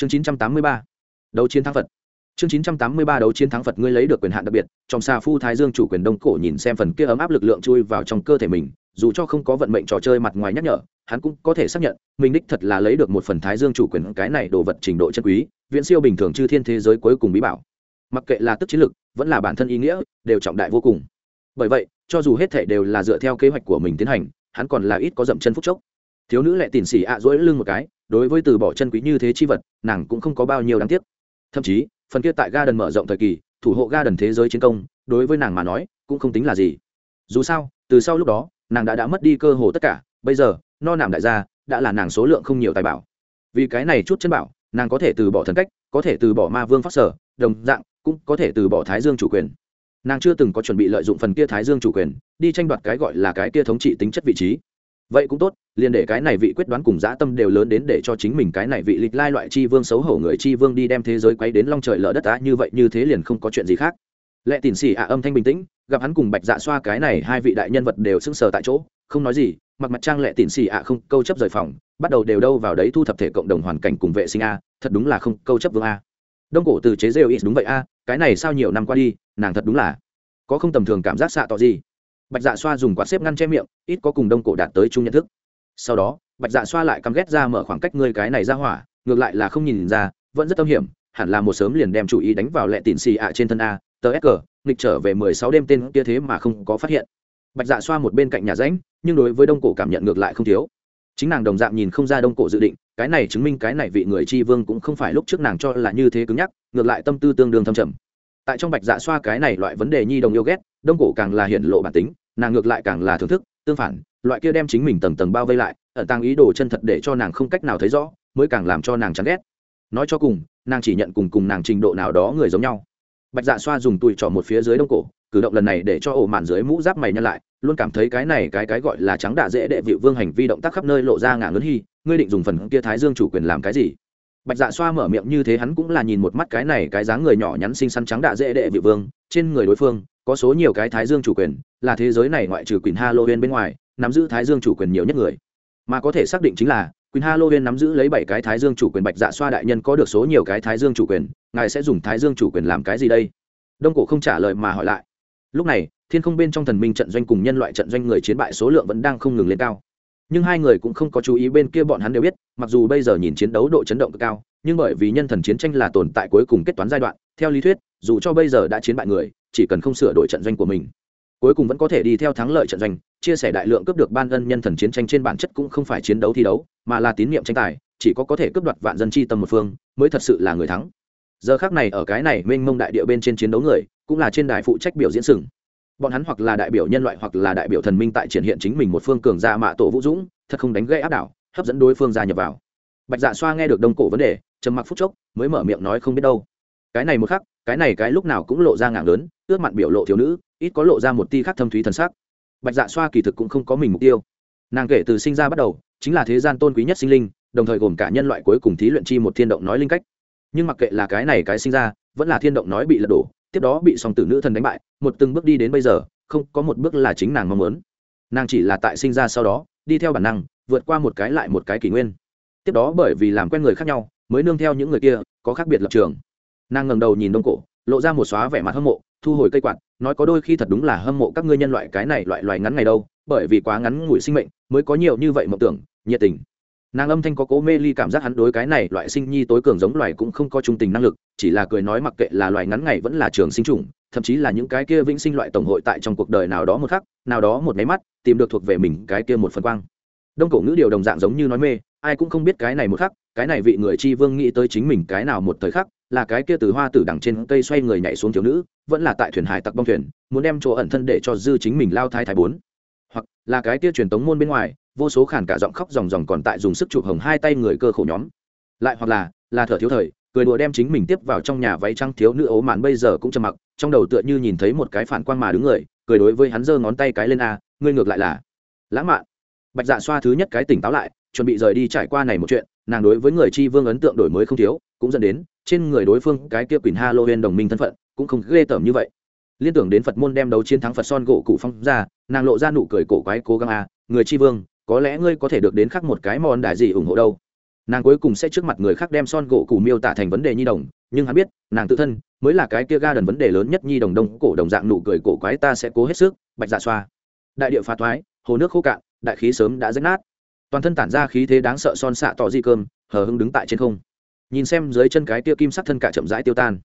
chương chín trăm tám mươi ba. Đấu chiến thắng phật. Chương chín trăm tám mươi ba đấu chiến thắng phật, ngươi lấy được quyền hạn đặc biệt, trong xa phu thái dương chủ quyền đông cổ nhìn xem phần kia ấm áp lực lượng chui vào trong cơ thể mình, dù cho không có vận mệnh trò chơi mặt ngoài nhắc nhở, hắn cũng có thể xác nhận, mình đích thật là lấy được một phần thái dương chủ quyền, cái này đồ vật trình độ chân quý, viễn siêu bình thường chư thiên thế giới cuối cùng bí bảo. Mặc kệ là tức chiến lực, vẫn là bản thân ý nghĩa, đều trọng đại vô cùng. Bởi vậy, cho dù hết thể đều là dựa theo kế hoạch của mình tiến hành, hắn còn là ít có dậm chân phúc chốc. Thiếu nữ lại tỉn xỉ ạ à dỗi lưng một cái đối với từ bỏ chân quý như thế chi vật, nàng cũng không có bao nhiêu đáng tiếc. Thậm chí, phần kia tại ga đần mở rộng thời kỳ, thủ hộ ga đần thế giới chiến công, đối với nàng mà nói, cũng không tính là gì. Dù sao, từ sau lúc đó, nàng đã đã mất đi cơ hồ tất cả, bây giờ, no nảm đại gia, đã là nàng số lượng không nhiều tài bảo. Vì cái này chút chân bảo, nàng có thể từ bỏ thần cách, có thể từ bỏ ma vương phát sở, đồng dạng, cũng có thể từ bỏ thái dương chủ quyền. Nàng chưa từng có chuẩn bị lợi dụng phần kia thái dương chủ quyền, đi tranh đoạt cái gọi là cái kia thống trị tính chất vị trí vậy cũng tốt, liền để cái này vị quyết đoán cùng dã tâm đều lớn đến để cho chính mình cái này vị lịch lai loại chi vương xấu hổ người chi vương đi đem thế giới quay đến long trời lở đất á, như vậy như thế liền không có chuyện gì khác. Lệ tỉn xỉ ạ âm thanh bình tĩnh, gặp hắn cùng bạch dạ xoa cái này hai vị đại nhân vật đều sững sờ tại chỗ, không nói gì, mặc mặt trang lệ tỉn xỉ ạ không câu chấp rời phòng, bắt đầu đều đâu vào đấy thu thập thể cộng đồng hoàn cảnh cùng vệ sinh a, thật đúng là không câu chấp vương a. Đông cổ từ chế rêu ít đúng vậy a, cái này sao nhiều năm qua đi, nàng thật đúng là có không tầm thường cảm giác xạ tỏ gì bạch dạ xoa dùng quạt xếp ngăn che miệng, ít có cùng đông cổ đạt tới chung nhận thức. Sau đó, bạch dạ xoa lại căm ghét ra mở khoảng cách ngươi cái này ra hỏa, ngược lại là không nhìn ra, vẫn rất âm hiểm, hẳn là một sớm liền đem chủ ý đánh vào lẹ tịn xì ạ trên thân a, tờ s cờ nghịch trở về mười sáu đêm tên kia thế mà không có phát hiện. Bạch dạ xoa một bên cạnh nhà ránh nhưng đối với đông cổ cảm nhận ngược lại không thiếu. Chính nàng đồng dạng nhìn không ra đông cổ dự định, cái này chứng minh cái này vị người tri vương cũng không phải lúc trước nàng cho là như thế cứng nhắc, ngược lại tâm tư tương đương thâm trầm tại trong bạch dạ xoa cái này loại vấn đề nhi đồng yêu ghét, đông cổ càng là hiện lộ bản tính, nàng ngược lại càng là thưởng thức, tương phản, loại kia đem chính mình tầng tầng bao vây lại ở tăng ý đồ chân thật để cho nàng không cách nào thấy rõ, mới càng làm cho nàng chán ghét. Nói cho cùng, nàng chỉ nhận cùng cùng nàng trình độ nào đó người giống nhau. Bạch dạ xoa dùng tùi trỏ một phía dưới đông cổ, cử động lần này để cho ổ màn dưới mũ giáp mày nhăn lại, luôn cảm thấy cái này cái cái gọi là trắng đạ dễ đệ vịu vương hành vi động tác khắp nơi lộ ra ngả ngớn hy ngươi định dùng phần kia thái dương chủ quyền làm cái gì? Bạch dạ xoa mở miệng như thế hắn cũng là nhìn một mắt cái này cái dáng người nhỏ nhắn xinh xắn trắng đạ dễ đệ vị vương, trên người đối phương, có số nhiều cái thái dương chủ quyền, là thế giới này ngoại trừ quyền halloween bên ngoài, nắm giữ thái dương chủ quyền nhiều nhất người. Mà có thể xác định chính là quyền halloween nắm giữ lấy bảy cái thái dương chủ quyền, bạch dạ xoa đại nhân có được số nhiều cái thái dương chủ quyền, ngài sẽ dùng thái dương chủ quyền làm cái gì đây? Đông cổ không trả lời mà hỏi lại. Lúc này, thiên không bên trong thần minh trận doanh cùng nhân loại trận doanh người chiến bại số lượng vẫn đang không ngừng lên cao nhưng hai người cũng không có chú ý bên kia bọn hắn đều biết, mặc dù bây giờ nhìn chiến đấu độ chấn động cực cao, nhưng bởi vì nhân thần chiến tranh là tồn tại cuối cùng kết toán giai đoạn, theo lý thuyết, dù cho bây giờ đã chiến bại người, chỉ cần không sửa đổi trận doanh của mình, cuối cùng vẫn có thể đi theo thắng lợi trận doanh, chia sẻ đại lượng cướp được ban ân nhân thần chiến tranh trên bản chất cũng không phải chiến đấu thi đấu, mà là tín nhiệm tranh tài, chỉ có có thể cướp đoạt vạn dân chi tâm một phương, mới thật sự là người thắng. Giờ khác này ở cái này mênh mông đại địa bên trên chiến đấu người, cũng là trên đài phụ trách biểu diễn sừng bọn hắn hoặc là đại biểu nhân loại hoặc là đại biểu thần minh tại triển hiện chính mình một phương cường gia mạ tổ vũ dũng, thật không đánh gây áp đảo, hấp dẫn đối phương gia nhập vào. Bạch dạ xoa nghe được đông cổ vấn đề, trầm mặc phút chốc, mới mở miệng nói không biết đâu. Cái này một khắc, cái này cái lúc nào cũng lộ ra ngạng lớn ướt mặn biểu lộ thiếu nữ, ít có lộ ra một ti khác thâm thúy thần sắc. Bạch dạ xoa kỳ thực cũng không có mình mục tiêu. Nàng kể từ sinh ra bắt đầu, chính là thế gian tôn quý nhất sinh linh, đồng thời gồm cả nhân loại cuối cùng thí luyện chi một thiên động nói linh cách. Nhưng mặc kệ là cái này cái sinh ra, vẫn là thiên động nói bị lật đổ tiếp đó bị song tử nữ thần đánh bại, một từng bước đi đến bây giờ, không có một bước là chính nàng mong muốn. Nàng chỉ là tại sinh ra sau đó, đi theo bản năng, vượt qua một cái lại một cái kỷ nguyên. Tiếp đó bởi vì làm quen người khác nhau, mới nương theo những người kia, có khác biệt lập trường. Nàng ngẩng đầu nhìn đông cổ, lộ ra một xóa vẻ mặt hâm mộ, thu hồi cây quạt, nói có đôi khi thật đúng là hâm mộ các ngươi nhân loại cái này loại loài ngắn ngày đâu, bởi vì quá ngắn ngủi sinh mệnh, mới có nhiều như vậy mộng tưởng, nhiệt tình nàng âm thanh có cố mê ly cảm giác hắn đối cái này loại sinh nhi tối cường giống loài cũng không có trung tình năng lực, chỉ là cười nói mặc kệ là loài ngắn ngày vẫn là trường sinh trùng, thậm chí là những cái kia vĩnh sinh loại tổng hội tại trong cuộc đời nào đó một khắc, nào đó một máy mắt, tìm được thuộc về mình cái kia một phần quang. Đông cổ ngữ điều đồng dạng giống như nói mê, ai cũng không biết cái này một khắc, cái này vị người chi vương nghĩ tới chính mình cái nào một thời khắc, là cái kia từ hoa tử đằng trên cây xoay người nhảy xuống thiếu nữ, vẫn là tại thuyền hải tặc bong thuyền, muốn đem chỗ ẩn thân để cho dư chính mình lao thai thái bốn. Hoặc là cái kia truyền tống môn bên ngoài vô số khản cả giọng khóc ròng ròng còn tại dùng sức chụp hồng hai tay người cơ khổ nhóm. Lại hoặc là là thở thiếu thời, cười đùa đem chính mình tiếp vào trong nhà váy trăng thiếu nữ ố màn bây giờ cũng trầm mặc, trong đầu tựa như nhìn thấy một cái phản quang mà đứng người, cười đối với hắn giơ ngón tay cái lên a, ngươi ngược lại là lãng mạn. Bạch dạ xoa thứ nhất cái tỉnh táo lại, chuẩn bị rời đi trải qua này một chuyện, nàng đối với người chi vương ấn tượng đổi mới không thiếu, cũng dẫn đến, trên người đối phương cái kia quỳnh halloween đồng minh thân phận, cũng không ghê tởm như vậy. Liên tưởng đến phật môn đem đấu chiến thắng phật son gỗ cụ phong ra, nàng lộ ra nụ cười cổ quái cố gắng a, người chi vương có lẽ ngươi có thể được đến khắc một cái mòn đại gì ủng hộ đâu. Nàng cuối cùng sẽ trước mặt người khác đem son gỗ cụ miêu tả thành vấn đề nhi đồng, nhưng hắn biết, nàng tự thân mới là cái kia ga đần vấn đề lớn nhất nhi đồng đông, cổ đồng dạng nụ cười cổ quái ta sẽ cố hết sức, bạch dạ xoa. Đại địa phá thoái, hồ nước khô cạn, đại khí sớm đã rách nát. Toàn thân tản ra khí thế đáng sợ son xạ tỏ di cơm, hờ hưng đứng tại trên không. Nhìn xem dưới chân cái tia kim sắc thân cả chậm rãi tiêu tan,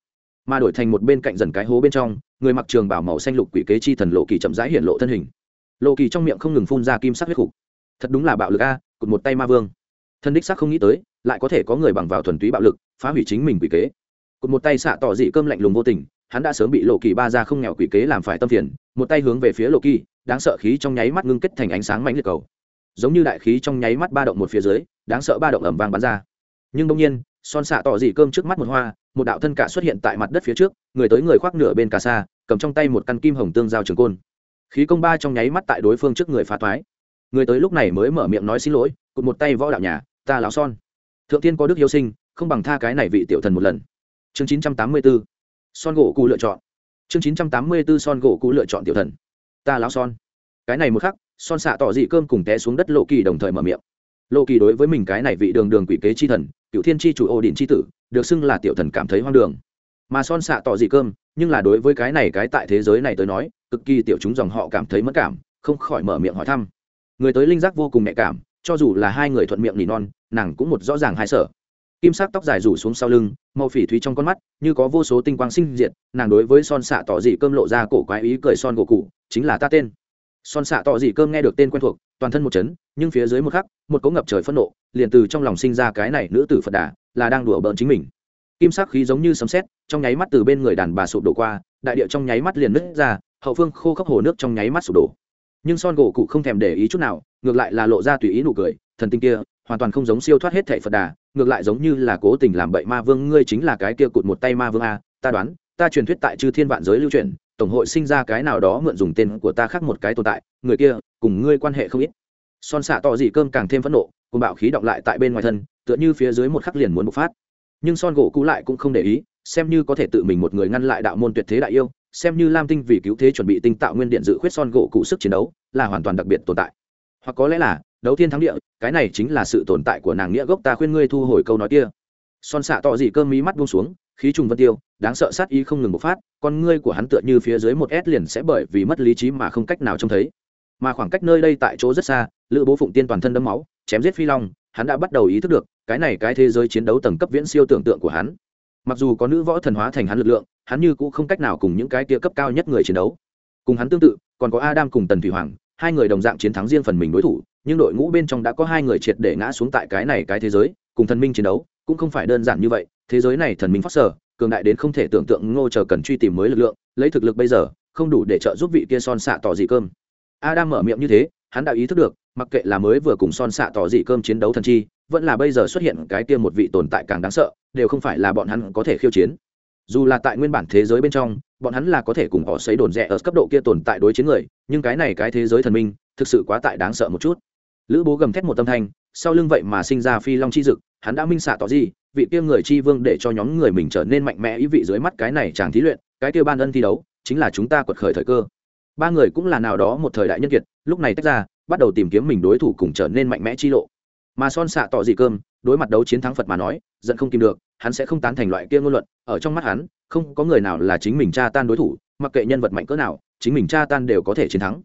mà đổi thành một bên cạnh dần cái hố bên trong, người mặc trường bảo màu xanh lục quỷ kế chi thần lộ kỳ chậm rãi hiện lộ thân hình. Lộ kỳ trong miệng không ngừng phun ra kim sắc huyết khục thật đúng là bạo lực a, cụt một tay ma vương. Thân đích xác không nghĩ tới, lại có thể có người bằng vào thuần túy bạo lực, phá hủy chính mình quỷ kế. Cụt một tay xạ tỏ dị cơm lạnh lùng vô tình, hắn đã sớm bị lộ kỳ ba ra không nghèo quỷ kế làm phải tâm phiền, một tay hướng về phía lộ kỳ, đáng sợ khí trong nháy mắt ngưng kết thành ánh sáng mãnh liệt cầu. Giống như đại khí trong nháy mắt ba động một phía dưới, đáng sợ ba động ẩm vang bắn ra. Nhưng đông nhiên, son xạ tỏ dị cơm trước mắt một hoa, một đạo thân cả xuất hiện tại mặt đất phía trước, người tới người khoác nửa bên cà xa cầm trong tay một căn kim hồng tương giao trường côn. Khí công ba trong nháy mắt tại đối phương trước người phá thoái người tới lúc này mới mở miệng nói xin lỗi, cụt một tay võ đạo nhà, ta lão son. Thượng tiên có đức yêu sinh, không bằng tha cái này vị tiểu thần một lần. Chương chín trăm tám mươi 984 son gỗ cụ lựa chọn. Chương chín trăm tám mươi 984 son gỗ cụ lựa chọn tiểu thần. Ta lão son. Cái này một khắc, son xạ tỏ dị cơm cùng té xuống đất lộ kỳ đồng thời mở miệng. Lộ kỳ đối với mình cái này vị đường đường quỷ kế chi thần, cựu thiên chi chủ ô điện chi tử, được xưng là tiểu thần cảm thấy hoang đường. Mà son xạ tỏ dị cơm, nhưng là đối với cái này cái tại thế giới này tới nói, cực kỳ tiểu chúng dòng họ cảm thấy mất cảm, không khỏi mở miệng hỏi thăm người tới linh giác vô cùng nhạy cảm, cho dù là hai người thuận miệng nỉ non, nàng cũng một rõ ràng hai sở. Kim sắc tóc dài rủ xuống sau lưng, màu phỉ thúy trong con mắt, như có vô số tinh quang sinh diệt, nàng đối với son xạ tỏ dị cơm lộ ra cổ quái ý cười son gỗ cụ, chính là ta tên. Son xạ tỏ dị cơm nghe được tên quen thuộc, toàn thân một chấn, nhưng phía dưới một khắc, một cỗ ngập trời phẫn nộ, liền từ trong lòng sinh ra cái này nữ tử phật đà, là đang đùa bỡn chính mình. Kim sắc khí giống như sấm sét, trong nháy mắt từ bên người đàn bà sụp đổ qua, đại địa trong nháy mắt liền nứt ra, hậu phương khô khốc hồ nước trong nháy mắt sụp đổ nhưng son gỗ cụ không thèm để ý chút nào, ngược lại là lộ ra tùy ý nụ cười, thần tinh kia, hoàn toàn không giống siêu thoát hết thệ phật đà, ngược lại giống như là cố tình làm bậy ma vương, ngươi chính là cái kia cụt một tay ma vương a, ta đoán, ta truyền thuyết tại chư thiên vạn giới lưu truyền, tổng hội sinh ra cái nào đó mượn dùng tên của ta khác một cái tồn tại, người kia, cùng ngươi quan hệ không ít. Son xạ tỏ dị cơm càng thêm phẫn nộ cùng bạo khí động lại tại bên ngoài thân, tựa như phía dưới một khắc liền muốn bộc phát. Nhưng son gỗ cũ lại cũng không để ý, xem như có thể tự mình một người ngăn lại đạo môn tuyệt thế đại yêu xem như lam tinh vì cứu thế chuẩn bị tinh tạo nguyên điện dự khuyết son gỗ cụ sức chiến đấu, là hoàn toàn đặc biệt tồn tại. Hoặc có lẽ là, đấu thiên thắng địa, cái này chính là sự tồn tại của nàng nghĩa gốc ta khuyên ngươi thu hồi câu nói kia. Son xạ tỏ dị cơm mí mắt buông xuống, khí trùng vân tiêu, đáng sợ sát ý không ngừng bộc phát, con ngươi của hắn tựa như phía dưới một s liền sẽ bởi vì mất lý trí mà không cách nào trông thấy. Mà khoảng cách nơi đây tại chỗ rất xa, lữ bố phụng tiên toàn thân đấm máu, chém giết phi long, hắn đã bắt đầu ý thức được, cái này cái thế giới chiến đấu tầng cấp viễn siêu tưởng tượng của hắn mặc dù có nữ võ thần hóa thành hắn lực lượng, hắn như cũng không cách nào cùng những cái tia cấp cao nhất người chiến đấu. Cùng hắn tương tự, còn có adam cùng tần thủy hoàng, hai người đồng dạng chiến thắng riêng phần mình đối thủ, nhưng đội ngũ bên trong đã có hai người triệt để ngã xuống tại cái này cái thế giới, cùng thần minh chiến đấu, cũng không phải đơn giản như vậy, thế giới này thần minh phát sở, cường đại đến không thể tưởng tượng ngô chờ cần truy tìm mới lực lượng, lấy thực lực bây giờ, không đủ để trợ giúp vị kia son xạ tỏ dị cơm. Adam mở miệng như thế, hắn đã ý thức được, mặc kệ là mới vừa cùng son xạ tỏ dị cơm chiến đấu thần chi vẫn là bây giờ xuất hiện cái kia một vị tồn tại càng đáng sợ, đều không phải là bọn hắn có thể khiêu chiến. Dù là tại nguyên bản thế giới bên trong, bọn hắn là có thể cùng họ xấy đồn rẽ ở cấp độ kia tồn tại đối chiến người, nhưng cái này cái thế giới thần minh, thực sự quá tại đáng sợ một chút. Lữ bố gầm thét một tâm thanh, sau lưng vậy mà sinh ra phi long chi dực, hắn đã minh xạ tỏ gì, vị kia người chi vương để cho nhóm người mình trở nên mạnh mẽ ý vị dưới mắt cái này chàng thí luyện, cái kia ban ân thi đấu, chính là chúng ta quật khởi thời cơ. Ba người cũng là nào đó một thời đại nhân kiệt, lúc này tách ra, bắt đầu tìm kiếm mình đối thủ cùng trở nên mạnh mẽ chi lộ mà son xạ tỏ gì cơm, đối mặt đấu chiến thắng phật mà nói, giận không kìm được, hắn sẽ không tán thành loại kia ngôn luận. Ở trong mắt hắn, không có người nào là chính mình cha tan đối thủ, mặc kệ nhân vật mạnh cỡ nào, chính mình cha tan đều có thể chiến thắng.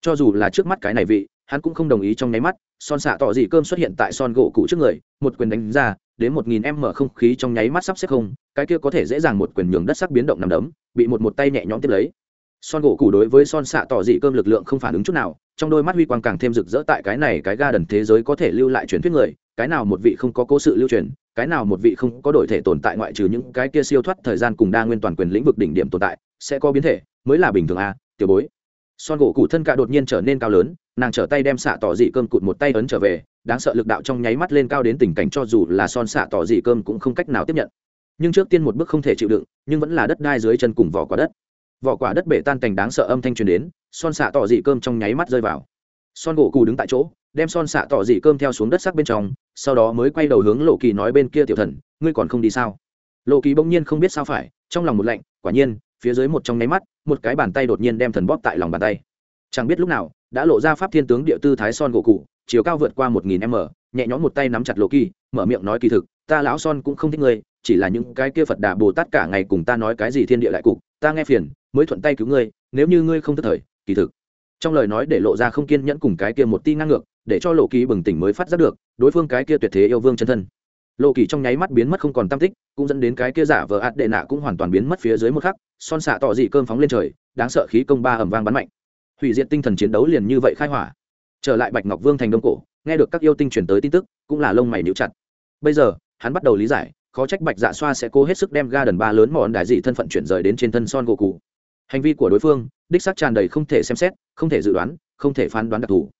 Cho dù là trước mắt cái này vị, hắn cũng không đồng ý trong nháy mắt, son xạ tỏ dị cơm xuất hiện tại son gỗ cụ trước người, một quyền đánh ra, đến một nghìn em mở không khí trong nháy mắt sắp xếp không, cái kia có thể dễ dàng một quyền nhường đất sắc biến động nằm đấm, bị một một tay nhẹ nhõm tiếp lấy son gỗ cụ đối với son xạ tỏ dị cơm lực lượng không phản ứng chút nào, trong đôi mắt huy quang càng thêm rực rỡ tại cái này cái ga đần thế giới có thể lưu lại truyền thuyết người, cái nào một vị không có cố sự lưu truyền, cái nào một vị không có đổi thể tồn tại ngoại trừ những cái kia siêu thoát thời gian cùng đa nguyên toàn quyền lĩnh vực đỉnh điểm tồn tại, sẽ có biến thể, mới là bình thường a, tiểu bối. Son gỗ cụ thân cả đột nhiên trở nên cao lớn, nàng trở tay đem xạ tỏ dị cơm cụt một tay ấn trở về, đáng sợ lực đạo trong nháy mắt lên cao đến tình cảnh cho dù là son xạ tỏ dị cơm cũng không cách nào tiếp nhận. Nhưng trước tiên một bước không thể chịu đựng, nhưng vẫn là đất đai dưới chân cùng vỏ quả đất vỏ quả đất bể tan cảnh đáng sợ âm thanh truyền đến, son xạ tỏ dị cơm trong nháy mắt rơi vào. Son gỗ cụ đứng tại chỗ, đem son xạ tỏ dị cơm theo xuống đất sắc bên trong, sau đó mới quay đầu hướng lộ kỳ nói bên kia tiểu thần, ngươi còn không đi sao? Lộ kỳ bỗng nhiên không biết sao phải, trong lòng một lạnh, quả nhiên, phía dưới một trong nháy mắt, một cái bàn tay đột nhiên đem thần bóp tại lòng bàn tay. Chẳng biết lúc nào, đã lộ ra pháp thiên tướng địa tư thái son gỗ cụ chiều cao vượt qua một nghìn m, nhẹ nhõm một tay nắm chặt lộ kỳ, mở miệng nói kỳ thực, ta lão son cũng không thích ngươi, chỉ là những cái kia phật đà bồ tát cả ngày cùng ta nói cái gì thiên địa lại cục, ta nghe phiền mới thuận tay cứu ngươi, nếu như ngươi không thất thời, kỳ thực. Trong lời nói để lộ ra không kiên nhẫn cùng cái kia một ti ngang ngược, để cho lộ kỳ bừng tỉnh mới phát giác được, đối phương cái kia tuyệt thế yêu vương chân thân. Lộ kỳ trong nháy mắt biến mất không còn tam tích, cũng dẫn đến cái kia giả vờ ạt đệ nạ cũng hoàn toàn biến mất phía dưới một khắc, son xạ tỏ dị cơm phóng lên trời, đáng sợ khí công ba ẩm vang bắn mạnh. Hủy diệt tinh thần chiến đấu liền như vậy khai hỏa. Trở lại bạch ngọc vương thành đông cổ, nghe được các yêu tinh chuyển tới tin tức, cũng là lông mày níu chặt. Bây giờ, hắn bắt đầu lý giải, khó trách bạch dạ xoa sẽ cố hết sức đem ga đần ba lớn mòn đại dị thân phận chuyển rời đến trên thân son gỗ cụ hành vi của đối phương, đích xác tràn đầy không thể xem xét, không thể dự đoán, không thể phán đoán đặc thù.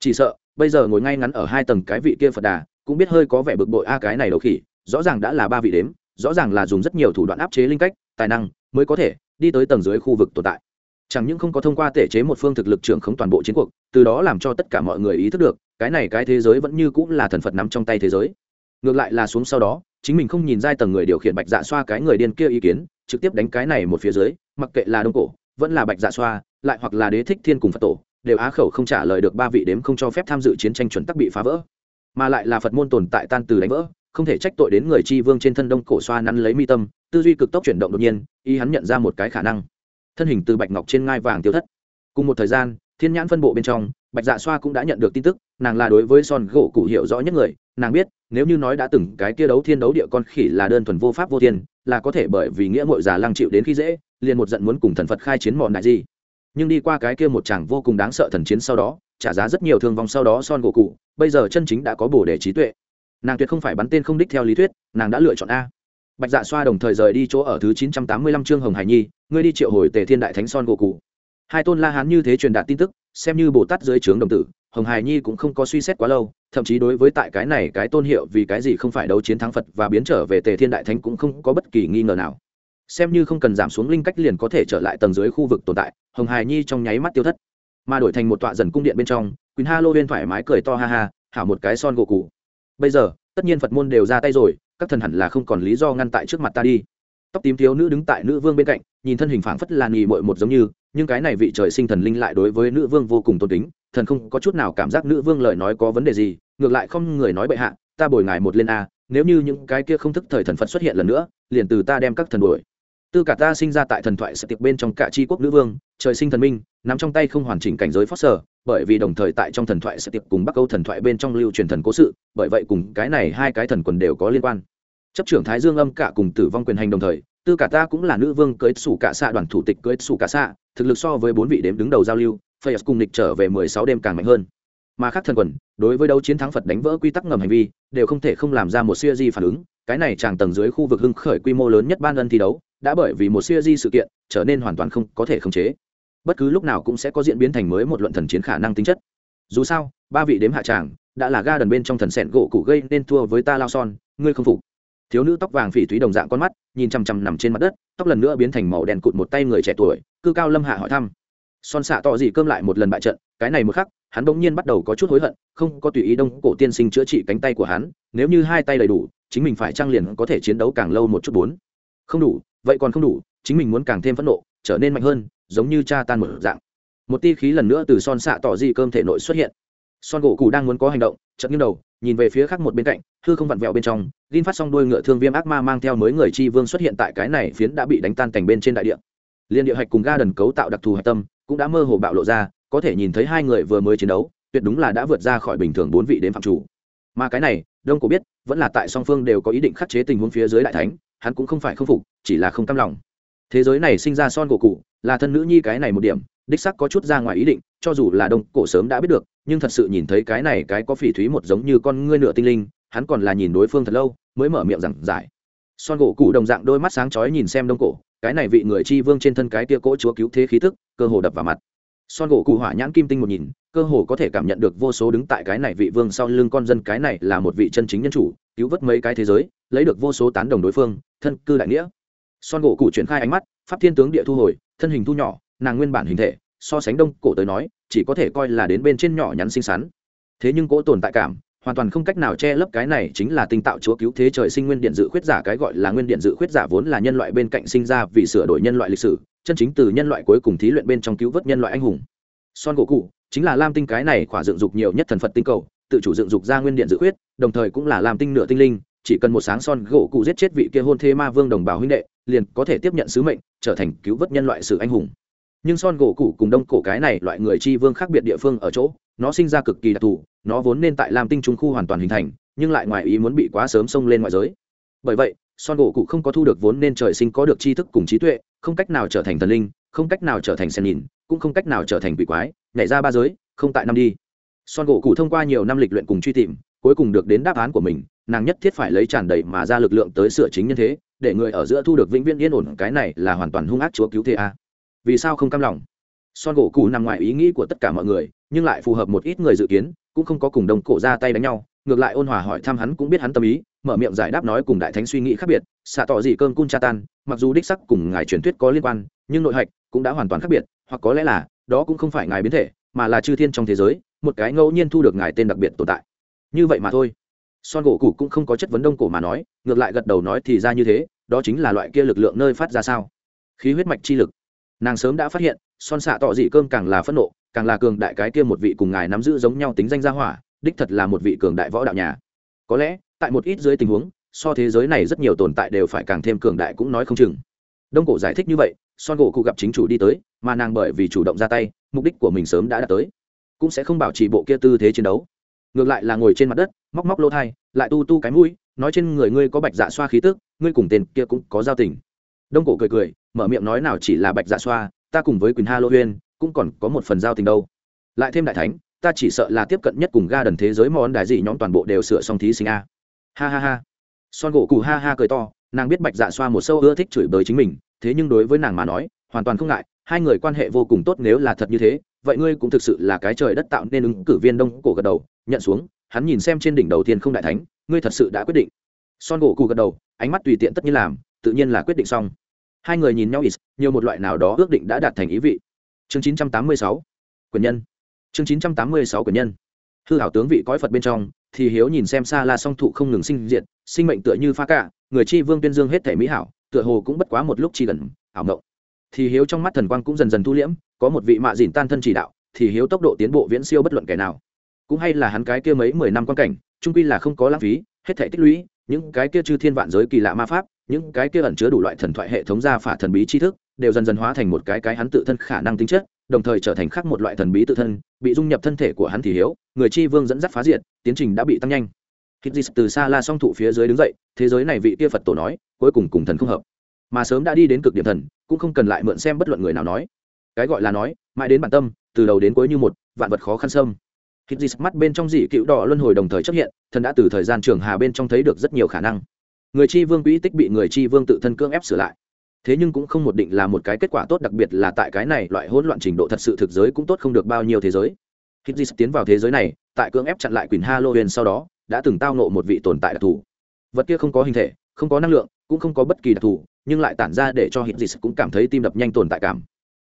Chỉ sợ, bây giờ ngồi ngay ngắn ở hai tầng cái vị kia phật đà, cũng biết hơi có vẻ bực bội a cái này đầu khỉ, rõ ràng đã là ba vị đếm, rõ ràng là dùng rất nhiều thủ đoạn áp chế linh cách, tài năng mới có thể đi tới tầng dưới khu vực tồn tại. Chẳng những không có thông qua thể chế một phương thực lực trưởng khống toàn bộ chiến cuộc, từ đó làm cho tất cả mọi người ý thức được, cái này cái thế giới vẫn như cũng là thần phật nắm trong tay thế giới. Ngược lại là xuống sau đó, chính mình không nhìn giai tầng người điều khiển bạch dạ xoa cái người điên kia ý kiến, trực tiếp đánh cái này một phía dưới mặc kệ là đông cổ, vẫn là bạch dạ xoa, lại hoặc là đế thích thiên cùng phật tổ, đều á khẩu không trả lời được ba vị đếm không cho phép tham dự chiến tranh chuẩn tắc bị phá vỡ. Mà lại là phật môn tồn tại tan từ đánh vỡ, không thể trách tội đến người chi vương trên thân đông cổ xoa nắn lấy mi tâm, tư duy cực tốc chuyển động đột nhiên y hắn nhận ra một cái khả năng. Thân hình từ bạch ngọc trên ngai vàng tiêu thất. Cùng một thời gian, thiên nhãn phân bộ bên trong, bạch dạ xoa cũng đã nhận được tin tức, nàng là đối với son gỗ cụ hiểu rõ nhất người nàng biết, nếu như nói đã từng cái kia đấu thiên đấu địa con khỉ là đơn thuần vô pháp vô thiên, là có thể bởi vì nghĩa mội già lăng chịu đến khi dễ, liền một giận muốn cùng thần phật khai chiến mòn đại gì. Nhưng đi qua cái kia một chàng vô cùng đáng sợ thần chiến sau đó, trả giá rất nhiều thương vong sau đó son gỗ cụ, bây giờ chân chính đã có bổ để trí tuệ. Nàng tuyệt không phải bắn tên không đích theo lý thuyết, nàng đã lựa chọn a. Bạch dạ xoa đồng thời rời đi chỗ ở thứ chín trăm tám mươi lăm trương hồng hải nhi, ngươi đi triệu hồi tề thiên đại thánh son gỗ cụ. Hai tôn la hán như thế truyền đạt tin tức xem như bồ tát dưới trướng đồng tử, hồng hải nhi cũng không có suy xét quá lâu, thậm chí đối với tại cái này cái tôn hiệu vì cái gì không phải đấu chiến thắng phật và biến trở về tề thiên đại thánh cũng không có bất kỳ nghi ngờ nào. Xem như không cần giảm xuống linh cách liền có thể trở lại tầng dưới khu vực tồn tại, hồng hải nhi trong nháy mắt tiêu thất. Mà đổi thành một tọa dần cung điện bên trong, quỳnh ha lô viên thoải mái cười to ha ha, hảo một cái son gỗ cụ bây giờ, tất nhiên phật môn đều ra tay rồi, các thần hẳn là không còn lý do ngăn tại trước mặt ta đi. Tóc tím thiếu nữ đứng tại nữ vương bên cạnh nhìn thân hình phảng phất là nì mội một giống như, nhưng cái này vị trời sinh thần linh lại đối với nữ vương vô cùng tôn kính, thần không có chút nào cảm giác nữ vương lời nói có vấn đề gì, ngược lại không người nói bệ hạ, ta bồi ngài một lên a, nếu như những cái kia không thức thời thần phật xuất hiện lần nữa, liền từ ta đem các thần đuổi. Tư cả ta sinh ra tại thần thoại sẽ tiệc bên trong cả tri quốc nữ vương, trời sinh thần minh, nắm trong tay không hoàn chỉnh cảnh giới foster bởi vì đồng thời tại trong thần thoại sẽ tiệc cùng bắc âu thần thoại bên trong lưu truyền thần cố sự, bởi vậy cùng cái này hai cái thần quần đều có liên quan. Chấp trưởng thái dương âm cả cùng tử vong quyền hành đồng thời tư cả ta cũng là nữ vương cưới sủ cả xạ đoàn thủ tịch cưới sủ cả xạ thực lực so với bốn vị đếm đứng đầu giao lưu phây cùng địch trở về mười sáu đêm càng mạnh hơn. Mà khác thần quần, đối với đấu chiến thắng phật đánh vỡ quy tắc ngầm hành vi, đều không thể không làm ra một siêu di phản ứng. Cái này tràng tầng dưới khu vực hưng khởi quy mô lớn nhất ban ân thi đấu, đã bởi vì một siêu di sự kiện, trở nên hoàn toàn không có thể khống chế. Bất cứ lúc nào cũng sẽ có diễn biến thành mới một luận thần chiến khả năng tính chất. Dù sao, ba vị đếm hạ tràng đã là ga đần bên trong thần sẹn gỗ cụ gây nên thua với ta lao son, ngươi không phục thiếu nữ tóc vàng phỉ thúy đồng dạng con mắt, nhìn chằm chằm nằm trên mặt đất, tóc lần nữa biến thành màu đen cụt một tay người trẻ tuổi, cư cao lâm hạ hỏi thăm. Son xạ tỏ gì cơm lại một lần bại trận, cái này một khắc, hắn bỗng nhiên bắt đầu có chút hối hận, không có tùy ý đông cổ tiên sinh chữa trị cánh tay của hắn, nếu như hai tay đầy đủ, chính mình phải trang liền có thể chiến đấu càng lâu một chút bốn. Không đủ, vậy còn không đủ, chính mình muốn càng thêm phẫn nộ, trở nên mạnh hơn, giống như cha tan một dạng. Một tia khí lần nữa từ son xạ tỏ gì cơm thể nội xuất hiện. Son gỗ cụ đang muốn có hành động chậm nghiêng đầu nhìn về phía khác một bên cạnh, hư không vặn vẹo bên trong, gin phát xong đuôi ngựa thương viêm ác ma mang theo mới người chi vương xuất hiện tại cái này phiến đã bị đánh tan cảnh bên trên đại địa. Liên địa hạch cùng ga đần cấu tạo đặc thù hạch tâm, cũng đã mơ hồ bạo lộ ra, có thể nhìn thấy hai người vừa mới chiến đấu, tuyệt đúng là đã vượt ra khỏi bình thường bốn vị đến phạm chủ. Mà cái này, đông cổ biết, vẫn là tại song phương đều có ý định khắc chế tình huống phía dưới đại thánh, hắn cũng không phải không phục, chỉ là không cam lòng. Thế giới này sinh ra son cổ cụ, là thân nữ nhi cái này một điểm, đích sắc có chút ra ngoài ý định, cho dù là đông cổ sớm đã biết được nhưng thật sự nhìn thấy cái này cái có phỉ thúy một giống như con ngươi nửa tinh linh, hắn còn là nhìn đối phương thật lâu, mới mở miệng rằng giải. Son gỗ cụ đồng dạng đôi mắt sáng chói nhìn xem đông cổ, cái này vị người chi vương trên thân cái tia cỗ chúa cứu thế khí tức, cơ hồ đập vào mặt. Son gỗ cụ hỏa nhãn kim tinh một nhìn, cơ hồ có thể cảm nhận được vô số đứng tại cái này vị vương sau lưng con dân cái này là một vị chân chính nhân chủ, cứu vớt mấy cái thế giới, lấy được vô số tán đồng đối phương, thân cư đại nghĩa. Son gỗ cụ triển khai ánh mắt, pháp thiên tướng địa thu hồi, thân hình thu nhỏ, nàng nguyên bản hình thể so sánh đông cổ tới nói, chỉ có thể coi là đến bên trên nhỏ nhắn xinh xắn. Thế nhưng cỗ tồn tại cảm, hoàn toàn không cách nào che lấp cái này chính là tinh tạo chúa cứu thế trời sinh nguyên điện dự khuyết giả, cái gọi là nguyên điện dự khuyết giả vốn là nhân loại bên cạnh sinh ra vì sửa đổi nhân loại lịch sử, chân chính từ nhân loại cuối cùng thí luyện bên trong cứu vớt nhân loại anh hùng. Son gỗ cụ chính là lam tinh cái này khỏa dựng dục nhiều nhất thần phật tinh cầu, tự chủ dựng dục ra nguyên điện dự khuyết, đồng thời cũng là lam tinh nửa tinh linh, chỉ cần một sáng son gỗ cụ giết chết vị kia hôn thê ma vương đồng bào huynh đệ, liền có thể tiếp nhận sứ mệnh, trở thành cứu vớt nhân loại sự anh hùng nhưng son gỗ cụ cùng đông cổ cái này loại người chi vương khác biệt địa phương ở chỗ, nó sinh ra cực kỳ đặc thù, nó vốn nên tại lam tinh trung khu hoàn toàn hình thành, nhưng lại ngoài ý muốn bị quá sớm xông lên ngoại giới. Bởi vậy, son gỗ cụ không có thu được vốn nên trời sinh có được tri thức cùng trí tuệ, không cách nào trở thành thần linh, không cách nào trở thành sen nhìn, cũng không cách nào trở thành quỷ quái, nhảy ra ba giới, không tại năm đi. Son gỗ cụ thông qua nhiều năm lịch luyện cùng truy tìm, cuối cùng được đến đáp án của mình, nàng nhất thiết phải lấy tràn đầy mà ra lực lượng tới sửa chính nhân thế, để người ở giữa thu được vĩnh viễn yên ổn, cái này là hoàn toàn hung ác chúa cứu thế a vì sao không cam lòng? Son gỗ cụ nằm ngoài ý nghĩ của tất cả mọi người, nhưng lại phù hợp một ít người dự kiến, cũng không có cùng đồng cổ ra tay đánh nhau. Ngược lại ôn hòa hỏi thăm hắn cũng biết hắn tâm ý, mở miệng giải đáp nói cùng đại thánh suy nghĩ khác biệt, xạ tỏ gì cơn cun cha tan, mặc dù đích sắc cùng ngài truyền thuyết có liên quan, nhưng nội hạch cũng đã hoàn toàn khác biệt, hoặc có lẽ là, đó cũng không phải ngài biến thể, mà là chư thiên trong thế giới, một cái ngẫu nhiên thu được ngài tên đặc biệt tồn tại. Như vậy mà thôi. Son gỗ cụ cũng không có chất vấn đông cổ mà nói, ngược lại gật đầu nói thì ra như thế, đó chính là loại kia lực lượng nơi phát ra sao? Khí huyết mạch chi lực nàng sớm đã phát hiện, son xạ tỏ dị cơm càng là phẫn nộ, càng là cường đại cái kia một vị cùng ngài nắm giữ giống nhau tính danh gia hỏa, đích thật là một vị cường đại võ đạo nhà. Có lẽ, tại một ít dưới tình huống, so thế giới này rất nhiều tồn tại đều phải càng thêm cường đại cũng nói không chừng. Đông cổ giải thích như vậy, son gỗ cụ gặp chính chủ đi tới, mà nàng bởi vì chủ động ra tay, mục đích của mình sớm đã đạt tới. Cũng sẽ không bảo trì bộ kia tư thế chiến đấu. Ngược lại là ngồi trên mặt đất, móc móc lỗ thai, lại tu tu cái mũi, nói trên người ngươi có bạch dạ xoa khí tức, ngươi cùng tên kia cũng có giao tình. Đông cổ cười cười mở miệng nói nào chỉ là bạch dạ xoa, ta cùng với quỳnh ha lô huyên, cũng còn có một phần giao tình đâu. Lại thêm đại thánh, ta chỉ sợ là tiếp cận nhất cùng ga đần thế giới món đại dị nhóm toàn bộ đều sửa xong thí sinh a. Ha ha ha. Son gỗ cù ha ha cười to, nàng biết bạch dạ xoa một sâu ưa thích chửi bới chính mình, thế nhưng đối với nàng mà nói, hoàn toàn không ngại, hai người quan hệ vô cùng tốt nếu là thật như thế, vậy ngươi cũng thực sự là cái trời đất tạo nên ứng cử viên đông cổ gật đầu, nhận xuống, hắn nhìn xem trên đỉnh đầu tiên không đại thánh, ngươi thật sự đã quyết định. Son gỗ cụ gật đầu, ánh mắt tùy tiện tất nhiên làm, tự nhiên là quyết định xong hai người nhìn nhau ít, nhiều một loại nào đó ước định đã đạt thành ý vị. Chương 986 quyền nhân. Chương 986 quyền nhân. Hư hảo tướng vị cõi phật bên trong, thì hiếu nhìn xem xa la song thụ không ngừng sinh diệt, sinh mệnh tựa như pha cả người chi vương tuyên dương hết thể mỹ hảo, tựa hồ cũng bất quá một lúc chi gần, ảo mộng. Thì hiếu trong mắt thần quang cũng dần dần thu liễm, có một vị mạ dìn tan thân chỉ đạo, thì hiếu tốc độ tiến bộ viễn siêu bất luận kẻ nào. Cũng hay là hắn cái kia mấy mười năm quan cảnh trung quy là không có lãng phí, hết thể tích lũy, những cái kia chư thiên vạn giới kỳ lạ ma pháp những cái kia ẩn chứa đủ loại thần thoại hệ thống gia phả thần bí tri thức đều dần dần hóa thành một cái cái hắn tự thân khả năng tính chất, đồng thời trở thành khác một loại thần bí tự thân, bị dung nhập thân thể của hắn thì hiếu, người chi vương dẫn dắt phá diện tiến trình đã bị tăng nhanh. Hít dì từ xa la song thụ phía dưới đứng dậy, thế giới này vị kia phật tổ nói, cuối cùng cùng thần không hợp. Mà sớm đã đi đến cực điểm thần, cũng không cần lại mượn xem bất luận người nào nói. Cái gọi là nói, mãi đến bản tâm, từ đầu đến cuối như một, vạn vật khó khăn sâm hít dì mắt bên trong dị cựu đỏ luân hồi đồng thời chấp hiện, thần đã từ thời gian trường hà bên trong thấy được rất nhiều khả năng người chi vương quỹ tích bị người chi vương tự thân cưỡng ép sửa lại. Thế nhưng cũng không một định là một cái kết quả tốt, đặc biệt là tại cái này loại hỗn loạn trình độ thật sự thực giới cũng tốt không được bao nhiêu thế giới. Hít dì tiến vào thế giới này, tại cưỡng ép chặn lại quyền halloween sau đó, đã từng tao nộ một vị tồn tại đặc thù. Vật kia không có hình thể, không có năng lượng, cũng không có bất kỳ đặc thù, nhưng lại tản ra để cho hít cũng cảm thấy tim đập nhanh tồn tại cảm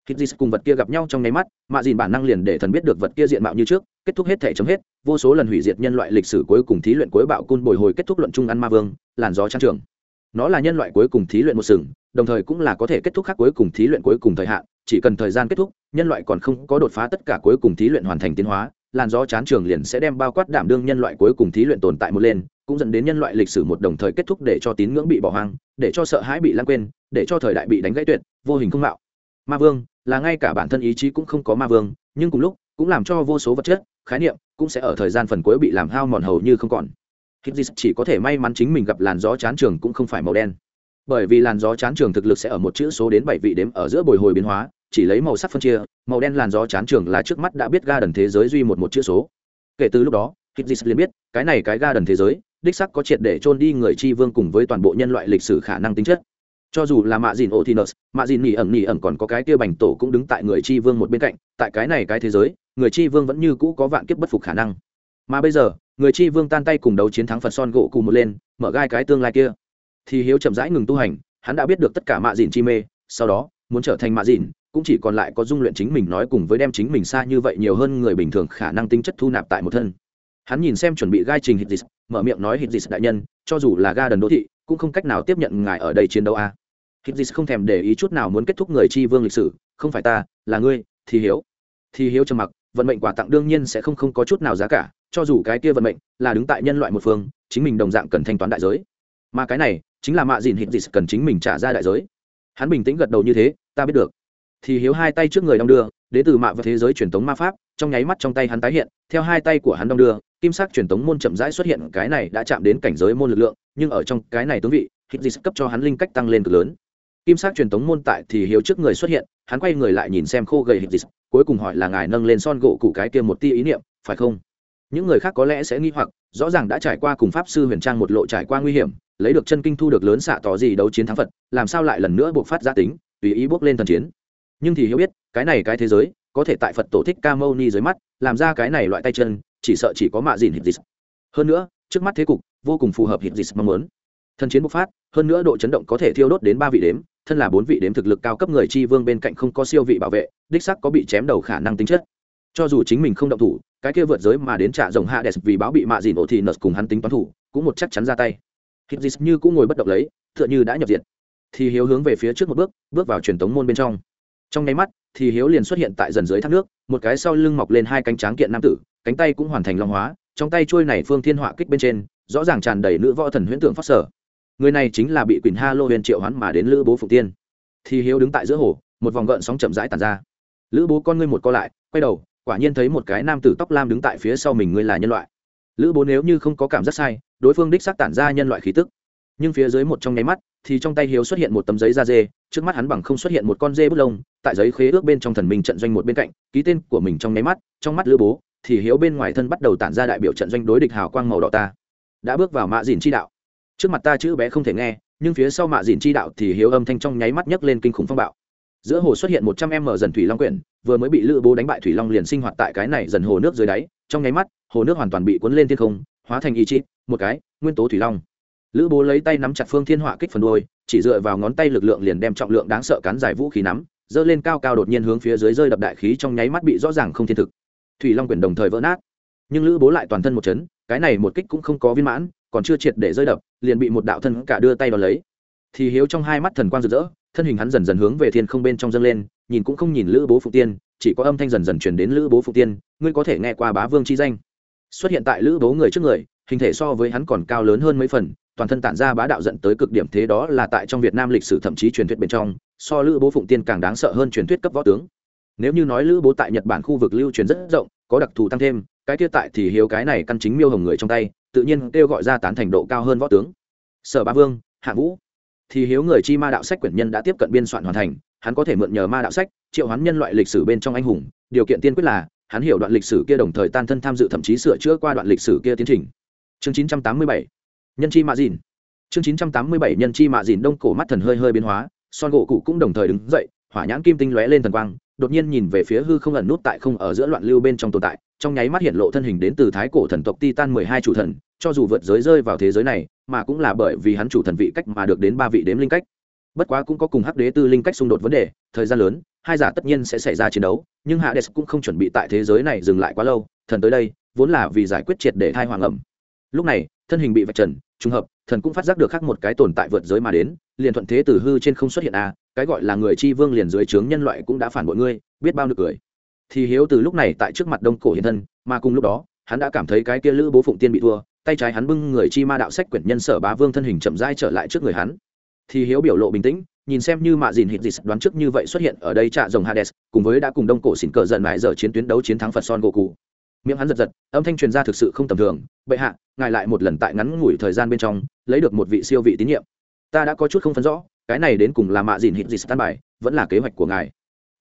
hít dì cùng vật kia gặp nhau trong nháy mắt, mạ dìn bản năng liền để thần biết được vật kia diện mạo như trước, kết thúc hết thể chấm hết, vô số lần hủy diệt nhân loại lịch sử cuối cùng thí luyện cuối bạo cun bồi hồi kết thúc luận chung ăn ma vương, làn gió trang trường. Nó là nhân loại cuối cùng thí luyện một sừng, đồng thời cũng là có thể kết thúc khác cuối cùng thí luyện cuối cùng thời hạn, chỉ cần thời gian kết thúc, nhân loại còn không có đột phá tất cả cuối cùng thí luyện hoàn thành tiến hóa, làn gió chán trường liền sẽ đem bao quát đảm đương nhân loại cuối cùng thí luyện tồn tại một lên, cũng dẫn đến nhân loại lịch sử một đồng thời kết thúc để cho tín ngưỡng bị bỏ hoang, để cho sợ hãi bị lãng quên, để cho thời đại bị đánh gãy tuyệt, vô hình không mạo. Ma vương là ngay cả bản thân ý chí cũng không có ma vương, nhưng cùng lúc, cũng làm cho vô số vật chất, khái niệm cũng sẽ ở thời gian phần cuối bị làm hao mòn hầu như không còn. Hibis chỉ có thể may mắn chính mình gặp làn gió chán trường cũng không phải màu đen. Bởi vì làn gió chán trường thực lực sẽ ở một chữ số đến bảy vị đếm ở giữa bồi hồi biến hóa, chỉ lấy màu sắc phân chia, màu đen làn gió chán trường là trước mắt đã biết ga đần thế giới duy một một chữ số. Kể từ lúc đó Hibis liền biết, cái này cái ga đần thế giới, đích sắc có triệt để chôn đi người chi vương cùng với toàn bộ nhân loại lịch sử khả năng tính chất cho dù là mạ dìn otinus mạ dìn nỉ ẩn nỉ ẩn còn có cái kia bành tổ cũng đứng tại người chi vương một bên cạnh, tại cái này cái thế giới, người chi vương vẫn như cũ có vạn kiếp bất phục khả năng. Mà bây giờ, người chi vương tan tay cùng đấu chiến thắng phật son gỗ cùng một lên, mở gai cái tương lai kia. Thì hiếu chậm rãi ngừng tu hành, hắn đã biết được tất cả mạ dìn chi mê, sau đó, muốn trở thành mạ dìn, cũng chỉ còn lại có dung luyện chính mình nói cùng với đem chính mình xa như vậy nhiều hơn người bình thường khả năng tính chất thu nạp tại một thân. Hắn nhìn xem chuẩn bị gai trình hít dịch mở miệng nói hít dịch đại nhân, cho dù là ga đần đô thị, cũng không cách nào tiếp nhận ngài ở đây chiến đấu a. à hít không thèm để ý chút nào muốn kết thúc người chi vương lịch sử, không phải ta, là ngươi thì hiếu. Thì hiếu trầm mặc, vận mệnh quà tặng đương nhiên sẽ không không có chút nào giá cả, cho dù cái kia vận mệnh là đứng tại nhân loại một phương, chính mình đồng dạng cần thanh toán đại giới. Mà cái này chính là mạ dìn hít cần chính mình trả ra đại giới. Hắn bình tĩnh gật đầu như thế, ta biết được. Thì hiếu hai tay trước người đong đưa đến từ mạ và thế giới truyền thống ma pháp, trong nháy mắt trong tay hắn tái hiện, theo hai tay của hắn đong đưa, kim sắc truyền thống môn chậm rãi xuất hiện, cái này đã chạm đến cảnh giới môn lực lượng, nhưng ở trong cái này tướng vị hít cấp cho hắn linh cách tăng lên cực lớn kim sắc truyền thống môn tại thì hiếu trước người xuất hiện, hắn quay người lại nhìn xem khô gầy hiệp dịch, cuối cùng hỏi là ngài nâng lên son gỗ cụ cái kia một tia ý niệm, phải không? Những người khác có lẽ sẽ nghi hoặc, rõ ràng đã trải qua cùng pháp sư huyền trang một lộ trải qua nguy hiểm, lấy được chân kinh thu được lớn xạ tỏ gì đấu chiến thắng phật, làm sao lại lần nữa buộc phát gia tính, tùy ý bước lên thần chiến. Nhưng thì Hiếu biết, cái này cái thế giới, có thể tại phật tổ thích ca mâu ni dưới mắt, làm ra cái này loại tay chân, chỉ sợ chỉ có mạ dìn hiệp dịch. Hơn nữa, trước mắt thế cục, vô cùng phù hợp hiệp dịch mong muốn. Thần chiến bộc phát, hơn nữa độ chấn động có thể thiêu đốt đến ba vị đếm thân là bốn vị đếm thực lực cao cấp người chi vương bên cạnh không có siêu vị bảo vệ, đích sắc có bị chém đầu khả năng tính chất. Cho dù chính mình không động thủ, cái kia vượt giới mà đến trả rồng hạ vì báo bị mạ dìn ổ thì nợt cùng hắn tính toán thủ, cũng một chắc chắn ra tay. Hít dịt như cũng ngồi bất động lấy, tựa như đã nhập diện thì hiếu hướng về phía trước một bước bước vào truyền thống môn bên trong. Trong nháy mắt, thì hiếu liền xuất hiện tại dần dưới thác nước, một cái sau lưng mọc lên hai cánh tráng kiện nam tử, cánh tay cũng hoàn thành long hóa, trong tay trôi này phương thiên họa kích bên trên, rõ ràng tràn đầy nữ võ thần huyễn tượng phát sở người này chính là bị quỳnh ha lô huyền triệu hoán mà đến lữ bố phụng tiên. Thì hiếu đứng tại giữa hồ, một vòng gợn sóng chậm rãi tàn ra. Lữ bố con ngươi một co lại, quay đầu, quả nhiên thấy một cái nam tử tóc lam đứng tại phía sau mình ngươi là nhân loại. Lữ bố nếu như không có cảm giác sai, đối phương đích xác tản ra nhân loại khí tức. Nhưng phía dưới một trong nháy mắt, thì trong tay hiếu xuất hiện một tấm giấy da dê, trước mắt hắn bằng không xuất hiện một con dê bút lông, tại giấy khế ước bên trong thần minh trận doanh một bên cạnh, ký tên của mình trong nháy mắt, trong mắt lữ bố, thì hiếu bên ngoài thân bắt đầu tản ra đại biểu trận doanh đối địch hào quang màu đỏ ta. Đã bước vào mạ dìn chi đạo trước mặt ta chữ bé không thể nghe, nhưng phía sau mạ dìn chi đạo thì hiếu âm thanh trong nháy mắt nhấc lên kinh khủng phong bạo. Giữa hồ xuất hiện một trăm em mở dần thủy long quyển, vừa mới bị lữ bố đánh bại thủy long liền sinh hoạt tại cái này dần hồ nước dưới đáy, trong nháy mắt, hồ nước hoàn toàn bị cuốn lên thiên không, hóa thành ý chí một cái, nguyên tố thủy long. Lữ bố lấy tay nắm chặt phương thiên họa kích phần đôi chỉ dựa vào ngón tay lực lượng liền đem trọng lượng đáng sợ cán giải vũ khí nắm dơ lên cao cao đột nhiên hướng phía dưới rơi đập đại khí trong nháy mắt bị rõ ràng không thiên thực. Thủy long quyển đồng thời vỡ nát. Nhưng lữ bố lại toàn thân một chấn, cái này một kích cũng không có viên mãn còn chưa triệt để rơi đập, liền bị một đạo thân cả đưa tay đo lấy. Thì hiếu trong hai mắt thần quang rực rỡ, thân hình hắn dần dần hướng về thiên không bên trong dâng lên, nhìn cũng không nhìn lữ bố phụ tiên, chỉ có âm thanh dần dần chuyển đến lữ bố phụ tiên, ngươi có thể nghe qua bá vương chi danh. Xuất hiện tại lữ bố người trước người, hình thể so với hắn còn cao lớn hơn mấy phần, toàn thân tản ra bá đạo dẫn tới cực điểm thế đó là tại trong việt nam lịch sử thậm chí truyền thuyết bên trong, so lữ bố phụng tiên càng đáng sợ hơn truyền thuyết cấp võ tướng. Nếu như nói lữ bố tại nhật bản khu vực lưu truyền rất rộng, có đặc thù tăng thêm, cái kia tại thì hiếu cái này căn chính miêu hồng người trong tay tự nhiên kêu gọi ra tán thành độ cao hơn võ tướng. Sở ba vương, hạ vũ. Thì hiếu người chi ma đạo sách quyển nhân đã tiếp cận biên soạn hoàn thành, hắn có thể mượn nhờ ma đạo sách, triệu hắn nhân loại lịch sử bên trong anh hùng. Điều kiện tiên quyết là, hắn hiểu đoạn lịch sử kia đồng thời tan thân tham dự thậm chí sửa chữa qua đoạn lịch sử kia tiến trình. Chương 987 nhân chi mạ dìn. Chương 987 nhân chi mạ dìn đông cổ mắt thần hơi hơi biến hóa, son gỗ cụ cũng đồng thời đứng dậy, hỏa nhãn kim tinh lóe lên thần quang đột nhiên nhìn về phía hư không ẩn nút tại không ở giữa loạn lưu bên trong tồn tại, trong nháy mắt hiện lộ thân hình đến từ thái cổ thần tộc titan mười hai chủ thần, cho dù vượt giới rơi vào thế giới này, mà cũng là bởi vì hắn chủ thần vị cách mà được đến ba vị đếm linh cách. Bất quá cũng có cùng hắc đế tư linh cách xung đột vấn đề, thời gian lớn, hai giả tất nhiên sẽ xảy ra chiến đấu, nhưng hades cũng không chuẩn bị tại thế giới này dừng lại quá lâu, thần tới đây, vốn là vì giải quyết triệt để thai hoàng ẩm. Lúc này, thân hình bị vạch trần, trùng hợp, thần cũng phát giác được khác một cái tồn tại vượt giới mà đến liền thuận thế từ hư trên không xuất hiện à, cái gọi là người chi vương liền dưới trướng nhân loại cũng đã phản bội ngươi biết bao nực cười. Thì hiếu từ lúc này tại trước mặt đông cổ hiện thân mà cùng lúc đó hắn đã cảm thấy cái kia lữ bố phụng tiên bị thua tay trái hắn bưng người chi ma đạo sách quyển nhân sở bá vương thân hình chậm rãi trở lại trước người hắn. Thì hiếu biểu lộ bình tĩnh nhìn xem như mạ dìn hít gì đoán trước như vậy xuất hiện ở đây trạ rồng hades cùng với đã cùng đông cổ xỉn cờ dần mãi giờ chiến tuyến đấu chiến thắng phật son gỗ cụ. Miệng hắn giật giật âm thanh truyền ra thực sự không tầm thường bệ hạ ngài lại một lần tại ngắn ngủi thời gian bên trong lấy được một vị siêu vị tín nhiệm ta đã có chút không phân rõ, cái này đến cùng là mạ dìn hít gì tan bài, vẫn là kế hoạch của ngài.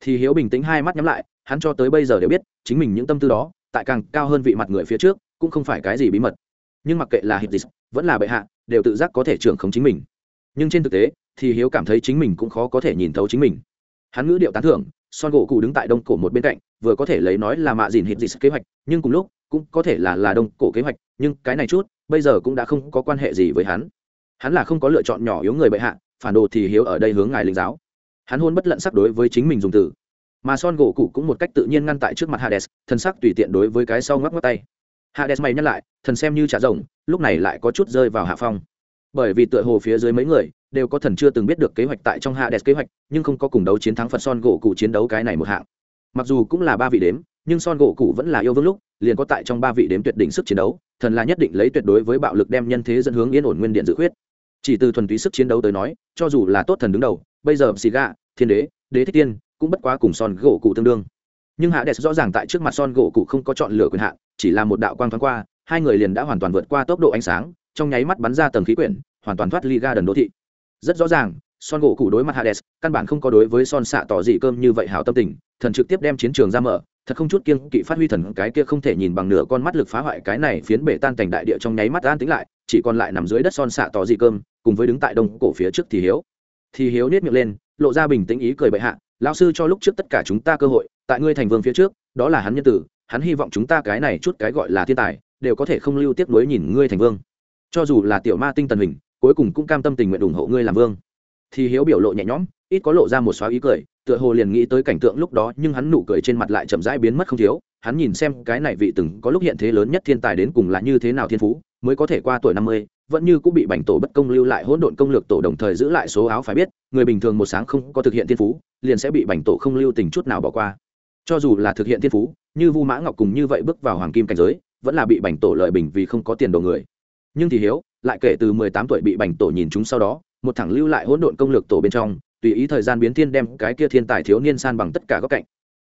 Thì hiếu bình tĩnh hai mắt nhắm lại, hắn cho tới bây giờ đều biết, chính mình những tâm tư đó, tại càng cao hơn vị mặt người phía trước, cũng không phải cái gì bí mật. Nhưng mặc kệ là hít dịch vẫn là bệ hạ, đều tự giác có thể trưởng khống chính mình. Nhưng trên thực tế, thì hiếu cảm thấy chính mình cũng khó có thể nhìn thấu chính mình. Hắn ngữ điệu tán thưởng, son gỗ cụ đứng tại đông cổ một bên cạnh, vừa có thể lấy nói là mạ dìn hít dịch kế hoạch, nhưng cùng lúc, cũng có thể là là đông cổ kế hoạch, nhưng cái này chút, bây giờ cũng đã không có quan hệ gì với hắn hắn là không có lựa chọn nhỏ yếu người bệ hạ, phản đồ thì hiếu ở đây hướng ngài linh giáo. Hắn hôn bất lận sắc đối với chính mình dùng từ. Mà son gỗ cụ cũng một cách tự nhiên ngăn tại trước mặt hades thân sắc tùy tiện đối với cái sau ngoắc ngoắc tay. Hades mày nhắc lại, thần xem như trả rồng, lúc này lại có chút rơi vào hạ phong. Bởi vì tựa hồ phía dưới mấy người đều có thần chưa từng biết được kế hoạch tại trong hades kế hoạch, nhưng không có cùng đấu chiến thắng phật son gỗ cụ chiến đấu cái này một hạng. Mặc dù cũng là ba vị đếm, nhưng son gỗ cụ vẫn là yêu vương lúc, liền có tại trong ba vị đếm tuyệt đỉnh sức chiến đấu, thần là nhất định lấy tuyệt đối với bạo lực đem nhân thế dẫn hướng yên ổn nguyên điện dự khuyết chỉ từ thuần túy sức chiến đấu tới nói, cho dù là tốt thần đứng đầu, bây giờ xì gà, thiên đế đế thích tiên, cũng bất quá cùng son gỗ cụ tương đương. Nhưng hạ đẹp rõ ràng tại trước mặt son gỗ cụ không có chọn lựa quyền hạn, chỉ là một đạo quang thoáng qua, hai người liền đã hoàn toàn vượt qua tốc độ ánh sáng, trong nháy mắt bắn ra tầng khí quyển, hoàn toàn thoát ly ga đần đô thị. Rất rõ ràng, son gỗ cụ đối mặt hades căn bản không có đối với son xạ tỏ dị cơm như vậy hảo tâm tình, thần trực tiếp đem chiến trường ra mở, thật không chút kiên kỵ phát huy thần cái kia không thể nhìn bằng nửa con mắt lực phá hoại cái này phiến bể tan thành đại địa trong nháy mắt an tính lại, chỉ còn lại nằm dưới đất son xạ tỏ dị cơm cùng với đứng tại đông cổ phía trước thì hiếu. Thì hiếu nết miệng lên, lộ ra bình tĩnh ý cười bệ hạ, lão sư cho lúc trước tất cả chúng ta cơ hội, tại ngươi thành vương phía trước, đó là hắn nhân tử, hắn hy vọng chúng ta cái này chút cái gọi là thiên tài, đều có thể không lưu tiếp nối nhìn ngươi thành vương. Cho dù là tiểu ma tinh tần hình cuối cùng cũng cam tâm tình nguyện ủng hộ ngươi làm vương. Thì hiếu biểu lộ nhẹ nhõm, ít có lộ ra một xóa ý cười, tựa hồ liền nghĩ tới cảnh tượng lúc đó, nhưng hắn nụ cười trên mặt lại chậm rãi biến mất không thiếu. Hắn nhìn xem cái này vị từng có lúc hiện thế lớn nhất thiên tài đến cùng là như thế nào thiên phú, mới có thể qua tuổi năm mươi vẫn như cũng bị bành tổ bất công lưu lại hỗn độn công lược tổ đồng thời giữ lại số áo phải biết, người bình thường một sáng không có thực hiện thiên phú, liền sẽ bị bành tổ không lưu tình chút nào bỏ qua. Cho dù là thực hiện thiên phú, như vu mã ngọc cùng như vậy bước vào hoàng kim cảnh giới, vẫn là bị bành tổ lợi bình vì không có tiền đồ người. Nhưng thì hiếu, lại kể từ mười tám tuổi bị bành tổ nhìn chúng sau đó, một thẳng lưu lại hỗn độn công lược tổ bên trong, tùy ý thời gian biến thiên đem cái kia thiên tài thiếu niên san bằng tất cả góc cạnh.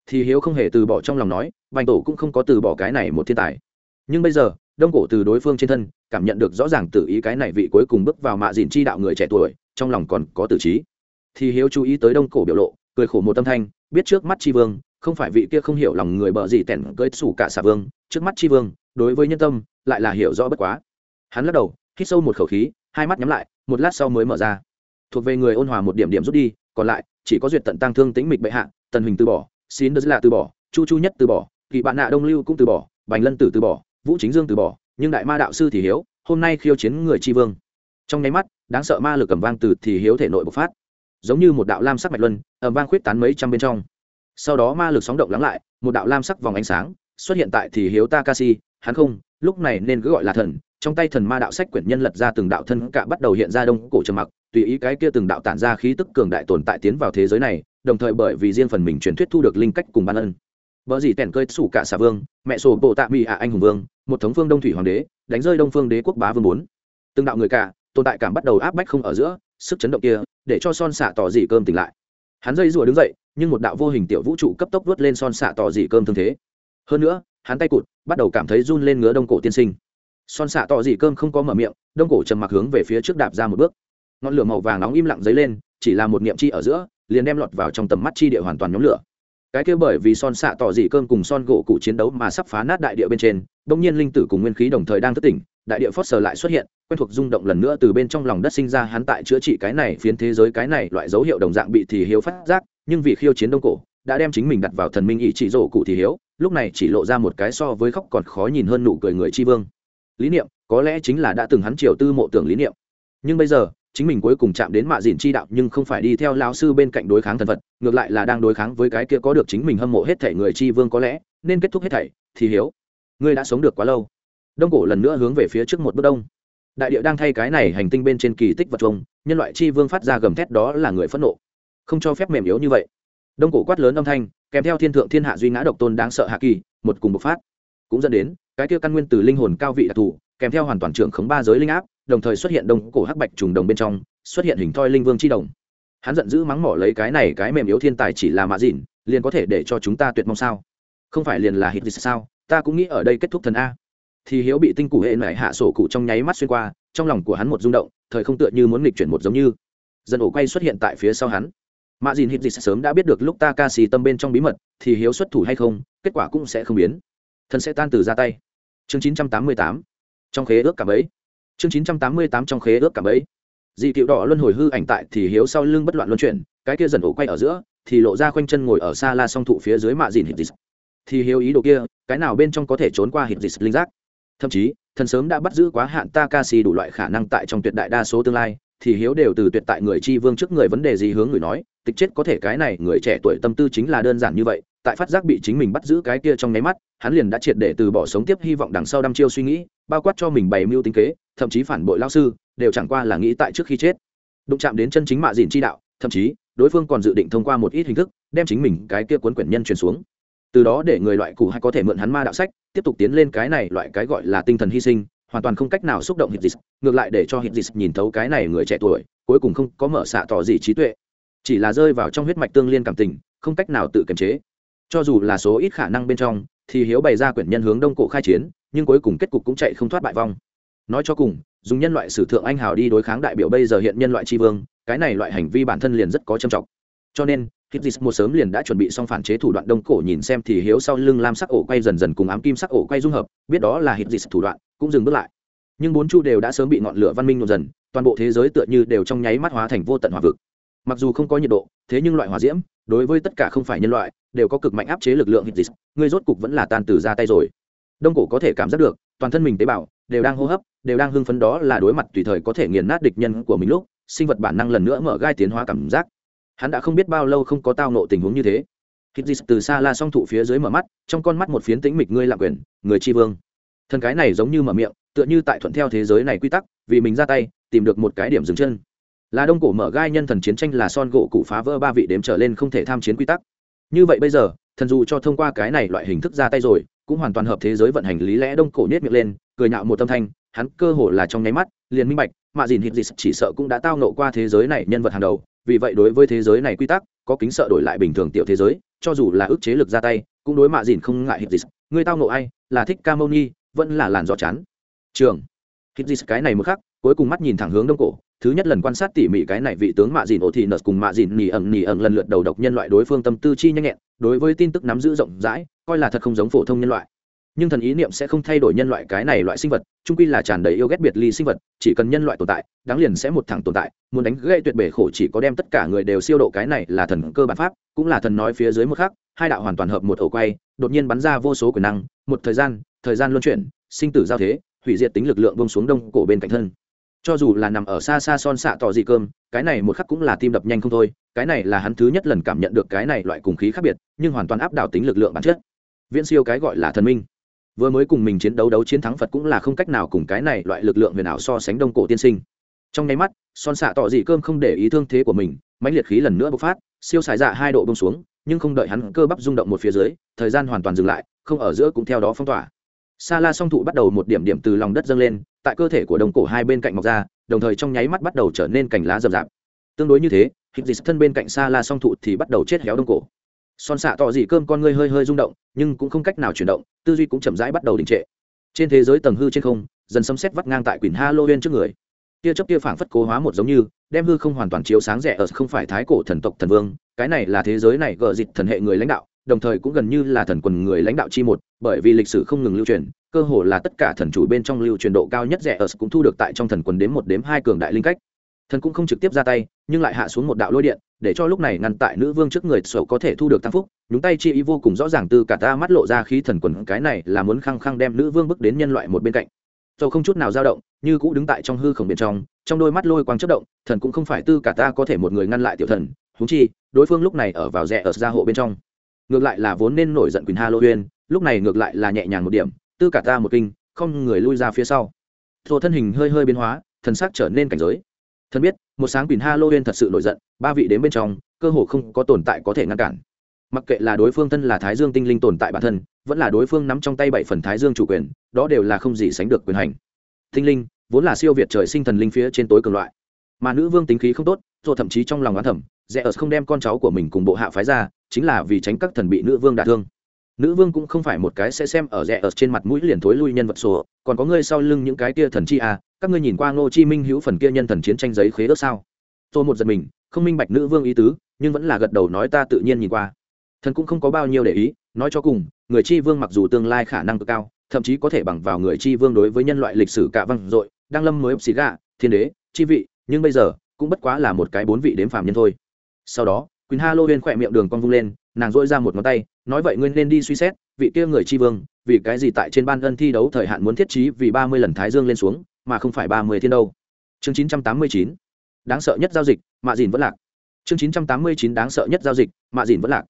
Thì hiếu không hề từ bỏ trong lòng nói, bành tổ cũng không có từ bỏ cái này một thiên tài. Nhưng bây giờ đông cổ từ đối phương trên thân, cảm nhận được rõ ràng tự ý cái này vị cuối cùng bước vào mạ dìn chi đạo người trẻ tuổi, trong lòng còn có tử trí. Thì hiếu chú ý tới đông cổ biểu lộ, cười khổ một tâm thanh, biết trước mắt chi vương, không phải vị kia không hiểu lòng người bợ gì tẻn cơi sủ cả xà vương, trước mắt chi vương, đối với nhân tâm, lại là hiểu rõ bất quá. Hắn lắc đầu, hít sâu một khẩu khí, hai mắt nhắm lại, một lát sau mới mở ra. Thuộc về người ôn hòa một điểm điểm rút đi, còn lại, chỉ có duyệt tận tăng thương tính mịch bệ hạ, tần huỳnh từ bỏ, xin đất là từ bỏ, chu chu nhất từ bỏ, kỳ bạn nạ đông lưu cũng từ bỏ, bành lân tử từ bỏ vũ chính dương từ bỏ, nhưng đại ma đạo sư thì hiếu, hôm nay khiêu chiến người tri vương. Trong nháy mắt, đáng sợ ma lực cầm vang từ thì hiếu thể nội bộc phát. Giống như một đạo lam sắc mạch luân ẩm vang khuyết tán mấy trăm bên trong. Sau đó ma lực sóng động lắng lại, một đạo lam sắc vòng ánh sáng xuất hiện tại thì hiếu takashi, hắn không, lúc này nên cứ gọi là thần, trong tay thần ma đạo sách quyển nhân lật ra từng đạo thân cạ bắt đầu hiện ra đông cổ trầm mặc, tùy ý cái kia từng đạo tản ra khí tức cường đại tồn tại tiến vào thế giới này, đồng thời bởi vì riêng phần mình truyền thuyết thu được linh cách cùng ban ân vợ gì tèn cơi sủ cả xà vương, mẹ sổ bộ tạ mỹ ạ anh hùng vương, một thống phương đông thủy hoàng đế, đánh rơi đông phương đế quốc bá vương bốn. Từng đạo người cả, tồn tại cảm bắt đầu áp bách không ở giữa, sức chấn động kia, để cho son xạ tỏ dị cơm tỉnh lại. Hắn dây rùa đứng dậy, nhưng một đạo vô hình tiểu vũ trụ cấp tốc vớt lên son xạ tỏ dị cơm thương thế. Hơn nữa, hắn tay cụt, bắt đầu cảm thấy run lên ngứa đông cổ tiên sinh. Son xạ tỏ dị cơm không có mở miệng, đông cổ trầm mặc hướng về phía trước đạp ra một bước. Ngọn lửa màu vàng nóng im lặng dấy lên, chỉ là một niệm chi ở giữa, liền đem lọt vào trong tầm mắt chi địa hoàn toàn nhóm lửa cái kia bởi vì son xạ tỏ dị cơm cùng son gỗ cụ chiến đấu mà sắp phá nát đại địa bên trên đông nhiên linh tử cùng nguyên khí đồng thời đang thức tỉnh, đại địa phớt sờ lại xuất hiện, quen thuộc rung động lần nữa từ bên trong lòng đất sinh ra hắn tại chữa trị cái này phiến thế giới, cái này loại dấu hiệu đồng dạng bị thì hiếu phát giác, nhưng vì khiêu chiến đông cổ, đã đem chính mình đặt vào thần minh ý chỉ rổ cụ thì hiếu, lúc này chỉ lộ ra một cái so với khóc còn khó nhìn hơn nụ cười người tri vương. Lý niệm, có lẽ chính là đã từng hắn triều tư mộ tưởng lý niệm. Nhưng bây giờ chính mình cuối cùng chạm đến mạ dìn chi đạo nhưng không phải đi theo lão sư bên cạnh đối kháng thần vật ngược lại là đang đối kháng với cái kia có được chính mình hâm mộ hết thể người chi vương có lẽ, nên kết thúc hết thảy, thì hiếu ngươi đã sống được quá lâu. Đông cổ lần nữa hướng về phía trước một bước đông. Đại địa đang thay cái này hành tinh bên trên kỳ tích vật trông nhân loại chi vương phát ra gầm thét đó là người phẫn nộ. Không cho phép mềm yếu như vậy. Đông cổ quát lớn âm thanh, kèm theo thiên thượng thiên hạ duy ngã độc tôn đáng sợ hạ kỳ, một cùng bộc phát. Cũng dẫn đến, cái kia căn nguyên từ linh hồn cao vị đặc thù, kèm theo hoàn toàn trưởng khống ba giới linh áp đồng thời xuất hiện đông cổ hắc bạch trùng đồng bên trong, xuất hiện hình thoi linh vương chi đồng. Hắn giận dữ mắng mỏ lấy cái này cái mềm yếu thiên tài chỉ là mạ dịn, liền có thể để cho chúng ta tuyệt mong sao? Không phải liền là hít dịch sao? Ta cũng nghĩ ở đây kết thúc thần a. Thì hiếu bị tinh cụ hệ nảy hạ sổ cụ trong nháy mắt xuyên qua, trong lòng của hắn một rung động, thời không tựa như muốn nghịch chuyển một giống như. Dân ổ quay xuất hiện tại phía sau hắn. Mạ dìn hít dịch sớm đã biết được lúc ta ca xì tâm bên trong bí mật, thì hiếu xuất thủ hay không, kết quả cũng sẽ không biến. Thần sẽ tan từ ra tay. Chương chín trăm tám mươi tám. Trong khế ước cảm ấy chương chín trăm tám mươi tám trong khế ước cảm ấy. Dị cựu đỏ luân hồi hư ảnh tại thì hiếu sau lưng bất loạn luân chuyển, cái kia dần ổ quay ở giữa, thì lộ ra khoanh chân ngồi ở xa la song thụ phía dưới mạ dìn hít dịch thì hiếu ý đồ kia, cái nào bên trong có thể trốn qua hít dịch linh giác? Thậm chí, thần sớm đã bắt giữ quá hạn takashi đủ loại khả năng tại trong tuyệt đại đa số tương lai, thì hiếu đều từ tuyệt tại người chi vương trước người vấn đề gì hướng người nói, tịch chết có thể cái này người trẻ tuổi tâm tư chính là đơn giản như vậy, tại phát giác bị chính mình bắt giữ cái kia trong nháy mắt, hắn liền đã triệt để từ bỏ sống tiếp hy vọng đằng sau đăm chiêu suy nghĩ bao quát cho mình bày mưu tính kế, thậm chí phản bội lao sư, đều chẳng qua là nghĩ tại trước khi chết. Đụng chạm đến chân chính mạ dìn chi đạo, thậm chí, đối phương còn dự định thông qua một ít hình thức, đem chính mình cái kia cuốn quyển nhân truyền xuống. Từ đó để người loại cụ hay có thể mượn hắn ma đạo sách, tiếp tục tiến lên cái này loại cái gọi là tinh thần hy sinh, hoàn toàn không cách nào xúc động hiệp dịch, ngược lại để cho hiệp dịch nhìn thấu cái này người trẻ tuổi, cuối cùng không có mở xạ tỏ gì trí tuệ. Chỉ là rơi vào trong huyết mạch tương liên cảm tình, không cách nào tự kiềm chế. Cho dù là số ít khả năng bên trong, thì hiếu bày ra quyển nhân hướng đông cổ khai chiến nhưng cuối cùng kết cục cũng chạy không thoát bại vong. Nói cho cùng, dùng nhân loại sử thượng anh hào đi đối kháng đại biểu bây giờ hiện nhân loại tri vương, cái này loại hành vi bản thân liền rất có trầm trọng. Cho nên hít dịch một sớm liền đã chuẩn bị xong phản chế thủ đoạn đông cổ nhìn xem thì hiếu sau lưng lam sắc ổ quay dần dần cùng ám kim sắc ổ quay dung hợp, biết đó là hít dịch thủ đoạn, cũng dừng bước lại. Nhưng bốn chu đều đã sớm bị ngọn lửa văn minh nổ dần, toàn bộ thế giới tựa như đều trong nháy mắt hóa thành vô tận hỏa vực. Mặc dù không có nhiệt độ, thế nhưng loại hỏa diễm, đối với tất cả không phải nhân loại, đều có cực mạnh áp chế lực lượng hít dịch người rốt cục vẫn là tan từ ra tay rồi đông cổ có thể cảm giác được, toàn thân mình tế bào đều đang hô hấp, đều đang hưng phấn đó là đối mặt tùy thời có thể nghiền nát địch nhân của mình lúc, sinh vật bản năng lần nữa mở gai tiến hóa cảm giác. Hắn đã không biết bao lâu không có tao nộ tình huống như thế. Hít từ xa la song thụ phía dưới mở mắt, trong con mắt một phiến tĩnh mịch ngươi lạm quyền, người tri vương. Thân cái này giống như mở miệng, tựa như tại thuận theo thế giới này quy tắc, vì mình ra tay, tìm được một cái điểm dừng chân. Là đông cổ mở gai nhân thần chiến tranh là son gỗ cụ phá vỡ ba vị đếm trở lên không thể tham chiến quy tắc. Như vậy bây giờ, thần dù cho thông qua cái này loại hình thức ra tay rồi cũng hoàn toàn hợp thế giới vận hành lý lẽ đông cổ nhét miệng lên, cười nhạo một tâm thanh, hắn cơ hồ là trong nháy mắt, liền minh bạch mạ dìn hít dị chỉ sợ cũng đã tao nộ qua thế giới này nhân vật hàng đầu, vì vậy đối với thế giới này quy tắc, có kính sợ đổi lại bình thường tiểu thế giới, cho dù là ức chế lực ra tay, cũng đối mạ dìn không ngại hít dị người tao nộ ai? Là thích ca mâu ni, vẫn là làn gió chán. Trường. Hít dịch cái này một khắc, cuối cùng mắt nhìn thẳng hướng đông cổ thứ nhất lần quan sát tỉ mỉ cái này vị tướng mạ dìn ổ thị nợ cùng mạ dìn nỉ ẩn nỉ ẩn lần lượt đầu độc nhân loại đối phương tâm tư chi nhanh nhẹn, đối với tin tức nắm giữ rộng rãi, coi là thật không giống phổ thông nhân loại. Nhưng thần ý niệm sẽ không thay đổi nhân loại cái này loại sinh vật trung quy là tràn đầy yêu ghét biệt ly sinh vật, chỉ cần nhân loại tồn tại, đáng liền sẽ một thẳng tồn tại, muốn đánh gây tuyệt bể khổ chỉ có đem tất cả người đều siêu độ cái này là thần cơ bản pháp, cũng là thần nói phía dưới một khác hai đạo hoàn toàn hợp một ổ quay, đột nhiên bắn ra vô số quyền năng, một thời gian thời gian luân chuyển, sinh tử giao thế, hủy diệt tính lực lượng bông xuống đông cổ bên cạnh thân cho dù là nằm ở xa xa son xạ tỏ gì cơm, cái này một khắc cũng là tim đập nhanh không thôi, cái này là hắn thứ nhất lần cảm nhận được cái này loại cùng khí khác biệt, nhưng hoàn toàn áp đảo tính lực lượng bản chất. Viễn siêu cái gọi là thần minh. Vừa mới cùng mình chiến đấu đấu chiến thắng phật cũng là không cách nào cùng cái này loại lực lượng huyền ảo so sánh đông cổ tiên sinh. Trong nháy mắt, son xạ tỏ dị cơm không để ý thương thế của mình, mãnh liệt khí lần nữa bộc phát, siêu xài dạ hai độ bông xuống, nhưng không đợi hắn cơ bắp rung động một phía dưới, thời gian hoàn toàn dừng lại, không ở giữa cũng theo đó phong tỏa. Sa la song thụ bắt đầu một điểm điểm từ lòng đất dâng lên tại cơ thể của đồng cổ hai bên cạnh mọc ra, đồng thời trong nháy mắt bắt đầu trở nên cành lá rậm rạp. Tương đối như thế, hít dịch thân bên cạnh xa la song thụ thì bắt đầu chết héo đông cổ. Son xạ tỏ dị cơm con ngươi hơi hơi rung động, nhưng cũng không cách nào chuyển động, tư duy cũng chậm rãi bắt đầu đình trệ. Trên thế giới tầng hư trên không, dần xâm xét vắt ngang tại quyển halloween trước người. Tia chớp tia phảng phất cố hóa một giống như, đem hư không hoàn toàn chiếu sáng rẻ ở không phải thái cổ thần tộc thần vương, cái này là thế giới này gờ dịch thần hệ người lãnh đạo đồng thời cũng gần như là thần quần người lãnh đạo chi một, bởi vì lịch sử không ngừng lưu truyền, cơ hồ là tất cả thần chủ bên trong lưu truyền độ cao nhất rẻ ở cũng thu được tại trong thần quần đếm một đếm hai cường đại linh cách. Thần cũng không trực tiếp ra tay, nhưng lại hạ xuống một đạo lôi điện, để cho lúc này ngăn tại nữ vương trước người sổ có thể thu được tăng phúc, nhúng tay chi ý vô cùng rõ ràng từ cả ta mắt lộ ra khí thần quần cái này là muốn khăng khăng đem nữ vương bước đến nhân loại một bên cạnh. Dầu không chút nào dao động, như cũ đứng tại trong hư khổng bên trong trong đôi mắt lôi quang chất động, thần cũng không phải tư cả ta có thể một người ngăn lại tiểu thần húng chi, đối phương lúc này ở vào rẽ ở gia hộ bên trong ngược lại là vốn nên nổi giận quyền uyên lúc này ngược lại là nhẹ nhàng một điểm, tư cả ta một kinh, không người lui ra phía sau. Thổ thân hình hơi hơi biến hóa, thần sắc trở nên cảnh giới. Thân biết, một sáng quyền uyên thật sự nổi giận, ba vị đến bên trong, cơ hồ không có tồn tại có thể ngăn cản. Mặc kệ là đối phương thân là thái dương tinh linh tồn tại bản thân, vẫn là đối phương nắm trong tay bảy phần thái dương chủ quyền, đó đều là không gì sánh được quyền hành. Tinh linh, vốn là siêu việt trời sinh thần linh phía trên tối cường loại. Mà nữ vương tính khí không tốt rồi thậm chí trong lòng oán thẩm rẽ ớt không đem con cháu của mình cùng bộ hạ phái ra, chính là vì tránh các thần bị nữ vương đả thương. Nữ vương cũng không phải một cái sẽ xem ở rẽ ớt trên mặt mũi liền thối lui nhân vật sổ, còn có ngươi sau lưng những cái kia thần chi à các ngươi nhìn qua ngô chi minh hữu phần kia nhân thần chiến tranh giấy khế ớt sao? Tôi một giật mình, không minh bạch nữ vương ý tứ, nhưng vẫn là gật đầu nói ta tự nhiên nhìn qua. Thần cũng không có bao nhiêu để ý, nói cho cùng, người chi vương mặc dù tương lai khả năng cực cao, thậm chí có thể bằng vào người chi vương đối với nhân loại lịch sử cả văng dội, đang lâm mới xì gà, thiên đế, chi vị, nhưng bây giờ, cũng bất quá là một cái bốn vị đếm phàm nhân thôi sau đó, quỳnh halloween khỏe miệng đường con vung lên, nàng dỗi ra một ngón tay, nói vậy ngươi nên đi suy xét, vị kia người tri vương, vì cái gì tại trên ban ân thi đấu thời hạn muốn thiết trí vì ba mươi lần thái dương lên xuống, mà không phải ba mươi thiên đâu. Chương chín trăm tám mươi chín. Đáng sợ nhất giao dịch, mạ dìn vẫn lạc. Chương chín trăm tám mươi chín đáng sợ nhất giao dịch, mạ dìn vẫn lạc.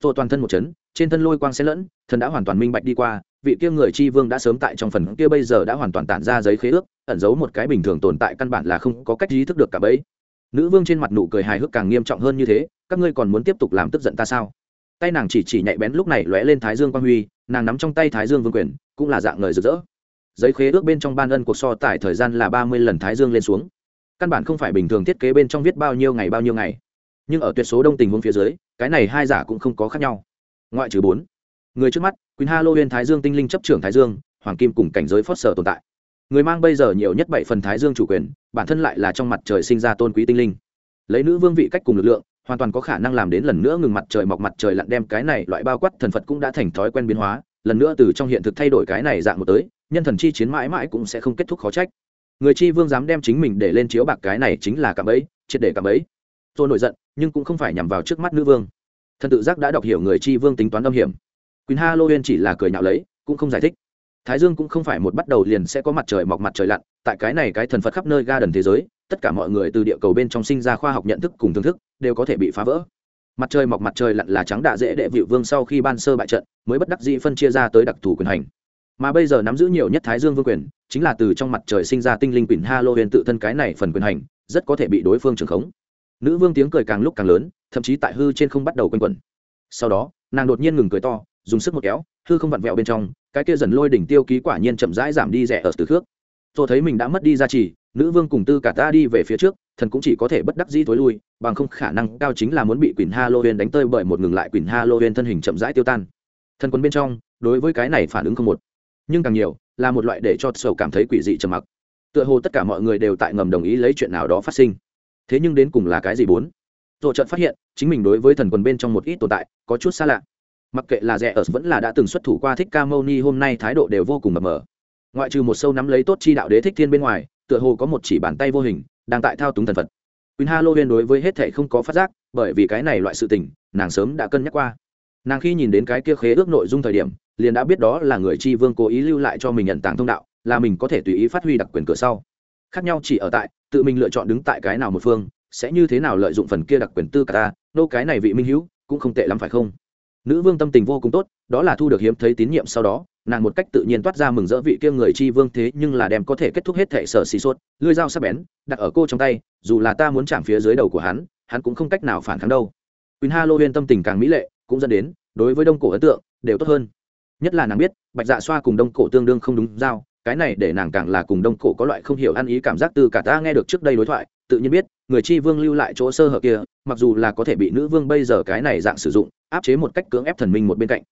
Tôi toàn thân một chấn, trên thân lôi quang xen lẫn, thần đã hoàn toàn minh bạch đi qua, vị kia người tri vương đã sớm tại trong phần kia bây giờ đã hoàn toàn tản ra giấy khế ước, ẩn giấu một cái bình thường tồn tại căn bản là không có cách ý thức được cả bấy nữ vương trên mặt nụ cười hài hước càng nghiêm trọng hơn như thế, các ngươi còn muốn tiếp tục làm tức giận ta sao? Tay nàng chỉ chỉ nhạy bén lúc này lóe lên thái dương quang huy, nàng nắm trong tay thái dương vương quyền, cũng là dạng người rực rỡ. Giấy khế ước bên trong ban ân cuộc so tải thời gian là ba mươi lần thái dương lên xuống. Căn bản không phải bình thường thiết kế bên trong viết bao nhiêu ngày bao nhiêu ngày. Nhưng ở tuyệt số đông tình huống phía dưới, cái này hai giả cũng không có khác nhau. Ngoại trừ bốn. Người trước mắt quyền huyên thái dương tinh linh chấp trưởng thái dương, hoàng kim cùng cảnh giới phót sở tồn tại người mang bây giờ nhiều nhất bảy phần thái dương chủ quyền, bản thân lại là trong mặt trời sinh ra tôn quý tinh linh. Lấy nữ vương vị cách cùng lực lượng, hoàn toàn có khả năng làm đến lần nữa ngừng mặt trời mọc mặt trời lặn đem cái này loại bao quát thần phật cũng đã thành thói quen biến hóa, lần nữa từ trong hiện thực thay đổi cái này dạng một tới, nhân thần chi chiến mãi mãi cũng sẽ không kết thúc khó trách. Người chi vương dám đem chính mình để lên chiếu bạc cái này chính là cạm ấy, triệt để cạm ấy. Tôi nổi giận, nhưng cũng không phải nhằm vào trước mắt nữ vương. Thần tự giác đã đọc hiểu người chi vương tính toán âm hiểm. Quyền huyên chỉ là cười nhạo lấy, cũng không giải thích thái dương cũng không phải một bắt đầu liền sẽ có mặt trời mọc mặt trời lặn, tại cái này cái thần phật khắp nơi ga đần thế giới, tất cả mọi người từ địa cầu bên trong sinh ra khoa học nhận thức cùng thưởng thức, đều có thể bị phá vỡ. Mặt trời mọc mặt trời lặn là trắng đạ dễ đệ vịu vương sau khi ban sơ bại trận, mới bất đắc dĩ phân chia ra tới đặc thù quyền hành. Mà bây giờ nắm giữ nhiều nhất thái dương vương quyền, chính là từ trong mặt trời sinh ra tinh linh quyền huyền tự thân cái này phần quyền hành, rất có thể bị đối phương trường khống. Nữ vương tiếng cười càng lúc càng lớn, thậm chí tại hư trên không bắt đầu quanh quẩn. Sau đó, nàng đột nhiên ngừng cười to dùng sức một kéo, hư không vặn vẹo bên trong, cái kia dần lôi đỉnh tiêu ký quả nhiên chậm rãi giảm đi rẻ ở từ khước tôi thấy mình đã mất đi gia trì, nữ vương cùng tư cả ta đi về phía trước, thần cũng chỉ có thể bất đắc dĩ thối lui, bằng không khả năng cao chính là muốn bị quỳnh huyên đánh tơi bởi một ngừng lại quỳnh huyên thân hình chậm rãi tiêu tan. Thần quân bên trong, đối với cái này phản ứng không một, nhưng càng nhiều, là một loại để cho sầu cảm thấy quỷ dị trầm mặc. Tựa hồ tất cả mọi người đều tại ngầm đồng ý lấy chuyện nào đó phát sinh. Thế nhưng đến cùng là cái gì bốn? Rồi trận phát hiện, chính mình đối với thần quần bên trong một ít tồn tại, có chút xa lạ mặc kệ là rẻ ở vẫn là đã từng xuất thủ qua thích ca mâu ni hôm nay thái độ đều vô cùng mập mờ ngoại trừ một sâu nắm lấy tốt chi đạo đế thích thiên bên ngoài tựa hồ có một chỉ bàn tay vô hình đang tại thao túng thần phật Queen Halloween đối với hết thảy không có phát giác, bởi vì cái này loại sự tình, nàng sớm đã cân nhắc qua. Nàng khi nhìn đến cái kia khế ước nội dung thời điểm, liền đã biết đó là người chi vương cố ý lưu lại cho mình nhận tàng thông đạo, là mình có thể tùy ý phát huy đặc quyền cửa sau. Khác nhau chỉ ở tại, tự mình lựa chọn đứng tại cái nào một phương, sẽ như thế nào lợi dụng phần kia đặc quyền tư cả ta, nô cái này vị minh hữu, cũng không tệ lắm phải không? Nữ vương tâm tình vô cùng tốt, đó là thu được hiếm thấy tín nhiệm sau đó, nàng một cách tự nhiên toát ra mừng rỡ vị kia người chi vương thế nhưng là đem có thể kết thúc hết thệ sở xì sốt lưỡi dao sắc bén đặt ở cô trong tay dù là ta muốn chạm phía dưới đầu của hắn hắn cũng không cách nào phản kháng đâu. Quỳnh Halloween tâm tình càng mỹ lệ cũng dẫn đến đối với đông cổ ấn tượng đều tốt hơn. Nhất là nàng biết bạch dạ xoa cùng đông cổ tương đương không đúng dao cái này để nàng càng là cùng đông cổ có loại không hiểu ăn ý cảm giác từ cả ta nghe được trước đây đối thoại tự nhiên biết người chi vương lưu lại chỗ sơ hở kia mặc dù là có thể bị nữ vương bây giờ cái này dạng sử dụng áp chế một cách cưỡng ép thần minh một bên cạnh.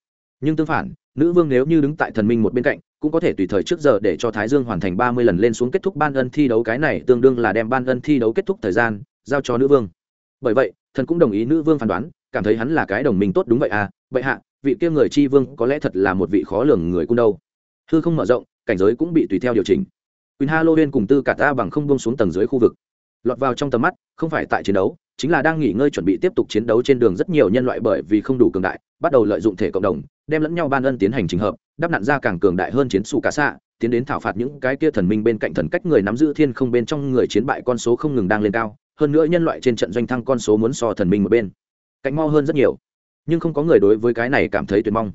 Nhưng tương phản, nữ vương nếu như đứng tại thần minh một bên cạnh, cũng có thể tùy thời trước giờ để cho thái dương hoàn thành ba mươi lần lên xuống kết thúc ban ân thi đấu cái này tương đương là đem ban ân thi đấu kết thúc thời gian, giao cho nữ vương. Bởi vậy, thần cũng đồng ý nữ vương phán đoán, cảm thấy hắn là cái đồng minh tốt đúng vậy à vậy hạ, vị kia người chi vương có lẽ thật là một vị khó lường người cung đâu. Hư không mở rộng, cảnh giới cũng bị tùy theo điều chỉnh. Quỳnh Halloween cùng tư cả ta bằng không bông xuống tầng dưới khu vực. Lọt vào trong tầm mắt, không phải tại chiến đấu chính là đang nghỉ ngơi chuẩn bị tiếp tục chiến đấu trên đường rất nhiều nhân loại bởi vì không đủ cường đại, bắt đầu lợi dụng thể cộng đồng, đem lẫn nhau ban ân tiến hành trình hợp, đắp nặn ra càng cường đại hơn chiến xù cá xạ, tiến đến thảo phạt những cái kia thần minh bên cạnh thần cách người nắm giữ thiên không bên trong người chiến bại con số không ngừng đang lên cao, hơn nữa nhân loại trên trận doanh thăng con số muốn so thần minh một bên, cạnh mo hơn rất nhiều. Nhưng không có người đối với cái này cảm thấy tuyệt mong,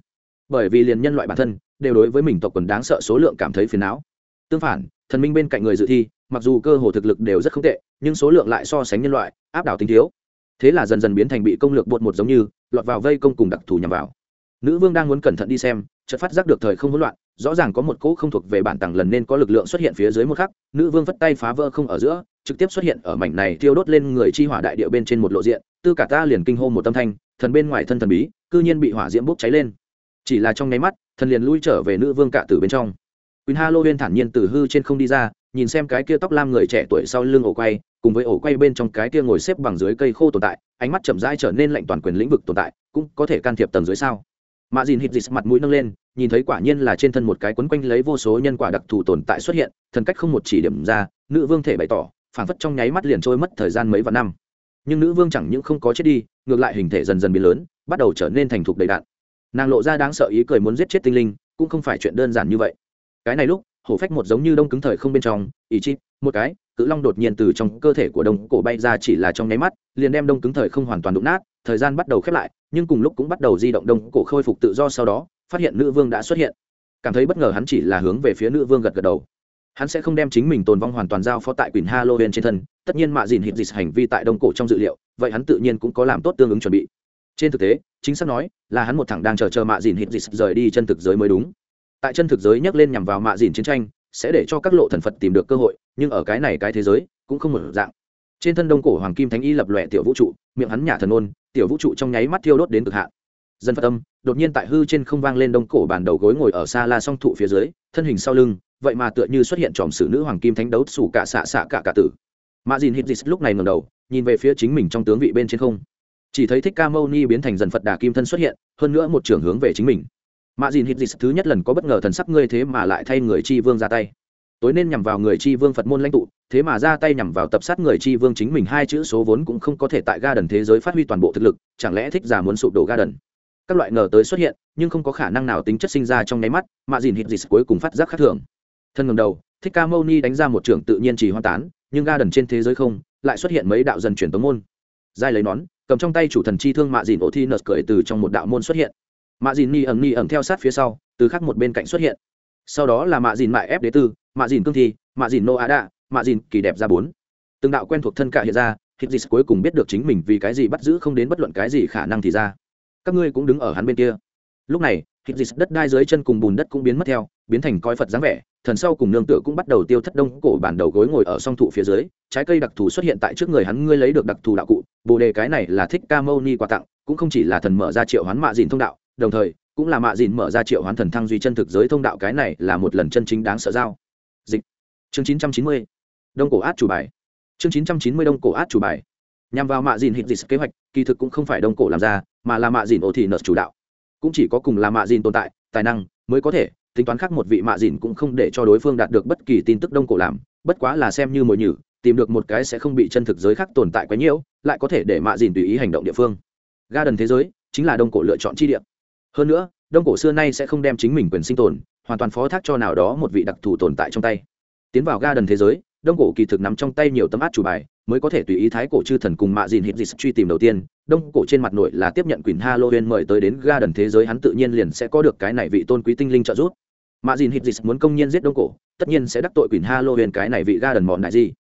bởi vì liền nhân loại bản thân đều đối với mình tộc quần đáng sợ số lượng cảm thấy phiền não. Tương phản, thần minh bên cạnh người dự thi mặc dù cơ hồ thực lực đều rất không tệ nhưng số lượng lại so sánh nhân loại áp đảo tính thiếu. Thế là dần dần biến thành bị công lược bột một giống như lọt vào vây công cùng đặc thù nhằm vào. Nữ vương đang muốn cẩn thận đi xem chợt phát giác được thời không hỗn loạn rõ ràng có một cỗ không thuộc về bản tàng lần nên có lực lượng xuất hiện phía dưới một khắc nữ vương vất tay phá vỡ không ở giữa trực tiếp xuất hiện ở mảnh này thiêu đốt lên người chi hỏa đại địa bên trên một lộ diện tư cả ta liền kinh hô một tâm thanh thần bên ngoài thân thần bí cư nhiên bị hỏa diễm bốc cháy lên. Chỉ là trong nháy mắt thần liền lui trở về nữ vương cả tử bên trong. Quỳnh ha lô huyên thản nhiên từ hư trên không đi ra, nhìn xem cái kia tóc lam người trẻ tuổi sau lưng ổ quay, cùng với ổ quay bên trong cái kia ngồi xếp bằng dưới cây khô tồn tại, ánh mắt chậm rãi trở nên lạnh toàn quyền lĩnh vực tồn tại, cũng có thể can thiệp tầng dưới sao? Mã Dìn hít dịt mặt mũi nâng lên, nhìn thấy quả nhiên là trên thân một cái quấn quanh lấy vô số nhân quả đặc thù tồn tại xuất hiện, thần cách không một chỉ điểm ra, nữ vương thể bày tỏ, phảng phất trong nháy mắt liền trôi mất thời gian mấy vạn năm. Nhưng nữ vương chẳng những không có chết đi, ngược lại hình thể dần dần biến lớn, bắt đầu trở nên thành thục đầy đạn. Nàng lộ ra đáng sợ ý cười muốn giết chết tinh linh, cũng không phải chuyện đơn giản như vậy cái này lúc hổ phách một giống như đông cứng thời không bên trong ý chí, một cái cự long đột nhiên từ trong cơ thể của đông cổ bay ra chỉ là trong nháy mắt liền đem đông cứng thời không hoàn toàn đụng nát thời gian bắt đầu khép lại nhưng cùng lúc cũng bắt đầu di động đông cổ khôi phục tự do sau đó phát hiện nữ vương đã xuất hiện. Cảm thấy bất ngờ hắn chỉ là hướng về phía nữ vương gật gật đầu. Hắn sẽ không đem chính mình tồn vong hoàn toàn giao phó tại quyền halloween trên thân tất nhiên mạ dìn hít dịch hành vi tại đông cổ trong dự liệu vậy hắn tự nhiên cũng có làm tốt tương ứng chuẩn bị. Trên thực tế chính xác nói là hắn một thằng đang chờ chờ mạ dìn hít dịch rời đi chân thực giới mới đúng tại chân thực giới nhắc lên nhằm vào mạ dìn chiến tranh, sẽ để cho các lộ thần phật tìm được cơ hội, nhưng ở cái này cái thế giới, cũng không một dạng. Trên thân đông cổ hoàng kim thánh y lập lòe tiểu vũ trụ, miệng hắn nhả thần ôn, tiểu vũ trụ trong nháy mắt thiêu đốt đến cực hạn. Dân phật tâm đột nhiên tại hư trên không vang lên đông cổ bàn đầu gối ngồi ở xa la song thụ phía dưới, thân hình sau lưng, vậy mà tựa như xuất hiện tròm sử nữ hoàng kim thánh đấu xù cả xạ xạ cả cả tử. Mạ dìn hít dịt lúc này ngầm đầu, nhìn về phía chính mình trong tướng vị bên trên không. Chỉ thấy thích ca mâu ni biến thành dần phật đà kim thân xuất hiện, hơn nữa một trường hướng về chính mình mạ dìn hít dịt thứ nhất lần có bất ngờ thần sắc ngươi thế mà lại thay người chi vương ra tay. Tối nên nhằm vào người chi vương phật môn lãnh tụ, thế mà ra tay nhằm vào tập sát người chi vương chính mình hai chữ số vốn cũng không có thể tại ga đần thế giới phát huy toàn bộ thực lực, chẳng lẽ thích giả muốn sụp đổ ga đần các loại ngờ tới xuất hiện, nhưng không có khả năng nào tính chất sinh ra trong nháy mắt, mạ dìn hít dịt cuối cùng phát giác khác thường. Thân ngầm đầu, thích ca mâu ni đánh ra một trường tự nhiên chỉ hoan tán, nhưng ga đần trên thế giới không, lại xuất hiện mấy đạo dần chuyển tống môn. Giai lấy nón, cầm trong tay chủ thần chi thương mạ dìn ổ thi nợt cười từ trong một đạo môn xuất hiện mạ dìn ni ẩn ni ẩn theo sát phía sau, từ khắc một bên cạnh xuất hiện. Sau đó là mạ dìn mại ép đế tư, mạ dìn cương thi, mạ dìn nô á đạ, mạ dìn kỳ đẹp ra bốn. Từng đạo quen thuộc thân cả hiện ra hít dịt cuối cùng biết được chính mình vì cái gì bắt giữ không đến bất luận cái gì khả năng thì ra. Các ngươi cũng đứng ở hắn bên kia. Lúc này hít dịt đất đai dưới chân cùng bùn đất cũng biến mất theo, biến thành coi phật dáng vẻ, thần sau cùng nương tựa cũng bắt đầu tiêu thất đông cổ bản đầu gối ngồi ở song thụ phía dưới, trái cây đặc thù xuất hiện tại trước người hắn, ngươi lấy được đặc thù đạo cụ, bồ đề cái này là thích ca mâu ni quà tặng, cũng không chỉ là thần mở ra triệu hoán mạ dìn thông đạo đồng thời, cũng là mạ dìn mở ra triệu hoán thần thăng duy chân thực giới thông đạo cái này là một lần chân chính đáng sợ giao. Dịch. Chương chín trăm chín mươi, đông cổ át chủ bài. Chương chín trăm chín mươi, đông cổ át chủ bài. Nhằm vào mạ dìn hít dịch kế hoạch, kỳ thực cũng không phải đông cổ làm ra, mà là mạ dìn ổ thị nợ chủ đạo. Cũng chỉ có cùng là mạ dìn tồn tại, tài năng mới có thể tính toán khác một vị mạ dìn cũng không để cho đối phương đạt được bất kỳ tin tức đông cổ làm, bất quá là xem như mồi nhử, tìm được một cái sẽ không bị chân thực giới khác tồn tại quá nhiễu lại có thể để mạ dìn tùy ý hành động địa phương. Ga đần thế giới chính là đông cổ lựa chọn chi địa hơn nữa, đông cổ xưa nay sẽ không đem chính mình quyền sinh tồn, hoàn toàn phó thác cho nào đó một vị đặc thù tồn tại trong tay. Tiến vào ga đần thế giới, đông cổ kỳ thực nắm trong tay nhiều tấm át chủ bài, mới có thể tùy ý thái cổ chư thần cùng mạ dìn hít dịt truy tìm đầu tiên. Đông cổ trên mặt nội là tiếp nhận quyền halloween mời tới đến ga đần thế giới, hắn tự nhiên liền sẽ có được cái này vị tôn quý tinh linh trợ giúp. Mạ dìn hít dịt muốn công nhiên giết đông cổ, tất nhiên sẽ đắc tội quyền halloween cái này vị ga đần mòn đại gì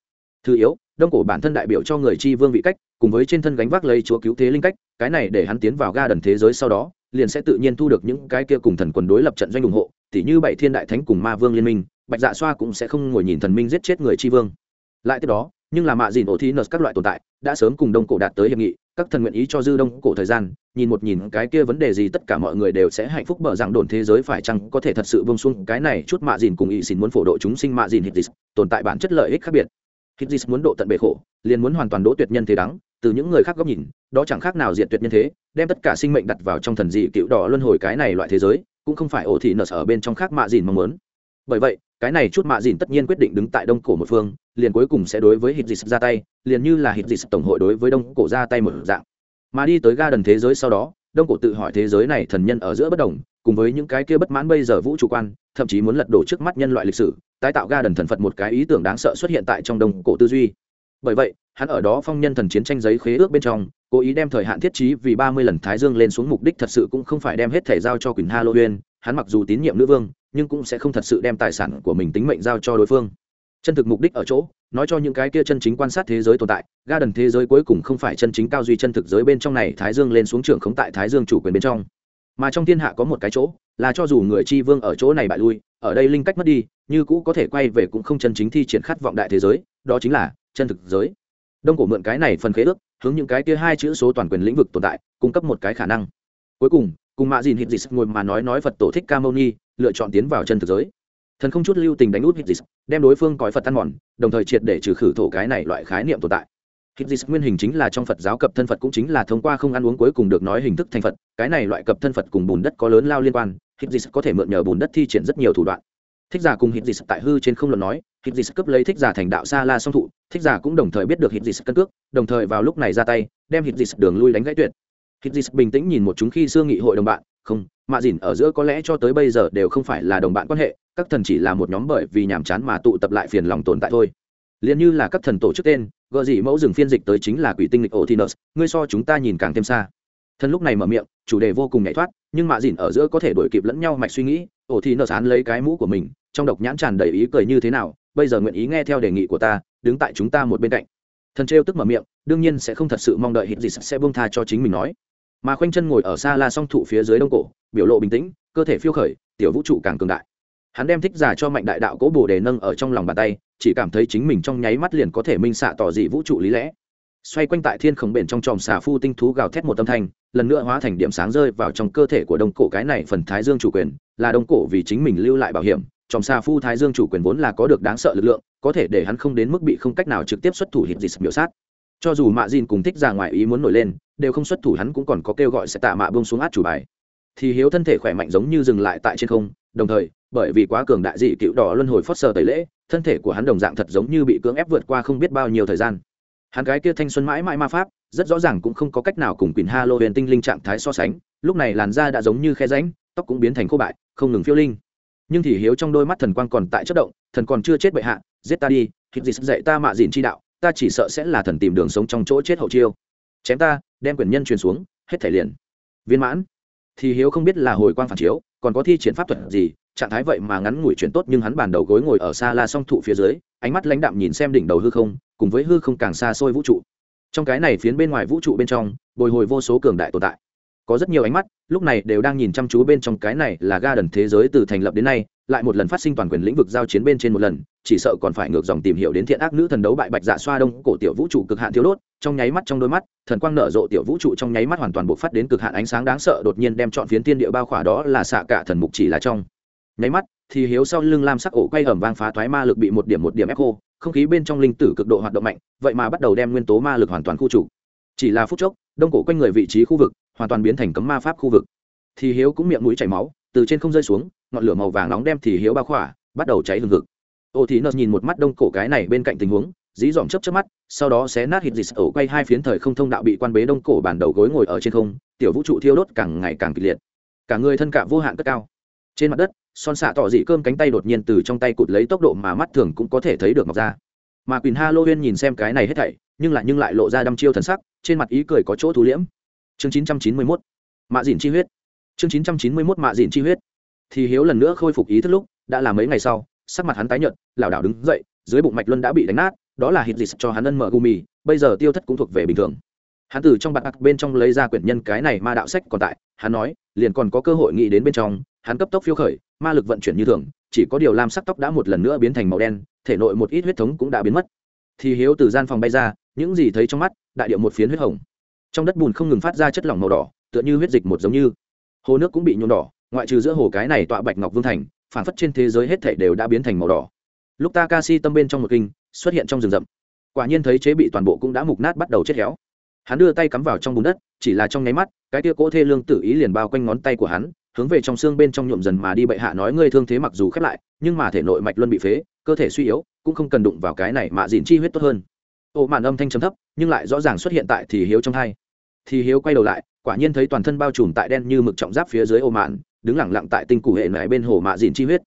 thứ yếu, đông cổ bản thân đại biểu cho người chi vương vị cách, cùng với trên thân gánh vác lấy chúa cứu thế linh cách, cái này để hắn tiến vào ga đần thế giới sau đó liền sẽ tự nhiên thu được những cái kia cùng thần quần đối lập trận doanh ủng hộ, tỉ như bảy thiên đại thánh cùng ma vương liên minh, bạch dạ xoa cũng sẽ không ngồi nhìn thần minh giết chết người tri vương. Lại tiếp đó, nhưng là mạ dìn ổ thi nợ các loại tồn tại, đã sớm cùng đông cổ đạt tới hiệp nghị, các thần nguyện ý cho dư đông cổ thời gian, nhìn một nhìn cái kia vấn đề gì tất cả mọi người đều sẽ hạnh phúc bở rằng đồn thế giới phải chăng có thể thật sự bông xuống cái này chút mạ dìn cùng ý xin muốn phổ độ chúng sinh mạ dìn hít tồn tại bản chất lợi ích khác biệt hít muốn độ tận bể khổ, liền muốn hoàn toàn đỗ tuyệt nhân thế đắng, từ những người khác góc nhìn, đó chẳng khác nào diện tuyệt nhân thế, đem tất cả sinh mệnh đặt vào trong thần dị cựu đỏ luân hồi cái này loại thế giới, cũng không phải ổ thị nợ ở bên trong khác mạ dìn mong muốn. Bởi vậy, cái này chút mạ dìn tất nhiên quyết định đứng tại đông cổ một phương, liền cuối cùng sẽ đối với hít dịch ra tay, liền như là hít dịch tổng hội đối với đông cổ ra tay một dạng. Mà đi tới ga đần thế giới sau đó, đông cổ tự hỏi thế giới này thần nhân ở giữa bất đồng, cùng với những cái kia bất mãn bây giờ vũ trụ quan, thậm chí muốn lật đổ trước mắt nhân loại lịch sử tái tạo ga đần thần phật một cái ý tưởng đáng sợ xuất hiện tại trong đông cổ tư duy. Bởi vậy, hắn ở đó phong nhân thần chiến tranh giấy khế ước bên trong, cố ý đem thời hạn thiết trí vì ba mươi lần thái dương lên xuống mục đích thật sự cũng không phải đem hết thể giao cho quỳnh halloween hắn mặc dù tín nhiệm nữ vương, nhưng cũng sẽ không thật sự đem tài sản của mình tính mệnh giao cho đối phương. Chân thực mục đích ở chỗ, nói cho những cái kia chân chính quan sát thế giới tồn tại ga đần thế giới cuối cùng không phải chân chính cao duy chân thực giới bên trong này thái dương lên xuống trường khống tại thái dương chủ quyền bên trong mà trong thiên hạ có một cái chỗ, là cho dù người chi vương ở chỗ này bại lui, ở đây linh cách mất đi, như cũ có thể quay về cũng không chân chính thi triển khát vọng đại thế giới, đó chính là chân thực giới. Đông cổ mượn cái này phần khế ước, hướng những cái kia hai chữ số toàn quyền lĩnh vực tồn tại, cung cấp một cái khả năng. Cuối cùng cùng mạ dìn hít dịch ngồi mà nói nói phật tổ thích ca mâu ni, lựa chọn tiến vào chân thực giới. Thần không chút lưu tình đánh út hít dịch đem đối phương coi phật tan mòn, đồng thời triệt để trừ khử thổ cái này loại khái niệm tồn tại hít dịch nguyên hình chính là trong phật giáo cập thân phật cũng chính là thông qua không ăn uống cuối cùng được nói hình thức thành phật. Cái này loại cập thân phật cùng bùn đất có lớn lao liên quan. Hít dịch có thể mượn nhờ bùn đất thi triển rất nhiều thủ đoạn. Thích giả cùng hít dịch tại hư trên không luận nói hít dịch cấp lấy thích giả thành đạo xa la song thụ, thích giả cũng đồng thời biết được hít dịch cân cước, đồng thời vào lúc này ra tay, đem hít dịch đường lui đánh gãy tuyệt. Hít dịch bình tĩnh nhìn một chúng khi xưa nghị hội đồng bạn, không, mạ dỉn ở giữa có lẽ cho tới bây giờ đều không phải là đồng bạn quan hệ, các thần chỉ là một nhóm bởi vì nhàm chán mà tụ tập lại phiền lòng tồn tại thôi. Liền như là các thần tổ chức tên gợ gì mẫu rừng phiên dịch tới chính là quỷ tinh lịch otinus ngươi so chúng ta nhìn càng thêm xa. Thân lúc này mở miệng, chủ đề vô cùng nhảy thoát, nhưng mạ dìn ở giữa có thể đổi kịp lẫn nhau mạch suy nghĩ otinus án lấy cái mũ của mình, trong độc nhãn tràn đầy ý cười như thế nào, bây giờ nguyện ý nghe theo đề nghị của ta, đứng tại chúng ta một bên cạnh. Thần trêu tức mở miệng, đương nhiên sẽ không thật sự mong đợi hiện gì sẽ buông tha cho chính mình nói. Mà khoanh chân ngồi ở xa la song thụ phía dưới đông cổ, biểu lộ bình tĩnh, cơ thể phiêu khởi, tiểu vũ trụ càng cường đại. Hắn đem thích giả cho mạnh đại đạo cố bồ đề nâng ở trong lòng bàn tay chỉ cảm thấy chính mình trong nháy mắt liền có thể minh xạ tỏ dị vũ trụ lý lẽ. Xoay quanh tại thiên khổng bền trong tròm xà phu tinh thú gào thét một tâm thanh, lần nữa hóa thành điểm sáng rơi vào trong cơ thể của đông cổ cái này phần thái dương chủ quyền, là đông cổ vì chính mình lưu lại bảo hiểm. Tròm xà phu thái dương chủ quyền vốn là có được đáng sợ lực lượng, có thể để hắn không đến mức bị không cách nào trực tiếp xuất thủ hiệp dịch biểu sát. Cho dù mạ dìn cùng thích ra ngoài ý muốn nổi lên, đều không xuất thủ hắn cũng còn có kêu gọi sẽ tạ mạ bông xuống át chủ bài. Thì hiếu thân thể khỏe mạnh giống như dừng lại tại trên không, đồng thời bởi vì quá cường đại dị cựu đỏ luân hồi phớt sờ tẩy lễ, thân thể của hắn đồng dạng thật giống như bị cưỡng ép vượt qua không biết bao nhiêu thời gian. Hắn cái kia thanh xuân mãi mãi ma pháp, rất rõ ràng cũng không có cách nào cùng quyền huyền tinh linh trạng thái so sánh, lúc này làn da đã giống như khe ránh tóc cũng biến thành khô bại, không ngừng phiêu linh. Nhưng thì hiếu trong đôi mắt thần quang còn tại chất động, thần còn chưa chết bệ hạ, giết ta đi hiệp gì dạy ta mạ dìn chi đạo, ta chỉ sợ sẽ là thần tìm đường sống trong chỗ chết hậu chiêu. Chém ta, đem quyền nhân truyền xuống, hết thể liền. Viên mãn. Thì hiếu không biết là hồi quang phản chiếu, còn có thi triển pháp thuật gì trạng thái vậy mà ngắn ngủi chuyển tốt nhưng hắn bàn đầu gối ngồi ở xa la song thụ phía dưới, ánh mắt lãnh đạm nhìn xem đỉnh đầu hư không, cùng với hư không càng xa xôi vũ trụ. Trong cái này phiến bên ngoài vũ trụ bên trong, bồi hồi vô số cường đại tồn tại. Có rất nhiều ánh mắt, lúc này đều đang nhìn chăm chú bên trong cái này là ga đần thế giới từ thành lập đến nay, lại một lần phát sinh toàn quyền lĩnh vực giao chiến bên trên một lần, chỉ sợ còn phải ngược dòng tìm hiểu đến thiện ác nữ thần đấu bại bạch dạ xoa đông, cổ tiểu vũ trụ cực hạn thiếu đốt, trong nháy mắt trong đôi mắt, thần quang nở rộ tiểu vũ trụ trong nháy mắt hoàn toàn bộc phát đến cực hạn ánh sáng đáng sợ đột nhiên đem chọn phiến tiên địa bao khỏa đó là xạ cả thần mục chỉ là trong nháy mắt, thì hiếu sau lưng lam sắc ổ quay ẩm vang phá thoái ma lực bị một điểm một điểm ép khô, không khí bên trong linh tử cực độ hoạt động mạnh, vậy mà bắt đầu đem nguyên tố ma lực hoàn toàn khu trục. Chỉ là phút chốc, đông cổ quanh người vị trí khu vực hoàn toàn biến thành cấm ma pháp khu vực. Thì hiếu cũng miệng mũi chảy máu, từ trên không rơi xuống, ngọn lửa màu vàng nóng đem thì hiếu bao khỏa, bắt đầu cháy lừng ngực ô thì nợ nhìn một mắt đông cổ cái này bên cạnh tình huống, dí dỏm chấp chấp mắt, sau đó xé nát hít dịt, ổ quay hai phiến thời không thông đạo bị quan bế đông cổ bản đầu gối ngồi ở trên không, tiểu vũ trụ thiêu đốt càng ngày càng kịch liệt. Cả người thân cả vô hạn cất cao. Trên mặt đất son xạ tỏ dị cơm cánh tay đột nhiên từ trong tay cụt lấy tốc độ mà mắt thường cũng có thể thấy được ngọc ra. Mà quỳnh ha lô huyên nhìn xem cái này hết thảy, nhưng lại nhưng lại lộ ra đăm chiêu thần sắc, trên mặt ý cười có chỗ thú liễm. Chương 991 mạ dìn chi huyết. Chương 991 mạ dìn chi huyết. Thì hiếu lần nữa khôi phục ý thức lúc, đã là mấy ngày sau, sắc mặt hắn tái nhợt, lảo đảo đứng dậy, dưới bụng mạch luân đã bị đánh nát, đó là hít dịch cho hắn ân mở gumi bây giờ tiêu thất cũng thuộc về bình thường. Hắn từ trong bạc bên trong lấy ra quyển nhân cái này ma đạo sách còn tại, hắn nói, liền còn có cơ hội nghĩ đến bên trong hắn cấp tốc phiêu khởi, ma lực vận chuyển như thường, chỉ có điều lam sắc tóc đã một lần nữa biến thành màu đen, thể nội một ít huyết thống cũng đã biến mất. Thì hiếu từ gian phòng bay ra, những gì thấy trong mắt, đại điệu một phiến huyết hồng. Trong đất bùn không ngừng phát ra chất lỏng màu đỏ, tựa như huyết dịch một giống như. Hồ nước cũng bị nhuộm đỏ, ngoại trừ giữa hồ cái này tọa bạch ngọc vương thành, phản phất trên thế giới hết thể đều đã biến thành màu đỏ. Lúc ta ca si tâm bên trong một kinh, xuất hiện trong rừng rậm. Quả nhiên thấy chế bị toàn bộ cũng đã mục nát bắt đầu chết héo. Hắn đưa tay cắm vào trong bùn đất, chỉ là trong nháy mắt, cái tia cỗ thê lương tự ý liền bao quanh ngón tay của hắn hướng về trong xương bên trong nhuộm dần mà đi bệ hạ nói ngươi thương thế mặc dù khép lại, nhưng mà thể nội mạch luân bị phế, cơ thể suy yếu, cũng không cần đụng vào cái này mà dìn chi huyết tốt hơn. Ô màn âm thanh chấm thấp, nhưng lại rõ ràng xuất hiện tại thì hiếu trong hai. Thì hiếu quay đầu lại, quả nhiên thấy toàn thân bao trùm tại đen như mực trọng giáp phía dưới ô màn đứng lẳng lặng tại tinh củ hệ mẹ bên hồ mạ dìn chi huyết.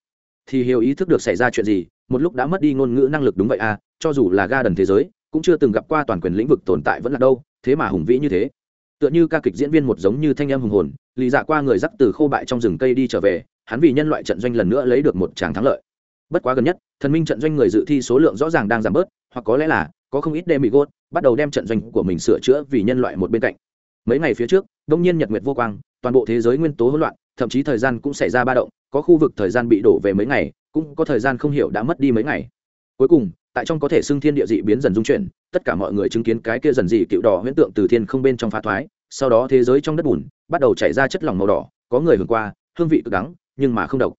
Thì hiếu ý thức được xảy ra chuyện gì, một lúc đã mất đi ngôn ngữ năng lực đúng vậy à cho dù là ga đần thế giới, cũng chưa từng gặp qua toàn quyền lĩnh vực tồn tại vẫn là đâu, thế mà hùng vĩ như thế tựa như ca kịch diễn viên một giống như thanh âm hùng hồn, lì dạ qua người dắt từ khô bại trong rừng cây đi trở về, hắn vì nhân loại trận doanh lần nữa lấy được một tràng thắng lợi. Bất quá gần nhất, thần minh trận doanh người dự thi số lượng rõ ràng đang giảm bớt, hoặc có lẽ là, có không ít đê bị gốt bắt đầu đem trận doanh của mình sửa chữa vì nhân loại một bên cạnh. Mấy ngày phía trước, đông nhiên nhật nguyệt vô quang, toàn bộ thế giới nguyên tố hỗn loạn, thậm chí thời gian cũng xảy ra ba động, có khu vực thời gian bị đổ về mấy ngày, cũng có thời gian không hiểu đã mất đi mấy ngày. Cuối cùng, tại trong có thể xưng thiên địa dị biến dần dung chuyển tất cả mọi người chứng kiến cái kia dần dị cựu đỏ huyễn tượng từ thiên không bên trong phá thoái, sau đó thế giới trong đất bùn bắt đầu chảy ra chất lỏng màu đỏ, có người hưởng qua, hương vị cực đắng, nhưng mà không độc.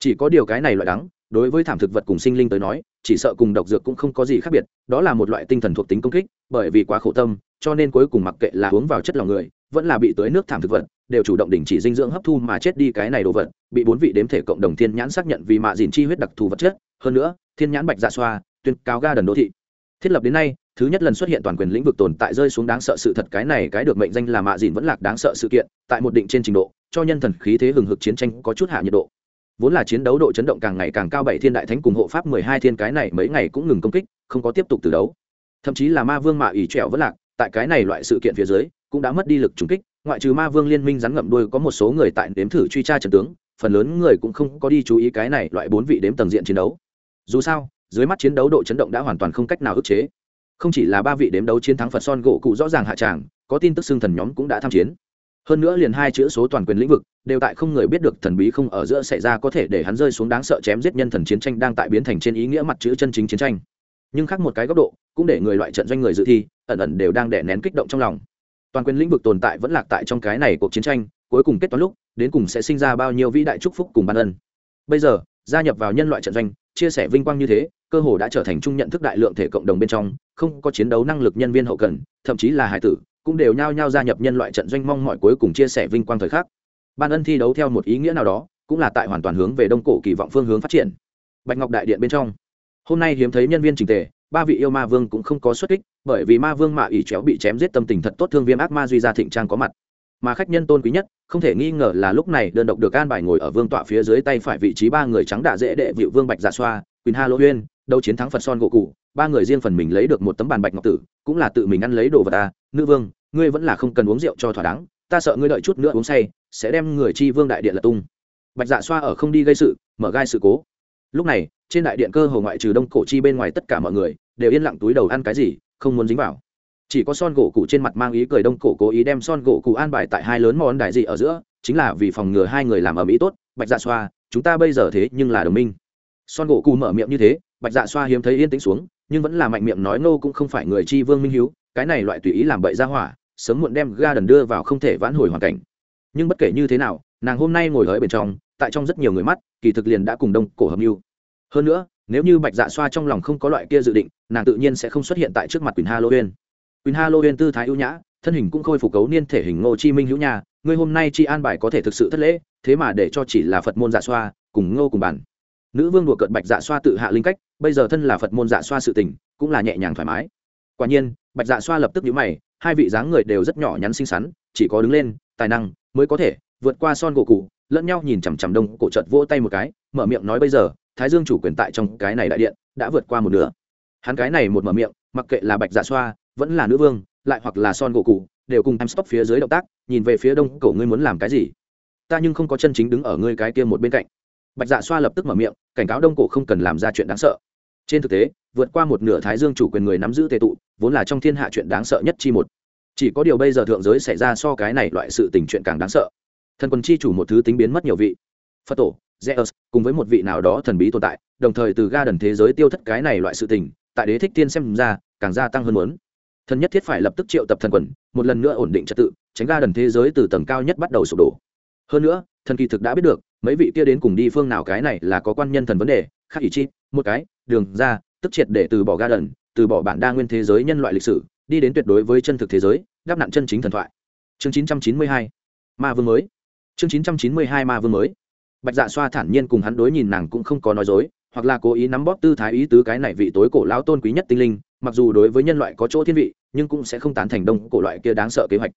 Chỉ có điều cái này loại đắng, đối với thảm thực vật cùng sinh linh tới nói, chỉ sợ cùng độc dược cũng không có gì khác biệt, đó là một loại tinh thần thuộc tính công kích, bởi vì quá khổ tâm, cho nên cuối cùng mặc kệ là uống vào chất lòng người, vẫn là bị tưới nước thảm thực vật, đều chủ động đình chỉ dinh dưỡng hấp thu mà chết đi cái này đồ vật, bị bốn vị đếm thể cộng đồng thiên nhãn xác nhận vì mạ dìn chi huyết đặc thù vật chất. Hơn nữa, thiên nhãn bạch dạ xoa, tuyên cáo ga đần đô thị. Thiết lập đến nay thứ nhất lần xuất hiện toàn quyền lĩnh vực tồn tại rơi xuống đáng sợ sự thật, cái này cái được mệnh danh là mạ dìn vẫn lạc đáng sợ sự kiện, tại một định trên trình độ, cho nhân thần khí thế hừng hực chiến tranh có chút hạ nhiệt độ. Vốn là chiến đấu độ chấn động càng ngày càng cao, bảy thiên đại thánh cùng hộ pháp mười hai thiên, cái này mấy ngày cũng ngừng công kích, không có tiếp tục từ đấu. Thậm chí là ma vương mạ ỉ trẹo vẫn lạc, tại cái này loại sự kiện phía dưới, cũng đã mất đi lực trùng kích, ngoại trừ ma vương liên minh rắn ngậm đuôi có một số người tại đếm thử truy tra trần tướng, phần lớn người cũng không có đi chú ý cái này loại bốn vị đếm tầng diện chiến đấu. Dù sao, dưới mắt chiến đấu độ chấn động đã hoàn toàn không cách nào ức chế không chỉ là ba vị đếm đấu chiến thắng phật son gỗ cụ rõ ràng hạ tràng, có tin tức xương thần nhóm cũng đã tham chiến. Hơn nữa liền hai chữ số toàn quyền lĩnh vực, đều tại không người biết được thần bí không ở giữa xảy ra có thể để hắn rơi xuống đáng sợ chém giết nhân thần chiến tranh đang tại biến thành trên ý nghĩa mặt chữ chân chính chiến tranh. Nhưng khác một cái góc độ, cũng để người loại trận doanh người dự thi, ẩn ẩn đều đang đè nén kích động trong lòng. Toàn quyền lĩnh vực tồn tại vẫn lạc tại trong cái này cuộc chiến tranh, cuối cùng kết toán lúc, đến cùng sẽ sinh ra bao nhiêu vĩ đại chúc phúc cùng ban ân. Bây giờ gia nhập vào nhân loại trận doanh, chia sẻ vinh quang như thế, cơ hồ đã trở thành chung nhận thức đại lượng thể cộng đồng bên trong, không có chiến đấu năng lực nhân viên hậu cần, thậm chí là hải tử, cũng đều nhao nhao gia nhập nhân loại trận doanh mong mọi cuối cùng chia sẻ vinh quang thời khắc. Ban ân thi đấu theo một ý nghĩa nào đó, cũng là tại hoàn toàn hướng về đông cổ kỳ vọng phương hướng phát triển. Bạch ngọc đại điện bên trong. Hôm nay hiếm thấy nhân viên trình tề, ba vị yêu ma vương cũng không có xuất kích, bởi vì ma vương mạ ỉ chéo bị chém giết tâm tình thật tốt thương viêm ác ma duy ra thịnh trang có mặt mà khách nhân tôn quý nhất, không thể nghi ngờ là lúc này đơn độc được an bài ngồi ở vương tọa phía dưới tay phải vị trí ba người trắng đạ dễ đệ vịu vương bạch dạ xoa, quỳnh ha lô huyên, đấu chiến thắng phật son gỗ cụ ba người riêng phần mình lấy được một tấm bàn bạch ngọc tử, cũng là tự mình ăn lấy đồ vật ta. Nữ vương, ngươi vẫn là không cần uống rượu cho thỏa đáng, ta sợ ngươi đợi chút nữa uống say, sẽ đem người chi vương đại điện lật tung. Bạch dạ xoa ở không đi gây sự, mở gai sự cố. Lúc này, trên đại điện cơ hồ ngoại trừ đông cổ chi bên ngoài tất cả mọi người, đều yên lặng túi đầu ăn cái gì, không muốn dính vào chỉ có son gỗ cụ trên mặt mang ý cười đông cổ cố ý đem son gỗ cụ an bài tại hai lớn món đại dị ở giữa, chính là vì phòng ngừa hai người làm ở mỹ tốt, bạch dạ xoa, chúng ta bây giờ thế nhưng là đồng minh. Son gỗ cụ mở miệng như thế, bạch dạ xoa hiếm thấy yên tĩnh xuống, nhưng vẫn là mạnh miệng nói nô cũng không phải người chi vương minh hiếu, cái này loại tùy ý làm bậy ra hỏa, sớm muộn đem ga đần đưa vào không thể vãn hồi hoàn cảnh. Nhưng bất kể như thế nào, nàng hôm nay ngồi ở bên trong, tại trong rất nhiều người mắt, kỳ thực liền đã cùng đông cổ hợp mưu. Hơn nữa, nếu như bạch dạ xoa trong lòng không có loại kia dự định, nàng tự nhiên sẽ không xuất hiện tại trước mặt quỳnh halloween quỳnh halloween tư thái ưu nhã, thân hình cũng khôi phục cấu niên thể hình ngô chi minh hữu nhà ngươi hôm nay chi an bài có thể thực sự thất lễ, thế mà để cho chỉ là phật môn dạ xoa, cùng ngô cùng bản nữ vương đùa cợt bạch dạ xoa tự hạ linh cách, bây giờ thân là phật môn dạ xoa sự tình, cũng là nhẹ nhàng thoải mái. Quả nhiên, bạch dạ xoa lập tức nhíu mày, hai vị dáng người đều rất nhỏ nhắn xinh xắn, chỉ có đứng lên, tài năng mới có thể vượt qua son gỗ cụ lẫn nhau nhìn chằm chằm đông, cổ trợt vỗ tay một cái, mở miệng nói bây giờ, thái dương chủ quyền tại trong cái này đại điện, đã vượt qua một nửa. Hắn cái này một mở miệng, mặc kệ là bạch dạ xoa vẫn là nữ vương, lại hoặc là son gỗ cụ, đều cùng em stop phía dưới động tác, nhìn về phía đông cổ ngươi muốn làm cái gì. Ta nhưng không có chân chính đứng ở ngươi cái kia một bên cạnh. Bạch dạ xoa lập tức mở miệng, cảnh cáo đông cổ không cần làm ra chuyện đáng sợ. Trên thực tế, vượt qua một nửa thái dương chủ quyền người nắm giữ tệ tụ, vốn là trong thiên hạ chuyện đáng sợ nhất chi một. Chỉ có điều bây giờ thượng giới xảy ra so cái này loại sự tình chuyện càng đáng sợ. Thần quân chi chủ một thứ tính biến mất nhiều vị. Phật tổ, zeus, cùng với một vị nào đó thần bí tồn tại, đồng thời từ ga đần thế giới tiêu thất cái này loại sự tình, tại đế thích tiên xem ra, càng gia tăng hơn muốn thần nhất thiết phải lập tức triệu tập thần quần, một lần nữa ổn định trật tự, tránh ga đần thế giới từ tầng cao nhất bắt đầu sụp đổ. Hơn nữa, thần kỳ thực đã biết được, mấy vị kia đến cùng đi phương nào cái này là có quan nhân thần vấn đề, khác ý chi, một cái, đường ra, tức triệt để từ bỏ ga đần, từ bỏ bản đa nguyên thế giới nhân loại lịch sử, đi đến tuyệt đối với chân thực thế giới, đáp nạn chân chính thần thoại. Chương 992 ma vương mới. Chương 992 ma vương mới. Bạch dạ xoa thản nhiên cùng hắn đối nhìn nàng cũng không có nói dối, hoặc là cố ý nắm bóp tư thái ý tứ cái này vị tối cổ lão tôn quý nhất tinh linh, mặc dù đối với nhân loại có chỗ thiên vị nhưng cũng sẽ không tán thành đông cổ loại kia đáng sợ kế hoạch.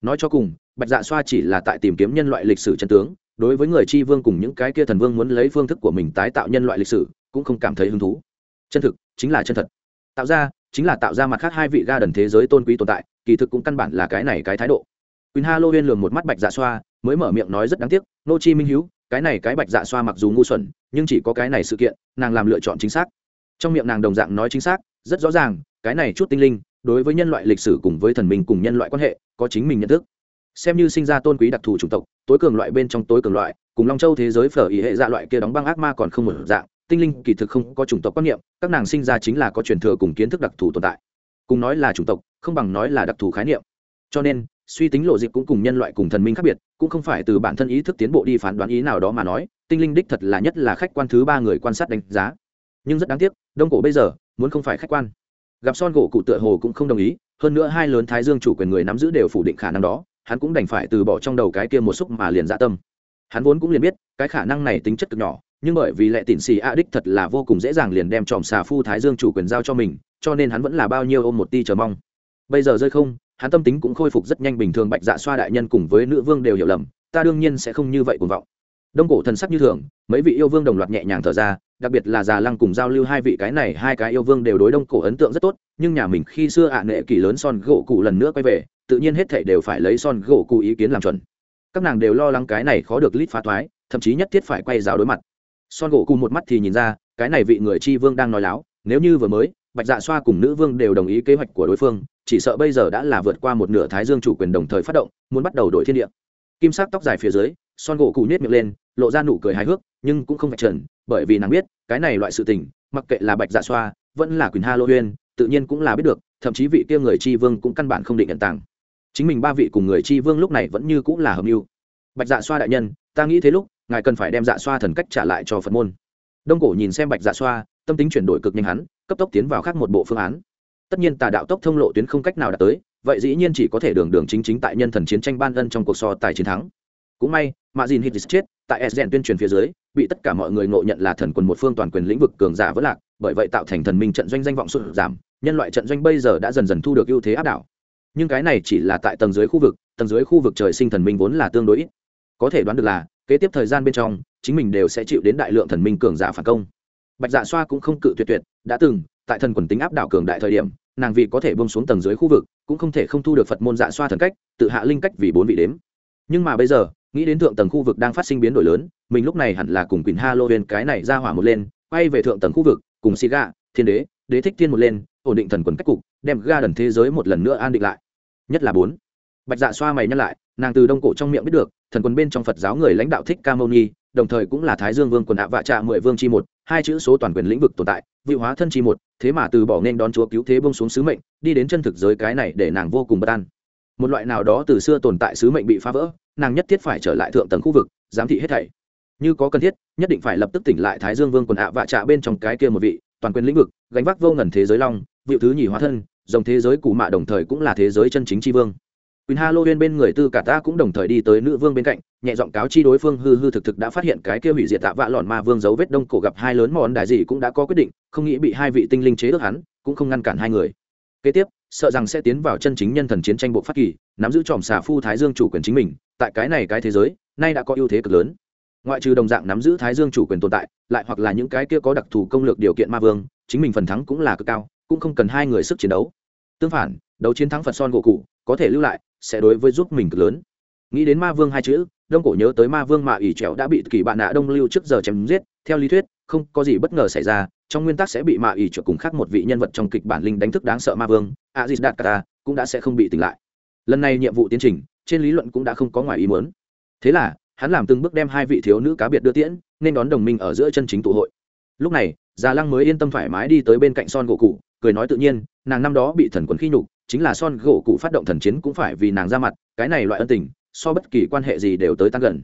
Nói cho cùng, bạch dạ xoa chỉ là tại tìm kiếm nhân loại lịch sử chân tướng, đối với người tri vương cùng những cái kia thần vương muốn lấy phương thức của mình tái tạo nhân loại lịch sử, cũng không cảm thấy hứng thú. Chân thực, chính là chân thật. Tạo ra, chính là tạo ra mặt khác hai vị ga đần thế giới tôn quý tồn tại, kỳ thực cũng căn bản là cái này cái thái độ. Quỳnh ha lô huyên lường một mắt bạch dạ xoa, mới mở miệng nói rất đáng tiếc, nô chi minh hiếu, cái này cái bạch dạ xoa mặc dù ngu xuẩn, nhưng chỉ có cái này sự kiện, nàng làm lựa chọn chính xác. Trong miệng nàng đồng dạng nói chính xác, rất rõ ràng, cái này chút tinh linh đối với nhân loại lịch sử cùng với thần minh cùng nhân loại quan hệ, có chính mình nhận thức. Xem như sinh ra tôn quý đặc thù chủng tộc, tối cường loại bên trong tối cường loại, cùng long châu thế giới phở ý hệ dạ loại kia đóng băng ác ma còn không một dạng, tinh linh kỳ thực không có chủng tộc quan niệm, các nàng sinh ra chính là có truyền thừa cùng kiến thức đặc thù tồn tại. Cùng nói là chủng tộc, không bằng nói là đặc thù khái niệm. Cho nên, suy tính lộ dịch cũng cùng nhân loại cùng thần minh khác biệt, cũng không phải từ bản thân ý thức tiến bộ đi phán đoán ý nào đó mà nói, tinh linh đích thật là nhất là khách quan thứ ba người quan sát đánh giá. Nhưng rất đáng tiếc, đông cổ bây giờ, muốn không phải khách quan gặp son gỗ cụ tựa hồ cũng không đồng ý, hơn nữa hai lớn thái dương chủ quyền người nắm giữ đều phủ định khả năng đó, hắn cũng đành phải từ bỏ trong đầu cái kia một xúc mà liền dạ tâm. Hắn vốn cũng liền biết, cái khả năng này tính chất cực nhỏ, nhưng bởi vì lệ tịn xì a đích thật là vô cùng dễ dàng liền đem tròm xà phu thái dương chủ quyền giao cho mình, cho nên hắn vẫn là bao nhiêu ôm một ti chờ mong. Bây giờ rơi không, hắn tâm tính cũng khôi phục rất nhanh bình thường bạch dạ xoa đại nhân cùng với nữ vương đều hiểu lầm, ta đương nhiên sẽ không như vậy cuồng vọng đông cổ thần sắc như thường, mấy vị yêu vương đồng loạt nhẹ nhàng thở ra, đặc biệt là già lăng cùng giao lưu hai vị cái này, hai cái yêu vương đều đối đông cổ ấn tượng rất tốt, nhưng nhà mình khi xưa ạ nệ kỳ lớn son gỗ cụ lần nữa quay về, tự nhiên hết thảy đều phải lấy son gỗ cụ ý kiến làm chuẩn. Các nàng đều lo lắng cái này khó được lít phá thoái, thậm chí nhất thiết phải quay giáo đối mặt. Son gỗ cụ một mắt thì nhìn ra, cái này vị người chi vương đang nói láo, nếu như vừa mới, bạch dạ xoa cùng nữ vương đều đồng ý kế hoạch của đối phương, chỉ sợ bây giờ đã là vượt qua một nửa thái dương chủ quyền đồng thời phát động, muốn bắt đầu đổi thiên địa. Kim sắc tóc dài phía dưới son gỗ cụ nhét miệng lên, lộ ra nụ cười hài hước, nhưng cũng không phải trần, bởi vì nàng biết, cái này loại sự tình, mặc kệ là bạch dạ xoa, vẫn là quyền ha lô huyên, tự nhiên cũng là biết được, thậm chí vị kia người chi vương cũng căn bản không định nhận tàng. Chính mình ba vị cùng người chi vương lúc này vẫn như cũng là hợp mưu. Bạch dạ xoa đại nhân, ta nghĩ thế lúc, ngài cần phải đem dạ xoa thần cách trả lại cho phật môn. Đông cổ nhìn xem bạch dạ xoa, tâm tính chuyển đổi cực nhanh hắn, cấp tốc tiến vào khác một bộ phương án. Tất nhiên tà đạo tốc thông lộ tuyến không cách nào đạt tới, vậy dĩ nhiên chỉ có thể đường đường chính chính tại nhân thần chiến tranh ban ân trong cuộc so tài chiến thắng. Cũng may mạ dìn hít chết, tại sden tuyên truyền phía dưới, bị tất cả mọi người ngộ nhận là thần quần một phương toàn quyền lĩnh vực cường giả vỡ lạc, bởi vậy tạo thành thần minh trận doanh danh vọng sụt giảm, nhân loại trận doanh bây giờ đã dần dần thu được ưu thế áp đảo. Nhưng cái này chỉ là tại tầng dưới khu vực, tầng dưới khu vực trời sinh thần minh vốn là tương đối ít. Có thể đoán được là, kế tiếp thời gian bên trong, chính mình đều sẽ chịu đến đại lượng thần minh cường giả phản công. Bạch dạ xoa cũng không cự tuyệt tuyệt, đã từng, tại thần quần tính áp đảo cường đại thời điểm, nàng vì có thể bông xuống tầng dưới khu vực, cũng không thể không thu được phật môn dạ xoa thần cách, tự hạ linh cách vì bốn vị đếm. Nhưng mà bây giờ nghĩ đến thượng tầng khu vực đang phát sinh biến đổi lớn, mình lúc này hẳn là cùng quỳnh halloween cái này ra hỏa một lên, quay về thượng tầng khu vực, cùng xì gà, thiên đế đế thích thiên một lên, ổn định thần quần cách cục, đem ga đần thế giới một lần nữa an định lại. Nhất là bốn. Bạch dạ xoa mày nhắc lại, nàng từ đông cổ trong miệng biết được, thần quần bên trong phật giáo người lãnh đạo thích ca mâu ni, đồng thời cũng là thái dương vương quần ạ vạ trạ mười vương chi một, hai chữ số toàn quyền lĩnh vực tồn tại, vị hóa thân chi một, thế mà từ bỏ nên đón chúa cứu thế bông xuống sứ mệnh, đi đến chân thực giới cái này để nàng vô cùng bất an. Một loại nào đó từ xưa tồn tại sứ mệnh bị phá vỡ nàng nhất thiết phải trở lại thượng tầng khu vực giám thị hết thảy như có cần thiết nhất định phải lập tức tỉnh lại thái dương vương quần ạ vạ trạ bên trong cái kia một vị toàn quyền lĩnh vực gánh vác vô ngần thế giới long vị thứ nhì hóa thân dòng thế giới cụ mạ đồng thời cũng là thế giới chân chính tri vương Quỳnh Halloween bên người tư cả ta cũng đồng thời đi tới nữ vương bên cạnh, nhẹ giọng cáo chi đối phương hư hư thực thực đã phát hiện cái kia hủy diệt tạ vạ lọn ma vương dấu vết đông cổ gặp hai lớn món đại gì cũng đã có quyết định, không nghĩ bị hai vị tinh linh chế được hắn, cũng không ngăn cản hai người. Kế tiếp, sợ rằng sẽ tiến vào chân chính nhân thần chiến tranh bộ phát kỳ, nắm giữ tròm xà phu Thái Dương chủ quyền chính mình, tại cái này cái thế giới, nay đã có ưu thế cực lớn. Ngoại trừ đồng dạng nắm giữ Thái Dương chủ quyền tồn tại, lại hoặc là những cái kia có đặc thù công lược điều kiện ma vương, chính mình phần thắng cũng là cực cao, cũng không cần hai người sức chiến đấu. Tương phản, đấu chiến thắng Phật Son gỗ cụ, có thể lưu lại, sẽ đối với giúp mình cực lớn nghĩ đến ma vương hai chữ đông cổ nhớ tới ma vương mạ ỷ trèo đã bị kỳ bạn nạ đông lưu trước giờ chém giết theo lý thuyết không có gì bất ngờ xảy ra trong nguyên tắc sẽ bị mạ ỷ trèo cùng khác một vị nhân vật trong kịch bản linh đánh thức đáng sợ ma vương aziz đạt kata cũng đã sẽ không bị tỉnh lại lần này nhiệm vụ tiến trình trên lý luận cũng đã không có ngoài ý muốn. Thế là, hắn làm từng bước đem hai vị thiếu nữ cá biệt đưa tiễn, nên đón đồng minh ở giữa chân chính tụ hội. Lúc này, già lăng mới yên tâm thoải mái đi tới bên cạnh son gỗ cụ, cười nói tự nhiên, nàng năm đó bị thần quần khi nhục, chính là son gỗ cụ phát động thần chiến cũng phải vì nàng ra mặt, cái này loại ân tình, so bất kỳ quan hệ gì đều tới tăng gần.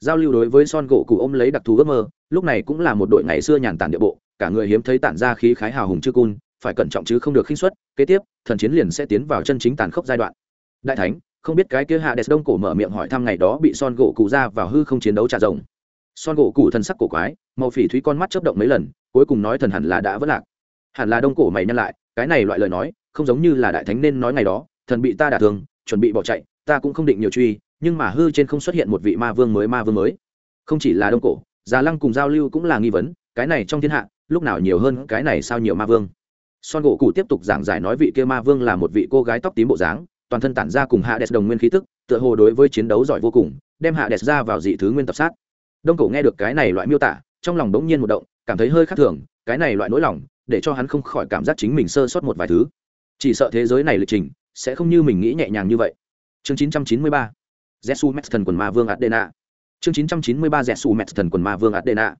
Giao lưu đối với son gỗ cụ ôm lấy đặc thù ước mơ, lúc này cũng là một đội ngày xưa nhàn tản địa bộ, cả người hiếm thấy tản ra khí khái hào hùng chư cun, phải cẩn trọng chứ không được khinh suất, kế tiếp, thần chiến liền sẽ tiến vào chân chính tàn khốc giai đoạn. Đại thánh không biết cái kia hạ đẹp đông cổ mở miệng hỏi thăm ngày đó bị son gỗ cụ ra vào hư không chiến đấu trả rồng. Son gỗ cụ thần sắc cổ quái, màu phỉ thúy con mắt chớp động mấy lần, cuối cùng nói thần hẳn là đã vất lạc. Hẳn là đông cổ mày nhân lại, cái này loại lời nói, không giống như là đại thánh nên nói ngày đó, thần bị ta đả thương, chuẩn bị bỏ chạy, ta cũng không định nhiều truy, nhưng mà hư trên không xuất hiện một vị ma vương mới ma vương mới. Không chỉ là đông cổ, già lăng cùng giao lưu cũng là nghi vấn, cái này trong thiên hạ, lúc nào nhiều hơn cái này sao nhiều ma vương. Son gỗ cụ tiếp tục giảng giải nói vị kia ma vương là một vị cô gái tóc tím bộ dáng toàn thân tản ra cùng hạ đẹp đồng nguyên khí tức, tựa hồ đối với chiến đấu giỏi vô cùng, đem hạ đẹp ra vào dị thứ nguyên tập sát. Đông cổ nghe được cái này loại miêu tả, trong lòng đống nhiên một động, cảm thấy hơi khác thường, cái này loại nỗi lòng, để cho hắn không khỏi cảm giác chính mình sơ sót một vài thứ. Chỉ sợ thế giới này lịch trình, sẽ không như mình nghĩ nhẹ nhàng như vậy. Chương 993 Jesu Max thần quần ma vương Adena chương 993 Jesu Max thần quần ma vương Adena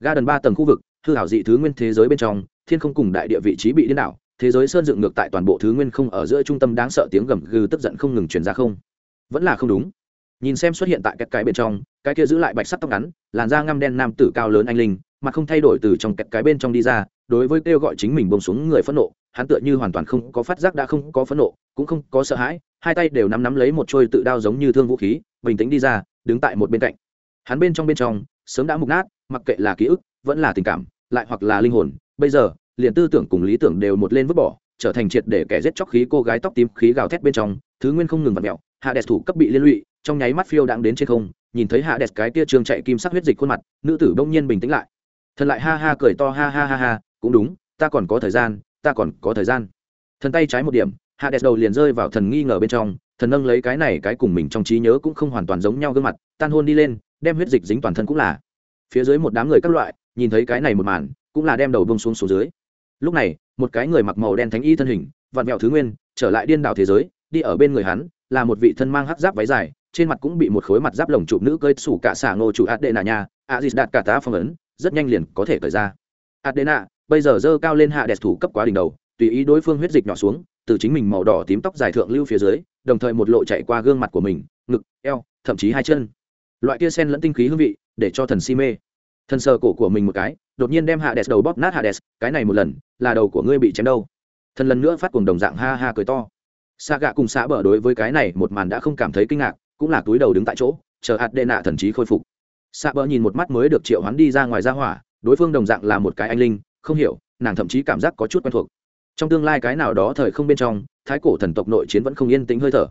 ga đần ba tầng khu vực, hư hảo dị thứ nguyên thế giới bên trong, thiên không cùng đại địa vị trí bị điên đảo thế giới sơn dựng ngược tại toàn bộ thứ nguyên không ở giữa trung tâm đáng sợ tiếng gầm gừ tức giận không ngừng truyền ra không. Vẫn là không đúng. Nhìn xem xuất hiện tại các cái bên trong, cái kia giữ lại bạch sắt tóc ngắn, làn da ngăm đen nam tử cao lớn anh linh, mà không thay đổi từ trong kẹt cái bên trong đi ra, đối với kêu gọi chính mình bông xuống người phẫn nộ, hắn tựa như hoàn toàn không có phát giác đã không có phẫn nộ, cũng không có sợ hãi, hai tay đều nắm nắm lấy một trôi tự đao giống như thương vũ khí, bình tĩnh đi ra, đứng tại một bên cạnh. Hắn bên trong bên trong, sớm đã mục nát, mặc kệ là ký ức, vẫn là tình cảm, lại hoặc là linh hồn, bây giờ liền tư tưởng cùng lý tưởng đều một lên vứt bỏ, trở thành triệt để kẻ giết chóc khí cô gái tóc tím khí gào thét bên trong, thứ nguyên không ngừng vặt mẹo hạ đẹp thủ cấp bị liên lụy, trong nháy mắt phiêu đang đến trên không, nhìn thấy hạ đẹp cái tia trường chạy kim sắc huyết dịch khuôn mặt, nữ tử bỗng nhiên bình tĩnh lại. Thần lại ha ha cười to ha ha ha ha, cũng đúng, ta còn có thời gian, ta còn có thời gian. Thần tay trái một điểm, hạ đẹp đầu liền rơi vào thần nghi ngờ bên trong, thần nâng lấy cái này cái cùng mình trong trí nhớ cũng không hoàn toàn giống nhau gương mặt, tan hôn đi lên, đem huyết dịch dính toàn thân cũng là. Phía dưới một đám người các loại, nhìn thấy cái này một màn, cũng là đem đầu bông xuống xuống dưới lúc này, một cái người mặc màu đen thánh y thân hình, vặn mẹo thứ nguyên, trở lại điên đảo thế giới, đi ở bên người hắn, là một vị thân mang hắc giáp váy dài, trên mặt cũng bị một khối mặt giáp lồng chụp nữ cơi sủ cả xả ngô chủ adena nha azis đạt cả tá phong ấn, rất nhanh liền có thể cởi ra. Adena, bây giờ dơ cao lên hạ đẹp thủ cấp quá đỉnh đầu, tùy ý đối phương huyết dịch nhỏ xuống, từ chính mình màu đỏ tím tóc dài thượng lưu phía dưới, đồng thời một lộ chạy qua gương mặt của mình, ngực, eo, thậm chí hai chân. Loại kia sen lẫn tinh khí hương vị, để cho thần si mê. Thần sờ cổ của mình một cái đột nhiên đem hạ đầu bóp nát hạ cái này một lần, là đầu của ngươi bị chém đâu? Thần lần nữa phát cùng đồng dạng ha ha cười to. Sa gạ cùng xã bờ đối với cái này một màn đã không cảm thấy kinh ngạc, cũng là túi đầu đứng tại chỗ, chờ hạt đệ nạ thần trí khôi phục. Sa bờ nhìn một mắt mới được triệu hắn đi ra ngoài ra hỏa, đối phương đồng dạng là một cái anh linh, không hiểu, nàng thậm chí cảm giác có chút quen thuộc. Trong tương lai cái nào đó thời không bên trong, thái cổ thần tộc nội chiến vẫn không yên tĩnh hơi thở.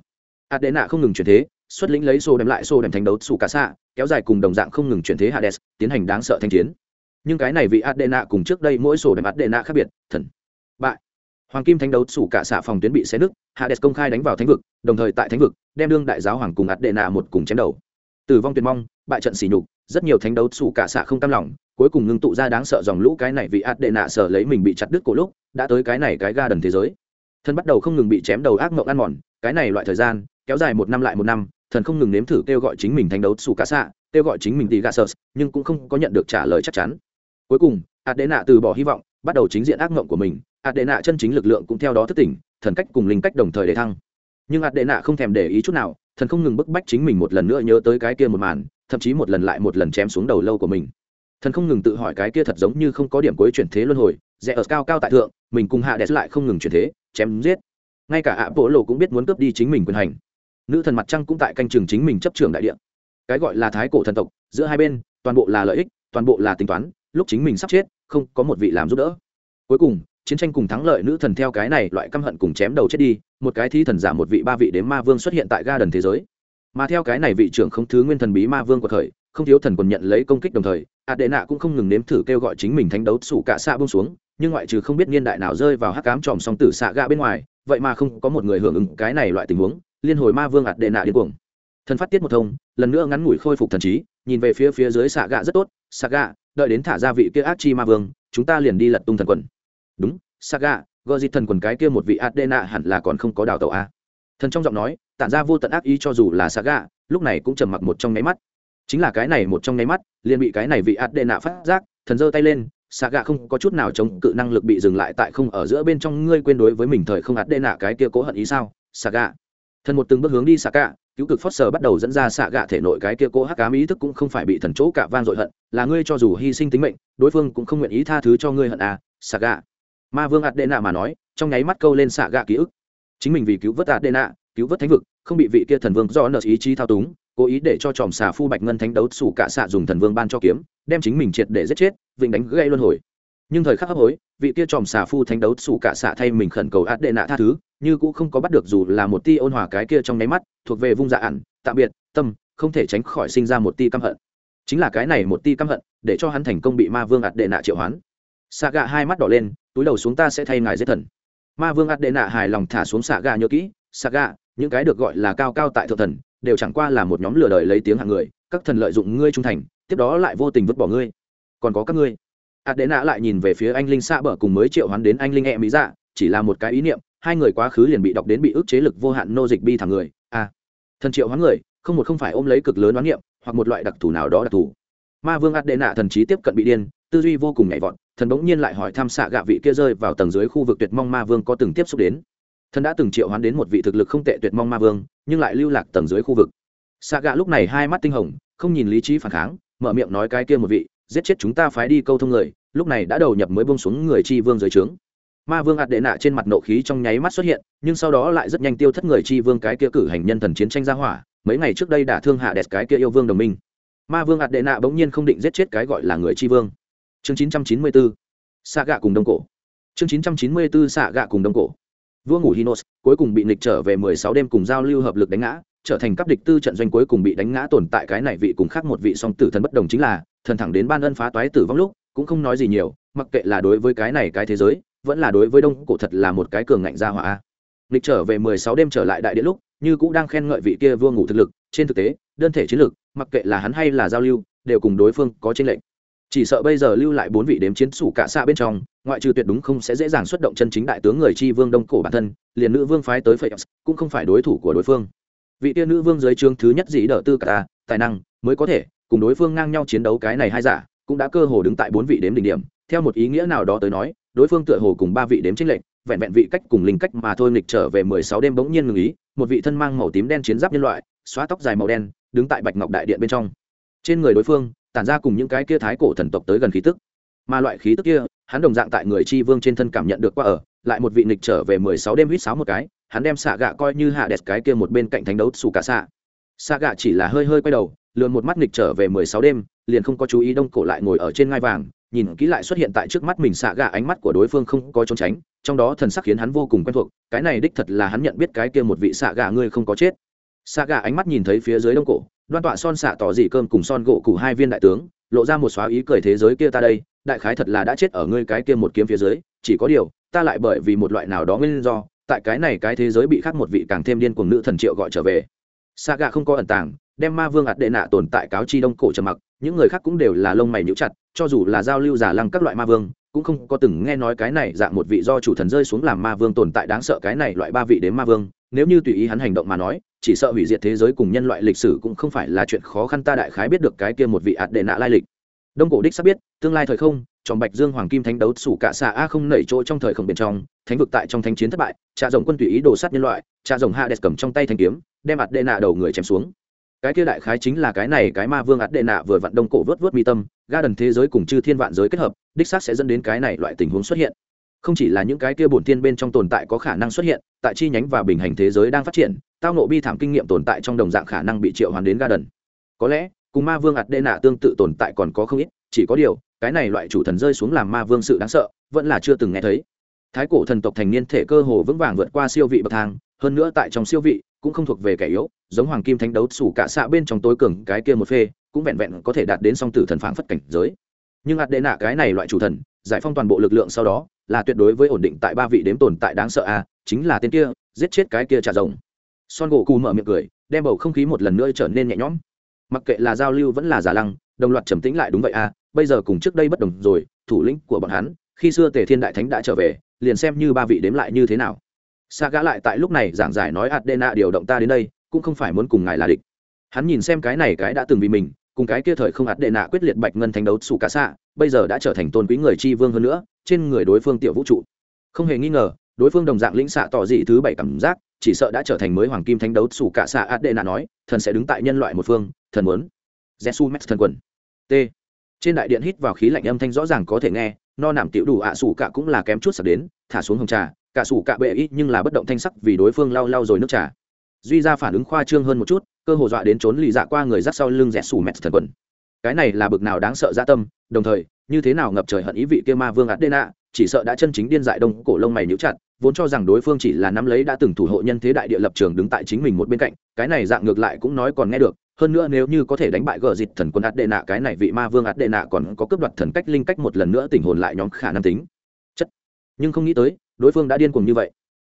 Hạt đệ nạ không ngừng chuyển thế, xuất lĩnh lấy xô đem lại xô đem thành đấu xù cả xạ kéo dài cùng đồng dạng không ngừng chuyển thế hades, tiến hành đáng sợ thanh chiến nhưng cái này vị adena cùng trước đây mỗi sổ đem adena khác biệt, thần. Bại. Hoàng kim thánh đấu sủ cả xạ phòng tuyến bị xé nứt, hades công khai đánh vào thánh vực, đồng thời tại thánh vực, đem đương đại giáo hoàng cùng adena một cùng chém đầu. Tử vong tuyệt mong, bại trận xỉ nhục, rất nhiều thánh đấu sủ cả xạ không cam lòng, cuối cùng ngưng tụ ra đáng sợ dòng lũ cái này vị adena sợ lấy mình bị chặt đứt cổ lúc, đã tới cái này cái ga đần thế giới. Thân bắt đầu không ngừng bị chém đầu ác mộng ăn mòn, cái này loại thời gian, kéo dài một năm lại một năm, thần không ngừng nếm thử kêu gọi chính mình thánh đấu sủ cả xạ, kêu gọi chính mình tỷ gà sơ nhưng cũng không có nhận được trả lời chắc chắn cuối cùng, adena từ bỏ hy vọng, bắt đầu chính diện ác mộng của mình. Adena chân chính lực lượng cũng theo đó thức tỉnh, thần cách cùng linh cách đồng thời để thăng. Nhưng adena không thèm để ý chút nào, thần không ngừng bức bách chính mình một lần nữa nhớ tới cái kia một màn, thậm chí một lần lại một lần chém xuống đầu lâu của mình. Thần không ngừng tự hỏi cái kia thật giống như không có điểm cuối chuyển thế luân hồi, rẽ ở cao cao tại thượng, mình cùng hạ đẹp lại không ngừng chuyển thế, chém giết. Ngay cả ạ bộ lộ cũng biết muốn cướp đi chính mình quyền hành. Nữ thần mặt trăng cũng tại canh trường chính mình chấp trường đại địa. Cái gọi là thái cổ thần tộc, giữa hai bên, toàn bộ là lợi ích, toàn bộ là tính toán lúc chính mình sắp chết, không có một vị làm giúp đỡ. Cuối cùng, chiến tranh cùng thắng lợi nữ thần theo cái này loại căm hận cùng chém đầu chết đi, một cái thi thần giả một vị ba vị đến ma vương xuất hiện tại ga đần thế giới. Mà theo cái này vị trưởng không thứ nguyên thần bí ma vương của thời, không thiếu thần còn nhận lấy công kích đồng thời, adena cũng không ngừng nếm thử kêu gọi chính mình thánh đấu sủ cả xạ bông xuống, nhưng ngoại trừ không biết niên đại nào rơi vào hắc cám tròm song tử xạ ga bên ngoài, vậy mà không có một người hưởng ứng cái này loại tình huống, liên hồi ma vương adena điên cuồng. Thần phát tiết một thông, lần nữa ngắn ngủi khôi phục thần trí, nhìn về phía phía dưới xạ gạ rất tốt, xạ gạ đợi đến thả ra vị kia ác chi ma vương, chúng ta liền đi lật tung thần quần. Đúng, saga gờ dịt thần quần cái kia một vị adena hẳn là còn không có đào tàu a. Thần trong giọng nói, tản ra vô tận ác ý cho dù là saga, lúc này cũng trầm mặc một trong nháy mắt. Chính là cái này một trong nháy mắt, liền bị cái này vị adena phát giác, thần giơ tay lên, saga không có chút nào chống cự năng lực bị dừng lại tại không ở giữa bên trong, ngươi quên đối với mình thời không adena cái kia cố hận ý sao? Saga. Thần một từng bước hướng đi saga cứu cực phớt sờ bắt đầu dẫn ra xạ gạ thể nội cái kia cố hắc cám ý thức cũng không phải bị thần chỗ cả van dội hận, là ngươi cho dù hy sinh tính mệnh, đối phương cũng không nguyện ý tha thứ cho ngươi hận à xạ gạ. Ma vương adena mà nói, trong nháy mắt câu lên xạ gạ ký ức. Chính mình vì cứu vớt adena, cứu vớt thánh vực, không bị vị kia thần vương do nợ ý chí thao túng, cố ý để cho tròm xà phu bạch ngân thánh đấu sủ cả xạ dùng thần vương ban cho kiếm, đem chính mình triệt để giết chết, vịnh đánh gây luân hồi. Nhưng thời khắc hấp hối, vị kia tròm xà phu thánh đấu sủ cả xạ thay mình khẩn cầu adena tha thứ như cũng không có bắt được dù là một ti ôn hòa cái kia trong nháy mắt, thuộc về vung dạ ản, tạm biệt, tâm, không thể tránh khỏi sinh ra một ti căm hận. Chính là cái này một ti căm hận, để cho hắn thành công bị ma vương ạt đệ nạ triệu hoán. Xạ gà hai mắt đỏ lên, túi đầu xuống ta sẽ thay ngài giết thần. Ma vương ạt đệ nạ hài lòng thả xuống xạ gà nhớ kỹ xạ gà những cái được gọi là cao cao tại thượng thần, đều chẳng qua là một nhóm lừa đời lấy tiếng hạng người, các thần lợi dụng ngươi trung thành, tiếp đó lại vô tình vứt bỏ ngươi. Còn có các ngươi. Ạt đệ nạ lại nhìn về phía anh linh xạ bờ cùng mới triệu hoán đến anh linh e mỹ dạ chỉ là một cái ý niệm hai người quá khứ liền bị đọc đến bị ức chế lực vô hạn nô dịch bi thẳng người. A à, thần triệu hoán người không một không phải ôm lấy cực lớn đoán niệm hoặc một loại đặc thù nào đó đặc thù. Ma vương ạt đệ nạ thần trí tiếp cận bị điên tư duy vô cùng nhảy vọt thần bỗng nhiên lại hỏi tham xạ gạ vị kia rơi vào tầng dưới khu vực tuyệt mong ma vương có từng tiếp xúc đến. Thần đã từng triệu hoán đến một vị thực lực không tệ tuyệt mong ma vương nhưng lại lưu lạc tầng dưới khu vực. Xạ gạ lúc này hai mắt tinh hồng không nhìn lý trí phản kháng mở miệng nói cái kia một vị giết chết chúng ta phái đi câu thông người lúc này đã đầu nhập mới bông xuống người chi vương dưới trướng ma vương ạt đệ nạ trên mặt nộ khí trong nháy mắt xuất hiện, nhưng sau đó lại rất nhanh tiêu thất người chi vương cái kia cử hành nhân thần chiến tranh ra hỏa, mấy ngày trước đây đã thương hạ đẹp cái kia yêu vương đồng minh. Ma vương ạt đệ nạ bỗng nhiên không định giết chết cái gọi là người chi vương. Chương 994 xạ gạ cùng đông cổ. Chương 994 xạ gạ cùng đông cổ. Vua ngủ hinos, cuối cùng bị nịch trở về mười sáu đêm cùng giao lưu hợp lực đánh ngã, trở thành cấp địch tư trận doanh cuối cùng bị đánh ngã tồn tại cái này vị cùng khác một vị song tử thần bất đồng chính là, thần thẳng đến ban ân phá toái tử vong lúc, cũng không nói gì nhiều, mặc kệ là đối với cái này cái thế giới vẫn là đối với đông cổ thật là một cái cường ngạnh gia hỏa lịch trở về mười sáu đêm trở lại đại điện lúc như cũng đang khen ngợi vị kia vua ngủ thực lực trên thực tế đơn thể chiến lực, mặc kệ là hắn hay là giao lưu đều cùng đối phương có tranh lệnh chỉ sợ bây giờ lưu lại bốn vị đếm chiến sủ cả xa bên trong ngoại trừ tuyệt đúng không sẽ dễ dàng xuất động chân chính đại tướng người chi vương đông cổ bản thân liền nữ vương phái tới phệ cũng không phải đối thủ của đối phương. Vị tiên nữ vương dưới trương thứ nhất dĩ đỡ tư cả ta, tài năng mới có thể cùng đối phương ngang nhau chiến đấu cái này hai giả cũng đã cơ hồ đứng tại bốn vị đếm đỉnh điểm theo một ý nghĩa nào đó tới nói đối phương tựa hồ cùng ba vị đếm chính lệnh, vẹn vẹn vị cách cùng linh cách mà thôi nghịch trở về mười sáu đêm bỗng nhiên ngừng ý một vị thân mang màu tím đen chiến giáp nhân loại xóa tóc dài màu đen đứng tại bạch ngọc đại điện bên trong. Trên người đối phương tản ra cùng những cái kia thái cổ thần tộc tới gần khí tức. Mà loại khí tức kia hắn đồng dạng tại người chi vương trên thân cảm nhận được qua ở lại một vị nghịch trở về mười sáu đêm huýt sáo một cái hắn đem xạ gạ coi như hạ đẹp cái kia một bên cạnh thánh đấu xù cả xạ. Xạ gạ chỉ là hơi hơi quay đầu lượn một mắt nghịch trở về mười sáu đêm liền không có chú ý đông cổ lại ngồi ở trên ngai vàng nhìn kỹ lại xuất hiện tại trước mắt mình xạ gạ ánh mắt của đối phương không có trốn tránh, trong đó thần sắc khiến hắn vô cùng quen thuộc, cái này đích thật là hắn nhận biết cái kia một vị xạ gạ ngươi không có chết. Xạ gạ ánh mắt nhìn thấy phía dưới đông cổ, đoan tọa son xạ tỏ dị cơm cùng son gỗ củ hai viên đại tướng, lộ ra một xóa ý cười thế giới kia ta đây, đại khái thật là đã chết ở ngươi cái kia một kiếm phía dưới, chỉ có điều, ta lại bởi vì một loại nào đó nguyên do, tại cái này cái thế giới bị khác một vị càng thêm điên cuồng nữ thần triệu gọi trở về. Xạ gạ không có ẩn tàng, đem ma vương ạt đệ nạ tồn tại cáo chi đông cổ trầm mặc, những người khác cũng đều là lông mày nhíu chặt cho dù là giao lưu giả lăng các loại ma vương, cũng không có từng nghe nói cái này dạng một vị do chủ thần rơi xuống làm ma vương tồn tại đáng sợ cái này loại ba vị đến ma vương. Nếu như tùy ý hắn hành động mà nói, chỉ sợ hủy diệt thế giới cùng nhân loại lịch sử cũng không phải là chuyện khó khăn ta đại khái biết được cái kia một vị ạt đệ nạ lai lịch. Đông cổ đích sắp biết, tương lai thời không trong bạch dương hoàng kim thánh đấu sủ cả xạ a không nảy chỗ trong thời không bên trong, thánh vực tại trong thánh chiến thất bại trà rồng quân tùy ý đồ sát nhân loại trà rồng hạ đẹp cầm trong tay thanh kiếm, đem ạt đệ nạ đầu người chém xuống cái kia đại khái chính là cái này cái ma vương ạt đệ nạ vừa vặn đông cổ vớt vớt mi tâm ga đần thế giới cùng chư thiên vạn giới kết hợp, đích xác sẽ dẫn đến cái này loại tình huống xuất hiện. Không chỉ là những cái kia bổn thiên bên trong tồn tại có khả năng xuất hiện, tại chi nhánh và bình hành thế giới đang phát triển, tao nộ bi thảm kinh nghiệm tồn tại trong đồng dạng khả năng bị triệu hoàn đến ga đần có lẽ, cùng ma vương ạt đệ nạ tương tự tồn tại còn có không ít, chỉ có điều, cái này loại chủ thần rơi xuống làm ma vương sự đáng sợ, vẫn là chưa từng nghe thấy. Thái cổ thần tộc thành niên thể cơ hồ vững vàng vượt qua siêu vị bậc thang, hơn nữa tại trong siêu vị cũng không thuộc về kẻ yếu, giống hoàng kim thánh đấu sủ cả xạ bên trong tối cường cái kia một phê, cũng vẹn vẹn có thể đạt đến song tử thần phảng phất cảnh giới. Nhưng hạt đệ nạ cái này loại chủ thần, giải phong toàn bộ lực lượng sau đó, là tuyệt đối với ổn định tại ba vị đếm tồn tại đáng sợ a, chính là tên kia, giết chết cái kia trả rồng. Son gỗ cù mở miệng cười, đem bầu không khí một lần nữa trở nên nhẹ nhõm. Mặc kệ là giao lưu vẫn là giả lăng, đồng loạt trầm tĩnh lại đúng vậy a, bây giờ cùng trước đây bất đồng rồi, thủ lĩnh của bọn hắn, khi xưa tề thiên đại thánh đã trở về, liền xem như ba vị đếm lại như thế nào xa gã lại tại lúc này giảng giải nói adena điều động ta đến đây, cũng không phải muốn cùng ngài là địch. Hắn nhìn xem cái này cái đã từng vì mình, cùng cái kia thời không adena quyết liệt bạch ngân thánh đấu sủ cả xạ bây giờ đã trở thành tôn quý người chi vương hơn nữa, trên người đối phương tiểu vũ trụ. Không hề nghi ngờ, đối phương đồng dạng lĩnh xạ tỏ dị thứ bảy cảm giác, chỉ sợ đã trở thành mới hoàng kim thánh đấu sủ cả xạ adena nói, thần sẽ đứng tại nhân loại một phương, thần muốn. Jesu max thần quần. T. Trên đại điện hít vào khí lạnh âm thanh rõ ràng có thể nghe, no nảm tiểu đủ ạ à sủ cả cũng là kém chút sặc đến, thả xuống hồng trà cả sủ cả bệ ít nhưng là bất động thanh sắc vì đối phương lau lau rồi nước trà. Duy ra phản ứng khoa trương hơn một chút, cơ hồ dọa đến trốn lì dạ qua người rắc sau lưng rẽ sủ mẹt thần quần. Cái này là bực nào đáng sợ dã tâm, đồng thời, như thế nào ngập trời hận ý vị kia ma vương adena, chỉ sợ đã chân chính điên dại đông cổ lông mày nhíu chặt, vốn cho rằng đối phương chỉ là nắm lấy đã từng thủ hộ nhân thế đại địa lập trường đứng tại chính mình một bên cạnh, cái này dạng ngược lại cũng nói còn nghe được, hơn nữa nếu như có thể đánh bại gờ dịt thần quân ạt đệ nạ cái này vị ma vương ạt đệ nạ còn có cướp đoạt thần cách linh cách một lần nữa tình hồn lại nhóm khả năng tính. Chất nhưng không nghĩ tới đối phương đã điên cuồng như vậy.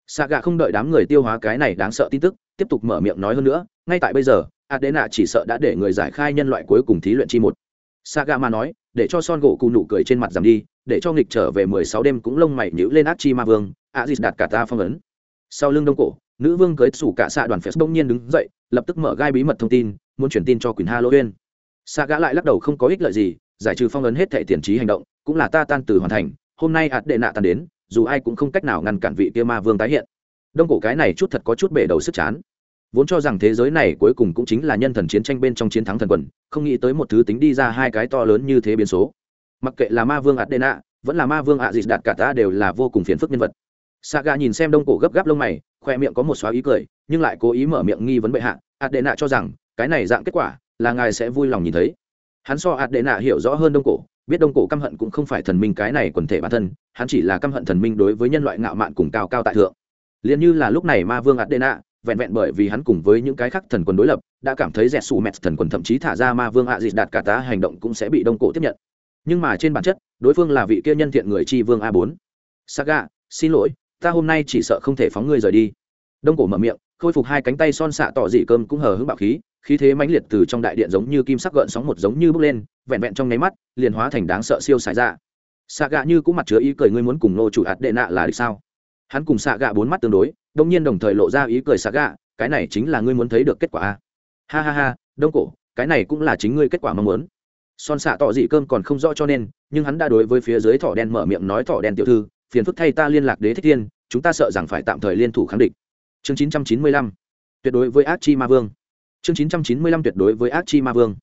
Xạ gà không đợi đám người tiêu hóa cái này đáng sợ tin tức, tiếp tục mở miệng nói hơn nữa, ngay tại bây giờ, adena nạ chỉ sợ đã để người giải khai nhân loại cuối cùng thí luyện chi một. Xạ gà mà nói, để cho son gỗ cụ nụ cười trên mặt giảm đi, để cho nghịch trở về mười sáu đêm cũng lông mày nhữ lên ác chi ma vương a đạt cả ta phong ấn. Sau lưng đông cổ, nữ vương cưới sủ cả xạ đoàn phép đông nhiên đứng dậy, lập tức mở gai bí mật thông tin, muốn truyền tin cho quyền halloween. Saga gã lại lắc đầu không có ích lợi gì, giải trừ phong ấn hết thệ tiền trí hành động, cũng là ta tan từ hoàn thành, hôm nay ạt đệ nạ tan đến dù ai cũng không cách nào ngăn cản vị kia ma vương tái hiện đông cổ cái này chút thật có chút bể đầu sức chán vốn cho rằng thế giới này cuối cùng cũng chính là nhân thần chiến tranh bên trong chiến thắng thần quần không nghĩ tới một thứ tính đi ra hai cái to lớn như thế biến số mặc kệ là ma vương ạt nạ vẫn là ma vương ạ dịt đạt cả ta đều là vô cùng phiền phức nhân vật Saga nhìn xem Đông Cổ gấp gáp lông mày, khoe miệng có một xóa ý cười, nhưng lại cố ý mở miệng nghi vấn bệ hạ. Adena cho rằng, cái này dạng kết quả là ngài sẽ vui lòng nhìn thấy. Hắn so Adena hiểu rõ hơn Đông Cổ, biết Đông Cổ căm hận cũng không phải thần minh cái này quần thể bản thân, hắn chỉ là căm hận thần minh đối với nhân loại ngạo mạn cùng cao cao tại thượng. liền như là lúc này Ma Vương Adena, vẹn vẹn bởi vì hắn cùng với những cái khác thần quân đối lập, đã cảm thấy rẻ sủ mẹt thần quân thậm chí thả ra Ma Vương ạ dịt đạt cả tá hành động cũng sẽ bị Đông Cổ tiếp nhận. Nhưng mà trên bản chất, đối phương là vị kia nhân thiện người chi vương a Bốn. Saga, xin lỗi, ta hôm nay chỉ sợ không thể phóng ngươi rời đi đông cổ mở miệng khôi phục hai cánh tay son xạ tỏ dị cơm cũng hờ hững bạo khí khí thế mãnh liệt từ trong đại điện giống như kim sắc gợn sóng một giống như bước lên, vẹn vẹn trong nháy mắt, liền hóa thành đáng sợ siêu xài ra xạ gạ như cũng mặt chứa ý cười ngươi muốn cùng nô chủ ạt đệ nạ là được sao? Hắn cùng xạ gạ bốn mắt tương đối, đông nhiên đồng thời lộ ra ý cười xạ gạ cái này chính là ngươi muốn thấy được kết quả a. Ha ha ha, đông cổ, cái này cũng là chính ngươi kết quả mong muốn. Son xạ tỏ dị cơm còn không rõ cho nên, nhưng hắn đã đối với phía dưới thỏ đen mở miệng nói thỏ đen tiểu thư, phiền phức thay ta liên lạc đế thích thiên, chúng ta sợ rằng phải tạm thời liên thủ kháng địch. Chương 995 tuyệt đối với ác chi ma vương chương 995 tuyệt đối với ác chi ma vương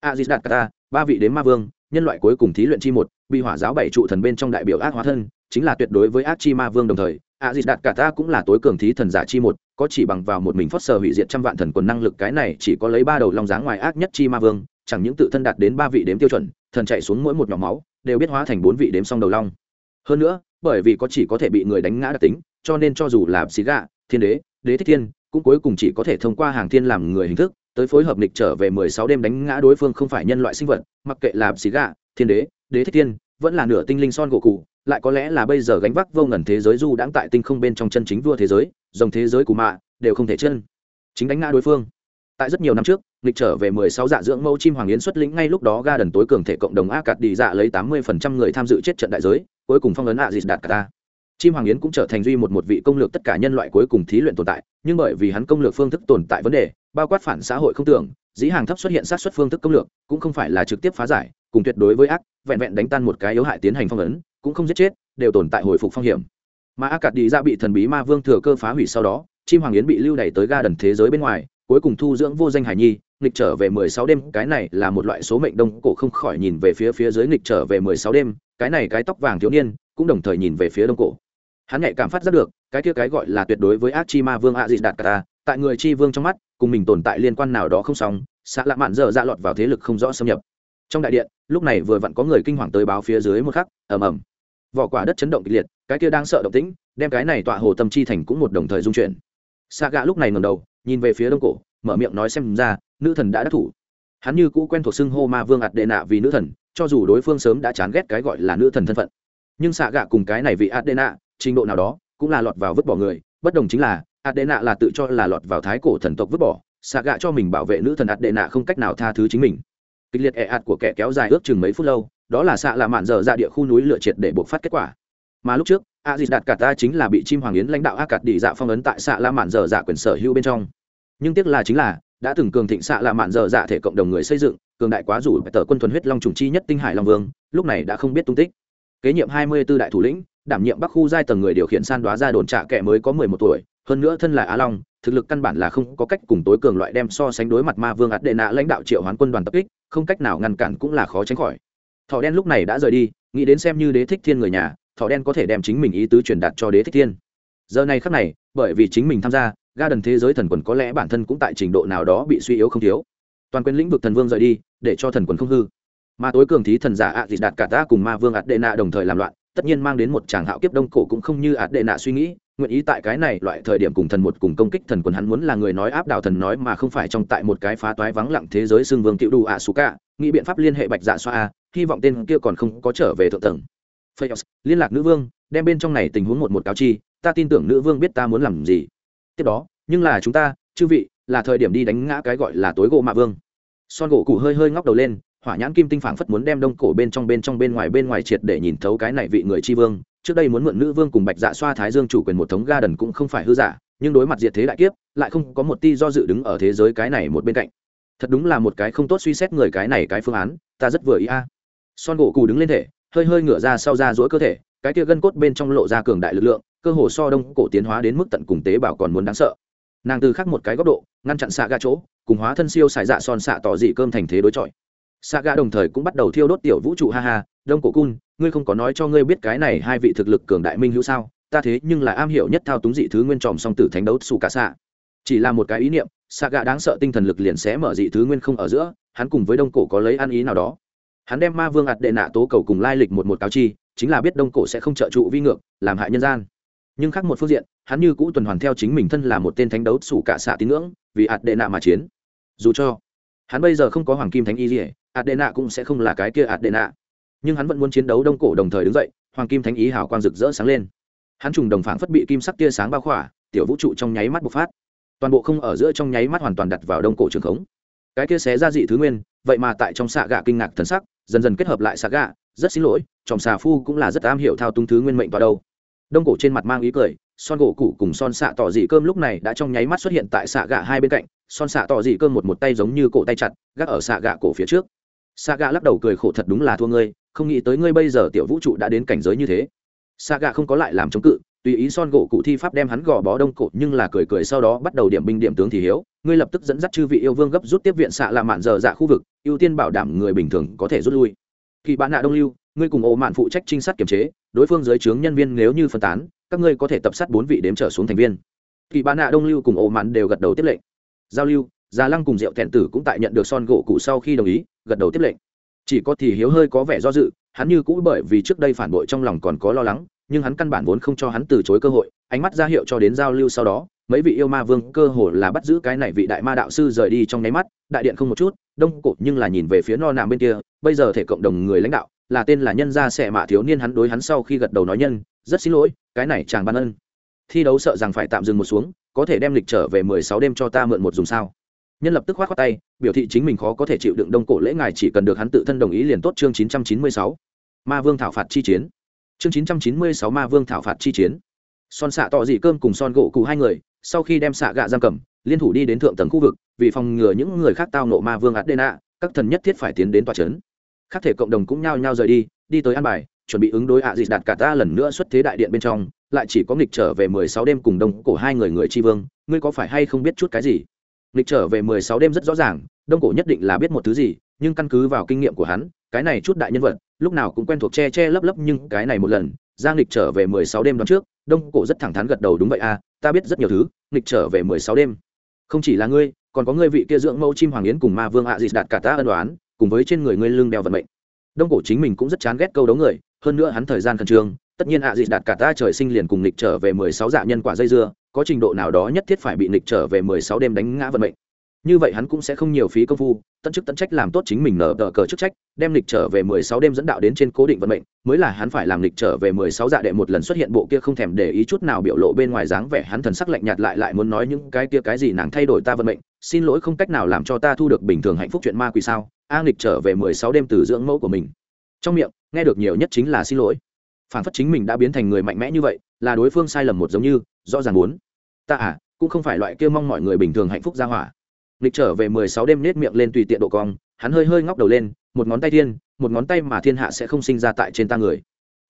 Aziz Đạt Kata, ba vị đến ma vương, nhân loại cuối cùng thí luyện chi một, bị hỏa giáo bảy trụ thần bên trong đại biểu ác hóa thân, chính là tuyệt đối với ác chi ma vương đồng thời, Aziz Đạt Kata cũng là tối cường thí thần giả chi một, có chỉ bằng vào một mình phất sở hủy diệt trăm vạn thần quần năng lực cái này chỉ có lấy ba đầu long dáng ngoài ác nhất chi ma vương, chẳng những tự thân đạt đến ba vị đếm tiêu chuẩn, thần chạy xuống mỗi một nhỏ máu, đều biết hóa thành bốn vị đếm song đầu long. Hơn nữa, bởi vì có chỉ có thể bị người đánh ngã đặc tính, cho nên cho dù là xí gạ, thiên đế, đế thích thiên, cũng cuối cùng chỉ có thể thông qua hàng thiên làm người hình thức, tới phối hợp lịch trở về mười sáu đêm đánh ngã đối phương không phải nhân loại sinh vật, mặc kệ là xì gà thiên đế, đế thích tiên vẫn là nửa tinh linh son gỗ cụ, lại có lẽ là bây giờ gánh vác vô ngần thế giới du đãng tại tinh không bên trong chân chính vua thế giới, dòng thế giới của mạ, đều không thể chân. Chính đánh ngã đối phương. Tại rất nhiều năm trước lịch trở về 16 dạ dưỡng mẫu chim hoàng yến xuất lĩnh ngay lúc đó ga đần tối cường thể cộng đồng a cạt đi dạ lấy 80% người tham dự chết trận đại giới cuối cùng phong ấn a dịt đạt cả ta chim hoàng yến cũng trở thành duy một một vị công lược tất cả nhân loại cuối cùng thí luyện tồn tại, nhưng bởi vì hắn công lược phương thức tồn tại vấn đề, bao quát phản xã hội không tưởng, dĩ hàng thấp xuất hiện sát xuất phương thức công lược, cũng không phải là trực tiếp phá giải, cùng tuyệt đối với ác, vẹn vẹn đánh tan một cái yếu hại tiến hành phong ấn, cũng không giết chết, đều tồn tại hồi phục phong hiểm. Mà a cạt đi ra bị thần bí ma vương thừa cơ phá hủy sau đó, chim hoàng yến bị lưu đày tới ga đần thế giới bên ngoài, cuối cùng thu dưỡng vô danh hải nhi, nghịch trở về mười sáu đêm, cái này là một loại số mệnh đông cổ không khỏi nhìn về phía phía dưới nghịch trở về mười sáu đêm, cái này cái tóc vàng thiếu niên, cũng đồng thời nhìn về phía đông cổ hắn nhạy cảm phát giác được, cái kia cái gọi là tuyệt đối với ác chi ma vương a dị đạt cả, tại người chi vương trong mắt, cùng mình tồn tại liên quan nào đó không xong xạ lạ mạn dở dạ lọt vào thế lực không rõ xâm nhập. Trong đại điện, lúc này vừa vặn có người kinh hoàng tới báo phía dưới một khắc, ầm ầm. Vỏ quả đất chấn động kịch liệt, cái kia đang sợ động tĩnh, đem cái này tọa hồ tâm chi thành cũng một đồng thời dung chuyển. Xạ gạ lúc này ngầm đầu, nhìn về phía đông cổ, mở miệng nói xem ra, nữ thần đã đắc thủ. Hắn như cũ quen thuộc xưng hô ma vương ạt đệ nạ vì nữ thần, cho dù đối phương sớm đã chán ghét cái gọi là nữ thần thân phận. Nhưng xạ gạ cùng cái này vì ạt đệ nạ trình độ nào đó, cũng là lọt vào vứt bỏ người. Bất đồng chính là ạt đệ nạ là tự cho là lọt vào thái cổ thần tộc vứt bỏ. Xạ gạ cho mình bảo vệ nữ thần ạt đệ nạ không cách nào tha thứ chính mình. Kịch liệt ẹ ạt của kẻ kéo dài ước chừng mấy phút lâu, đó là xạ là mạn dở ra địa khu núi lựa triệt để buộc phát kết quả. Mà lúc trước a dịt đạt cả ta chính là bị chim hoàng yến lãnh đạo a cạt đi dạ phong ấn tại xạ la mạn dở dạ quyền sở hữu bên trong. Nhưng tiếc là chính là, đã từng cường thịnh xạ là mạn dở dạ thể cộng đồng người xây dựng, cường đại quá rủ tờ quân thuần huyết long trùng chi nhất tinh hải long vương, lúc này đã không biết tung tích kế nhiệm hai mươi 24 đại thủ lĩnh, đảm nhiệm bắc khu giai tầng người điều khiển san đoá ra đồn trả kẻ mới có mười một tuổi, hơn nữa thân là á long, thực lực căn bản là không có cách cùng tối cường loại đem so sánh đối mặt ma vương ạt đệ nạ lãnh đạo triệu hoán quân đoàn tập kích, không cách nào ngăn cản cũng là khó tránh khỏi. Thỏ đen lúc này đã rời đi, nghĩ đến xem như đế thích thiên người nhà, thỏ đen có thể đem chính mình ý tứ truyền đạt cho đế thích thiên. Giờ này khắc này, bởi vì chính mình tham gia ga đần thế giới thần quần có lẽ bản thân cũng tại trình độ nào đó bị suy yếu không thiếu. Toàn quyền lĩnh vực thần vương rời đi, để cho thần quần không hư mà tối cường thí thần giả ạ à đạt cả ta cùng ma vương ạt đệ nạ đồng thời làm loạn tất nhiên mang đến một tràng hạo kiếp đông cổ cũng không như ạt đệ nạ suy nghĩ nguyện ý tại cái này loại thời điểm cùng thần một cùng công kích thần quần hắn muốn là người nói áp đảo thần nói mà không phải trong tại một cái phá toái vắng lặng thế giới xương vương cựu đủ ạ xú cả nghĩ biện pháp liên hệ bạch dạ xoa a hy vọng tên kia còn không có trở về thượng tầng. Phayos, liên lạc nữ vương đem bên trong này tình huống một một cáo chi ta tin tưởng nữ vương biết ta muốn làm gì. Tiếp đó nhưng là chúng ta chư vị là thời điểm đi đánh ngã cái gọi là tối gỗ mạ vương. Son gỗ cụ hơi hơi ngóc đầu lên hỏa nhãn kim tinh phảng phất muốn đem đông cổ bên trong bên trong bên ngoài bên ngoài triệt để nhìn thấu cái này vị người tri vương. Trước đây muốn mượn nữ vương cùng bạch dạ xoa thái dương chủ quyền một thống ga đần cũng không phải hư giả, nhưng đối mặt diệt thế đại kiếp, lại không có một ti do dự đứng ở thế giới cái này một bên cạnh. Thật đúng là một cái không tốt suy xét người cái này cái phương án, ta rất vừa ý a. Son gỗ cù đứng lên thể, hơi hơi ngửa ra sau ra dỗi cơ thể, cái kia gân cốt bên trong lộ ra cường đại lực lượng, cơ hồ so đông cổ tiến hóa đến mức tận cùng tế bào còn muốn đáng sợ. Nàng từ khắc một cái góc độ, ngăn chặn xạ ga chỗ, cùng hóa thân siêu xài dạ son xạ tỏ dị cơm thành thế đối chọi xạ ga đồng thời cũng bắt đầu thiêu đốt tiểu vũ trụ, ha ha, đông cổ cun ngươi không có nói cho ngươi biết cái này hai vị thực lực cường đại minh hữu sao? Ta thế nhưng là am hiểu nhất thao túng dị thứ nguyên tròm song tử thánh đấu xù cả xạ. Chỉ là một cái ý niệm xạ gạ đáng sợ tinh thần lực liền sẽ mở dị thứ nguyên không ở giữa, hắn cùng với đông cổ có lấy ăn ý nào đó. Hắn đem ma vương ạt đệ nạ tố cầu cùng lai lịch một một cáo chi, chính là biết đông cổ sẽ không trợ trụ vi ngược, làm hại nhân gian. Nhưng khác một phương diện, hắn như cũ tuần hoàn theo chính mình thân là một tên thánh đấu sủ cả xạ tín ngưỡng, vì ạt đệ nạ mà chiến. Dù cho, hắn bây giờ không có hoàng kim thánh y gì Adena cũng sẽ không là cái kia Adena, nhưng hắn vẫn muốn chiến đấu đông cổ đồng thời đứng dậy hoàng kim thánh ý hào quang rực rỡ sáng lên. Hắn trùng đồng phảng phất bị kim sắc tia sáng bao khỏa tiểu vũ trụ trong nháy mắt bộc phát. Toàn bộ không ở giữa trong nháy mắt hoàn toàn đặt vào đông cổ trường khống. Cái kia xé ra dị thứ nguyên vậy mà tại trong xạ gạ kinh ngạc thần sắc dần dần kết hợp lại xạ gạ rất xin lỗi chòm xà phu cũng là rất am hiểu thao túng thứ nguyên mệnh vào đâu. Đông cổ trên mặt mang ý cười son gỗ cụ cùng son xạ tỏ dị cơm lúc này đã trong nháy mắt xuất hiện tại xạ gạ hai bên cạnh son xạ tỏ dị cơm một một tay giống như cổ tay chặt gác ở xạ gạ cổ phía trước xạ gạ lắc đầu cười khổ, thật đúng là thua ngươi, không nghĩ tới ngươi bây giờ tiểu vũ trụ đã đến cảnh giới như thế. Xạ gạ không có lại làm chống cự, tùy ý son gỗ cụ thi pháp đem hắn gò bó đông cổ, nhưng là cười cười sau đó bắt đầu điểm binh điểm tướng thì hiếu, ngươi lập tức dẫn dắt chư vị yêu vương gấp rút tiếp viện xạ là mạn dở dạ khu vực, ưu tiên bảo đảm người bình thường có thể rút lui. Khi bạn nạ đông lưu, ngươi cùng ổ mạn phụ trách trinh sát kiểm chế, đối phương dưới trướng nhân viên nếu như phân tán, các ngươi có thể tập sát bốn vị đếm trở xuống thành viên. Kỳ bạn nạ đông lưu cùng ổ mạn đều gật đầu tiếp lệnh. Giao lưu già lăng cùng diệu thẹn tử cũng tại nhận được son gỗ cụ sau khi đồng ý, gật đầu tiếp lệnh. Chỉ có thì hiếu hơi có vẻ do dự, hắn như cũ bởi vì trước đây phản bội trong lòng còn có lo lắng, nhưng hắn căn bản vốn không cho hắn từ chối cơ hội, ánh mắt ra hiệu cho đến giao lưu sau đó, mấy vị yêu ma vương cơ hồ là bắt giữ cái này vị đại ma đạo sư rời đi trong nháy mắt, đại điện không một chút, đông cột nhưng là nhìn về phía no nạm bên kia, bây giờ thể cộng đồng người lãnh đạo, là tên là nhân gia sẽ mạ thiếu niên hắn đối hắn sau khi gật đầu nói nhân, rất xin lỗi, cái này chàng ban ân. Thi đấu sợ rằng phải tạm dừng một xuống, có thể đem lịch trở về mười sáu đêm cho ta mượn một dùng sao? Nhân lập tức khoát khoát tay, biểu thị chính mình khó có thể chịu đựng đông cổ lễ ngài chỉ cần được hắn tự thân đồng ý liền tốt chương chín trăm chín mươi sáu. Ma vương thảo phạt chi chiến. Chương chín trăm chín mươi sáu ma vương thảo phạt chi chiến. Son xạ tỏ dị cơm cùng son gỗ cụ hai người, sau khi đem xạ gạ giam cầm, liên thủ đi đến thượng tầng khu vực, vì phòng ngừa những người khác tao nộ ma vương adena, các thần nhất thiết phải tiến đến tòa trấn. Các thể cộng đồng cũng nhao nhao rời đi đi tới an bài, chuẩn bị ứng đối ạ à dịt đạt cả ta lần nữa xuất thế đại điện bên trong, lại chỉ có nghịch trở về mười sáu đêm cùng đông cổ hai người người tri vương, ngươi có phải hay không biết chút cái gì? Lịch trở về mười sáu đêm rất rõ ràng, đông cổ nhất định là biết một thứ gì, nhưng căn cứ vào kinh nghiệm của hắn, cái này chút đại nhân vật, lúc nào cũng quen thuộc che che lấp lấp nhưng cái này một lần giang lịch trở về mười sáu đêm đón trước, đông cổ rất thẳng thắn gật đầu, đúng vậy à ta biết rất nhiều thứ lịch trở về mười sáu đêm. Không chỉ là ngươi, còn có ngươi vị kia dưỡng mẫu chim hoàng yến cùng ma vương ạ à dịt đạt cả ta ân đoán cùng với trên người ngươi lưng đeo vận mệnh. Đông cổ chính mình cũng rất chán ghét câu đấu người, hơn nữa hắn thời gian khẩn trương, tất nhiên ạ à dịt đạt cả ta trời sinh liền cùng lịch trở về mười sáu dạ nhân quả dây dưa có trình độ nào đó nhất thiết phải bị lịch trở về mười sáu đêm đánh ngã vận mệnh. Như vậy hắn cũng sẽ không nhiều phí công phu, tận chức tận trách làm tốt chính mình nở tờ cờ chức trách, đem lịch trở về mười sáu đêm dẫn đạo đến trên cố định vận mệnh, mới là hắn phải làm lịch trở về mười sáu dạ đệ một lần xuất hiện bộ kia không thèm để ý chút nào biểu lộ bên ngoài dáng vẻ, hắn thần sắc lạnh nhạt lại lại muốn nói những cái kia cái gì nàng thay đổi ta vận mệnh, xin lỗi không cách nào làm cho ta thu được bình thường hạnh phúc chuyện ma quỷ sao, a lịch trở về mười sáu đêm từ dưỡng mẫu của mình. Trong miệng, nghe được nhiều nhất chính là xin lỗi. Phản phất chính mình đã biến thành người mạnh mẽ như vậy là đối phương sai lầm một giống như, rõ ràng muốn. Ta à cũng không phải loại kia mong mọi người bình thường hạnh phúc ra hỏa. Lịch trở về mười sáu đêm nết miệng lên tùy tiện độ cong, hắn hơi hơi ngóc đầu lên, một ngón tay thiên, một ngón tay mà thiên hạ sẽ không sinh ra tại trên ta người.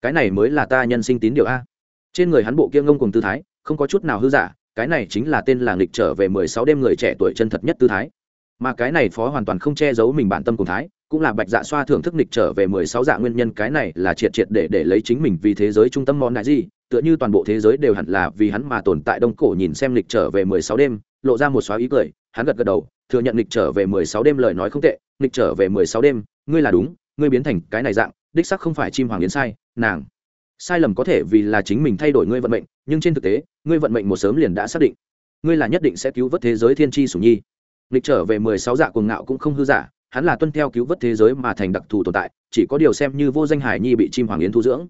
Cái này mới là ta nhân sinh tín điều a. Trên người hắn bộ kia ngông cùng tư thái, không có chút nào hư giả, cái này chính là tên là lịch trở về mười sáu đêm người trẻ tuổi chân thật nhất tư thái. Mà cái này phó hoàn toàn không che giấu mình bản tâm cùng thái, cũng là bạch dạ xoa thưởng thức lịch trở về mười sáu dạ nguyên nhân, cái này là triệt triệt để để lấy chính mình vì thế giới trung tâm món đại gì tựa như toàn bộ thế giới đều hẳn là vì hắn mà tồn tại đông cổ nhìn xem lịch trở về mười sáu đêm, lộ ra một xóa ý cười, hắn gật gật đầu, thừa nhận lịch trở về mười sáu đêm lời nói không tệ, lịch trở về mười sáu đêm, ngươi là đúng, ngươi biến thành cái này dạng, đích sắc không phải chim hoàng yến sai, nàng. Sai lầm có thể vì là chính mình thay đổi ngươi vận mệnh, nhưng trên thực tế, ngươi vận mệnh một sớm liền đã xác định. Ngươi là nhất định sẽ cứu vớt thế giới thiên tri sủng nhi. Lịch trở về mười sáu dạ cuồng ngạo cũng không hư giả, hắn là tuân theo cứu vớt thế giới mà thành đặc thù tồn tại, chỉ có điều xem như vô danh hải nhi bị chim hoàng yến thu dưỡng.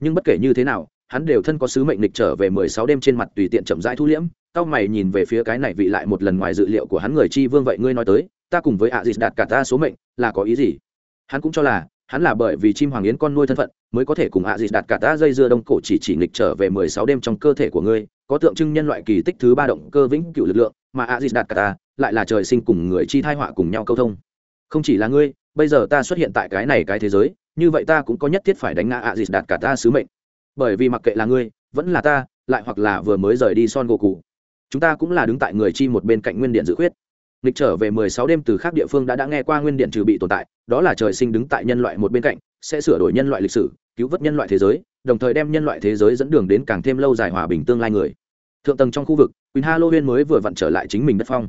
Nhưng bất kể như thế nào hắn đều thân có sứ mệnh lịch trở về mười sáu đêm trên mặt tùy tiện chậm rãi thu liễm cau mày nhìn về phía cái này vị lại một lần ngoài dự liệu của hắn người chi vương vậy ngươi nói tới, ta cùng với ạ dịt đạt cả ta số mệnh, là có ý gì? Hắn cũng cho là, hắn là bởi vì chim hoàng yến con nuôi thân phận, mới có thể cùng ạ dịt đạt cả ta dây dưa đông cổ chỉ chỉ nghịch trở về mười sáu đêm trong cơ thể của ngươi, có tượng trưng nhân loại kỳ tích thứ ba động cơ vĩnh cựu lực lượng, mà ạ dịt đạt cả ta, lại là trời sinh cùng người chi thai họa cùng nhau câu thông. Không chỉ là ngươi, bây giờ ta xuất hiện tại cái này cái thế giới, như vậy ta cũng có nhất thiết phải đánh ngã ạ dịt đạt cả ta sứ mệnh bởi vì mặc kệ là ngươi, vẫn là ta, lại hoặc là vừa mới rời đi son gỗ cụ chúng ta cũng là đứng tại người chi một bên cạnh nguyên điện dự khuyết. Lịch trở về mười sáu đêm từ khác địa phương đã đã nghe qua nguyên điện trừ bị tồn tại, đó là trời sinh đứng tại nhân loại một bên cạnh, sẽ sửa đổi nhân loại lịch sử, cứu vớt nhân loại thế giới, đồng thời đem nhân loại thế giới dẫn đường đến càng thêm lâu dài hòa bình tương lai người. Thượng tầng trong khu vực quỳnh Huyên mới vừa vặn trở lại chính mình đất phong.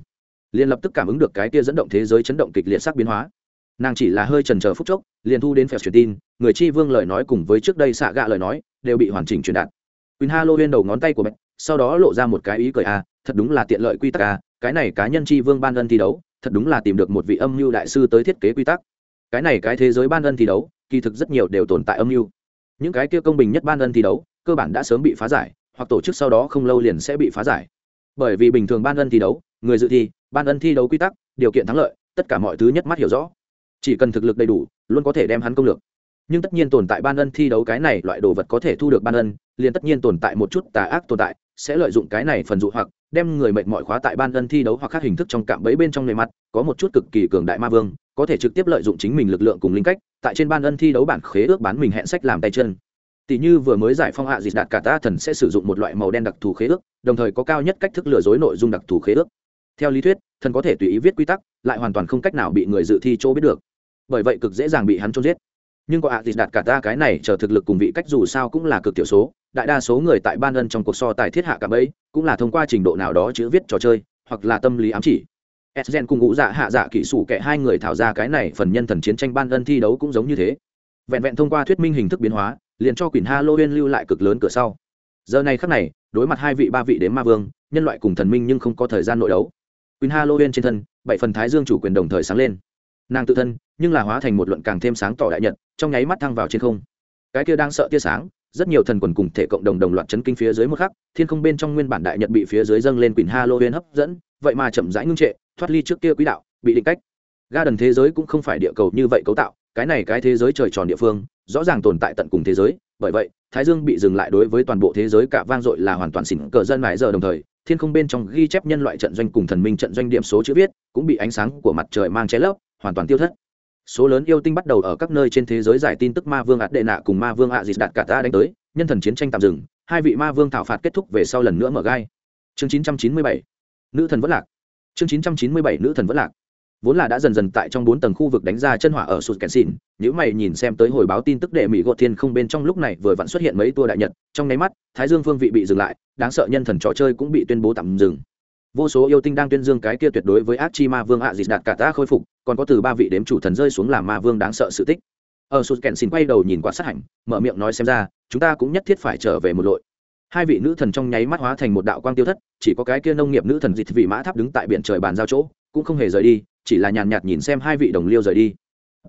Liền lập tức cảm ứng được cái kia dẫn động thế giới chấn động kịch liệt sắc biến hóa nàng chỉ là hơi trần chờ phút chốc liền thu đến phèo truyền tin người chi vương lời nói cùng với trước đây xạ gạ lời nói đều bị hoàn chỉnh truyền đạt. Quỳnh huyên đầu ngón tay của mẹ sau đó lộ ra một cái ý cười a à, thật đúng là tiện lợi quy tắc a à, cái này cá nhân chi vương ban ân thi đấu thật đúng là tìm được một vị âm mưu đại sư tới thiết kế quy tắc. Cái này cái thế giới ban ân thi đấu kỳ thực rất nhiều đều tồn tại âm mưu. Những cái kia công bình nhất ban ân thi đấu cơ bản đã sớm bị phá giải hoặc tổ chức sau đó không lâu liền sẽ bị phá giải. Bởi vì bình thường ban ân thi đấu người dự thi ban ân thi đấu quy tắc điều kiện thắng lợi tất cả mọi thứ nhất mắt hiểu rõ chỉ cần thực lực đầy đủ, luôn có thể đem hắn công lược. Nhưng tất nhiên tồn tại ban ân thi đấu cái này loại đồ vật có thể thu được ban ân, liền tất nhiên tồn tại một chút tà ác tồn tại, sẽ lợi dụng cái này phần dụ hoặc, đem người mệt mỏi khóa tại ban ân thi đấu hoặc các hình thức trong cạm bẫy bên trong người mặt, có một chút cực kỳ cường đại ma vương, có thể trực tiếp lợi dụng chính mình lực lượng cùng linh cách, tại trên ban ân thi đấu bản khế ước bán mình hẹn sách làm tay chân. Tỷ như vừa mới giải phong hạ dịch đạt cả ta thần sẽ sử dụng một loại màu đen đặc thù khế ước, đồng thời có cao nhất cách thức lừa dối nội dung đặc thù khế ước. Theo lý thuyết thần có thể tùy ý viết quy tắc, lại hoàn toàn không cách nào bị người dự thi chỗ biết được. Bởi vậy cực dễ dàng bị hắn trôn giết. Nhưng có ạ thì đạt cả ta cái này chờ thực lực cùng vị cách dù sao cũng là cực tiểu số, đại đa số người tại ban ân trong cuộc so tài thiết hạ cả bấy cũng là thông qua trình độ nào đó chữ viết trò chơi, hoặc là tâm lý ám chỉ. Esgen cùng ngũ dạ hạ dạ kỹ sủ kệ hai người thảo ra cái này phần nhân thần chiến tranh ban ân thi đấu cũng giống như thế. Vẹn vẹn thông qua thuyết minh hình thức biến hóa, liền cho quyền halloween lưu lại cực lớn cửa sau. Giờ này khắc này, đối mặt hai vị ba vị đến ma vương, nhân loại cùng thần minh nhưng không có thời gian nội đấu quỷ halloween trên thân, bảy phần thái dương chủ quyền đồng thời sáng lên. Nàng tự thân, nhưng là hóa thành một luận càng thêm sáng tỏ đại nhật, trong nháy mắt thăng vào trên không. Cái kia đang sợ tia sáng, rất nhiều thần quần cùng thể cộng đồng đồng loạt chấn kinh phía dưới một khắc, thiên không bên trong nguyên bản đại nhật bị phía dưới dâng lên quỷ halloween hấp dẫn, vậy mà chậm rãi ngưng trệ, thoát ly trước kia quỹ đạo, bị định cách. Ga đần thế giới cũng không phải địa cầu như vậy cấu tạo, cái này cái thế giới trời tròn địa phương, rõ ràng tồn tại tận cùng thế giới, bởi vậy, thái dương bị dừng lại đối với toàn bộ thế giới cả vang dội là hoàn toàn xỉn cờ dân mãi giờ đồng thời thiên không bên trong ghi chép nhân loại trận doanh cùng thần minh trận doanh điểm số chữ viết, cũng bị ánh sáng của mặt trời mang che lấp, hoàn toàn tiêu thất. Số lớn yêu tinh bắt đầu ở các nơi trên thế giới giải tin tức ma vương ạt đệ nạ cùng ma vương ạ dịt đạt cả ta đánh tới, nhân thần chiến tranh tạm dừng, hai vị ma vương thảo phạt kết thúc về sau lần nữa mở gai. Chương 997 nữ thần vẫn lạc. Chương 997 nữ thần vẫn lạc vốn là đã dần dần tại trong bốn tầng khu vực đánh ra chân hỏa ở sụt kèn xỉn nếu mày nhìn xem tới hồi báo tin tức đệ mỹ gột thiên không bên trong lúc này vừa vặn xuất hiện mấy tour đại nhật, trong nháy mắt, thái dương phương vị bị dừng lại, đáng sợ nhân thần trò chơi cũng bị tuyên bố tạm dừng. Vô số yêu tinh đang tuyên dương cái kia tuyệt đối với ác chi ma vương ạ à đạt cả ta khôi phục, còn có từ ba vị đếm chủ thần rơi xuống làm ma vương đáng sợ sự tích. Ở sụt kèn xỉn quay đầu nhìn qua sát hạnh, mở miệng nói xem ra, chúng ta cũng nhất thiết phải trở về một lội. Hai vị nữ thần trong nháy mắt hóa thành một đạo quang tiêu thất, chỉ có cái kia nông nghiệp nữ thần dịch vị mã tháp đứng tại biển trời bàn giao chỗ, cũng không hề rời đi chỉ là nhàn nhạt nhìn xem hai vị đồng liêu rời đi.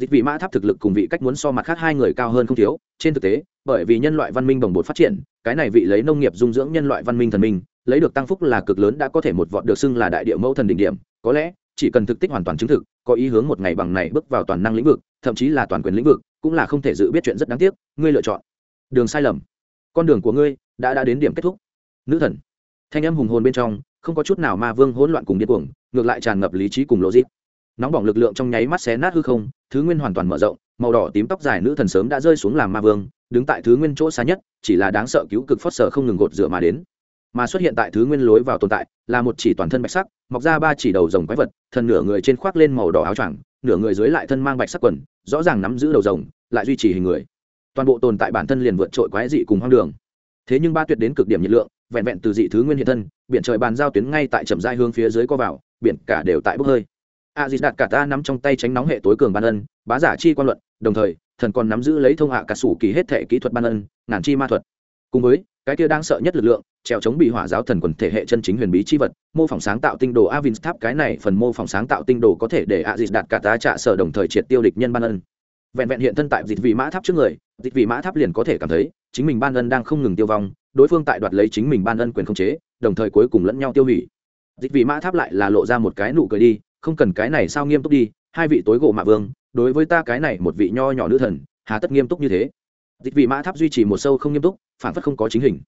Dịch vị mã tháp thực lực cùng vị cách muốn so mặt khác hai người cao hơn không thiếu. Trên thực tế, bởi vì nhân loại văn minh đồng bột phát triển, cái này vị lấy nông nghiệp dung dưỡng nhân loại văn minh thần minh, lấy được tăng phúc là cực lớn đã có thể một vọt được xưng là đại địa mẫu thần đỉnh điểm. Có lẽ, chỉ cần thực tích hoàn toàn chứng thực, có ý hướng một ngày bằng này bước vào toàn năng lĩnh vực, thậm chí là toàn quyền lĩnh vực, cũng là không thể dự biết chuyện rất đáng tiếc, ngươi lựa chọn. Đường sai lầm. Con đường của ngươi đã đã đến điểm kết thúc. Nữ thần. Thanh âm hùng hồn bên trong, không có chút nào ma vương hỗn loạn cùng điên cuồng, ngược lại tràn ngập lý trí cùng lộ dịp nóng bỏng lực lượng trong nháy mắt xé nát hư không, thứ nguyên hoàn toàn mở rộng, màu đỏ tím tóc dài nữ thần sớm đã rơi xuống làm ma vương, đứng tại thứ nguyên chỗ xa nhất, chỉ là đáng sợ cứu cực phót sở không ngừng gột rửa mà đến. Mà xuất hiện tại thứ nguyên lối vào tồn tại, là một chỉ toàn thân bạch sắc, mọc ra ba chỉ đầu rồng quái vật, thần nửa người trên khoác lên màu đỏ áo choàng, nửa người dưới lại thân mang bạch sắc quần, rõ ràng nắm giữ đầu rồng, lại duy trì hình người. Toàn bộ tồn tại bản thân liền vượt trội quái dị cùng hoang đường. Thế nhưng ba tuyệt đến cực điểm nhiệt lượng, vẹn vẹn từ dị thứ nguyên hiện thân, biển trời bàn giao tuyến ngay tại trầm giai hướng phía dưới co vào, biển cả đều tại bốc hơi a dịt đạt cả ta nắm trong tay tránh nóng hệ tối cường ban ân, bá giả chi quan luận, đồng thời, thần còn nắm giữ lấy thông hạ cả sủ kỳ hết thể kỹ thuật ban ân, ngàn chi ma thuật. Cùng với, cái kia đang sợ nhất lực lượng, trèo chống bị hỏa giáo thần quần thể hệ chân chính huyền bí chi vật, mô phỏng sáng tạo tinh đồ avin tháp, cái này phần mô phỏng sáng tạo tinh đồ có thể để a dịt đạt cả ta trả sở đồng thời triệt tiêu địch nhân ban ân. Vẹn vẹn hiện thân tại dịch vị mã tháp trước người, dịch vị mã tháp liền có thể cảm thấy, chính mình ban ân đang không ngừng tiêu vong, đối phương tại đoạt lấy chính mình ban ân quyền khống chế, đồng thời cuối cùng lẫn nhau tiêu hủy. Dịch vị mã tháp lại là lộ ra một cái nụ cười đi không cần cái này sao nghiêm túc đi hai vị tối gỗ mạ vương đối với ta cái này một vị nho nhỏ nữ thần hà tất nghiêm túc như thế. Dịch vị mã tháp duy trì một sâu không nghiêm túc phản phất không có chính hình.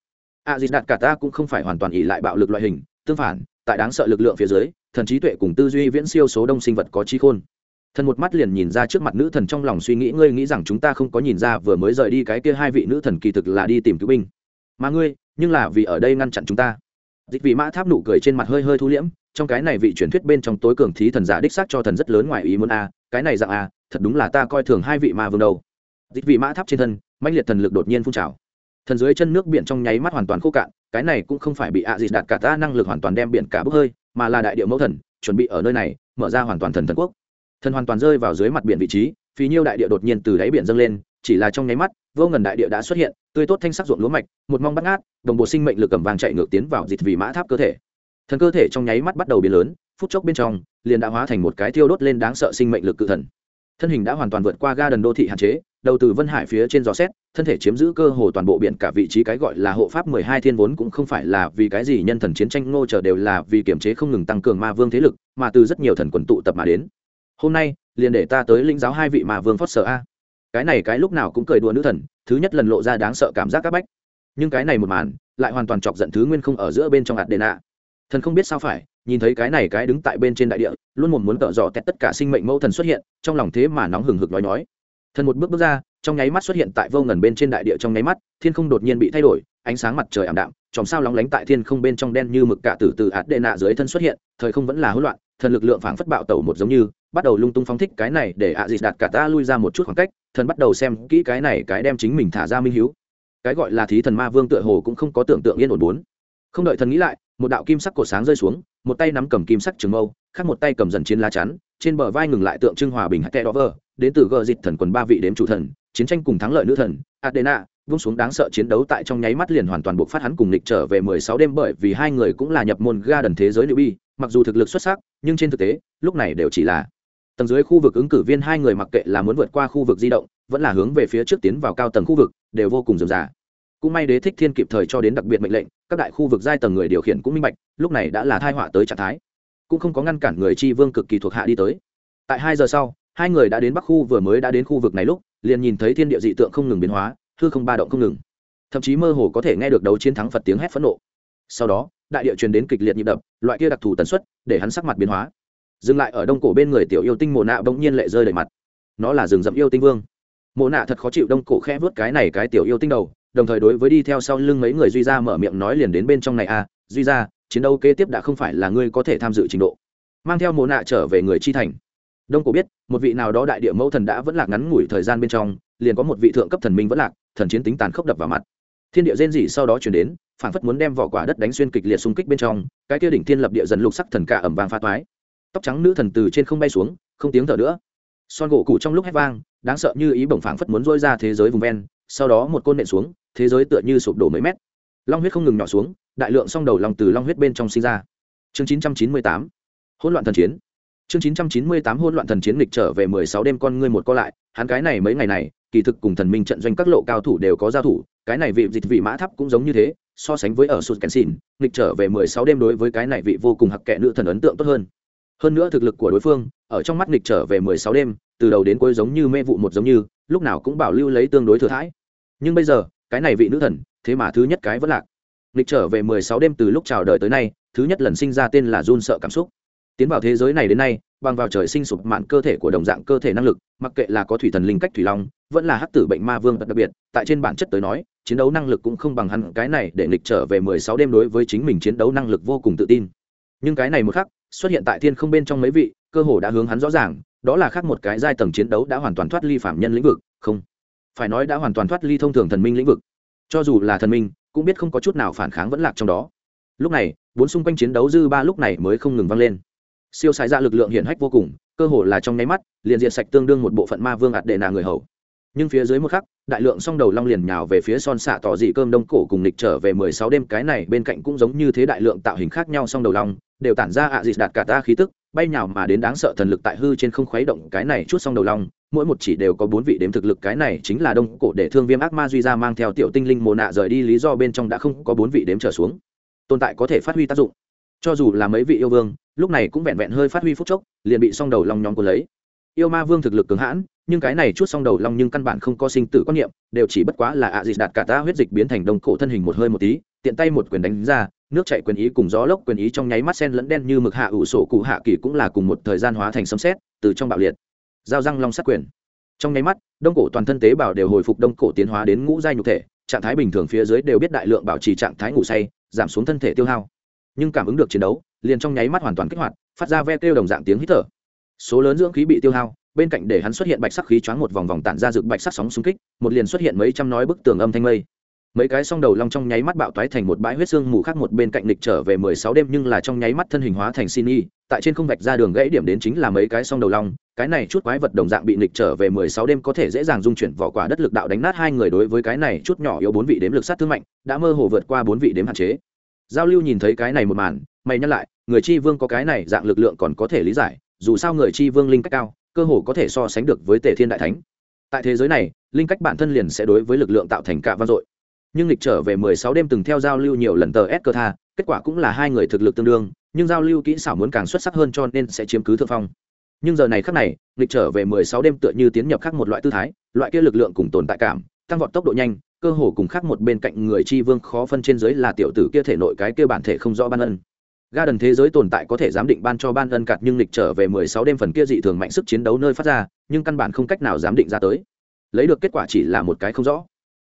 A à, dịch đạt cả ta cũng không phải hoàn toàn ỉ lại bạo lực loại hình tương phản tại đáng sợ lực lượng phía dưới thần trí tuệ cùng tư duy viễn siêu số đông sinh vật có trí khôn. Thần một mắt liền nhìn ra trước mặt nữ thần trong lòng suy nghĩ ngươi nghĩ rằng chúng ta không có nhìn ra vừa mới rời đi cái kia hai vị nữ thần kỳ thực là đi tìm cứu binh. Mà ngươi nhưng là vì ở đây ngăn chặn chúng ta. Dịch vị mã tháp nụ cười trên mặt hơi hơi thu liễm trong cái này vị truyền thuyết bên trong tối cường thí thần giả đích xác cho thần rất lớn ngoài ý muốn a, cái này dạng a, thật đúng là ta coi thường hai vị ma vương đầu dịch vị mã tháp trên thân mạnh liệt thần lực đột nhiên phun trào. Thần dưới chân nước biển trong nháy mắt hoàn toàn khô cạn, cái này cũng không phải bị ạ à dịch đạt cả ta năng lực hoàn toàn đem biển cả bốc hơi, mà là đại điệu mẫu thần, chuẩn bị ở nơi này, mở ra hoàn toàn thần thần quốc. Thần hoàn toàn rơi vào dưới mặt biển vị trí, phí nhiêu đại địa đột nhiên từ đáy biển dâng lên, chỉ là trong nháy mắt, vô ngần đại địa đã xuất hiện, tươi tốt thanh sắc ruộng lúa mạch, một mong bắt ngát, đồng bộ sinh mệnh lực cầm vàng chạy ngược tiến vào dịch vì mã tháp cơ thể thần cơ thể trong nháy mắt bắt đầu biến lớn, phút chốc bên trong, liền đã hóa thành một cái thiêu đốt lên đáng sợ sinh mệnh lực cự thần. Thân hình đã hoàn toàn vượt qua ga đần đô thị hạn chế, đầu từ vân hải phía trên gió xét, thân thể chiếm giữ cơ hồ toàn bộ biển cả vị trí cái gọi là hộ pháp mười hai thiên vốn cũng không phải là vì cái gì nhân thần chiến tranh ngô chờ đều là vì kiểm chế không ngừng tăng cường ma vương thế lực, mà từ rất nhiều thần quần tụ tập mà đến. Hôm nay, liền để ta tới lĩnh giáo hai vị ma vương phót sở a. Cái này cái lúc nào cũng cười đùa nữ thần, thứ nhất lần lộ ra đáng sợ cảm giác c áp bách. Nhưng cái này một màn, lại hoàn toàn chọc giận thứ nguyên không ở giữa bên trong hạt đền ạ thần không biết sao phải, nhìn thấy cái này cái đứng tại bên trên đại địa, luôn một muốn tợ dò tẹt tất cả sinh mệnh mẫu thần xuất hiện, trong lòng thế mà nóng hừng hực nói nói. Thần một bước bước ra, trong nháy mắt xuất hiện tại vô ngần bên trên đại địa trong nháy mắt, thiên không đột nhiên bị thay đổi, ánh sáng mặt trời ảm đạm, chòm sao lóng lánh tại thiên không bên trong đen như mực cả từ từ hạt đệ nạ dưới thân xuất hiện, thời không vẫn là hỗn loạn, thần lực lượng phảng phất bạo tẩu một giống như, bắt đầu lung tung phóng thích cái này để ạ dịt đạt cả ta lui ra một chút khoảng cách, thần bắt đầu xem kỹ cái này cái đem chính mình thả ra minh hiếu. Cái gọi là thí thần ma vương tựa hồ cũng không có tưởng tượng yên ổn bốn. Không đợi thần nghĩ lại một đạo kim sắc cổ sáng rơi xuống, một tay nắm cầm kim sắc trường mâu, khác một tay cầm dần chiến lá chắn, trên bờ vai ngừng lại tượng trưng hòa bình hạt đó vơ đến từ gờ dịch thần quần ba vị đếm chủ thần, chiến tranh cùng thắng lợi nữ thần adena vung xuống đáng sợ chiến đấu tại trong nháy mắt liền hoàn toàn buộc phát hắn cùng lịch trở về mười sáu đêm bởi vì hai người cũng là nhập môn ga đần thế giới nữ bi, mặc dù thực lực xuất sắc, nhưng trên thực tế, lúc này đều chỉ là tầng dưới khu vực ứng cử viên hai người mặc kệ là muốn vượt qua khu vực di động, vẫn là hướng về phía trước tiến vào cao tầng khu vực, đều vô cùng dườm già cũng may đế thích thiên kịp thời cho đến đặc biệt mệnh lệnh, các đại khu vực giai tầng người điều khiển cũng minh bạch, lúc này đã là thai họa tới trạng thái. Cũng không có ngăn cản người chi vương cực kỳ thuộc hạ đi tới. Tại hai giờ sau, hai người đã đến bắc khu vừa mới đã đến khu vực này lúc, liền nhìn thấy thiên địa dị tượng không ngừng biến hóa thư không ba động không ngừng. Thậm chí mơ hồ có thể nghe được đấu chiến thắng phật tiếng hét phẫn nộ. Sau đó, đại địa truyền đến kịch liệt nhịp đập, loại kia đặc thù tần suất, để hắn sắc mặt biến hóa. Dừng lại ở đông cổ bên người tiểu yêu tinh mồ nạ bỗng nhiên lệ rơi đầy mặt. Nó là rừng rậm yêu tinh vương. Mồ nạ thật khó chịu đông cổ khẽ vớt cái này cái tiểu yêu tinh đầu đồng thời đối với đi theo sau lưng mấy người duy ra mở miệng nói liền đến bên trong này à duy ra chiến đấu kế tiếp đã không phải là ngươi có thể tham dự trình độ. Mang theo mồ nạ trở về người chi thành. Đông cổ biết, một vị nào đó đại địa mẫu thần đã vẫn lạc ngắn ngủi thời gian bên trong, liền có một vị thượng cấp thần minh vẫn lạc, thần chiến tính tàn khốc đập vào mặt. Thiên địa rên rỉ sau đó chuyển đến, phản phất muốn đem vỏ quả đất đánh xuyên kịch liệt xung kích bên trong, cái kia đỉnh thiên lập địa dần lục sắc thần cả ẩm vàng pha toái. Tóc trắng nữ thần từ trên không bay xuống, không tiếng thở nữa. Son gỗ cụ trong lúc hét vang, đáng sợ như ý bổng phảng phất muốn rôi ra thế giới vùng ven, sau đó một côn nện xuống thế giới tựa như sụp đổ mấy mét. Long huyết không ngừng nhỏ xuống, đại lượng song đầu lòng từ long huyết bên trong sinh ra. Chương 998 hỗn loạn thần chiến. Chương 998 hỗn loạn thần chiến lịch trở về 16 đêm con ngươi một co lại, hắn cái này mấy ngày này, kỳ thực cùng thần minh trận doanh các lộ cao thủ đều có giao thủ, cái này vị dịch vị mã thấp cũng giống như thế, so sánh với ở sụt kèn xin lịch trở về 16 đêm đối với cái này vị vô cùng hặc kệ nữ thần ấn tượng tốt hơn. Hơn nữa thực lực của đối phương, ở trong mắt lịch trở về 16 đêm, từ đầu đến cuối giống như mê vụ một giống như, lúc nào cũng bảo lưu lấy tương đối thừa thãi. Nhưng bây giờ cái này vị nữ thần, thế mà thứ nhất cái vẫn lạc. Lịch trở về 16 đêm từ lúc chào đời tới nay, thứ nhất lần sinh ra tên là run sợ cảm xúc. Tiến vào thế giới này đến nay, bằng vào trời sinh sụp mạn cơ thể của đồng dạng cơ thể năng lực, mặc kệ là có thủy thần linh cách thủy long, vẫn là hắc tử bệnh ma vương đặc biệt, tại trên bản chất tới nói, chiến đấu năng lực cũng không bằng hắn, cái này để lịch trở về 16 đêm đối với chính mình chiến đấu năng lực vô cùng tự tin. Nhưng cái này một khắc, xuất hiện tại thiên không bên trong mấy vị, cơ hồ đã hướng hắn rõ ràng, đó là khác một cái giai tầng chiến đấu đã hoàn toàn thoát ly phạm nhân lĩnh vực, không phải nói đã hoàn toàn thoát ly thông thường thần minh lĩnh vực. Cho dù là thần minh, cũng biết không có chút nào phản kháng vẫn lạc trong đó. Lúc này, bốn xung quanh chiến đấu dư ba lúc này mới không ngừng vang lên. Siêu xài ra lực lượng hiển hách vô cùng, cơ hồ là trong nháy mắt, liền diện sạch tương đương một bộ phận ma vương ạt đệ nà người hầu nhưng phía dưới một khắc, đại lượng song đầu long liền nhào về phía son xạ tỏ dị cơm đông cổ cùng lịch trở về mười sáu đêm. Cái này bên cạnh cũng giống như thế đại lượng tạo hình khác nhau song đầu long, đều tản ra ạ à dịt đạt cả ta khí tức, bay nhào mà đến đáng sợ thần lực tại hư trên không khuấy động cái này chút song đầu long. Mỗi một chỉ đều có bốn vị đếm thực lực, cái này chính là đông cổ để thương viêm ác ma duy ra mang theo tiểu tinh linh mồ nạ rời đi, lý do bên trong đã không có bốn vị đếm trở xuống. Tồn tại có thể phát huy tác dụng. Cho dù là mấy vị yêu vương, lúc này cũng vẹn vẹn hơi phát huy phút chốc, liền bị song đầu long nhóm cuốn lấy. Yêu ma vương thực lực cứng hãn nhưng cái này chút xong đầu long nhưng căn bản không có sinh tử quan niệm, đều chỉ bất quá là ạ à đạt cả ta huyết dịch biến thành đông cổ thân hình một hơi một tí, tiện tay một quyền đánh ra, nước chạy quyền ý cùng gió lốc quyền ý trong nháy mắt sen lẫn đen như mực hạ ủ sổ cụ hạ kỳ cũng là cùng một thời gian hóa thành sấm xét từ trong bạo liệt. Giao răng long sát quyền. Trong nháy mắt, đông cổ toàn thân tế bào đều hồi phục đông cổ tiến hóa đến ngũ giai nhục thể, trạng thái bình thường phía dưới đều biết đại lượng bảo trì trạng thái ngủ say, giảm xuống thân thể tiêu hao. Nhưng cảm ứng được chiến đấu, liền trong nháy mắt hoàn toàn kích hoạt, phát ra ve tiêu đồng dạng tiếng hít thở. Số lớn dưỡng khí bị tiêu hao bên cạnh để hắn xuất hiện bạch sắc khí choáng một vòng vòng tản ra rực bạch sắc sóng xung kích, một liền xuất hiện mấy trăm nói bức tường âm thanh mây. Mấy cái song đầu long trong nháy mắt bạo toái thành một bãi huyết xương mù khác một bên cạnh lịch trở về mười sáu đêm nhưng là trong nháy mắt thân hình hóa thành xin y, tại trên không vạch ra đường gãy điểm đến chính là mấy cái song đầu long, cái này chút quái vật đồng dạng bị lịch trở về mười sáu đêm có thể dễ dàng dung chuyển vỏ quả đất lực đạo đánh nát hai người đối với cái này chút nhỏ yếu bốn vị đếm lực sát thương mạnh, đã mơ hồ vượt qua bốn vị đếm hạn chế. Giao lưu nhìn thấy cái này một màn, mày nhắc lại, người chi vương có cái này dạng lực lượng còn có thể lý giải, dù sao người chi vương linh cách cao cơ hồ có thể so sánh được với tề thiên đại thánh. Tại thế giới này, linh cách bản thân liền sẽ đối với lực lượng tạo thành cả vang dội. Nhưng lịch trở về mười sáu đêm từng theo giao lưu nhiều lần tờ s cơ tha, kết quả cũng là hai người thực lực tương đương, nhưng giao lưu kỹ xảo muốn càng xuất sắc hơn cho nên sẽ chiếm cứ thượng phong. Nhưng giờ này khắc này, lịch trở về mười sáu đêm tựa như tiến nhập khác một loại tư thái, loại kia lực lượng cùng tồn tại cảm, tăng vọt tốc độ nhanh, cơ hồ cùng khác một bên cạnh người chi vương khó phân trên dưới là tiểu tử kia thể nội cái kia bản thể không rõ ban ân ga đần thế giới tồn tại có thể giám định ban cho ban ân cạt nhưng lịch trở về mười sáu đêm phần kia dị thường mạnh sức chiến đấu nơi phát ra, nhưng căn bản không cách nào giám định ra tới. Lấy được kết quả chỉ là một cái không rõ.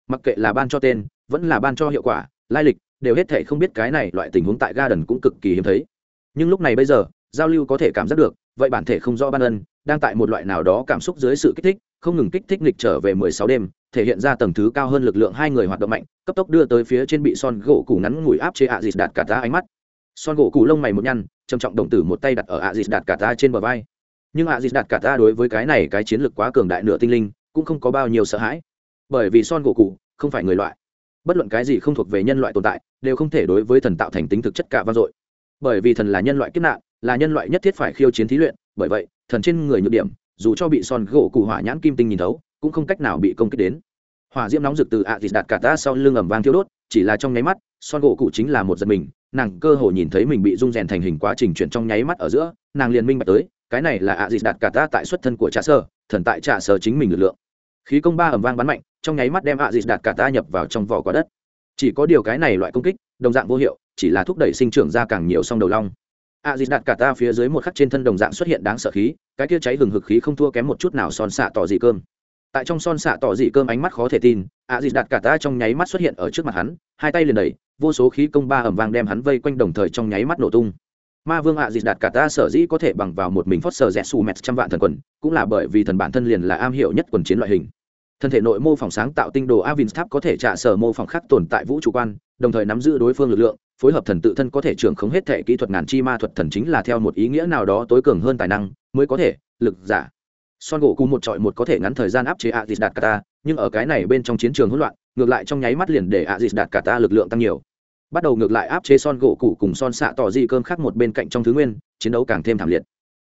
Mặc kệ là ban cho tên, vẫn là ban cho hiệu quả, lai lịch, đều hết thể không biết cái này loại tình huống tại ga đần cũng cực kỳ hiếm thấy. Nhưng lúc này bây giờ, giao lưu có thể cảm giác được, vậy bản thể không rõ ban ân, đang tại một loại nào đó cảm xúc dưới sự kích thích, không ngừng kích thích lịch trở về mười sáu đêm, thể hiện ra tầng thứ cao hơn lực lượng hai người hoạt động mạnh, cấp tốc đưa tới phía trên bị son gỗ củ ngắn ngủi áp chế ạ dịt đạt cả ta ánh mắt son gỗ củ lông mày một nhăn, trầm trọng động tử một tay đặt ở ạ dịt đạt cả ta trên bờ vai. Nhưng ạ dịt đạt cả ta đối với cái này cái chiến lược quá cường đại nửa tinh linh, cũng không có bao nhiêu sợ hãi. Bởi vì son gỗ củ không phải người loại. Bất luận cái gì không thuộc về nhân loại tồn tại, đều không thể đối với thần tạo thành tính thực chất cả vang dội. Bởi vì thần là nhân loại kiếp nạn, là nhân loại nhất thiết phải khiêu chiến thí luyện, bởi vậy, thần trên người nhược điểm, dù cho bị son gỗ cụ hỏa nhãn kim tinh nhìn thấu, cũng không cách nào bị công kích đến. Hỏa diễm nóng rực từ ạ dịt đạt cả ta sau lưng ẩm vang thiêu đốt, chỉ là trong nháy mắt, son gỗ cụ chính là một giật mình nàng cơ hồ nhìn thấy mình bị dung rèn thành hình quá trình chuyển trong nháy mắt ở giữa, nàng liền minh bạch tới, cái này là ạ dịt đạt cả ta tại xuất thân của trà sơ, thần tại trà sơ chính mình lực lượng. Khí công ba ẩm vang bắn mạnh, trong nháy mắt đem ạ dịt đạt cả ta nhập vào trong vỏ quả đất. Chỉ có điều cái này loại công kích, đồng dạng vô hiệu, chỉ là thúc đẩy sinh trưởng ra càng nhiều song đầu long. Ạ dịt đạt cả ta phía dưới một khắc trên thân đồng dạng xuất hiện đáng sợ khí, cái kia cháy hừng hực khí không thua kém một chút nào son xạ tỏ dị cơm tại trong son xạ tỏ dị cơm ánh mắt khó thể tin À gì đạt cả ta trong nháy mắt xuất hiện ở trước mặt hắn, hai tay liền đẩy, vô số khí công ba ẩm vang đem hắn vây quanh đồng thời trong nháy mắt nổ tung. Ma vương a dị đạt cả ta sở dĩ có thể bằng vào một mình phót sờ rẽ xù mẹt trăm vạn thần quần, cũng là bởi vì thần bản thân liền là am hiểu nhất quần chiến loại hình. Thân thể nội mô phỏng sáng tạo tinh đồ avin tháp có thể trả sở mô phỏng khác tồn tại vũ trụ quan, đồng thời nắm giữ đối phương lực lượng, phối hợp thần tự thân có thể trưởng khống hết thể kỹ thuật ngàn chi ma thuật thần chính là theo một ý nghĩa nào đó tối cường hơn tài năng, mới có thể, lực giả son gỗ cùng một trọi một có thể ngắn thời gian áp chế a đạt kata nhưng ở cái này bên trong chiến trường hỗn loạn, ngược lại trong nháy mắt liền để a đạt kata lực lượng tăng nhiều. Bắt đầu ngược lại áp chế son gỗ cụ cùng son xạ tỏ di cơm khác một bên cạnh trong thứ nguyên, chiến đấu càng thêm thảm liệt.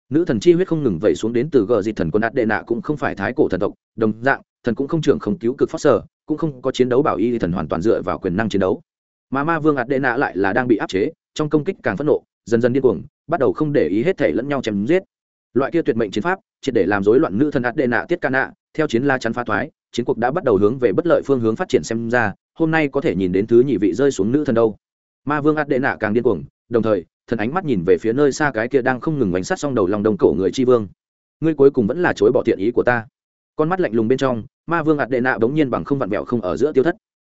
Nữ thần chi huyết không ngừng vẩy xuống đến từ gờ dịt thần quân ạt đệ nạ cũng không phải thái cổ thần tộc, đồng dạng, thần cũng không trưởng không cứu cực phát sở, cũng không có chiến đấu bảo y thần hoàn toàn dựa vào quyền năng chiến đấu. Mà ma vương ạt đệ nạ lại là đang bị áp chế, trong công kích càng phẫn nộ, dần dần điên cuồng, bắt đầu không để ý hết thể lẫn nhau chém giết loại kia tuyệt mệnh chiến pháp, triệt để làm rối loạn nữ thần ạt đệ nạ tiết ca nạ theo chiến la chắn phá thoái, chiến cuộc đã bắt đầu hướng về bất lợi phương hướng phát triển xem ra, hôm nay có thể nhìn đến thứ nhị vị rơi xuống nữ thần đâu. Ma vương ạt đệ nạ càng điên cuồng, đồng thời, thần ánh mắt nhìn về phía nơi xa cái kia đang không ngừng bánh sát xong đầu lòng đồng cổ người tri vương. Ngươi cuối cùng vẫn là chối bỏ thiện ý của ta. Con mắt lạnh lùng bên trong, ma vương ạt đệ nạ bỗng nhiên bằng không vặn vẹo không ở giữa tiêu thất.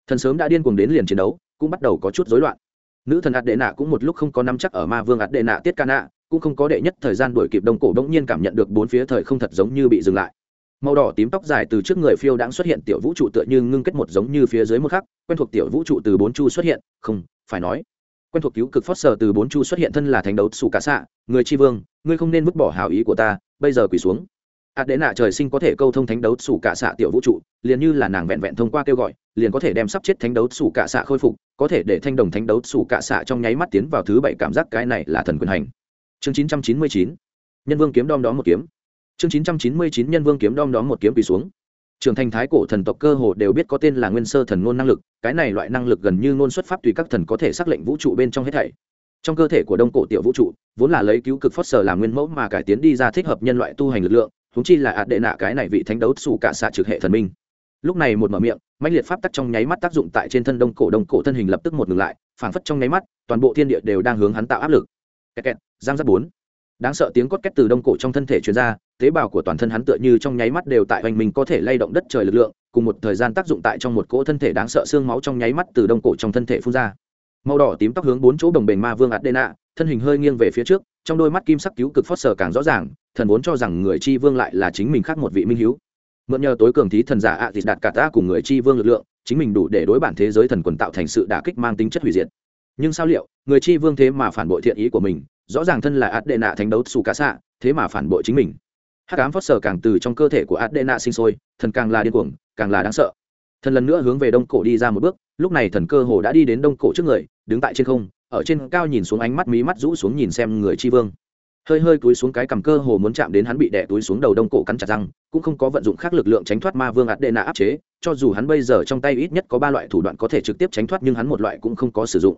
Thần sớm đã điên cuồng đến liền chiến đấu, cũng bắt đầu có chút rối loạn. Nữ thần ạt đệ nạ cũng một lúc không có nắm chắc ở ma vương ạt đệ nạ tiết ca nạ cũng không có đệ nhất thời gian đuổi kịp đông cổ bỗng nhiên cảm nhận được bốn phía thời không thật giống như bị dừng lại. Màu đỏ tím tóc dài từ trước người phiêu đãng xuất hiện tiểu vũ trụ tựa như ngưng kết một giống như phía dưới một khắc, quen thuộc tiểu vũ trụ từ bốn chu xuất hiện, không, phải nói, quen thuộc cứu cực phót sờ từ bốn chu xuất hiện thân là thánh đấu xù cả xạ, người tri vương, ngươi không nên vứt bỏ hảo ý của ta, bây giờ quỳ xuống. Ạt đệ nạ trời sinh có thể câu thông thánh đấu xù cả xạ tiểu vũ trụ, liền như là nàng vẹn vẹn thông qua kêu gọi, liền có thể đem sắp chết thánh đấu xù cả xạ khôi phục, có thể để thanh đồng thánh đấu xù cả xạ trong nháy mắt tiến vào thứ bảy cảm giác cái này là thần quyền hành chương chín trăm chín mươi chín, nhân vương kiếm đom đóm một kiếm. Chương chín trăm chín mươi chín, nhân vương kiếm đom đóm một kiếm quỳ xuống. Trưởng thành thái cổ thần tộc cơ hồ đều biết có tên là nguyên sơ thần ngôn năng lực, cái này loại năng lực gần như ngôn xuất pháp tùy các thần có thể xác lệnh vũ trụ bên trong hết thảy. Trong cơ thể của đông cổ tiểu vũ trụ, vốn là lấy cứu cực phớt sở làm nguyên mẫu mà cải tiến đi ra thích hợp nhân loại tu hành lực lượng thúng chi là ạt đệ nạ cái này vị thánh đấu xù cả xạ trực hệ thần minh. Lúc này một mở miệng mạnh liệt pháp tắc trong nháy mắt tác dụng tại trên thân đông cổ đông cổ thân hình lập tức một ngừng lại, phảng phất trong nháy mắt, toàn bộ thiên địa đều đang hướng hắn tạo áp lực kẹt kẹt, giang giáp bốn. Đáng sợ tiếng cốt két từ đông cổ trong thân thể truyền ra, tế bào của toàn thân hắn tựa như trong nháy mắt đều tại hoành mình có thể lay động đất trời lực lượng, cùng một thời gian tác dụng tại trong một cỗ thân thể đáng sợ xương máu trong nháy mắt từ đông cổ trong thân thể phun ra. Màu đỏ tím tóc hướng bốn chỗ đồng bền ma vương adena, thân hình hơi nghiêng về phía trước, trong đôi mắt kim sắc cứu cực phót sờ càng rõ ràng, thần vốn cho rằng người chi vương lại là chính mình khác một vị minh hiếu. Mượn nhờ tối cường thí thần giả ạ à đạt cả ta cùng người chi vương lực lượng, chính mình đủ để đối bản thế giới thần quần tạo thành sự đả kích mang tính chất hủy diệt nhưng sao liệu, người chi vương thế mà phản bội thiện ý của mình, rõ ràng thân là adena thánh đấu xù cá xạ, thế mà phản bội chính mình. Hắc ám phớt sở càng từ trong cơ thể của adena sinh sôi, thần càng là điên cuồng, càng là đáng sợ. Thần lần nữa hướng về đông cổ đi ra một bước, lúc này thần cơ hồ đã đi đến đông cổ trước người, đứng tại trên không, ở trên cao nhìn xuống ánh mắt mí mắt rũ xuống nhìn xem người chi vương. Hơi hơi túi xuống cái cầm cơ hồ muốn chạm đến hắn bị đẻ túi xuống đầu đông cổ cắn chặt răng, cũng không có vận dụng khác lực lượng tránh thoát ma vương ạt đệ nạ áp chế, cho dù hắn bây giờ trong tay ít nhất có ba loại thủ đoạn có thể trực tiếp tránh thoát nhưng hắn một loại cũng không có sử dụng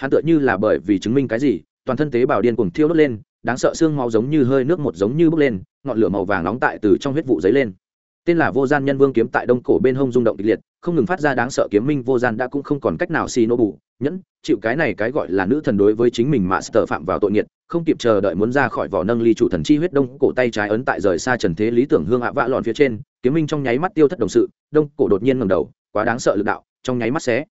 hắn tựa như là bởi vì chứng minh cái gì, toàn thân tế bào điên cuồng thiêu đốt lên, đáng sợ xương máu giống như hơi nước một giống như bốc lên, ngọn lửa màu vàng nóng tại từ trong huyết vụ dấy lên. Tên là vô gian nhân vương kiếm tại đông cổ bên hông rung động kịch liệt, không ngừng phát ra đáng sợ kiếm minh, vô gian đã cũng không còn cách nào xì nô bù, nhẫn, chịu cái này cái gọi là nữ thần đối với chính mình mà sờ phạm vào tội nghiệt, không kịp chờ đợi muốn ra khỏi vỏ nâng ly chủ thần chi huyết đông cổ tay trái ấn tại rời xa trần thế lý tưởng hương hạ vạ lọn phía trên, kiếm minh trong nháy mắt tiêu thất đồng sự, đông cổ đột nhiên ngầm đầu, quá đáng sợ lực đạo, trong nháy mắt xé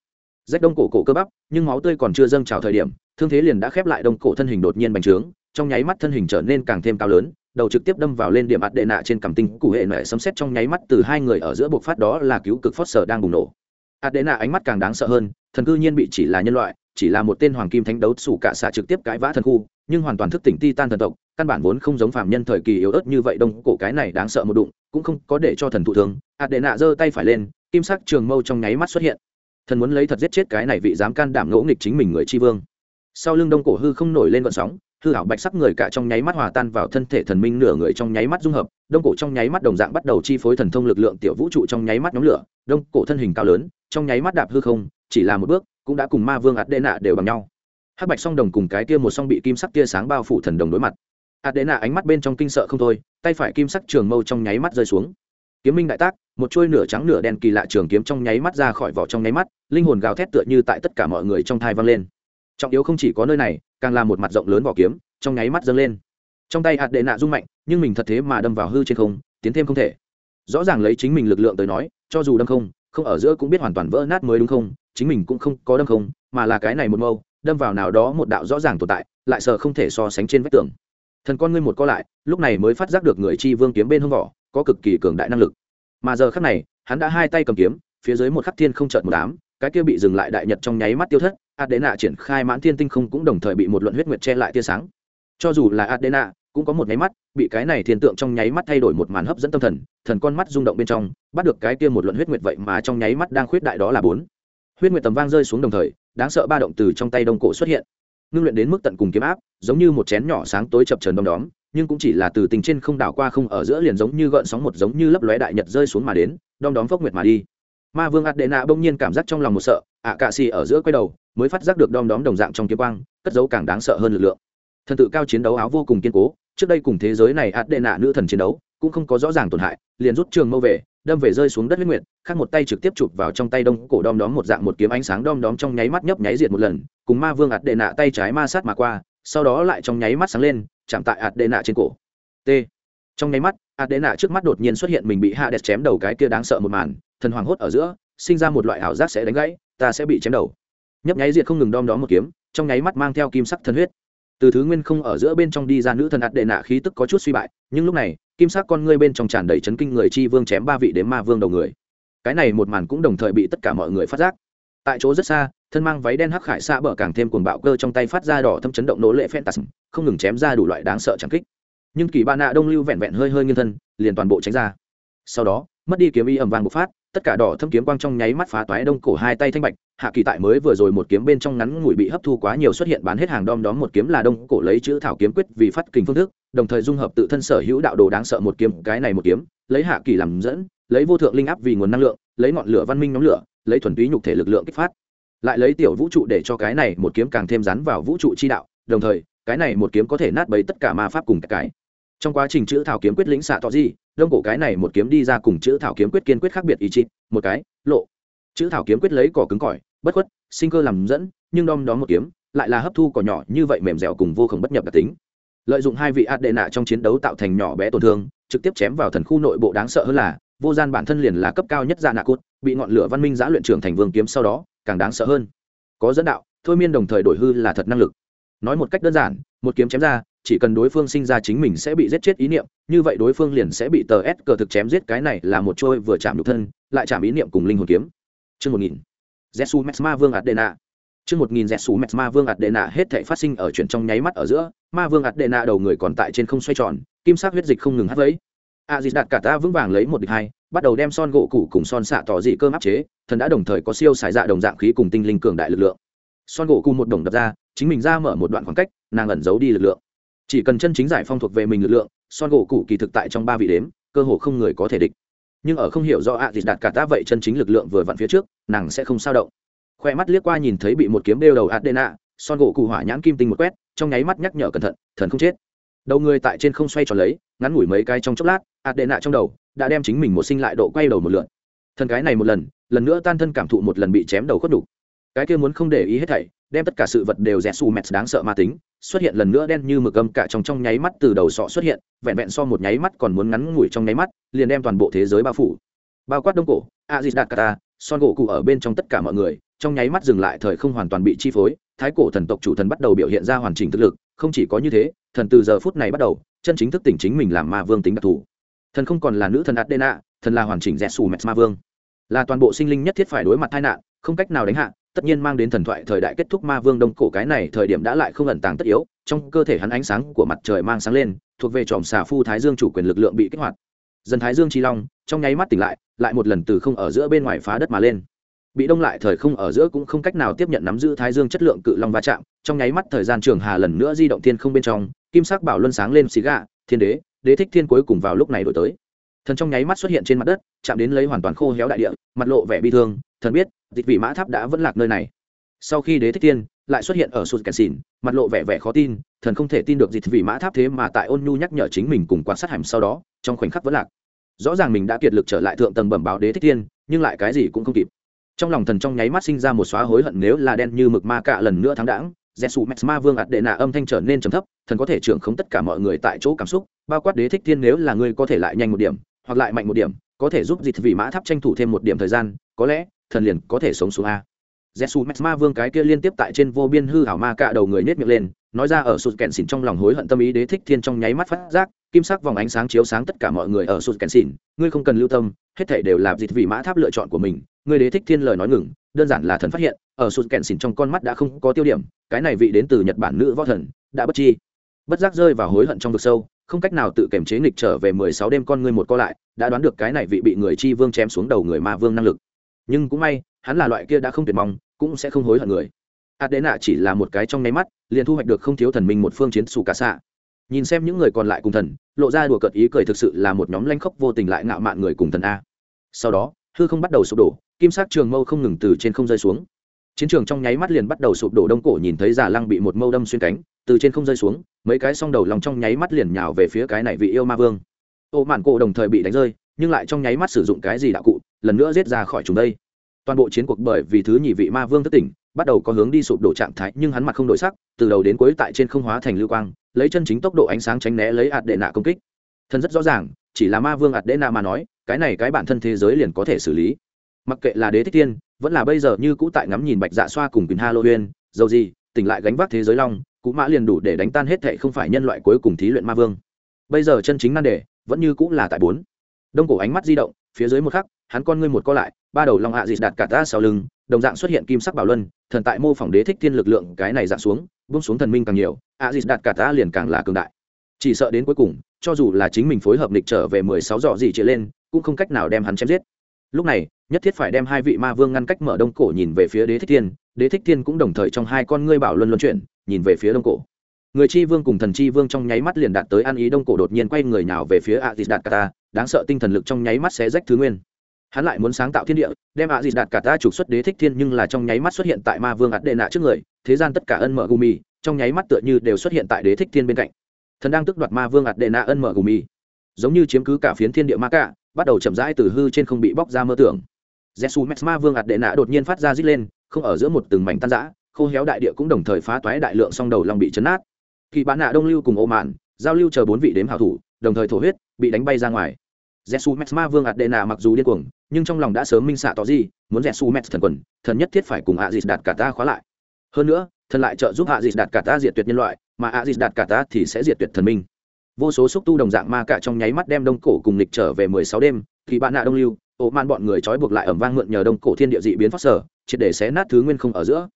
rách đông cổ cổ cơ bắp, nhưng máu tươi còn chưa dâng trào thời điểm, thương thế liền đã khép lại đông cổ thân hình đột nhiên bành trướng, trong nháy mắt thân hình trở nên càng thêm cao lớn, đầu trực tiếp đâm vào lên điểm ạt đệ nạ trên cằm tinh cụ hệ nệ sấm xét trong nháy mắt từ hai người ở giữa buộc phát đó là cứu cực phót sở đang bùng nổ. Ạt đệ nạ ánh mắt càng đáng sợ hơn, thần cư nhiên bị chỉ là nhân loại, chỉ là một tên hoàng kim thánh đấu sủ cả xạ trực tiếp cãi vã thần khu, nhưng hoàn toàn thức tỉnh ti tan thần tộc, căn bản vốn không giống phạm nhân thời kỳ yếu ớt như vậy đông cổ cái này đáng sợ một đụng, cũng không có để cho thần thụ thương. Ạt đệ nạ giơ tay phải lên, kim sắc trường mâu trong nháy mắt xuất hiện thần muốn lấy thật giết chết cái này vị dám can đảm ngỗ nghịch chính mình người tri vương. Sau lưng đông cổ hư không nổi lên vận sóng, hư hảo bạch sắc người cả trong nháy mắt hòa tan vào thân thể thần minh nửa người trong nháy mắt dung hợp, đông cổ trong nháy mắt đồng dạng bắt đầu chi phối thần thông lực lượng tiểu vũ trụ trong nháy mắt nhóm lửa, đông cổ thân hình cao lớn, trong nháy mắt đạp hư không, chỉ là một bước, cũng đã cùng ma vương ạt đệ nạ đều bằng nhau. Hắc bạch song đồng cùng cái tia một song bị kim sắc tia sáng bao phủ thần đồng đối mặt. Ạt đệ nạ ánh mắt bên trong kinh sợ không thôi, tay phải kim sắc trường mâu trong nháy mắt rơi xuống kiếm minh đại tác, một chuôi nửa trắng nửa đen kỳ lạ trường kiếm trong nháy mắt ra khỏi vỏ trong nháy mắt, linh hồn gào thét tựa như tại tất cả mọi người trong thai vang lên. Trọng yếu không chỉ có nơi này, càng là một mặt rộng lớn vỏ kiếm, trong nháy mắt dâng lên. Trong tay hạt đệ nạ rung mạnh, nhưng mình thật thế mà đâm vào hư trên không, tiến thêm không thể. Rõ ràng lấy chính mình lực lượng tới nói, cho dù đâm không không ở giữa cũng biết hoàn toàn vỡ nát mới đúng không, chính mình cũng không có đâm không, mà là cái này một mâu, đâm vào nào đó một đạo rõ ràng tồn tại, lại sợ không thể so sánh trên vách tường. Thần con ngươi một co lại, lúc này mới phát giác được người chi vương kiếm bên hông vỏ có cực kỳ cường đại năng lực. Mà giờ khắc này, hắn đã hai tay cầm kiếm, phía dưới một khắc thiên không trợn một đám cái kia bị dừng lại đại nhật trong nháy mắt tiêu thất, adena triển khai mãn thiên tinh không cũng đồng thời bị một luận huyết nguyệt che lại tia sáng. Cho dù là adena, cũng có một nháy mắt, bị cái này thiên tượng trong nháy mắt thay đổi một màn hấp dẫn tâm thần thần con mắt rung động bên trong, bắt được cái kia một luận huyết nguyệt vậy mà trong nháy mắt đang khuyết đại đó là bốn. Huyết nguyệt tầm vang rơi xuống đồng thời, đáng sợ ba động từ trong tay đông cổ xuất hiện. Ngưng luyện đến mức tận cùng kiếm áp, giống như một chén nhỏ sáng tối chập trần đom đóm nhưng cũng chỉ là từ tình trên không đảo qua không ở giữa liền giống như gợn sóng một giống như lấp lóe đại nhật rơi xuống mà đến, đom đóm phốc nguyệt mà đi. Ma vương adena bỗng nhiên cảm giác trong lòng một sợ, ạ cạ xì ở giữa quay đầu, mới phát giác được đom đóm đồng dạng trong kiếm quang, cất dấu càng đáng sợ hơn lực lượng. Thần tự cao chiến đấu áo vô cùng kiên cố, trước đây cùng thế giới này adena nữ thần chiến đấu, cũng không có rõ ràng tổn hại, liền rút trường mâu về, đâm về rơi xuống đất huyết nguyệt, khác một tay trực tiếp chụp vào trong tay đông cổ đom đóm một dạng một kiếm ánh sáng đom đóm trong nháy mắt nhấp nháy diệt một lần, cùng ma vương ạt đệ nạ tay trái ma sát mà qua, sau đó lại trong nháy mắt sáng lên chạm tại ạt đệ nạ trên cổ. T. Trong nháy mắt ạt đệ nạ trước mắt đột nhiên xuất hiện mình bị hạ đẹp chém đầu cái kia đáng sợ một màn, thần hoàng hốt ở giữa, sinh ra một loại ảo giác sẽ đánh gãy, ta sẽ bị chém đầu. Nhấp nháy diệt không ngừng đom đó một kiếm, trong nháy mắt mang theo kim sắc thần huyết. Từ thứ nguyên không ở giữa bên trong đi ra nữ thần ạt đệ nạ khí tức có chút suy bại, nhưng lúc này, kim sắc con ngươi bên trong tràn đầy chấn kinh người chi vương chém ba vị đến ma vương đầu người. Cái này một màn cũng đồng thời bị tất cả mọi người phát giác tại chỗ rất xa, thân mang váy đen hắc khải xa bờ càng thêm cuồng bạo cơ trong tay phát ra đỏ thâm chấn động nỗ lệ phantasm không ngừng chém ra đủ loại đáng sợ chẳng kích. Nhưng kỳ ba nạ đông lưu vẹn vẹn hơi hơi nghiêng thân, liền toàn bộ tránh ra. Sau đó, mất đi kiếm y ầm vàng bộc phát, tất cả đỏ thâm kiếm quang trong nháy mắt phá toái đông cổ hai tay thanh bạch, hạ kỳ tại mới vừa rồi một kiếm bên trong ngắn ngủi bị hấp thu quá nhiều xuất hiện bán hết hàng đom đóm một kiếm là đông cổ lấy chữ thảo kiếm quyết vì phát kình phương thức, đồng thời dung hợp tự thân sở hữu đạo đồ đáng sợ một kiếm, cái này một kiếm, lấy hạ kỳ làm dẫn, lấy vô thượng linh áp vì nguồn năng lượng, lấy ngọn lửa văn minh nhóm lửa lấy thuần túy nhục thể lực lượng kích phát. Lại lấy tiểu vũ trụ để cho cái này một kiếm càng thêm rắn vào vũ trụ chi đạo, đồng thời, cái này một kiếm có thể nát bấy tất cả ma pháp cùng cái. Trong quá trình chữ thảo kiếm quyết lĩnh xạ tỏ gì, đông cổ cái này một kiếm đi ra cùng chữ thảo kiếm quyết kiên quyết khác biệt ý chí, một cái, lộ. Chữ thảo kiếm quyết lấy cỏ cứng cỏi, bất khuất, sinh cơ làm dẫn, nhưng đom đó một kiếm, lại là hấp thu cỏ nhỏ như vậy mềm dẻo cùng vô khổng bất nhập đặc tính. Lợi dụng hai vị ạt đệ nạ trong chiến đấu tạo thành nhỏ bé tổn thương, trực tiếp chém vào thần khu nội bộ đáng sợ hơn là vô gian bản thân liền là cấp cao nhất dạ nạ cốt bị ngọn lửa văn minh giã luyện trưởng thành vương kiếm sau đó, càng đáng sợ hơn. Có dẫn đạo, thôi miên đồng thời đổi hư là thật năng lực. Nói một cách đơn giản, một kiếm chém ra, chỉ cần đối phương sinh ra chính mình sẽ bị giết chết ý niệm, như vậy đối phương liền sẽ bị tờ s cờ thực chém giết, cái này là một trôi vừa chạm nhục thân, lại chạm ý niệm cùng linh hồn kiếm. Chương một nghìn. Jesu max ma vương adena. Chương một nghìn jesu max ma vương adena hết thể phát sinh ở chuyện trong nháy mắt ở giữa, ma vương adena đầu người còn tại trên không xoay tròn, kim sắc huyết dịch không ngừng hắt vấy a dịt đạt cả ta vững vàng lấy một địch hai, bắt đầu đem son gỗ cũ cùng son xạ tỏ dị cơm áp chế, thần đã đồng thời có siêu xài dạ đồng dạng khí cùng tinh linh cường đại lực lượng. Son gỗ cũ một đồng đập ra, chính mình ra mở một đoạn khoảng cách, nàng ẩn giấu đi lực lượng. Chỉ cần chân chính giải phong thuộc về mình lực lượng, son gỗ cũ kỳ thực tại trong ba vị đếm, cơ hồ không người có thể địch. Nhưng ở không hiểu do ạ à đạt cả ta vậy chân chính lực lượng vừa vặn phía trước, nàng sẽ không sao động. Khoe mắt liếc qua nhìn thấy bị một kiếm đeo đầu adena, son gỗ cụ hỏa nhãn kim tinh một quét, trong nháy mắt nhắc nhở cẩn thận, thần không chết đầu người tại trên không xoay tròn lấy, ngắn ngủi mấy cái trong chốc lát, ạt đệ nạ trong đầu đã đem chính mình một sinh lại độ quay đầu một lượn thần cái này một lần lần nữa tan thân cảm thụ một lần bị chém đầu khuất đục. Cái kia muốn không để ý hết thảy, đem tất cả sự vật đều rẽ xù mẹt đáng sợ ma tính, xuất hiện lần nữa đen như mực âm cả trong trong nháy mắt từ đầu sọ xuất hiện, vẹn vẹn so một nháy mắt còn muốn ngắn ngủi trong nháy mắt, liền đem toàn bộ thế giới bao phủ. Bao quát đông cổ aziz dakata son gỗ cụ ở bên trong tất cả mọi người, trong nháy mắt dừng lại thời không hoàn toàn bị chi phối, thái cổ thần tộc chủ thần bắt đầu biểu hiện ra hoàn chỉnh thực lực, không chỉ có như thế thần từ giờ phút này bắt đầu, chân chính thức tỉnh chính mình làm ma vương tính đặc thù. Thần không còn là nữ thần adena thần là hoàn chỉnh rẽ xù mẹt ma vương. Là toàn bộ sinh linh nhất thiết phải đối mặt tai nạn, không cách nào đánh hạ, tất nhiên mang đến thần thoại thời đại kết thúc ma vương đông cổ cái này thời điểm đã lại không ẩn tàng tất yếu, trong cơ thể hắn ánh sáng của mặt trời mang sáng lên, thuộc về tròm xà phu thái dương chủ quyền lực lượng bị kích hoạt. Dân thái dương chi long, trong nháy mắt tỉnh lại lại một lần từ không ở giữa bên ngoài phá đất mà lên. Bị đông lại thời không ở giữa cũng không cách nào tiếp nhận nắm giữ thái dương chất lượng cự long va chạm, trong nháy mắt thời gian trường hà lần nữa di động thiên không bên trong kim sắc bảo luân sáng lên xì gà thiên đế đế thích thiên cuối cùng vào lúc này đổi tới. Thần trong nháy mắt xuất hiện trên mặt đất chạm đến lấy hoàn toàn khô héo đại địa mặt lộ vẻ bi thương thần biết dịch vị mã tháp đã vẫn lạc nơi này. Sau khi đế thích thiên lại xuất hiện ở sụt kẹt xỉn mặt lộ vẻ vẻ khó tin thần không thể tin được dịch vị mã tháp thế mà tại ôn nhu nhắc nhở chính mình cùng quan sát hàm sau đó trong khoảnh khắc vẫn lạc. Rõ ràng mình đã kiệt lực trở lại thượng tầng bẩm báo đế thích thiên, nhưng lại cái gì cũng không kịp. Trong lòng thần trong nháy mắt sinh ra một xóa hối hận nếu là đen như mực ma cạ lần nữa thắng đãng Jesu Max Ma Vương ạt đệ nạ âm thanh trở nên trầm thấp, thần có thể trưởng khống tất cả mọi người tại chỗ cảm xúc, bao quát đế thích thiên nếu là ngươi có thể lại nhanh một điểm, hoặc lại mạnh một điểm, có thể giúp dịch vị mã tháp tranh thủ thêm một điểm thời gian, có lẽ thần liền có thể sống xuống a. Jesu Max Ma Vương cái kia liên tiếp tại trên vô biên hư hảo ma cạ đầu người nết miệng lên, nói ra ở sụt kẹn xỉn trong lòng hối hận tâm ý đế thích thiên trong nháy mắt phát giác, kim sắc vòng ánh sáng chiếu sáng tất cả mọi người ở sụt kẹn xỉn, ngươi không cần lưu tâm, hết thảy đều là dịch vị mã tháp lựa chọn của mình, ngươi đế thích thiên lời nói ngừng, đơn giản là thần phát hiện ở sụt kẹn xỉn trong con mắt đã không có tiêu điểm, cái này vị đến từ nhật bản nữ võ thần, đã bất chi. Bất giác rơi vào hối hận trong vực sâu, không cách nào tự kiềm chế nghịch trở về mười sáu đêm con ngươi một co lại, đã đoán được cái này vị bị người chi vương chém xuống đầu người ma vương năng lực. Nhưng cũng may, hắn là loại kia đã không tuyệt mong cũng sẽ không hối hận người. Adena chỉ là một cái trong nháy mắt, liền thu hoạch được không thiếu thần minh một phương chiến xù cả xạ. Nhìn xem những người còn lại cùng thần, lộ ra đùa cợt ý cười thực sự là một nhóm lanh khốc vô tình lại ngạo mạn người cùng thần a. Sau đó, hư không bắt đầu sụp đổ, kim sắc trường mâu không ngừng từ trên không rơi xuống chiến trường trong nháy mắt liền bắt đầu sụp đổ, đông cổ nhìn thấy giả lăng bị một mâu đâm xuyên cánh, từ trên không rơi xuống, mấy cái song đầu lòng trong nháy mắt liền nhào về phía cái này vị yêu ma vương. Ô mạn cổ đồng thời bị đánh rơi, nhưng lại trong nháy mắt sử dụng cái gì đạo cụ, lần nữa giết ra khỏi chúng đây. Toàn bộ chiến cuộc bởi vì thứ nhị vị ma vương thất tỉnh, bắt đầu có hướng đi sụp đổ trạng thái, nhưng hắn mặt không đổi sắc, từ đầu đến cuối tại trên không hóa thành lưu quang, lấy chân chính tốc độ ánh sáng tránh né lấy ạt đệ nạ công kích. Thân rất rõ ràng, chỉ là ma vương ạt đệ nạ mà nói, cái này cái bản thân thế giới liền có thể xử lý mặc kệ là đế thích tiên vẫn là bây giờ như cũ tại ngắm nhìn bạch dạ xoa cùng quyền halloween dầu gì, tỉnh lại gánh vác thế giới long, cụ mã liền đủ để đánh tan hết thệ không phải nhân loại cuối cùng thí luyện ma vương. Bây giờ chân chính nan đề, vẫn như cũng là tại bốn. Đông cổ ánh mắt di động, phía dưới một khắc, hắn con ngươi một co lại, ba đầu long hạ dịt đạt cả ta sau lưng, đồng dạng xuất hiện kim sắc bảo luân, thần tại mô phỏng đế thích thiên lực lượng cái này dạng xuống bung xuống thần minh càng nhiều, hạ dịt đạt cả ta liền càng là cường đại. Chỉ sợ đến cuối cùng, cho dù là chính mình phối hợp lịch trở về mười sáu dọ gì trở lên, cũng không cách nào đem hắn chém giết lúc này, nhất thiết phải đem hai vị ma vương ngăn cách mở đông cổ nhìn về phía đế thích thiên, đế thích thiên cũng đồng thời trong hai con ngươi bảo luân luân chuyển, nhìn về phía đông cổ. Người chi vương cùng thần chi vương trong nháy mắt liền đạt tới ăn ý đông cổ đột nhiên quay người nào về phía a đạt kata đáng sợ tinh thần lực trong nháy mắt sẽ rách thứ nguyên. Hắn lại muốn sáng tạo thiên địa, đem a đạt kata trục xuất đế thích thiên nhưng là trong nháy mắt xuất hiện tại ma vương ạt đệ nạ trước người, thế gian tất cả ân mở gumi trong nháy mắt tựa như đều xuất hiện tại đế thích thiên bên cạnh. Thần đang tức đoạt ma vương ạt đệ nạ ân mở gumi giống như chiếm cứ cả phiến thiên địa ma cả bắt đầu chậm rãi từ hư trên không bị bóc ra mơ tưởng. Jesu mesma vương ạt đệ nạ đột nhiên phát ra rít lên, không ở giữa một từng mảnh tan rã, khô héo đại địa cũng đồng thời phá toái đại lượng song đầu long bị chấn nát. Kỳ bán nạ đông lưu cùng ô mạn giao lưu chờ bốn vị đếm hảo thủ, đồng thời thổ huyết, bị đánh bay ra ngoài. Jesu mesma vương ạt đệ nạ mặc dù điên cuồng, nhưng trong lòng đã sớm minh xạ tỏ gì, muốn jesu mes thần quần, thần nhất thiết phải cùng a dịt đạt cả ta khóa lại. Hơn nữa, thần lại trợ giúp a dịt đạt cả ta diệt tuyệt nhân loại, mà a dịt đạt cả ta thì sẽ diệt tuyệt thần minh vô số xúc tu đồng dạng ma cả trong nháy mắt đem đông cổ cùng lịch trở về mười sáu đêm Thì bạn nạ đông lưu ổ man bọn người trói buộc lại ẩm vang mượn nhờ đông cổ thiên địa dị biến phát sở triệt để xé nát thứ nguyên không ở giữa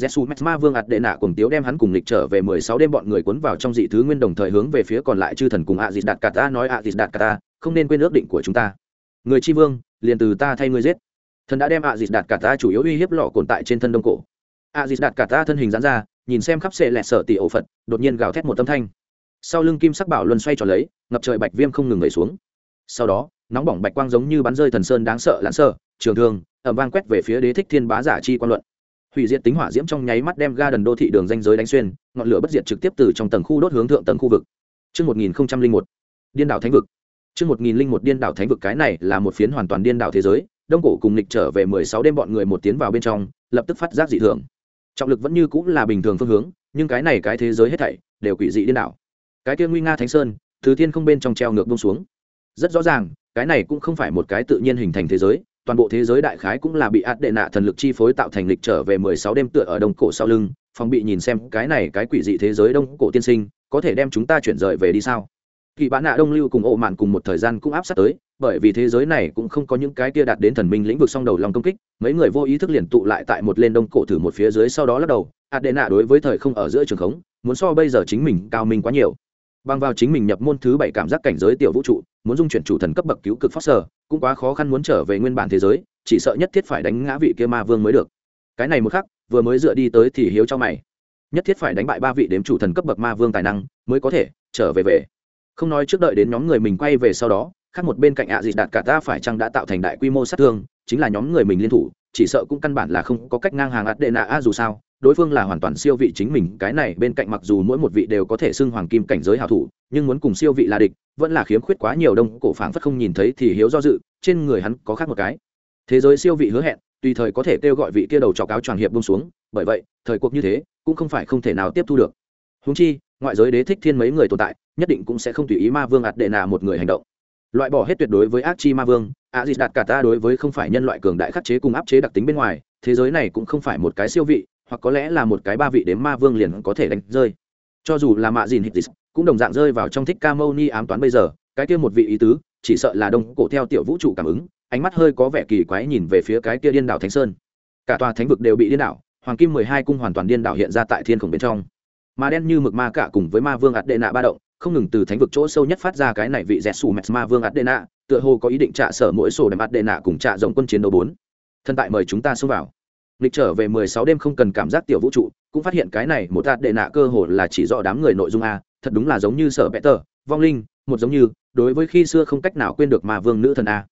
Jesu Ma Vương ạt đệ nạ cùng tiếu đem hắn cùng lịch trở về mười sáu đêm bọn người cuốn vào trong dị thứ nguyên đồng thời hướng về phía còn lại chư thần cùng Azid Đạt Kata nói Azid Đạt Kata, không nên quên ước định của chúng ta. Người chi vương, liền từ ta thay ngươi giết. Thần đã đem Azid Đạt Kata chủ yếu uy hiếp lọ cồn tại trên thân đông cổ. Azid Đạt Kata thân hình giãn ra, nhìn xem khắp xệ lẻ sở tỷ ổ Phật, đột nhiên gào thét một âm thanh sau lưng kim sắc bảo luân xoay tròn lấy ngập trời bạch viêm không ngừng gầy xuống sau đó nóng bỏng bạch quang giống như bắn rơi thần sơn đáng sợ lãn sợ trường thương ẩm vang quét về phía đế thích thiên bá giả chi quan luận hủy diệt tính hỏa diễm trong nháy mắt đem ga đần đô thị đường danh giới đánh xuyên ngọn lửa bất diệt trực tiếp từ trong tầng khu đốt hướng thượng tầng khu vực Trước 1001. Điên đảo thánh vực. Trước 1001 điên đảo thánh vực cái này là một phiến hoàn toàn điên đảo thế giới, Đông cổ cùng lịch trở về 16 đêm bọn người một tiến vào bên trong, lập tức phát giác dị thường. Trọng lực vẫn như cũng là bình thường phương hướng, nhưng cái này cái thế giới hết thảy đều quỷ dị điên đảo. Cái kia nguy nga thánh sơn, từ thiên không bên trong treo ngược buông xuống. Rất rõ ràng, cái này cũng không phải một cái tự nhiên hình thành thế giới, toàn bộ thế giới đại khái cũng là bị ạt đệ nạ thần lực chi phối tạo thành lịch trở về 16 đêm tựa ở đông cổ sau lưng, phòng bị nhìn xem cái này cái quỷ dị thế giới đông cổ tiên sinh, có thể đem chúng ta chuyển rời về đi sao? kỳ bán nạ đông lưu cùng ộ mạn cùng một thời gian cũng áp sát tới bởi vì thế giới này cũng không có những cái kia đạt đến thần minh lĩnh vực song đầu lòng công kích mấy người vô ý thức liền tụ lại tại một lên đông cổ thử một phía dưới sau đó lắc đầu ạt đệ nạ đối với thời không ở giữa trường khống muốn so bây giờ chính mình cao minh quá nhiều bằng vào chính mình nhập môn thứ bảy cảm giác cảnh giới tiểu vũ trụ, muốn dung chuyển chủ thần cấp bậc cứu cực foster, cũng quá khó khăn muốn trở về nguyên bản thế giới, chỉ sợ nhất thiết phải đánh ngã vị kia ma vương mới được. Cái này một khắc, vừa mới dựa đi tới thì hiếu cho mày. Nhất thiết phải đánh bại ba vị đếm chủ thần cấp bậc ma vương tài năng, mới có thể trở về về. Không nói trước đợi đến nhóm người mình quay về sau đó, khác một bên cạnh ạ à dị đạt cả ta phải chăng đã tạo thành đại quy mô sát thương, chính là nhóm người mình liên thủ chỉ sợ cũng căn bản là không có cách ngang hàng ạt đệ nạ a dù sao, đối phương là hoàn toàn siêu vị chính mình, cái này bên cạnh mặc dù mỗi một vị đều có thể xưng hoàng kim cảnh giới hào thủ, nhưng muốn cùng siêu vị là địch, vẫn là khiếm khuyết quá nhiều đông, cổ phảng phất không nhìn thấy thì hiếu do dự, trên người hắn có khác một cái. Thế giới siêu vị hứa hẹn, tùy thời có thể kêu gọi vị kia đầu trọc áo tràng hiệp bông xuống, bởi vậy, thời cuộc như thế, cũng không phải không thể nào tiếp thu được. Húng chi, ngoại giới đế thích thiên mấy người tồn tại, nhất định cũng sẽ không tùy ý ma vương ạt đệ nà một người hành động loại bỏ hết tuyệt đối với ác chi ma vương a dịt đạt cả ta đối với không phải nhân loại cường đại khắc chế cùng áp chế đặc tính bên ngoài, thế giới này cũng không phải một cái siêu vị, hoặc có lẽ là một cái ba vị đếm ma vương liền có thể đánh rơi. Cho dù là mạ dìn hít cũng đồng dạng rơi vào trong thích ca mâu ni ám toán bây giờ, cái kia một vị ý tứ, chỉ sợ là đông cổ theo tiểu vũ trụ cảm ứng, ánh mắt hơi có vẻ kỳ quái nhìn về phía cái kia điên đảo thánh sơn. Cả tòa thánh vực đều bị điên đảo, hoàng kim mười hai cung hoàn toàn điên đảo hiện ra tại thiên khổng bên trong. Mà đen như mực ma cả cùng với ma vương ạt đệ nạ ba động không ngừng từ thánh vực chỗ sâu nhất phát ra cái này vị rẽ sủ mẹt ma vương adena, tựa hồ có ý định trả sở mỗi sổ đem adena cùng trả rộng quân chiến đấu bốn. Thân tại mời chúng ta xông vào. Lịch trở về mười sáu đêm không cần cảm giác tiểu vũ trụ, cũng phát hiện cái này một adena cơ hồ là chỉ rõ đám người nội dung a, thật đúng là giống như sở vẽ tờ vong linh, một giống như, đối với khi xưa không cách nào quên được ma vương nữ thần a.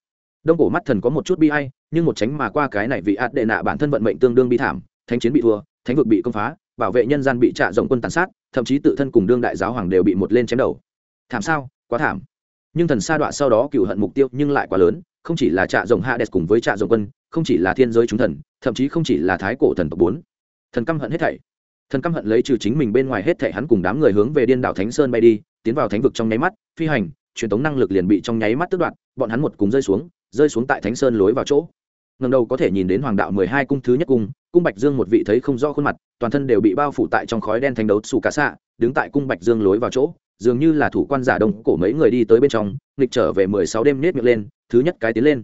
Đông cổ mắt thần có một chút bi ai, nhưng một tránh mà qua cái này vị ạt đệ nạ bản thân vận mệnh tương đương bi thảm, thánh chiến bị thua, thánh vực bị công phá bảo vệ nhân gian bị trạ rộng quân tàn sát, thậm chí tự thân cùng đương đại giáo hoàng đều bị một lên chém đầu. Thảm sao, quá thảm. Nhưng thần sa đọa sau đó cựu hận mục tiêu nhưng lại quá lớn, không chỉ là trạ rộng hạ đẹp cùng với trạ rộng quân, không chỉ là thiên giới chúng thần, thậm chí không chỉ là thái cổ thần tộc bốn. Thần căm hận hết thảy. Thần căm hận lấy trừ chính mình bên ngoài hết thảy hắn cùng đám người hướng về điên đảo thánh sơn bay đi, tiến vào thánh vực trong nháy mắt, phi hành, truyền tống năng lực liền bị trong nháy mắt tước đoạt, bọn hắn một cùng rơi xuống rơi xuống tại thánh sơn lối vào chỗ ngầm đầu có thể nhìn đến hoàng đạo mười hai cung thứ nhất cung cung bạch dương một vị thấy không rõ khuôn mặt, toàn thân đều bị bao phủ tại trong khói đen thành đấu xù cá xạ, đứng tại cung bạch dương lối vào chỗ, dường như là thủ quan giả đông cổ mấy người đi tới bên trong, nghịch trở về mười sáu đêm nết miệng lên, thứ nhất cái tiến lên.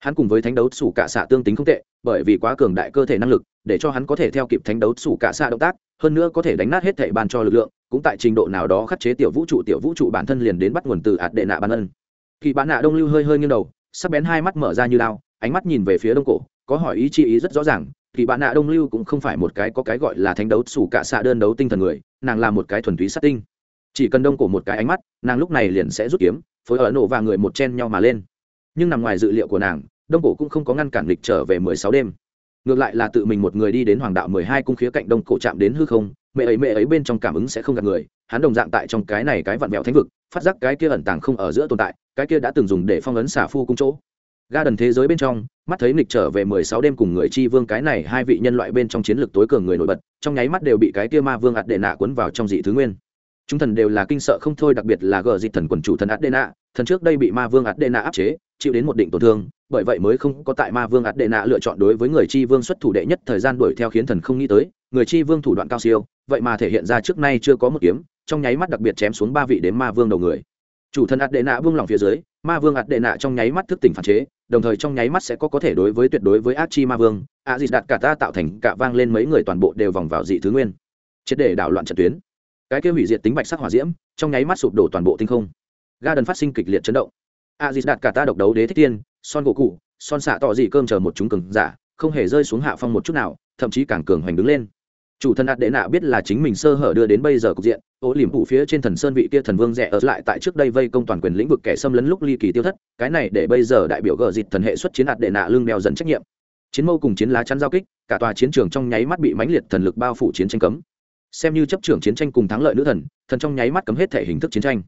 Hắn cùng với thánh đấu xù cả xạ tương tính không tệ, bởi vì quá cường đại cơ thể năng lực, để cho hắn có thể theo kịp thánh đấu xù cả xạ động tác, hơn nữa có thể đánh nát hết thể ban cho lực lượng, cũng tại trình độ nào đó khắc chế tiểu vũ trụ, tiểu vũ trụ bản thân liền đến bắt nguồn từ ạt đệ nạ ban ân. Kỳ bán nạ đông lưu hơi hơi nghiêng đầu, sắc bén hai mắt mở ra như lao ánh mắt nhìn về phía đông cổ, có hỏi ý chi ý rất rõ ràng, thì bạn nạ đông lưu cũng không phải một cái có cái gọi là thánh đấu xù cả xạ đơn đấu tinh thần người, nàng là một cái thuần túy sát tinh. Chỉ cần đông cổ một cái ánh mắt, nàng lúc này liền sẽ rút kiếm, phối ở nổ và người một chen nhau mà lên. Nhưng nằm ngoài dự liệu của nàng, đông cổ cũng không có ngăn cản lịch trở về mười sáu đêm. Ngược lại là tự mình một người đi đến hoàng đạo mười hai cung khía cạnh đông cổ chạm đến hư không, mẹ ấy mẹ ấy bên trong cảm ứng sẽ không gặp người, hắn đồng dạng tại trong cái này cái vặn vẹo thánh vực, phát giác cái kia ẩn tàng không ở giữa tồn tại, cái kia đã từng dùng để phong ấn xả phu cung chỗ ga đần thế giới bên trong, mắt thấy nghịch trở về mười sáu đêm cùng người chi vương cái này hai vị nhân loại bên trong chiến lược tối cường người nổi bật, trong nháy mắt đều bị cái kia ma vương ạt đệ nạ cuốn vào trong dị thứ nguyên. Chúng thần đều là kinh sợ không thôi, đặc biệt là gờ dịch thần quần chủ thần ạt đệ nạ thần trước đây bị ma vương ạt đệ nạ áp chế, chịu đến một định tổn thương, bởi vậy mới không có tại ma vương ạt đệ nạ lựa chọn đối với người chi vương xuất thủ đệ nhất thời gian đuổi theo khiến thần không nghĩ tới, người chi vương thủ đoạn cao siêu, vậy mà thể hiện ra trước nay chưa có một kiếm, trong nháy mắt đặc biệt chém xuống ba vị đến ma vương đầu người. Chủ thần ạt đệ nạ vương lòng phía dưới ma vương ạt đệ nạ trong nháy mắt thức tỉnh phản chế, đồng thời trong nháy mắt sẽ có có thể đối với tuyệt đối với ác chi ma vương, a dịt đạt cả ta tạo thành cả vang lên mấy người toàn bộ đều vòng vào dị thứ nguyên. Triệt để đảo loạn trận tuyến. Cái kia hủy diệt tính bạch sắc hỏa diễm, trong nháy mắt sụp đổ toàn bộ tinh không. Ga đần phát sinh kịch liệt chấn động. A dịt đạt cả ta độc đấu đế thích tiên, son gỗ cụ, son xạ tỏ dị cơm chờ một chúng cường giả, không hề rơi xuống hạ phong một chút nào, thậm chí càng cường hoành đứng lên chủ thần ạt đệ nạ biết là chính mình sơ hở đưa đến bây giờ cục diện, ô liềm phủ phía trên thần sơn vị kia thần vương rẻ ở lại tại trước đây vây công toàn quyền lĩnh vực kẻ xâm lấn lúc ly kỳ tiêu thất, cái này để bây giờ đại biểu gờ dịt thần hệ xuất chiến ạt đệ nạ lương đeo dần trách nhiệm. Chiến mâu cùng chiến lá chắn giao kích, cả tòa chiến trường trong nháy mắt bị mãnh liệt thần lực bao phủ chiến tranh cấm. Xem như chấp trưởng chiến tranh cùng thắng lợi nữ thần thần trong nháy mắt cấm hết thể hình thức chiến tranh.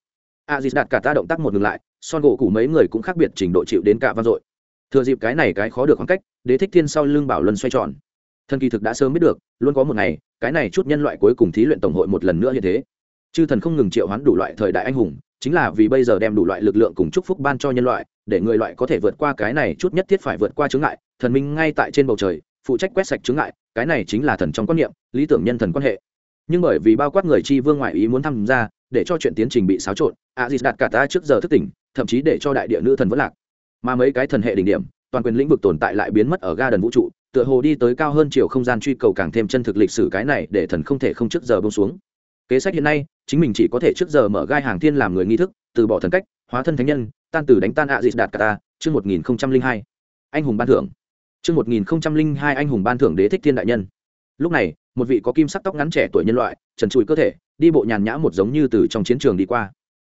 A dịt đạt cả ta động tác một ngừng lại, son gỗ cụ mấy người cũng khác biệt trình độ chịu đến cả vang dội. Thừa dịp cái này cái khó được khoảng cách, đế thích thiên sau lưng bảo luân xoay tròn thần kỳ thực đã sớm biết được, luôn có một ngày, cái này chút nhân loại cuối cùng thí luyện tổng hội một lần nữa như thế. Chư thần không ngừng triệu hoán đủ loại thời đại anh hùng, chính là vì bây giờ đem đủ loại lực lượng cùng chúc phúc ban cho nhân loại, để người loại có thể vượt qua cái này chút nhất thiết phải vượt qua chướng ngại, thần minh ngay tại trên bầu trời, phụ trách quét sạch chướng ngại, cái này chính là thần trong quan niệm, lý tưởng nhân thần quan hệ. Nhưng bởi vì bao quát người chi vương ngoại ý muốn tham gia, để cho chuyện tiến trình bị xáo trộn a dịt đạt cả ta trước giờ thức tỉnh, thậm chí để cho đại địa nữ thần vẫn lạc. Mà mấy cái thần hệ đỉnh điểm, toàn quyền lĩnh vực tồn tại lại biến mất ở ga đần vũ trụ tựa hồ đi tới cao hơn chiều không gian truy cầu càng thêm chân thực lịch sử cái này để thần không thể không trước giờ bông xuống. Kế sách hiện nay, chính mình chỉ có thể trước giờ mở gai hàng thiên làm người nghi thức, từ bỏ thần cách, hóa thân thánh nhân, tan từ đánh tan ạ dịt đạt cả ta, chương một nghìn hai. Anh hùng ban thưởng. Chương một nghìn hai anh hùng ban thưởng đế thích thiên đại nhân. Lúc này, một vị có kim sắc tóc ngắn trẻ tuổi nhân loại, trần trụi cơ thể, đi bộ nhàn nhã một giống như từ trong chiến trường đi qua.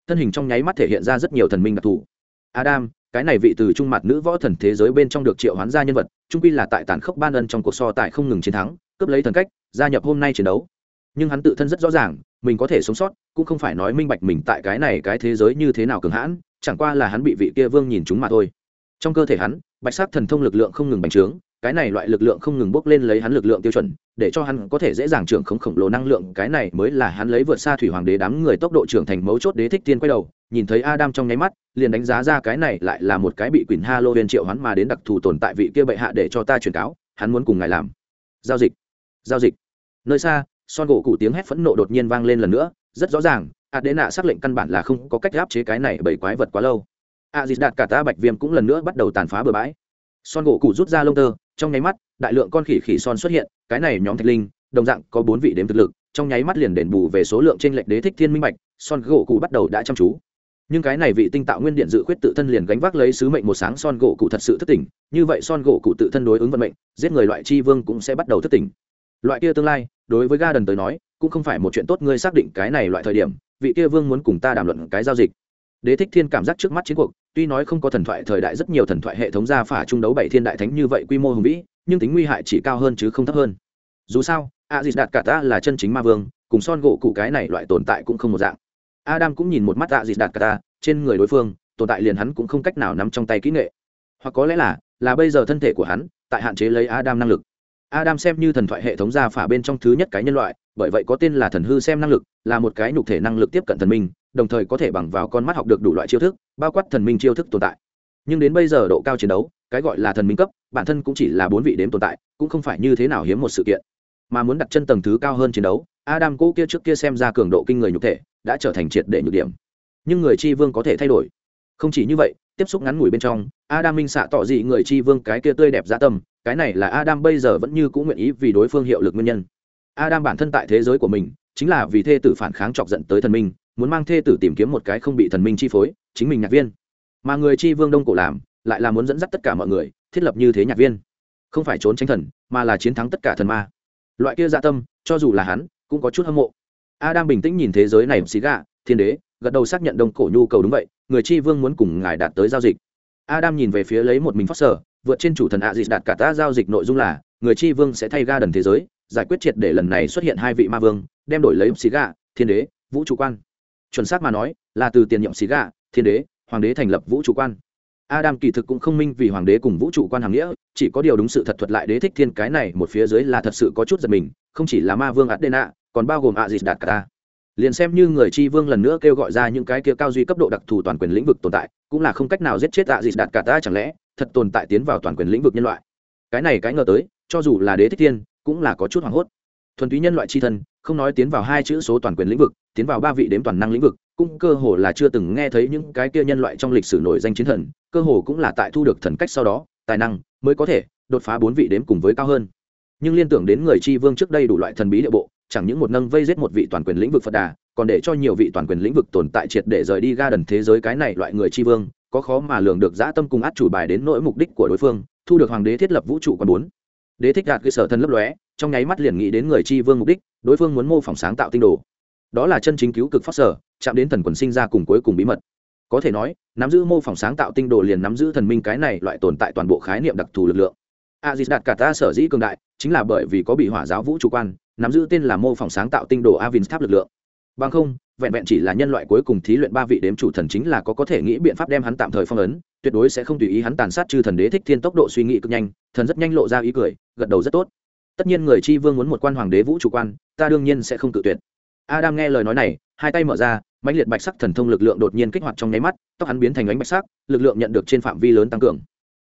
Thân hình trong nháy mắt thể hiện ra rất nhiều thần minh đặc thù. Adam cái này vị từ trung mặt nữ võ thần thế giới bên trong được triệu hoán ra nhân vật, trung quy là tại tàn khốc ban ân trong cuộc so tài không ngừng chiến thắng, cướp lấy thần cách, gia nhập hôm nay chiến đấu. Nhưng hắn tự thân rất rõ ràng, mình có thể sống sót, cũng không phải nói minh bạch mình tại cái này cái thế giới như thế nào cường hãn, chẳng qua là hắn bị vị kia vương nhìn chúng mà thôi. Trong cơ thể hắn, bạch sắc thần thông lực lượng không ngừng bành trướng cái này loại lực lượng không ngừng bốc lên lấy hắn lực lượng tiêu chuẩn, để cho hắn có thể dễ dàng trưởng khống khổng lồ năng lượng, cái này mới là hắn lấy vượt xa thủy hoàng đế đám người tốc độ trưởng thành mấu chốt đế thích tiên quay đầu, nhìn thấy adam trong nháy mắt, liền đánh giá ra cái này lại là một cái bị quyền ha lô huyền triệu hắn mà đến đặc thù tồn tại vị kia bệ hạ để cho ta truyền cáo, hắn muốn cùng ngài làm. Giao dịch giao dịch. Nơi xa, son gỗ cụ tiếng hét phẫn nộ đột nhiên vang lên lần nữa, rất rõ ràng a đế nạ xác lệnh căn bản là không có cách áp chế cái này bởi quái vật quá lâu. A dịt đạt cả ta bạch viêm cũng lần nữa bắt đầu tàn phá bừa bãi. Son gỗ cụ rút ra lông tơ trong nháy mắt, đại lượng con khỉ khỉ son xuất hiện, cái này nhóm thạch linh, đồng dạng có bốn vị đếm thực lực, trong nháy mắt liền đền bù về số lượng trên lệch đế thích thiên minh bạch, son gỗ cụ bắt đầu đã chăm chú. Nhưng cái này vị tinh tạo nguyên điện dự khuyết tự thân liền gánh vác lấy sứ mệnh một sáng, son gỗ cụ thật sự thất tỉnh, như vậy son gỗ cụ tự thân đối ứng vận mệnh, giết người loại chi vương cũng sẽ bắt đầu thất tỉnh. Loại kia tương lai, đối với ga đần tới nói, cũng không phải một chuyện tốt ngươi xác định cái này loại thời điểm, vị kia vương muốn cùng ta đàm luận cái giao dịch. Đế thích thiên cảm giác trước mắt chiến cuộc tuy nói không có thần thoại thời đại rất nhiều thần thoại hệ thống gia phả trung đấu bảy thiên đại thánh như vậy quy mô hùng vĩ, nhưng tính nguy hại chỉ cao hơn chứ không thấp hơn. Dù sao a dịt đạt cả ta là chân chính ma vương, cùng son gỗ cụ cái này loại tồn tại cũng không một dạng. Adam cũng nhìn một mắt a dịt đạt cả ta trên người đối phương, tồn tại liền hắn cũng không cách nào nắm trong tay kỹ nghệ. Hoặc có lẽ là là bây giờ thân thể của hắn, tại hạn chế lấy adam năng lực. Adam xem như thần thoại hệ thống gia phả bên trong thứ nhất cái nhân loại, bởi vậy có tên là thần hư xem năng lực, là một cái nhục thể năng lực tiếp cận thần minh đồng thời có thể bằng vào con mắt học được đủ loại chiêu thức, bao quát thần minh chiêu thức tồn tại. Nhưng đến bây giờ độ cao chiến đấu, cái gọi là thần minh cấp, bản thân cũng chỉ là bốn vị đếm tồn tại, cũng không phải như thế nào hiếm một sự kiện. Mà muốn đặt chân tầng thứ cao hơn chiến đấu, adam cũ kia trước kia xem ra cường độ kinh người nhục thể, đã trở thành triệt để nhược điểm. Nhưng người chi vương có thể thay đổi. Không chỉ như vậy, tiếp xúc ngắn ngủi bên trong, adam minh xạ tỏ dị người chi vương cái kia tươi đẹp gia tâm, cái này là adam bây giờ vẫn như cũng nguyện ý vì đối phương hiệu lực nguyên nhân. Adam bản thân tại thế giới của mình, chính là vì thê tử phản kháng chọc giận tới thần minh muốn mang thê tử tìm kiếm một cái không bị thần minh chi phối, chính mình nhạc viên. Mà người chi vương đông cổ làm, lại là muốn dẫn dắt tất cả mọi người, thiết lập như thế nhạc viên. Không phải trốn tránh thần, mà là chiến thắng tất cả thần ma. Loại kia dạ tâm, cho dù là hắn, cũng có chút hâm mộ. A đang bình tĩnh nhìn thế giới này xí gà, thiên đế, gật đầu xác nhận đông cổ nhu cầu đúng vậy, người chi vương muốn cùng ngài đạt tới giao dịch. Adam nhìn về phía lấy một mình phát sở, vượt trên chủ thần ạ dịch đạt cả ta giao dịch nội dung là, người chi vương sẽ thay ga đần thế giới, giải quyết triệt để lần này xuất hiện hai vị ma vương, đem đổi lấy xí gà, thiên đế, vũ trụ quan chuẩn xác mà nói, là từ tiền nhiệm xí gà, thiên đế, hoàng đế thành lập vũ trụ quan. Adam kỳ thực cũng không minh vì hoàng đế cùng vũ trụ quan hàng nghĩa, chỉ có điều đúng sự thật thuật lại đế thích thiên cái này một phía dưới là thật sự có chút giật mình, không chỉ là ma vương adena, còn bao gồm ạ dịt đạt cả ta. Liền xem như người tri vương lần nữa kêu gọi ra những cái kia cao duy cấp độ đặc thù toàn quyền lĩnh vực tồn tại, cũng là không cách nào giết chết ạ dịt đạt cả ta chẳng lẽ, thật tồn tại tiến vào toàn quyền lĩnh vực nhân loại. Cái này cái ngờ tới, cho dù là đế thích thiên, cũng là có chút hoảng hốt. Thuần túy nhân loại tri thân không nói tiến vào hai chữ số toàn quyền lĩnh vực, tiến vào ba vị đếm toàn năng lĩnh vực, cũng cơ hồ là chưa từng nghe thấy những cái kia nhân loại trong lịch sử nổi danh chiến thần, cơ hồ cũng là tại thu được thần cách sau đó, tài năng mới có thể đột phá bốn vị đếm cùng với cao hơn. Nhưng liên tưởng đến người chi vương trước đây đủ loại thần bí địa bộ, chẳng những một nâng vây giết một vị toàn quyền lĩnh vực phật đà, còn để cho nhiều vị toàn quyền lĩnh vực tồn tại triệt để rời đi ga đần thế giới cái này loại người chi vương, có khó mà lường được dã tâm cùng át chủ bài đến nỗi mục đích của đối phương, thu được hoàng đế thiết lập vũ trụ còn bốn. Đế thích đạt cơ sở thân lấp lóe, trong nháy mắt liền nghĩ đến người chi vương mục đích đối phương muốn mô phỏng sáng tạo tinh đồ. Đó là chân chính cứu cực phát sở, chạm đến thần quần sinh ra cùng cuối cùng bí mật. Có thể nói, nắm giữ mô phỏng sáng tạo tinh đồ liền nắm giữ thần minh cái này loại tồn tại toàn bộ khái niệm đặc thù lực lượng. A dịt đạt cả ta sở dĩ cường đại, chính là bởi vì có bị hỏa giáo vũ chủ quan, nắm giữ tên là mô phỏng sáng tạo tinh đồ avin tháp lực lượng. Bằng không, vẹn vẹn chỉ là nhân loại cuối cùng thí luyện ba vị đếm chủ thần chính là có có thể nghĩ biện pháp đem hắn tạm thời phong ấn, tuyệt đối sẽ không tùy ý hắn tàn sát chư thần đế thích thiên tốc độ suy nghĩ cực nhanh, thần rất nhanh lộ ra ý cười, gật đầu rất tốt tất nhiên người chi vương muốn một quan hoàng đế vũ chủ quan, ta đương nhiên sẽ không tự tuyệt. Adam nghe lời nói này, hai tay mở ra, mãnh liệt bạch sắc thần thông lực lượng đột nhiên kích hoạt trong nháy mắt, tóc hắn biến thành ánh bạch sắc, lực lượng nhận được trên phạm vi lớn tăng cường.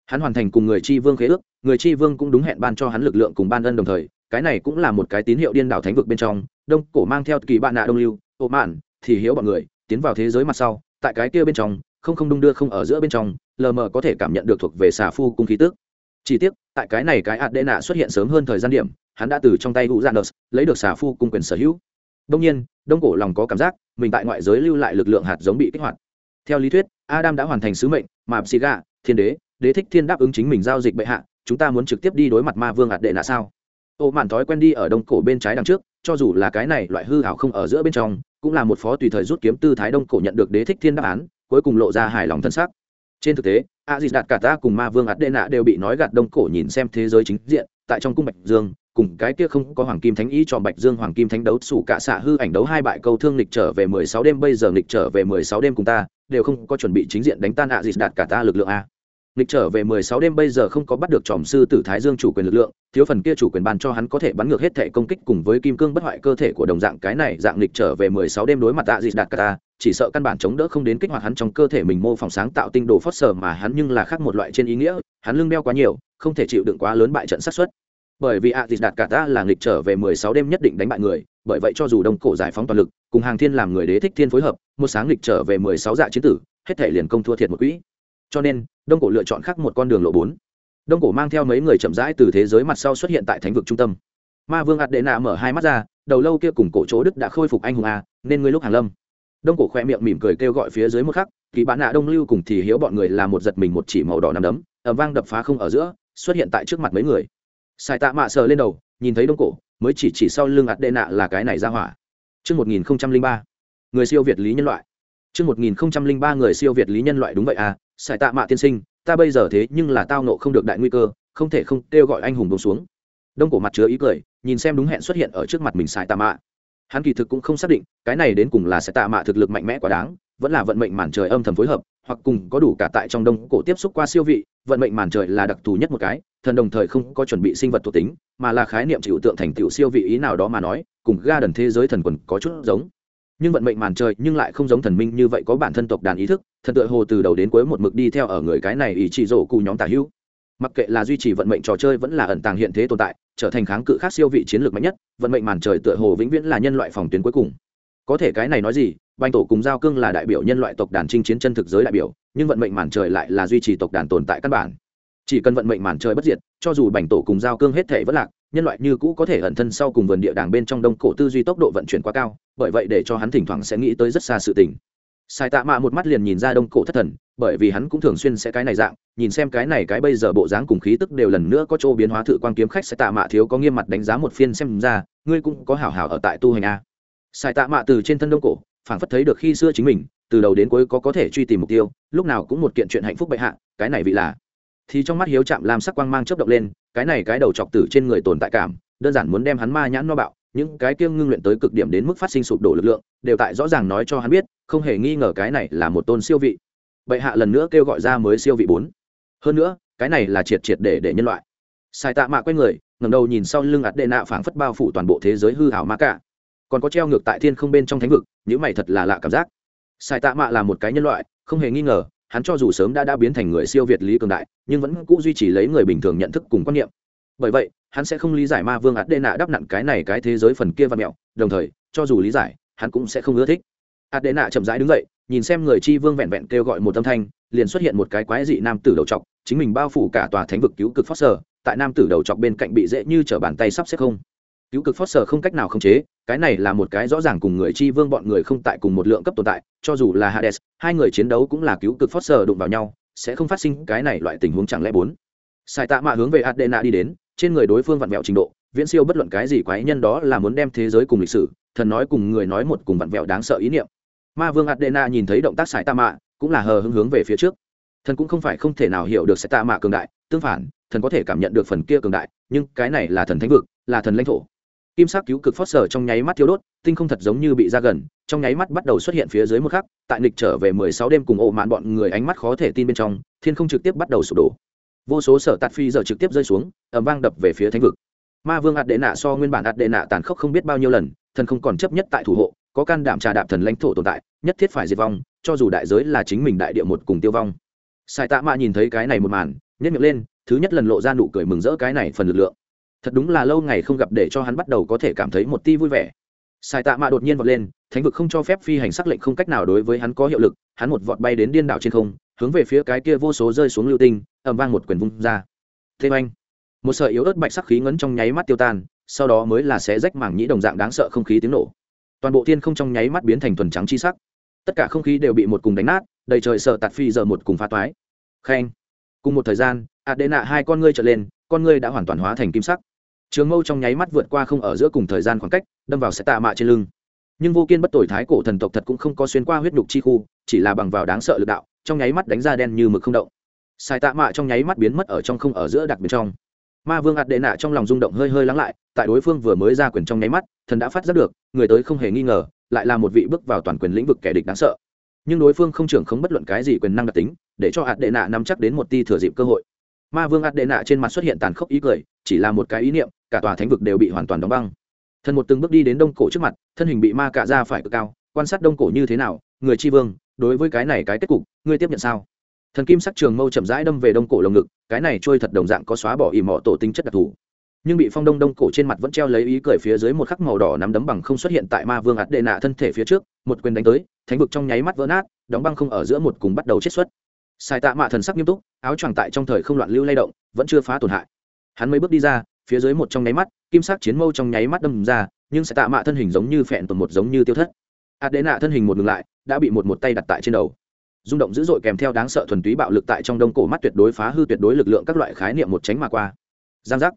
Hắn hoàn thành cùng người chi vương khế ước, người chi vương cũng đúng hẹn ban cho hắn lực lượng cùng ban ân đồng thời, cái này cũng là một cái tín hiệu điên đảo thánh vực bên trong, đông cổ mang theo kỳ bạn nạ đông lưu, ô mạn, thì hiếu bọn người, tiến vào thế giới mặt sau, tại cái kia bên trong, không không đung đưa không ở giữa bên trong, lờ mờ có thể cảm nhận được thuộc về xà phu cung khí tức chỉ tiếc, tại cái này cái ạt đệ nạ xuất hiện sớm hơn thời gian điểm, hắn đã từ trong tay hữu gianus lấy được xà phu cung quyền sở hữu. Đông nhiên, đông cổ lòng có cảm giác, mình tại ngoại giới lưu lại lực lượng hạt giống bị kích hoạt. Theo lý thuyết, adam đã hoàn thành sứ mệnh, mà psiga, thiên đế đế thích thiên đáp ứng chính mình giao dịch bệ hạ, chúng ta muốn trực tiếp đi đối mặt ma vương ạt đệ nạ sao? Ô mạn thói quen đi ở đông cổ bên trái đằng trước, cho dù là cái này loại hư hảo không ở giữa bên trong, cũng là một phó tùy thời rút kiếm tư thái đông cổ nhận được đế thích thiên đáp án, cuối cùng lộ ra hài lòng thân xác. Trên thực tế a dì đạt cả ta cùng ma vương ạt đệ nạ đều bị nói gạt đông cổ nhìn xem thế giới chính diện, tại trong cung bạch dương, cùng cái kia không có hoàng kim thánh ý cho bạch dương hoàng kim thánh đấu, sủ cả xạ hư ảnh đấu hai bại câu thương lịch trở về mười sáu đêm, bây giờ lịch trở về mười sáu đêm cùng ta, đều không có chuẩn bị chính diện đánh tan ạ dịt đạt cả ta lực lượng a lịch trở về mười sáu đêm bây giờ không có bắt được tròm sư tử thái dương chủ quyền lực lượng, thiếu phần kia chủ quyền ban cho hắn có thể bắn ngược hết thể công kích cùng với kim cương bất hoại cơ thể của đồng dạng cái này, dạng lịch trở về mười sáu đêm đối mặt dạ ạ dịt đạt cả chỉ sợ căn bản chống đỡ không đến kích hoạt hắn trong cơ thể mình mô phỏng sáng tạo tinh đồ phót sờ mà hắn nhưng là khác một loại trên ý nghĩa, hắn lưng đeo quá nhiều, không thể chịu đựng quá lớn bại trận sát xuất bởi vì dạ a dịt đạt cả là nghịch trở về mười sáu đêm nhất định đánh bại người, bởi vậy cho dù đông cổ giải phóng toàn lực, cùng hàng thiên làm người đế thích thiên phối hợp, một sáng nghịch trở về mười sáu dạ chiến tử, hết thể liền công thua thiệt một quỹ cho nên đông cổ lựa chọn khác một con đường lộ bốn. Đông cổ mang theo mấy người chậm rãi từ thế giới mặt sau xuất hiện tại thánh vực trung tâm. Ma vương ạt đệ nạ mở hai mắt ra đầu lâu kia cùng cổ chỗ đức đã khôi phục anh hùng a nên ngươi lúc hàng lâm. Đông cổ khoe miệng mỉm cười kêu gọi phía dưới một khắc kỳ bạn nạ đông lưu cùng thì hiếu bọn người là một giật mình một chỉ màu đỏ nằm đấm ẩm vang đập phá không ở giữa xuất hiện tại trước mặt mấy người. Sài tạ mạ sờ lên đầu nhìn thấy đông cổ mới chỉ chỉ sau lưng ạt đệ nạ là cái này ra hỏa. Trước 1003, người siêu việt lý nhân loại. Trước 1003 người siêu việt lý nhân loại đúng vậy à, sai tạ mạ tiên sinh, ta bây giờ thế nhưng là tao nộ không được đại nguy cơ, không thể không kêu gọi anh hùng bông xuống. Đông cổ mặt chứa ý cười, nhìn xem đúng hẹn xuất hiện ở trước mặt mình sai tạ mạ. Hắn kỳ thực cũng không xác định, cái này đến cùng là sai tạ mạ thực lực mạnh mẽ quá đáng, vẫn là vận mệnh màn trời âm thầm phối hợp, hoặc cùng có đủ cả tại trong đông cổ tiếp xúc qua siêu vị, vận mệnh màn trời là đặc thù nhất một cái, thần đồng thời không có chuẩn bị sinh vật thuộc tính mà là khái niệm chịu tượng thành tựu siêu vị ý nào đó mà nói cùng ga đần thế giới thần quần có chút giống nhưng vận mệnh màn trời nhưng lại không giống thần minh như vậy có bản thân tộc đàn ý thức, thần tựa hồ từ đầu đến cuối một mực đi theo ở người cái này ý chỉ rổ cù nhóm tả hữu. Mặc kệ là duy trì vận mệnh trò chơi vẫn là ẩn tàng hiện thế tồn tại, trở thành kháng cự khác siêu vị chiến lược mạnh nhất, vận mệnh màn trời tựa hồ vĩnh viễn là nhân loại phòng tuyến cuối cùng. Có thể cái này nói gì banh tổ cùng giao cương là đại biểu nhân loại tộc đàn chinh chiến chân thực giới đại biểu, nhưng vận mệnh màn trời lại là duy trì tộc đàn tồn tại căn bản. Chỉ cần vận mệnh màn trời bất diệt, cho dù bành tổ cùng giao cương hết thể vất lạc, nhân loại như cũ có thể ẩn thân sau cùng vườn địa đàng bên trong đông cổ tư duy tốc độ vận chuyển quá cao bởi vậy để cho hắn thỉnh thoảng sẽ nghĩ tới rất xa sự tình. Sai tạ mạ một mắt liền nhìn ra đông cổ thất thần, bởi vì hắn cũng thường xuyên sẽ cái này dạng, nhìn xem cái này cái bây giờ bộ dáng cùng khí tức đều lần nữa có chỗ biến hóa thự quan kiếm khách sai tạ mạ thiếu có nghiêm mặt đánh giá một phiên xem ra, ngươi cũng có hảo hảo ở tại tu hành a. Sai tạ mạ từ trên thân đông cổ, phảng phất thấy được khi xưa chính mình, từ đầu đến cuối có có thể truy tìm mục tiêu, lúc nào cũng một kiện chuyện hạnh phúc bệ hạ, cái này vị là. Thì trong mắt hiếu chạm làm sắc quang mang chớp động lên, cái này cái đầu chọc tử trên người tồn tại cảm, đơn giản muốn đem hắn ma nhãn no bạo những cái kiêng ngưng luyện tới cực điểm đến mức phát sinh sụp đổ lực lượng, đều tại rõ ràng nói cho hắn biết, không hề nghi ngờ cái này là một tôn siêu vị. Bệ hạ lần nữa kêu gọi ra mới siêu vị bốn. Hơn nữa, cái này là triệt triệt để để nhân loại. Sai tạ mạ quay người ngầm đầu nhìn sau lưng ạt đệ nạ phảng phất bao phủ toàn bộ thế giới hư hảo ma cả. Còn có treo ngược tại thiên không bên trong thánh vực những mày thật là lạ cảm giác. Sai tạ mạ là một cái nhân loại, không hề nghi ngờ, hắn cho dù sớm đã đã biến thành người siêu việt lý cường đại, nhưng vẫn cũ duy trì lấy người bình thường nhận thức cùng quan niệm. Bởi vậy hắn sẽ không lý giải ma vương ạt đê nạ đắp nặn cái này cái thế giới phần kia và mẹo, đồng thời, cho dù lý giải, hắn cũng sẽ không ưa thích. Ạt đê nạ chậm rãi đứng dậy, nhìn xem người chi vương vẹn vẹn kêu gọi một âm thanh, liền xuất hiện một cái quái dị nam tử đầu trọc, chính mình bao phủ cả tòa thánh vực cứu cực phát sở, tại nam tử đầu trọc bên cạnh bị dễ như t bàn tay sắp xếp không. Cứu cực phót sở không cách nào khống chế, cái này là một cái rõ ràng cùng người chi vương bọn người không tại cùng một lượng cấp tồn tại, cho dù là hades, hai người chiến đấu cũng là cứu cực phót sở đụng vào nhau, sẽ không phát sinh cái này loại tình huống chẳng lẽ bốn. Sai tạ mạ hướng về adena đi đến trên người đối phương vặn vẹo trình độ, viễn siêu bất luận cái gì quái nhân đó là muốn đem thế giới cùng lịch sử, thần nói cùng người nói một cùng vặn vẹo đáng sợ ý niệm. Ma vương adena nhìn thấy động tác sai tạ mạ cũng là hờ hứng hướng về phía trước. Thần cũng không phải không thể nào hiểu được sai tạ mạ cường đại, tương phản, thần có thể cảm nhận được phần kia cường đại, nhưng cái này là thần thánh vực, là thần lãnh thổ. Kim sắc cứu cực phót sở trong nháy mắt thiếu đốt, tinh không thật giống như bị ra gần, trong nháy mắt bắt đầu xuất hiện phía dưới một khắc, tại nịch trở về mười sáu đêm cùng ổ mạn bọn người ánh mắt khó thể tin bên trong, thiên không trực tiếp bắt đầu sụp đổ vô số sở tạt phi giờ trực tiếp rơi xuống ẩm vang đập về phía thánh vực. Ma vương ạt đệ nạ so nguyên bản ạt đệ nạ tàn khốc không biết bao nhiêu lần, thần không còn chấp nhất tại thủ hộ, có can đảm trà đạp thần lãnh thổ tồn tại, nhất thiết phải diệt vong, cho dù đại giới là chính mình đại địa một cùng tiêu vong. Sai tạ mạ nhìn thấy cái này một màn nhất miệng lên, thứ nhất lần lộ ra nụ cười mừng rỡ cái này phần lực lượng. Thật đúng là lâu ngày không gặp để cho hắn bắt đầu có thể cảm thấy một ti vui vẻ. Sai tạ mạ đột nhiên vọt lên, thánh vực không cho phép phi hành sắc lệnh không cách nào đối với hắn có hiệu lực, hắn một vọt bay đến điên đảo trên không hướng về phía cái kia vô số rơi xuống lưu tinh ẩm vang một quyền vung ra. Thêm anh một sợi yếu ớt bạch sắc khí ngấn trong nháy mắt tiêu tan, sau đó mới là xé rách mảng nhĩ đồng dạng đáng sợ không khí tiếng nổ. Toàn bộ thiên không trong nháy mắt biến thành thuần trắng chi sắc. Tất cả không khí đều bị một cùng đánh nát, đầy trời sợ tạt phi giờ một cùng phá toái. Khen. Cùng một thời gian, adena hai con ngươi trở lên, con ngươi đã hoàn toàn hóa thành kim sắc. Trường mâu trong nháy mắt vượt qua không ở giữa cùng thời gian khoảng cách, đâm vào sẽ tạ mạ trên lưng. Nhưng vô kiên bất tội thái cổ thần tộc thật cũng không có xuyên qua huyết nhục chi khu, chỉ là bằng vào đáng sợ lực đạo trong nháy mắt đánh ra đen như mực không động. Sai tạ mạ trong nháy mắt biến mất ở trong không ở giữa đặc biệt trong. Ma vương ạt đệ nạ trong lòng rung động hơi hơi lắng lại, tại đối phương vừa mới ra quyền trong nháy mắt, thần đã phát giác được, người tới không hề nghi ngờ, lại là một vị bước vào toàn quyền lĩnh vực kẻ địch đáng sợ. Nhưng đối phương không trưởng không bất luận cái gì quyền năng đặc tính, để cho ạt đệ nạ nắm chắc đến một ti thừa dịp cơ hội. Ma vương ạt đệ nạ trên mặt xuất hiện tàn khốc ý cười, chỉ là một cái ý niệm, cả tòa thánh vực đều bị hoàn toàn đóng băng. Thần một từng bước đi đến đông cổ trước mặt, thân hình bị ma cạ ra phải cực cao, quan sát đông cổ như thế nào, người tri vương đối với cái này cái kết cục, ngươi tiếp nhận sao? Thần kim sắc trường mâu chậm rãi đâm về đông cổ lồng ngực, cái này trôi thật đồng dạng có xóa bỏ ỉ mọ tổ tính chất đặc thù. Nhưng bị phong đông đông cổ trên mặt vẫn treo lấy ý cười phía dưới một khắc màu đỏ nắm đấm bằng không xuất hiện tại ma vương ạt đệ nạ thân thể phía trước, một quyền đánh tới, thánh vực trong nháy mắt vỡ nát, đóng băng không ở giữa một cùng bắt đầu chết xuất. Sai tạ mạ thần sắc nghiêm túc, áo choàng tại trong thời không loạn lưu lay động, vẫn chưa phá tổn hại. Hắn mới bước đi ra, phía dưới một trong nháy mắt, kim sắc chiến mâu trong nháy mắt đâm ra, nhưng sai tạ mạ thân hình giống như phẹn tuần một giống như tiêu thất adena thân hình một ngừng lại, đã bị một một tay đặt tại trên đầu. Rung động dữ dội kèm theo đáng sợ thuần túy bạo lực tại trong đông cổ mắt tuyệt đối phá hư tuyệt đối lực lượng các loại khái niệm một tránh mà qua. Giang giác.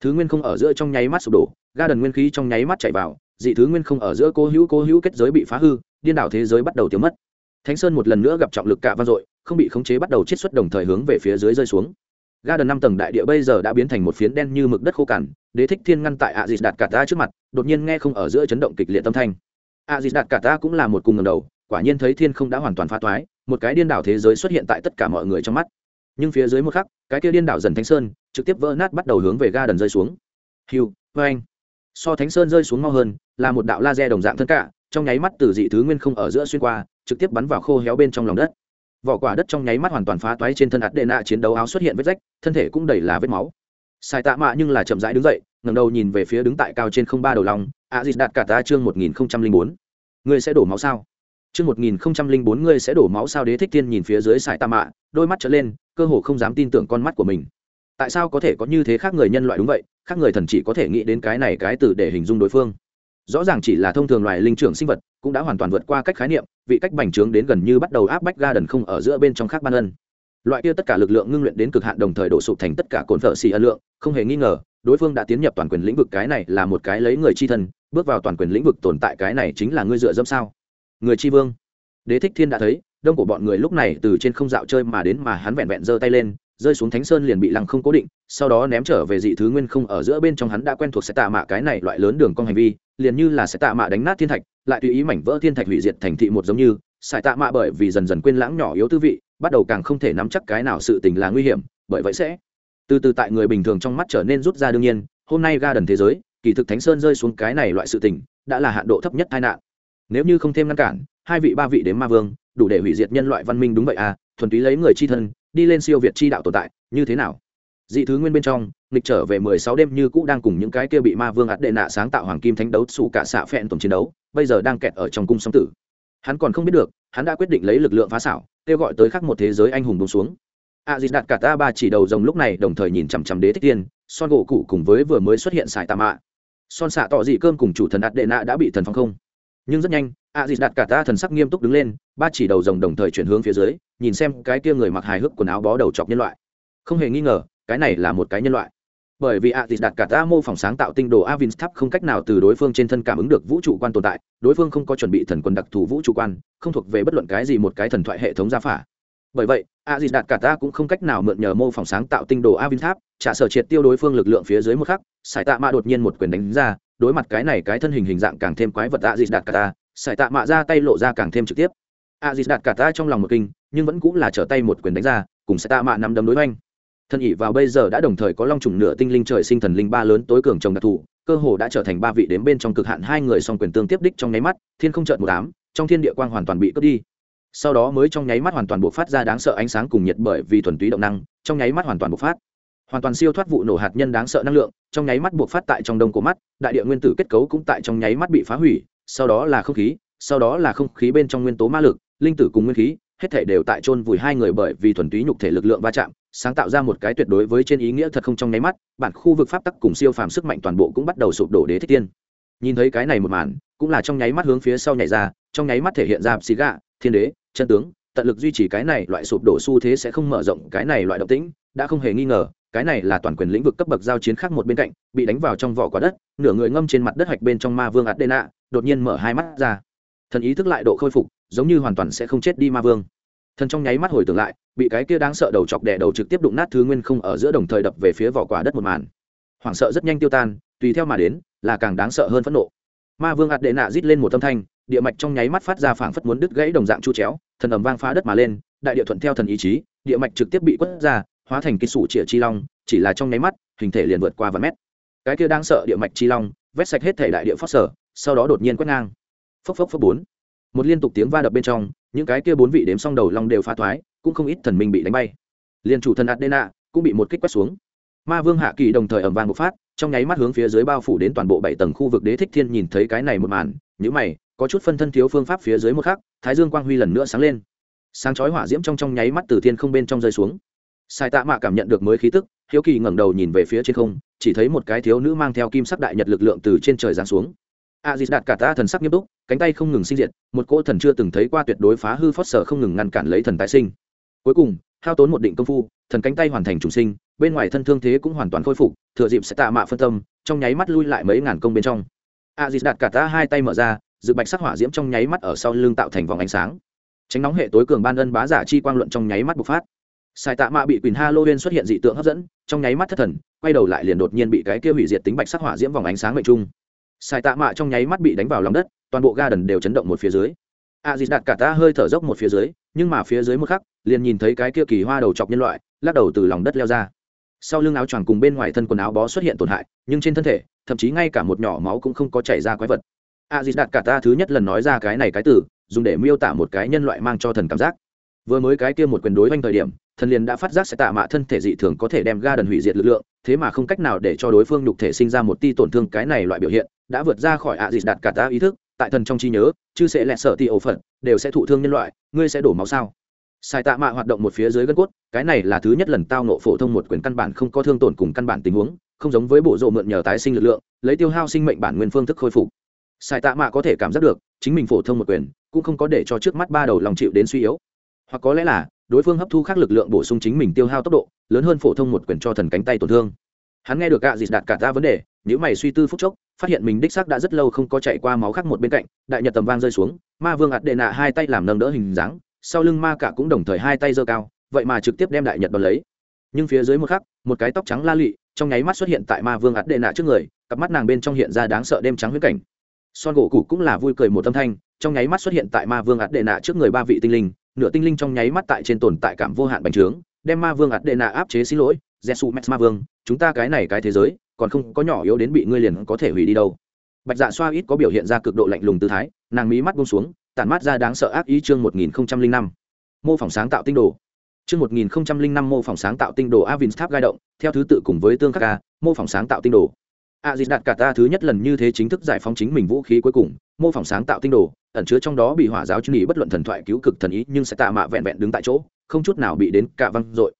Thứ nguyên không ở giữa trong nháy mắt sụp đổ ga đần nguyên khí trong nháy mắt chạy vào, dị thứ nguyên không ở giữa cố hữu cố hữu kết giới bị phá hư, điên đảo thế giới bắt đầu tiêu mất. Thánh sơn một lần nữa gặp trọng lực cả vang dội, không bị khống chế bắt đầu chiết xuất đồng thời hướng về phía dưới rơi xuống. Ga đần năm tầng đại địa bây giờ đã biến thành một phiến đen như mực đất khô cằn, đế thích thiên ngăn tại a dịt đạt cả ta trước mặt, đột nhiên nghe không ở giữa chấn động kịch liệt tâm thanh a dịt đạt cả ta cũng là một cùng ngầm đầu, quả nhiên thấy thiên không đã hoàn toàn phá toái, một cái điên đảo thế giới xuất hiện tại tất cả mọi người trong mắt. Nhưng phía dưới một khắc, cái kia điên đảo dần thánh sơn, trực tiếp vỡ nát bắt đầu hướng về ga đần rơi xuống. Hiu vê anh so thánh sơn rơi xuống mau hơn, là một đạo laser đồng dạng thân cả, trong nháy mắt từ dị thứ nguyên không ở giữa xuyên qua, trực tiếp bắn vào khô héo bên trong lòng đất. Vỏ quả đất trong nháy mắt hoàn toàn phá toái trên thân ạt đệ nạ chiến đấu áo xuất hiện vết rách, thân thể cũng đầy là vết máu. Sai tạ mạ nhưng là chậm rãi đứng dậy ngẩng đầu nhìn về phía đứng tại cao trên không ba đầu lòng a dịt đạt cả ta chương một nghìn bốn, ngươi sẽ đổ máu sao? Chương một nghìn bốn, ngươi sẽ đổ máu sao? Đế thích thiên nhìn phía dưới sải tạ mạ, đôi mắt trở lên, cơ hồ không dám tin tưởng con mắt của mình. Tại sao có thể có như thế khác người nhân loại đúng vậy? Khác người thần chỉ có thể nghĩ đến cái này cái từ để hình dung đối phương. Rõ ràng chỉ là thông thường loài linh trưởng sinh vật, cũng đã hoàn toàn vượt qua cách khái niệm, vị cách bành trướng đến gần như bắt đầu áp bách ga đần không ở giữa bên trong khác ban ân loại kia tất cả lực lượng ngưng luyện đến cực hạn đồng thời đổ sụp thành tất cả cồn phở xì ân lượng, không hề nghi ngờ, đối phương đã tiến nhập toàn quyền lĩnh vực cái này là một cái lấy người chi thân, bước vào toàn quyền lĩnh vực tồn tại cái này chính là ngươi dựa dẫm sao? Người chi vương. Đế thích thiên đã thấy, đông của bọn người lúc này từ trên không dạo chơi mà đến mà hắn vẹn vẹn giơ tay lên, rơi xuống thánh sơn liền bị lăng không cố định, sau đó ném trở về dị thứ nguyên không ở giữa bên trong hắn đã quen thuộc sẽ tạ mạ cái này loại lớn đường cong hành vi, liền như là sẽ tạ mạ đánh nát thiên thạch, lại tùy ý mảnh vỡ thiên thạch hủy diệt thành thị một giống như sải tạ mạ bởi vì dần dần quên lãng nhỏ yếu tư vị bắt đầu càng không thể nắm chắc cái nào sự tình là nguy hiểm, bởi vậy sẽ từ từ tại người bình thường trong mắt trở nên rút ra đương nhiên, hôm nay ga đần thế giới, kỳ thực thánh sơn rơi xuống cái này loại sự tình, đã là hạn độ thấp nhất tai nạn. Nếu như không thêm ngăn cản, hai vị ba vị đến ma vương, đủ để hủy diệt nhân loại văn minh đúng vậy à thuần túy lấy người chi thân, đi lên siêu việt chi đạo tồn tại, như thế nào? Dị thứ nguyên bên trong, nghịch trở về mười sáu đêm như cũ đang cùng những cái kia bị ma vương ạt đệ nạ sáng tạo hoàng kim thánh đấu sủ cả xạ phẹn tổng chiến đấu, bây giờ đang kẹt ở trong cung song tử hắn còn không biết được, hắn đã quyết định lấy lực lượng phá xảo, kêu gọi tới khắc một thế giới anh hùng bông xuống. A dịt đặt cả ta ba chỉ đầu rồng lúc này đồng thời nhìn chằm chằm đế thích tiên, son gỗ cụ cùng với vừa mới xuất hiện sải tà mạ. Son xạ tỏ dị cơm cùng chủ thần đạt đệ nạ đã bị thần phong không. Nhưng rất nhanh a dịt đặt cả ta thần sắc nghiêm túc đứng lên, ba chỉ đầu rồng đồng thời chuyển hướng phía dưới, nhìn xem cái kia người mặc hài hước quần áo bó đầu chọc nhân loại. Không hề nghi ngờ, cái này là một cái nhân loại bởi vì a dịt đặt cả ta mô phỏng sáng tạo tinh đồ avin tháp không cách nào từ đối phương trên thân cảm ứng được vũ trụ quan tồn tại, đối phương không có chuẩn bị thần quân đặc thù vũ trụ quan, không thuộc về bất luận cái gì một cái thần thoại hệ thống gia phả. Bởi vậy a dịt đặt cả ta cũng không cách nào mượn nhờ mô phỏng sáng tạo tinh đồ avin tháp, trả sở triệt tiêu đối phương lực lượng phía dưới một khắc sải tạ mạ đột nhiên một quyền đánh ra, đối mặt cái này cái thân hình hình dạng càng thêm quái vật a dịt đạt cả ta sải tạ mạ ra tay lộ ra càng thêm trực tiếp. A dịt đạt cả ta trong lòng một kinh, nhưng vẫn cũng là trở tay một quyền đánh ra, cùng sải tạ mạ nắm đấm đối oanh thân ỉ vào bây giờ đã đồng thời có long trùng nửa tinh linh trời sinh thần linh ba lớn tối cường trồng đặc thù, cơ hồ đã trở thành ba vị đến bên trong cực hạn hai người song quyền tương tiếp đích trong nháy mắt, thiên không trợn một ám, trong thiên địa quang hoàn toàn bị cướp đi. Sau đó mới trong nháy mắt hoàn toàn bộc phát ra đáng sợ ánh sáng cùng nhiệt bởi vì thuần túy động năng, trong nháy mắt hoàn toàn bộc phát. Hoàn toàn siêu thoát vụ nổ hạt nhân đáng sợ năng lượng, trong nháy mắt bộc phát tại trong đông cổ mắt, đại địa nguyên tử kết cấu cũng tại trong nháy mắt bị phá hủy, sau đó là không khí, sau đó là không khí bên trong nguyên tố ma lực, linh tử cùng nguyên khí, hết thể đều tại chôn vùi hai người bởi vì thuần túy nhục thể lực lượng va chạm sáng tạo ra một cái tuyệt đối với trên ý nghĩa thật không trong nháy mắt, bản khu vực pháp tắc cùng siêu phàm sức mạnh toàn bộ cũng bắt đầu sụp đổ đế thích tiên. Nhìn thấy cái này một màn, cũng là trong nháy mắt hướng phía sau nhảy ra, trong nháy mắt thể hiện ra xì gà, thiên đế, chân tướng, tận lực duy trì cái này loại sụp đổ xu thế sẽ không mở rộng cái này loại động tĩnh, đã không hề nghi ngờ, cái này là toàn quyền lĩnh vực cấp bậc giao chiến khác một bên cạnh, bị đánh vào trong vỏ quả đất, nửa người ngâm trên mặt đất hạch bên trong ma vương adena, đột nhiên mở hai mắt ra. Thần ý thức lại độ khôi phục, giống như hoàn toàn sẽ không chết đi ma vương thần trong nháy mắt hồi tưởng lại, bị cái kia đáng sợ đầu chọc đè đầu trực tiếp đụng nát thứ nguyên không ở giữa đồng thời đập về phía vỏ quả đất một màn. Hoảng sợ rất nhanh tiêu tan, tùy theo mà đến, là càng đáng sợ hơn phẫn nộ. Ma vương ạt đệ nạ rít lên một âm thanh, địa mạch trong nháy mắt phát ra phảng phất muốn đứt gãy đồng dạng chu chéo, thần ầm vang phá đất mà lên, đại địa thuận theo thần ý chí, địa mạch trực tiếp bị quất ra, hóa thành kỳ sủ chĩa chi long, chỉ là trong nháy mắt, hình thể liền vượt qua vài mét. Cái kia đáng sợ địa mạch chi long, vét sạch hết thể đại địa phát sở, sau đó đột nhiên quét ngang. Phốc phốc phốc bốn một liên tục tiếng va đập bên trong, những cái kia bốn vị đếm xong đầu long đều phá thoái, cũng không ít thần minh bị đánh bay. Liên chủ thần adena cũng bị một kích quét xuống. Ma vương hạ kỳ đồng thời ẩm vàng một phát, trong nháy mắt hướng phía dưới bao phủ đến toàn bộ bảy tầng khu vực đế thích thiên nhìn thấy cái này một màn nhữ mày, có chút phân thân thiếu phương pháp phía dưới một khắc, thái dương quang huy lần nữa sáng lên. Sáng chói hỏa diễm trong trong nháy mắt từ thiên không bên trong rơi xuống. Sai tạ mạ cảm nhận được mới khí tức, hiếu kỳ ngẩng đầu nhìn về phía trên không, chỉ thấy một cái thiếu nữ mang theo kim sắc đại nhật lực lượng từ trên trời giáng xuống a dịt đạt cả ta thần sắc nghiêm túc, cánh tay không ngừng sinh diệt, một cỗ thần chưa từng thấy qua tuyệt đối phá hư phót sở không ngừng ngăn cản lấy thần tái sinh. Cuối cùng, hao tốn một định công phu, thần cánh tay hoàn thành trùng sinh, bên ngoài thân thương thế cũng hoàn toàn khôi phục, thừa dịp sẽ tạ mạ phân tâm, trong nháy mắt lui lại mấy ngàn công bên trong. A dịt đạt cả ta hai tay mở ra, dự bạch sắc hỏa diễm trong nháy mắt ở sau lưng tạo thành vòng ánh sáng. Tránh nóng hệ tối cường ban ân bá giả chi quang luận trong nháy mắt bộc phát. Sai tạ mạ bị quyền halloween xuất hiện dị tượng hấp dẫn, trong nháy mắt thất thần, quay đầu lại liền đột nhiên bị cái kia hủy diệt tính bạch sắc hỏa diễm vòng ánh sáng mệnh trung sai tạ mạ trong nháy mắt bị đánh vào lòng đất, toàn bộ ga đần đều chấn động một phía dưới. A dịt đạt cả ta hơi thở dốc một phía dưới, nhưng mà phía dưới một khắc, liền nhìn thấy cái kia kỳ hoa đầu chọc nhân loại, lắc đầu từ lòng đất leo ra. Sau lưng áo choàng cùng bên ngoài thân quần áo bó xuất hiện tổn hại, nhưng trên thân thể, thậm chí ngay cả một nhỏ máu cũng không có chảy ra quái vật. A dịt đạt cả ta thứ nhất lần nói ra cái này cái từ, dùng để miêu tả một cái nhân loại mang cho thần cảm giác vừa mới cái kia một quyền đối oanh thời điểm, thần liền đã phát giác sẽ tạ mạ thân thể dị thường có thể đem ga đần hủy diệt lực lượng, thế mà không cách nào để cho đối phương nhục thể sinh ra một ti tổn thương. Cái này loại biểu hiện đã vượt ra khỏi ạ à dịt đạt cả ta ý thức, tại thần trong trí nhớ chứ sẽ lẹ sợ ti ổ phận, đều sẽ thụ thương nhân loại, ngươi sẽ đổ máu sao? Sai tạ mạ hoạt động một phía dưới gân cốt, cái này là thứ nhất lần tao nộ phổ thông một quyền căn bản không có thương tổn cùng căn bản tình huống, không giống với bộ rộ mượn nhờ tái sinh lực lượng, lấy tiêu hao sinh mệnh bản nguyên phương thức khôi phục. Sai tạ mạ có thể cảm giác được, chính mình phổ thông một quyền cũng không có để cho trước mắt ba đầu lòng chịu đến suy yếu hoặc có lẽ là đối phương hấp thu khác lực lượng bổ sung chính mình tiêu hao tốc độ, lớn hơn phổ thông một quyền cho thần cánh tay tổn thương. Hắn nghe được gạ dịt đạt cả ra vấn đề nếu mày suy tư phúc chốc, phát hiện mình đích xác đã rất lâu không có chạy qua máu khác một bên cạnh, đại nhật tầm vang rơi xuống, ma vương ạt đệ nạ hai tay làm nâng đỡ hình dáng, sau lưng ma cả cũng đồng thời hai tay giơ cao, vậy mà trực tiếp đem đại nhật đón lấy. Nhưng phía dưới một khắc, một cái tóc trắng la lụy, trong nháy mắt xuất hiện tại ma vương ạt đệ nạ trước người, cặp mắt nàng bên trong hiện ra đáng sợ đêm trắng huyết cảnh. Son gỗ cụ cũng là vui cười một âm thanh, trong nháy mắt xuất hiện tại ma vương ạt đệ nạ trước người ba vị tinh linh nửa tinh linh trong nháy mắt tại trên tồn tại cảm vô hạn bành trướng, đem ma vương ạt đệ nạ áp chế xin lỗi jesu max ma vương, chúng ta cái này cái thế giới, còn không có nhỏ yếu đến bị ngươi liền có thể hủy đi đâu. Bạch dạ xoa ít có biểu hiện ra cực độ lạnh lùng tư thái, nàng mí mắt bông xuống, tản mát ra đáng sợ ác ý chương một nghìn năm. Mô phỏng sáng tạo tinh đồ. Chương một nghìn năm mô phỏng sáng tạo tinh đồ avin tháp gai động, theo thứ tự cùng với tương khắc ca, mô phỏng sáng tạo tinh đồ a dịt đạt cả ta thứ nhất lần như thế chính thức giải phóng chính mình vũ khí cuối cùng, mô phỏng sáng tạo tinh đồ, ẩn chứa trong đó bị hỏa giáo chân ý bất luận thần thoại cứu cực thần ý, nhưng sẽ tạ mạ vẹn vẹn đứng tại chỗ, không chút nào bị đến cả văng dội.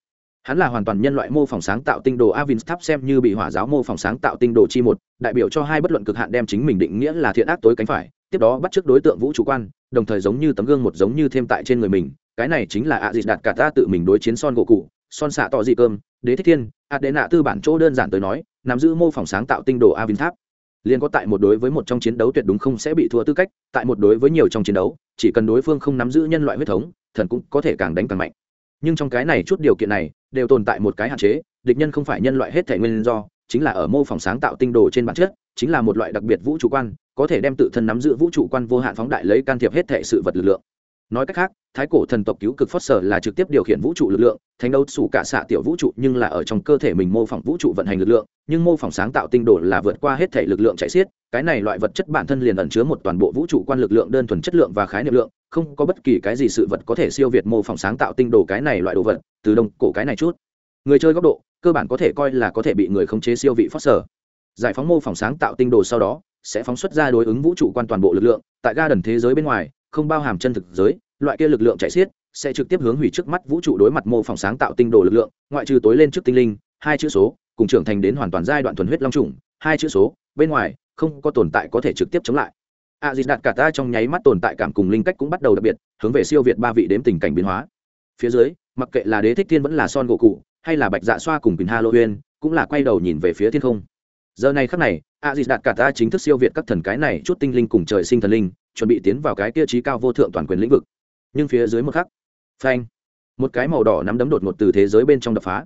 Hắn là hoàn toàn nhân loại mô phỏng sáng tạo tinh đồ avin tháp xem như bị hỏa giáo mô phỏng sáng tạo tinh đồ chi một, đại biểu cho hai bất luận cực hạn đem chính mình định nghĩa là thiện ác tối cánh phải, tiếp đó bắt trước đối tượng vũ chủ quan, đồng thời giống như tấm gương một giống như thêm tại trên người mình. Cái này chính là a dịt đạt cả ta tự mình đối chiến son gỗ cụ son xạ tỏ dị cơm, đế thích thiên a đệ nạ tư bản chỗ đơn giản tới nói, nắm giữ mô phỏng sáng tạo tinh đồ avin tháp. Liền có tại một đối với một trong chiến đấu tuyệt đúng không sẽ bị thua tư cách, tại một đối với nhiều trong chiến đấu, chỉ cần đối phương không nắm giữ nhân loại huyết thống, thần cũng có thể càng đánh càng mạnh. Nhưng trong cái này chút điều kiện này, đều tồn tại một cái hạn chế, địch nhân không phải nhân loại hết thể nguyên do, chính là ở mô phỏng sáng tạo tinh đồ trên bản chất, chính là một loại đặc biệt vũ trụ quan, có thể đem tự thân nắm giữ vũ trụ quan vô hạn phóng đại lấy can thiệp hết thể sự vật lực lượng nói cách khác, thái cổ thần tộc cứu cực phót sở là trực tiếp điều khiển vũ trụ lực lượng thành đấu sủ cả xạ tiểu vũ trụ nhưng là ở trong cơ thể mình mô phỏng vũ trụ vận hành lực lượng, nhưng mô phỏng sáng tạo tinh đồ là vượt qua hết thể lực lượng chạy xiết, cái này loại vật chất bản thân liền ẩn chứa một toàn bộ vũ trụ quan lực lượng đơn thuần chất lượng và khái niệm lượng, không có bất kỳ cái gì sự vật có thể siêu việt mô phỏng sáng tạo tinh đồ cái này loại đồ vật, từ đông cổ cái này chút. Người chơi góc độ, cơ bản có thể coi là có thể bị người khống chế siêu vị phót sở giải phóng mô phỏng sáng tạo tinh đồ sau đó, sẽ phóng xuất ra đối ứng vũ trụ quan toàn bộ lực lượng, tại ga đần thế giới bên ngoài không bao hàm chân thực giới, loại kia lực lượng chạy xiết, sẽ trực tiếp hướng hủy trước mắt vũ trụ đối mặt mô phỏng sáng tạo tinh đồ lực lượng, ngoại trừ tối lên trước tinh linh, hai chữ số, cùng trưởng thành đến hoàn toàn giai đoạn thuần huyết long trùng, hai chữ số, bên ngoài, không có tồn tại có thể trực tiếp chống lại. A dịt đạt cả ta trong nháy mắt tồn tại cảm cùng linh cách cũng bắt đầu đặc biệt, hướng về siêu việt ba vị đếm tình cảnh biến hóa. Phía dưới, mặc kệ là đế thích thiên vẫn là son gỗ cụ hay là bạch dạ xoa cùng bình halloween cũng là quay đầu nhìn về phía thiên không. Giờ này khắc này a dịt đạt cả ta chính thức siêu việt các thần cái này chút tinh linh cùng trời sinh thần linh chuẩn bị tiến vào cái kia trí cao vô thượng toàn quyền lĩnh vực. Nhưng phía dưới một khắc, phanh, một cái màu đỏ nắm đấm đột ngột từ thế giới bên trong đập phá.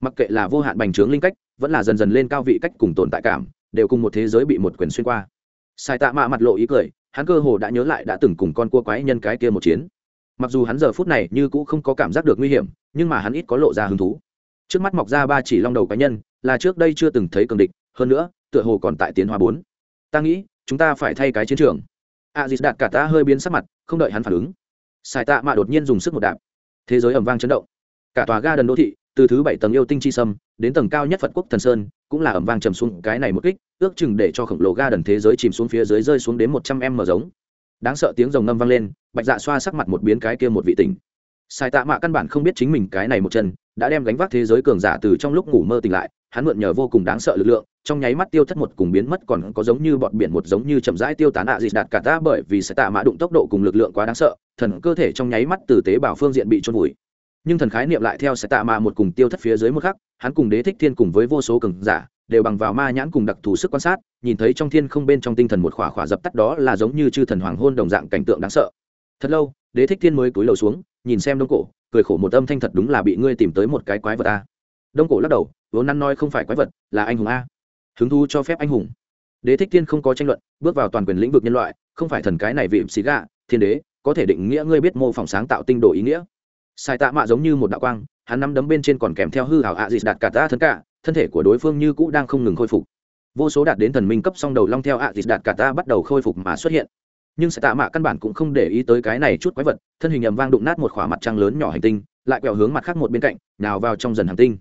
Mặc kệ là vô hạn bành trướng linh cách, vẫn là dần dần lên cao vị cách cùng tồn tại cảm, đều cùng một thế giới bị một quyền xuyên qua. Sai tạ mạ mặt lộ ý cười, hắn cơ hồ đã nhớ lại đã từng cùng con cua quái nhân cái kia một chiến. Mặc dù hắn giờ phút này như cũng không có cảm giác được nguy hiểm, nhưng mà hắn ít có lộ ra hứng thú. Trước mắt mọc ra ba chỉ long đầu cá nhân, là trước đây chưa từng thấy cường địch, hơn nữa, tựa hồ còn tại tiến hóa bốn. Ta nghĩ, chúng ta phải thay cái chiến trường a dịt đạt cả ta hơi biến sắc mặt, không đợi hắn phản ứng. Sài tạ mạ đột nhiên dùng sức một đạp. Thế giới ẩm vang chấn động. Cả tòa ga đần đô thị, từ thứ bảy tầng yêu tinh chi sâm, đến tầng cao nhất phật quốc thần sơn, cũng là ẩm vang trầm xuống cái này một kích, ước chừng để cho khổng lồ ga đần thế giới chìm xuống phía dưới rơi xuống đến một trăm em mở giống. Đáng sợ tiếng rồng ngâm vang lên, bạch dạ xoa sắc mặt một biến cái kia một vị tỉnh. Sai tạ mạ căn bản không biết chính mình cái này một chân đã đem gánh vác thế giới cường giả từ trong lúc ngủ mơ tỉnh lại, hắn mượn nhờ vô cùng đáng sợ lực lượng, trong nháy mắt tiêu thất một cùng biến mất còn có giống như bọn biển một giống như chậm rãi tiêu tán ạ à dịt đạt cả ta bởi vì sẽ tạ mã đụng tốc độ cùng lực lượng quá đáng sợ, thần cơ thể trong nháy mắt từ tế bào phương diện bị trôn vùi. Nhưng thần khái niệm lại theo sẽ tạ mã một cùng tiêu thất phía dưới một khắc, hắn cùng đế thích thiên cùng với vô số cường giả, đều bằng vào ma nhãn cùng đặc thù sức quan sát, nhìn thấy trong thiên không bên trong tinh thần một khỏa khỏa dập tắt đó là giống như chư thần hoàng hôn đồng dạng cảnh tượng đáng sợ. Thật lâu, đế thích thiên mới cúi đầu xuống, nhìn xem đông cổ cười khổ một âm thanh thật đúng là bị ngươi tìm tới một cái quái vật a. Đông cổ lắc đầu, vốn năn nói không phải quái vật, là anh hùng a. Hứng thu cho phép anh hùng. Đế thích thiên không có tranh luận, bước vào toàn quyền lĩnh vực nhân loại, không phải thần cái này vị xì gà, thiên đế, có thể định nghĩa ngươi biết mô phỏng sáng tạo tinh đồ ý nghĩa. Sai tạ mạ giống như một đạo quang, hắn nắm đấm bên trên còn kèm theo hư hảo ạ dị dịt đạt cả ta thân cả, thân thể của đối phương như cũ đang không ngừng khôi phục. Vô số đạt đến thần minh cấp song đầu long theo ạ dị dịt đạt cả ta bắt đầu khôi phục mà xuất hiện nhưng sẽ tạ mạ căn bản cũng không để ý tới cái này chút quái vật, thân hình ầm vang đụng nát một khỏa mặt trăng lớn nhỏ hành tinh, lại quẹo hướng mặt khác một bên cạnh, nào vào trong dần hành tinh.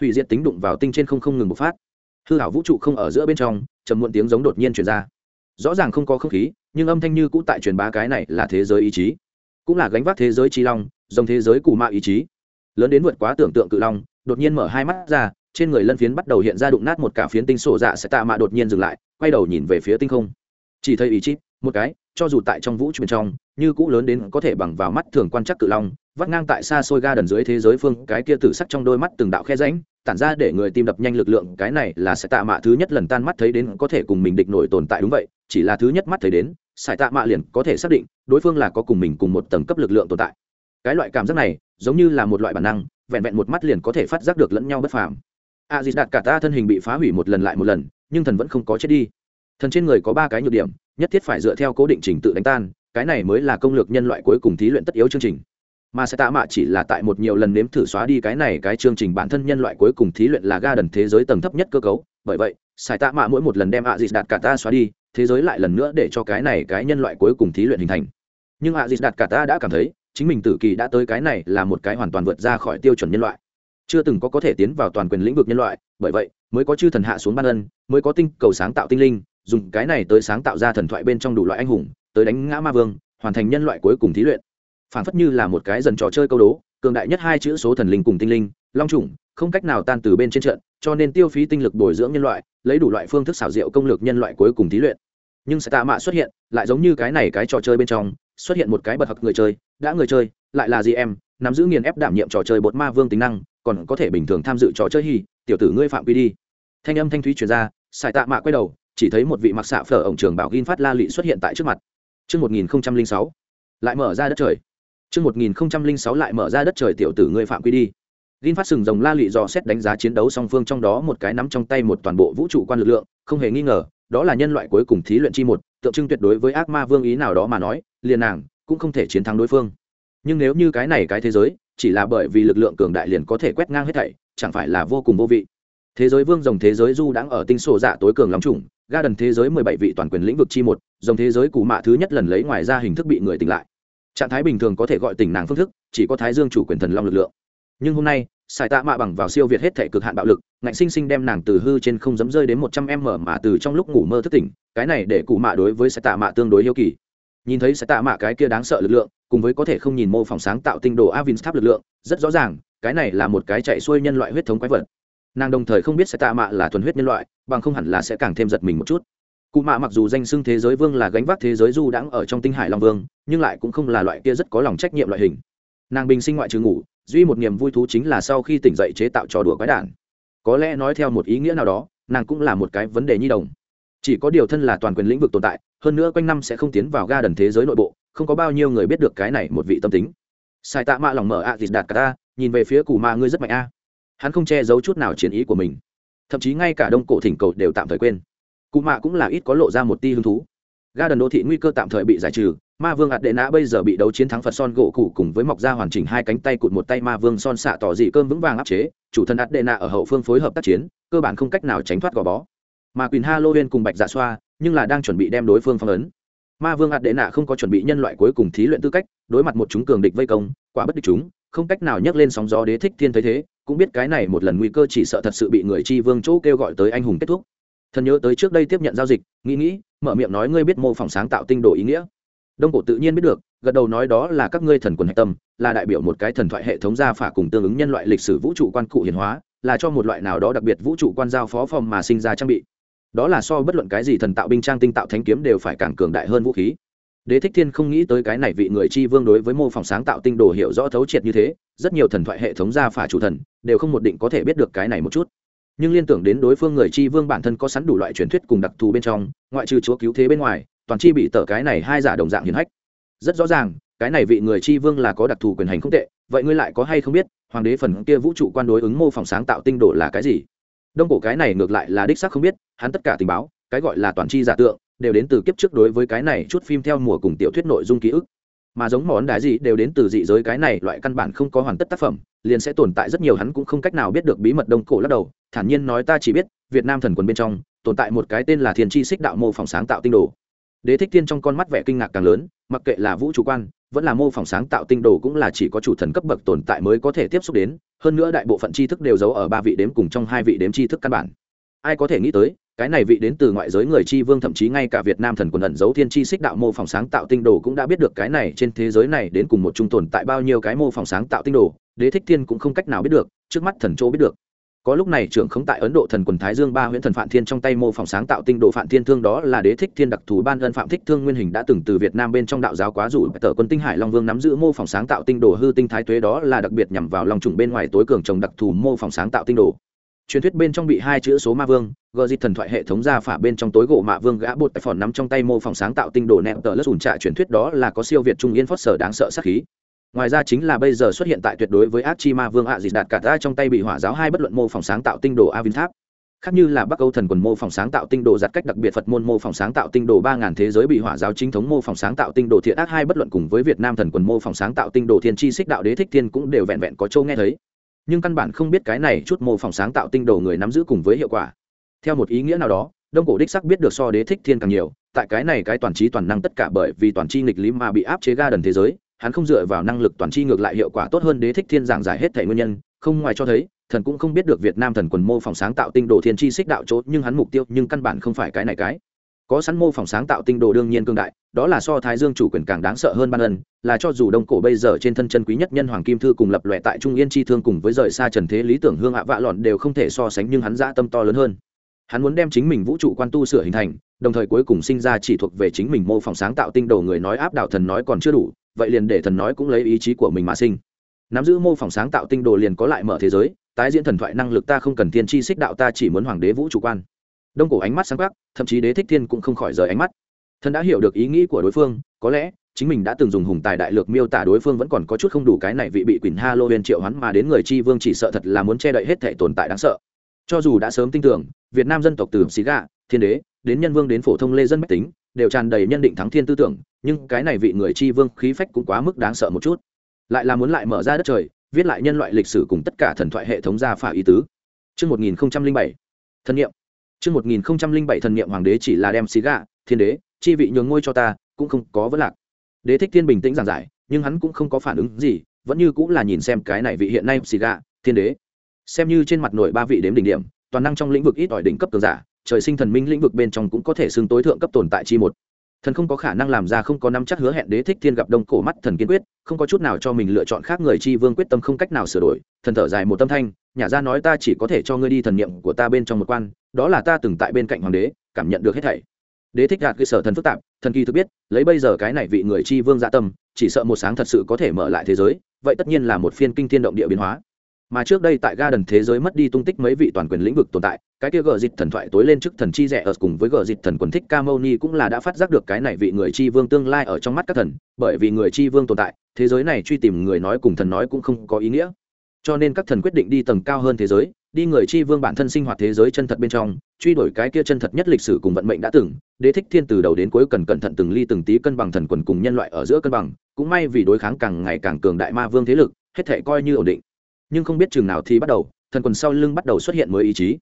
Hủy diệt tính đụng vào tinh trên không không ngừng bộc phát. Hư hảo vũ trụ không ở giữa bên trong, trầm muộn tiếng giống đột nhiên truyền ra. Rõ ràng không có không khí, nhưng âm thanh như cũ tại truyền bá cái này là thế giới ý chí. Cũng là gánh vác thế giới trí long dòng thế giới cù mạ ý chí. Lớn đến vượt quá tưởng tượng cự long, đột nhiên mở hai mắt ra, trên người lân phiến bắt đầu hiện ra đụng nát một cả phiến tinh sổ dạ sẽ tạ mạ đột nhiên dừng lại, quay đầu nhìn về phía tinh không. Chỉ thấy ý chí một cái, cho dù tại trong vũ trụ bên trong, như cũ lớn đến có thể bằng vào mắt thường quan chắc cự long, vắt ngang tại xa xôi ga đần dưới thế giới phương, cái kia tử sắc trong đôi mắt từng đạo khe rãnh, tản ra để người tim đập nhanh lực lượng, cái này là sẽ tạ mạ thứ nhất lần tan mắt thấy đến có thể cùng mình địch nổi tồn tại đúng vậy, chỉ là thứ nhất mắt thấy đến sải tạ mạ liền có thể xác định, đối phương là có cùng mình cùng một tầng cấp lực lượng tồn tại. Cái loại cảm giác này, giống như là một loại bản năng, vẹn vẹn một mắt liền có thể phát giác được lẫn nhau bất phàm. A dịt đạt cả ta thân hình bị phá hủy một lần lại một lần, nhưng thần vẫn không có chết đi thần trên người có ba cái nhược điểm, nhất thiết phải dựa theo cố định trình tự đánh tan, cái này mới là công lược nhân loại cuối cùng thí luyện tất yếu chương trình. Mà sẽ tạ mạ chỉ là tại một nhiều lần nếm thử xóa đi cái này cái chương trình bản thân nhân loại cuối cùng thí luyện là ga đần thế giới tầng thấp nhất cơ cấu, bởi vậy sài tạ mạ mỗi một lần đem ạ dịt đạt cả ta xóa đi, thế giới lại lần nữa để cho cái này cái nhân loại cuối cùng thí luyện hình thành. Nhưng ạ dịt đạt cả ta đã cảm thấy, chính mình tử kỳ đã tới cái này là một cái hoàn toàn vượt ra khỏi tiêu chuẩn nhân loại. Chưa từng có có thể tiến vào toàn quyền lĩnh vực nhân loại, bởi vậy, mới có chư thần hạ xuống ban ân, mới có tinh cầu sáng tạo tinh linh dùng cái này tới sáng tạo ra thần thoại bên trong đủ loại anh hùng, tới đánh ngã ma vương, hoàn thành nhân loại cuối cùng thí luyện. Phản phất như là một cái dần trò chơi câu đố, cường đại nhất hai chữ số thần linh cùng tinh linh, long trùng không cách nào tan từ bên trên trận, cho nên tiêu phí tinh lực bồi dưỡng nhân loại, lấy đủ loại phương thức xảo diệu công lực nhân loại cuối cùng thí luyện. Nhưng sẽ tạ mạ xuất hiện, lại giống như cái này cái trò chơi bên trong, xuất hiện một cái bật hặc người chơi, đã người chơi, lại là gì em nắm giữ nghiền ép đảm nhiệm trò chơi bột ma vương tính năng, còn có thể bình thường tham dự trò chơi hy tiểu tử ngươi phạm quy đi. Thanh âm thanh thúy truyền ra sài tạ mạ quay đầu chỉ thấy một vị mặc xạ phở ổng trường bảo gin phát la lị xuất hiện tại trước mặt Trước 1006, lại mở ra đất trời. Trước 1006 lại mở ra đất trời tiểu tử ngươi phạm quy đi. Gin phát sừng rồng la lị dò xét đánh giá chiến đấu song phương trong đó một cái nắm trong tay một toàn bộ vũ trụ quan lực lượng, không hề nghi ngờ, đó là nhân loại cuối cùng thí luyện chi một tượng trưng tuyệt đối với ác ma vương ý nào đó mà nói liền nàng cũng không thể chiến thắng đối phương nhưng nếu như cái này cái thế giới chỉ là bởi vì lực lượng cường đại liền có thể quét ngang hết thảy chẳng phải là vô cùng vô vị thế giới vương rồng thế giới du đang ở tinh sổ dạ tối cường lắm chủng ga đần thế giới mười bảy vị toàn quyền lĩnh vực chi một, dòng thế giới cụ mạ thứ nhất lần lấy ngoài ra hình thức bị người tỉnh lại. Trạng thái bình thường có thể gọi tỉnh nàng phương thức, chỉ có thái dương chủ quyền thần long lực lượng. Nhưng hôm nay, sài tạ mạ bằng vào siêu việt hết thể cực hạn bạo lực, ngạnh sinh sinh đem nàng từ hư trên không dấm rơi đến một trăm m mà từ trong lúc ngủ mơ thức tỉnh, cái này để cụ mạ đối với sài tạ mạ tương đối yêu kỳ. Nhìn thấy sài tạ mạ cái kia đáng sợ lực lượng, cùng với có thể không nhìn mô phỏng sáng tạo tinh đồ avin tháp lực lượng, rất rõ ràng, cái này là một cái chạy xuôi nhân loại huyết thống quái vật nàng đồng thời không biết sẽ tạ mạ là thuần huyết nhân loại, bằng không hẳn là sẽ càng thêm giật mình một chút. Cụ mạ mặc dù danh xưng thế giới vương là gánh vác thế giới du đãng ở trong tinh hải long vương, nhưng lại cũng không là loại kia rất có lòng trách nhiệm loại hình. Nàng bình sinh ngoại trừ ngủ, duy một niềm vui thú chính là sau khi tỉnh dậy chế tạo trò đùa quái đản. Có lẽ nói theo một ý nghĩa nào đó, nàng cũng là một cái vấn đề nhi đồng. Chỉ có điều thân là toàn quyền lĩnh vực tồn tại, hơn nữa quanh năm sẽ không tiến vào ga đần thế giới nội bộ, không có bao nhiêu người biết được cái này một vị tâm tính. Sai tạ mạ lòng mở a dịt đạt cả ta, nhìn về phía cù ma ngươi rất mạnh a hắn không che giấu chút nào chiến ý của mình. Thậm chí ngay cả đông cổ thỉnh cầu đều tạm thời quên. Cụ mạ cũng là ít có lộ ra một ti hứng thú. Ga đần đô thị nguy cơ tạm thời bị giải trừ, ma vương ạt đệ nã bây giờ bị đấu chiến thắng phật son gỗ cụ cùng với mọc ra hoàn chỉnh hai cánh tay cụt một tay ma vương son xạ tỏ dị cơm vững vàng áp chế, chủ thân ạt đệ nã ở hậu phương phối hợp tác chiến, cơ bản không cách nào tránh thoát gò bó. Mà quyền huyên cùng bạch dạ xoa, nhưng là đang chuẩn bị đem đối phương phong ấn. Ma vương ạt đệ nã không có chuẩn bị nhân loại cuối cùng thí luyện tư cách, đối mặt một chúng cường địch vây công, quả bất địch chúng, không cách nào nhấc lên sóng gió đế thích thiên thấy thế cũng biết cái này một lần nguy cơ chỉ sợ thật sự bị người chi vương chỗ kêu gọi tới anh hùng kết thúc. Thần nhớ tới trước đây tiếp nhận giao dịch, nghĩ nghĩ, mở miệng nói ngươi biết mô phỏng sáng tạo tinh đồ ý nghĩa. Đông cổ tự nhiên biết được, gật đầu nói đó là các ngươi thần quần hạch tâm, là đại biểu một cái thần thoại hệ thống gia phả cùng tương ứng nhân loại lịch sử vũ trụ quan cụ hiền hóa, là cho một loại nào đó đặc biệt vũ trụ quan giao phó phòng mà sinh ra trang bị. Đó là so bất luận cái gì thần tạo binh trang tinh tạo thánh kiếm đều phải càng cường đại hơn vũ khí đế thích thiên không nghĩ tới cái này vị người chi vương đối với mô phỏng sáng tạo tinh đồ hiểu rõ thấu triệt như thế, rất nhiều thần thoại hệ thống gia phả chủ thần đều không một định có thể biết được cái này một chút. Nhưng liên tưởng đến đối phương người chi vương bản thân có sẵn đủ loại truyền thuyết cùng đặc thù bên trong, ngoại trừ chúa cứu thế bên ngoài, toàn chi bị tờ cái này hai giả đồng dạng hiền hách. Rất rõ ràng, cái này vị người chi vương là có đặc thù quyền hành không tệ, vậy ngươi lại có hay không biết, hoàng đế phần kia vũ trụ quan đối ứng mô phỏng sáng tạo tinh đồ là cái gì? Đông cổ cái này ngược lại là đích xác không biết, hắn tất cả tình báo, cái gọi là toàn chi giả tượng đều đến từ kiếp trước đối với cái này chút phim theo mùa cùng tiểu thuyết nội dung ký ức. Mà giống món đá gì đều đến từ dị giới cái này loại căn bản không có hoàn tất tác phẩm, liền sẽ tồn tại rất nhiều hắn cũng không cách nào biết được bí mật đông cổ lắc đầu, thản nhiên nói ta chỉ biết, việt nam thần quần bên trong, tồn tại một cái tên là thiên tri xích đạo mô phỏng sáng tạo tinh đồ. Đế thích thiên trong con mắt vẻ kinh ngạc càng lớn, mặc kệ là vũ chủ quan, vẫn là mô phỏng sáng tạo tinh đồ cũng là chỉ có chủ thần cấp bậc tồn tại mới có thể tiếp xúc đến, hơn nữa đại bộ phận tri thức đều giấu ở ba vị đếm cùng trong hai vị đếm tri thức căn bản. Ai có thể nghĩ tới cái này vị đến từ ngoại giới người chi vương thậm chí ngay cả việt nam thần quần ẩn giấu thiên chi xích đạo mô phỏng sáng tạo tinh đồ cũng đã biết được cái này trên thế giới này đến cùng một trung tồn tại bao nhiêu cái mô phỏng sáng tạo tinh đồ, đế thích thiên cũng không cách nào biết được, trước mắt thần châu biết được. Có lúc này trưởng khống tại ấn độ thần quần thái dương ba huyện thần phạm thiên trong tay mô phỏng sáng tạo tinh độ phạm thiên thương đó là đế thích thiên đặc thù ban ân phạm thích thương nguyên hình đã từng từ việt nam bên trong đạo giáo quá rủ tờ quân tinh hải long vương nắm giữ mô phỏng sáng tạo tinh đồ hư tinh thái tuế đó là đặc biệt nhằm vào lòng trùng bên ngoài tối cường trồng đặc thù mô phỏng sáng tạo tinh đồ truyền thuyết bên trong bị hai chữ số ma vương, gờ dịt thần thoại hệ thống ra phả bên trong tối gỗ mạ vương gã bột tại phòn nắm trong tay mô phỏng sáng tạo tinh đồ nẹm tờ lớp ủn trạ truyền thuyết đó là có siêu việt trung yên phót sở đáng sợ sát khí. Ngoài ra chính là bây giờ xuất hiện tại tuyệt đối với ác chi ma vương ạ dịt đạt cả ta trong tay bị hỏa giáo hai bất luận mô phỏng sáng tạo tinh đồ avin tháp. Khác như là bắc âu thần quần mô phỏng sáng tạo tinh đồ giặt cách đặc biệt phật môn mô phỏng sáng tạo tinh đồ ba ngàn thế giới bị hỏa giáo chính thống mô phỏng sáng tạo tinh đồ thiện ác hai bất luận cùng với việt nam thần quần mô phỏng sáng tạo tinh đồ thiên tri xích đạo đế thích thiên cũng đều vẹn vẹn có châu nghe thấy nhưng căn bản không biết cái này chút mô phỏng sáng tạo tinh đồ người nắm giữ cùng với hiệu quả. Theo một ý nghĩa nào đó, đông cổ đích sắc biết được so đế thích thiên càng nhiều, tại cái này cái toàn trí toàn năng tất cả bởi vì toàn chi nghịch lý mà bị áp chế ga đần thế giới, hắn không dựa vào năng lực toàn chi ngược lại hiệu quả tốt hơn đế thích thiên giảng giải hết thể nguyên nhân, không ngoài cho thấy, thần cũng không biết được việt nam thần quần mô phỏng sáng tạo tinh đồ thiên chi xích đạo chốt nhưng hắn mục tiêu nhưng căn bản không phải cái này cái có sẵn mô phỏng sáng tạo tinh đồ đương nhiên cương đại, đó là so thái dương chủ quyền càng đáng sợ hơn ban ân, là cho dù đông cổ bây giờ trên thân chân quý nhất nhân hoàng kim thư cùng lập lòe tại trung yên chi thương cùng với rời xa trần thế lý tưởng hương hạ vạ lọn đều không thể so sánh nhưng hắn dã tâm to lớn hơn. Hắn muốn đem chính mình vũ trụ quan tu sửa hình thành, đồng thời cuối cùng sinh ra chỉ thuộc về chính mình mô phỏng sáng tạo tinh đồ người nói áp đạo thần nói còn chưa đủ, vậy liền để thần nói cũng lấy ý chí của mình mà sinh. Nắm giữ mô phỏng sáng tạo tinh đồ liền có lại mở thế giới, tái diễn thần thoại năng lực ta không cần tiên tri xích đạo ta chỉ muốn hoàng đế vũ trụ quan đông cổ ánh mắt sáng khắc thậm chí đế thích thiên cũng không khỏi rời ánh mắt. Thần đã hiểu được ý nghĩ của đối phương có lẽ chính mình đã từng dùng hùng tài đại lược miêu tả đối phương vẫn còn có chút không đủ cái này vị bị quỳnh huyền triệu hắn mà đến người chi vương chỉ sợ thật là muốn che đậy hết thể tồn tại đáng sợ. Cho dù đã sớm tin tưởng việt nam dân tộc từ xí gà thiên đế đến nhân vương đến phổ thông lê dân mách tính đều tràn đầy nhân định thắng thiên tư tưởng nhưng cái này vị người chi vương khí phách cũng quá mức đáng sợ một chút. Lại là muốn lại mở ra đất trời viết lại nhân loại lịch sử cùng tất cả thần thoại hệ thống gia phả ý tứ. Trước 1007, thân nghiệm. Trước 1007 thần niệm hoàng đế chỉ là đem xí gà, thiên đế, chi vị nhường ngôi cho ta, cũng không có vấn lạc. Đế thích thiên bình tĩnh giảng giải, nhưng hắn cũng không có phản ứng gì, vẫn như cũng là nhìn xem cái này vị hiện nay xí gà, thiên đế. Xem như trên mặt nổi ba vị đếm đỉnh điểm, toàn năng trong lĩnh vực ít ỏi đỉnh cấp cường giả, trời sinh thần minh lĩnh vực bên trong cũng có thể xứng tối thượng cấp tồn tại chi một thần không có khả năng làm ra không có năm chắc hứa hẹn đế thích thiên gặp đông cổ mắt thần kiên quyết không có chút nào cho mình lựa chọn khác người chi vương quyết tâm không cách nào sửa đổi thần thở dài một tâm thanh nhà ra nói ta chỉ có thể cho ngươi đi thần niệm của ta bên trong một quan đó là ta từng tại bên cạnh hoàng đế, cảm nhận được hết thảy. Đế thích gạt cơ sở thần phức tạp, thần kỳ thực biết, lấy bây giờ cái này vị người chi vương dạ tâm, chỉ sợ một sáng thật sự có thể mở lại thế giới, vậy tất nhiên là một phiên kinh thiên động địa biến hóa. Mà trước đây tại ga đần thế giới mất đi tung tích mấy vị toàn quyền lĩnh vực tồn tại, cái kia gờ dịch thần thoại tối lên trước thần chi rẻ ở cùng với gờ dịch thần quần thích ca mâu ni cũng là đã phát giác được cái này vị người chi vương tương lai ở trong mắt các thần, bởi vì người chi vương tồn tại, thế giới này truy tìm người nói cùng thần nói cũng không có ý nghĩa. Cho nên các thần quyết định đi tầng cao hơn thế giới đi người chi vương bản thân sinh hoạt thế giới chân thật bên trong, truy đuổi cái kia chân thật nhất lịch sử cùng vận mệnh đã từng, đế thích thiên từ đầu đến cuối cần cẩn thận từng ly từng tí cân bằng thần quần cùng nhân loại ở giữa cân bằng, cũng may vì đối kháng càng ngày càng cường đại ma vương thế lực, hết thể coi như ổn định. Nhưng không biết chừng nào thì bắt đầu, thần quần sau lưng bắt đầu xuất hiện mới ý chí.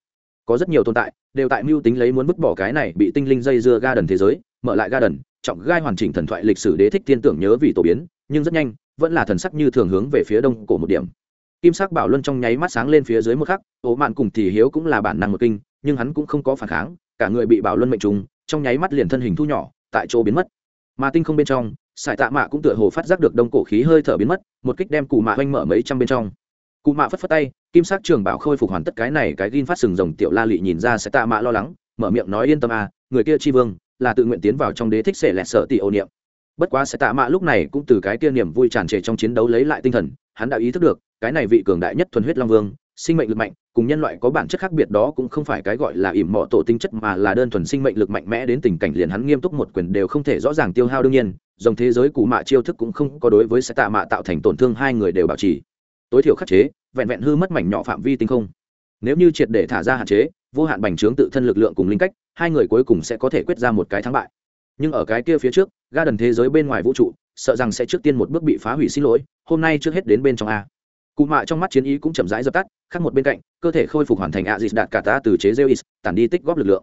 Có rất nhiều tồn tại, đều tại mưu tính lấy muốn vứt bỏ cái này bị tinh linh dây dưa ga đần thế giới, mở lại ga đần trọng gai hoàn chỉnh thần thoại lịch sử đế thích thiên tưởng nhớ vì tổ biến, nhưng rất nhanh, vẫn là thần sắc như thường hướng về phía đông cổ một điểm kim sắc bảo luân trong nháy mắt sáng lên phía dưới một khắc ố mạn cùng thì hiếu cũng là bản năng một kinh, nhưng hắn cũng không có phản kháng, cả người bị bảo luân mệnh trùng, trong nháy mắt liền thân hình thu nhỏ, tại chỗ biến mất. Mà tinh không bên trong, sải tạ mạ cũng tựa hồ phát giác được đông cổ khí hơi thở biến mất, một kích đem cụ mạ oanh mở mấy trăm bên trong. Cụ mạ phất phất tay, kim sắc trường bảo khôi phục hoàn tất cái này cái gin phát sừng rồng tiểu la lị nhìn ra sải tạ mạ lo lắng, mở miệng nói yên tâm à người kia chi vương, là tự nguyện tiến vào trong đế thích sẽ lẹt sợ tỷ ô niệm. Bất quá sải tạ mạ lúc này cũng từ cái kia niềm vui tràn trề trong chiến đấu lấy lại tinh thần, hắn đã ý thức được cái này vị cường đại nhất thuần huyết long vương, sinh mệnh lực mạnh, cùng nhân loại có bản chất khác biệt đó cũng không phải cái gọi là ỉm mọ tổ tinh chất mà là đơn thuần sinh mệnh lực mạnh mẽ đến tình cảnh liền hắn nghiêm túc một quyền đều không thể rõ ràng tiêu hao đương nhiên, dòng thế giới cụ mạ chiêu thức cũng không có đối với sẽ tạ mạ tạo thành tổn thương hai người đều bảo trì. Tối thiểu khắc chế, vẹn vẹn hư mất mảnh nhỏ phạm vi tinh không. Nếu như triệt để thả ra hạn chế, vô hạn bành trướng tự thân lực lượng cùng linh cách, hai người cuối cùng sẽ có thể quyết ra một cái thắng bại. Nhưng ở cái kia phía trước ga đần thế giới bên ngoài vũ trụ, sợ rằng sẽ trước tiên một bước bị phá hủy xin lỗi, hôm nay trước hết đến bên trong a cụ mạ trong mắt chiến ý cũng chậm rãi dập tắt, khác một bên cạnh, cơ thể khôi phục hoàn thành ạ dịt đạt cả ta từ chế rêu tản đi tích góp lực lượng.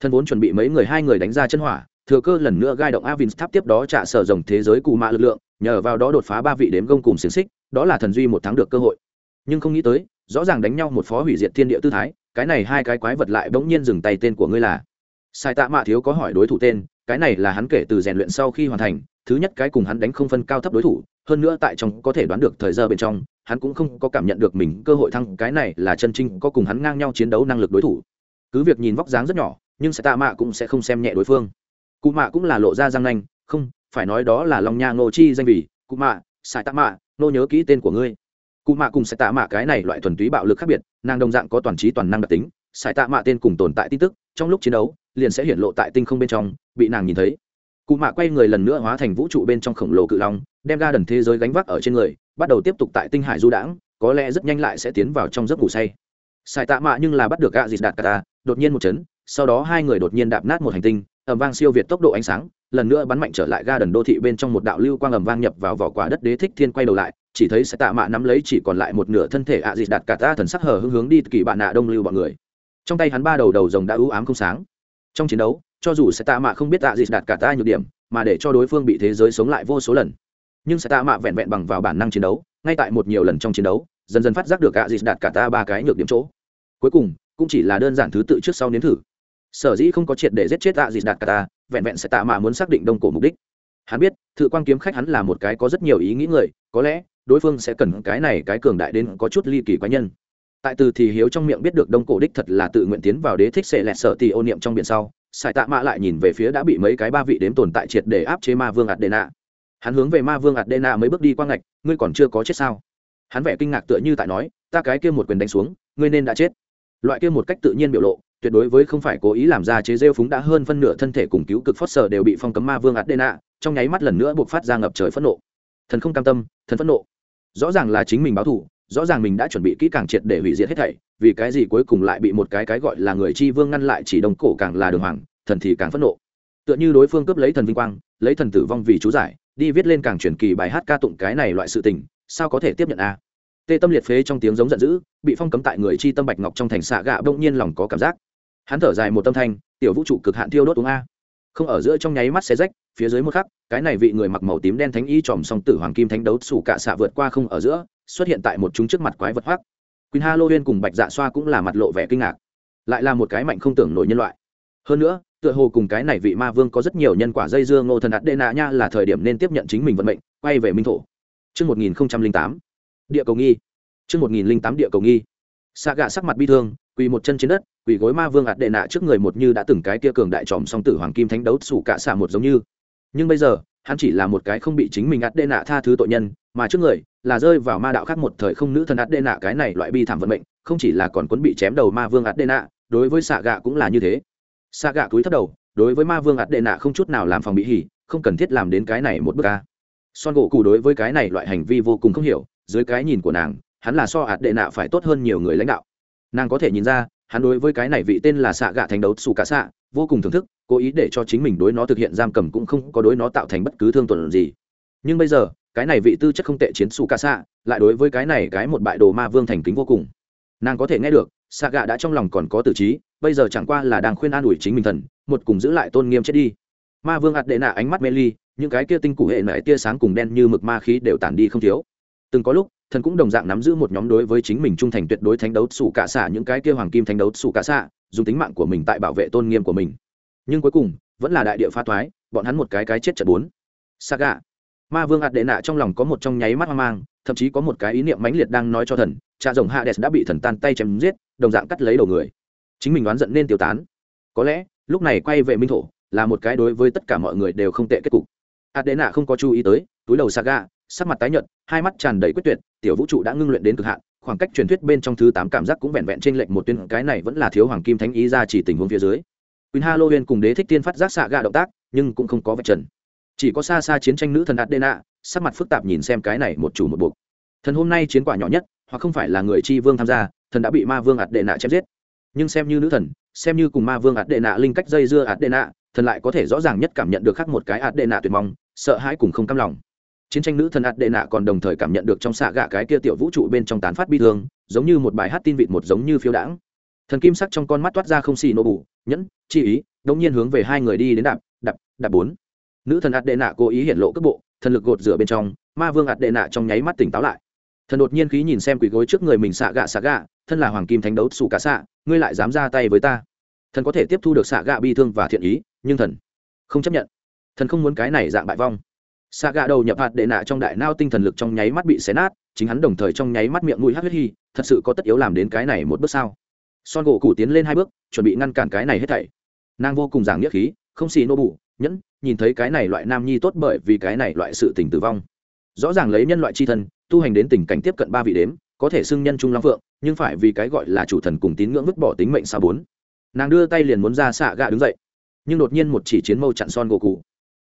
Thân vốn chuẩn bị mấy người hai người đánh ra chân hỏa, thừa cơ lần nữa gai động avin tháp tiếp đó trả sở rồng thế giới cụ mạ lực lượng, nhờ vào đó đột phá ba vị đếm gông cùng xiềng xích, đó là thần duy một tháng được cơ hội. Nhưng không nghĩ tới, rõ ràng đánh nhau một phó hủy diệt thiên địa tư thái, cái này hai cái quái vật lại bỗng nhiên dừng tay tên của ngươi là. Sai tạ mạ thiếu có hỏi đối thủ tên, cái này là hắn kể từ rèn luyện sau khi hoàn thành, thứ nhất cái cùng hắn đánh không phân cao thấp đối thủ, hơn nữa tại trong có thể đoán được thời giờ bên trong hắn cũng không có cảm nhận được mình cơ hội thăng cái này là chân trinh có cùng hắn ngang nhau chiến đấu năng lực đối thủ. Cứ việc nhìn vóc dáng rất nhỏ, nhưng sai tạ mạ cũng sẽ không xem nhẹ đối phương. Cụ mạ cũng là lộ ra răng nanh, không, phải nói đó là lòng nha ngô chi danh vì, cụ mạ sai tạ mạ, nô nhớ kỹ tên của ngươi. Cụ mạ cùng sai tạ mạ cái này loại thuần túy bạo lực khác biệt, nàng đồng dạng có toàn trí toàn năng đặc tính sai tạ mạ tên cùng tồn tại tin tức, trong lúc chiến đấu, liền sẽ hiện lộ tại tinh không bên trong, bị nàng nhìn thấy. Cụ mạ quay người lần nữa hóa thành vũ trụ bên trong khổng lồ cự long, đem ga đần thế giới gánh vác ở trên người bắt đầu tiếp tục tại tinh hải du đãng, có lẽ rất nhanh lại sẽ tiến vào trong giấc ngủ say. Sai tạ mạ nhưng là bắt được gạ dịt đạt cả đột nhiên một chấn, sau đó hai người đột nhiên đạp nát một hành tinh ẩm vang siêu việt tốc độ ánh sáng, lần nữa bắn mạnh trở lại ga đần đô thị bên trong một đạo lưu quang ẩm vang nhập vào vỏ quả đất đế thích thiên quay đầu lại, chỉ thấy sẽ tạ mạ nắm lấy chỉ còn lại một nửa thân thể ạ à dịt đạt cả ta thần sắc hở hưng hướng đi kỳ bạn nạ đông lưu bọn người. Trong tay hắn ba đầu đầu rồng đã ưu ám không sáng. Trong chiến đấu, cho dù sẽ tạ mạ không biết ạ à dịt đạt cả ta nhược điểm, mà để cho đối phương bị thế giới sống lại vô số lần nhưng sẽ tạ mạ vẹn vẹn bằng vào bản năng chiến đấu, ngay tại một nhiều lần trong chiến đấu, dần dần phát giác được gạ dịt đạt cả ta ba cái nhược điểm chỗ. Cuối cùng, cũng chỉ là đơn giản thứ tự trước sau nếm thử. Sở dĩ không có triệt để giết chết gạ dịt đạt cả ta, vẹn vẹn sẽ tạ mạ muốn xác định đông cổ mục đích. Hắn biết, thự quan kiếm khách hắn là một cái có rất nhiều ý nghĩ người, có lẽ, đối phương sẽ cần cái này cái cường đại đến có chút ly kỳ quái nhân. Tại từ thì hiếu trong miệng biết được đông cổ đích thật là tự nguyện tiến vào đế thích sệ lẹt sở tì ô niệm trong biển sau, sài tạ mạ lại nhìn về phía đã bị mấy cái ba vị đếm tồn tại triệt để áp chế ma vương ạt đề nạ hắn hướng về ma vương adena mấy bước đi qua ngạch, ngươi còn chưa có chết sao? Hắn vẻ kinh ngạc tựa như tại nói, ta cái kia một quyền đánh xuống, ngươi nên đã chết. Loại kia một cách tự nhiên biểu lộ, tuyệt đối với không phải cố ý làm ra chế rêu phúng đã hơn phân nửa thân thể cùng cứu cực phót sở đều bị phong cấm ma vương adena, trong nháy mắt lần nữa buộc phát ra ngập trời phẫn nộ. Thần không cam tâm, thần phẫn nộ. Rõ ràng là chính mình báo thù, rõ ràng mình đã chuẩn bị kỹ càng triệt để hủy diệt hết thảy, vì cái gì cuối cùng lại bị một cái cái gọi là người chi vương ngăn lại chỉ đồng cổ càng là đường hoàng, thần thì càng phẫn nộ. Tựa như đối phương cướp lấy thần vinh quang, lấy thần tử vong vì chú giải đi viết lên càng truyền kỳ bài hát ca tụng cái này loại sự tình sao có thể tiếp nhận a tê tâm liệt phế trong tiếng giống giận dữ bị phong cấm tại người chi tâm bạch ngọc trong thành xạ gạ bỗng nhiên lòng có cảm giác hắn thở dài một tâm thanh tiểu vũ trụ cực hạn thiêu đốt uống a không ở giữa trong nháy mắt xe rách phía dưới một khắc cái này vị người mặc màu tím đen thánh y tròm song tử hoàng kim thánh đấu sủ cạ xạ vượt qua không ở giữa xuất hiện tại một chúng trước mặt quái vật hoắc Queen Halloween cùng Bạch Dạ Xoa cũng là mặt lộ vẻ kinh ngạc. Lại là một cái mạnh không tưởng nổi nhân loại. Hơn nữa, tựa hồ cùng cái này vị ma vương có rất nhiều nhân quả dây dưa Ngô Thần ạt Đệ Nạ nha là thời điểm nên tiếp nhận chính mình vận mệnh, quay về minh thổ. Trước 1008. Địa cầu nghi. Trước 1008 địa cầu nghi. Sa gạ sắc mặt bi thương, quỳ một chân trên đất, quỳ gối ma vương ạt đệ nạ trước người một như đã từng cái kia cường đại tròm song tử hoàng kim thánh đấu sủ cả xạ một giống như. Nhưng bây giờ, hắn chỉ là một cái không bị chính mình ạt đệ nạ tha thứ tội nhân, mà trước người là rơi vào ma đạo khác một thời không nữ thần ạt đệ nạ cái này loại bi thảm vận mệnh, không chỉ là còn cuốn bị chém đầu ma vương ạt đệ nạ, đối với xạ gạ cũng là như thế. Xạ gạ túi thấp đầu, đối với ma vương ạt đệ nạ không chút nào làm phòng bị hỉ, không cần thiết làm đến cái này một bước ca Son gỗ cụ đối với cái này loại hành vi vô cùng không hiểu, dưới cái nhìn của nàng, hắn là so ạt đệ nạ phải tốt hơn nhiều người lãnh đạo. Nàng có thể nhìn ra hắn đối với cái này vị tên là xạ gạ thành đấu xù cả xạ vô cùng thưởng thức cố ý để cho chính mình đối nó thực hiện giam cầm cũng không có đối nó tạo thành bất cứ thương tổn gì. Nhưng bây giờ cái này vị tư chất không tệ chiến xù cả xạ lại đối với cái này cái một bại đồ ma vương thành kính vô cùng. Nàng có thể nghe được xạ gạ đã trong lòng còn có tử trí, bây giờ chẳng qua là đang khuyên an ủi chính mình thần, một cùng giữ lại tôn nghiêm chết đi. Ma vương ạt đệ nạ ánh mắt mê ly, những cái kia tinh cụ hệ nảy tia sáng cùng đen như mực ma khí đều tản đi không thiếu. Từng có lúc, thần cũng đồng dạng nắm giữ một nhóm đối với chính mình trung thành tuyệt đối thánh đấu sủ cả xạ những cái kia hoàng kim thánh đấu sủ cả xạ, dùng tính mạng của mình tại bảo vệ tôn nghiêm của mình. Nhưng cuối cùng, vẫn là đại địa pha thoái, bọn hắn một cái cái chết trận bốn. Saga ma vương ạt đệ nạ trong lòng có một trong nháy mắt hoang mang, thậm chí có một cái ý niệm mãnh liệt đang nói cho thần, cha rồng hades đã bị thần tan tay chém giết, đồng dạng cắt lấy đầu người. Chính mình đoán giận nên tiêu tán. Có lẽ, lúc này quay về minh thổ, là một cái đối với tất cả mọi người đều không tệ kết cục. Ạt đệ nạ không có chú ý tới, túi đầu saga, sắc mặt tái nhợt, hai mắt tràn đầy quyết tuyệt, tiểu vũ trụ đã ngưng luyện đến cực hạn, khoảng cách truyền thuyết bên trong thứ tám cảm giác cũng vẹn vẹn trên lệnh một tuyến, cái này vẫn là thiếu hoàng kim thánh ý ra chỉ tình huống phía dưới. Queen Halloween cùng đế thích tiên phát giác xạ gạ động tác, nhưng cũng không có vạch trần chỉ có xa xa chiến tranh nữ thần Adena, sắc mặt phức tạp nhìn xem cái này một chủ một buộc. Thần hôm nay chiến quả nhỏ nhất, hoặc không phải là người chi vương tham gia, thần đã bị ma vương Adena chém giết. Nhưng xem như nữ thần, xem như cùng ma vương Adena linh cách dây dưa Adena, thần lại có thể rõ ràng nhất cảm nhận được khác một cái Adena tuyệt mong, sợ hãi cùng không cam lòng. Chiến tranh nữ thần adena nạ còn đồng thời cảm nhận được trong xạ gạ cái kia tiểu vũ trụ bên trong tán phát bi thương, giống như một bài hát tin vịt một giống như phiêu đãng. Thần kim sắc trong con mắt toát ra không xì nổ bù, nhẫn, chi ý đông nhiên hướng về hai người đi đến đạp đạp đạp bốn nữ thần ạt đệ nạ cố ý hiện lộ cước bộ, thần lực gột rửa bên trong, ma vương ạt đệ nạ trong nháy mắt tỉnh táo lại. Thần đột nhiên khí nhìn xem quỷ gối trước người mình xạ gạ xạ gạ, thân là hoàng kim thánh đấu xù cả xạ, ngươi lại dám ra tay với ta. Thần có thể tiếp thu được xạ gạ bi thương và thiện ý, nhưng thần không chấp nhận. Thần không muốn cái này dạng bại vong. Xạ gạ đầu nhập hạt đệ nạ trong đại nao tinh thần lực trong nháy mắt bị xé nát, chính hắn đồng thời trong nháy mắt miệng mũi hát huyết hy thật sự có tất yếu làm đến cái này một bước sao? Son gỗ cụ tiến lên hai bước, chuẩn bị ngăn cản cái này hết thảy. Nàng vô cùng giảng nghĩa khí, không xì nô bụ nhẫn nhìn thấy cái này loại nam nhi tốt bởi vì cái này loại sự tình tử vong. Rõ ràng lấy nhân loại c h i thân tu hành đến tình cảnh tiếp cận ba vị đếm có thể xưng nhân trung long phượng nhưng phải vì cái gọi là chủ thần cùng tín ngưỡng vứt bỏ tính mệnh xa bốn. Nàng đưa tay liền muốn ra xạ gạ đứng dậy nhưng đột nhiên một chỉ chiến mâu chặn son gỗ cụ.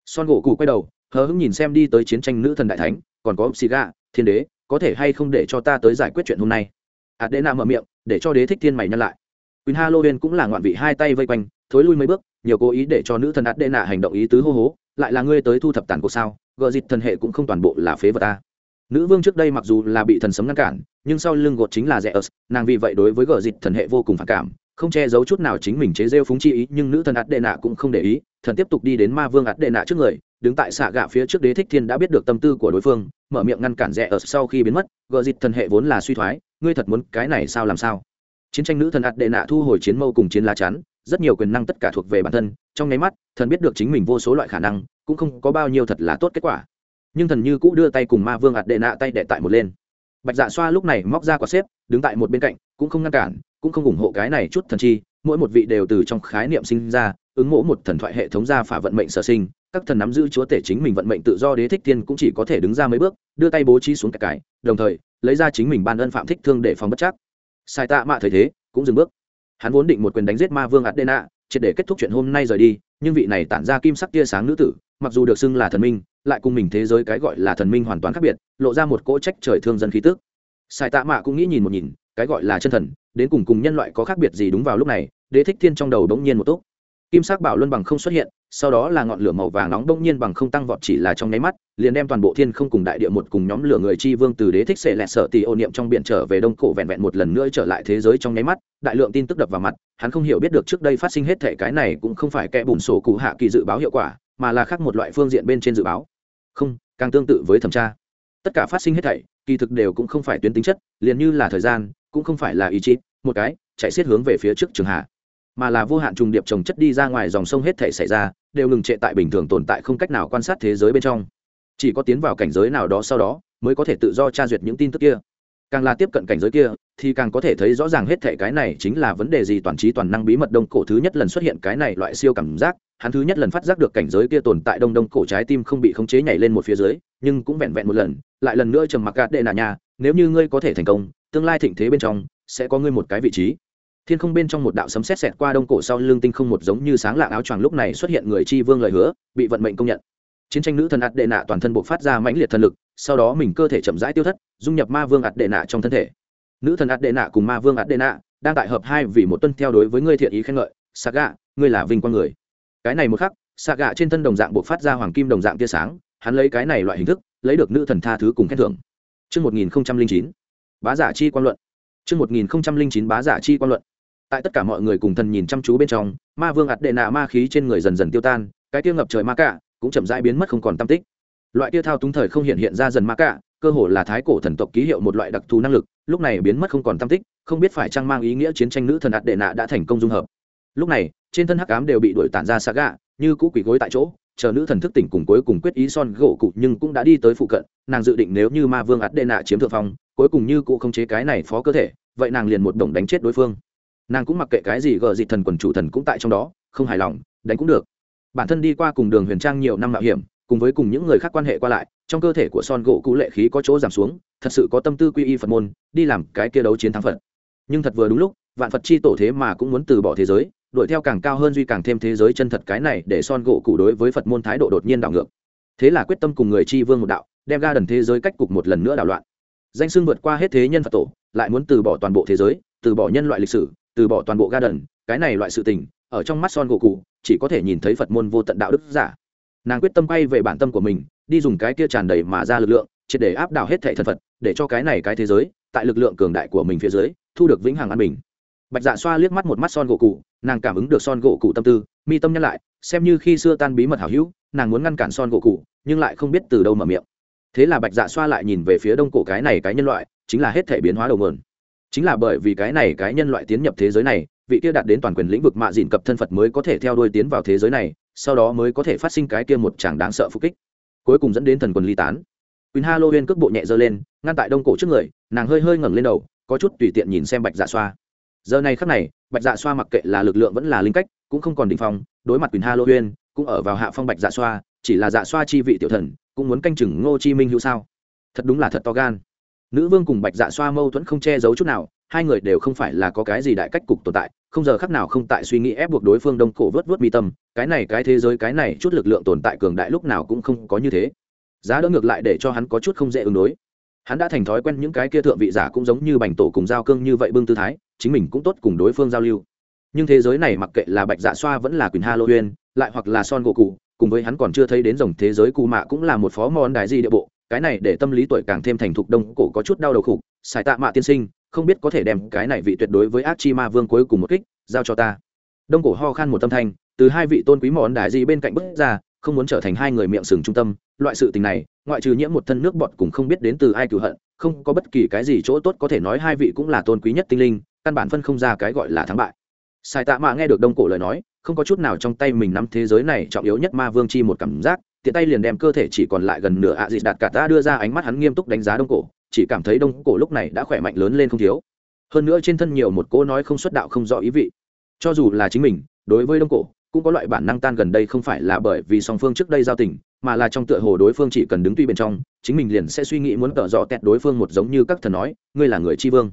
Son gỗ cụ quay đầu hờ hững nhìn xem đi tới chiến tranh nữ thần đại thánh còn có xì gà thiên đế có thể hay không để cho ta tới giải quyết chuyện hôm nay? Ạt đế nam mở miệng để cho đế thích thiên mày nhăn lại. Queen Halloween cũng là ngoạn vị hai tay vây quanh, thối lui mấy bước, nhiều cố ý để cho nữ thần ạt đệ nạ hành động ý tứ hô hố, lại là ngươi tới thu thập tàn cuộc sao? gợ dịch thần hệ cũng không toàn bộ là phế vật ta. Nữ vương trước đây mặc dù là bị thần sấm ngăn cản, nhưng sau lưng gột chính là Zeus, nàng vì vậy đối với gợ dịch thần hệ vô cùng phản cảm, không che giấu chút nào chính mình chế rêu phúng chi ý, nhưng nữ thần ạt đệ nạ cũng không để ý, thần tiếp tục đi đến ma vương ạt đệ nạ trước người, đứng tại xạ gạ phía trước đế thích thiên đã biết được tâm tư của đối phương mở miệng ngăn cản rẻ ớt sau khi biến mất gợ dịt thần hệ vốn là suy thoái ngươi thật muốn cái này sao làm sao chiến tranh nữ thần ạt đệ nạ thu hồi chiến mâu cùng chiến lá chắn rất nhiều quyền năng tất cả thuộc về bản thân, trong nháy mắt, thần biết được chính mình vô số loại khả năng, cũng không có bao nhiêu thật là tốt kết quả. Nhưng thần như cũ đưa tay cùng ma vương ạt đệ nạ tay đệ tại một lên. Bạch dạ xoa lúc này móc ra quả xếp, đứng tại một bên cạnh, cũng không ngăn cản, cũng không ủng hộ cái này chút thần chi, mỗi một vị đều từ trong khái niệm sinh ra, ứng mỗ một thần thoại hệ thống ra phả vận mệnh sở sinh, các thần nắm giữ chúa tể chính mình vận mệnh tự do đế thích tiên cũng chỉ có thể đứng ra mấy bước, đưa tay bố trí xuống cái cái, đồng thời, lấy ra chính mình ban ân phạm thích thương để phòng bất chắc. Sai tạ mạ thời thế, cũng dừng bước hắn vốn định một quyền đánh giết ma vương adena, triệt để kết thúc chuyện hôm nay rời đi, nhưng vị này tản ra kim sắc tia sáng nữ tử, mặc dù được xưng là thần minh, lại cùng mình thế giới cái gọi là thần minh hoàn toàn khác biệt, lộ ra một cỗ trách trời thương dân khí tức. Sai tạ mạ cũng nghĩ nhìn một nhìn, cái gọi là chân thần, đến cùng cùng nhân loại có khác biệt gì đúng vào lúc này, đế thích thiên trong đầu bỗng nhiên một túc kim sắc bảo luân bằng không xuất hiện, sau đó là ngọn lửa màu vàng nóng bỗng nhiên bằng không tăng vọt chỉ là trong nháy mắt, liền đem toàn bộ thiên không cùng đại địa một cùng nhóm lửa người chi vương từ đế thích xệ lẹt sợ tì ô niệm trong biển trở về đông cổ vẹn vẹn một lần nữa trở lại thế giới trong nháy mắt, đại lượng tin tức đập vào mặt, hắn không hiểu biết được trước đây phát sinh hết thể cái này cũng không phải kẽ bùn sổ cụ hạ kỳ dự báo hiệu quả, mà là khác một loại phương diện bên trên dự báo. Không, càng tương tự với thẩm tra. Tất cả phát sinh hết thảy, kỳ thực đều cũng không phải tuyến tính chất, liền như là thời gian, cũng không phải là ý chí, một cái, chạy xiết hướng về phía trước trường hạ mà là vô hạn trùng điệp trồng chất đi ra ngoài dòng sông hết thể xảy ra, đều ngừng trệ tại bình thường tồn tại không cách nào quan sát thế giới bên trong. Chỉ có tiến vào cảnh giới nào đó sau đó, mới có thể tự do tra duyệt những tin tức kia. Càng là tiếp cận cảnh giới kia, thì càng có thể thấy rõ ràng hết thể cái này chính là vấn đề gì toàn trí toàn năng bí mật đông cổ thứ nhất lần xuất hiện cái này loại siêu cảm giác, hắn thứ nhất lần phát giác được cảnh giới kia tồn tại đông đông cổ trái tim không bị khống chế nhảy lên một phía dưới, nhưng cũng vẹn vẹn một lần, lại lần nữa trầm mặc gạt đệ nà nhà, nếu như ngươi có thể thành công, tương lai thịnh thế bên trong, sẽ có ngươi một cái vị trí thiên không bên trong một đạo sấm sét xẹt qua đông cổ sau lưng tinh không một giống như sáng lạng áo choàng lúc này xuất hiện người chi vương lời hứa bị vận mệnh công nhận. Chiến tranh nữ thần ạt đệ nạ toàn thân buộc phát ra mãnh liệt thần lực sau đó mình cơ thể chậm rãi tiêu thất dung nhập ma vương ạt đệ nạ trong thân thể. Nữ thần ạt đệ nạ cùng ma vương ạt đệ nạ đang tại hợp hai vì một tuân theo đối với ngươi thiện ý khen ngợi. Saga ngươi là vinh quang người. Cái này một khắc saga trên thân đồng dạng buộc phát ra hoàng kim đồng dạng tia sáng hắn lấy cái này loại hình thức lấy được nữ thần tha thứ cùng khen thưởng. Trước 1009, bá giả chi quan luận. Trước 1009 bá giả chi quan luận tại tất cả mọi người cùng thần nhìn chăm chú bên trong, ma vương ạt đệ nạ ma khí trên người dần dần tiêu tan, cái tiêu ngập trời ma cả cũng chậm rãi biến mất không còn tam tích. Loại tiêu thao túng thời không hiện hiện ra dần ma cả, cơ hồ là thái cổ thần tộc ký hiệu một loại đặc thù năng lực, lúc này biến mất không còn tam tích, không biết phải chăng mang ý nghĩa chiến tranh nữ thần ạt đệ nạ đã thành công dung hợp. Lúc này, trên thân hắc ám đều bị đuổi tản ra xa gạ như cũ quỷ gối tại chỗ, chờ nữ thần thức tỉnh cùng cuối cùng quyết ý son gỗ cụ nhưng cũng đã đi tới phụ cận, nàng dự định nếu như ma vương ạt đệ nạ chiếm thượng phong, cuối cùng như cụ không chế cái này phó cơ thể, vậy nàng liền một đồng đánh chết đối phương nàng cũng mặc kệ cái gì gờ dịt thần quần chủ thần cũng tại trong đó, không hài lòng, đánh cũng được. Bản thân đi qua cùng đường huyền trang nhiều năm mạo hiểm, cùng với cùng những người khác quan hệ qua lại, trong cơ thể của son gỗ cũ lệ khí có chỗ giảm xuống, thật sự có tâm tư quy y phật môn, đi làm cái kia đấu chiến thắng phật. Nhưng thật vừa đúng lúc, vạn phật chi tổ thế mà cũng muốn từ bỏ thế giới, đuổi theo càng cao hơn duy càng thêm thế giới chân thật cái này để son gỗ cũ đối với phật môn thái độ đột nhiên đảo ngược. Thế là quyết tâm cùng người chi vương một đạo, đem ga đần thế giới cách cục một lần nữa đảo loạn. Danh xưng vượt qua hết thế nhân phật tổ, lại muốn từ bỏ toàn bộ thế giới, từ bỏ nhân loại lịch sử từ bỏ toàn bộ ga đần cái này loại sự tình, ở trong mắt son gỗ cụ chỉ có thể nhìn thấy phật môn vô tận đạo đức giả. Nàng quyết tâm quay về bản tâm của mình, đi dùng cái kia tràn đầy mà ra lực lượng, triệt để áp đảo hết thệ thần phật, để cho cái này cái thế giới, tại lực lượng cường đại của mình phía dưới, thu được vĩnh hằng an bình. Bạch dạ xoa liếc mắt một mắt son gỗ cụ nàng cảm ứng được son gỗ cụ tâm tư, mi tâm nhắc lại, xem như khi xưa tan bí mật hảo hữu, nàng muốn ngăn cản son gỗ cụ nhưng lại không biết từ đâu mở miệng. Thế là bạch dạ xoa lại nhìn về phía đông cổ cái này cái nhân loại, chính là hết thể biến hóa đầu mượn chính là bởi vì cái này cái nhân loại tiến nhập thế giới này vị kia đạt đến toàn quyền lĩnh vực mạ dìn cập thân phật mới có thể theo đuôi tiến vào thế giới này sau đó mới có thể phát sinh cái kia một chàng đáng sợ phục kích cuối cùng dẫn đến thần quần ly tán Quỳnh huyên cước bộ nhẹ dơ lên, ngăn tại đông cổ trước người, nàng hơi hơi ngẩng lên đầu, có chút tùy tiện nhìn xem Bạch Dạ Xoa. Giờ này khắc này, Bạch Dạ Xoa mặc kệ là lực lượng vẫn là linh cách, cũng không còn đỉnh phong, đối mặt Quỳnh huyên cũng ở vào hạ phong Bạch Dạ Xoa, chỉ là Dạ Xoa chi vị tiểu thần, cũng muốn canh chừng Ngô Chi Minh hữu sao? Thật đúng là thật to gan. Nữ vương cùng Bạch Dạ Xoa mâu thuẫn không che giấu chút nào, hai người đều không phải là có cái gì đại cách cục tồn tại không giờ khắc nào không tại suy nghĩ ép buộc đối phương đông cổ vớt vớt mi tâm cái này cái thế giới cái này chút lực lượng tồn tại cường đại lúc nào cũng không có như thế. Giá đỡ ngược lại để cho hắn có chút không dễ ứng đối. Hắn đã thành thói quen những cái kia thượng vị giả cũng giống như bành tổ cùng giao cương như vậy bưng tư thái chính mình cũng tốt cùng đối phương giao lưu. Nhưng thế giới này mặc kệ là bạch dạ xoa vẫn là quyền halloween lại hoặc là son gỗ cụ cùng với hắn còn chưa thấy đến dòng thế giới cù mạ cũng là một phó món đài di địa bộ cái này để tâm lý tuổi càng thêm thành thục đông cổ có chút đau đầu khục, xài tạ mạ tiên sinh, không biết có thể đem cái này vị tuyệt đối với ác chi ma vương cuối cùng một kích, giao cho ta. Đông cổ ho khan một tâm thanh, từ hai vị tôn quý món đại gì bên cạnh bước ra, không muốn trở thành hai người miệng sừng trung tâm, loại sự tình này, ngoại trừ nhiễm một thân nước bọt cũng không biết đến từ ai cửu hận, không có bất kỳ cái gì chỗ tốt có thể nói hai vị cũng là tôn quý nhất tinh linh, căn bản phân không ra cái gọi là thắng bại. Sai tạ mạ nghe được đông cổ lời nói, không có chút nào trong tay mình nắm thế giới này trọng yếu nhất ma vương chi một cảm giác tiện tay liền đem cơ thể chỉ còn lại gần nửa ạ à dịt đạt cả ta đưa ra ánh mắt hắn nghiêm túc đánh giá đông cổ, chỉ cảm thấy đông cổ lúc này đã khỏe mạnh lớn lên không thiếu. Hơn nữa trên thân nhiều một cô nói không xuất đạo không rõ ý vị. Cho dù là chính mình, đối với đông cổ, cũng có loại bản năng tan gần đây không phải là bởi vì song phương trước đây giao tình, mà là trong tựa hồ đối phương chỉ cần đứng tuy bên trong, chính mình liền sẽ suy nghĩ muốn tỏ rõ tẹt đối phương một giống như các thần nói, ngươi là người tri vương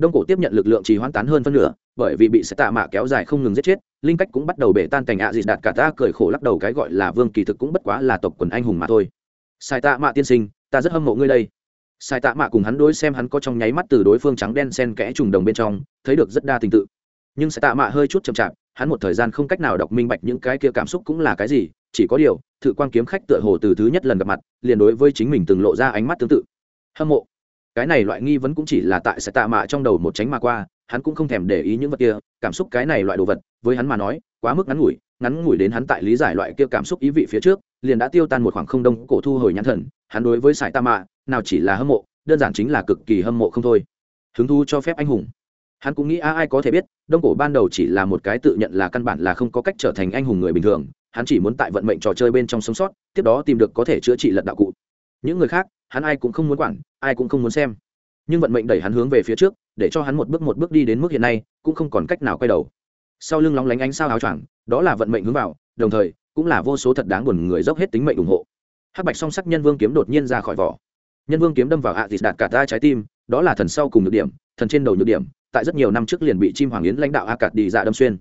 đông cổ tiếp nhận lực lượng trì hoãn tán hơn phân nửa, bởi vì bị sẽ tạ mạ kéo dài không ngừng giết chết, linh cách cũng bắt đầu bể tan cảnh ạ à dịt đạt cả ta cười khổ lắc đầu cái gọi là vương kỳ thực cũng bất quá là tộc quần anh hùng mà thôi. Sai tạ mạ tiên sinh, ta rất hâm mộ ngươi đây. Sai tạ mạ cùng hắn đối xem hắn có trong nháy mắt từ đối phương trắng đen sen kẽ trùng đồng bên trong, thấy được rất đa tình tự. Nhưng Sai tạ mạ hơi chút chậm chạp, hắn một thời gian không cách nào đọc minh bạch những cái kia cảm xúc cũng là cái gì, chỉ có điều, thự quan kiếm khách tựa hồ từ thứ nhất lần gặp mặt, liền đối với chính mình từng lộ ra ánh mắt tương tự. Hâm mộ cái này loại nghi vấn cũng chỉ là tại sẽ tạ mạ trong đầu một tránh mà qua, hắn cũng không thèm để ý những vật kia, cảm xúc cái này loại đồ vật, với hắn mà nói, quá mức ngắn ngủi ngắn ngủi đến hắn tại lý giải loại kia cảm xúc ý vị phía trước, liền đã tiêu tan một khoảng không đông cổ thu hồi nhãn thần, hắn đối với sải tạ mạ, nào chỉ là hâm mộ, đơn giản chính là cực kỳ hâm mộ không thôi. Hứng thu cho phép anh hùng. Hắn cũng nghĩ a ai có thể biết, đông cổ ban đầu chỉ là một cái tự nhận là căn bản là không có cách trở thành anh hùng người bình thường, hắn chỉ muốn tại vận mệnh trò chơi bên trong sống sót, tiếp đó tìm được có thể chữa trị lật đạo cụ những người khác, hắn ai cũng không muốn quản, ai cũng không muốn xem. Nhưng vận mệnh đẩy hắn hướng về phía trước, để cho hắn một bước một bước đi đến mức hiện nay, cũng không còn cách nào quay đầu. Sau lưng lóng lánh ánh sao áo choàng, đó là vận mệnh hướng vào, đồng thời, cũng là vô số thật đáng buồn người dốc hết tính mệnh ủng hộ. Hắc bạch song sắc nhân vương kiếm đột nhiên ra khỏi vỏ. Nhân vương kiếm đâm vào ạ à đạt cả ta trái tim, đó là thần sau cùng nhược điểm, thần trên đầu nhược điểm, tại rất nhiều năm trước liền bị chim hoàng yến lãnh đạo a cạt đi dạ đâm xuyên.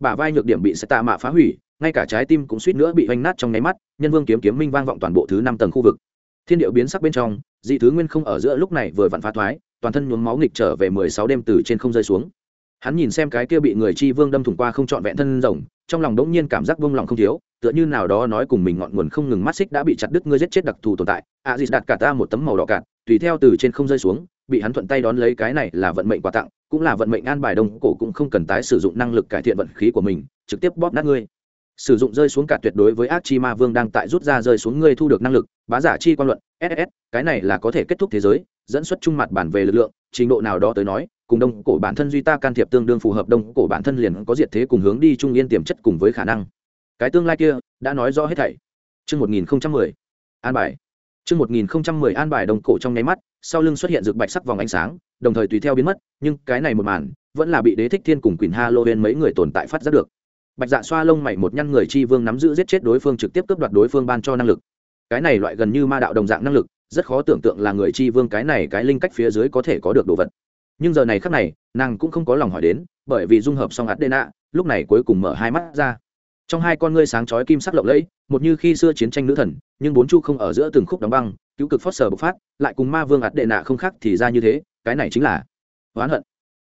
Bả vai nhược điểm bị sẽ tạ mạ phá hủy, ngay cả trái tim cũng suýt nữa bị oanh nát trong nháy mắt, nhân vương kiếm kiếm minh vang vọng toàn bộ thứ năm tầng khu vực thiên điệu biến sắc bên trong dị thứ nguyên không ở giữa lúc này vừa vặn phá thoái toàn thân nhuốm máu nghịch trở về mười sáu đêm từ trên không rơi xuống. Hắn nhìn xem cái kia bị người chi vương đâm thủng qua không trọn vẹn thân rồng trong lòng đống nhiên cảm giác vung lòng không thiếu tựa như nào đó nói cùng mình ngọn nguồn không ngừng mắt xích đã bị chặt đứt ngươi giết chết đặc thù tồn tại. A à, đặt cả ta một tấm màu đỏ cạn tùy theo từ trên không rơi xuống bị hắn thuận tay đón lấy cái này là vận mệnh quà tặng cũng là vận mệnh an bài đông cổ cũng không cần tái sử dụng năng lực cải thiện vận khí của mình trực tiếp bóp nát ngươi sử dụng rơi xuống cả tuyệt đối với ác chi ma vương đang tại rút ra rơi xuống ngươi thu được năng lực, bá giả chi quan luận ss cái này là có thể kết thúc thế giới, dẫn xuất trung mặt bản về lực lượng, trình độ nào đó tới nói, cùng đông cổ bản thân duy ta can thiệp tương đương phù hợp, đông cổ bản thân liền có diệt thế cùng hướng đi trung yên tiềm chất cùng với khả năng. Cái tương lai kia, đã nói rõ hết thảy. Chương một nghìn mười, an bài. Chương một nghìn mười, an bài đông cổ trong nháy mắt, sau lưng xuất hiện rực bạch sắc vòng ánh sáng, đồng thời tùy theo biến mất, nhưng cái này một màn, vẫn là bị đế thích thiên cùng quỳnh halloween mấy người tồn tại phát giác được bạch dạ xoa lông mày một nhăn người chi vương nắm giữ giết chết đối phương trực tiếp cướp đoạt đối phương ban cho năng lực. Cái này loại gần như ma đạo đồng dạng năng lực, rất khó tưởng tượng là người chi vương cái này cái linh cách phía dưới có thể có được đồ vật. Nhưng giờ này khắc này, nàng cũng không có lòng hỏi đến, bởi vì dung hợp xong adena, lúc này cuối cùng mở hai mắt ra. Trong hai con ngươi sáng chói kim sắc lộng lẫy, một như khi xưa chiến tranh nữ thần, nhưng bốn chu không ở giữa từng khúc đóng băng, cứu cực phót sở bộc phát, lại cùng ma vương ạt đệ nạ không khác thì ra như thế, cái này chính là oán hận.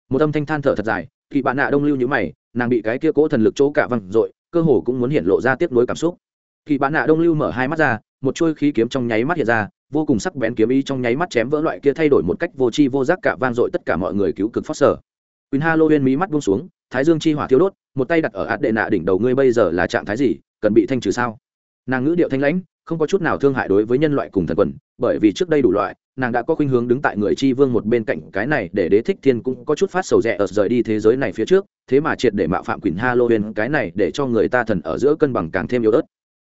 Một âm thanh than thở thật dài kỳ bạn nạ đông lưu như mày nàng bị cái kia cố thần lực chỗ cả văng r cơ hồ cũng muốn hiện lộ ra tiếc nuối cảm xúc kỳ bản nạ đông lưu mở hai mắt ra một trôi khí kiếm trong nháy mắt hiện ra vô cùng sắc bén kiếm ý trong nháy mắt chém vỡ loại kia thay đổi một cách vô tri vô giác cả vang dội tất cả mọi người cứu cực phát sở Quỳnh Huyên mí mắt buông xuống, Thái Dương chi hỏa thiêu đốt, một tay đặt ở ạt đệ nạ đỉnh đầu ngươi bây giờ là trạng thái gì, cần bị thanh trừ sao? Nàng ngữ điệu thanh lãnh, không có chút nào thương hại đối với nhân loại cùng thần quần, bởi vì trước đây đủ loại, nàng đã có khuynh hướng đứng tại người chi vương một bên cạnh cái này để đế thích thiên cũng có chút phát sầu rẻ ở rời đi thế giới này phía trước, thế mà triệt để mạo phạm Quỳnh Halloween cái này để cho người ta thần ở giữa cân bằng càng thêm yếu ớt.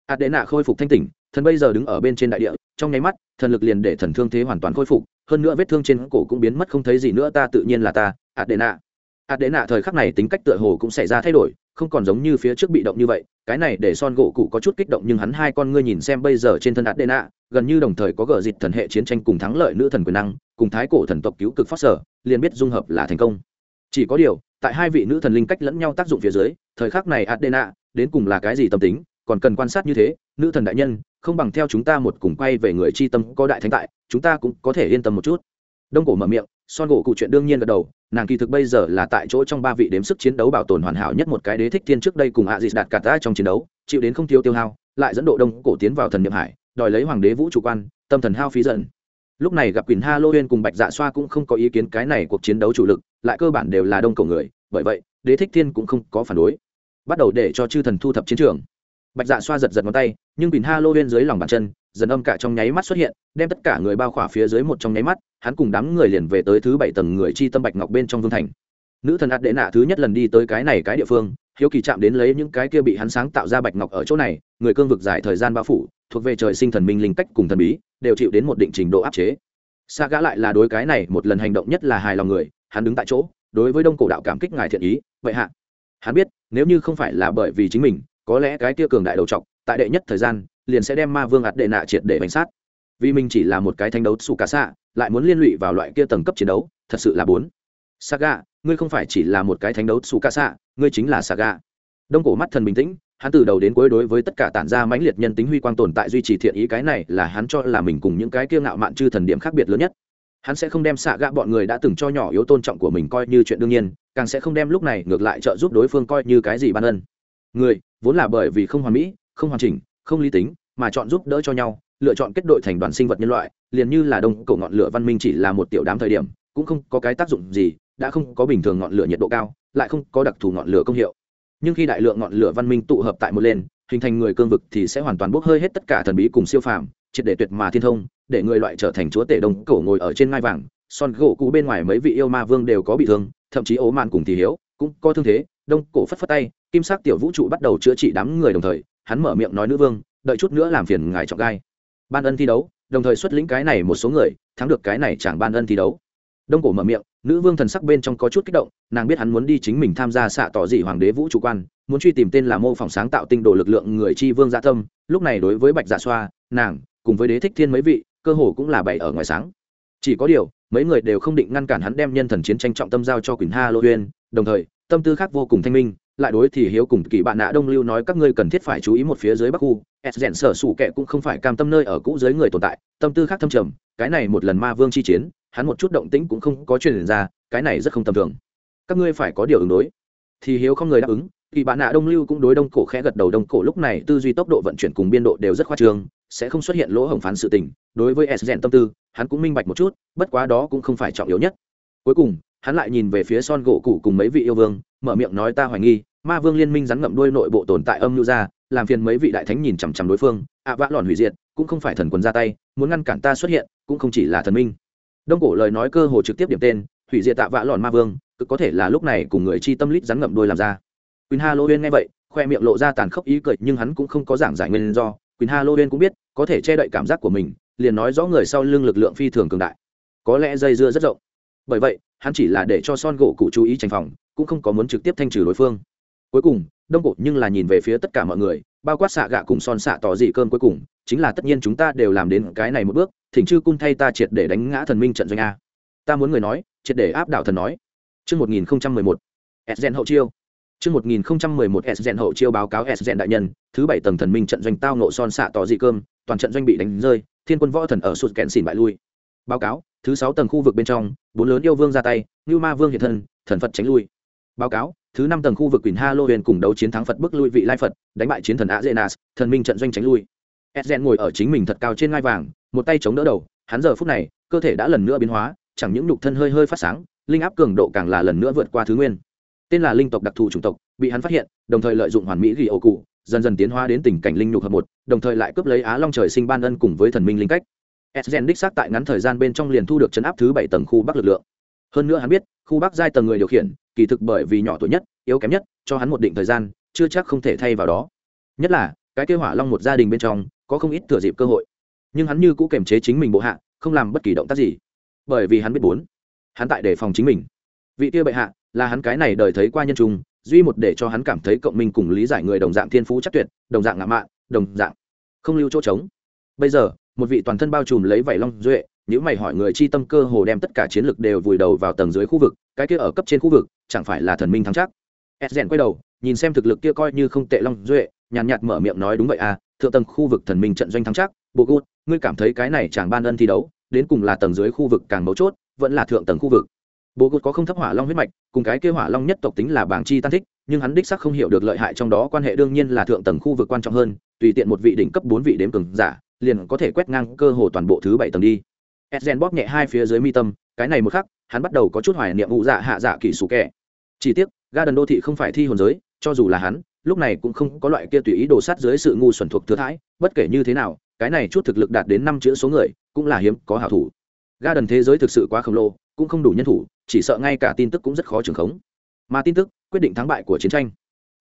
ạt đệ nạ khôi phục thanh tỉnh, thần bây giờ đứng ở bên trên đại địa trong nháy mắt thần lực liền để thần thương thế hoàn toàn khôi phục hơn nữa vết thương trên cổ cũng biến mất không thấy gì nữa ta tự nhiên là ta adena adena thời khắc này tính cách tựa hồ cũng xảy ra thay đổi không còn giống như phía trước bị động như vậy cái này để son gỗ cụ có chút kích động nhưng hắn hai con ngươi nhìn xem bây giờ trên thân adena, gần như đồng thời có gờ dịch thần hệ chiến tranh cùng thắng lợi nữ thần quyền năng, cùng thái cổ thần tộc cứu cực phát sở, liền biết dung hợp là thành công. Chỉ có điều, tại hai vị nữ thần linh cách lẫn nhau tác dụng phía dưới, thời khắc này adena, đến cùng là cái gì tâm tính, còn cần quan sát như thế, nữ thần đại nhân, không bằng theo chúng ta một cùng quay về người chi tâm có đại thánh tại, chúng ta cũng có thể yên tâm một chút. Đông cổ mở miệng son gỗ cụ chuyện đương nhiên gật đầu, nàng kỳ thực bây giờ là tại chỗ trong ba vị đếm sức chiến đấu bảo tồn hoàn hảo nhất một cái đế thích thiên trước đây cùng hạ dịt đạt cả ta trong chiến đấu, chịu đến không thiếu tiêu hao, lại dẫn độ đông cổ tiến vào thần nhậm hải, đòi lấy hoàng đế vũ chủ quan, tâm thần hao phí dần lúc này gặp quyền halloween cùng bạch dạ xoa cũng không có ý kiến cái này cuộc chiến đấu chủ lực, lại cơ bản đều là đông cổ người, bởi vậy, đế thích thiên cũng không có phản đối. Bắt đầu để cho chư thần thu thập chiến trường. Bạch dạ xoa giật giật ngón tay, nhưng bình huyên dưới lòng bàn chân dần âm cả trong nháy mắt xuất hiện, đem tất cả người bao khỏa phía dưới một trong nháy mắt, hắn cùng đám người liền về tới thứ bảy tầng người chi tâm bạch ngọc bên trong vương thành. Nữ thần ạt đệ nạ thứ nhất lần đi tới cái này cái địa phương, hiếu kỳ chạm đến lấy những cái kia bị hắn sáng tạo ra bạch ngọc ở chỗ này, người cương vực dài thời gian bao phủ, thuộc về trời sinh thần minh linh cách cùng thần bí, đều chịu đến một định trình độ áp chế. Xa gã lại là đối cái này một lần hành động nhất là hài lòng người, hắn đứng tại chỗ, đối với đông cổ đạo cảm kích ngài thiện ý, vậy hạ. Hắn biết, nếu như không phải là bởi vì chính mình, có lẽ cái tia cường đại đầu trọc, tại đệ nhất thời gian liền sẽ đem ma vương ạt đệ nạ triệt để bánh sát. Vì mình chỉ là một cái thanh đấu xù cả xạ lại muốn liên lụy vào loại kia tầng cấp chiến đấu, thật sự là bốn. Saga, ngươi không phải chỉ là một cái thánh đấu xù cả xạ ngươi chính là saga. Đông cổ mắt thần bình tĩnh, hắn từ đầu đến cuối đối với tất cả tản ra mãnh liệt nhân tính huy quang tồn tại duy trì thiện ý cái này là hắn cho là mình cùng những cái kia ngạo mạn chư thần điểm khác biệt lớn nhất. Hắn sẽ không đem xạ gạ bọn người đã từng cho nhỏ yếu tôn trọng của mình coi như chuyện đương nhiên, càng sẽ không đem lúc này ngược lại trợ giúp đối phương coi như cái gì ban ân. Người, vốn là bởi vì không hoàn mỹ, không hoàn chỉnh không lý tính, mà chọn giúp đỡ cho nhau, lựa chọn kết đội thành đoàn sinh vật nhân loại, liền như là đông cổ ngọn lửa văn minh chỉ là một tiểu đám thời điểm, cũng không có cái tác dụng gì, đã không có bình thường ngọn lửa nhiệt độ cao, lại không có đặc thù ngọn lửa công hiệu. Nhưng khi đại lượng ngọn lửa văn minh tụ hợp tại một lên, hình thành người cương vực thì sẽ hoàn toàn bốc hơi hết tất cả thần bí cùng siêu phàm, triệt để tuyệt mà thiên thông, để người loại trở thành chúa tể đông cổ ngồi ở trên ngai vàng, son gỗ cũ bên ngoài mấy vị yêu ma vương đều có bị thương, thậm chí ố màn cùng thì hiếu, cũng có thương thế, đông cổ phất phất tay, kim sắc tiểu vũ trụ bắt đầu chữa trị đám người đồng thời hắn mở miệng nói nữ vương, đợi chút nữa làm phiền ngài trọng gai. Ban ân thi đấu, đồng thời xuất lĩnh cái này một số người, thắng được cái này chẳng ban ân thi đấu. Đông cổ mở miệng, nữ vương thần sắc bên trong có chút kích động, nàng biết hắn muốn đi chính mình tham gia xạ tỏ dị hoàng đế vũ chủ quan, muốn truy tìm tên là mô phỏng sáng tạo tinh đồ lực lượng người chi vương gia tâm, lúc này đối với bạch dạ xoa, nàng, cùng với đế thích thiên mấy vị, cơ hồ cũng là bày ở ngoài sáng. Chỉ có điều, mấy người đều không định ngăn cản hắn đem nhân thần chiến tranh trọng tâm giao cho quỳnh ha lô uyên, đồng thời, tâm tư khác vô cùng thanh minh lại đối thì hiếu cùng kỳ bạn nạ đông lưu nói các ngươi cần thiết phải chú ý một phía dưới bắc khu. S rèn sở sủ kệ cũng không phải cam tâm nơi ở cũ dưới người tồn tại, tâm tư khác thâm trầm, cái này một lần ma vương chi chiến, hắn một chút động tĩnh cũng không có truyền ra, cái này rất không tầm thường. Các ngươi phải có điều ứng đối. Thì hiếu không người đáp ứng, kỳ bạn nạ đông lưu cũng đối đông cổ khẽ gật đầu, đông cổ lúc này tư duy tốc độ vận chuyển cùng biên độ đều rất khoa trương, sẽ không xuất hiện lỗ hổng phán sự tình. Đối với s rèn tâm tư, hắn cũng minh bạch một chút, bất quá đó cũng không phải trọng yếu nhất. Cuối cùng, hắn lại nhìn về phía son gỗ cụ cùng mấy vị yêu vương, mở miệng nói ta hoài nghi ma vương liên minh rắn ngậm đuôi nội bộ tồn tại âm lưu ra làm phiền mấy vị đại thánh nhìn chằm chằm đối phương ạ vã lòn hủy diệt cũng không phải thần quân ra tay muốn ngăn cản ta xuất hiện cũng không chỉ là thần minh đông cổ lời nói cơ hồ trực tiếp điểm tên hủy diệt tạ vã lòn ma vương cực có thể là lúc này cùng người chi tâm lít rắn ngậm đuôi làm ra Quỳnh huyên nghe vậy, khoe miệng lộ ra tàn khốc ý cười, nhưng hắn cũng không có giảng giải nguyên do. Quỳnh huyên cũng biết, có thể che đậy cảm giác của mình, liền nói rõ người sau lưng lực lượng phi thường cường đại. Có lẽ dây dưa rất rộng. Bởi vậy, hắn chỉ là để cho Son gỗ cụ chú ý tránh phòng, cũng không có muốn trực tiếp thanh trừ đối phương. Cuối cùng, Đông Cổ nhưng là nhìn về phía tất cả mọi người, bao quát xạ gạ cùng Son xạ tỏ dị cơn cuối cùng, chính là tất nhiên chúng ta đều làm đến cái này một bước, thỉnh chư cung thay ta triệt để đánh ngã thần minh trận doanh a. Ta muốn người nói, triệt để áp đảo thần nói. Chương 1011. Esgen hậu chiêu. Trước 1011 S gen hậu chiêu báo cáo S gen đại nhân, thứ bảy tầng thần minh trận doanh tao nộ son xạ tỏ dị cơm, toàn trận doanh bị đánh rơi, thiên quân võ thần ở sụt kẹn xỉn bại lui. Báo cáo, thứ sáu tầng khu vực bên trong, bốn lớn yêu vương ra tay, Như Ma Vương hiện thân, thần Phật tránh lui. Báo cáo, thứ năm tầng khu vực Quỳnh Ha Lô Huyền cùng đấu chiến thắng Phật bức lui vị lai Phật, đánh bại chiến thần Azenas, thần minh trận doanh tránh lui. S ngồi ở chính mình thật cao trên ngai vàng, một tay chống đỡ đầu, hắn giờ phút này, cơ thể đã lần nữa biến hóa, chẳng những nhục thân hơi hơi phát sáng, linh áp cường độ càng là lần nữa vượt qua thứ nguyên. Tên là linh tộc đặc thù chủng tộc bị hắn phát hiện đồng thời lợi dụng hoàn mỹ ghi ổ cụ dần dần tiến hóa đến tình cảnh linh nhục hợp một đồng thời lại cướp lấy á long trời sinh ban ân cùng với thần minh linh cách. Sgen đích xác tại ngắn thời gian bên trong liền thu được chấn áp thứ bảy tầng khu bắc lực lượng hơn nữa hắn biết, khu bắc giai tầng người điều khiển, kỳ thực bởi vì nhỏ tuổi nhất, yếu kém nhất, cho hắn một định thời gian, chưa chắc không thể thay vào đó. Nhất là, cái kêu hỏa long một gia đình bên trong, có không ít thừa dịp cơ hội. Nhưng hắn như cũ kềm chế chính mình bộ hạ, không làm bất kỳ động tác gì. Bởi vì hắn biết bốn, hắn tại đề phòng chính mình. Vị tiêu bệ hạ, là hắn cái này đời thấy qua nhân trung duy một để cho hắn cảm thấy cộng minh cùng lý giải người đồng dạng thiên phú chắc tuyệt, đồng dạng ngã mạ đồng dạng không lưu chỗ trống. Bây giờ, một vị toàn thân bao trùm lấy vảy long duệ nếu mày hỏi người chi tâm cơ hồ đem tất cả chiến lực đều vùi đầu vào tầng dưới khu vực, cái kia ở cấp trên khu vực, chẳng phải là thần minh thắng chắc? Edgen quay đầu, nhìn xem thực lực kia coi như không tệ long duệ, nhàn nhạt mở miệng nói đúng vậy à thượng tầng khu vực thần minh trận doanh thắng chắc, bộ gút, ngươi cảm thấy cái này chẳng ban ân thi đấu, đến cùng là tầng dưới khu vực càng mấu chốt, vẫn là thượng tầng khu vực. Bộ gút có không thấp hỏa long huyết mạch, cùng cái kia hỏa long nhất tộc tính là bảng chi tan thích, nhưng hắn đích sắc không hiểu được lợi hại trong đó quan hệ đương nhiên là thượng tầng khu vực quan trọng hơn, tùy tiện một vị đỉnh cấp bốn vị đếm cường giả, liền có thể quét ngang cơ hồ toàn bộ thứ bảy tầng đi edgen bóp nhẹ hai phía dưới mi tâm, cái này một khắc, hắn bắt đầu có chút hoài niệm vụ dạ hạ dạ kỳ sủ kẻ chỉ tiếc ga đần đô thị không phải thi hồn giới, cho dù là hắn, lúc này cũng không có loại kia tùy ý đồ sát dưới sự ngu xuẩn thuộc thừa thãi bất kể như thế nào, cái này chút thực lực đạt đến năm chữ số người, cũng là hiếm có hảo thủ. Ga đần thế giới thực sự quá khổng lồ, cũng không đủ nhân thủ, chỉ sợ ngay cả tin tức cũng rất khó trường khống. Mà tin tức, quyết định thắng bại của chiến tranh,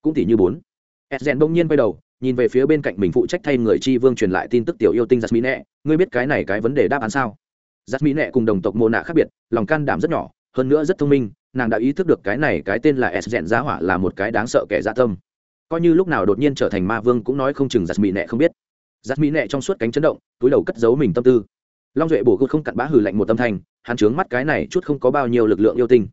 cũng tỷ như bốn. Edgen bỗng nhiên quay đầu, nhìn về phía bên cạnh mình phụ trách thay người chi vương truyền lại tin tức tiểu yêu tinh giặt mỹ nẹ ngươi biết cái này cái vấn đề đáp án sao? Giắt mỹ nệ cùng đồng tộc mô nạ khác biệt, lòng can đảm rất nhỏ, hơn nữa rất thông minh, nàng đã ý thức được cái này cái tên là edgen giá hỏa là một cái đáng sợ kẻ dạ tâm. Coi như lúc nào đột nhiên trở thành ma vương cũng nói không chừng giặt mỹ nệ không biết. Giặt mỹ nệ trong suốt cánh chấn động, túi đầu cất giấu mình tâm tư. Long duệ bổ gột không cặn bã hừ lạnh một tâm thanh, hắn chướng mắt cái này chút không có bao nhiêu lực lượng yêu tinh.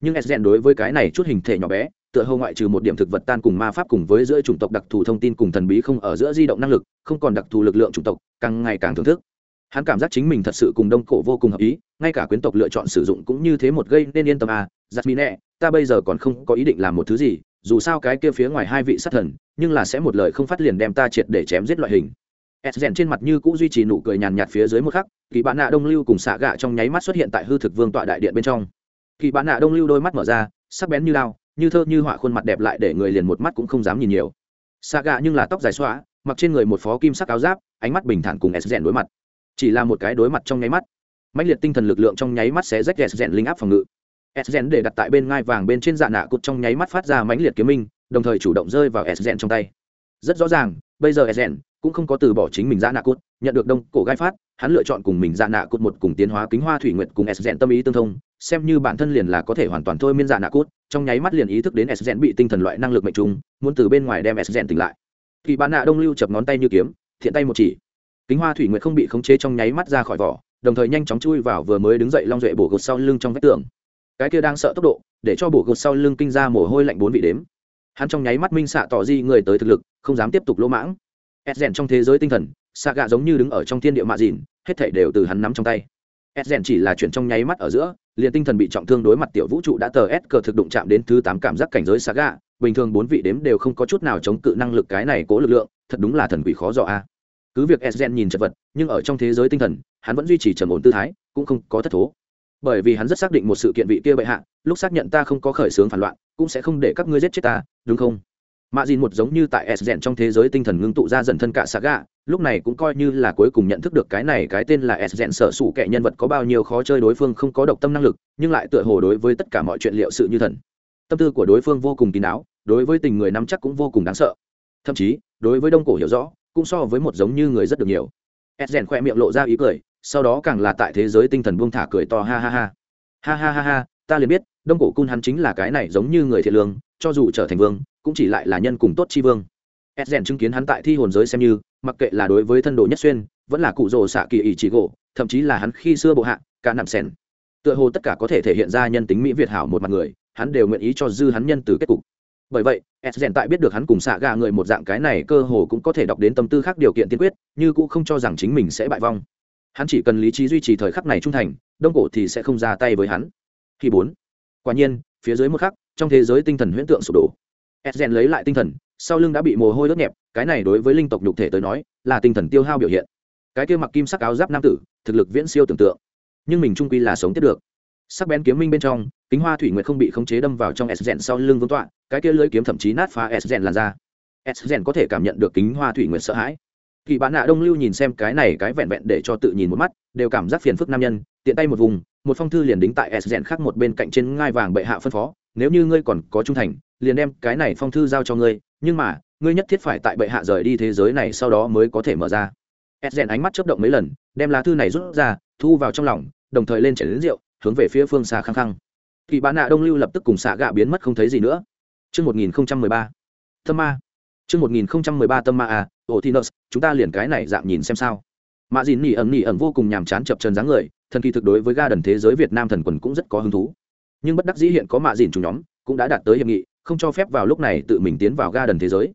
Nhưng s đối với cái này chút hình thể nhỏ bé, tựa hồ ngoại trừ một điểm thực vật tan cùng ma pháp cùng với giữa chủng tộc đặc thù thông tin cùng thần bí không ở giữa di động năng lực, không còn đặc thù lực lượng chủng tộc, càng ngày càng thưởng thức hắn cảm giác chính mình thật sự cùng đông cổ vô cùng hợp ý, ngay cả quyến tộc lựa chọn sử dụng cũng như thế một gây nên yên tâm à Giặt mỹ nẹ ta bây giờ còn không có ý định làm một thứ gì, dù sao cái kia phía ngoài hai vị sát thần, nhưng là sẽ một lời không phát liền đem ta triệt để chém giết loại hình. S rèn trên mặt như cũng duy trì nụ cười nhàn nhạt phía dưới một khắc, kỳ bạn nạ đông lưu cùng xạ gạ trong nháy mắt xuất hiện tại hư thực vương tọa đại điện bên trong. Kỳ bạn nạ đông lưu đôi mắt mở ra, sắc bén như lao, như thơ như họa khuôn mặt đẹp lại để người liền một mắt cũng không dám nhìn nhiều. Xạ gạ nhưng là tóc dài xóa mặc trên người một phó kim sắc áo giáp, ánh mắt bình thản cùng s rèn đối mặt chỉ là một cái đối mặt trong nháy mắt. Mãnh liệt tinh thần lực lượng trong nháy mắt sẽ rách s rèn linh áp phòng ngự. S rèn để đặt tại bên ngai vàng bên trên dạ nạ cụt trong nháy mắt phát ra mãnh liệt kiếm minh, đồng thời chủ động rơi vào s rèn trong tay. Rất rõ ràng, bây giờ s rèn cũng không có từ bỏ chính mình dạ nạ cụt, nhận được đông cổ gai phát, hắn lựa chọn cùng mình dạ nạ cụt một cùng tiến hóa kính hoa thủy nguyện cùng s rèn tâm ý tương thông, xem như bản thân liền là có thể hoàn toàn thôi miên dạ nạ cụt, trong nháy mắt liền ý thức đến s rèn bị tinh thần loại năng lực mệnh trùng muốn từ bên ngoài đem s rèn tỉnh lại. Kỳ bán nạ đông lưu chập ngón tay như kiếm, thiện tay một chỉ kính hoa thủy nguyệt không bị khống chế trong nháy mắt ra khỏi vỏ, đồng thời nhanh chóng chui vào vừa mới đứng dậy long duệ bổ gột sau lưng trong vách tường. Cái kia đang sợ tốc độ, để cho bổ gột sau lưng kinh ra mồ hôi lạnh bốn vị đếm. Hắn trong nháy mắt minh xạ tỏ di người tới thực lực, không dám tiếp tục lỗ mãng. Ép rèn trong thế giới tinh thần xạ gạ giống như đứng ở trong thiên địa mạ dìn, hết thảy đều từ hắn nắm trong tay. Ép rèn chỉ là chuyển trong nháy mắt ở giữa, liền tinh thần bị trọng thương đối mặt tiểu vũ trụ đã tờ ed cờ thực đụng chạm đến thứ tám cảm giác cảnh giới xạ gạ bình thường bốn vị đếm đều không có chút nào chống cự năng lực cái này cố lực lượng, thật đúng là thần quỷ khó dò a cứ việc Esgen nhìn chật vật, nhưng ở trong thế giới tinh thần, hắn vẫn duy trì trầm ổn tư thái, cũng không có thất thố. Bởi vì hắn rất xác định một sự kiện vị kia bệ hạ, lúc xác nhận ta không có khởi xướng phản loạn, cũng sẽ không để các ngươi giết chết ta, đúng không? Mạ dìn một giống như tại Esgen trong thế giới tinh thần ngưng tụ ra dần thân cả saga, lúc này cũng coi như là cuối cùng nhận thức được cái này cái tên là Esgen sở sủ kệ nhân vật có bao nhiêu khó chơi đối phương không có độc tâm năng lực, nhưng lại tựa hồ đối với tất cả mọi chuyện liệu sự như thần. Tâm tư của đối phương vô cùng kín đáo, đối với tình người nắm chắc cũng vô cùng đáng sợ. Thậm chí, đối với đông cổ hiểu rõ cũng so với một giống như người rất được nhiều. Ed rèn khoe miệng lộ ra ý cười, sau đó càng là tại thế giới tinh thần buông thả cười to, ha ha ha. Ha ha ha ha, ta liền biết, đông cổ cun hắn chính là cái này giống như người thiện lương, cho dù trở thành vương, cũng chỉ lại là nhân cùng tốt chi vương. Ed rèn chứng kiến hắn tại thi hồn giới xem như, mặc kệ là đối với thân đồ nhất xuyên, vẫn là cụ rồ xạ kỳ ý chỉ gỗ, thậm chí là hắn khi xưa bộ hạ, cả nằm sèn tựa hồ tất cả có thể thể hiện ra nhân tính mỹ việt hảo một mặt người, hắn đều nguyện ý cho dư hắn nhân từ kết cục bởi vậy, s rèn tại biết được hắn cùng xạ gà người một dạng cái này cơ hồ cũng có thể đọc đến tâm tư khác điều kiện tiên quyết, như cũng không cho rằng chính mình sẽ bại vong. Hắn chỉ cần lý trí duy trì thời khắc này trung thành, đông cổ thì sẽ không ra tay với hắn. Khi bốn, quả nhiên, phía dưới một khắc, trong thế giới tinh thần huyễn tượng sụp đổ. S rèn lấy lại tinh thần, sau lưng đã bị mồ hôi đốt nhẹp, cái này đối với linh tộc nhục thể tới nói, là tinh thần tiêu hao biểu hiện. Cái kia mặc kim sắc áo giáp nam tử, thực lực viễn siêu tưởng tượng. Nhưng mình trung quy là sống tiếp được sắc bén kiếm minh bên trong, kính hoa thủy nguyệt không bị khống chế đâm vào trong s rèn sau lưng vương tọa, cái kia lưỡi kiếm thậm chí nát phá s rèn làn ra s rèn có thể cảm nhận được kính hoa thủy nguyệt sợ hãi. Kỳ bán nạ đông lưu nhìn xem cái này cái vẹn vẹn để cho tự nhìn một mắt, đều cảm giác phiền phức nam nhân, tiện tay một vùng, một phong thư liền đính tại s rèn khác một bên cạnh trên ngai vàng bệ hạ phân phó, nếu như ngươi còn có trung thành, liền đem cái này phong thư giao cho ngươi, nhưng mà, ngươi nhất thiết phải tại bệ hạ rời đi thế giới này sau đó mới có thể mở ra. S rèn ánh mắt chớp động mấy lần, đem lá thư này rút ra, thu vào trong lòng, đồng thời lên chảy đến rượu hướng về phía phương xa khăng khăng kỳ bán nạ đông lưu lập tức cùng xạ gạ biến mất không thấy gì nữa Trước 1013, tâm ma. Trước 1013 tâm ma à, ổ chúng ta liền cái này dạng nhìn xem sao. Mạ dìn nỉ ẩn nỉ ẩn vô cùng nhàm chán chập chân dáng người, thần kỳ thực đối với ga đần thế giới Việt Nam thần quần cũng rất có hứng thú. Nhưng bất đắc dĩ hiện có mạ dìn chủ nhóm, cũng đã đạt tới hiệp nghị, không cho phép vào lúc này tự mình tiến vào ga đần thế giới.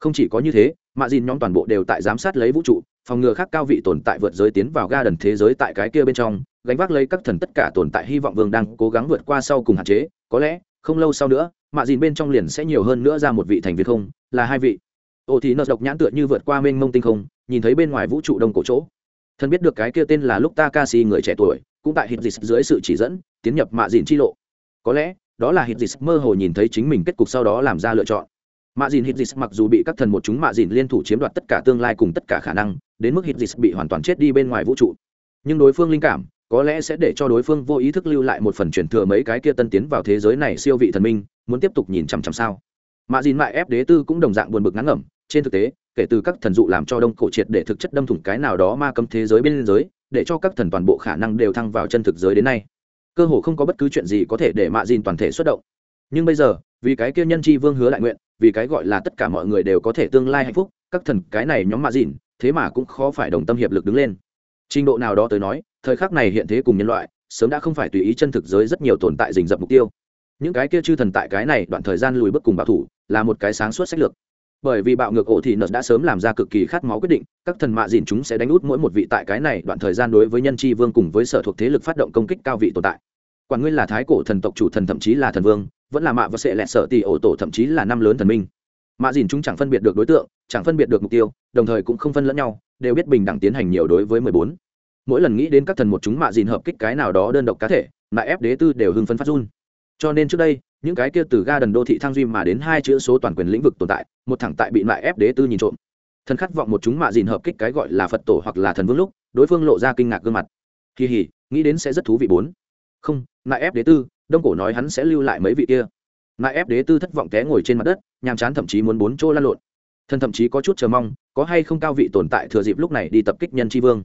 Không chỉ có như thế, mạ dìn nhóm toàn bộ đều tại giám sát lấy vũ trụ, phòng ngừa khác cao vị tồn tại vượt giới tiến vào ga đần thế giới tại cái kia bên trong, gánh vác lấy các thần tất cả tồn tại hy vọng vương đang cố gắng vượt qua sau cùng hạn chế, có lẽ, không lâu sau nữa, mạ dìn bên trong liền sẽ nhiều hơn nữa ra một vị thành viên không, là hai vị. Ô thì nợ độc nhãn tựa như vượt qua mênh mông tinh không, nhìn thấy bên ngoài vũ trụ đông cổ chỗ. Thần biết được cái kia tên là lúc ta ca si người trẻ tuổi, cũng tại hít dịch dưới sự chỉ dẫn, tiến nhập mạ dìn chi lộ. Có lẽ, đó là hít dịch mơ hồ nhìn thấy chính mình kết cục sau đó làm ra lựa chọn. Mạ dìn hít dịch mặc dù bị các thần một chúng mạ dìn liên thủ chiếm đoạt tất cả tương lai cùng tất cả khả năng, đến mức hít dịch bị hoàn toàn chết đi bên ngoài vũ trụ. Nhưng đối phương linh cảm có lẽ sẽ để cho đối phương vô ý thức lưu lại một phần truyền thừa mấy cái kia tân tiến vào thế giới này siêu vị thần minh, muốn tiếp tục nhìn chằm chằm sao. Mạ dìn mại ép đế tư cũng đồng dạng buồn bực ngắn ngẩm, trên thực tế, kể từ các thần dụ làm cho đông cổ triệt để thực chất đâm thủng cái nào đó ma cấm thế giới bên giới để cho các thần toàn bộ khả năng đều thăng vào chân thực giới đến nay. Cơ hồ không có bất cứ chuyện gì có thể để mạ dìn toàn thể xuất động. Nhưng bây giờ, vì cái kia nhân chi vương hứa lại nguyện, vì cái gọi là tất cả mọi người đều có thể tương lai hạnh phúc, các thần cái này nhóm mạ dìn, thế mà cũng khó phải đồng tâm hiệp lực đứng lên. Trình độ nào đó tới nói thời khắc này hiện thế cùng nhân loại, sớm đã không phải tùy ý chân thực giới rất nhiều tồn tại rình rập mục tiêu. Những cái kia chư thần tại cái này đoạn thời gian lùi bước cùng bảo thủ, là một cái sáng suốt sách lược. Bởi vì bạo ngược ổ thì nợ đã sớm làm ra cực kỳ khát máu quyết định, các thần mạ dìn chúng sẽ đánh út mỗi một vị tại cái này đoạn thời gian đối với nhân tri vương cùng với sở thuộc thế lực phát động công kích cao vị tồn tại. Quản nguyên là thái cổ thần tộc chủ thần thậm chí là thần vương, vẫn là mạ và sẽ lẹ sợ tỷ ổ tổ thậm chí là năm lớn thần minh. Mạ dìn chúng chẳng phân biệt được đối tượng, chẳng phân biệt được mục tiêu, đồng thời cũng không phân lẫn nhau, đều biết bình đẳng tiến hành nhiều đối với mười bốn mỗi lần nghĩ đến các thần một chúng mạ dìn hợp kích cái nào đó đơn độc cá thể lại ép đế tư đều hưng phấn phát run. Cho nên trước đây, những cái kia từ ga đần đô thị thăng duy mà đến hai chữ số toàn quyền lĩnh vực tồn tại, một thẳng tại bị lại ép đế tư nhìn trộm. Thần khát vọng một chúng mạ dìn hợp kích cái gọi là phật tổ hoặc là thần vương lúc, đối phương lộ ra kinh ngạc gương mặt. Kỳ hỉ, nghĩ đến sẽ rất thú vị bốn. Không lại ép đế tư, đông cổ nói hắn sẽ lưu lại mấy vị kia. Lại ép đế tư thất vọng té ngồi trên mặt đất, nhàm chán thậm chí muốn bốn chỗ lăn lộn. Thần thậm chí có chút chờ mong, có hay không cao vị tồn tại thừa dịp lúc này đi tập kích nhân tri vương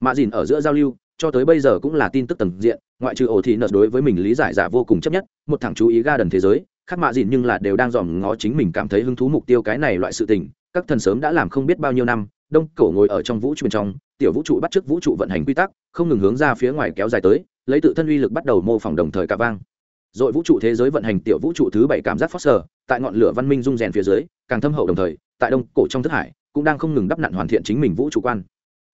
mạ dìn ở giữa giao lưu, cho tới bây giờ cũng là tin tức tầng diện, ngoại trừ ổ thị nợ đối với mình lý giải giả vô cùng chấp nhất, một thằng chú ý ga đần thế giới, khác mạ dìn nhưng là đều đang dòm ngó chính mình cảm thấy hứng thú mục tiêu cái này loại sự tình, các thần sớm đã làm không biết bao nhiêu năm, đông cổ ngồi ở trong vũ trụ bên trong, tiểu vũ trụ bắt chước vũ trụ vận hành quy tắc, không ngừng hướng ra phía ngoài kéo dài tới, lấy tự thân uy lực bắt đầu mô phỏng đồng thời cả vang. Rồi vũ trụ thế giới vận hành tiểu vũ trụ thứ bảy cảm giác phát sờ tại ngọn lửa văn minh dung rèn phía dưới, càng thâm hậu đồng thời, tại đông cổ trong thức hải, cũng đang không ngừng đắp nặn hoàn thiện chính mình vũ trụ quan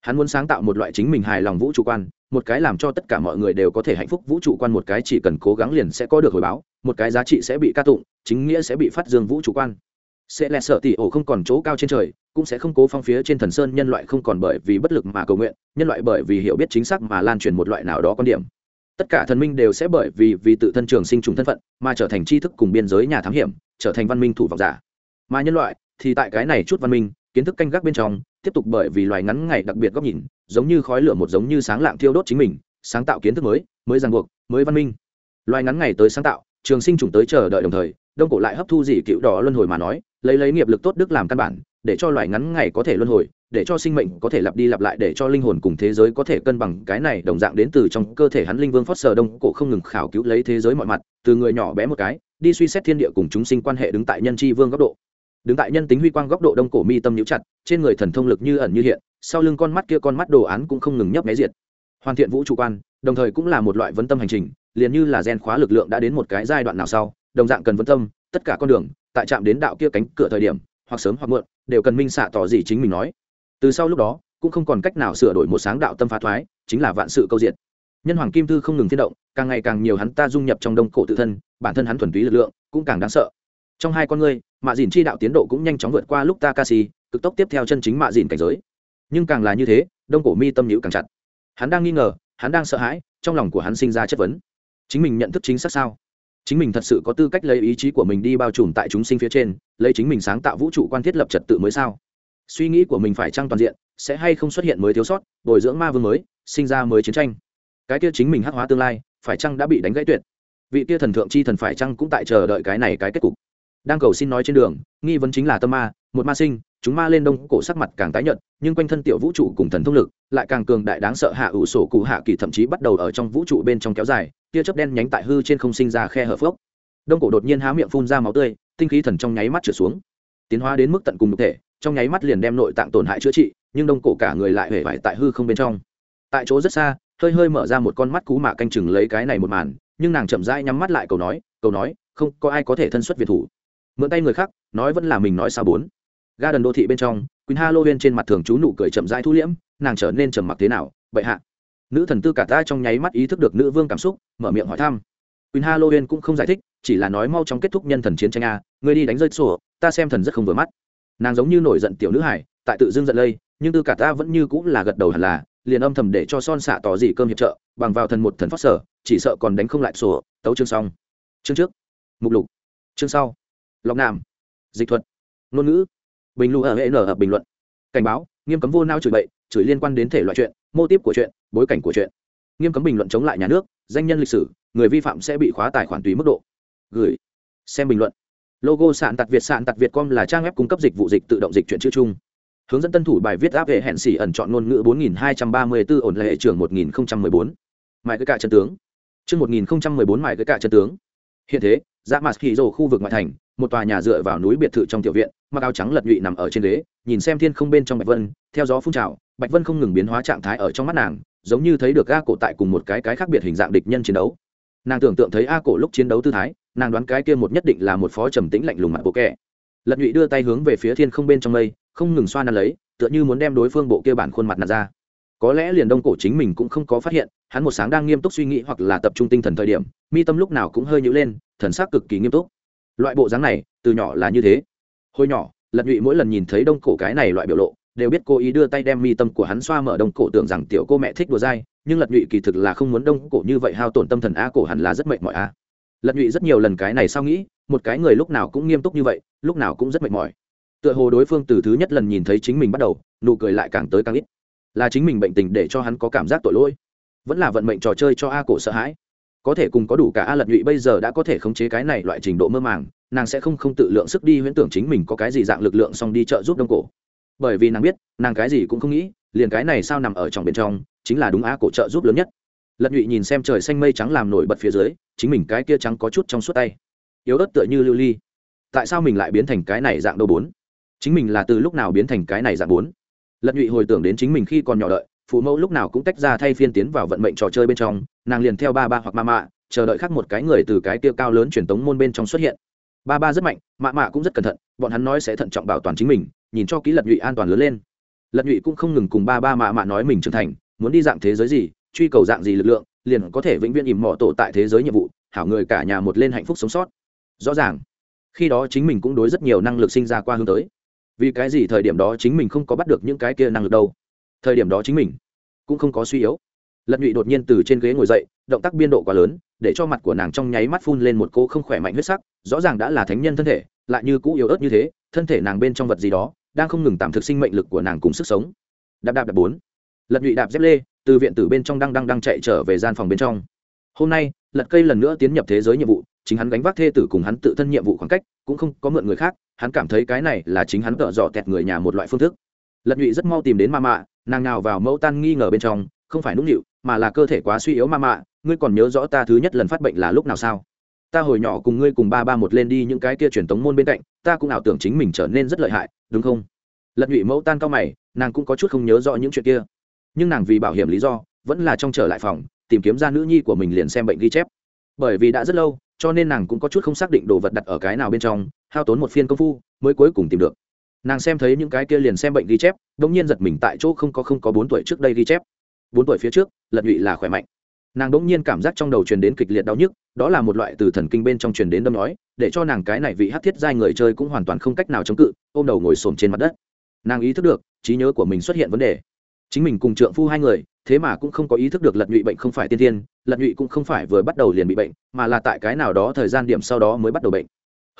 hắn muốn sáng tạo một loại chính mình hài lòng vũ trụ quan, một cái làm cho tất cả mọi người đều có thể hạnh phúc vũ trụ quan, một cái chỉ cần cố gắng liền sẽ có được hồi báo, một cái giá trị sẽ bị ca tụng, chính nghĩa sẽ bị phát dương vũ trụ quan. Sẽ lẹ sợ tỷ ổ không còn chỗ cao trên trời, cũng sẽ không cố phong phía trên thần sơn nhân loại không còn bởi vì bất lực mà cầu nguyện, nhân loại bởi vì hiểu biết chính xác mà lan truyền một loại nào đó quan điểm. Tất cả thần minh đều sẽ bởi vì vì tự thân trường sinh trùng thân phận mà trở thành tri thức cùng biên giới nhà thám hiểm, trở thành văn minh thủ vọng giả. Mà nhân loại thì tại cái này chút văn minh, kiến thức canh gác bên trong tiếp tục bởi vì loài ngắn ngày đặc biệt góc nhìn, giống như khói lửa một giống như sáng lạng thiêu đốt chính mình, sáng tạo kiến thức mới mới ràng buộc, mới văn minh. Loài ngắn ngày tới sáng tạo, trường sinh trùng tới chờ đợi đồng thời, đông cổ lại hấp thu gì cựu đỏ luân hồi mà nói, lấy lấy nghiệp lực tốt đức làm căn bản, để cho loài ngắn ngày có thể luân hồi, để cho sinh mệnh có thể lặp đi lặp lại, để cho linh hồn cùng thế giới có thể cân bằng. Cái này đồng dạng đến từ trong cơ thể hắn linh vương phót sờ đông cổ không ngừng khảo cứu lấy thế giới mọi mặt, từ người nhỏ bé một cái, đi suy xét thiên địa cùng chúng sinh quan hệ đứng tại nhân tri vương góc độ đứng tại nhân tính huy quang góc độ đông cổ mi tâm nhũ chặt, trên người thần thông lực như ẩn như hiện, sau lưng con mắt kia con mắt đồ án cũng không ngừng nhấp máy diệt. Hoàn thiện vũ trụ quan, đồng thời cũng là một loại vấn tâm hành trình, liền như là gen khóa lực lượng đã đến một cái giai đoạn nào sau, đồng dạng cần vấn tâm, tất cả con đường, tại chạm đến đạo kia cánh cửa thời điểm, hoặc sớm hoặc muộn, đều cần minh xạ tỏ gì chính mình nói. Từ sau lúc đó, cũng không còn cách nào sửa đổi một sáng đạo tâm phá thoái, chính là vạn sự câu diện nhân hoàng kim thư không ngừng thiên động, càng ngày càng nhiều hắn ta dung nhập trong đông cổ tự thân, bản thân hắn thuần túy lực lượng, cũng càng đáng sợ trong hai con ngươi, mạ dìn chi đạo tiến độ cũng nhanh chóng vượt qua lúc ta ca si cực tốc tiếp theo chân chính mạ dìn cảnh giới. Nhưng càng là như thế, đông cổ mi tâm nhữ càng chặt. Hắn đang nghi ngờ, hắn đang sợ hãi, trong lòng của hắn sinh ra chất vấn. Chính mình nhận thức chính xác sao? Chính mình thật sự có tư cách lấy ý chí của mình đi bao trùm tại chúng sinh phía trên, lấy chính mình sáng tạo vũ trụ quan thiết lập trật tự mới sao? Suy nghĩ của mình phải trăng toàn diện, sẽ hay không xuất hiện mới thiếu sót, bồi dưỡng ma vương mới, sinh ra mới chiến tranh? Cái kia chính mình hắc hóa tương lai, phải chăng đã bị đánh gãy tuyệt? Vị kia thần thượng chi thần phải chăng cũng tại chờ đợi cái này cái kết cục? Đang cầu xin nói trên đường, nghi vấn chính là tâm ma, một ma sinh, chúng ma lên đông, cổ sắc mặt càng tái nhợt, nhưng quanh thân tiểu vũ trụ cùng thần thông lực, lại càng cường đại đáng sợ hạ ủ sổ cụ hạ kỳ thậm chí bắt đầu ở trong vũ trụ bên trong kéo dài, tia chớp đen nhánh tại hư trên không sinh ra khe hở phước đông cổ đột nhiên há miệng phun ra máu tươi, tinh khí thần trong nháy mắt trở xuống. Tiến hóa đến mức tận cùng thực thể, trong nháy mắt liền đem nội tạng tổn hại chữa trị, nhưng đông cổ cả người lại hể vải tại hư không bên trong. Tại chỗ rất xa, hơi hơi mở ra một con mắt cú mạ canh chừng lấy cái này một màn, nhưng nàng chậm rãi nhắm mắt lại, cầu nói cầu nói, không có ai có thể thân xuất việt thủ mượn tay người khác, nói vẫn là mình nói sao bốn. Ga đần đô thị bên trong quỳnh huyên trên mặt thường chú nụ cười chậm rãi thu liễm, nàng trở nên trầm mặc thế nào, vậy hạ. Nữ thần tư cả ta trong nháy mắt ý thức được nữ vương cảm xúc, mở miệng hỏi thăm. Quỳnh huyên cũng không giải thích, chỉ là nói mau chóng kết thúc nhân thần chiến tranh a, người đi đánh rơi sổ, ta xem thần rất không vừa mắt. Nàng giống như nổi giận tiểu nữ hải tại tự dưng giận lây, nhưng tư cả ta vẫn như cũng là gật đầu hẳn là, liền âm thầm để cho son xạ tỏ dị cơm hiệp trợ, bằng vào thần một thần phát sở, chỉ sợ còn đánh không lại sổ, tấu chương xong. Chương trước. Mục lục. Chương sau lọc nam. Dịch thuật. Ngôn ngữ. Bình lu ở hệ nở hợp bình luận. Cảnh báo, nghiêm cấm vô nao chửi bậy, chửi liên quan đến thể loại chuyện, mô típ của chuyện, bối cảnh của chuyện. Nghiêm cấm bình luận chống lại nhà nước, danh nhân lịch sử, người vi phạm sẽ bị khóa tài khoản tùy mức độ. Gửi. Xem bình luận. Logo sạn tặc việt, sạn tặc việt com là trang web cung cấp dịch vụ dịch tự động dịch chuyển chữ chung. Hướng dẫn tân thủ bài viết áp hệ hẹn xỉ ẩn chọn ngôn ngữ 4234 ổn lệ trường 1014. mãi cái cả chân tướng. Chương 1014 mãi cái cả chân tướng. Hiện thế dạ mặt hỉ rồ khu vực ngoại thành một tòa nhà dựa vào núi biệt thự trong tiểu viện, mặc áo trắng lật nhụy nằm ở trên ghế, nhìn xem thiên không bên trong bạch vân, theo gió phun trào, bạch vân không ngừng biến hóa trạng thái ở trong mắt nàng, giống như thấy được a cổ tại cùng một cái cái khác biệt hình dạng địch nhân chiến đấu. Nàng tưởng tượng thấy a cổ lúc chiến đấu tư thái, nàng đoán cái kia một nhất định là một phó trầm tĩnh lạnh lùng mặt bộ kẻ. Lật nhụy đưa tay hướng về phía thiên không bên trong mây, không ngừng xoa nắn lấy, tựa như muốn đem đối phương bộ kia bản khuôn mặt nạt ra. Có lẽ liền đông cổ chính mình cũng không có phát hiện, hắn một sáng đang nghiêm túc suy nghĩ hoặc là tập trung tinh thần thời điểm, mi tâm lúc nào cũng hơi nhữ lên, thần sắc cực kỳ nghiêm túc loại bộ dáng này, từ nhỏ là như thế. Hồi nhỏ, lật nhụy mỗi lần nhìn thấy đông cổ cái này loại biểu lộ, đều biết cô ý đưa tay đem mi tâm của hắn xoa mở đông cổ tưởng rằng tiểu cô mẹ thích đùa dai, nhưng lật nhụy kỳ thực là không muốn đông cổ như vậy hao tổn tâm thần, a, cổ hẳn là rất mệt mỏi, a. Lật nhụy rất nhiều lần cái này sao nghĩ, một cái người lúc nào cũng nghiêm túc như vậy, lúc nào cũng rất mệt mỏi. Tựa hồ đối phương từ thứ nhất lần nhìn thấy chính mình bắt đầu, nụ cười lại càng tới càng ít. Là chính mình bệnh tình để cho hắn có cảm giác tội lỗi, vẫn là vận mệnh trò chơi cho a cổ sợ hãi có thể cùng có đủ cả a lật nhụy bây giờ đã có thể khống chế cái này loại trình độ mơ màng, nàng sẽ không không tự lượng sức đi huyễn tưởng chính mình có cái gì dạng lực lượng xong đi trợ giúp đông cổ. Bởi vì nàng biết, nàng cái gì cũng không nghĩ, liền cái này sao nằm ở trong bên trong, chính là đúng á cổ trợ giúp lớn nhất. Lật nhụy nhìn xem trời xanh mây trắng làm nổi bật phía dưới, chính mình cái kia trắng có chút trong suốt tay. Yếu ớt tựa như lưu ly. Tại sao mình lại biến thành cái này dạng đâu bốn? Chính mình là từ lúc nào biến thành cái này dạng bốn? Lật nhụy hồi tưởng đến chính mình khi còn nhỏ đợi phụ mẫu lúc nào cũng tách ra thay phiên tiến vào vận mệnh trò chơi bên trong, nàng liền theo ba ba hoặc ma mạ, chờ đợi khác một cái người từ cái kia cao lớn truyền tống môn bên trong xuất hiện. Ba ba rất mạnh, mạ mạ cũng rất cẩn thận, bọn hắn nói sẽ thận trọng bảo toàn chính mình, nhìn cho kỹ lật nhụy an toàn lớn lên. Lật nhụy cũng không ngừng cùng ba ba mạ mạ nói mình trưởng thành, muốn đi dạng thế giới gì, truy cầu dạng gì lực lượng, liền có thể vĩnh viễn ìm mỏ tổ tại thế giới nhiệm vụ, hảo người cả nhà một lên hạnh phúc sống sót. Rõ ràng, khi đó chính mình cũng đối rất nhiều năng lực sinh ra qua hướng tới. Vì cái gì thời điểm đó chính mình không có bắt được những cái kia năng lực đâu? Thời điểm đó chính mình cũng không có suy yếu. Lật nhụy đột nhiên từ trên ghế ngồi dậy, động tác biên độ quá lớn, để cho mặt của nàng trong nháy mắt phun lên một cô không khỏe mạnh huyết sắc, rõ ràng đã là thánh nhân thân thể, lại như cũ yếu ớt như thế, thân thể nàng bên trong vật gì đó đang không ngừng tạm thực sinh mệnh lực của nàng cùng sức sống. Đạp đạp đạp bốn. Lật nhụy đạp dép lê, từ viện tử bên trong đang đang đang chạy trở về gian phòng bên trong. Hôm nay, lật cây lần nữa tiến nhập thế giới nhiệm vụ, chính hắn gánh vác thê tử cùng hắn tự thân nhiệm vụ khoảng cách, cũng không có mượn người khác, hắn cảm thấy cái này là chính hắn tự dò tẹt người nhà một loại phương thức lật nhụy rất mau tìm đến ma mạ, nàng nào vào mẫu tan nghi ngờ bên trong, không phải nũng nịu, mà là cơ thể quá suy yếu ma mạ, ngươi còn nhớ rõ ta thứ nhất lần phát bệnh là lúc nào sao? Ta hồi nhỏ cùng ngươi cùng ba ba một lên đi những cái kia truyền tống môn bên cạnh, ta cũng ảo tưởng chính mình trở nên rất lợi hại, đúng không? Lật nhụy mẫu tan cao mày, nàng cũng có chút không nhớ rõ những chuyện kia. Nhưng nàng vì bảo hiểm lý do, vẫn là trong trở lại phòng, tìm kiếm ra nữ nhi của mình liền xem bệnh ghi chép. Bởi vì đã rất lâu, cho nên nàng cũng có chút không xác định đồ vật đặt ở cái nào bên trong, hao tốn một phiên công phu mới cuối cùng tìm được nàng xem thấy những cái kia liền xem bệnh ghi chép đ ỗ n g nhiên giật mình tại chỗ không có không có bốn tuổi trước đây ghi chép. Bốn tuổi phía trước, lật nhụy là khỏe mạnh. Nàng đ ỗ n g nhiên cảm giác trong đầu truyền đến kịch liệt đau nhức, đó là một loại từ thần kinh bên trong truyền đến đâm nói, để cho nàng cái này vị hát thiết giai người chơi cũng hoàn toàn không cách nào chống cự, ôm đầu ngồi xổm trên mặt đất. Nàng ý thức được, trí nhớ của mình xuất hiện vấn đề. Chính mình cùng trượng phu hai người, thế mà cũng không có ý thức được lật nhụy bệnh không phải tiên tiên lật nhụy cũng không phải vừa bắt đầu liền bị bệnh, mà là tại cái nào đó thời gian điểm sau đó mới bắt đầu bệnh.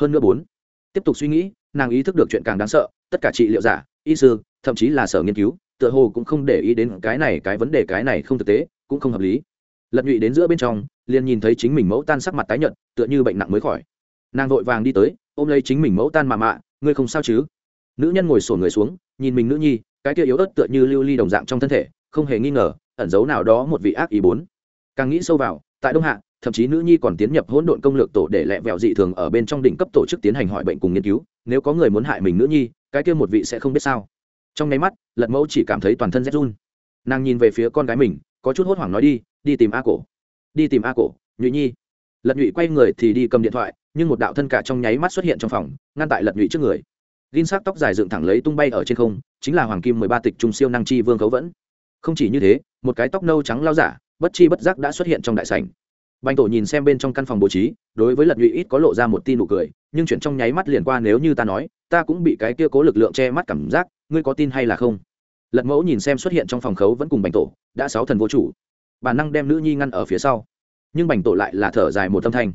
Hơn nữa bốn, tiếp tục suy nghĩ, nàng ý thức được chuyện càng đáng sợ tất cả trị liệu giả, y sư, thậm chí là sở nghiên cứu, tựa hồ cũng không để ý đến cái này, cái vấn đề, cái này không thực tế, cũng không hợp lý. Lật nhụy đến giữa bên trong, liền nhìn thấy chính mình mẫu tan sắc mặt tái nhợt, tựa như bệnh nặng mới khỏi. Nàng vội vàng đi tới, ôm lấy chính mình mẫu tan mà mạ, ngươi không sao chứ? Nữ nhân ngồi sổ người xuống, nhìn mình nữ nhi, cái kia yếu ớt tựa như lưu ly đồng dạng trong thân thể, không hề nghi ngờ, ẩn giấu nào đó một vị ác ý bốn. Càng nghĩ sâu vào, tại đông hạ, thậm chí nữ nhi còn tiến nhập hỗn độn công lược tổ để lẹ vẹo dị thường ở bên trong đỉnh cấp tổ chức tiến hành hỏi bệnh cùng nghiên cứu, nếu có người muốn hại mình nữ nhi cái kia một vị sẽ không biết sao. Trong nháy mắt, lật mẫu chỉ cảm thấy toàn thân rét run. Nàng nhìn về phía con gái mình, có chút hốt hoảng nói đi đi tìm a cổ. Đi tìm a cổ, nhụy nhi. Lật nhụy quay người thì đi cầm điện thoại, nhưng một đạo thân cả trong nháy mắt xuất hiện trong phòng, ngăn tại lật nhụy trước người. Gin sắc tóc dài dựng thẳng lấy tung bay ở trên không, chính là hoàng kim mười ba tịch trung siêu năng chi vương cấu vẫn. Không chỉ như thế, một cái tóc nâu trắng lao giả, bất chi bất giác đã xuất hiện trong đại sảnh bành tổ nhìn xem bên trong căn phòng bố trí, đối với lật nhụy ít có lộ ra một tin nụ cười, nhưng chuyện trong nháy mắt liền qua nếu như ta nói, ta cũng bị cái kia cố lực lượng che mắt cảm giác, ngươi có tin hay là không? Lật mẫu nhìn xem xuất hiện trong phòng khấu vẫn cùng bành tổ, đã sáu thần vô chủ. Bản năng đem nữ nhi ngăn ở phía sau. Nhưng bành tổ lại là thở dài một tâm thanh.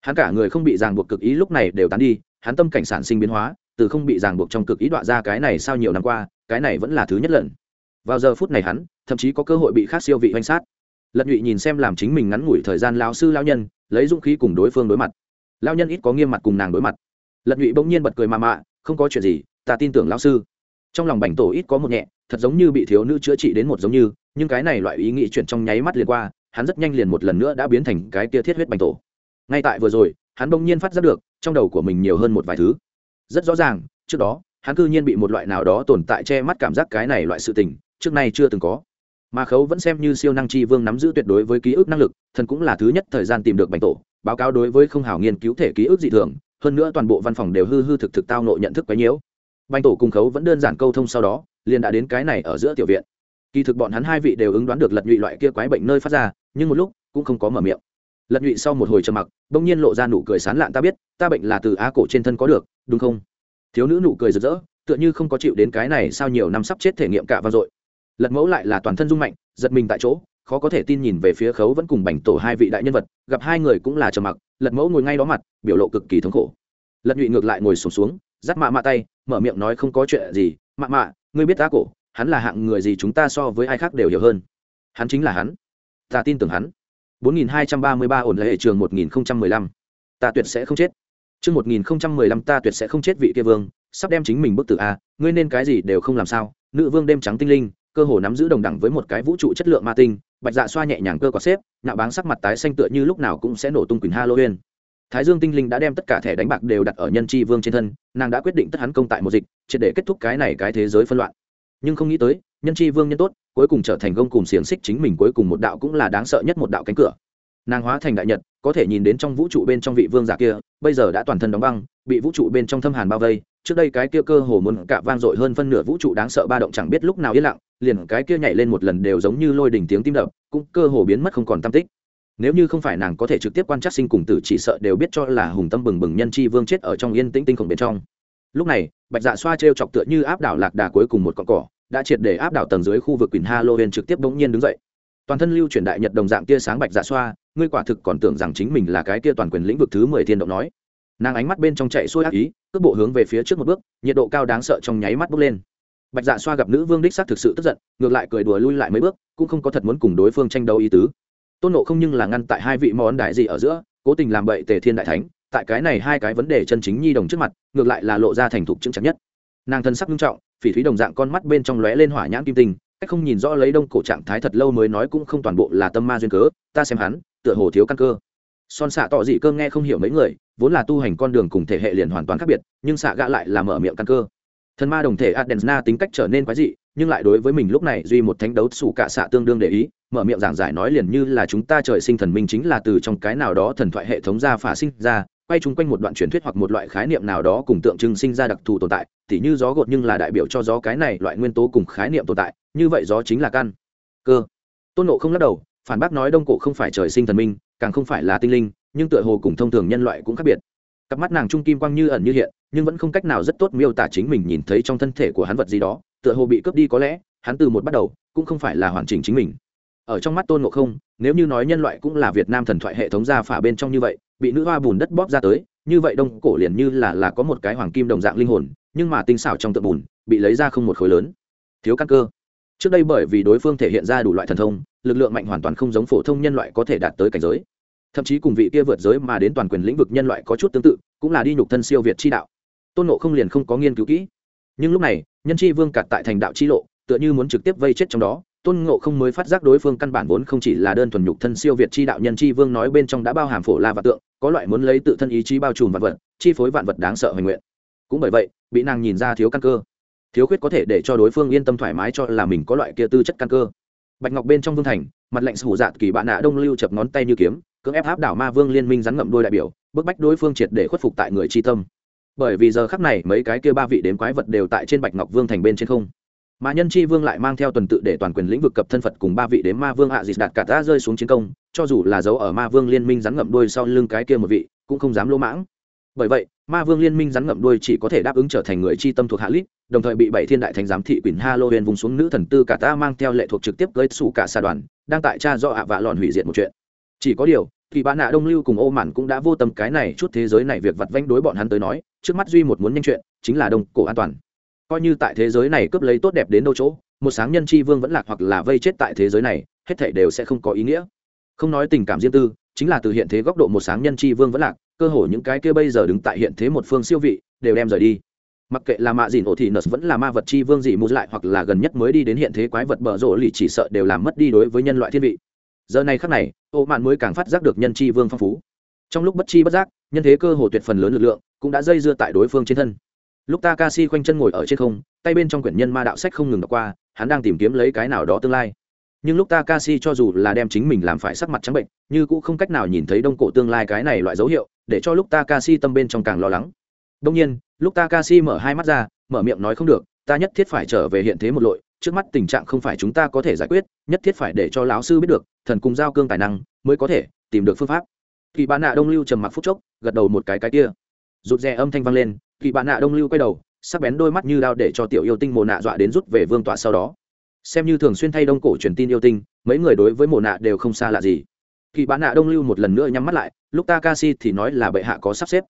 Hắn cả người không bị ràng buộc cực ý lúc này đều tán đi, hắn tâm cảnh sản sinh biến hóa, từ không bị ràng buộc trong cực ý đọa ra cái này sau nhiều năm qua, cái này vẫn là thứ nhất lần. Vào giờ phút này hắn, thậm chí có cơ hội bị khác siêu vị oanh sát lật nhụy nhìn xem làm chính mình ngắn ngủi thời gian lao sư lao nhân, lấy dũng khí cùng đối phương đối mặt. Lao nhân ít có nghiêm mặt cùng nàng đối mặt. Lật nhụy bỗng nhiên bật cười mà mạ, không có chuyện gì, ta tin tưởng lao sư. Trong lòng bảnh tổ ít có một nhẹ, thật giống như bị thiếu nữ chữa trị đến một giống như, nhưng cái này loại ý nghĩ chuyện trong nháy mắt liền qua, hắn rất nhanh liền một lần nữa đã biến thành cái tia thiết huyết bành tổ. Ngay tại vừa rồi, hắn bỗng nhiên phát giác được, trong đầu của mình nhiều hơn một vài thứ. Rất rõ ràng, trước đó, hắn cư nhiên bị một loại nào đó tồn tại che mắt cảm giác cái này loại sự tình, trước nay chưa từng có mà khấu vẫn xem như siêu năng chi vương nắm giữ tuyệt đối với ký ức năng lực, thần cũng là thứ nhất thời gian tìm được bành tổ, báo cáo đối với không hảo nghiên cứu thể ký ức dị thường, hơn nữa toàn bộ văn phòng đều hư hư thực thực tao nộ nhận thức quấy nhiễu. Bành tổ cùng khấu vẫn đơn giản câu thông sau đó, liền đã đến cái này ở giữa tiểu viện. Kỳ thực bọn hắn hai vị đều ứng đoán được lật nhụy loại kia quái bệnh nơi phát ra, nhưng một lúc cũng không có mở miệng. Lật nhụy sau một hồi trầm mặc, bỗng nhiên lộ ra nụ cười sán lạn, ta biết, ta bệnh là từ á cổ trên thân có được, đúng không? Thiếu nữ nụ cười rực rỡ, tựa như không có chịu đến cái này sau nhiều năm sắp chết thể nghiệm cả vang dội lật mẫu lại là toàn thân rung mạnh giật mình tại chỗ khó có thể tin nhìn về phía khấu vẫn cùng bành tổ hai vị đại nhân vật gặp hai người cũng là trầm mặc lật mẫu ngồi ngay đó mặt biểu lộ cực kỳ thống khổ. Lật nhụy ngược lại ngồi sụp xuống, xuống dắt mạ mạ tay mở miệng nói không có chuyện gì mạ mạ ngươi biết ta cổ hắn là hạng người gì chúng ta so với ai khác đều hiểu hơn. Hắn chính là hắn. Ta tin tưởng hắn. 4233 ổn lệ trường 1015. ta tuyệt sẽ không chết. Chương 1015 ta tuyệt sẽ không chết vị kia vương sắp đem chính mình bức tử a ngươi nên cái gì đều không làm sao nữ vương đêm trắng tinh linh cơ hồ nắm giữ đồng đẳng với một cái vũ trụ chất lượng ma tinh, bạch dạ xoa nhẹ nhàng cơ quả xếp, nạo báng sắc mặt tái xanh tựa như lúc nào cũng sẽ nổ tung quỳnh halloween thái dương tinh linh đã đem tất cả thẻ đánh bạc đều đặt ở nhân tri vương trên thân, nàng đã quyết định tất hắn công tại một dịch, triệt để kết thúc cái này cái thế giới phân loạn. Nhưng không nghĩ tới, nhân tri vương nhân tốt, cuối cùng trở thành gông cùng xiềng xích chính mình cuối cùng một đạo cũng là đáng sợ nhất một đạo cánh cửa. Nàng hóa thành đại nhật, có thể nhìn đến trong vũ trụ bên trong vị vương giả kia, bây giờ đã toàn thân đóng băng, bị vũ trụ bên trong thâm hàn bao vây trước đây cái kia cơ hồ muốn cả vang dội hơn phân nửa vũ trụ đáng sợ ba động chẳng biết lúc nào yên lặng, liền cái kia nhảy lên một lần đều giống như lôi đỉnh tiếng tim đập, cũng cơ hồ biến mất không còn tam tích. Nếu như không phải nàng có thể trực tiếp quan trắc sinh cùng tử chỉ sợ đều biết cho là hùng tâm bừng bừng nhân chi vương chết ở trong yên tĩnh tinh khổng bên trong. Lúc này, bạch dạ xoa trêu chọc tựa như áp đảo lạc đà cuối cùng một con cỏ, đã triệt để áp đảo tầng dưới khu vực quỳnh halloween trực tiếp bỗng nhiên đứng dậy. Toàn thân lưu chuyển đại nhật đồng dạng tia sáng bạch dạ xoa, ngươi quả thực còn tưởng rằng chính mình là cái kia toàn quyền lĩnh vực thứ mười thiên động nói nàng ánh mắt bên trong chạy xuôi ác ý, cước bộ hướng về phía trước một bước, nhiệt độ cao đáng sợ trong nháy mắt bốc lên. Bạch dạ xoa gặp nữ vương đích xác thực sự tức giận, ngược lại cười đùa lui lại mấy bước, cũng không có thật muốn cùng đối phương tranh đấu ý tứ. Tôn nộ không nhưng là ngăn tại hai vị món đại gì ở giữa, cố tình làm bậy tề thiên đại thánh, tại cái này hai cái vấn đề chân chính nhi đồng trước mặt, ngược lại là lộ ra thành thục chứng chắn nhất. Nàng thân sắc nghiêm trọng, phỉ thúy đồng dạng con mắt bên trong lóe lên hỏa nhãn kim tinh, cách không nhìn rõ lấy đông cổ trạng thái thật lâu mới nói cũng không toàn bộ là tâm ma duyên cớ, ta xem hắn, tựa hồ thiếu căn cơ son xạ tỏ dị cơm nghe không hiểu mấy người, vốn là tu hành con đường cùng thể hệ liền hoàn toàn khác biệt, nhưng xạ gã lại là mở miệng căn cơ. Thần ma đồng thể adensna tính cách trở nên quái dị, nhưng lại đối với mình lúc này duy một thánh đấu sủ cả xạ tương đương để ý, mở miệng giảng giải nói liền như là chúng ta trời sinh thần minh chính là từ trong cái nào đó thần thoại hệ thống ra phả sinh ra, quay chung quanh một đoạn truyền thuyết hoặc một loại khái niệm nào đó cùng tượng trưng sinh ra đặc thù tồn tại, tỉ như gió gột nhưng là đại biểu cho gió cái này loại nguyên tố cùng khái niệm tồn tại, như vậy gió chính là căn cơ. Tôn nộ không lắc đầu, phản bác nói đông cổ không phải trời sinh thần minh càng không phải là tinh linh, nhưng tựa hồ cùng thông thường nhân loại cũng khác biệt. Cặp mắt nàng trung kim quang như ẩn như hiện, nhưng vẫn không cách nào rất tốt miêu tả chính mình nhìn thấy trong thân thể của hắn vật gì đó, tựa hồ bị cướp đi có lẽ, hắn từ một bắt đầu, cũng không phải là hoàn chỉnh chính mình. Ở trong mắt tôn ngộ không, nếu như nói nhân loại cũng là việt nam thần thoại hệ thống gia phả bên trong như vậy, bị nữ hoa bùn đất bóp ra tới, như vậy đông cổ liền như là là có một cái hoàng kim đồng dạng linh hồn, nhưng mà tinh xảo trong tượng bùn, bị lấy ra không một khối lớn. Thiếu căn cơ. Trước đây bởi vì đối phương thể hiện ra đủ loại thần thông, lực lượng mạnh hoàn toàn không giống phổ thông nhân loại có thể đạt tới cảnh giới thậm chí cùng vị kia vượt giới mà đến toàn quyền lĩnh vực nhân loại có chút tương tự, cũng là đi nhục thân siêu việt chi đạo. Tôn nộ không liền không có nghiên cứu kỹ. Nhưng lúc này, nhân chi vương cạt tại thành đạo chi lộ, tựa như muốn trực tiếp vây chết trong đó, tôn ngộ không mới phát giác đối phương căn bản vốn không chỉ là đơn thuần nhục thân siêu việt chi đạo nhân chi vương nói bên trong đã bao hàm phổ la và tượng, có loại muốn lấy tự thân ý chí bao trùm vạn vật, chi phối vạn vật đáng sợ hoành nguyện. Cũng bởi vậy, bị nàng nhìn ra thiếu căn cơ. Thiếu khuyết có thể để cho đối phương yên tâm thoải mái cho là mình có loại kia tư chất căn cơ. Bạch ngọc bên trong vương thành, mặt lệnh sủ dạt kỳ bạn nạ đông lưu chập ngón tay như kiếm cưỡng ép áp đảo ma vương liên minh rắn ngậm đôi đại biểu, bức bách đối phương triệt để khuất phục tại người chi tâm. Bởi vì giờ khắc này, mấy cái kia ba vị đếm quái vật đều tại trên bạch ngọc vương thành bên trên không. Mà nhân chi vương lại mang theo tuần tự để toàn quyền lĩnh vực cập thân phật cùng ba vị đếm ma vương hạ dịt đạt cả ta rơi xuống chiến công, cho dù là dấu ở ma vương liên minh rắn ngậm đuôi sau lưng cái kia một vị, cũng không dám lỗ mãng. Bởi vậy, ma vương liên minh rắn ngậm đuôi chỉ có thể đáp ứng trở thành người chi tâm thuộc hạ lít, đồng thời bị bảy thiên đại thánh giám thị quỳnh halloween vùng xuống nữ thần tư cả ta mang theo lệ thuộc trực tiếp gây xù cả xa đoàn, đang tại cha do ạ vạ lòn hủy diệt một chuyện chỉ có điều, thì bạn nạ đông lưu cùng ô mạn cũng đã vô tâm cái này chút thế giới này việc vặt vanh đối bọn hắn tới nói, trước mắt duy một muốn nhanh chuyện, chính là đông cổ an toàn. Coi như tại thế giới này cướp lấy tốt đẹp đến đâu chỗ, một sáng nhân tri vương vẫn lạc hoặc là vây chết tại thế giới này, hết thảy đều sẽ không có ý nghĩa. Không nói tình cảm riêng tư, chính là từ hiện thế góc độ một sáng nhân tri vương vẫn lạc, cơ hội những cái kia bây giờ đứng tại hiện thế một phương siêu vị, đều đem rời đi. Mặc kệ là mạ dìn ổ thì nợ vẫn là ma vật chi vương dị mù lại hoặc là gần nhất mới đi đến hiện thế quái vật bở rộ lì chỉ sợ đều làm mất đi đối với nhân loại thiên vị giờ này khắc này, ô mạn mới càng phát giác được nhân chi vương phong phú. Trong lúc bất chi bất giác, nhân thế cơ hồ tuyệt phần lớn lực lượng cũng đã dây dưa tại đối phương trên thân. Lúc takashi khoanh chân ngồi ở trên không, tay bên trong quyển nhân ma đạo sách không ngừng đọc qua, hắn đang tìm kiếm lấy cái nào đó tương lai. Nhưng lúc takashi cho dù là đem chính mình làm phải sắc mặt trắng bệnh, như cũng không cách nào nhìn thấy đông cổ tương lai cái này loại dấu hiệu, để cho lúc takashi tâm bên trong càng lo lắng. Đông nhiên, lúc takashi mở hai mắt ra, mở miệng nói không được, ta nhất thiết phải trở về hiện thế một lội trước mắt tình trạng không phải chúng ta có thể giải quyết, nhất thiết phải để cho lão sư biết được, thần cùng giao cương tài năng mới có thể tìm được phương pháp. Kỳ bạn nạ đông lưu trầm mặc phút chốc, gật đầu một cái cái kia. Rụt rè âm thanh vang lên, kỳ bạn nạ đông lưu quay đầu, sắc bén đôi mắt như đao để cho tiểu yêu tinh mồ nạ dọa đến rút về vương tọa sau đó. Xem như thường xuyên thay đông cổ truyền tin yêu tinh, mấy người đối với mồ nạ đều không xa lạ gì. Kỳ bán nạ đông lưu một lần nữa nhắm mắt lại, lúc ta ca si thì nói là bệ hạ có sắp xếp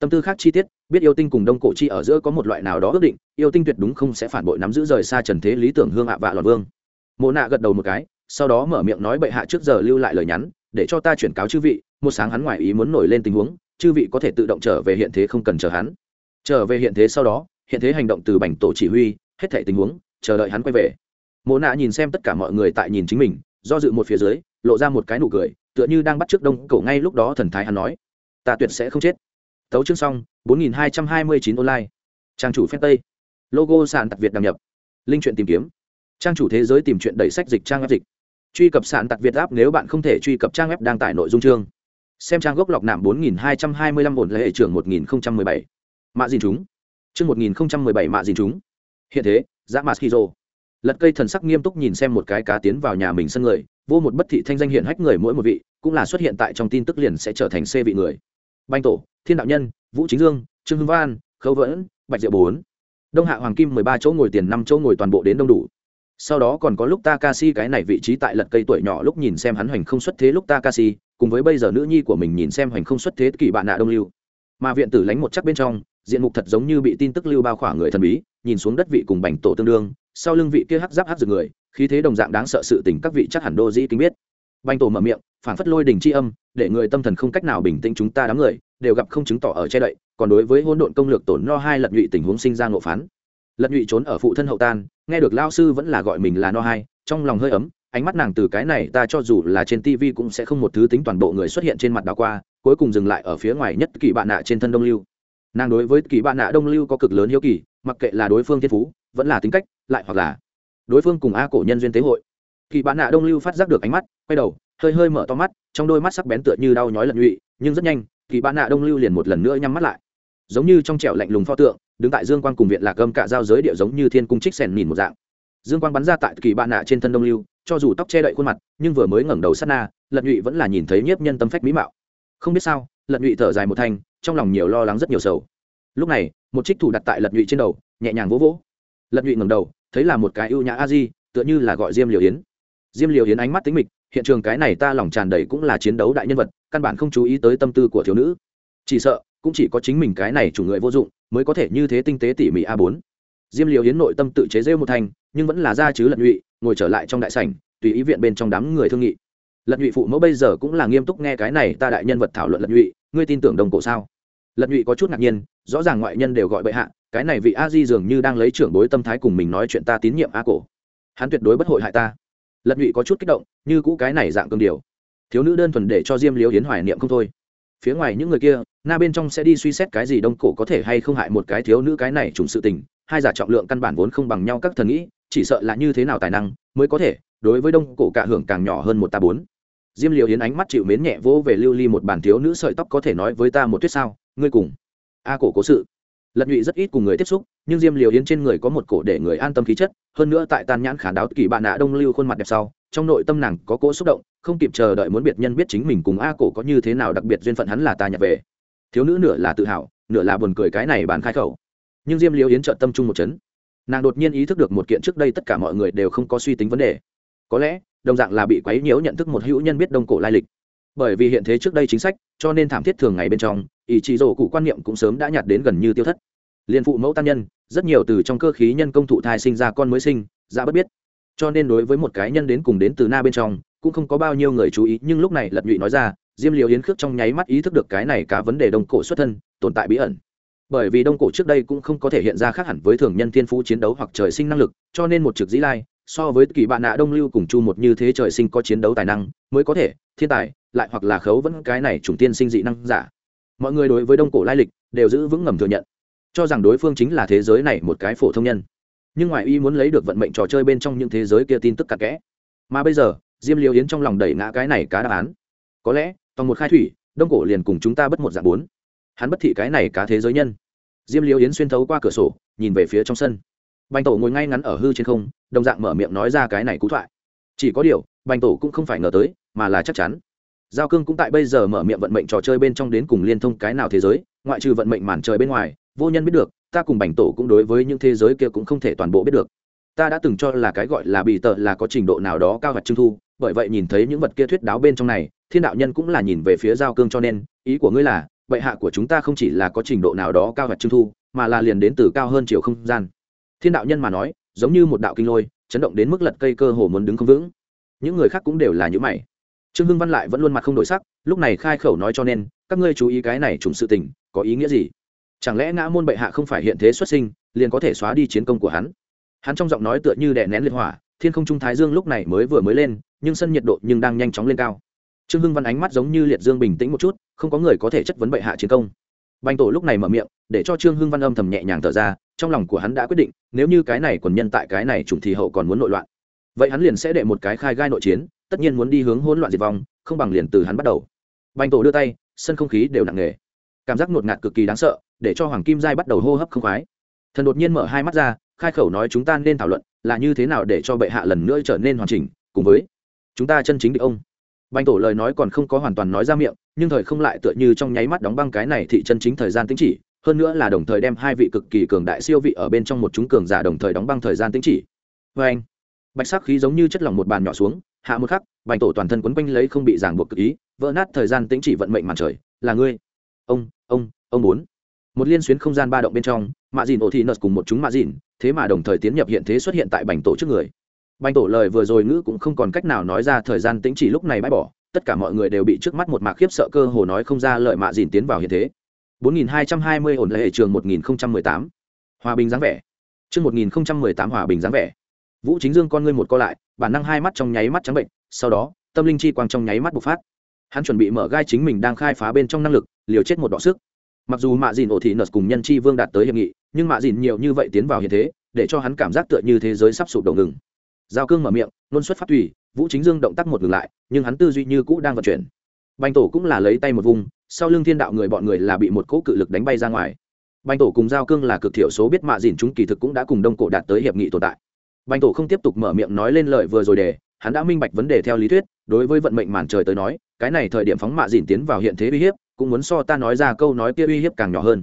tâm tư khác chi tiết, biết yêu tinh cùng đông cổ chi ở giữa có một loại nào đó ước định, yêu tinh tuyệt đúng không sẽ phản bội nắm giữ rời xa trần thế lý tưởng hương hạ vạ lọt vương. Mộ nạ gật đầu một cái, sau đó mở miệng nói bệ hạ trước giờ lưu lại lời nhắn, để cho ta chuyển cáo chư vị, một sáng hắn ngoài ý muốn nổi lên tình huống, chư vị có thể tự động trở về hiện thế không cần chờ hắn. Trở về hiện thế sau đó, hiện thế hành động từ bành tổ chỉ huy, hết thể tình huống, chờ đợi hắn quay về. Mộ nạ nhìn xem tất cả mọi người tại nhìn chính mình, do dự một phía dưới, lộ ra một cái nụ cười, tựa như đang bắt trước đông cổ ngay lúc đó thần thái hắn nói, ta tuyệt sẽ không chết tấu chương xong 4229 online. Trang chủ fan tây logo sàn tặc việt đăng nhập. Linh chuyện tìm kiếm. Trang chủ thế giới tìm chuyện đẩy sách dịch trang web dịch. Truy cập sàn tặc việt app nếu bạn không thể truy cập trang web đang tải nội dung chương. Xem trang gốc lọc nạm 4225 ổn lệ trưởng 1017 mạ dìn chúng. Chương 1017 mạ dìn chúng. Hiện thế giã mạt hydro lật cây thần sắc nghiêm túc nhìn xem một cái cá tiến vào nhà mình sân người, vô một bất thị thanh danh hiện hách người mỗi một vị, cũng là xuất hiện tại trong tin tức liền sẽ trở thành xê vị người banh tổ thiên đạo nhân vũ chính dương trương hưng văn khâu vẫn bạch diệu bốn đông hạ hoàng kim mười ba chỗ ngồi tiền năm chỗ ngồi toàn bộ đến đông đủ sau đó còn có lúc Takashi cái này vị trí tại lật cây tuổi nhỏ lúc nhìn xem hắn hoành không xuất thế lúc Takashi, cùng với bây giờ nữ nhi của mình nhìn xem hoành không xuất thế kỳ bạn nạ đông lưu. Mà viện tử lánh một chắc bên trong, diện mục thật giống như bị tin tức lưu bao khỏa người thần bí, nhìn xuống đất vị cùng bành tổ tương đương, sau lưng vị kia hắc giáp hắc rực người, khí thế đồng dạng đáng sợ sự tình các vị chắc hẳn đô dĩ kính biết. Bành tổ mở miệng, phản phất lôi đỉnh chi âm, để người tâm thần không cách nào bình tĩnh chúng ta đám người, đều gặp không chứng tỏ ở che đậy, còn đối với hỗn độn công lược tổn no hai lật nhụy tình huống sinh ra ngộ phán. Lật nhụy trốn ở phụ thân hậu tan nghe được lao sư vẫn là gọi mình là no hai trong lòng hơi ấm ánh mắt nàng từ cái này ta cho dù là trên tv cũng sẽ không một thứ tính toàn bộ người xuất hiện trên mặt đào qua cuối cùng dừng lại ở phía ngoài nhất kỳ bạn nạ trên thân đông lưu. Nàng đối với kỳ bạn nạ đông lưu có cực lớn hiếu kỳ mặc kệ là đối phương thiên phú vẫn là tính cách lại hoặc là đối phương cùng a cổ nhân duyên tế hội kỳ bạn nạ đông lưu phát giác được ánh mắt, quay đầu, hơi hơi mở to mắt, trong đôi mắt sắc bén tựa như đau nhói lật nhụy, nhưng rất nhanh kỳ bạn nạ đông lưu liền một lần nữa nhắm mắt lại. Giống như trong trẻo lạnh lùng pho tượng, đứng tại dương quang cùng viện lạc âm cả giao giới địa giống như thiên cung trích sèn nhìn một dạng. Dương quang bắn ra tại kỳ bạn nạ trên thân đông lưu, cho dù tóc che đậy khuôn mặt, nhưng vừa mới ngẩng đầu sát na lận nhụy vẫn là nhìn thấy nhiếp nhân tâm phách mỹ mạo. Không biết sao lận nhụy thở dài một thanh, trong lòng nhiều lo lắng rất nhiều sầu. Lúc này, một trích thủ đặt tại lật nhụy trên đầu, nhẹ nhàng vỗ vỗ. Lật nhụy ngẩng đầu, thấy là một cái ưu nhã a di, tựa như là gọi diêm liều yến diêm liều yến ánh mắt tính mịch, hiện trường cái này ta lòng tràn đầy cũng là chiến đấu đại nhân vật, căn bản không chú ý tới tâm tư của thiếu nữ. Chỉ sợ, cũng chỉ có chính mình cái này chủ người vô dụng, mới có thể như thế tinh tế tỉ mỉ a bốn. Diêm liều hiến nội tâm tự chế rêu một thành, nhưng vẫn là ra chứ lận nhụy, ngồi trở lại trong đại sảnh, tùy ý viện bên trong đám người thương nghị. Lận nhụy phụ mẫu bây giờ cũng là nghiêm túc nghe cái này ta đại nhân vật thảo luận lận nhụy, ngươi tin tưởng đồng cổ sao? Lận nhụy có chút ngạc nhiên, rõ ràng ngoại nhân đều gọi bệ hạ, cái này vị a di dường như đang lấy trưởng bối tâm thái cùng mình nói chuyện ta tín nhiệm a cổ. Hắn tuyệt đối bất hội hại ta lật nhụy có chút kích động, như cũ cái này dạng cương điều. Thiếu nữ đơn thuần để cho diêm liếu hiến hoài niệm không thôi. Phía ngoài những người kia, na bên trong sẽ đi suy xét cái gì đông cổ có thể hay không hại một cái thiếu nữ cái này trùng sự tình, hai giả trọng lượng căn bản vốn không bằng nhau các thần nghĩ, chỉ sợ là như thế nào tài năng mới có thể, đối với đông cổ cả hưởng càng nhỏ hơn một ta bốn. Diêm liều hiến ánh mắt chịu mến nhẹ vỗ về lưu ly một bản thiếu nữ sợi tóc có thể nói với ta một tuyết sao, ngươi cùng a cổ cố sự lật nhụy rất ít cùng người tiếp xúc, nhưng diêm liều yến trên người có một cổ để người an tâm khí chất, hơn nữa tại tan nhãn khả đáo kỳ bạn nạ đông lưu khuôn mặt đẹp sau, trong nội tâm nàng có cỗ xúc động, không kịp chờ đợi muốn biệt nhân biết chính mình cùng a cổ có như thế nào đặc biệt duyên phận hắn là ta nhập về. Thiếu nữ nửa là tự hào, nửa là buồn cười cái này bàn khai khẩu. Nhưng diêm liều yến trợ tâm trung một chấn. Nàng đột nhiên ý thức được một kiện trước đây tất cả mọi người đều không có suy tính vấn đề. Có lẽ, đồng dạng là bị quấy nhiễu nhận thức một hữu nhân biết đông cổ lai lịch. Bởi vì hiện thế trước đây chính sách, cho nên thảm thiết thường ngày bên trong, ý chí rổ cụ quan niệm cũng sớm đã nhạt đến gần như tiêu thất liên phụ mẫu tam nhân, rất nhiều từ trong cơ khí nhân công thụ thai sinh ra con mới sinh ra bất biết. Cho nên đối với một cái nhân đến cùng đến từ na bên trong, cũng không có bao nhiêu người chú ý, nhưng lúc này lật nhụy nói ra, diêm liều yến khước trong nháy mắt ý thức được cái này cá vấn đề đông cổ xuất thân, tồn tại bí ẩn. Bởi vì đông cổ trước đây cũng không có thể hiện ra khác hẳn với thường nhân thiên phú chiến đấu hoặc trời sinh năng lực, cho nên một trực dĩ lai, so với kỳ bạn nạ đông lưu cùng chu một như thế trời sinh có chiến đấu tài năng, mới có thể, thiên tài, lại hoặc là khấu vẫn cái này chủng tiên sinh dị năng giả. Mọi người đối với đông cổ lai lịch đều giữ vững ngầm thừa nhận cho rằng đối phương chính là thế giới này một cái phổ thông nhân. Nhưng ngoài y muốn lấy được vận mệnh trò chơi bên trong những thế giới kia tin tức cặn kẽ. Mà bây giờ, diêm liêu yến trong lòng đẩy ngã cái này cá đáp án. Có lẽ toàn một khai thủy, đông cổ liền cùng chúng ta bất một dạng bốn. Hắn bất thị cái này cá thế giới nhân. Diêm liêu yến xuyên thấu qua cửa sổ, nhìn về phía trong sân. Bành tổ ngồi ngay ngắn ở hư trên không, đồng dạng mở miệng nói ra cái này cú thoại. Chỉ có điều, bành tổ cũng không phải ngờ tới, mà là chắc chắn. Giao cương cũng tại bây giờ mở miệng vận mệnh trò chơi bên trong đến cùng liên thông cái nào thế giới, ngoại trừ vận mệnh màn trời bên ngoài vô nhân biết được, ta cùng bành tổ cũng đối với những thế giới kia cũng không thể toàn bộ biết được. Ta đã từng cho là cái gọi là bị tợ là có trình độ nào đó cao vật trưng thu, bởi vậy nhìn thấy những vật kia thuyết đáo bên trong này, thiên đạo nhân cũng là nhìn về phía giao cương cho nên, ý của ngươi là, bệ hạ của chúng ta không chỉ là có trình độ nào đó cao vật trưng thu, mà là liền đến từ cao hơn chiều không gian. Thiên đạo nhân mà nói, giống như một đạo kinh lôi, chấn động đến mức lật cây cơ hồ muốn đứng không vững. Những người khác cũng đều là những mày. Trương hưng văn lại vẫn luôn mặt không đổi sắc, lúc này khai khẩu nói cho nên, các ngươi chú ý cái này trùng sự tình, có ý nghĩa gì? Chẳng lẽ ngã môn bệ hạ không phải hiện thế xuất sinh, liền có thể xóa đi chiến công của hắn? Hắn trong giọng nói tựa như đè nén liệt hỏa, thiên không trung thái dương lúc này mới vừa mới lên, nhưng sân nhiệt độ nhưng đang nhanh chóng lên cao. Trương hưng văn ánh mắt giống như liệt dương bình tĩnh một chút, không có người có thể chất vấn bệ hạ chiến công. Banh tổ lúc này mở miệng, để cho trương hưng văn âm thầm nhẹ nhàng thở ra, trong lòng của hắn đã quyết định, nếu như cái này còn nhân tại cái này trùng thì hậu còn muốn nội loạn. Vậy hắn liền sẽ đệ một cái khai gai nội chiến, tất nhiên muốn đi hướng hỗn loạn diệt vong, không bằng liền từ hắn bắt đầu. Banh tổ đưa tay, sân không khí đều nặng nề. Cảm giác ngột ngạt cực kỳ đáng sợ để cho hoàng kim giai bắt đầu hô hấp không khoái. Thần đột nhiên mở hai mắt ra, khai khẩu nói chúng ta nên thảo luận là như thế nào để cho bệ hạ lần nữa trở nên hoàn chỉnh, cùng với chúng ta chân chính địch ông. Banh tổ lời nói còn không có hoàn toàn nói ra miệng, nhưng thời không lại tựa như trong nháy mắt đóng băng cái này thị chân chính thời gian tính chỉ, hơn nữa là đồng thời đem hai vị cực kỳ cường đại siêu vị ở bên trong một chúng cường giả đồng thời đóng băng thời gian tính chỉ. Vê anh, bạch sắc khí giống như chất lỏng một bàn nhỏ xuống, hạ một khắc, bành tổ toàn thân quấn quanh lấy không bị ràng buộc cực ý, vỡ nát thời gian tính chỉ vận mệnh màn trời, là ngươi. Ông ông ông bốn một liên xuyến không gian ba động bên trong mạ dìn ổ thị nợt cùng một chúng mạ dìn thế mà đồng thời tiến nhập hiện thế xuất hiện tại bành tổ trước người bành tổ lời vừa rồi ngữ cũng không còn cách nào nói ra thời gian tính chỉ lúc này bãi bỏ tất cả mọi người đều bị trước mắt một mạc khiếp sợ cơ hồ nói không ra lợi mạ dìn tiến vào hiện thế 4220 ổn lệ trường 1018. Hòa bình dáng vẻ. Chương 1018 hòa bình dáng vẻ. Vũ Chính Dương con ngươi một co lại, bản năng hai mắt trong nháy mắt trắng bệnh, sau đó, tâm linh chi quang trong nháy mắt bộc phát. Hắn chuẩn bị mở gai chính mình đang khai phá bên trong năng lực, liều chết một đọ sức. Mặc dù Mạ Dìn ổ thị nợt cùng Nhân Chi Vương đạt tới hiệp nghị, nhưng Mạ Dìn nhiều như vậy tiến vào hiện thế, để cho hắn cảm giác tựa như thế giới sắp sụp đổ ngừng. Giao cương mở miệng, luôn xuất phát tùy, Vũ Chính Dương động tác một ngừng lại, nhưng hắn tư duy như cũ đang vận chuyển. Bành tổ cũng là lấy tay một vùng, sau lưng thiên đạo người bọn người là bị một cỗ cự lực đánh bay ra ngoài banh tổ cùng giao cương là cực thiểu số biết mạ dìn chúng kỳ thực cũng đã cùng đông cổ đạt tới hiệp nghị tồn tại banh tổ không tiếp tục mở miệng nói lên lời vừa rồi để hắn đã minh bạch vấn đề theo lý thuyết đối với vận mệnh màn trời tới nói cái này thời điểm phóng mạ dìn tiến vào hiện thế uy hiếp cũng muốn so ta nói ra câu nói kia uy hiếp càng nhỏ hơn.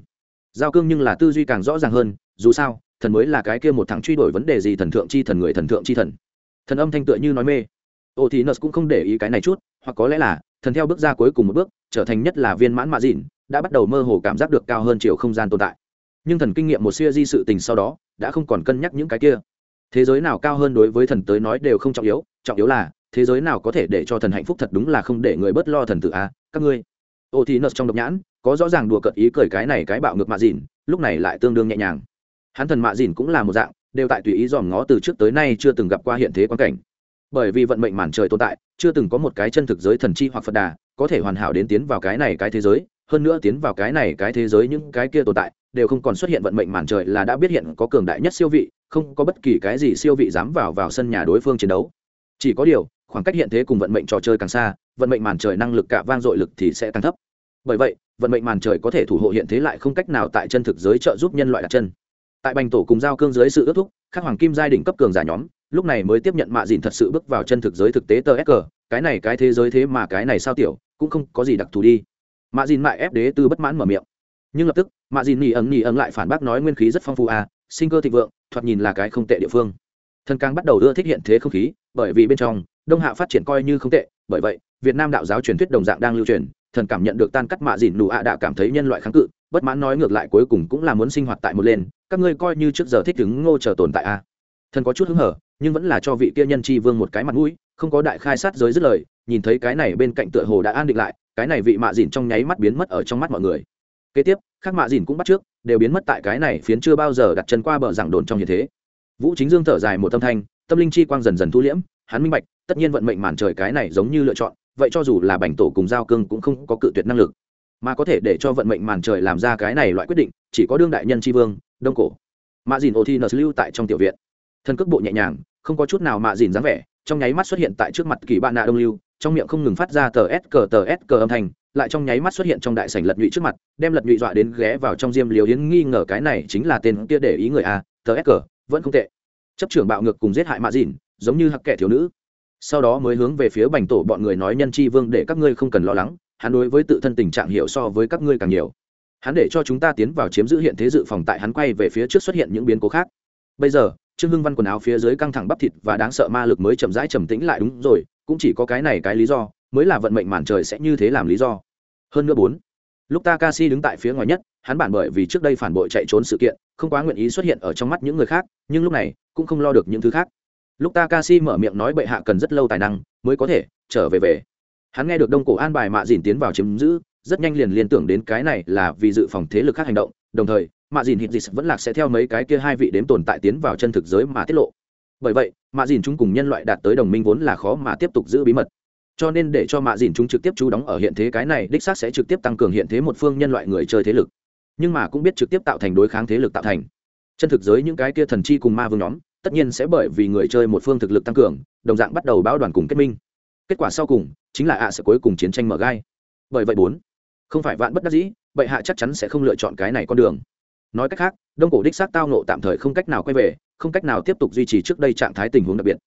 Giao cương nhưng là tư duy càng rõ ràng hơn, dù sao, thần mới là cái kia một thằng truy đuổi vấn đề gì thần thượng chi thần người thần thượng chi thần. Thần âm thanh tựa như nói mê. Ô thì nợ cũng không để ý cái này chút, hoặc có lẽ là, thần theo bước ra cuối cùng một bước, trở thành nhất là viên mãn mạ dịn, đã bắt đầu mơ hồ cảm giác được cao hơn chiều không gian tồn tại. Nhưng thần kinh nghiệm một siêu di sự tình sau đó, đã không còn cân nhắc những cái kia. Thế giới nào cao hơn đối với thần tới nói đều không trọng yếu trọng yếu là, thế giới nào có thể để cho thần hạnh phúc thật đúng là không để người bớt lo thần tự a, các ngươi ô thì nợ trong độc nhãn, có rõ ràng đùa cợt ý cười cái này cái bạo ngược mạ dìn, lúc này lại tương đương nhẹ nhàng. Hắn thần mạ dìn cũng là một dạng, đều tại tùy ý dòm ngó từ trước tới nay chưa từng gặp qua hiện thế quan cảnh. Bởi vì vận mệnh màn trời tồn tại, chưa từng có một cái chân thực giới thần chi hoặc phật đà có thể hoàn hảo đến tiến vào cái này cái thế giới, hơn nữa tiến vào cái này cái thế giới những cái kia tồn tại, đều không còn xuất hiện vận mệnh màn trời là đã biết hiện có cường đại nhất siêu vị, không có bất kỳ cái gì siêu vị dám vào vào sân nhà đối phương chiến đấu. Chỉ có điều, khoảng cách hiện thế cùng vận mệnh trò chơi càng xa, vận mệnh màn trời năng lực cả vang dội lực thì sẽ càng thấp bởi vậy, vận mệnh màn trời có thể thủ hộ hiện thế lại không cách nào tại chân thực giới trợ giúp nhân loại đặt chân. Tại bành tổ cùng giao cương dưới sự ước thúc các hoàng kim giai đỉnh cấp cường giả nhóm, lúc này mới tiếp nhận mạ dìn thật sự bước vào chân thực giới thực tế tờ s cái này cái thế giới thế mà cái này sao tiểu, cũng không có gì đặc thù đi. Mạ dìn mại ép đế tư bất mãn mở miệng. Nhưng lập tức, mạ dìn nhì ẩn nhì ẩn lại phản bác nói nguyên khí rất phong phú à sinh cơ thịnh vượng, thoạt nhìn là cái không tệ địa phương. Thần càng bắt đầu đưa thích hiện thế không khí, bởi vì bên trong, đông hạ phát triển coi như không tệ, bởi vậy, việt nam đạo giáo truyền thuyết đồng dạng đang lưu truyền thần cảm nhận được tan cắt mạ dìn nụ ạ à đã cảm thấy nhân loại kháng cự, bất mãn nói ngược lại cuối cùng cũng là muốn sinh hoạt tại một lên, các ngươi coi như trước giờ thích đứng ngô chờ tồn tại a. À. thần có chút hứng hở, nhưng vẫn là cho vị kia nhân tri vương một cái mặt mũi, không có đại khai sát giới dứt lời, nhìn thấy cái này bên cạnh tựa hồ đã an định lại, cái này vị mạ dìn trong nháy mắt biến mất ở trong mắt mọi người. Kế tiếp các mạ dìn cũng bắt trước, đều biến mất tại cái này phiến chưa bao giờ đặt chân qua bờ giảng đồn trong như thế. Vũ chính dương thở dài một tâm thanh, tâm linh chi quang dần dần thu liễm, hắn minh bạch, tất nhiên vận mệnh màn trời cái này giống như lựa chọn vậy cho dù là bành tổ cùng giao cương cũng không có cự tuyệt năng lực, mà có thể để cho vận mệnh màn trời làm ra cái này loại quyết định, chỉ có đương đại nhân tri vương, đông cổ. Mạ dìn ô thi nợ lưu tại trong tiểu viện. Thân cước bộ nhẹ nhàng, không có chút nào mạ dìn dáng vẻ, trong nháy mắt xuất hiện tại trước mặt kỳ bạn nạ đông lưu, trong miệng không ngừng phát ra tờ s cờ tờ s cờ âm thanh, lại trong nháy mắt xuất hiện trong đại sảnh lật nhụy trước mặt, đem lật nhụy dọa đến ghé vào trong diêm liều yến nghi ngờ cái này chính là tên kia để ý người a tờ s cờ vẫn không tệ. Chấp trưởng bạo ngược cùng giết hại mạ dìn, giống như hặc kẻ thiếu nữ sau đó mới hướng về phía bành tổ bọn người nói nhân chi vương để các ngươi không cần lo lắng, hắn đối với tự thân tình trạng hiểu so với các ngươi càng nhiều. Hắn để cho chúng ta tiến vào chiếm giữ hiện thế dự phòng tại hắn quay về phía trước xuất hiện những biến cố khác. Bây giờ, trương hưng văn quần áo phía dưới căng thẳng bắp thịt và đáng sợ ma lực mới chậm rãi trầm tĩnh lại đúng rồi, cũng chỉ có cái này cái lý do, mới là vận mệnh màn trời sẽ như thế làm lý do. Hơn nữa bốn, lúc Takashi đứng tại phía ngoài nhất, hắn bản bởi vì trước đây phản bội chạy trốn sự kiện, không quá nguyện ý xuất hiện ở trong mắt những người khác, nhưng lúc này, cũng không lo được những thứ khác lúc Takashi mở miệng nói bệ hạ cần rất lâu tài năng mới có thể trở về về. Hắn nghe được đông cổ an bài mạ dìn tiến vào chiếm giữ, rất nhanh liền liên tưởng đến cái này là vì dự phòng thế lực khác hành động, đồng thời, mạ dìn hít dịch vẫn lạc sẽ theo mấy cái kia hai vị đếm tồn tại tiến vào chân thực giới mà tiết lộ. Bởi vậy, mạ dìn chúng cùng nhân loại đạt tới đồng minh vốn là khó mà tiếp tục giữ bí mật. Cho nên để cho mạ dìn chúng trực tiếp chú đóng ở hiện thế cái này, đích xác sẽ trực tiếp tăng cường hiện thế một phương nhân loại người chơi thế lực. Nhưng mà cũng biết trực tiếp tạo thành đối kháng thế lực tạo thành. Chân thực giới những cái kia thần chi cùng ma vương nhóm tất nhiên sẽ bởi vì người chơi một phương thực lực tăng cường, đồng dạng bắt đầu báo đoàn cùng kết minh. Kết quả sau cùng, chính là ạ sẽ cuối cùng chiến tranh mở gai. Bởi vậy bốn, không phải vạn bất đắc dĩ bệ hạ chắc chắn sẽ không lựa chọn cái này con đường. Nói cách khác, đông cổ đích xác tao nộ tạm thời không cách nào quay về, không cách nào tiếp tục duy trì trước đây trạng thái tình huống đặc biệt.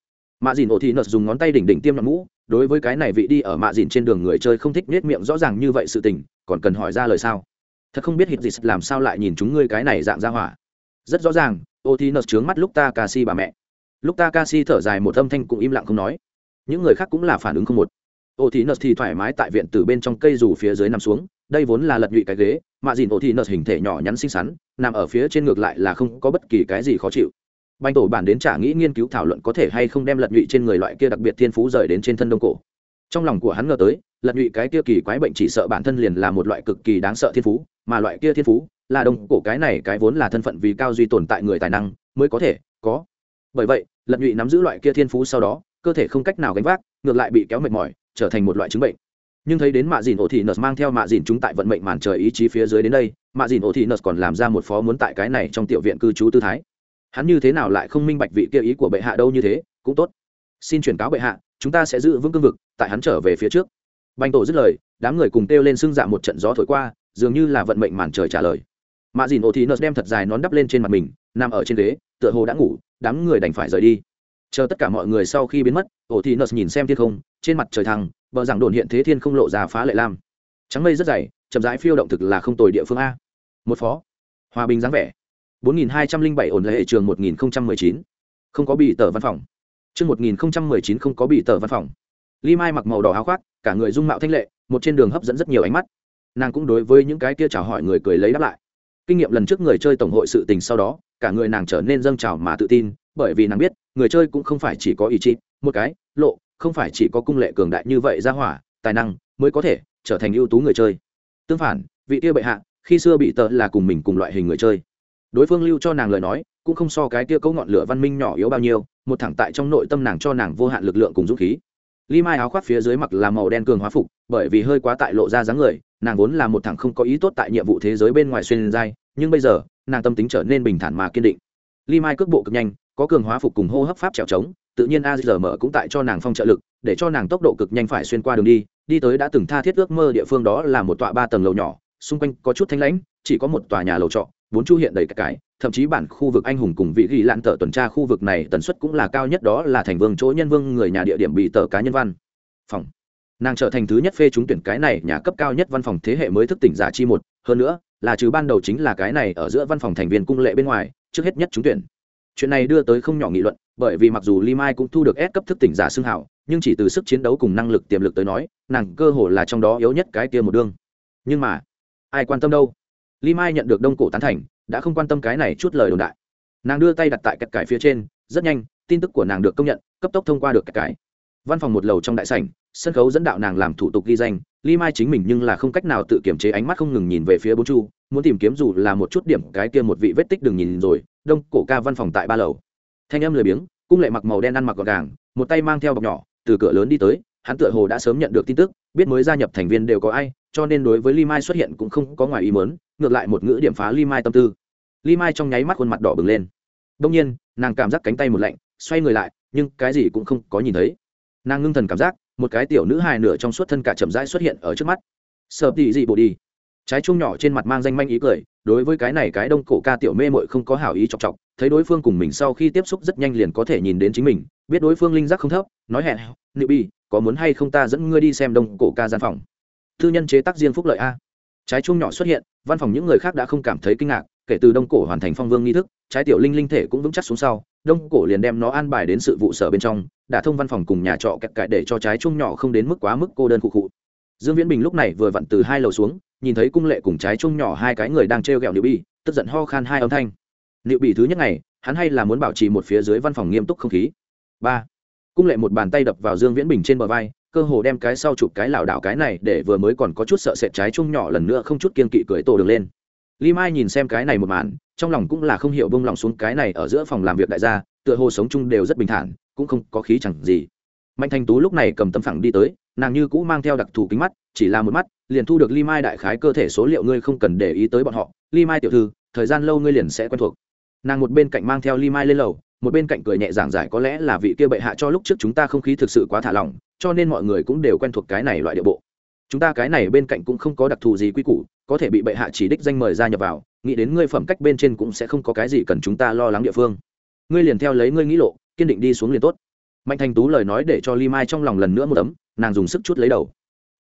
Mạ dìn ổ thị nợt dùng ngón tay đỉnh đỉnh tiêm nhọn mũ, đối với cái này vị đi ở mạ dìn trên đường người chơi không thích nết miệng rõ ràng như vậy sự tình, còn cần hỏi ra lời sao? Thật không biết hít gì làm sao lại nhìn chúng ngươi cái này dạng ra hỏa. Rất rõ ràng Ô thị nợt trướng mắt lúc ta ca si bà mẹ. Lúc ta ca si thở dài một âm thanh cũng im lặng không nói. Những người khác cũng là phản ứng không một. Ô thị nợ thì thoải mái tại viện từ bên trong cây dù phía dưới nằm xuống, đây vốn là lật nhụy cái ghế mạ dìn ô thị nợ hình thể nhỏ nhắn xinh xắn, nằm ở phía trên ngược lại là không có bất kỳ cái gì khó chịu. Banh tổ bản đến trả nghĩ nghiên cứu thảo luận có thể hay không đem lật nhụy trên người loại kia đặc biệt thiên phú rời đến trên thân đông cổ trong lòng của hắn ngờ tới, lật nhụy cái kia kỳ quái bệnh chỉ sợ bản thân liền là một loại cực kỳ đáng sợ thiên phú, mà loại kia thiên phú là đồng cổ cái này cái vốn là thân phận vì cao duy tồn tại người tài năng mới có thể có. Bởi vậy, lật nhụy nắm giữ loại kia thiên phú sau đó, cơ thể không cách nào gánh vác, ngược lại bị kéo mệt mỏi, trở thành một loại chứng bệnh. Nhưng thấy đến mạ dìn ổ thị nợt mang theo mạ dìn chúng tại vận mệnh màn trời ý chí phía dưới đến đây, mạ dìn ổ thị nợt còn làm ra một phó muốn tại cái này trong tiểu viện cư trú tư thái. Hắn như thế nào lại không minh bạch vị kia ý của bệ hạ đâu như thế, cũng tốt xin chuyển cáo bệ hạ, chúng ta sẽ giữ vững cương vực, tại hắn trở về phía trước. Banh tổ dứt lời, đám người cùng kêu lên xưng dạ một trận gió thổi qua, dường như là vận mệnh màn trời trả lời. Mạ dìn ô thị nợt đem thật dài nón đắp lên trên mặt mình, nằm ở trên ghế, tựa hồ đã ngủ, đám người đành phải rời đi. Chờ tất cả mọi người sau khi biến mất, ô thị nợt nhìn xem thiên không, trên mặt trời thăng, bờ rằng đồn hiện thế thiên không lộ ra phá lệ lam. Trắng mây rất dày, chậm rãi phiêu động thực là không tồi địa phương a. Một phó. Hòa bình dáng vẻ. Bốn nghìn hai trăm linh bảy ổn lệ trường một nghìn chín. Không có bị tờ văn phòng chương một nghìn chín không có bị tờ văn phòng. Lý mai mặc màu đỏ áo khoác, cả người dung mạo thanh lệ, một trên đường hấp dẫn rất nhiều ánh mắt. Nàng cũng đối với những cái kia chào hỏi người cười lấy đáp lại. Kinh nghiệm lần trước người chơi tổng hội sự tình sau đó, cả người nàng trở nên dâng trào mà tự tin, bởi vì nàng biết, người chơi cũng không phải chỉ có ý chí, một cái, lộ, không phải chỉ có cung lệ cường đại như vậy ra hỏa, tài năng mới có thể trở thành ưu tú người chơi. Tương phản, vị kia bệ hạ, khi xưa bị tờ là cùng mình cùng loại hình người chơi. Đối phương lưu cho nàng lời nói cũng không so cái kia cấu ngọn lửa văn minh nhỏ yếu bao nhiêu, một thẳng tại trong nội tâm nàng cho nàng vô hạn lực lượng cùng dũng khí. Ly mai áo khoác phía dưới mặc là màu đen cường hóa phục, bởi vì hơi quá tại lộ ra dáng người, nàng vốn là một thằng không có ý tốt tại nhiệm vụ thế giới bên ngoài xuyên dai nhưng bây giờ, nàng tâm tính trở nên bình thản mà kiên định. Ly mai cước bộ cực nhanh, có cường hóa phục cùng hô hấp pháp trèo trống, tự nhiên azm cũng tại cho nàng phong trợ lực, để cho nàng tốc độ cực nhanh phải xuyên qua đường đi đi tới đã từng tha thiết ước mơ địa phương đó là một tọa ba tầng lầu nhỏ, xung quanh có chút thanh lãnh, chỉ có một tòa nhà lầu trọ bốn chu hiện đầy cả cái thậm chí bản khu vực anh hùng cùng vị ghi lạn tờ tuần tra khu vực này tần suất cũng là cao nhất đó là thành vương chỗ nhân vương người nhà địa điểm bị tờ cá nhân văn phòng nàng trở thành thứ nhất phê trúng tuyển cái này nhà cấp cao nhất văn phòng thế hệ mới thức tỉnh giả chi một hơn nữa là trừ ban đầu chính là cái này ở giữa văn phòng thành viên cung lệ bên ngoài trước hết nhất trúng tuyển chuyện này đưa tới không nhỏ nghị luận bởi vì mặc dù Li Mai cũng thu được S cấp thức tỉnh giả xưng hảo, nhưng chỉ từ sức chiến đấu cùng năng lực tiềm lực tới nói, nàng cơ hồ là trong đó yếu nhất cái kia một đương. Nhưng mà, ai quan tâm đâu? Lý Mai nhận được đông cổ tán thành, đã không quan tâm cái này chút lời đồn đại. Nàng đưa tay đặt tại kẹt cải phía trên, rất nhanh, tin tức của nàng được công nhận, cấp tốc thông qua được kẹt cải. Văn phòng một lầu trong đại sảnh, sân khấu dẫn đạo nàng làm thủ tục ghi danh, Lý Mai chính mình nhưng là không cách nào tự kiểm chế ánh mắt không ngừng nhìn về phía bốn chu, muốn tìm kiếm dù là một chút điểm cái kia một vị vết tích đừng nhìn rồi, đông cổ ca văn phòng tại ba lầu thanh âm lười biếng cung lệ mặc màu đen ăn mặc gọn gàng một tay mang theo bọc nhỏ từ cửa lớn đi tới hắn tựa hồ đã sớm nhận được tin tức biết mới gia nhập thành viên đều có ai cho nên đối với Lý mai xuất hiện cũng không có ngoài ý muốn ngược lại một ngữ điểm phá ly mai tâm tư. Ly mai trong nháy mắt khuôn mặt đỏ bừng lên. Đông nhiên, nàng cảm giác cánh tay một lạnh, xoay người lại, nhưng cái gì cũng không có nhìn thấy. Nàng ngưng thần cảm giác, một cái tiểu nữ hài nửa trong suốt thân cả chậm rãi xuất hiện ở trước mắt. Sợ tỉ dị bộ đi. Trái chuông nhỏ trên mặt mang danh manh ý cười, đối với cái này cái đông cổ ca tiểu mê mội không có hảo ý chọc chọc, thấy đối phương cùng mình sau khi tiếp xúc rất nhanh liền có thể nhìn đến chính mình, biết đối phương linh giác không thấp, nói hẹn nữ bi có muốn hay không ta dẫn ngươi đi xem đông cổ ca gian phòng? Thư nhân chế tác riêng phúc lợi a trái chuông nhỏ xuất hiện, văn phòng những người khác đã không cảm thấy kinh ngạc, kể từ đông cổ hoàn thành phong vương nghi thức, trái tiểu linh linh thể cũng vững chắc xuống sau, đông cổ liền đem nó an bài đến sự vụ sở bên trong, đã thông văn phòng cùng nhà trọ kẹt cải để cho trái chuông nhỏ không đến mức quá mức cô đơn cụ cụ dương viễn bình lúc này vừa vặn từ hai lầu xuống, nhìn thấy cung lệ cùng trái chuông nhỏ hai cái người đang t r e o g ẹ o liệu bi tức giận ho khan hai âm thanh. Liệu bị thứ nhất ngày, hắn hay là muốn bảo trì một phía dưới văn phòng nghiêm túc không khí. Ba. Cung lệ một bàn tay đập vào dương viễn bình trên bờ vai cơ hồ đem cái sau chụp cái lảo đảo cái này để vừa mới còn có chút sợ sệt trái chung nhỏ lần nữa không chút kiên kỵ cười tổ đường lên. Lý mai nhìn xem cái này một màn, trong lòng cũng là không hiểu bông lòng xuống cái này ở giữa phòng làm việc đại gia, tựa hồ sống chung đều rất bình thản, cũng không có khí chẳng gì. Mạnh thanh tú lúc này cầm tâm phẳng đi tới, nàng như cũ mang theo đặc thù kính mắt, chỉ là một mắt, liền thu được Lý mai đại khái cơ thể số liệu ngươi không cần để ý tới bọn họ. Lý mai tiểu thư, thời gian lâu ngươi liền sẽ quen thuộc. Nàng một bên cạnh mang theo Lý mai lên lầu một bên cạnh cười nhẹ giảng giải có lẽ là vị kia bệ hạ cho lúc trước chúng ta không khí thực sự quá thả lỏng, cho nên mọi người cũng đều quen thuộc cái này loại địa bộ. Chúng ta cái này bên cạnh cũng không có đặc thù gì quy củ, có thể bị bệ hạ chỉ đích danh mời ra nhập vào, nghĩ đến ngươi phẩm cách bên trên cũng sẽ không có cái gì cần chúng ta lo lắng địa phương. Ngươi liền theo lấy ngươi nghĩ lộ, kiên định đi xuống liền tốt. Mạnh thành tú lời nói để cho ly mai trong lòng lần nữa một tấm nàng dùng sức chút lấy đầu.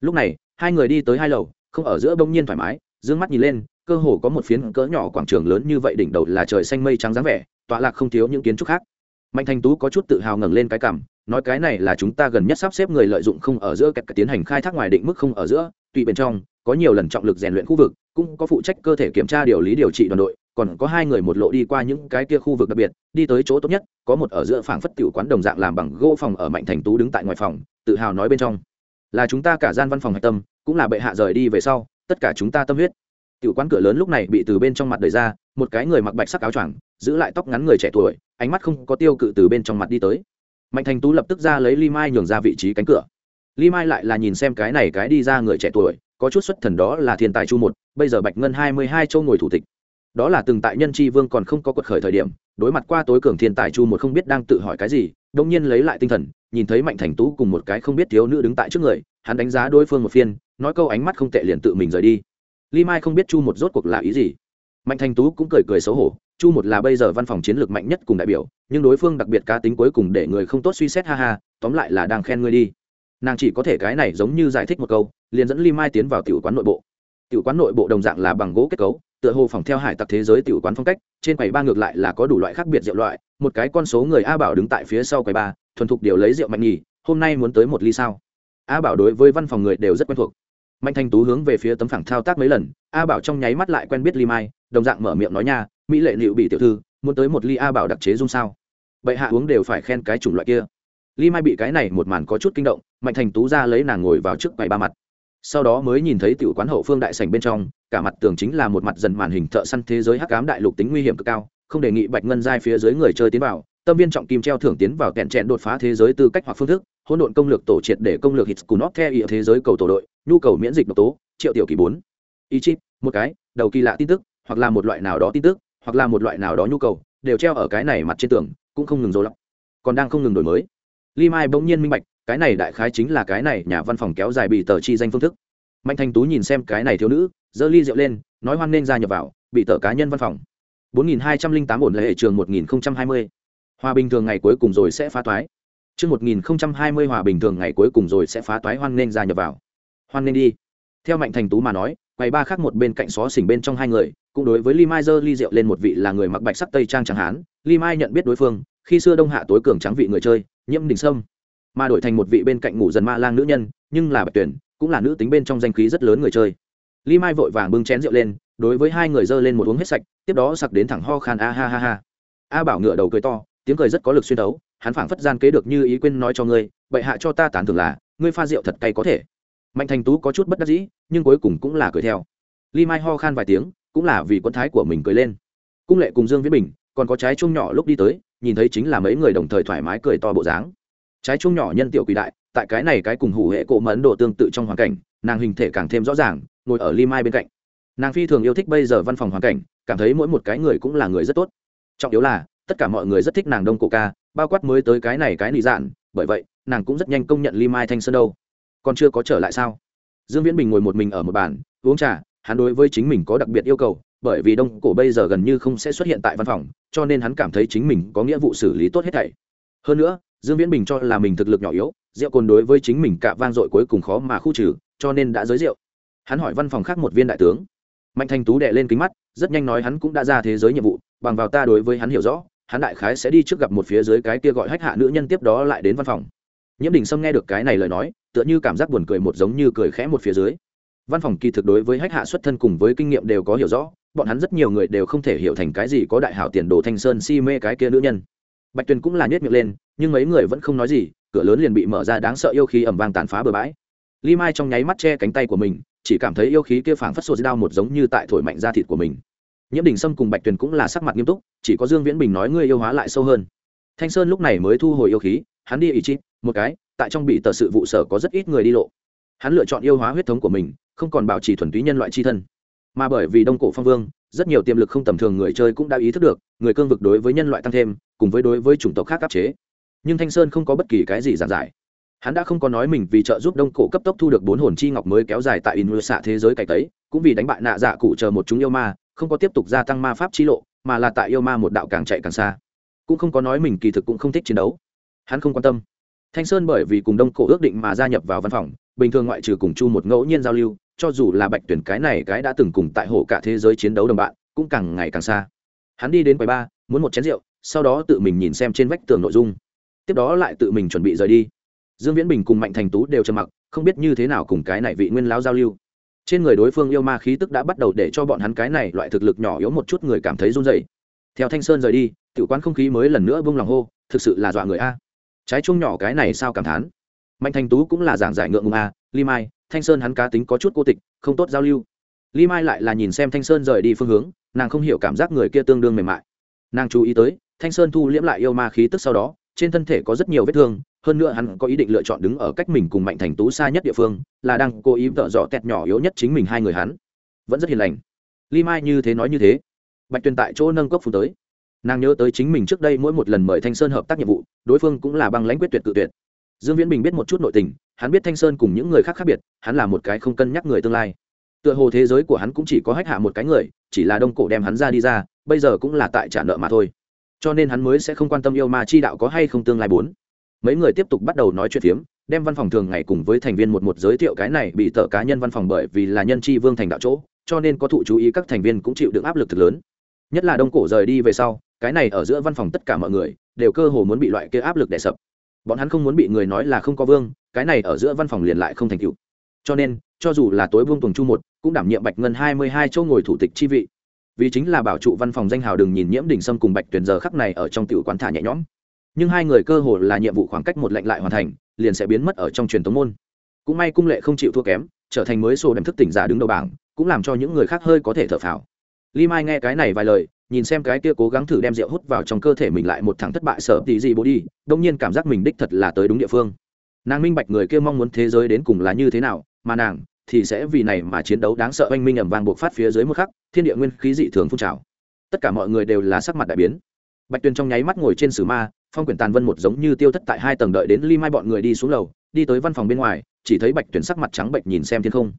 Lúc này, hai người đi tới hai lầu, không ở giữa bỗng nhiên thoải mái d ư ơ n g mắt nhìn lên cơ hồ có một phiến cỡ nhỏ quảng trường lớn như vậy đỉnh đầu là trời xanh mây trắng dáng vẻ, tọa lạc không thiếu những kiến trúc khác. Mạnh thành tú có chút tự hào ngẩng lên cái cảm nói cái này là chúng ta gần nhất sắp xếp người lợi dụng không ở giữa kẹt tiến hành khai thác ngoài định mức không ở giữa, tùy bên trong, có nhiều lần trọng lực rèn luyện khu vực, cũng có phụ trách cơ thể kiểm tra điều lý điều trị đoàn đội, còn có hai người một lộ đi qua những cái kia khu vực đặc biệt, đi tới chỗ tốt nhất, có một ở giữa phảng phất tiểu quán đồng dạng làm bằng gỗ phòng ở mạnh thành tú đứng tại ngoài phòng, tự hào nói bên trong. Là chúng ta cả gian văn phòng hạch tâm, cũng là bệ hạ rời đi về sau, tất cả chúng ta tâm huyết tiểu quán cửa lớn lúc này bị từ bên trong mặt đẩy ra, một cái người mặc bạch sắc áo choàng, giữ lại tóc ngắn người trẻ tuổi, ánh mắt không có tiêu cự từ bên trong mặt đi tới. Mạnh thành tú lập tức ra lấy ly mai nhường ra vị trí cánh cửa. Ly mai lại là nhìn xem cái này cái đi ra người trẻ tuổi, có chút xuất thần đó là thiên tài chu một, bây giờ bạch ngân hai mươi hai châu ngồi thủ tịch. Đó là từng tại nhân tri vương còn không có quật khởi thời điểm, đối mặt qua tối cường thiên tài chu một không biết đang tự hỏi cái gì đông nhiên lấy lại tinh thần, nhìn thấy mạnh thành tú cùng một cái không biết thiếu nữ đứng tại trước người, hắn đánh giá đối phương một phiên, nói câu ánh mắt không tệ liền tự mình rời đi. Lý mai không biết chu một rốt cuộc là ý gì. Mạnh thành tú cũng cười cười xấu hổ, chu một là bây giờ văn phòng chiến lược mạnh nhất cùng đại biểu, nhưng đối phương đặc biệt cá tính cuối cùng để người không tốt suy xét, ha ha, tóm lại là đang khen ngươi đi. Nàng chỉ có thể cái này giống như giải thích một câu, liền dẫn Lý mai tiến vào tiểu quán nội bộ. Tiểu quán nội bộ đồng dạng là bằng gỗ kết cấu, tựa hồ phòng theo hải tặc thế giới tiểu quán phong cách, trên quầy ba ngược lại là có đủ loại khác biệt rượu loại, một cái con số người a bảo đứng tại phía sau quầy ba, thuần thục điều lấy rượu mạnh nhì hôm nay muốn tới một ly sao? A bảo đối với văn phòng người đều rất quen thuộc mạnh thanh tú hướng về phía tấm phẳng thao tác mấy lần, a bảo trong nháy mắt lại quen biết ly mai, đồng dạng mở miệng nói nha, mỹ lệ liệu bị tiểu thư, muốn tới một ly a bảo đặc chế dung sao? Vậy hạ uống đều phải khen cái chủng loại kia. Ly mai bị cái này một màn có chút kinh động, mạnh thành tú ra lấy nàng ngồi vào trước quầy ba mặt. Sau đó mới nhìn thấy tiểu quán hậu phương đại sảnh bên trong, cả mặt tường chính là một mặt dần màn hình thợ săn thế giới hắc ám đại lục tính nguy hiểm cực cao, không đề nghị bạch ngân giai phía dưới người chơi tiến vào, tâm viên trọng kim treo thưởng tiến vào kẹn chẹn đột phá thế giới tư cách hoặc phương thức hỗn độn công lược tổ triệt để công lược hits cùn óc theo ý thế giới cầu tổ đội, nhu cầu miễn dịch độc tố, triệu tiểu kỳ bốn. Y chip một cái, đầu kỳ lạ tin tức, hoặc là một loại nào đó tin tức, hoặc là một loại nào đó nhu cầu, đều treo ở cái này mặt trên tường, cũng không ngừng dối lắm còn đang không ngừng đổi mới. Li mai bỗng nhiên minh bạch, cái này đại khái chính là cái này nhà văn phòng kéo dài bị tờ chi danh phương thức. Mạnh thành tú nhìn xem cái này thiếu nữ, giơ ly rượu lên, nói hoan nên ra nhập vào, bị tờ cá nhân văn phòng. 4208 ổn lệ trường 1020. Hòa bình thường ngày cuối cùng rồi sẽ phá toái. Trước 1020 hòa bình thường ngày cuối cùng rồi sẽ phá toái hoan nên ra nhập vào. Hoan nên đi. Theo Mạnh Thành Tú mà nói, quầy ba khác một bên cạnh xó xỉnh bên trong hai người, cũng đối với li Mai giơ ly rượu lên một vị là người mặc bạch sắc tây trang trắng hán, Li Mai nhận biết đối phương, khi xưa đông hạ tối cường trắng vị người chơi, Nhiễm Đình Sâm, mà đổi thành một vị bên cạnh ngủ dần ma lang nữ nhân, nhưng là Bạch Tuyển, cũng là nữ tính bên trong danh khí rất lớn người chơi. Li Mai vội vàng bưng chén rượu lên, đối với hai người dơ lên một uống hết sạch, tiếp đó sặc đến thẳng ho khan a ha ha ha. A Bảo ngựa đầu cười to, tiếng cười rất có lực xuyên đấu hắn phảng phất gian kế được như ý quên nói cho ngươi, bệ hạ cho ta tán thưởng là, ngươi pha rượu thật cay có thể. Mạnh thành tú có chút bất đắc dĩ, nhưng cuối cùng cũng là cười theo. Ly mai ho khan vài tiếng, cũng là vì quân thái của mình cười lên. Cung lệ cùng dương viễn bình, còn có trái chuông nhỏ lúc đi tới, nhìn thấy chính là mấy người đồng thời thoải mái cười to bộ dáng. Trái chuông nhỏ nhân tiểu quỷ đại, tại cái này cái cùng hủ hệ cổ mẫn độ tương tự trong hoàn cảnh, nàng hình thể càng thêm rõ ràng, ngồi ở ly mai bên cạnh. Nàng phi thường yêu thích bây giờ văn phòng hoàn cảnh, cảm thấy mỗi một cái người cũng là người rất tốt. Trọng yếu là, tất cả mọi người rất thích nàng đông cổ ca bao quát mới tới cái này cái nị dạn, bởi vậy, nàng cũng rất nhanh công nhận ly mai thanh sơn đâu. Còn chưa có trở lại sao? Dương viễn bình ngồi một mình ở một bàn, uống trà, hắn đối với chính mình có đặc biệt yêu cầu, bởi vì đông cổ bây giờ gần như không sẽ xuất hiện tại văn phòng, cho nên hắn cảm thấy chính mình có nghĩa vụ xử lý tốt hết thảy. Hơn nữa, dương viễn bình cho là mình thực lực nhỏ yếu, rượu cồn đối với chính mình cả vang dội cuối cùng khó mà khu trừ, cho nên đã giới rượu. Hắn hỏi văn phòng khác một viên đại tướng. Mạnh Thanh tú đệ lên kính mắt, rất nhanh nói hắn cũng đã ra thế giới nhiệm vụ, bằng vào ta đối với hắn hiểu rõ hắn đại khái sẽ đi trước gặp một phía dưới cái kia gọi hách hạ nữ nhân tiếp đó lại đến văn phòng. Nhiễm đình sâm nghe được cái này lời nói, tựa như cảm giác buồn cười một giống như cười khẽ một phía dưới. Văn phòng kỳ thực đối với hách hạ xuất thân cùng với kinh nghiệm đều có hiểu rõ, bọn hắn rất nhiều người đều không thể hiểu thành cái gì có đại hảo tiền đồ thanh sơn si mê cái kia nữ nhân. Bạch tuyền cũng là nhét miệng lên, nhưng mấy người vẫn không nói gì, cửa lớn liền bị mở ra đáng sợ yêu khí ẩm vang tàn phá bừa bãi. Ly mai trong nháy mắt che cánh tay của mình, chỉ cảm thấy yêu khí kia phảng phất sột dao một giống như tại thổi mạnh da thịt của mình nhiễm đình sâm cùng bạch tuyền cũng là sắc mặt nghiêm túc, chỉ có dương viễn bình nói ngươi yêu hóa lại sâu hơn. Thanh sơn lúc này mới thu hồi yêu khí, hắn đi ý chí, một cái, tại trong bị tờ sự vụ sở có rất ít người đi lộ. Hắn lựa chọn yêu hóa huyết thống của mình, không còn bảo trì thuần túy nhân loại c h i thân. Mà bởi vì đông cổ phong vương, rất nhiều tiềm lực không tầm thường người chơi cũng đã ý thức được, người cương vực đối với nhân loại tăng thêm, cùng với đối với chủng tộc khác áp chế. Nhưng thanh sơn không có bất kỳ cái gì giản giải. Hắn đã không có nói mình vì trợ giúp đông cổ cấp tốc thu được bốn hồn chi ngọc mới kéo dài tại in xạ thế giới cày tấy, cũng vì đánh bại nạ dạ cụ chờ một chúng yêu ma không có tiếp tục gia tăng ma pháp chi lộ, mà là tại yêu ma một đạo càng chạy càng xa. Cũng không có nói mình kỳ thực cũng không thích chiến đấu. Hắn không quan tâm. Thanh sơn bởi vì cùng đông cổ ước định mà gia nhập vào văn phòng, bình thường ngoại trừ cùng chu một ngẫu nhiên giao lưu, cho dù là bạch tuyển cái này cái đã từng cùng tại hộ cả thế giới chiến đấu đồng bạn, cũng càng ngày càng xa. Hắn đi đến quầy ba muốn một chén rượu, sau đó tự mình nhìn xem trên vách tường nội dung. Tiếp đó lại tự mình chuẩn bị rời đi. Dương viễn bình cùng mạnh thành tú đều trầm mặc, không biết như thế nào cùng cái này vị nguyên lão giao lưu trên người đối phương yêu ma khí tức đã bắt đầu để cho bọn hắn cái này loại thực lực nhỏ yếu một chút người cảm thấy run dày theo thanh sơn rời đi tự quán không khí mới lần nữa vung lòng hô, thực sự là dọa người a. Trái chung nhỏ cái này sao cảm thán. Mạnh thành tú cũng là giảng giải ngượng ngùng a ly mai, thanh sơn hắn cá tính có chút cô tịch, không tốt giao lưu. Ly mai lại là nhìn xem thanh sơn rời đi phương hướng, nàng không hiểu cảm giác người kia tương đương mềm mại. Nàng chú ý tới, thanh sơn thu liễm lại yêu ma khí tức sau đó, trên thân thể có rất nhiều vết thương hơn nữa hắn có ý định lựa chọn đứng ở cách mình cùng mạnh thành tú xa nhất địa phương, là đang cố ý tợ dọ tẹt nhỏ yếu nhất chính mình hai người hắn. Vẫn rất hiền lành. Li mai như thế nói như thế. Bạch tuyền tại chỗ nâng cốc phù tới. Nàng nhớ tới chính mình trước đây mỗi một lần mời thanh sơn hợp tác nhiệm vụ, đối phương cũng là băng lãnh quyết tuyệt tự tuyệt. Dương viễn bình biết một chút nội tình, hắn biết thanh sơn cùng những người khác khác biệt, hắn là một cái không cân nhắc người tương lai. Tựa hồ thế giới của hắn cũng chỉ có hách hạ một cái người, chỉ là đông cổ đem hắn ra đi ra, bây giờ cũng là tại trả nợ mà thôi. Cho nên hắn mới sẽ không quan tâm yêu ma chi đạo có hay không tương lai bốn mấy người tiếp tục bắt đầu nói chuyện phiếm, đem văn phòng thường ngày cùng với thành viên một một giới thiệu cái này bị tờ cá nhân văn phòng bởi vì là nhân chi vương thành đạo chỗ, cho nên có thụ chú ý các thành viên cũng chịu được áp lực thực lớn. Nhất là đông cổ rời đi về sau, cái này ở giữa văn phòng tất cả mọi người, đều cơ hồ muốn bị loại kia áp lực đè sập. Bọn hắn không muốn bị người nói là không có vương, cái này ở giữa văn phòng liền lại không thành cựu cho nên, cho dù là tối vương tuần chu một, cũng đảm nhiệm bạch ngân hai mươi hai chỗ ngồi thủ tịch chi vị. Vì chính là bảo trụ văn phòng danh hào đừng nhìn nhiễm đỉnh sâm cùng bạch tuyển giờ khắc này ở trong tiểu quán thả nhẹ nhõm nhưng hai người cơ hồ là nhiệm vụ khoảng cách một lệnh lại hoàn thành, liền sẽ biến mất ở trong truyền thống môn. Cũng may cung lệ không chịu thua kém, trở thành mới sổ đem thức tỉnh giả đứng đầu bảng, cũng làm cho những người khác hơi có thể thở phào. Li mai nghe cái này vài lời, nhìn xem cái kia cố gắng thử đem rượu hút vào trong cơ thể mình lại một thằng thất bại sợ tí gì bố đi, đông nhiên cảm giác mình đích thật là tới đúng địa phương. Nàng minh bạch người kia mong muốn thế giới đến cùng là như thế nào, mà nàng thì sẽ vì này mà chiến đấu đáng sợ oanh minh ẩm vàng buộc phát phía dưới một khắc, thiên địa nguyên khí dị thường phun trào. Tất cả mọi người đều là sắc mặt đại biến. Bạch tuyền trong nháy mắt ngồi trên sử ma phong quyển tàn vân một giống như tiêu thất tại hai tầng đợi đến ly mai bọn người đi xuống lầu, đi tới văn phòng bên ngoài, chỉ thấy bạch tuyển sắc mặt trắng bệnh nhìn xem thiên không.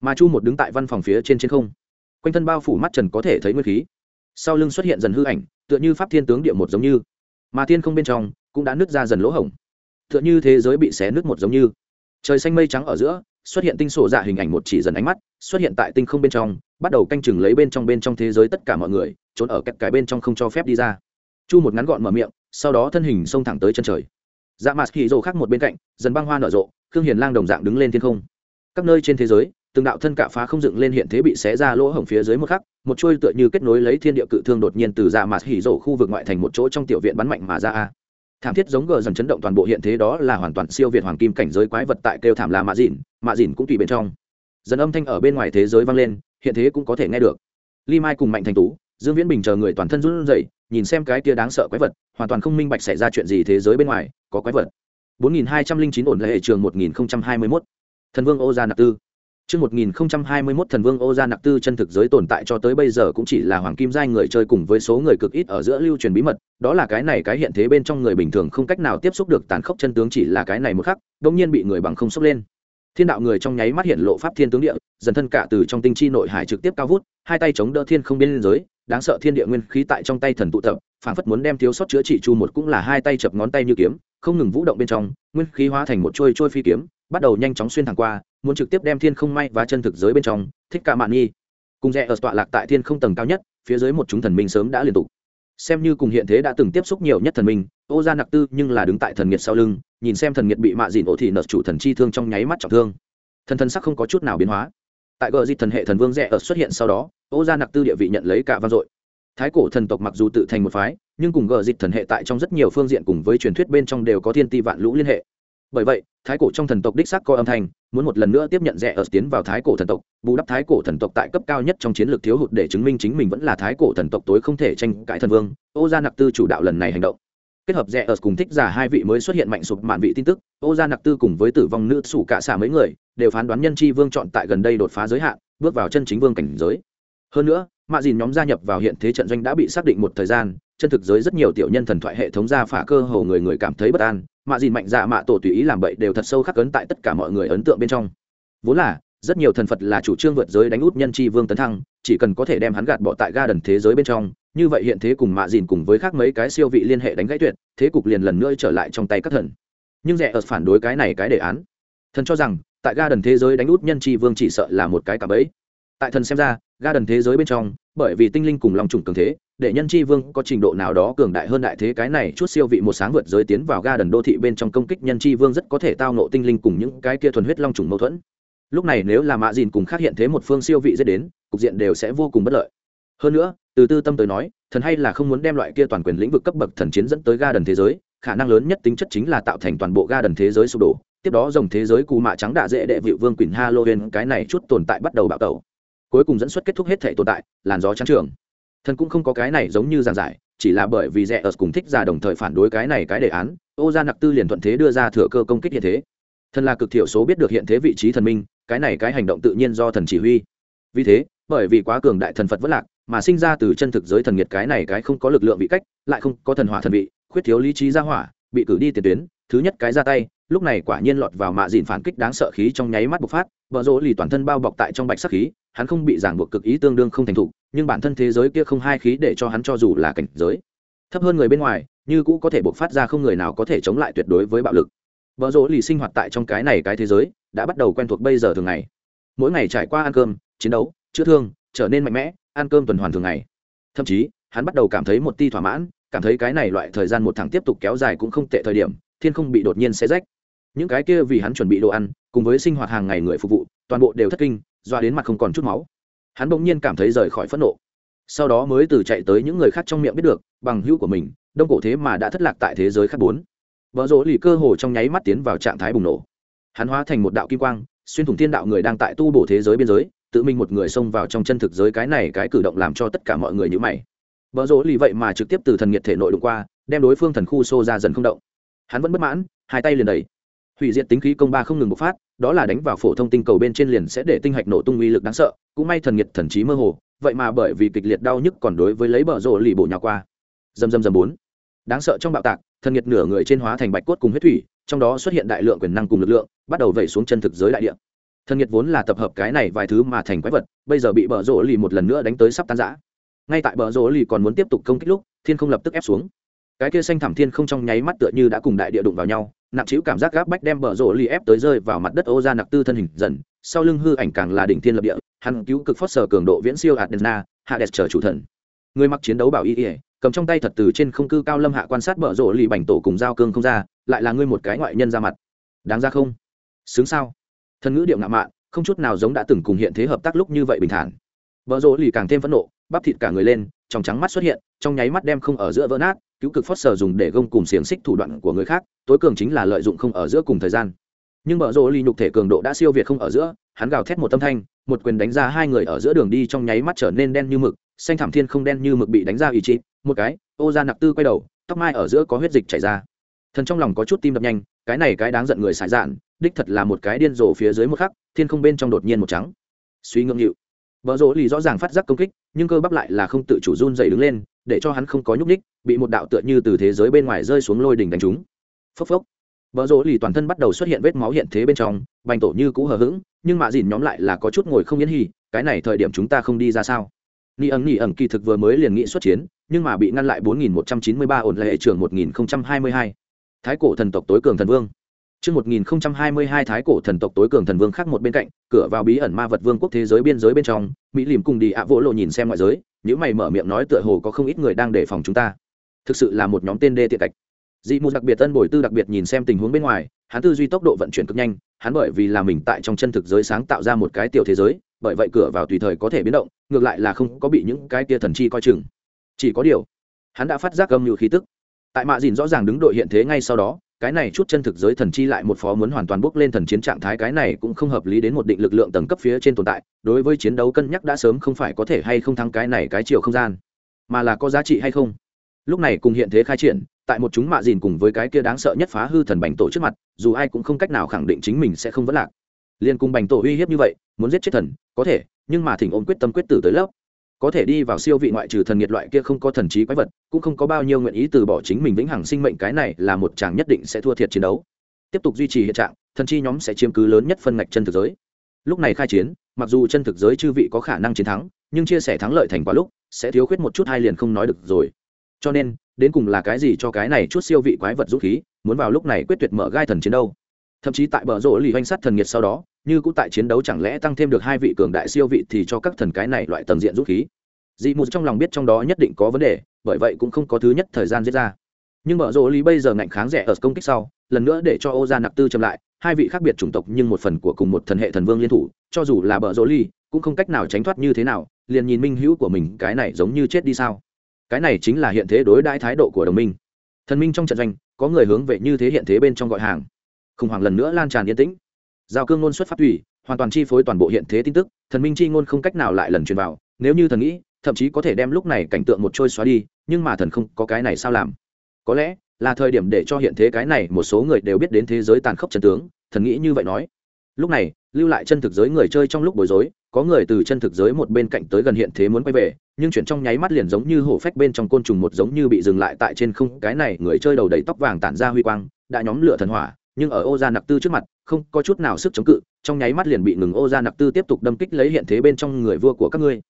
Mà chu một đứng tại văn phòng phía trên trên không. Quanh thân bao phủ mắt trần có thể thấy nguyên khí. Sau lưng xuất hiện dần hư ảnh, tựa như pháp thiên tướng địa một giống như. Mà thiên không bên trong cũng đã nứt ra dần lỗ hổng. Tựa như thế giới bị xé nứt một giống như. Trời xanh mây trắng ở giữa, xuất hiện tinh sổ dạ hình ảnh một chỉ dần ánh mắt, xuất hiện tại tinh không bên trong, bắt đầu canh chừng lấy bên trong bên trong thế giới tất cả mọi người, trốn ở kẹt cái bên trong không cho phép đi ra chu một ngắn gọn mở miệng, sau đó thân hình xông thẳng tới chân trời. Dạ mặt hì rồ khác một bên cạnh, dần băng hoa nở rộ, khương hiền lang đồng dạng đứng lên thiên không. Các nơi trên thế giới, từng đạo thân cạ phá không dựng lên hiện thế bị xé ra lỗ hổng phía dưới một khắc, một chuôi tựa như kết nối lấy thiên địa cự thương đột nhiên từ dạ mặt hỉ rổ khu vực ngoại thành một chỗ trong tiểu viện bắn mạnh mà ra a. Thảm thiết giống gờ dần chấn động toàn bộ hiện thế đó là hoàn toàn siêu việt hoàng kim cảnh giới quái vật tại kêu thảm là mạ dìn mạ dìn cũng tùy bên trong. Dần âm thanh ở bên ngoài thế giới vang lên, hiện thế cũng có thể nghe được. Ly mai cùng mạnh thành tú, dương viễn bình chờ người toàn thân run rẩy nhìn xem cái kia đáng sợ quái vật hoàn toàn không minh bạch xảy ra chuyện gì thế giới bên ngoài có quái vật 4209 ổn lệ trường 1021. thần vương ô gia Nặc tư Trước 1021 thần vương ô gia nặc tư chân thực giới tồn tại cho tới bây giờ cũng chỉ là hoàng kim giai người chơi cùng với số người cực ít ở giữa lưu truyền bí mật, đó là cái này cái hiện thế bên trong người bình thường không cách nào tiếp xúc được tàn khốc chân tướng chỉ là cái này một khắc, đột nhiên bị người bằng không xúc lên. Thiên đạo người trong nháy mắt hiện lộ pháp thiên tướng địa, dần thân cả từ trong tinh chi nội hải trực tiếp cao vút, hai tay chống đỡ thiên không biên giới, đáng sợ thiên địa nguyên khí tại trong tay thần tụ tập, phản phất muốn đem thiếu sót chữa trị chu một cũng là hai tay chập ngón tay như kiếm, không ngừng vũ động bên trong, nguyên khí hóa thành một trôi trôi phi kiếm, bắt đầu nhanh chóng xuyên thẳng qua, muốn trực tiếp đem thiên không may và chân thực giới bên trong thích cả mạn nhi. Cùng rẽ ở tọa lạc tại thiên không tầng cao nhất phía dưới một chúng thần minh sớm đã liên tục. Xem như cùng hiện thế đã từng tiếp xúc nhiều nhất thần minh ô gia nặc tư nhưng là đứng tại thần nghiệt sau lưng nhìn xem thần nghiệt bị mạ dịn ổ thị nợ chủ thần chi thương trong nháy mắt trọng thương. Thần thần sắc không có chút nào biến hóa tại gờ di thần hệ thần vương rẽ ở xuất hiện sau đó, ô gia nặc tư địa vị nhận lấy cả vang dội. Thái cổ thần tộc mặc dù tự thành một phái, nhưng cùng gờ dịch thần hệ tại trong rất nhiều phương diện cùng với truyền thuyết bên trong đều có thiên ti vạn lũ liên hệ. Bởi vậy, thái cổ trong thần tộc đích sắc coi âm thanh, muốn một lần nữa tiếp nhận rẻ ở tiến vào thái cổ thần tộc, bù đắp thái cổ thần tộc tại cấp cao nhất trong chiến lược thiếu hụt để chứng minh chính mình vẫn là thái cổ thần tộc tối không thể tranh cãi thần vương, ô gia nặc tư chủ đạo lần này hành động. Kết hợp rẻ ở cùng thích giả hai vị mới xuất hiện mạnh sụp mạn vị tin tức, ô gia nặc tư cùng với tử vong nữ sủ cả xả mấy người đều phán đoán nhân chi vương chọn tại gần đây đột phá giới hạn, bước vào chân chính vương cảnh giới. Hơn nữa, mạ dìn nhóm gia nhập vào hiện thế trận doanh đã bị xác định một thời gian, chân thực giới rất nhiều tiểu nhân thần thoại hệ thống gia phả cơ hồ người người cảm thấy bất an, mạ dìn mạnh dạ mạ tổ tùy ý làm bậy đều thật sâu khắc ấn tại tất cả mọi người ấn tượng bên trong. Vốn là, rất nhiều thần phật là chủ trương vượt giới đánh út nhân tri vương tấn thăng, chỉ cần có thể đem hắn gạt bỏ tại ga đần thế giới bên trong, như vậy hiện thế cùng mạ dìn cùng với khác mấy cái siêu vị liên hệ đánh gãy tuyệt, thế cục liền lần nữa trở lại trong tay các thần. Nhưng rẻ ở phản đối cái này cái đề án. Thần cho rằng tại ga đần thế giới đánh út nhân tri vương chỉ sợ là một cái cả bẫy. Tại thần xem ra ga đần thế giới bên trong, bởi vì tinh linh cùng lòng trùng cường thế, để nhân tri vương có trình độ nào đó cường đại hơn đại thế cái này chút siêu vị một sáng vượt giới tiến vào ga đần đô thị bên trong công kích nhân tri vương rất có thể tao nộ tinh linh cùng những cái kia thuần huyết long trùng mâu thuẫn. Lúc này nếu là mạ dìn cùng khác hiện thế một phương siêu vị dễ đến, cục diện đều sẽ vô cùng bất lợi. Hơn nữa, từ tư tâm tới nói, thần hay là không muốn đem loại kia toàn quyền lĩnh vực cấp bậc thần chiến dẫn tới ga đần thế giới, khả năng lớn nhất tính chất chính là tạo thành toàn bộ ga đần thế giới sụp đổ tiếp đó dòng thế giới cù mạ trắng đạ dễ đệ vịu vương quỳnh halloween, cái này chút tồn tại bắt đầu bạo tẩu. Cuối cùng dẫn xuất kết thúc hết thể tồn tại, làn gió trắng trường. Thần cũng không có cái này giống như giảng giải, chỉ là bởi vì rẽ ở cùng thích ra đồng thời phản đối cái này cái đề án, ô gia nặc tư liền thuận thế đưa ra thừa cơ công kích hiện thế. Thần là cực thiểu số biết được hiện thế vị trí thần minh, cái này cái hành động tự nhiên do thần chỉ huy. Vì thế, bởi vì quá cường đại thần phật vất lạc, mà sinh ra từ chân thực giới thần nhiệt cái này cái không có lực lượng vị cách, lại không có thần hỏa thần vị, khuyết thiếu lý trí ra hỏa, bị cử đi tiền tuyến, thứ nhất cái ra tay lúc này quả nhiên lọt vào mạ dìn phản kích đáng sợ khí trong nháy mắt bộc phát, vợ rỗ lì toàn thân bao bọc tại trong bạch sắc khí, hắn không bị giảng buộc cực ý tương đương không thành thục, nhưng bản thân thế giới kia không hai khí để cho hắn cho dù là cảnh giới thấp hơn người bên ngoài, như cũ có thể bộc phát ra không người nào có thể chống lại tuyệt đối với bạo lực. Vợ rỗ lì sinh hoạt tại trong cái này cái thế giới, đã bắt đầu quen thuộc bây giờ thường ngày. Mỗi ngày trải qua ăn cơm, chiến đấu, chữa thương, trở nên mạnh mẽ, ăn cơm tuần hoàn thường ngày. Thậm chí, hắn bắt đầu cảm thấy một ti thỏa mãn, cảm thấy cái này loại thời gian một tháng tiếp tục kéo dài cũng không tệ thời điểm, thiên không bị đột nhiên xé rách những cái kia vì hắn chuẩn bị đồ ăn, cùng với sinh hoạt hàng ngày người phục vụ, toàn bộ đều thất kinh, doa đến mặt không còn chút máu. Hắn bỗng nhiên cảm thấy rời khỏi phẫn nộ. Sau đó mới từ chạy tới những người khác trong miệng biết được, bằng hữu của mình, đông cổ thế mà đã thất lạc tại thế giới khác bốn. Vợ rỗ lì cơ hồ trong nháy mắt tiến vào trạng thái bùng nổ. Hắn hóa thành một đạo kim quang, xuyên thủng thiên đạo người đang tại tu bổ thế giới biên giới, tự mình một người xông vào trong chân thực giới cái này cái cử động làm cho tất cả mọi người nhữ mày. Vợ rỗ lì vậy mà trực tiếp từ thần nhiệt thể nội đụng qua, đem đối phương thần khu xô ra dần không động. Hắn vẫn bất mãn, hai tay liền đẩy hủy diệt tính khí công ba không ngừng bộc phát, đó là đánh vào phổ thông tinh cầu bên trên liền sẽ để tinh hạch nổ tung uy lực đáng sợ, cũng may thần nhiệt thần trí mơ hồ, vậy mà bởi vì kịch liệt đau nhức còn đối với lấy bờ rộ lì bổ nhà qua. Dầm dầm dầm bốn. Đáng sợ trong bạo tạc, thần nhiệt nửa người trên hóa thành bạch cốt cùng huyết thủy, trong đó xuất hiện đại lượng quyền năng cùng lực lượng, bắt đầu vẩy xuống chân thực giới đại địa. Thần nhiệt vốn là tập hợp cái này vài thứ mà thành quái vật, bây giờ bị bờ rộ lì một lần nữa đánh tới sắp tan rã. Ngay tại bờ rộ lì còn muốn tiếp tục công kích lúc, thiên không lập tức ép xuống. Cái kia xanh thảm thiên không trong nháy mắt tựa như đã cùng đại địa đụng vào nhau nặng chịu cảm giác gáp bách đem bờ rổ li ép tới rơi vào mặt đất ô ra nặc tư thân hình dần, sau lưng hư ảnh càng là đỉnh thiên lập địa, hắn cứu cực phót sở cường độ viễn siêu adena hạ đẹp chờ chủ thần. Người mặc chiến đấu bảo y ỉa cầm trong tay thật từ trên không cư cao lâm hạ quan sát bờ rổ li bành tổ cùng giao cương không ra, lại là ngươi một cái ngoại nhân ra mặt. Đáng ra không? Xứng sao? Thân ngữ điệu ngạo mạn, không chút nào giống đã từng cùng hiện thế hợp tác lúc như vậy bình thản. Bờ rỗ lì càng thêm phẫn nộ, bắp thịt cả người lên, trong trắng mắt xuất hiện, trong nháy mắt đem không ở giữa vỡ nát cứu cực phớt sờ dùng để gông cùng xiềng xích thủ đoạn của người khác, tối cường chính là lợi dụng không ở giữa cùng thời gian. Nhưng bờ rỗ ly nhục thể cường độ đã siêu việt không ở giữa, hắn gào thét một tâm thanh, một quyền đánh ra hai người ở giữa đường đi trong nháy mắt trở nên đen như mực, xanh thảm thiên không đen như mực bị đánh ra ý chí một cái, ô ra nặc tư quay đầu, tóc mai ở giữa có huyết dịch chảy ra. Thần trong lòng có chút tim đập nhanh, cái này cái đáng giận người xài dạn, đích thật là một cái điên rồ phía dưới một khắc, thiên không bên trong đột nhiên một trắng. Suy ngưỡng hiệu vợ rỗ lì rõ ràng phát giác công kích, nhưng cơ bắp lại là không tự chủ run dày đứng lên để cho hắn không có nhúc ních bị một đạo tựa như từ thế giới bên ngoài rơi xuống lôi đỉnh đánh trúng. Phốc phốc. Vợ rỗ lì toàn thân bắt đầu xuất hiện vết máu hiện thế bên trong bành tổ như cũ hờ hững nhưng mạ dìn nhóm lại là có chút ngồi không yên hì cái này thời điểm chúng ta không đi ra sao? Ni ẩn ni ẩn kỳ thực vừa mới liền nghị xuất chiến nhưng mà bị ngăn lại 4193 ổn lệ trưởng 1022. thái cổ thần tộc tối cường thần vương. Chương 1022 Thái cổ thần tộc tối cường thần vương khác một bên cạnh, cửa vào bí ẩn ma vật vương quốc thế giới biên giới bên trong, Mỹ Lìm cùng đi ạ vỗ lộ nhìn xem ngoại giới, nếu mày mở miệng nói tựa hồ có không ít người đang đề phòng chúng ta. Thực sự là một nhóm tên đê tiện cạch. Dị Mù đặc biệt tân bồi tư đặc biệt nhìn xem tình huống bên ngoài, hắn tư duy tốc độ vận chuyển cực nhanh, hắn bởi vì là mình tại trong chân thực giới sáng tạo ra một cái tiểu thế giới, bởi vậy cửa vào tùy thời có thể biến động, ngược lại là không có bị những cái kia thần chi coi chừng. Chỉ có điều, hắn đã phát giác âm như khí tức. Tại mạ dìn rõ ràng đứng đội hiện thế ngay sau đó, cái này chút chân thực giới thần chi lại một phó muốn hoàn toàn bước lên thần chiến trạng thái, cái này cũng không hợp lý đến một định lực lượng tầng cấp phía trên tồn tại, đối với chiến đấu cân nhắc đã sớm không phải có thể hay không thắng cái này cái chiều không gian, mà là có giá trị hay không. Lúc này cùng hiện thế khai triển, tại một chúng mạ dìn cùng với cái kia đáng sợ nhất phá hư thần bành tổ trước mặt, dù ai cũng không cách nào khẳng định chính mình sẽ không vất lạc. Liên cùng bành tổ uy hiếp như vậy, muốn giết chết thần, có thể, nhưng mà thỉnh ôm quyết tâm quyết tử tới lớp có thể đi vào siêu vị ngoại trừ thần nghiệt loại kia không có thần trí quái vật, cũng không có bao nhiêu nguyện ý từ bỏ chính mình vĩnh hằng sinh mệnh cái này là một chàng nhất định sẽ thua thiệt chiến đấu. Tiếp tục duy trì hiện trạng, thần chi nhóm sẽ chiếm cứ lớn nhất phân ngạch chân thực giới. Lúc này khai chiến, mặc dù chân thực giới chư vị có khả năng chiến thắng, nhưng chia sẻ thắng lợi thành quá lúc, sẽ thiếu khuyết một chút hai liền không nói được rồi. Cho nên, đến cùng là cái gì cho cái này chút siêu vị quái vật dũng khí, muốn vào lúc này quyết tuyệt mở gai thần chiến đâu? Thậm chí tại bờ rỗ lì oanh sắt thần nghiệt sau đó, như cũng tại chiến đấu chẳng lẽ tăng thêm được hai vị cường đại siêu vị thì cho các thần cái này loại tầng diện rút khí. Dị mù trong lòng biết trong đó nhất định có vấn đề, bởi vậy cũng không có thứ nhất thời gian diễn ra. Nhưng bờ rỗ lý bây giờ ngạnh kháng rẻ ở công kích sau, lần nữa để cho ô gia nặc tư chậm lại, hai vị khác biệt chủng tộc nhưng một phần của cùng một thần hệ thần vương liên thủ, cho dù là bờ rỗ lì, cũng không cách nào tránh thoát như thế nào, liền nhìn minh hữu của mình, cái này giống như chết đi sao? Cái này chính là hiện thế đối đãi thái độ của đồng minh. Thần minh trong trận doanh, có người hướng về như thế hiện thế bên trong gọi hàng khủng hoảng lần nữa lan tràn yên tĩnh. Giao cương ngôn xuất phát thủy hoàn toàn chi phối toàn bộ hiện thế tin tức, thần minh chi ngôn không cách nào lại lần truyền vào, nếu như thần nghĩ, thậm chí có thể đem lúc này cảnh tượng một trôi xóa đi, nhưng mà thần không có cái này sao làm? Có lẽ là thời điểm để cho hiện thế cái này một số người đều biết đến thế giới tàn khốc trần tướng, thần nghĩ như vậy nói. Lúc này, lưu lại chân thực giới người chơi trong lúc bối rối, có người từ chân thực giới một bên cạnh tới gần hiện thế muốn quay về, nhưng chuyển trong nháy mắt liền giống như hổ phách bên trong côn trùng một giống như bị dừng lại tại trên không, cái này người chơi đầu đầy tóc vàng tản ra huy quang, đã nhóm lửa thần hỏa nhưng ở ô gia nặc tư trước mặt, không có chút nào sức chống cự, trong nháy mắt liền bị ngừng ô gia nặc tư tiếp tục đâm kích lấy hiện thế bên trong người vua của các ngươi.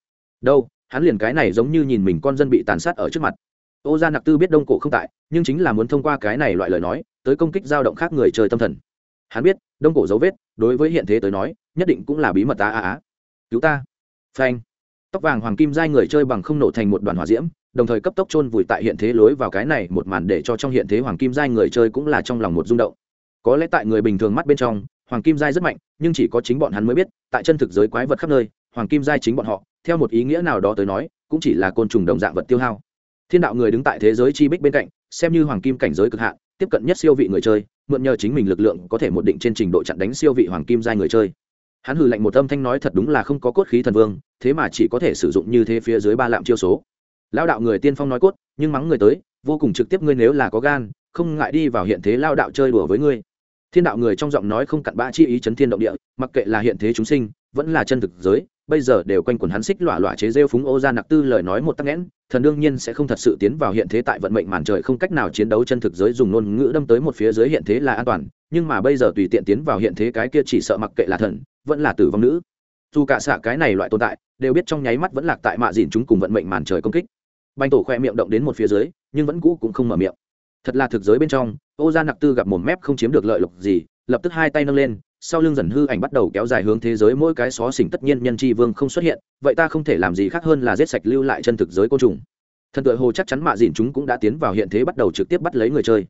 Đâu, hắn liền cái này giống như nhìn mình con dân bị tàn sát ở trước mặt. Ô gia nặc tư biết đông cổ không tại, nhưng chính là muốn thông qua cái này loại lời nói, tới công kích dao động khác người chơi tâm thần. Hắn biết, đông cổ dấu vết, đối với hiện thế tới nói, nhất định cũng là bí mật ta á á. Cứu ta. Phanh. Tóc vàng hoàng kim giai người chơi bằng không nổ thành một đoàn hỏa diễm, đồng thời cấp tốc chôn vùi tại hiện thế lối vào cái này, một màn để cho trong hiện thế hoàng kim giai người chơi cũng là trong lòng một rung động có lẽ tại người bình thường mắt bên trong, hoàng kim giai rất mạnh, nhưng chỉ có chính bọn hắn mới biết, tại chân thực giới quái vật khắp nơi, hoàng kim giai chính bọn họ, theo một ý nghĩa nào đó tới nói, cũng chỉ là côn trùng đồng dạng vật tiêu hao. Thiên đạo người đứng tại thế giới chi bích bên cạnh, xem như hoàng kim cảnh giới cực hạn, tiếp cận nhất siêu vị người chơi, mượn nhờ chính mình lực lượng có thể một định trên trình độ chặn đánh siêu vị hoàng kim giai người chơi. Hắn hừ lạnh một âm thanh nói thật đúng là không có cốt khí thần vương, thế mà chỉ có thể sử dụng như thế phía dưới ba lạm chiêu số. Lao đạo người tiên phong nói cốt, nhưng mắng người tới, vô cùng trực tiếp ngươi nếu là có gan, không ngại đi vào hiện thế lao đạo chơi đùa với ngươi thiên đạo người trong giọng nói không cặn bã chi ý chấn thiên động địa, mặc kệ là hiện thế chúng sinh, vẫn là chân thực giới, bây giờ đều quanh quần hắn xích lọa lọa chế rêu phúng ô ra nặc tư lời nói một tắc nghẽn, thần đương nhiên sẽ không thật sự tiến vào hiện thế tại vận mệnh màn trời không cách nào chiến đấu chân thực giới dùng ngôn ngữ đâm tới một phía dưới hiện thế là an toàn, nhưng mà bây giờ tùy tiện tiến vào hiện thế cái kia chỉ sợ mặc kệ là thần, vẫn là tử vong nữ. Dù cả xạ cái này loại tồn tại, đều biết trong nháy mắt vẫn lạc tại mạ dìn chúng cùng vận mệnh màn trời công kích. Banh tổ khoe miệng động đến một phía dưới, nhưng vẫn cũ cũng không mở miệng thật là thực giới bên trong, ô gia nặc tư gặp một mép không chiếm được lợi lộc gì, lập tức hai tay nâng lên, sau lưng dần hư ảnh bắt đầu kéo dài hướng thế giới, mỗi cái xó xỉnh tất nhiên nhân tri vương không xuất hiện, vậy ta không thể làm gì khác hơn là giết sạch lưu lại chân thực giới côn trùng. Thần tự hồ chắc chắn mạ dìn chúng cũng đã tiến vào hiện thế bắt đầu trực tiếp bắt lấy người chơi.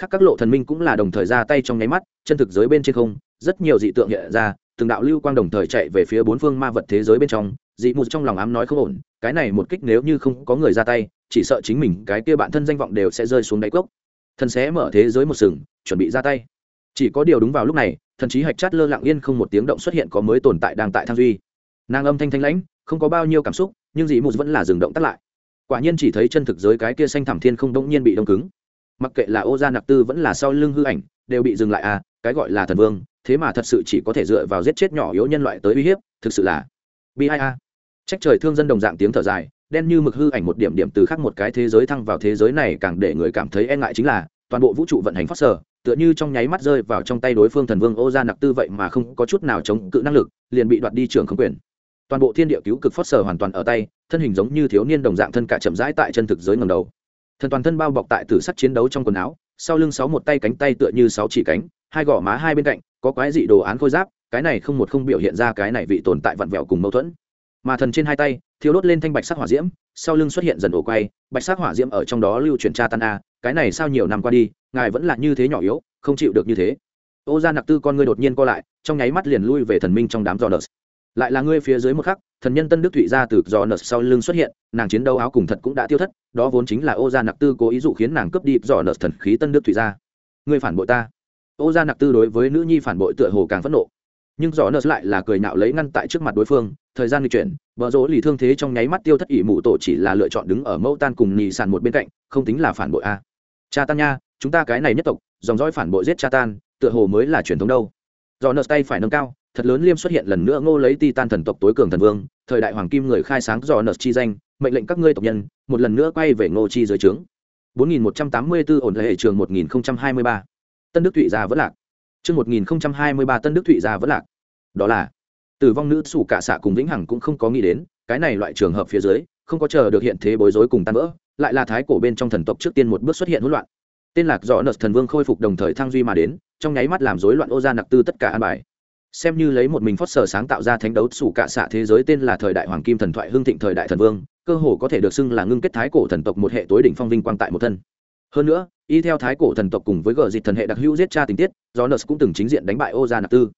Khác các lộ thần minh cũng là đồng thời ra tay trong nháy mắt, chân thực giới bên trên không, rất nhiều dị tượng hiện ra, từng đạo lưu quang đồng thời chạy về phía bốn phương ma vật thế giới bên trong dị mù trong lòng ám nói không ổn, cái này một kích nếu như không có người ra tay, chỉ sợ chính mình, cái kia bạn thân danh vọng đều sẽ rơi xuống đáy cốc. Thần sẽ mở thế giới một sừng, chuẩn bị ra tay. Chỉ có điều đúng vào lúc này, thần chí hạch chát lơ lặng yên không một tiếng động xuất hiện có mới tồn tại đang tại thang duy. Nàng âm thanh thanh lãnh, không có bao nhiêu cảm xúc, nhưng dị mù vẫn là dừng động tắt lại. Quả nhiên chỉ thấy chân thực giới cái kia xanh thảm thiên không đông nhiên bị đông cứng. Mặc kệ là ô gia nặc tư vẫn là sau lưng hư ảnh, đều bị dừng lại à cái gọi là thần vương, thế mà thật sự chỉ có thể dựa vào giết chết nhỏ yếu nhân loại tới uy hiếp, thực sự là bi ai a trách trời thương dân đồng dạng tiếng thở dài, đen như mực hư ảnh một điểm điểm từ khác một cái thế giới thăng vào thế giới này càng để người cảm thấy e ngại chính là, toàn bộ vũ trụ vận hành phát sở, tựa như trong nháy mắt rơi vào trong tay đối phương thần vương ô gia nặc tư vậy mà không có chút nào chống cự năng lực, liền bị đoạt đi trường không quyền. Toàn bộ thiên địa cứu cực phát sở hoàn toàn ở tay, thân hình giống như thiếu niên đồng dạng thân cả chậm rãi tại chân thực giới ngầm đầu. Thần toàn thân bao bọc tại tử sắt chiến đấu trong quần áo, sau lưng sáu một tay cánh tay tựa như sáu chỉ cánh, hai gò má hai bên cạnh, có quái dị đồ án khôi giáp, cái này không một không biểu hiện ra cái này vị tồn tại vặn vẹo cùng mâu thuẫn mà thần trên hai tay thiếu đốt lên thanh bạch sắc hỏa diễm, sau lưng xuất hiện dần ổ quay, bạch sắc hỏa diễm ở trong đó lưu chuyển tra tan a, cái này sao nhiều năm qua đi, ngài vẫn là như thế nhỏ yếu, không chịu được như thế. Ô gia nặc tư con ngươi đột nhiên co lại, trong nháy mắt liền lui về thần minh trong đám giò nợ lại là ngươi phía dưới một khắc, thần nhân tân đức thụy ra từ giò nợ sau lưng xuất hiện, nàng chiến đấu áo cùng thật cũng đã tiêu thất, đó vốn chính là ô gia nặc tư cố ý dụ khiến nàng cướp đi giò nợ thần khí tân đức thụy ra ngươi phản bội ta. Ô gia nặc tư đối với nữ nhi phản bội tựa hồ càng phẫn nộ. Nhưng giò nợ lại là cười nạo lấy ngăn tại trước mặt đối phương thời gian di chuyển vợ rỗ lì thương thế trong nháy mắt tiêu thất ỷ mụ tổ chỉ là lựa chọn đứng ở mẫu tan cùng nhì sàn một bên cạnh, không tính là phản bội a cha tan nha, chúng ta cái này nhất tộc, dòng dõi phản bội giết cha tan, tựa hồ mới là truyền thống đâu do nợ tay phải nâng cao, thật lớn liêm xuất hiện lần nữa ngô lấy ti tan thần tộc tối cường thần vương, thời đại hoàng kim người khai sáng do nợ chi danh, mệnh lệnh các ngươi tộc nhân, một lần nữa quay về ngô chi dưới trướng 4184 ổn hệ trường 1023. Tân Đức Thụy gia vẫn lạc. Chương 1023 Tân Đức Thụy gia vẫn lạc. Đó là tử vong nữ sủ cả xạ cùng vĩnh hằng cũng không có nghĩ đến, cái này loại trường hợp phía dưới, không có chờ được hiện thế bối rối cùng tan vỡ, lại là thái cổ bên trong thần tộc trước tiên một bước xuất hiện hỗn loạn. Tên lạc dọ nợ thần vương khôi phục đồng thời thăng duy mà đến, trong nháy mắt làm rối loạn ô gia nặc tư tất cả an bài. Xem như lấy một mình phót sở sáng tạo ra thánh đấu sủ cả xạ thế giới tên là thời đại hoàng kim thần thoại hương thịnh thời đại thần vương, cơ hồ có thể được xưng là ngưng kết thái cổ thần tộc một hệ tối đỉnh phong vinh quang tại một thân. Hơn nữa, y theo thái cổ thần tộc cùng với gờ dịch thần hệ đặc hữu giết cha tình tiết do nợ cũng từng chính diện đánh bại ô gia nặc tư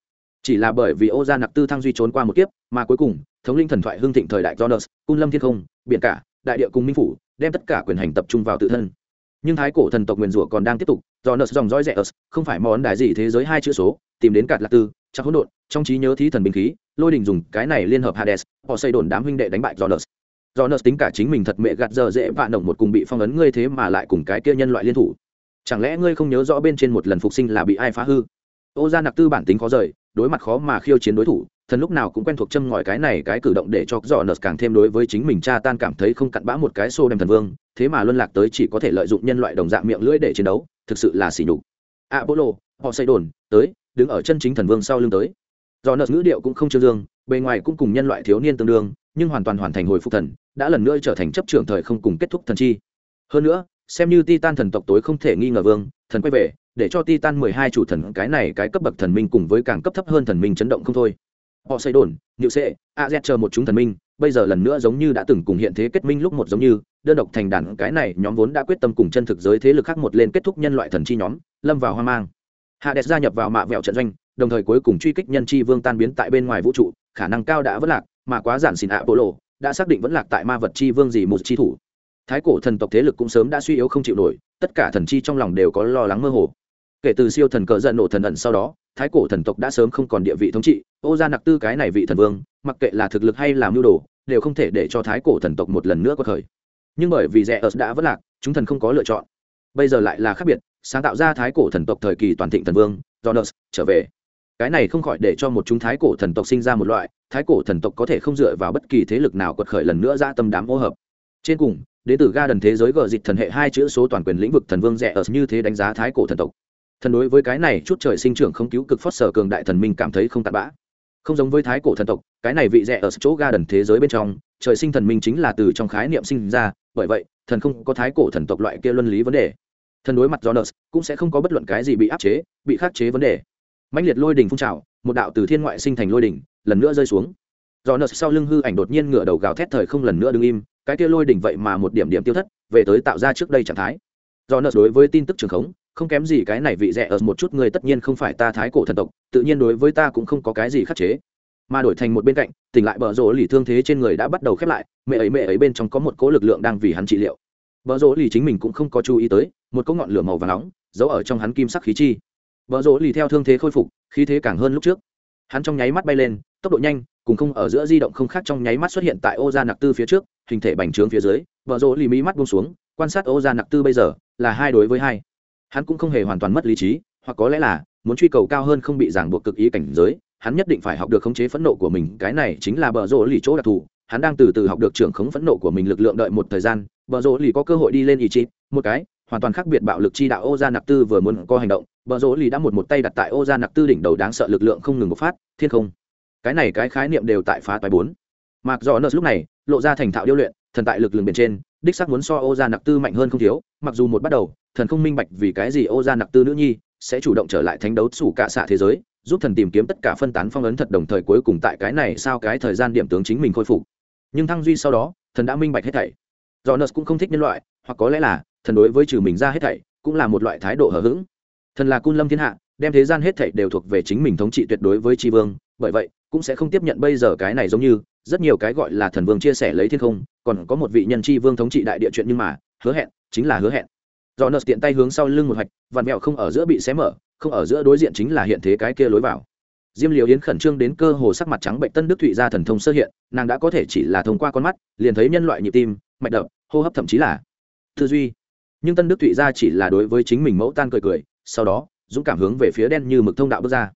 chỉ là bởi vì ô gia nặc tư thăng duy trốn qua một kiếp, mà cuối cùng, thống linh thần thoại hưng thịnh thời đại jonas cung lâm thiên không, biển cả, đại địa cùng minh phủ, đem tất cả quyền hành tập trung vào tự thân. Nhưng thái cổ thần tộc nguyền rủa còn đang tiếp tục do nợ dòng dõi rẻ ớt, không phải món đại gì thế giới hai chữ số, tìm đến cạt lạc tư, chắc hỗn độn, trong trí nhớ thí thần binh khí, lôi đình dùng cái này liên hợp hades, họ xây đồn đám huynh đệ đánh bại do nợ do nợ tính cả chính mình thật mẹ gạt giờ dễ vạn động một cùng bị phong ấn ngươi thế mà lại cùng cái kia nhân loại liên thủ. Chẳng lẽ ngươi không nhớ rõ bên trên một lần phục sinh là bị ai phá hư? Ô gia nặc tư bản tính khó rời đối mặt khó mà khiêu chiến đối thủ, thần lúc nào cũng quen thuộc châm ngòi cái này cái cử động để cho dò nợt càng thêm đối với chính mình cha tan cảm thấy không cặn bã một cái xô đem thần vương, thế mà luân lạc tới chỉ có thể lợi dụng nhân loại đồng dạng miệng lưỡi để chiến đấu, thực sự là xỉ nhục. Apollo, họ xây đồn tới, đứng ở chân chính thần vương sau lưng tới. Do nợt ngữ điệu cũng không trương dương, bề ngoài cũng cùng nhân loại thiếu niên tương đương, nhưng hoàn toàn hoàn thành hồi phục thần, đã lần nữa trở thành chấp trưởng thời không cùng kết thúc thần chi. Hơn nữa, xem như titan thần tộc tối không thể nghi ngờ vương, thần quay về để cho titan mười hai chủ thần cái này cái cấp bậc thần minh cùng với càng cấp thấp hơn thần minh chấn động không thôi. Họ xây đồn nhự sệ, a z chờ một chúng thần minh, bây giờ lần nữa giống như đã từng cùng hiện thế kết minh lúc một giống như, đơn độc thành đàn cái này nhóm vốn đã quyết tâm cùng chân thực giới thế lực khác một lên kết thúc nhân loại thần chi nhóm, lâm vào hoang mang. Hades gia nhập vào mạ vẹo trận doanh, đồng thời cuối cùng truy kích nhân chi vương tan biến tại bên ngoài vũ trụ, khả năng cao đã vẫn lạc, mà quá giản xỉn ạ bộ lộ đã xác định vẫn lạc tại ma vật chi vương gì một chi thủ. Thái cổ thần tộc thế lực cũng sớm đã suy yếu không chịu nổi, tất cả thần chi trong lòng đều có lo lắng mơ hồ kể từ siêu thần cờ giận nổ thần ẩn sau đó, thái cổ thần tộc đã sớm không còn địa vị thống trị. Ô gia nặc tư cái này vị thần vương, mặc kệ là thực lực hay làm mưu đồ, đều không thể để cho thái cổ thần tộc một lần nữa có thời. Nhưng bởi vì rẽ ớt đã vất lạc, chúng thần không có lựa chọn. Bây giờ lại là khác biệt, sáng tạo ra thái cổ thần tộc thời kỳ toàn thịnh thần vương jonas trở về. Cái này không khỏi để cho một chúng thái cổ thần tộc sinh ra một loại, thái cổ thần tộc có thể không dựa vào bất kỳ thế lực nào quật khởi lần nữa ra tâm đám ô hợp. Trên cùng đến từ ga đần thế giới gờ dịch thần hệ hai chữ số toàn quyền lĩnh vực thần vương rẻ ớt như thế đánh giá thái cổ thần tộc thần đối với cái này chút trời sinh trưởng không cứu cực phót sở cường đại thần minh cảm thấy không tạt bã. Không giống với thái cổ thần tộc, cái này vị rẻ ở chỗ ga đần thế giới bên trong, trời sinh thần minh chính là từ trong khái niệm sinh ra, bởi vậy, thần không có thái cổ thần tộc loại kia luân lý vấn đề. Thần đối mặt do jonas cũng sẽ không có bất luận cái gì bị áp chế, bị khắc chế vấn đề. Mãnh liệt lôi đình phun trào, một đạo từ thiên ngoại sinh thành lôi đình, lần nữa rơi xuống. Do jonas sau lưng hư ảnh đột nhiên ngửa đầu gào thét thời không lần nữa đứng im, cái kia lôi đỉnh vậy mà một điểm điểm tiêu thất, về tới tạo ra trước đây trạng thái. Do đối với tin tức trường khống không kém gì cái này vị rẻ ở một chút người tất nhiên không phải ta thái cổ thần tộc, tự nhiên đối với ta cũng không có cái gì khắc chế. Mà đổi thành một bên cạnh, tỉnh lại bờ rỗ lì thương thế trên người đã bắt đầu khép lại, mẹ ấy mẹ ấy bên trong có một cỗ lực lượng đang vì hắn trị liệu. Bờ rỗ lì chính mình cũng không có chú ý tới, một cỗ ngọn lửa màu và nóng, giấu ở trong hắn kim sắc khí chi. Bờ rỗ lì theo thương thế khôi phục, khí thế càng hơn lúc trước. Hắn trong nháy mắt bay lên, tốc độ nhanh, cùng không ở giữa di động không khác trong nháy mắt xuất hiện tại ô gia nặc tư phía trước, hình thể bành trướng phía dưới vợ rỗ lì mỹ mắt buông xuống, quan sát ô gia nặc tư bây giờ, là hai đối với hai hắn cũng không hề hoàn toàn mất lý trí, hoặc có lẽ là, muốn truy cầu cao hơn không bị ràng buộc cực ý cảnh giới, hắn nhất định phải học được khống chế phẫn nộ của mình, cái này chính là bờ rỗ lì chỗ đặc thù. Hắn đang từ từ học được trưởng khống phẫn nộ của mình lực lượng đợi một thời gian, bờ rỗ lì có cơ hội đi lên ý chí, một cái, hoàn toàn khác biệt bạo lực chi đạo ô gia nặc tư vừa muốn có hành động, bờ rỗ lì đã một một tay đặt tại ô gia nặc tư đỉnh đầu đáng sợ lực lượng không ngừng bộc phát, thiên không. Cái này cái khái niệm đều tại phá toái bốn. Mặc dò nợ lúc này, lộ ra thành thạo điêu luyện, thần tại lực lượng bên trên, đích sắc muốn so ô gia nặc tư mạnh hơn không thiếu, mặc dù một bắt đầu thần không minh bạch vì cái gì ô gia nặc tư nữ nhi sẽ chủ động trở lại thánh đấu sủ cả xạ thế giới, giúp thần tìm kiếm tất cả phân tán phong ấn thật đồng thời cuối cùng tại cái này sao cái thời gian điểm tướng chính mình khôi phục. Nhưng thăng duy sau đó, thần đã minh bạch hết thảy. Do nợ cũng không thích nhân loại, hoặc có lẽ là thần đối với trừ mình ra hết thảy cũng là một loại thái độ hờ hững. Thần là cun lâm thiên hạ, đem thế gian hết thảy đều thuộc về chính mình thống trị tuyệt đối với tri vương, bởi vậy cũng sẽ không tiếp nhận bây giờ cái này giống như, rất nhiều cái gọi là thần vương chia sẻ lấy thiên không, còn có một vị nhân tri vương thống trị đại địa chuyện nhưng mà, hứa hẹn, chính là hứa hẹn do nợ tiện tay hướng sau lưng một hạch vạt mẹo không ở giữa bị xé mở, không ở giữa đối diện chính là hiện thế cái kia lối vào. Diêm liều yến khẩn trương đến cơ hồ sắc mặt trắng bệnh tân đức thụy ra thần thông sơ hiện, nàng đã có thể chỉ là thông qua con mắt, liền thấy nhân loại nhịp tim, mạch đập, hô hấp thậm chí là tư duy. Nhưng tân đức thụy ra chỉ là đối với chính mình mẫu tan cười cười, sau đó, dũng cảm hướng về phía đen như mực thông đạo bước ra.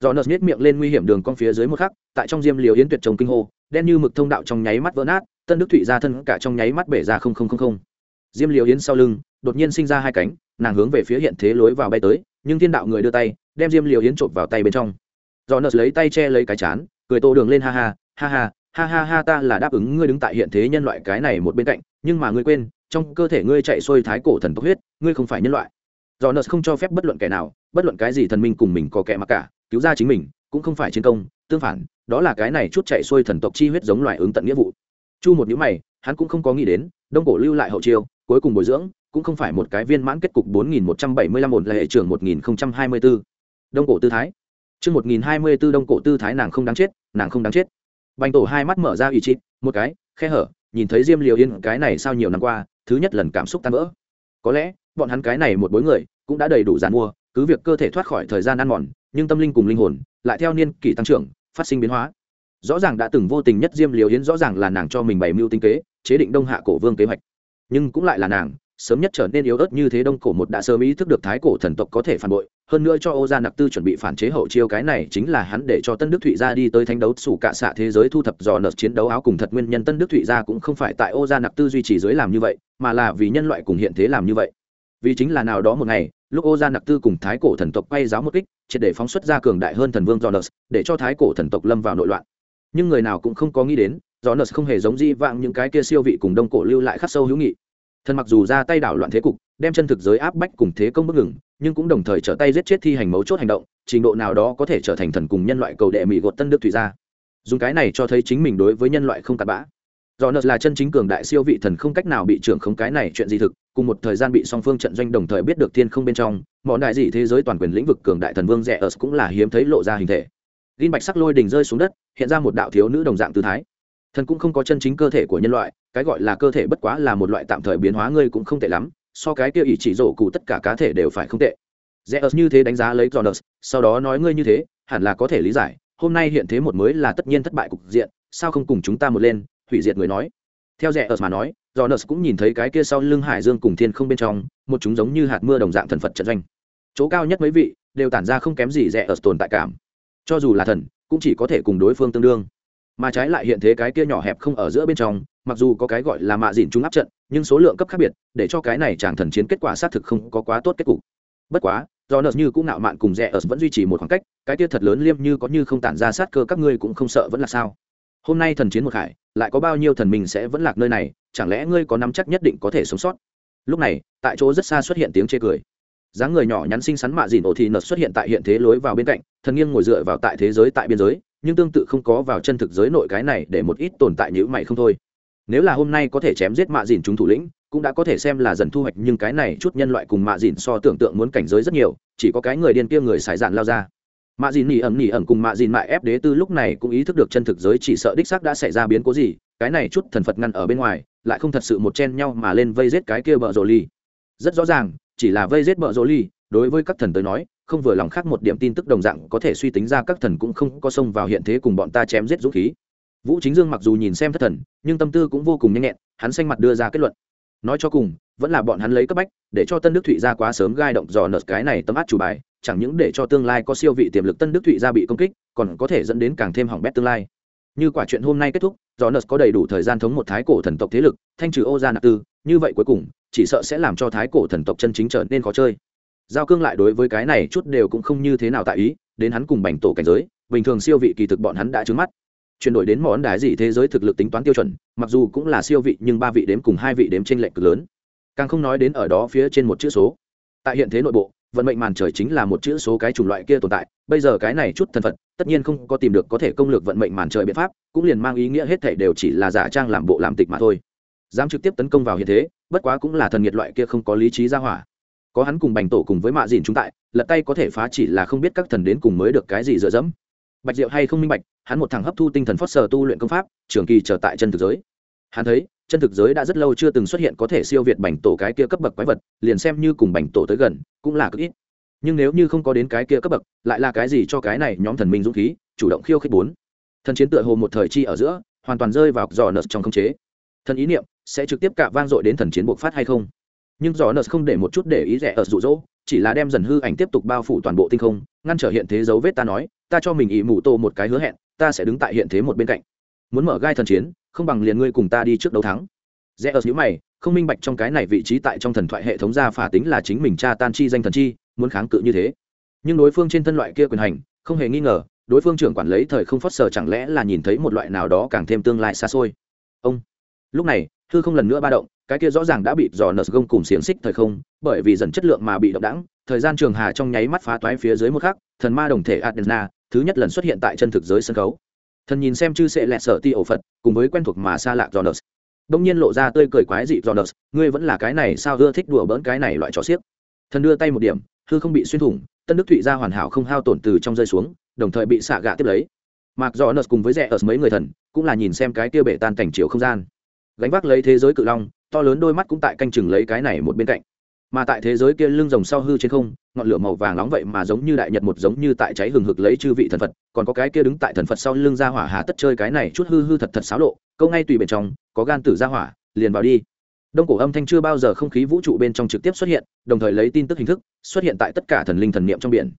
Do nợ nhét miệng lên nguy hiểm đường con phía dưới một khắc, tại trong diêm liều yến tuyệt trồng kinh hô, đen như mực thông đạo trong nháy mắt vỡ nát, tân đức thụy ra thân cả trong nháy mắt bể ra không không không không. Diêm liều yến sau lưng đột nhiên sinh ra hai cánh, nàng hướng về phía hiện thế lối vào bay tới, nhưng thiên đạo người đưa tay, đem diêm liều yến trộm vào tay bên trong. Do nợ lấy tay che lấy cái chán, cười tô đường lên ha ha ha ha ha ha ha ta là đáp ứng ngươi đứng tại hiện thế nhân loại cái này một bên cạnh, nhưng mà ngươi quên, trong cơ thể ngươi chạy xuôi thái cổ thần tốc huyết, ngươi không phải nhân loại. Do nợ không cho phép bất luận kẻ nào, bất luận cái gì thần minh cùng mình có kẻ mặc cả, cứu ra chính mình, cũng không phải chiến công, tương phản, đó là cái này chút chạy xuôi thần tộc chi huyết giống loại ứng tận nghĩa vụ. Chu một nhữ mày, hắn cũng không có nghĩ đến, đông cổ lưu lại hậu chiêu, cuối cùng bồi dưỡng cũng không phải một cái viên mãn kết cục 4175 ổn lệ trưởng 1024. Đông cổ tư thái. Chương 1024 đông cổ tư thái nàng không đáng chết, nàng không đáng chết. Bành tổ hai mắt mở ra ủy chít, một cái, khe hở, nhìn thấy Diêm Liều Yên cái này sao nhiều năm qua, thứ nhất lần cảm xúc tan vỡ. Có lẽ, bọn hắn cái này một bối người, cũng đã đầy đủ giàn mua, cứ việc cơ thể thoát khỏi thời gian ăn mòn, nhưng tâm linh cùng linh hồn lại theo niên kỷ tăng trưởng, phát sinh biến hóa. Rõ ràng đã từng vô tình nhất Diêm Liều Yến rõ ràng là nàng cho mình bày mưu tinh kế, chế định Đông Hạ cổ vương kế hoạch. Nhưng cũng lại là nàng, sớm nhất trở nên yếu ớt như thế đông cổ một đã sớm ý thức được thái cổ thần tộc có thể phản bội, hơn nữa cho ô gia nặc tư chuẩn bị phản chế hậu chiêu cái này chính là hắn để cho tân đức thụy gia đi tới thánh đấu sủ cạ xạ thế giới thu thập dò nợ chiến đấu áo cùng thật nguyên nhân tân đức thụy gia cũng không phải tại ô gia nặc tư duy trì giới làm như vậy, mà là vì nhân loại cùng hiện thế làm như vậy. Vì chính là nào đó một ngày, lúc ô gia nặc tư cùng thái cổ thần tộc quay giáo một kích, triệt để phóng xuất ra cường đại hơn thần vương dò nợ, để cho thái cổ thần tộc lâm vào nội loạn. Nhưng người nào cũng không có nghĩ đến, dò nợ không hề giống di vạng những cái kia siêu vị cùng đông cổ lưu lại khắc sâu hữu nghị thần mặc dù ra tay đảo loạn thế cục, đem chân thực giới áp bách cùng thế công bất ngừng, nhưng cũng đồng thời trở tay giết chết thi hành mấu chốt hành động, trình độ nào đó có thể trở thành thần cùng nhân loại cầu đệ mỹ gột tân đức thủy gia. Dùng cái này cho thấy chính mình đối với nhân loại không cặn bã. Do nợ là chân chính cường đại siêu vị thần không cách nào bị trưởng không cái này chuyện gì thực, cùng một thời gian bị song phương trận doanh đồng thời biết được thiên không bên trong, mọi đại dị thế giới toàn quyền lĩnh vực cường đại thần vương rẻ ở cũng là hiếm thấy lộ ra hình thể. Linh bạch sắc lôi đỉnh rơi xuống đất, hiện ra một đạo thiếu nữ đồng dạng tư thái. Thần cũng không có chân chính cơ thể của nhân loại cái gọi là cơ thể bất quá là một loại tạm thời biến hóa ngươi cũng không tệ lắm, so cái kia ỷ chỉ rổ cụ tất cả cá thể đều phải không tệ. Rẽ ớt như thế đánh giá lấy jonas sau đó nói ngươi như thế, hẳn là có thể lý giải, hôm nay hiện thế một mới là tất nhiên thất bại cục diện, sao không cùng chúng ta một lên, hủy diệt người nói. Theo rẽ ớt mà nói jonas cũng nhìn thấy cái kia sau lưng hải dương cùng thiên không bên trong, một chúng giống như hạt mưa đồng dạng thần phật trận doanh. Chỗ cao nhất mấy vị đều tản ra không kém gì rẽ ớt tồn tại cảm. Cho dù là thần, cũng chỉ có thể cùng đối phương tương đương mà trái lại hiện thế cái kia nhỏ hẹp không ở giữa bên trong, mặc dù có cái gọi là mạ dìn chúng áp trận, nhưng số lượng cấp khác biệt, để cho cái này chàng thần chiến kết quả xác thực không có quá tốt kết cục. Bất quá do nợ như cũng nạo mạn cùng rẻ ở vẫn duy trì một khoảng cách, cái kia thật lớn liêm như có như không tản ra sát cơ các ngươi cũng không sợ vẫn là sao? Hôm nay thần chiến một hải, lại có bao nhiêu thần mình sẽ vẫn lạc nơi này, chẳng lẽ ngươi có nắm chắc nhất định có thể sống sót? Lúc này, tại chỗ rất xa xuất hiện tiếng chê cười. Dáng người nhỏ nhắn xinh xắn mạ dìn ổ thì nợ xuất hiện tại hiện thế lối vào bên cạnh, thần nghiêng ngồi dựa vào tại thế giới tại biên giới nhưng tương tự không có vào chân thực giới nội cái này để một ít tồn tại như mày không thôi. Nếu là hôm nay có thể chém giết mạ dìn chúng thủ lĩnh, cũng đã có thể xem là dần thu hoạch, nhưng cái này chút nhân loại cùng mạ dìn so tưởng tượng muốn cảnh giới rất nhiều, chỉ có cái người điên kia người xài dạn lao ra. Mạ dìn nỉ ẩn nỉ ẩn cùng mạ dìn mại ép đế tư lúc này cũng ý thức được chân thực giới chỉ sợ đích xác đã xảy ra biến cố gì, cái này chút thần phật ngăn ở bên ngoài, lại không thật sự một chen nhau mà lên vây giết cái kia bợ rồ ly. Rất rõ ràng, chỉ là vây giết bợ rồ ly, đối với các thần tới nói không vừa lòng khác một điểm tin tức đồng dạng có thể suy tính ra các thần cũng không có xông vào hiện thế cùng bọn ta chém giết dũng khí. Vũ chính dương mặc dù nhìn xem thất thần, nhưng tâm tư cũng vô cùng nhanh nhẹn, hắn xanh mặt đưa ra kết luận. Nói cho cùng, vẫn là bọn hắn lấy cấp bách, để cho tân đức thụy ra quá sớm gai động dò nợt cái này tấm át chủ bài, chẳng những để cho tương lai có siêu vị tiềm lực tân đức thụy ra bị công kích, còn có thể dẫn đến càng thêm hỏng bét tương lai. Như quả chuyện hôm nay kết thúc do nợt có đầy đủ thời gian thống một thái cổ thần tộc thế lực, thanh trừ ô gia nạp tư, như vậy cuối cùng, chỉ sợ sẽ làm cho thái cổ thần tộc chân chính trở nên khó chơi giao cương lại đối với cái này chút đều cũng không như thế nào tại ý, đến hắn cùng bành tổ cảnh giới, bình thường siêu vị kỳ thực bọn hắn đã trứng mắt. Chuyển đổi đến món đái gì thế giới thực lực tính toán tiêu chuẩn, mặc dù cũng là siêu vị nhưng ba vị đếm cùng hai vị đếm trên lệnh cực lớn. Càng không nói đến ở đó phía trên một chữ số. Tại hiện thế nội bộ, vận mệnh màn trời chính là một chữ số cái chủng loại kia tồn tại, bây giờ cái này chút thân phận tất nhiên không có tìm được có thể công lược vận mệnh màn trời biện pháp, cũng liền mang ý nghĩa hết thể đều chỉ là giả trang làm bộ làm tịch mà thôi. Dám trực tiếp tấn công vào hiện thế, bất quá cũng là thần nhiệt loại kia không có lý trí ra hỏa có hắn cùng bành tổ cùng với mạ dìn chúng tại, lật tay có thể phá chỉ là không biết các thần đến cùng mới được cái gì dựa dẫm. Bạch diệu hay không minh bạch, hắn một thằng hấp thu tinh thần phót sờ tu luyện công pháp, trường kỳ trở tại chân thực giới. Hắn thấy, chân thực giới đã rất lâu chưa từng xuất hiện có thể siêu việt bành tổ cái kia cấp bậc quái vật, liền xem như cùng bành tổ tới gần, cũng là cực ít. Nhưng nếu như không có đến cái kia cấp bậc, lại là cái gì cho cái này nhóm thần minh dũng khí, chủ động khiêu khích bốn. Thần chiến tựa hồ một thời chi ở giữa, hoàn toàn rơi vào giò nợ trong khống chế. Thần ý niệm, sẽ trực tiếp cạ vang dội đến thần chiến bộc phát hay không? Nhưng giò nợ không để một chút để ý rẻ ở rụ rỗ, chỉ là đem dần hư ảnh tiếp tục bao phủ toàn bộ tinh không, ngăn trở hiện thế dấu vết ta nói, ta cho mình ý mù tô một cái hứa hẹn, ta sẽ đứng tại hiện thế một bên cạnh. Muốn mở gai thần chiến, không bằng liền ngươi cùng ta đi trước đấu thắng. Rẽ ở nhữ mày, không minh bạch trong cái này vị trí tại trong thần thoại hệ thống gia phả tính là chính mình cha tan chi danh thần chi, muốn kháng cự như thế. Nhưng đối phương trên thân loại kia quyền hành, không hề nghi ngờ, đối phương trưởng quản lấy thời không phát sờ chẳng lẽ là nhìn thấy một loại nào đó càng thêm tương lai xa xôi. Ông lúc này, hư không lần nữa ba động, cái kia rõ ràng đã bị dò nợ gông cùng xiềng xích thời không, bởi vì dần chất lượng mà bị động đẳng thời gian trường hà trong nháy mắt phá toái phía dưới một khắc, thần ma đồng thể adena thứ nhất lần xuất hiện tại chân thực giới sân khấu. Thần nhìn xem chư sẽ lẹ sợ ti ổ phật, cùng với quen thuộc mà xa lạ jonas. Đông nhiên lộ ra tươi cười quái dị jonas, ngươi vẫn là cái này sao ưa thích đùa bỡn cái này loại trò xiếc. Thần đưa tay một điểm, hư không bị xuyên thủng, tân đức thụy ra hoàn hảo không hao tổn từ trong rơi xuống, đồng thời bị xạ gạ tiếp lấy. Mặc jonas cùng với rẽ ở mấy người thần, cũng là nhìn xem cái kia bể tan cảnh chiều không gian gánh vác lấy thế giới cự long, to lớn đôi mắt cũng tại canh chừng lấy cái này một bên cạnh. Mà tại thế giới kia lưng rồng sau hư trên không, ngọn lửa màu vàng nóng vậy mà giống như đại nhật một giống như tại cháy hừng hực lấy chư vị thần phật, còn có cái kia đứng tại thần phật sau lưng ra hỏa hà tất chơi cái này chút hư hư thật thật xáo lộ, câu ngay tùy bên trong, có gan tử ra hỏa, liền vào đi. Đông cổ âm thanh chưa bao giờ không khí vũ trụ bên trong trực tiếp xuất hiện, đồng thời lấy tin tức hình thức, xuất hiện tại tất cả thần linh thần niệm trong biển.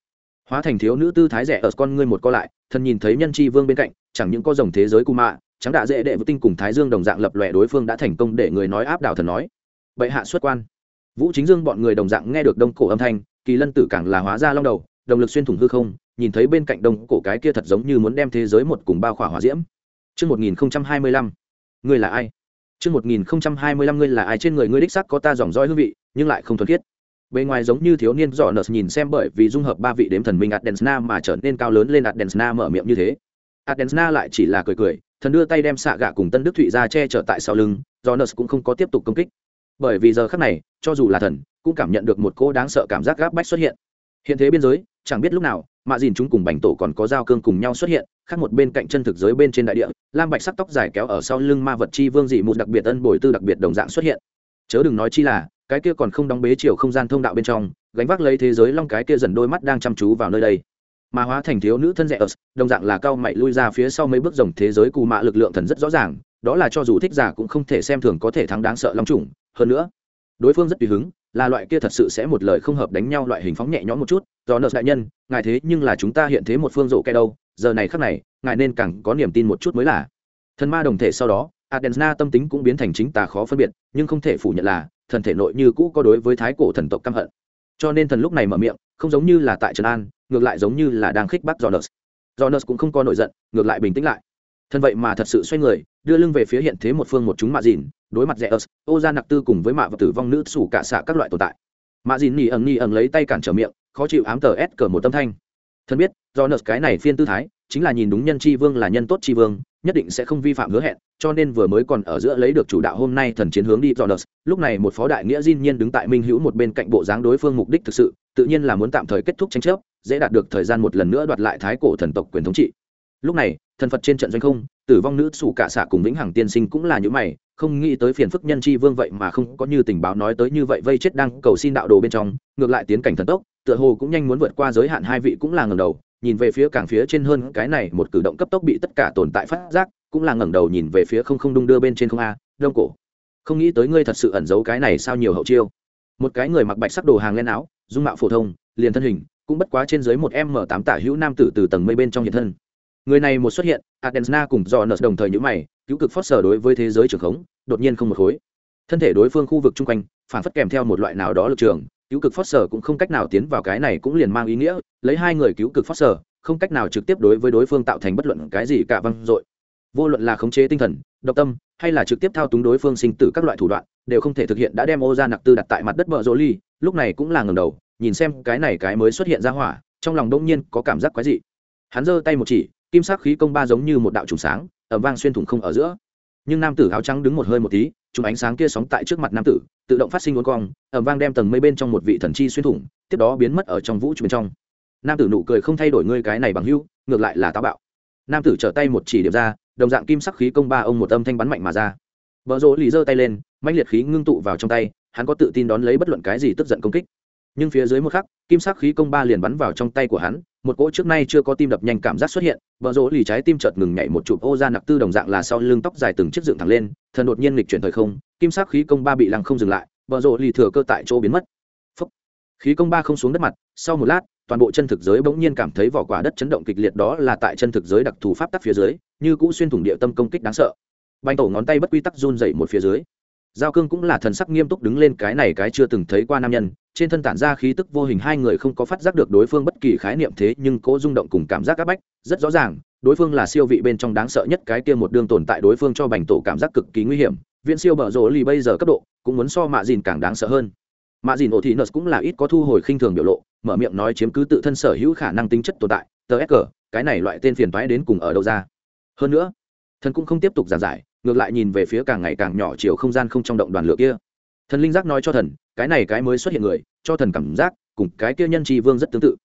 Hóa thành thiếu nữ tư thái rẻ ở con ngươi một co lại, thần nhìn thấy nhân tri vương bên cạnh, chẳng những có dòng thế giới cu mạ trắng đạ dễ đệ vũ tinh cùng thái dương đồng dạng lập lòe đối phương đã thành công để người nói áp đảo thần nói bệ hạ xuất quan vũ chính dương bọn người đồng dạng nghe được đông cổ âm thanh kỳ lân tử càng là hóa ra long đầu đồng lực xuyên thủng hư không nhìn thấy bên cạnh đông cổ cái kia thật giống như muốn đem thế giới một cùng bao khỏa hỏa diễm Trước 1025, ngươi là ai? Trước 1025 ngươi là ai trên người ngươi đích sắc có ta dòng roi hương vị, nhưng lại không thuần khiết. Bên ngoài giống như thiếu niên giỏ nợ nhìn xem bởi vì dung hợp ba vị đếm thần minh Adensna mà trở nên cao lớn lên Adensna mở miệng như thế. Adensna lại chỉ là cười cười, thần đưa tay đem xạ gạ cùng Tân Đức Thụy ra che chở tại sau lưng, Jonas cũng không có tiếp tục công kích. Bởi vì giờ khắc này cho dù là thần cũng cảm nhận được một cô đáng sợ cảm giác gáp bách xuất hiện. Hiện thế biên giới chẳng biết lúc nào mạ dìn chúng cùng bành tổ còn có dao cương cùng nhau xuất hiện khác một bên cạnh chân thực giới bên trên đại địa lam bạch sắc tóc dài kéo ở sau lưng ma vật chi vương dị một đặc biệt ân bồi tư đặc biệt đồng dạng xuất hiện. Chớ đừng nói chi là cái kia còn không đóng bế chiều không gian thông đạo bên trong gánh vác lấy thế giới long cái kia dần đôi mắt đang chăm chú vào nơi đây mà hóa thành thiếu nữ thân rẻ ớt đồng dạng là cao mậy lui ra phía sau mấy bước dòng thế giới cù mạ lực lượng thần rất rõ ràng, đó là cho dù thích giả cũng không thể xem thường có thể thắng đáng sợ long trùng hơn nữa, đối phương rất tùy hứng, là loại kia thật sự sẽ một lời không hợp đánh nhau loại hình phóng nhẹ nhõm một chút do nợ, đại nhân, ngài thế nhưng là chúng ta hiện thế một phương rộ kẻ đâu, giờ này khác này, ngài nên càng có niềm tin một chút mới là. Thần ma đồng thể sau đó adensna tâm tính cũng biến thành chính tà khó phân biệt, nhưng không thể phủ nhận là, thần thể nội như cũ có đối với thái cổ thần tộc căm hận. Cho nên thần lúc này mở miệng, không giống như là tại trần an ngược lại giống như là đang khích bác jonas. Jonas cũng không có nổi giận ngược lại bình tĩnh lại. Thân vậy mà thật sự xoay người đưa lưng về phía hiện thế một phương một chúng mạ dìn đối mặt Zeus, ô gia nặc tư cùng với mạ và tử vong nữ sủ cả xạ các loại tồn tại. Mạ dìn nhì ẩn nhì ẩn lấy tay cản trở miệng khó chịu ám tờ s cờ một tâm thanh. Thân biết do cái này phiên tư thái chính là nhìn đúng nhân tri vương là nhân tốt tri vương nhất định sẽ không vi phạm hứa hẹn cho nên vừa mới còn ở giữa lấy được chủ đạo hôm nay thần chiến hướng đi do lúc này một phó đại nghĩa Jin nhiên đứng tại minh hữu một bên cạnh bộ dáng đối phương mục đích thực sự tự nhiên là muốn tạm thời kết thúc tranh chấp dễ đạt được thời gian một lần nữa đoạt lại thái cổ thần tộc quyền thống trị. Lúc này, thần phật trên trận doanh không, tử vong nữ sủ cả xạ cùng vĩnh hằng tiên sinh cũng là những mày, không nghĩ tới phiền phức nhân chi vương vậy mà không có như tình báo nói tới như vậy vây chết đang cầu xin đạo đồ bên trong, ngược lại tiến cảnh thần tốc, tựa hồ cũng nhanh muốn vượt qua giới hạn hai vị cũng là ngầm đầu, nhìn về phía càng phía trên hơn cái này một cử động cấp tốc bị tất cả tồn tại phát giác, cũng là ngẩng đầu nhìn về phía không không đung đưa bên trên không a, đông cổ. Không nghĩ tới ngươi thật sự ẩn giấu cái này sao nhiều hậu chiêu. Một cái người mặc bạch sắc đồ hàng len áo, dung mạo phổ thông, liền thân hình cũng bất quá trên dưới một m tám tả hữu nam tử từ tầng mây bên trong hiện thân. Người này một xuất hiện adensna cùng do nợ đồng thời nhữ mày, cứu cực phót sở đối với thế giới trường khống, đột nhiên không một khối. Thân thể đối phương khu vực chung quanh, phản phất kèm theo một loại nào đó lực trường, cứu cực phót sở cũng không cách nào tiến vào cái này cũng liền mang ý nghĩa, lấy hai người cứu cực phót sở, không cách nào trực tiếp đối với đối phương tạo thành bất luận cái gì cả văng dội. Vô luận là khống chế tinh thần, độc tâm, hay là trực tiếp thao túng đối phương sinh tử các loại thủ đoạn, đều không thể thực hiện đã đem ô ra nặc tư đặt tại mặt đất bờ rỗ ly lúc này cũng là ngầm đầu nhìn xem cái này cái mới xuất hiện ra hỏa, trong lòng đông nhiên có cảm giác quái dị. Hắn giơ tay một chỉ, kim sắc khí công ba giống như một đạo trùng sáng ẩm vang xuyên thủng không ở giữa. Nhưng nam tử áo trắng đứng một hơi một tí, chúng ánh sáng kia sóng tại trước mặt nam tử, tự động phát sinh uốn cong ẩm vang đem tầng mây bên trong một vị thần chi xuyên thủng, tiếp đó biến mất ở trong vũ trụ bên trong. Nam tử nụ cười không thay đổi ngươi cái này bằng hưu ngược lại là táo bạo. Nam tử trở tay một chỉ điểm ra, đồng dạng kim sắc khí công ba ông một âm thanh bắn mạnh mà ra. Vợ rỗ lì giơ tay lên mạnh liệt khí ngưng tụ vào trong tay, hắn có tự tin đón lấy bất luận cái gì tức giận công kích nhưng phía dưới một khắc, kim sắc khí công ba liền bắn vào trong tay của hắn, một cỗ trước nay chưa có tim đập nhanh cảm giác xuất hiện vợ rỗ lì trái tim chợt ngừng nhảy một chụp, ô ra nặc tư đồng dạng là sau lưng tóc dài từng chiếc dựng thẳng lên, thần đột nhiên lịch chuyển thời không, kim sắc khí công ba bị lăng không dừng lại vợ rỗ lì thừa cơ tại chỗ biến mất. Phúc. khí công ba không xuống đất mặt, sau một lát, toàn bộ chân thực giới bỗng nhiên cảm thấy vỏ quả đất chấn động kịch liệt đó là tại chân thực giới đặc thù pháp tắc phía dưới, như cũ xuyên thủng địa tâm công kích đáng sợ. Banh tổ ngón tay bất quy tắc run dậy một phía dưới. Giao cương cũng là thần sắc nghiêm túc đứng lên cái này cái chưa từng thấy qua nam nhân trên thân tản ra khí tức vô hình hai người không có phát giác được đối phương bất kỳ khái niệm thế nhưng cố rung động cùng cảm giác áp bách, rất rõ ràng, đối phương là siêu vị bên trong đáng sợ nhất cái kia một đương tồn tại đối phương cho bành tổ cảm giác cực kỳ nguy hiểm viện siêu bở rộ lì bây giờ cấp độ, cũng muốn so mạ dìn càng đáng sợ hơn. Mạ dìn ổ thị nợ cũng là ít có thu hồi khinh thường biểu lộ, mở miệng nói chiếm cứ tự thân sở hữu khả năng tính chất tồn tại, tờ ép cái này loại tên phiền toái đến cùng ở đâu ra? Hơn nữa, thần cũng không tiếp tục giàn giải, ngược lại nhìn về phía càng ngày càng nhỏ chiều không gian không trong động đoàn lửa kia thần linh giác nói cho thần, cái này cái mới xuất hiện người, cho thần cảm giác, cùng cái kia nhân tri vương rất tương tự.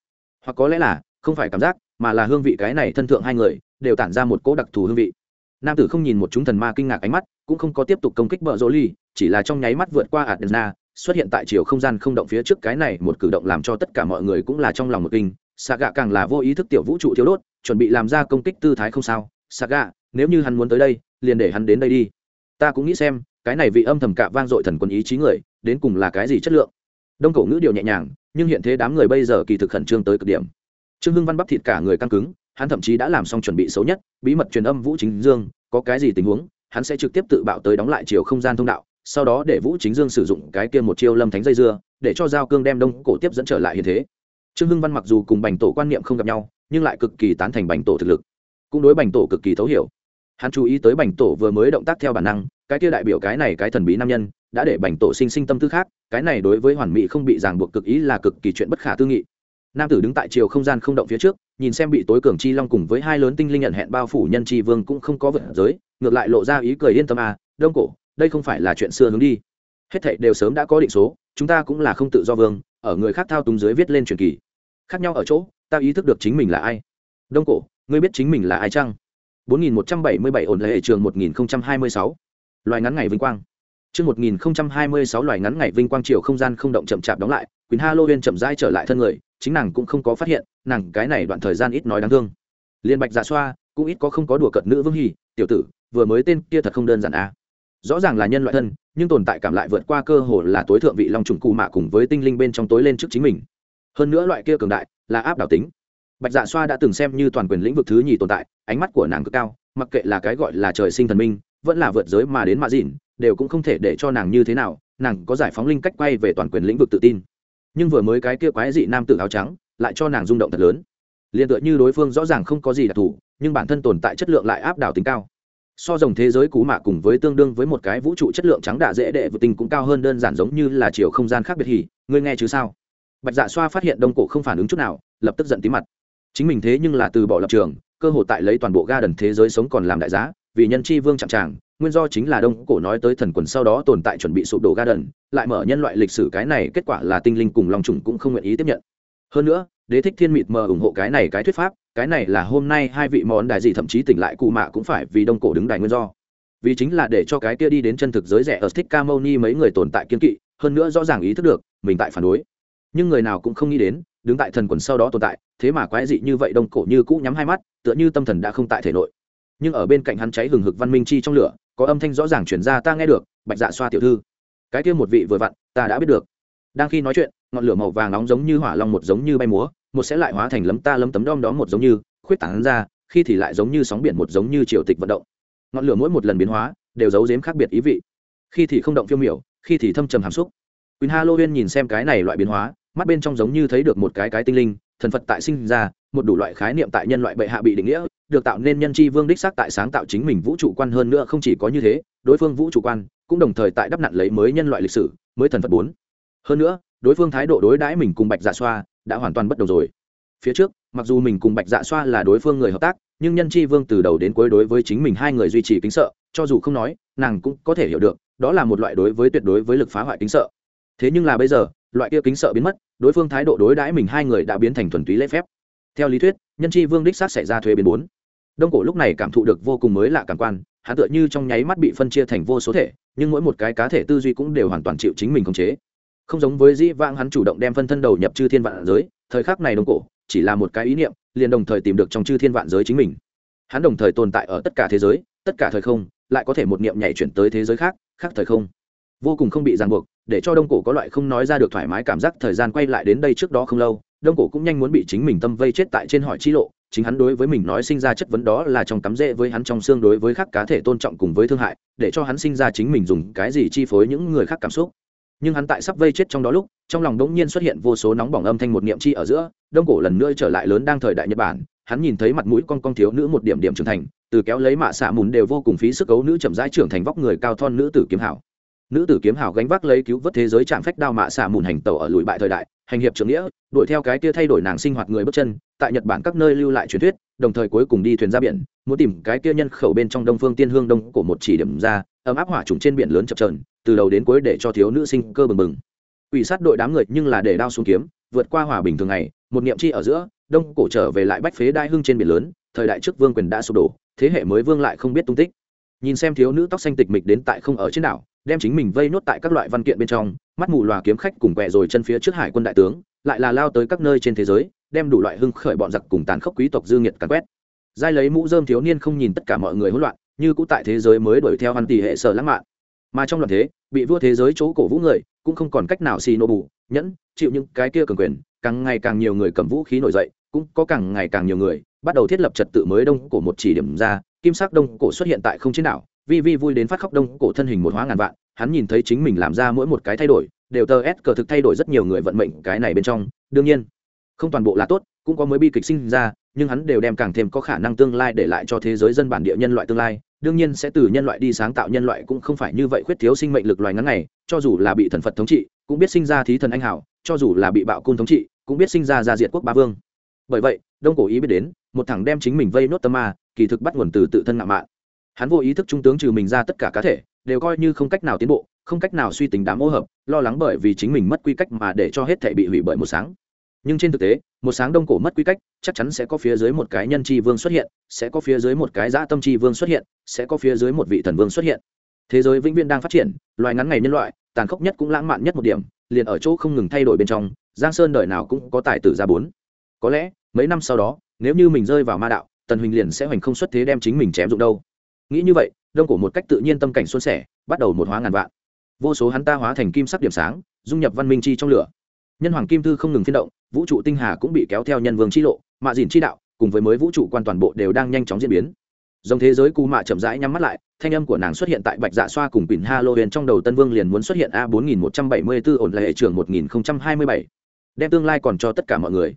Hoặc có lẽ là, không phải cảm giác, mà là hương vị cái này thân thượng hai người, đều tản ra một cỗ đặc thù hương vị. Nam tử không nhìn một chúng thần ma kinh ngạc ánh mắt, cũng không có tiếp tục công kích bợ rỗ ly chỉ là trong nháy mắt vượt qua adena, xuất hiện tại chiều không gian không động phía trước cái này một cử động làm cho tất cả mọi người cũng là trong lòng một kinh. Xạ gạ càng là vô ý thức tiểu vũ trụ thiếu đốt, chuẩn bị làm ra công kích tư thái không sao. Xạ gạ nếu như hắn muốn tới đây, liền để hắn đến đây đi. Ta cũng nghĩ xem cái này vị âm thầm cạ vang dội thần quân ý chí người, đến cùng là cái gì chất lượng? Đông cổ ngữ điều nhẹ nhàng, nhưng hiện thế đám người bây giờ kỳ thực khẩn trương tới cực điểm. Trương hưng văn bắp thịt cả người căng cứng, hắn thậm chí đã làm xong chuẩn bị xấu nhất, bí mật truyền âm vũ chính dương, có cái gì tình huống, hắn sẽ trực tiếp tự bạo tới đóng lại chiều không gian thông đạo, sau đó để vũ chính dương sử dụng cái kia một chiêu lâm thánh dây dưa, để cho giao cương đem đông cổ tiếp dẫn trở lại hiện thế. Trương hưng văn mặc dù cùng bành tổ quan niệm không gặp nhau, nhưng lại cực kỳ tán thành bành tổ thực lực. Cũng đối bành tổ cực kỳ thấu hiểu. Hắn chú ý tới bành tổ vừa mới động tác theo bản năng cái kia đại biểu cái này cái thần bí nam nhân, đã để bành tổ sinh sinh tâm tư khác, cái này đối với hoàn mỹ không bị ràng buộc cực ý là cực kỳ chuyện bất khả tư nghị. Nam tử đứng tại chiều không gian không động phía trước, nhìn xem bị tối cường chi long cùng với hai lớn tinh linh nhận hẹn bao phủ nhân chi vương cũng không có vật giới, ngược lại lộ ra ý cười yên tâm à đông cổ, đây không phải là chuyện xưa hướng đi. Hết thảy đều sớm đã có định số, chúng ta cũng là không tự do vương, ở người khác thao túng dưới viết lên truyền kỳ. Khác nhau ở chỗ, ta ý thức được chính mình là ai. Đông cổ, ngươi biết chính mình là ai chăng? 4177 ổn lệ trường 1026. Loài ngắn ngày vinh quang. Trước 1026 loài ngắn ngày vinh quang chiều không gian không động chậm chạp đóng lại, Quỳnh Halloween chậm rãi trở lại thân người, chính nàng cũng không có phát hiện, nàng cái này đoạn thời gian ít nói đáng thương. Liên Bạch Dạ Xoa, cũng ít có không có đùa cợt nữ vương hỉ, tiểu tử, vừa mới tên kia thật không đơn giản à. Rõ ràng là nhân loại thân, nhưng tồn tại cảm lại vượt qua cơ hồ là tối thượng vị long trùng cụ mạ cùng với tinh linh bên trong tối lên trước chính mình. Hơn nữa loại kia cường đại, là áp đảo tính, bạch dạ xoa đã từng xem như toàn quyền lĩnh vực thứ nhì tồn tại ánh mắt của nàng cực cao mặc kệ là cái gọi là trời sinh thần minh vẫn là vượt giới mà đến mạ dìn, đều cũng không thể để cho nàng như thế nào, nàng có giải phóng linh cách quay về toàn quyền lĩnh vực tự tin. Nhưng vừa mới cái kia quái dị nam tử áo trắng, lại cho nàng rung động thật lớn. Liền tựa như đối phương rõ ràng không có gì đặc thù, nhưng bản thân tồn tại chất lượng lại áp đảo tính cao. So dòng thế giới cú mạ cùng với tương đương với một cái vũ trụ chất lượng trắng đạ dễ đệ vượt tình cũng cao hơn đơn giản giống như là chiều không gian khác biệt hỉ, ngươi nghe chứ sao? Bạch dạ xoa phát hiện đông cổ không phản ứng chút nào, lập tức giận tí mặt. Chính mình thế nhưng là từ bỏ lập trường, cơ hội tại lấy toàn bộ ga đần thế giới sống còn làm đại giá vì nhân chi vương chạm tràng, nguyên do chính là đông cổ nói tới thần quần sau đó tồn tại chuẩn bị sụp đổ ga đần lại mở nhân loại lịch sử cái này, kết quả là tinh linh cùng lòng trùng cũng không nguyện ý tiếp nhận. Hơn nữa, đế thích thiên mịt mờ ủng hộ cái này cái thuyết pháp, cái này là hôm nay hai vị món đại gì thậm chí tỉnh lại cụ mạ cũng phải vì đông cổ đứng đài nguyên do. Vì chính là để cho cái kia đi đến chân thực giới rẻ ở thích ca mâu ni mấy người tồn tại kiên kỵ, hơn nữa rõ ràng ý thức được, mình tại phản đối. Nhưng người nào cũng không nghĩ đến, đứng tại thần quần sau đó tồn tại, thế mà quái dị như vậy đông cổ như cũ nhắm hai mắt, tựa như tâm thần đã không tại thể nội nhưng ở bên cạnh hắn cháy hừng hực văn minh chi trong lửa có âm thanh rõ ràng chuyển ra ta nghe được bạch dạ xoa tiểu thư. Cái kia một vị vừa vặn ta đã biết được. Đang khi nói chuyện ngọn lửa màu vàng nóng giống như hỏa long một giống như bay múa một sẽ lại hóa thành lấm ta lấm tấm đom đó một giống như khuyết tảng ra khi thì lại giống như sóng biển một giống như triều tịch vận động. Ngọn lửa mỗi một lần biến hóa đều giấu giếm khác biệt ý vị. Khi thì không động phiêu miểu khi thì thâm trầm hàm xúc. Quỳnh ha lô huyên nhìn xem cái này loại biến hóa, mắt bên trong giống như thấy được một cái cái tinh linh, thần Phật tại sinh ra, một đủ loại khái niệm tại nhân loại bệ hạ bị định nghĩa, được tạo nên nhân chi vương đích xác tại sáng tạo chính mình vũ trụ quan hơn nữa không chỉ có như thế, đối phương vũ trụ quan cũng đồng thời tại đắp nặn lấy mới nhân loại lịch sử, mới thần Phật bốn. Hơn nữa, đối phương thái độ đối đãi mình cùng Bạch Dạ Xoa đã hoàn toàn bất đồng rồi. Phía trước, mặc dù mình cùng Bạch Dạ Xoa là đối phương người hợp tác, nhưng nhân chi vương từ đầu đến cuối đối với chính mình hai người duy trì kính sợ, cho dù không nói, nàng cũng có thể hiểu được, đó là một loại đối với tuyệt đối với lực phá hoại kính sợ thế nhưng là bây giờ, loại kia kính sợ biến mất, đối phương thái độ đối đãi mình hai người đã biến thành thuần túy lễ phép. Theo lý thuyết, nhân chi vương đích xác xảy ra thuế biến bốn. Đông cổ lúc này cảm thụ được vô cùng mới lạ cảm quan, hắn tựa như trong nháy mắt bị phân chia thành vô số thể, nhưng mỗi một cái cá thể tư duy cũng đều hoàn toàn chịu chính mình khống chế. Không giống với dĩ vãng hắn chủ động đem phân thân đầu nhập chư thiên vạn giới, thời khắc này đông cổ, chỉ là một cái ý niệm, liền đồng thời tìm được trong chư thiên vạn giới chính mình. Hắn đồng thời tồn tại ở tất cả thế giới, tất cả thời không, lại có thể một niệm nhảy chuyển tới thế giới khác khác thời không vô cùng không bị ràng buộc, để cho đông cổ có loại không nói ra được thoải mái cảm giác thời gian quay lại đến đây trước đó không lâu, đông cổ cũng nhanh muốn bị chính mình tâm vây chết tại trên hỏi chi lộ, chính hắn đối với mình nói sinh ra chất vấn đó là trong cắm rễ với hắn trong xương đối với khác cá thể tôn trọng cùng với thương hại, để cho hắn sinh ra chính mình dùng cái gì chi phối những người khác cảm xúc. Nhưng hắn tại sắp vây chết trong đó lúc, trong lòng đống nhiên xuất hiện vô số nóng bỏng âm thanh một niệm chi ở giữa, đông cổ lần nữa trở lại lớn đang thời đại nhật bản, hắn nhìn thấy mặt mũi con con thiếu nữ một điểm điểm trưởng thành, từ kéo lấy mạ xạ mùn đều vô cùng phí sức cấu nữ chậm rãi trưởng thành vóc người cao thon nữ tử kiếm hảo nữ tử kiếm hảo gánh vác lấy cứu vớt thế giới chạm phách đao mạ xả mùn hành tàu ở lùi bại thời đại, hành hiệp trưởng nghĩa, đuổi theo cái kia thay đổi nàng sinh hoạt người bước chân, tại nhật bản các nơi lưu lại truyền thuyết, đồng thời cuối cùng đi thuyền ra biển, muốn tìm cái kia nhân khẩu bên trong đông phương tiên hương đông của một chỉ điểm ra, ấm áp hỏa trùng trên biển lớn chập trờn từ đầu đến cuối để cho thiếu nữ sinh cơ bừng bừng. Ủy sát đội đám người nhưng là để đao xuống kiếm, vượt qua hòa bình thường ngày, một niệm chi ở giữa, đông cổ trở về lại bách phế đai hưng trên biển lớn, thời đại trước vương quyền đã sụp đổ, thế hệ mới vương lại không biết tung tích. Nhìn xem thiếu nữ tóc xanh tịch mịch đến tại không ở trên đảo đem chính mình vây nốt tại các loại văn kiện bên trong, mắt mù lòa kiếm khách cùng quẹ rồi chân phía trước hải quân đại tướng, lại là lao tới các nơi trên thế giới, đem đủ loại hưng khởi bọn giặc cùng tàn khốc quý tộc dương nhiệt càn quét. Giai lấy mũ dơm thiếu niên không nhìn tất cả mọi người hỗn loạn, như cũ tại thế giới mới đuổi theo ăn tỷ hệ sở lãng mạn. Mà trong loạn thế, bị vua thế giới chỗ cổ vũ người, cũng không còn cách nào xì nô bù, nhẫn, chịu những cái kia cường quyền, càng ngày càng nhiều người cầm vũ khí nổi dậy, cũng có càng ngày càng nhiều người, bắt đầu thiết lập trật tự mới đông cổ một chỉ điểm ra, kim sắc đông cổ xuất hiện tại không chiến đảo vi vi vui đến phát khóc đông, cổ thân hình một hóa ngàn vạn, hắn nhìn thấy chính mình làm ra mỗi một cái thay đổi, đều tờ s cờ thực thay đổi rất nhiều người vận mệnh cái này bên trong, đương nhiên, không toàn bộ là tốt, cũng có mới bi kịch sinh ra, nhưng hắn đều đem càng thêm có khả năng tương lai để lại cho thế giới dân bản địa nhân loại tương lai, đương nhiên sẽ từ nhân loại đi sáng tạo nhân loại cũng không phải như vậy khuyết thiếu sinh mệnh lực loài ngắn này cho dù là bị thần phật thống trị, cũng biết sinh ra thí thần anh hảo cho dù là bị bạo cung thống trị, cũng biết sinh ra gia diệt quốc ba vương. Bởi vậy, đông cổ ý biết đến, một thằng đem chính mình vây nốt tâm ma, kỳ thực bắt nguồn từ tự thân ngạo mạn hắn vô ý thức trung tướng trừ mình ra tất cả cá thể, đều coi như không cách nào tiến bộ, không cách nào suy tính đám ô hợp, lo lắng bởi vì chính mình mất quy cách mà để cho hết thể bị hủy bởi một sáng. Nhưng trên thực tế, một sáng đông cổ mất quy cách, chắc chắn sẽ có phía dưới một cái nhân tri vương xuất hiện, sẽ có phía dưới một cái dã tâm tri vương xuất hiện, sẽ có phía dưới một vị thần vương xuất hiện. Thế giới vĩnh viễn đang phát triển, loài ngắn ngày nhân loại, tàn khốc nhất cũng lãng mạn nhất một điểm, liền ở chỗ không ngừng thay đổi bên trong, giang sơn đời nào cũng có tài tử ra bốn. Có lẽ, mấy năm sau đó, nếu như mình rơi vào ma đạo, tần huỳnh liền sẽ hoành không xuất thế đem chính mình chém dụng đâu nghĩ như vậy đông cổ một cách tự nhiên tâm cảnh xuân sẻ bắt đầu một hóa ngàn vạn. Vô số hắn ta hóa thành kim sắc điểm sáng dung nhập văn minh chi trong lửa. Nhân hoàng kim thư không ngừng phiên động vũ trụ tinh hà cũng bị kéo theo nhân vương chi lộ mạ dìn chi đạo cùng với mới vũ trụ quan toàn bộ đều đang nhanh chóng diễn biến. Dòng thế giới cù mạ chậm rãi nhắm mắt lại thanh âm của nàng xuất hiện tại bạch dạ xoa cùng pin ha lô huyền trong đầu tân vương liền muốn xuất hiện a bốn nghìn một trăm bảy mươi bốn ổn lệ trường một nghìn hai mươi bảy. Đem tương lai còn cho tất cả mọi người.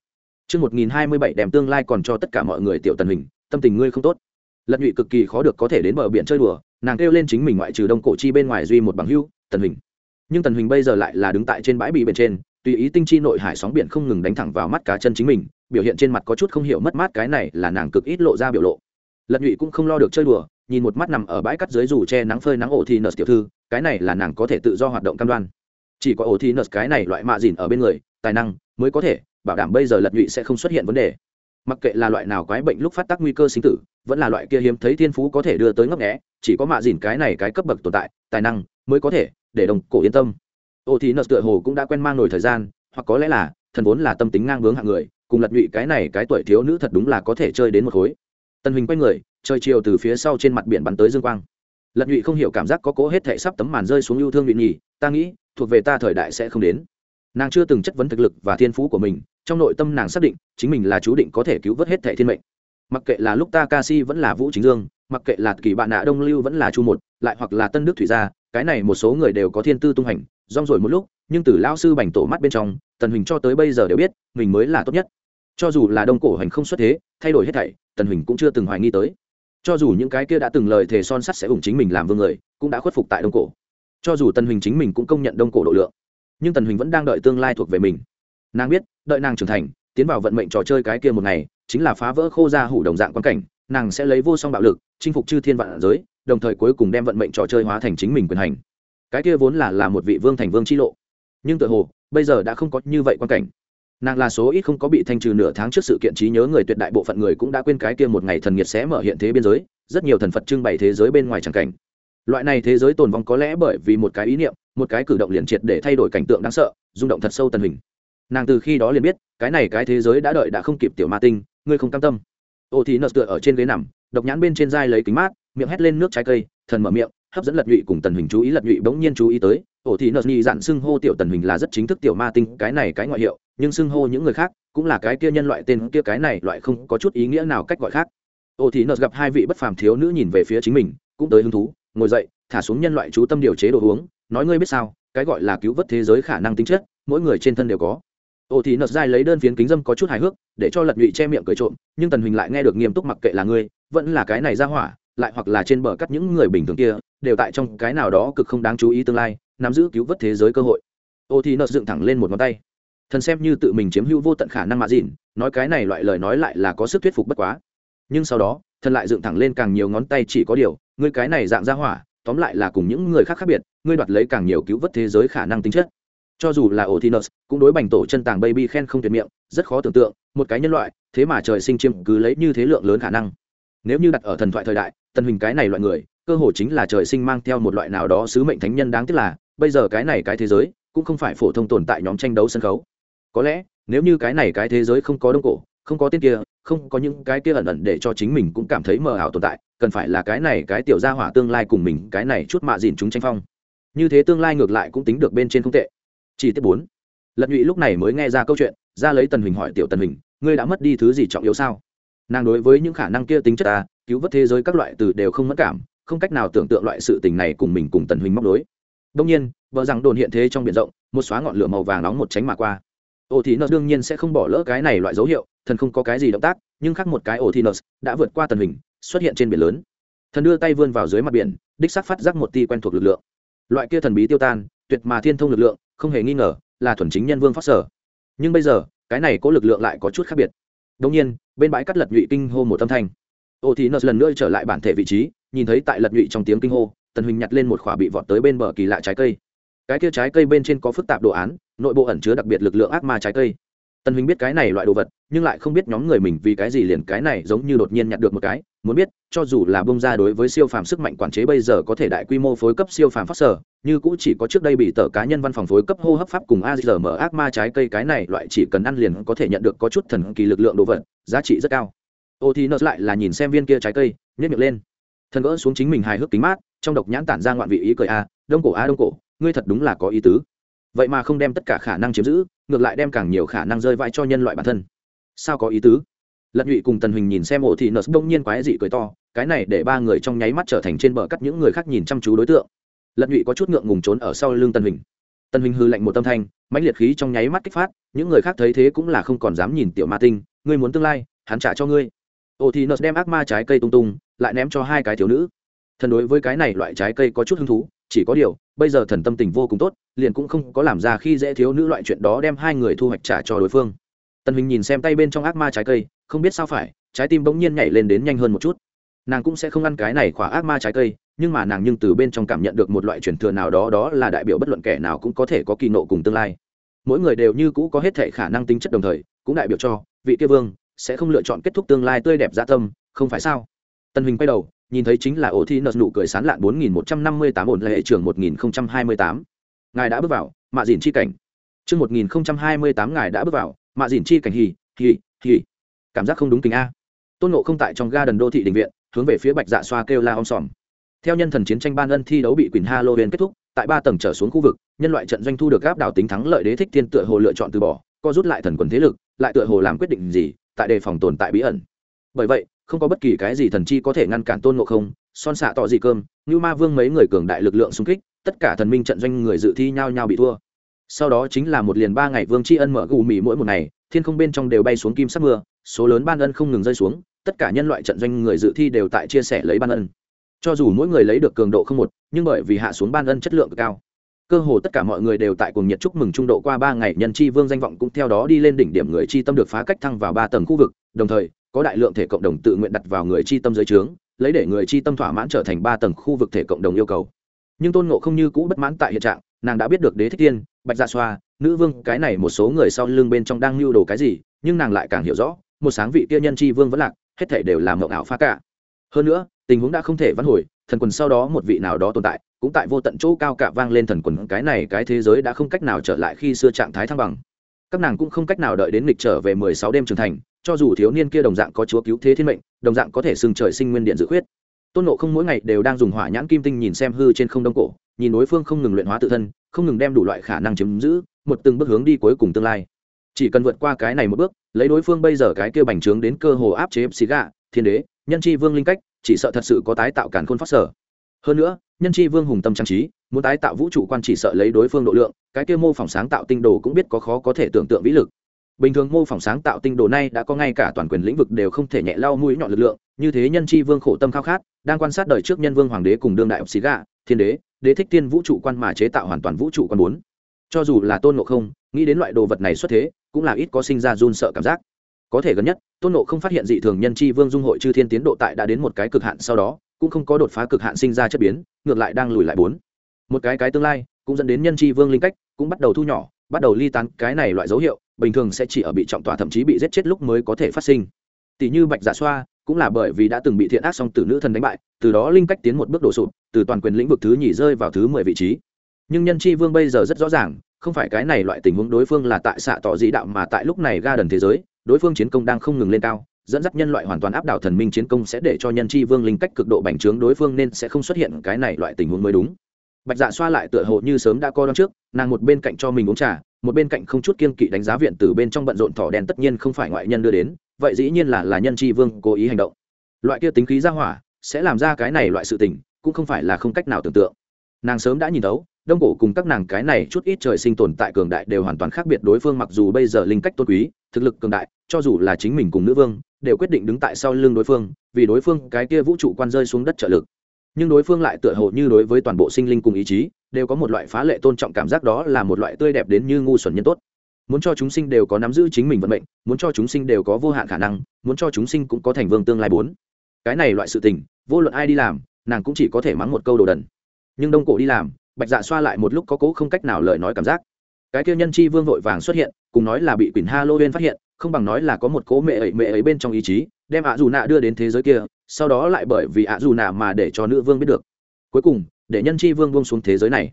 Trước 1027 đem tương lai còn cho tất cả mọi người tiểu tần hình, tâm tình ngươi không tốt. Lật nhụy cực kỳ khó được có thể đến bờ biển chơi đùa, nàng kêu lên chính mình ngoại trừ đông cổ chi bên ngoài duy một bằng hưu, tần hình. Nhưng tần hình bây giờ lại là đứng tại trên bãi biển bên trên, tùy ý tinh chi nội hải sóng biển không ngừng đánh thẳng vào mắt cá chân chính mình, biểu hiện trên mặt có chút không hiểu mất mát cái này là nàng cực ít lộ ra biểu lộ. Lật nhụy cũng không lo được chơi đùa, nhìn một mắt nằm ở bãi cắt dưới dù che nắng phơi nắng ổ thì nợ tiểu thư, cái này là nàng có thể tự do hoạt động cam đoan. Chỉ có ổ thì nợ cái này loại mạ dìn ở bên người, tài năng mới có thể bảo đảm bây giờ lật nhụy sẽ không xuất hiện vấn đề mặc kệ là loại nào quái bệnh lúc phát tác nguy cơ sinh tử, vẫn là loại kia hiếm thấy thiên phú có thể đưa tới ngấp nghẽ chỉ có mạ dìn cái này cái cấp bậc tồn tại, tài năng mới có thể để đồng cổ yên tâm. Ô thì nợ tựa hồ cũng đã quen mang nổi thời gian, hoặc có lẽ là thần vốn là tâm tính ngang bướng hạng người, cùng lật nhụy cái này cái tuổi thiếu nữ thật đúng là có thể chơi đến một khối. Tần huỳnh quay người chơi chiều từ phía sau trên mặt biển bắn tới dương quang. Lật nhụy không hiểu cảm giác có cố hết thể sắp tấm màn rơi xuống yêu thương nhụy nhì, ta nghĩ, thuộc về ta thời đại sẽ không đến. Nàng chưa từng chất vấn thực lực và thiên phú của mình trong nội tâm nàng xác định chính mình là chú định có thể cứu vớt hết thể thiên mệnh. Mặc kệ là lúc ta ca si vẫn là vũ chính dương, mặc kệ là kỳ bạn nạ đông lưu vẫn là chu một, lại hoặc là tân đức thủy gia, cái này một số người đều có thiên tư tung hành, rong rồi một lúc, nhưng từ lao sư bành tổ mắt bên trong, tần huỳnh cho tới bây giờ đều biết, mình mới là tốt nhất. Cho dù là đông cổ hành không xuất thế, thay đổi hết thảy, tần huỳnh cũng chưa từng hoài nghi tới. Cho dù những cái kia đã từng lời thề son sắt sẽ ủng chính mình làm vương người, cũng đã khuất phục tại đông cổ. Cho dù tần huỳnh chính mình cũng công nhận đông cổ độ lượng, nhưng tần huỳnh vẫn đang đợi tương lai thuộc về mình nàng biết, đợi nàng trưởng thành, tiến vào vận mệnh trò chơi cái kia một ngày, chính là phá vỡ khô ra hủ đồng dạng quan cảnh, nàng sẽ lấy vô song bạo lực, chinh phục chư thiên vạn giới, đồng thời cuối cùng đem vận mệnh trò chơi hóa thành chính mình quyền hành. Cái kia vốn là là một vị vương thành vương chi lộ. Nhưng tự hồ, bây giờ đã không có như vậy quan cảnh. Nàng là số ít không có bị thanh trừ nửa tháng trước sự kiện trí nhớ người tuyệt đại bộ phận người cũng đã quên cái kia một ngày thần nhiệt sẽ mở hiện thế biên giới, rất nhiều thần phật trưng bày thế giới bên ngoài tràng cảnh. Loại này thế giới tồn vong có lẽ bởi vì một cái ý niệm, một cái cử động liền triệt để thay đổi cảnh tượng đáng sợ, rung động thật sâu tần hình nàng từ khi đó liền biết, cái này cái thế giới đã đợi đã không kịp tiểu ma tinh, ngươi không cam tâm. Ô thì nợ tựa ở trên ghế nằm, độc nhãn bên trên dai lấy kính mát, miệng hét lên nước trái cây, thần mở miệng, hấp dẫn lật nhụy cùng tần huỳnh chú ý, lật nhụy bỗng nhiên chú ý tới ổ thì nợ nhị dặn xưng hô tiểu tần huỳnh là rất chính thức tiểu ma tinh, cái này cái ngoại hiệu, nhưng xưng hô những người khác cũng là cái kia nhân loại tên kia, cái này loại không có chút ý nghĩa nào cách gọi khác. Ổ thì nợ gặp hai vị bất phàm thiếu nữ nhìn về phía chính mình, cũng tới hứng thú, ngồi dậy, thả xuống nhân loại chú tâm điều chế đồ uống, nói ngươi biết sao, cái gọi là cứu vớt thế giới khả năng tính chất, mỗi người trên thân đều có. Ô thì nợt dai lấy đơn phiến kính dâm có chút hài hước, để cho lật nhụy che miệng cười trộm, nhưng tần huỳnh lại nghe được nghiêm túc mặc kệ là ngươi, vẫn là cái này ra hỏa, lại hoặc là trên bờ cắt những người bình thường kia, đều tại trong cái nào đó cực không đáng chú ý tương lai, nắm giữ cứu vớt thế giới cơ hội. Ô thì nợt dựng thẳng lên một ngón tay. Thần xem như tự mình chiếm hữu vô tận khả năng mạ dịn, nói cái này loại lời nói lại là có sức thuyết phục bất quá. Nhưng sau đó, thần lại dựng thẳng lên càng nhiều ngón tay chỉ có điều, ngươi cái này dạng ra hỏa, tóm lại là cùng những người khác khác biệt, ngươi đoạt lấy càng nhiều cứu vớt thế giới khả năng tính chất cho dù là Otinus, cũng đối bành tổ chân tàng baby khen không tuyệt miệng, rất khó tưởng tượng, một cái nhân loại, thế mà trời sinh chiêm cứ lấy như thế lượng lớn khả năng. Nếu như đặt ở thần thoại thời đại, tân hình cái này loại người, cơ hồ chính là trời sinh mang theo một loại nào đó sứ mệnh thánh nhân đáng tiếc là, bây giờ cái này cái thế giới, cũng không phải phổ thông tồn tại nhóm tranh đấu sân khấu. Có lẽ, nếu như cái này cái thế giới không có đông cổ, không có tên kia, không có những cái kia ẩn ẩn để cho chính mình cũng cảm thấy mờ ảo tồn tại, cần phải là cái này cái tiểu gia hỏa tương lai cùng mình, cái này chút mạ dịn chúng tranh phong. Như thế tương lai ngược lại cũng tính được bên trên không tệ chi tiết bốn. Lật nhụy lúc này mới nghe ra câu chuyện, ra lấy tần huỳnh hỏi, tiểu tần huỳnh, ngươi đã mất đi thứ gì trọng yếu sao? Nàng đối với những khả năng kia tính chất ta cứu vớt thế giới các loại từ đều không mất cảm, không cách nào tưởng tượng loại sự tình này cùng mình cùng tần huỳnh móc đối đông nhiên, vợ rằng đồn hiện thế trong biển rộng, một xóa ngọn lửa màu vàng nóng một tránh mà qua. Ô thì nợ đương nhiên sẽ không bỏ lỡ cái này loại dấu hiệu, thần không có cái gì động tác, nhưng khác một cái ô thì nợ đã vượt qua tần huỳnh, xuất hiện trên biển lớn. Thần đưa tay vươn vào dưới mặt biển, đích sắc phát giác một ti quen thuộc lực lượng. Loại kia thần bí tiêu tan, tuyệt mà thiên thông lực lượng không hề nghi ngờ là thuần chính nhân vương phát sở. Nhưng bây giờ, cái này có lực lượng lại có chút khác biệt. Đông nhiên, bên bãi cắt lật nhụy kinh hô một âm thanh. Ô thì nợ lần nữa trở lại bản thể vị trí, nhìn thấy tại lật nhụy trong tiếng kinh hô, tần huỳnh nhặt lên một khỏa bị vọt tới bên bờ kỳ lạ trái cây. Cái kia trái cây bên trên có phức tạp đồ án, nội bộ ẩn chứa đặc biệt lực lượng ác ma trái cây tần huynh biết cái này loại đồ vật, nhưng lại không biết nhóm người mình vì cái gì liền cái này giống như đột nhiên nhặt được một cái, muốn biết, cho dù là bông ra đối với siêu phàm sức mạnh quản chế bây giờ có thể đại quy mô phối cấp siêu phàm phát sở, như cũ chỉ có trước đây bị tờ cá nhân văn phòng phối cấp hô hấp pháp cùng a giờ mở ác ma trái cây cái này loại chỉ cần ăn liền có thể nhận được có chút thần kỳ lực lượng đồ vật, giá trị rất cao. Ô thì nợ lại là nhìn xem viên kia trái cây nhét miệng lên. Thần gỡ xuống chính mình hài hước kính mát, trong độc nhãn tản ra ngoạn vị ý cười a, đông cổ a, đông cổ, ngươi thật đúng là có ý tứ vậy mà không đem tất cả khả năng chiếm giữ, ngược lại đem càng nhiều khả năng rơi vãi cho nhân loại bản thân. Sao có ý tứ? Lận nhụy cùng tần huỳnh nhìn xem ổ thị nợ đông nhiên quái dị cười to, cái này để ba người trong nháy mắt trở thành trên bờ cắt những người khác nhìn chăm chú đối tượng. Lận nhụy có chút ngượng ngùng trốn ở sau lưng tần huỳnh. Tần huỳnh hư lạnh một tâm thanh, mãnh liệt khí trong nháy mắt kích phát, những người khác thấy thế cũng là không còn dám nhìn tiểu ma tinh, ngươi muốn tương lai, hắn trả cho ngươi. Ổ thị nợ đem ác ma trái cây tung tung, lại ném cho hai cái thiếu nữ. Thần đối với cái này loại trái cây có chút hứng thú chỉ có điều, bây giờ thần tâm tình vô cùng tốt, liền cũng không có làm ra khi dễ thiếu nữ loại chuyện đó đem hai người thu hoạch trả cho đối phương. Tần huỳnh nhìn xem tay bên trong ác ma trái cây, không biết sao phải, trái tim bỗng nhiên nhảy lên đến nhanh hơn một chút. Nàng cũng sẽ không ăn cái này khỏa ác ma trái cây, nhưng mà nàng nhưng từ bên trong cảm nhận được một loại truyền thừa nào đó đó là đại biểu bất luận kẻ nào cũng có thể có kỳ nộ cùng tương lai. Mỗi người đều như cũ có hết thể khả năng tính chất đồng thời, cũng đại biểu cho vị kia vương sẽ không lựa chọn kết thúc tương lai tươi đẹp dạ tâm, không phải sao? Tân huỳnh quay đầu nhìn thấy chính là ổ thi nợ nụ cười sán lạn bốn nghìn một trăm năm mươi tám ổn hệ trưởng một nghìn hai mươi tám. Ngài đã bước vào, mạ dìn chi cảnh. Chương một nghìn hai mươi tám ngài đã bước vào, mạ dìn chi cảnh hì hì hì. Cảm giác không đúng kính a. Tôn nộ không tại trong ga đần đô thị đình viện, hướng về phía bạch dạ xoa kêu la om sòm. Theo nhân thần chiến tranh ban ân thi đấu bị quỳnh halloween kết thúc, tại ba tầng trở xuống khu vực, nhân loại trận doanh thu được gáp đảo tính thắng lợi đế thích thiên tựa hồ lựa chọn từ bỏ, co rút lại thần quần thế lực, lại tựa hồ làm quyết định gì, tại đề phòng tồn tại bí ẩn. Bởi vậy không có bất kỳ cái gì thần chi có thể ngăn cản tôn ngộ không, son xạ tỏ gì cơm như ma vương mấy người cường đại lực lượng xung kích, tất cả thần minh trận doanh người dự thi nhau nhau bị thua. Sau đó chính là một liền ba ngày vương tri ân mở gù mì mỗi một ngày, thiên không bên trong đều bay xuống kim sắc mưa, số lớn ban ân không ngừng rơi xuống, tất cả nhân loại trận doanh người dự thi đều tại chia sẻ lấy ban ân. Cho dù mỗi người lấy được cường độ không một, nhưng bởi vì hạ xuống ban ân chất lượng cực cao. Cơ hồ tất cả mọi người đều tại cùng nhiệt chúc mừng trung độ qua ba ngày nhân chi vương danh vọng cũng theo đó đi lên đỉnh điểm người chi tâm được phá cách thăng vào ba tầng khu vực, đồng thời có đại lượng thể cộng đồng tự nguyện đặt vào người chi tâm dưới trướng, lấy để người chi tâm thỏa mãn trở thành ba tầng khu vực thể cộng đồng yêu cầu. Nhưng tôn ngộ không như cũ bất mãn tại hiện trạng, nàng đã biết được đế thích tiên bạch dạ xoa, nữ vương, cái này một số người sau lưng bên trong đang lưu đồ cái gì, nhưng nàng lại càng hiểu rõ, một sáng vị kia nhân chi vương vẫn lạc, hết thể đều làm mộng ảo pha cả. Hơn nữa, tình huống đã không thể vãn hồi, thần quần sau đó một vị nào đó tồn tại, cũng tại vô tận chỗ cao cả vang lên thần quần, cái này cái thế giới đã không cách nào trở lại khi xưa trạng thái thăng bằng. Các nàng cũng không cách nào đợi đến lịch trở về mười sáu đêm trưởng thành cho dù thiếu niên kia đồng dạng có chúa cứu thế thiên mệnh, đồng dạng có thể sừng trời sinh nguyên điện dự khuyết. Tôn nộ không mỗi ngày đều đang dùng hỏa nhãn kim tinh nhìn xem hư trên không đông cổ, nhìn đối phương không ngừng luyện hóa tự thân, không ngừng đem đủ loại khả năng chiếm giữ, một từng bước hướng đi cuối cùng tương lai. Chỉ cần vượt qua cái này một bước, lấy đối phương bây giờ cái kia bành trướng đến cơ hồ áp chế xì gà thiên đế, nhân tri vương linh cách, chỉ sợ thật sự có tái tạo cản khôn phát sở. Hơn nữa, nhân tri vương hùng tâm trang trí, muốn tái tạo vũ trụ quan chỉ sợ lấy đối phương độ lượng, cái kia mô phỏng sáng tạo tinh đồ cũng biết có khó có thể tưởng tượng vĩ lực bình thường mô phỏng sáng tạo tinh đồ này đã có ngay cả toàn quyền lĩnh vực đều không thể nhẹ lau mũi nhọn lực lượng, như thế nhân tri vương khổ tâm khao khát, đang quan sát đời trước nhân vương hoàng đế cùng đương đại ốc xí gà, thiên đế đế thích tiên vũ trụ quan mà chế tạo hoàn toàn vũ trụ quan bốn. Cho dù là tôn ngộ không, nghĩ đến loại đồ vật này xuất thế, cũng là ít có sinh ra run sợ cảm giác. Có thể gần nhất, tôn nộ không phát hiện dị thường nhân chi vương dung hội chư thiên tiến độ tại đã đến một cái cực hạn sau đó, cũng không có đột phá cực hạn sinh ra chất biến, ngược lại đang lùi lại bốn. Một cái cái tương lai, cũng dẫn đến nhân chi vương linh cách, cũng bắt đầu thu nhỏ, bắt đầu ly tán cái này loại dấu hiệu bình thường sẽ chỉ ở bị trọng tòa thậm chí bị giết chết lúc mới có thể phát sinh. Tỷ như bạch dạ xoa, cũng là bởi vì đã từng bị thiện ác song tử nữ thần đánh bại, từ đó linh cách tiến một bước đổ sụp, từ toàn quyền lĩnh vực thứ nhì rơi vào thứ mười vị trí. Nhưng nhân chi vương bây giờ rất rõ ràng, không phải cái này loại tình huống đối phương là tại xạ tỏ dĩ đạo mà tại lúc này ga đần thế giới, đối phương chiến công đang không ngừng lên cao, dẫn dắt nhân loại hoàn toàn áp đảo thần minh chiến công sẽ để cho nhân chi vương linh cách cực độ bành trướng đối phương nên sẽ không xuất hiện cái này loại tình huống mới đúng. Bạch dạ xoa lại tựa hồ như sớm đã coi đón trước, nàng một bên cạnh cho mình uống trà một bên cạnh không chút kiên kỵ đánh giá viện từ bên trong bận rộn thỏ đen tất nhiên không phải ngoại nhân đưa đến, vậy dĩ nhiên là là nhân tri vương cố ý hành động. Loại kia tính khí ra hỏa, sẽ làm ra cái này loại sự tình, cũng không phải là không cách nào tưởng tượng. Nàng sớm đã nhìn thấu, đông cổ cùng các nàng cái này chút ít trời sinh tồn tại cường đại đều hoàn toàn khác biệt đối phương mặc dù bây giờ linh cách tôn quý, thực lực cường đại, cho dù là chính mình cùng nữ vương, đều quyết định đứng tại sau lưng đối phương, vì đối phương cái kia vũ trụ quan rơi xuống đất trợ lực. Nhưng đối phương lại tựa hồ như đối với toàn bộ sinh linh cùng ý chí đều có một loại phá lệ tôn trọng cảm giác đó là một loại tươi đẹp đến như ngu xuẩn nhân tốt. Muốn cho chúng sinh đều có nắm giữ chính mình vận mệnh, muốn cho chúng sinh đều có vô hạn khả năng, muốn cho chúng sinh cũng có thành vương tương lai bốn. Cái này loại sự tình, vô luận ai đi làm, nàng cũng chỉ có thể mắng một câu đồ đần. Nhưng đông cổ đi làm, bạch dạ xoa lại một lúc có cố không cách nào lời nói cảm giác. Cái kia nhân chi vương vội vàng xuất hiện, cùng nói là bị quỳnh Viên phát hiện, không bằng nói là có một cố mẹ ấy mẹ ấy bên trong ý chí, đem ạ dù nạ đưa đến thế giới kia, sau đó lại bởi vì ạ dù nạ mà để cho nữ vương biết được. Cuối cùng để nhân chi vương buông xuống thế giới này.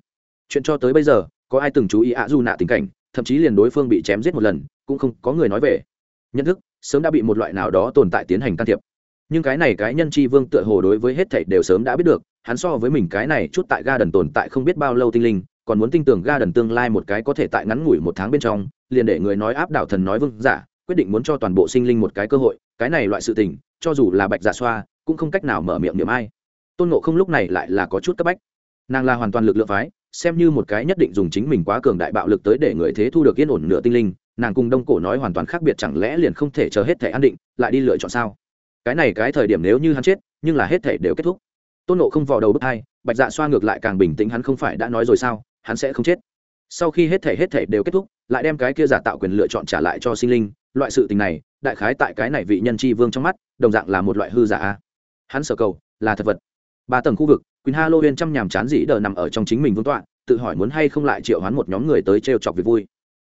Chuyện cho tới bây giờ, có ai từng chú ý ạ dù nạ tình cảnh, thậm chí liền đối phương bị chém giết một lần, cũng không có người nói về. Nhận thức, sớm đã bị một loại nào đó tồn tại tiến hành can thiệp. Nhưng cái này cái nhân chi vương tựa hồ đối với hết thảy đều sớm đã biết được, hắn so với mình cái này chút tại ga đần tồn tại không biết bao lâu tinh linh, còn muốn tin tưởng ga đần tương lai một cái có thể tại ngắn ngủi một tháng bên trong, liền để người nói áp đảo thần nói vương giả, quyết định muốn cho toàn bộ sinh linh một cái cơ hội, cái này loại sự tình, cho dù là bạch giả xoa, cũng không cách nào mở miệng niệm ai tôn nộ không lúc này lại là có chút cấp bách. Nàng là hoàn toàn lực lượng phái, xem như một cái nhất định dùng chính mình quá cường đại bạo lực tới để người thế thu được yên ổn nửa tinh linh, nàng cùng đông cổ nói hoàn toàn khác biệt chẳng lẽ liền không thể chờ hết thể an định, lại đi lựa chọn sao? Cái này cái thời điểm nếu như hắn chết, nhưng là hết thể đều kết thúc. Tôn nộ không vào đầu bước hai, bạch dạ xoa ngược lại càng bình tĩnh hắn không phải đã nói rồi sao, hắn sẽ không chết. Sau khi hết thể hết thể đều kết thúc, lại đem cái kia giả tạo quyền lựa chọn trả lại cho sinh linh, loại sự tình này, đại khái tại cái này vị nhân tri vương trong mắt, đồng dạng là một loại hư giả. Hắn sở cầu là thật vật ba tầng khu vực Quỳnh huyên chăm nhàm chán dĩ đờ nằm ở trong chính mình vương tọa, tự hỏi muốn hay không lại triệu hoán một nhóm người tới trêu chọc việc vui.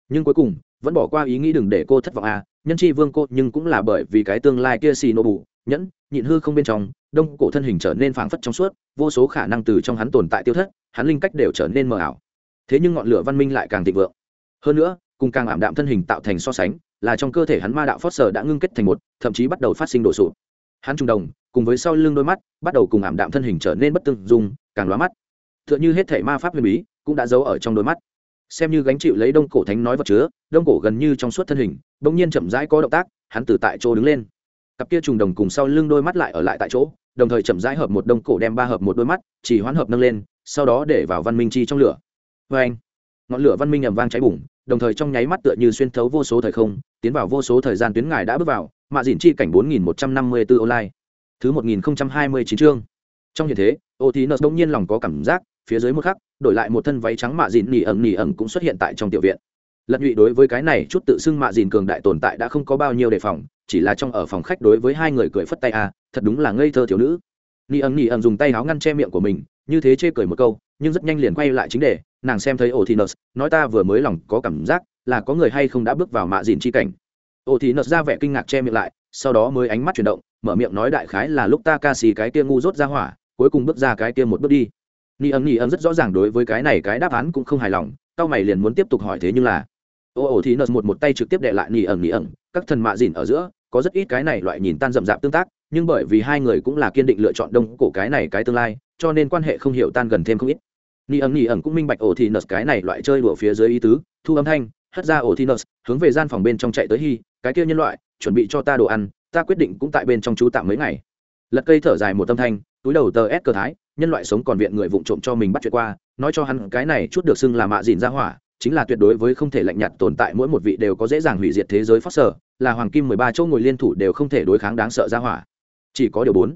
Nhưng cuối cùng, vẫn bỏ qua ý nghĩ đừng để cô thất vọng à, nhân chi vương cô nhưng cũng là bởi vì cái tương lai kia xì nô bù, nhẫn, nhịn hư không bên trong, đông cổ thân hình trở nên phảng phất trong suốt, vô số khả năng từ trong hắn tồn tại tiêu thất, hắn linh cách đều trở nên mờ ảo. Thế nhưng ngọn lửa văn minh lại càng thịnh vượng. Hơn nữa, cùng càng ảm đạm thân hình tạo thành so sánh, là trong cơ thể hắn ma đạo phót sở đã ngưng kết thành một, thậm chí bắt đầu phát sinh đổ sụp. Hắn trung đồng, cùng với sau lưng đôi mắt, bắt đầu cùng ảm đạm thân hình trở nên bất tương dung, càng lóa mắt. T h ư ợ n h ư hết thể ma pháp huyền bí cũng đã giấu ở trong đôi mắt. Xem như gánh chịu lấy đông cổ thánh nói vật chứa, đông cổ gần như trong suốt thân hình đ ỗ n g nhiên chậm rãi có động tác, hắn từ tại chỗ đứng lên. Cặp kia trùng đồng cùng sau lưng đôi mắt lại ở lại tại chỗ, đồng thời chậm rãi hợp một đông cổ đem ba hợp một đôi mắt, chỉ hoán hợp nâng lên, sau đó để vào văn minh chi trong lửa. Vê anh, ngọn lửa văn minh ầm vang cháy bùng, đồng thời trong nháy mắt tựa như xuyên thấu vô số thời không, tiến vào vô số thời gian tuyến ngài đã bước vào, mạ dìn chi cảnh bốn nghìn một trăm năm mươi b ố online thứ một nghìn hai mươi chín chương. Trong hiện thế Otinus đột nhiên lòng có cảm giác phía dưới một khắc đổi lại một thân váy trắng mạ dìn nỉ ẩn nỉ ẩn cũng xuất hiện tại trong tiểu viện. Lật nhụy đối với cái này chút tự xưng mạ dìn cường đại tồn tại đã không có bao nhiêu đề phòng chỉ là trong ở phòng khách đối với hai người cười phất tay à thật đúng là ngây thơ thiếu nữ. Nỉ ẩn nỉ ẩn dùng tay áo ngăn che miệng của mình như thế chê cười một câu nhưng rất nhanh liền quay lại chính đề nàng xem thấy Otinus, nói ta vừa mới lòng có cảm giác là có người hay không đã bước vào mạ dìn chi cảnh. Otinus ra vẻ kinh ngạc che miệng lại sau đó mới ánh mắt chuyển động mở miệng nói đại khái là lúc ta ca xì cái kia ngu rốt ra hỏa, cuối cùng bước ra cái kia một bước đi. Ni ấm ni ấm rất rõ ràng đối với cái này cái đáp án cũng không hài lòng, tao mày liền muốn tiếp tục hỏi thế nhưng là, ô ô thì nợ một một tay trực tiếp đệ lại ni ẩn ni ẩn các thần mạ dìn ở giữa, có rất ít cái này loại nhìn tan rậm rạp tương tác, nhưng bởi vì hai người cũng là kiên định lựa chọn đông cổ cái này cái tương lai, cho nên quan hệ không hiểu tan gần thêm không ít. Ni ẩn ni ẩn cũng minh bạch ổ thì nợ cái này loại chơi đùa phía dưới ý tứ, thu âm thanh, hất ra ổ thì nợ, hướng về gian phòng bên trong chạy tới hy cái kia nhân loại, chuẩn bị cho ta đồ ăn ta quyết định cũng tại bên trong chú tạm mấy ngày. Lật cây thở dài một tâm thanh, túi đầu tờ ép cơ thái, nhân loại sống còn viện người vụng trộm cho mình bắt chuyện qua, nói cho hắn cái này chút được xưng là mạ dìn ra hỏa, chính là tuyệt đối với không thể lạnh nhạt tồn tại mỗi một vị đều có dễ dàng hủy diệt thế giới phát sở, là hoàng kim mười ba chỗ ngồi liên thủ đều không thể đối kháng đáng sợ ra hỏa. Chỉ có điều bốn.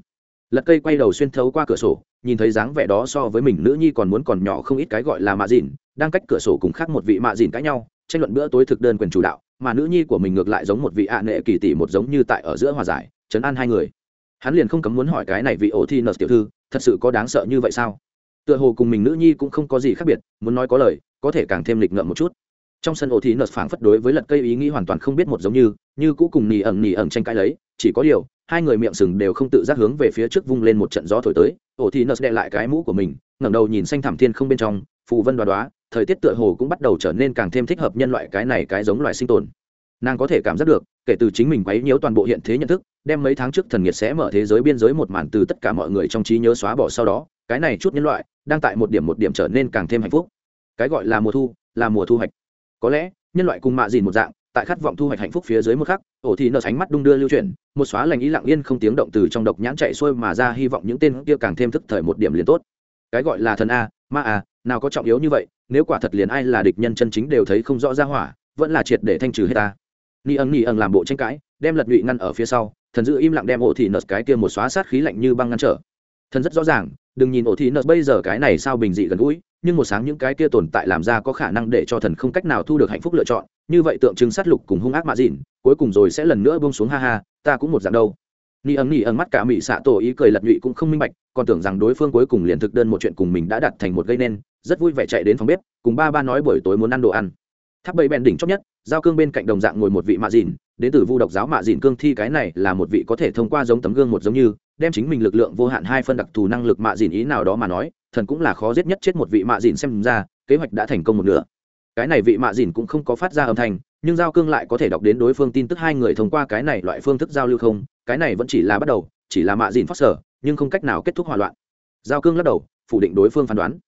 Lật cây quay đầu xuyên thấu qua cửa sổ, nhìn thấy dáng vẻ đó so với mình nữ nhi còn muốn còn nhỏ không ít cái gọi là mạ dìn đang cách cửa sổ cùng khác một vị mạ dìn cãi nhau, tranh luận bữa tối thực đơn quyền chủ đạo mà nữ nhi của mình ngược lại giống một vị ạ nệ kỳ tỷ một giống như tại ở giữa hòa giải chấn an hai người. Hắn liền không cấm muốn hỏi cái này vị ổ thi nợ tiểu thư, thật sự có đáng sợ như vậy sao? Tựa hồ cùng mình nữ nhi cũng không có gì khác biệt, muốn nói có lời, có thể càng thêm lịch ngợm một chút. Trong sân ổ thi nợ phảng phất đối với lật cây ý nghĩ hoàn toàn không biết một giống như như cũ cùng nỉ ẩn nỉ ẩn tranh cãi lấy, chỉ có điều, hai người miệng sừng đều không tự giác hướng về phía trước vung lên một trận gió thổi tới, ổ thi nợ đệ lại cái mũ của mình, ngẩng đầu nhìn xanh thảm thiên không bên trong, phù vân đoá đoá thời tiết tựa hồ cũng bắt đầu trở nên càng thêm thích hợp nhân loại cái này cái giống loài sinh tồn. Nàng có thể cảm giác được, kể từ chính mình quấy nhiễu toàn bộ hiện thế nhận thức, đem mấy tháng trước thần nhiệt sẽ mở thế giới biên giới một màn từ tất cả mọi người trong trí nhớ xóa bỏ sau đó, cái này chút nhân loại đang tại một điểm một điểm trở nên càng thêm hạnh phúc. Cái gọi là mùa thu, là mùa thu hoạch. Có lẽ, nhân loại cùng mạ dìn một dạng, tại khát vọng thu hoạch hạnh phúc phía dưới một khắc, ổ thì nợ sánh mắt đung đưa lưu chuyển, một xóa lành ý lặng yên không tiếng động từ trong độc nhãn chạy xuôi mà ra hy vọng những tên kia càng thêm thức thời một điểm liền tốt. Cái gọi là thần a, ma a, nào có trọng yếu như vậy nếu quả thật liền ai là địch nhân chân chính đều thấy không rõ ra hỏa, vẫn là triệt để thanh trừ hết ta. Ni ẩn ni ẩn làm bộ tranh cãi, đem lật nhụy ngăn ở phía sau, thần giữ im lặng đem ổ thị nợt cái kia một xóa sát khí lạnh như băng ngăn trở. Thần rất rõ ràng, đừng nhìn ổ thị nợt bây giờ cái này sao bình dị gần gũi, nhưng một sáng những cái kia tồn tại làm ra có khả năng để cho thần không cách nào thu được hạnh phúc lựa chọn, như vậy tượng trưng sát lục cùng hung ác mạ dịn, cuối cùng rồi sẽ lần nữa bông xuống ha ha, ta cũng một dạng đâu ni ẩn ni ẩn mắt cả mỹ xạ tổ ý cười lật nhụy cũng không minh bạch, còn tưởng rằng đối phương cuối cùng liền thực đơn một chuyện cùng mình đã đặt thành một gây nên, rất vui vẻ chạy đến phòng bếp, cùng ba ba nói buổi tối muốn ăn đồ ăn. Tháp bầy bèn đỉnh chót nhất, giao cương bên cạnh đồng dạng ngồi một vị mạ dìn, đến từ vu độc giáo mạ dìn cương thi cái này là một vị có thể thông qua giống tấm gương một giống như, đem chính mình lực lượng vô hạn hai phân đặc thù năng lực mạ dìn ý nào đó mà nói, thần cũng là khó giết nhất chết một vị mạ dìn xem ra, kế hoạch đã thành công một nửa. Cái này vị mạ dìn cũng không có phát ra âm thanh, nhưng giao cương lại có thể đọc đến đối phương tin tức hai người thông qua cái này loại phương thức giao lưu không cái này vẫn chỉ là bắt đầu, chỉ là mạ dìn phát sở, nhưng không cách nào kết thúc hòa loạn. Giao cương lắc đầu, phủ định đối phương phán đoán.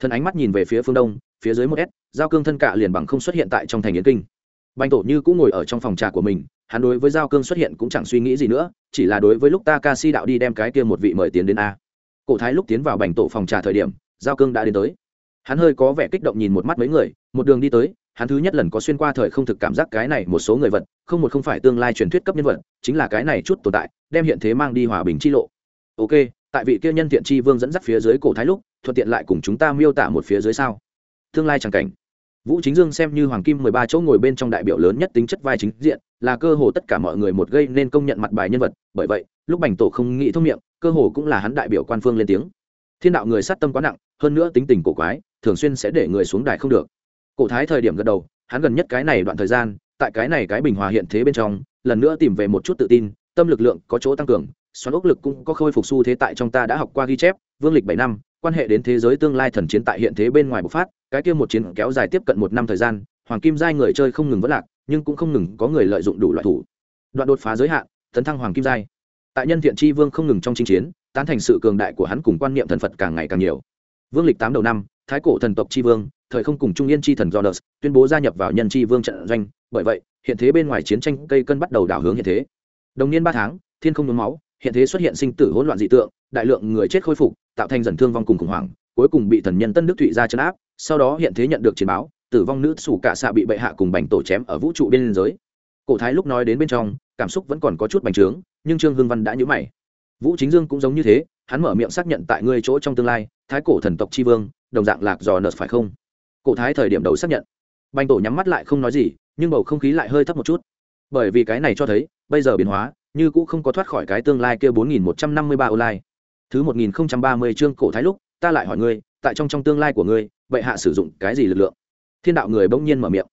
Thân ánh mắt nhìn về phía phương đông, phía dưới một s, giao cương thân cạ liền bằng không xuất hiện tại trong thành yến kinh. Bành tổ như cũng ngồi ở trong phòng trà của mình, hắn đối với giao cương xuất hiện cũng chẳng suy nghĩ gì nữa, chỉ là đối với lúc ta ca si đạo đi đem cái kia một vị mời tiến đến a. Cổ thái lúc tiến vào bành tổ phòng trà thời điểm, giao cương đã đến tới. Hắn hơi có vẻ kích động nhìn một mắt mấy người, một đường đi tới hắn thứ nhất lần có xuyên qua thời không thực cảm giác cái này một số người vật, không một không phải tương lai truyền thuyết cấp nhân vật, chính là cái này chút tồn tại, đem hiện thế mang đi hòa bình chi lộ. Ok, tại vị kia nhân thiện chi vương dẫn dắt phía dưới cổ thái lúc, thuận tiện lại cùng chúng ta miêu tả một phía dưới sao? Tương lai chẳng cảnh. Vũ chính dương xem như hoàng kim mười ba chỗ ngồi bên trong đại biểu lớn nhất tính chất vai chính diện, là cơ hồ tất cả mọi người một gây nên công nhận mặt bài nhân vật, bởi vậy, lúc bành tổ không nghĩ thông miệng, cơ hồ cũng là hắn đại biểu quan phương lên tiếng. Thiên đạo người sát tâm quá nặng, hơn nữa tính tình cổ quái, thường xuyên sẽ để người xuống đài không được cổ thái thời điểm gật đầu, hắn gần nhất cái này đoạn thời gian, tại cái này cái bình hòa hiện thế bên trong, lần nữa tìm về một chút tự tin, tâm lực lượng có chỗ tăng cường, xoắn ốc lực cũng có khôi phục xu thế tại trong ta đã học qua ghi chép, vương lịch bảy năm, quan hệ đến thế giới tương lai thần chiến tại hiện thế bên ngoài bộc phát, cái kia một chiến kéo dài tiếp cận một năm thời gian, hoàng kim giai người chơi không ngừng vất lạc, nhưng cũng không ngừng có người lợi dụng đủ loại thủ. Đoạn đột phá giới hạn, tấn thăng hoàng kim giai. Tại nhân thiện tri vương không ngừng trong chinh chiến, tán thành sự cường đại của hắn cùng quan niệm thần phật càng ngày càng nhiều. Vương lịch tám đầu năm, thái cổ thần tộc tri vương thời không cùng trung yên chi thần Jonas tuyên bố gia nhập vào nhân chi vương trận doanh. Bởi vậy, hiện thế bên ngoài chiến tranh cây cân bắt đầu đảo hướng hiện thế. Đồng niên ba tháng, thiên không nhuốm máu, hiện thế xuất hiện sinh tử hỗn loạn dị tượng, đại lượng người chết khôi phục, tạo thành dần thương vong cùng khủng hoảng, cuối cùng bị thần nhân tân đức thụy ra trấn áp, sau đó hiện thế nhận được chiến báo, tử vong nữ sủ cả xạ bị bệ hạ cùng bành tổ chém ở vũ trụ biên giới. Cổ thái lúc nói đến bên trong, cảm xúc vẫn còn có chút bành trướng, nhưng trương hưng văn đã nhíu mày. Vũ chính dương cũng giống như thế, hắn mở miệng xác nhận tại ngươi chỗ trong tương lai, thái cổ thần tộc chi vương, đồng dạng lạc dò nợ phải không? Cổ thái thời điểm đầu xác nhận. Bành tổ nhắm mắt lại không nói gì, nhưng bầu không khí lại hơi thấp một chút. Bởi vì cái này cho thấy, bây giờ biến hóa, như cũ không có thoát khỏi cái tương lai kia bốn nghìn một trăm năm mươi ba online. Thứ một nghìn ba mươi chương cổ thái lúc, ta lại hỏi ngươi, tại trong trong tương lai của ngươi, bệ hạ sử dụng cái gì lực lượng? Thiên đạo người bỗng nhiên mở miệng.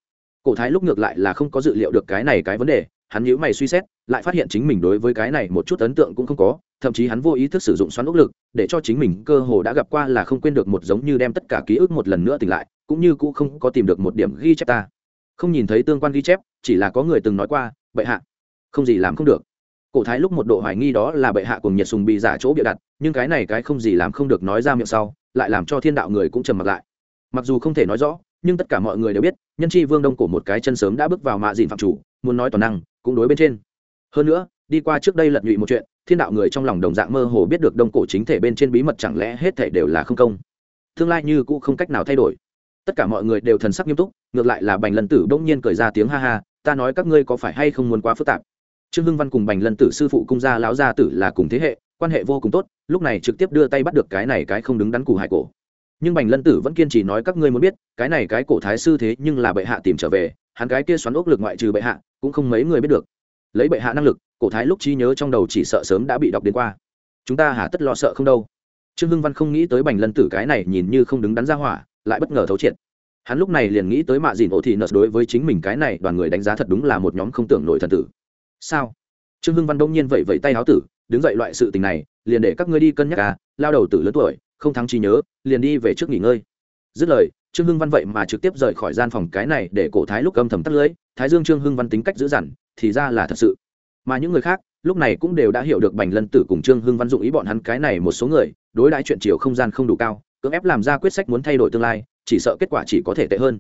Cổ thái lúc ngược lại là không có dự liệu được cái này cái vấn đề, hắn nhíu mày suy xét, lại phát hiện chính mình đối với cái này một chút ấn tượng cũng không có, thậm chí hắn vô ý thức sử dụng xoắn ốc lực, để cho chính mình cơ hồ đã gặp qua là không quên được một giống như đem tất cả ký ức một lần nữa tỉnh lại cũng như cũng không có tìm được một điểm ghi chép ta. Không nhìn thấy tương quan ghi chép, chỉ là có người từng nói qua, bệ hạ. Không gì làm không được. Cổ thái lúc một độ hoài nghi đó là bệ hạ cùng nhiệt sùng bị giả chỗ bịa đặt, nhưng cái này cái không gì làm không được nói ra miệng sau, lại làm cho thiên đạo người cũng trầm mặc lại. Mặc dù không thể nói rõ, nhưng tất cả mọi người đều biết, nhân chi vương đông cổ một cái chân sớm đã bước vào mạ dịn phạm chủ, muốn nói toàn năng, cũng đối bên trên. Hơn nữa, đi qua trước đây lật nhụy một chuyện, thiên đạo người trong lòng đồng dạng mơ hồ biết được đông cổ chính thể bên trên bí mật chẳng lẽ hết thể đều là không công. Tương lai như cũ không cách nào thay đổi tất cả mọi người đều thần sắc nghiêm túc, ngược lại là bành lân tử bỗng nhiên cười ra tiếng ha ha, ta nói các ngươi có phải hay không muốn quá phức tạp? Trương hưng văn cùng bành lân tử sư phụ cung gia lão gia tử là cùng thế hệ, quan hệ vô cùng tốt, lúc này trực tiếp đưa tay bắt được cái này cái không đứng đắn củ hải cổ. Nhưng bành lân tử vẫn kiên trì nói các ngươi muốn biết, cái này cái cổ thái sư thế nhưng là bệ hạ tìm trở về, hắn cái kia xoắn ốc lực ngoại trừ bệ hạ, cũng không mấy người biết được. Lấy bệ hạ năng lực, cổ thái lúc trí nhớ trong đầu chỉ sợ sớm đã bị đọc đến qua. Chúng ta hả tất lo sợ không đâu. Trương hưng văn không nghĩ tới bành lân tử cái này nhìn như không đứng đắn ra hỏa lại bất ngờ thấu triệt. Hắn lúc này liền nghĩ tới mạ dìn ổ thị nợ đối với chính mình cái này đoàn người đánh giá thật đúng là một nhóm không tưởng nổi thần tử. Sao? Trương hưng văn đông nhiên vậy vẫy tay áo tử, đứng dậy loại sự tình này, liền để các ngươi đi cân nhắc à lao đầu tử lớn tuổi, không thắng trí nhớ, liền đi về trước nghỉ ngơi. Dứt lời, trương hưng văn vậy mà trực tiếp rời khỏi gian phòng cái này để cổ thái lúc âm thầm tắt lưới, thái dương trương hưng văn tính cách dữ dằn, thì ra là thật sự. Mà những người khác, lúc này cũng đều đã hiểu được bành lân tử cùng trương hưng văn dụng ý bọn hắn cái này một số người, đối đãi chuyện chiều không gian không đủ cao cưỡng ép làm ra quyết sách muốn thay đổi tương lai, chỉ sợ kết quả chỉ có thể tệ hơn.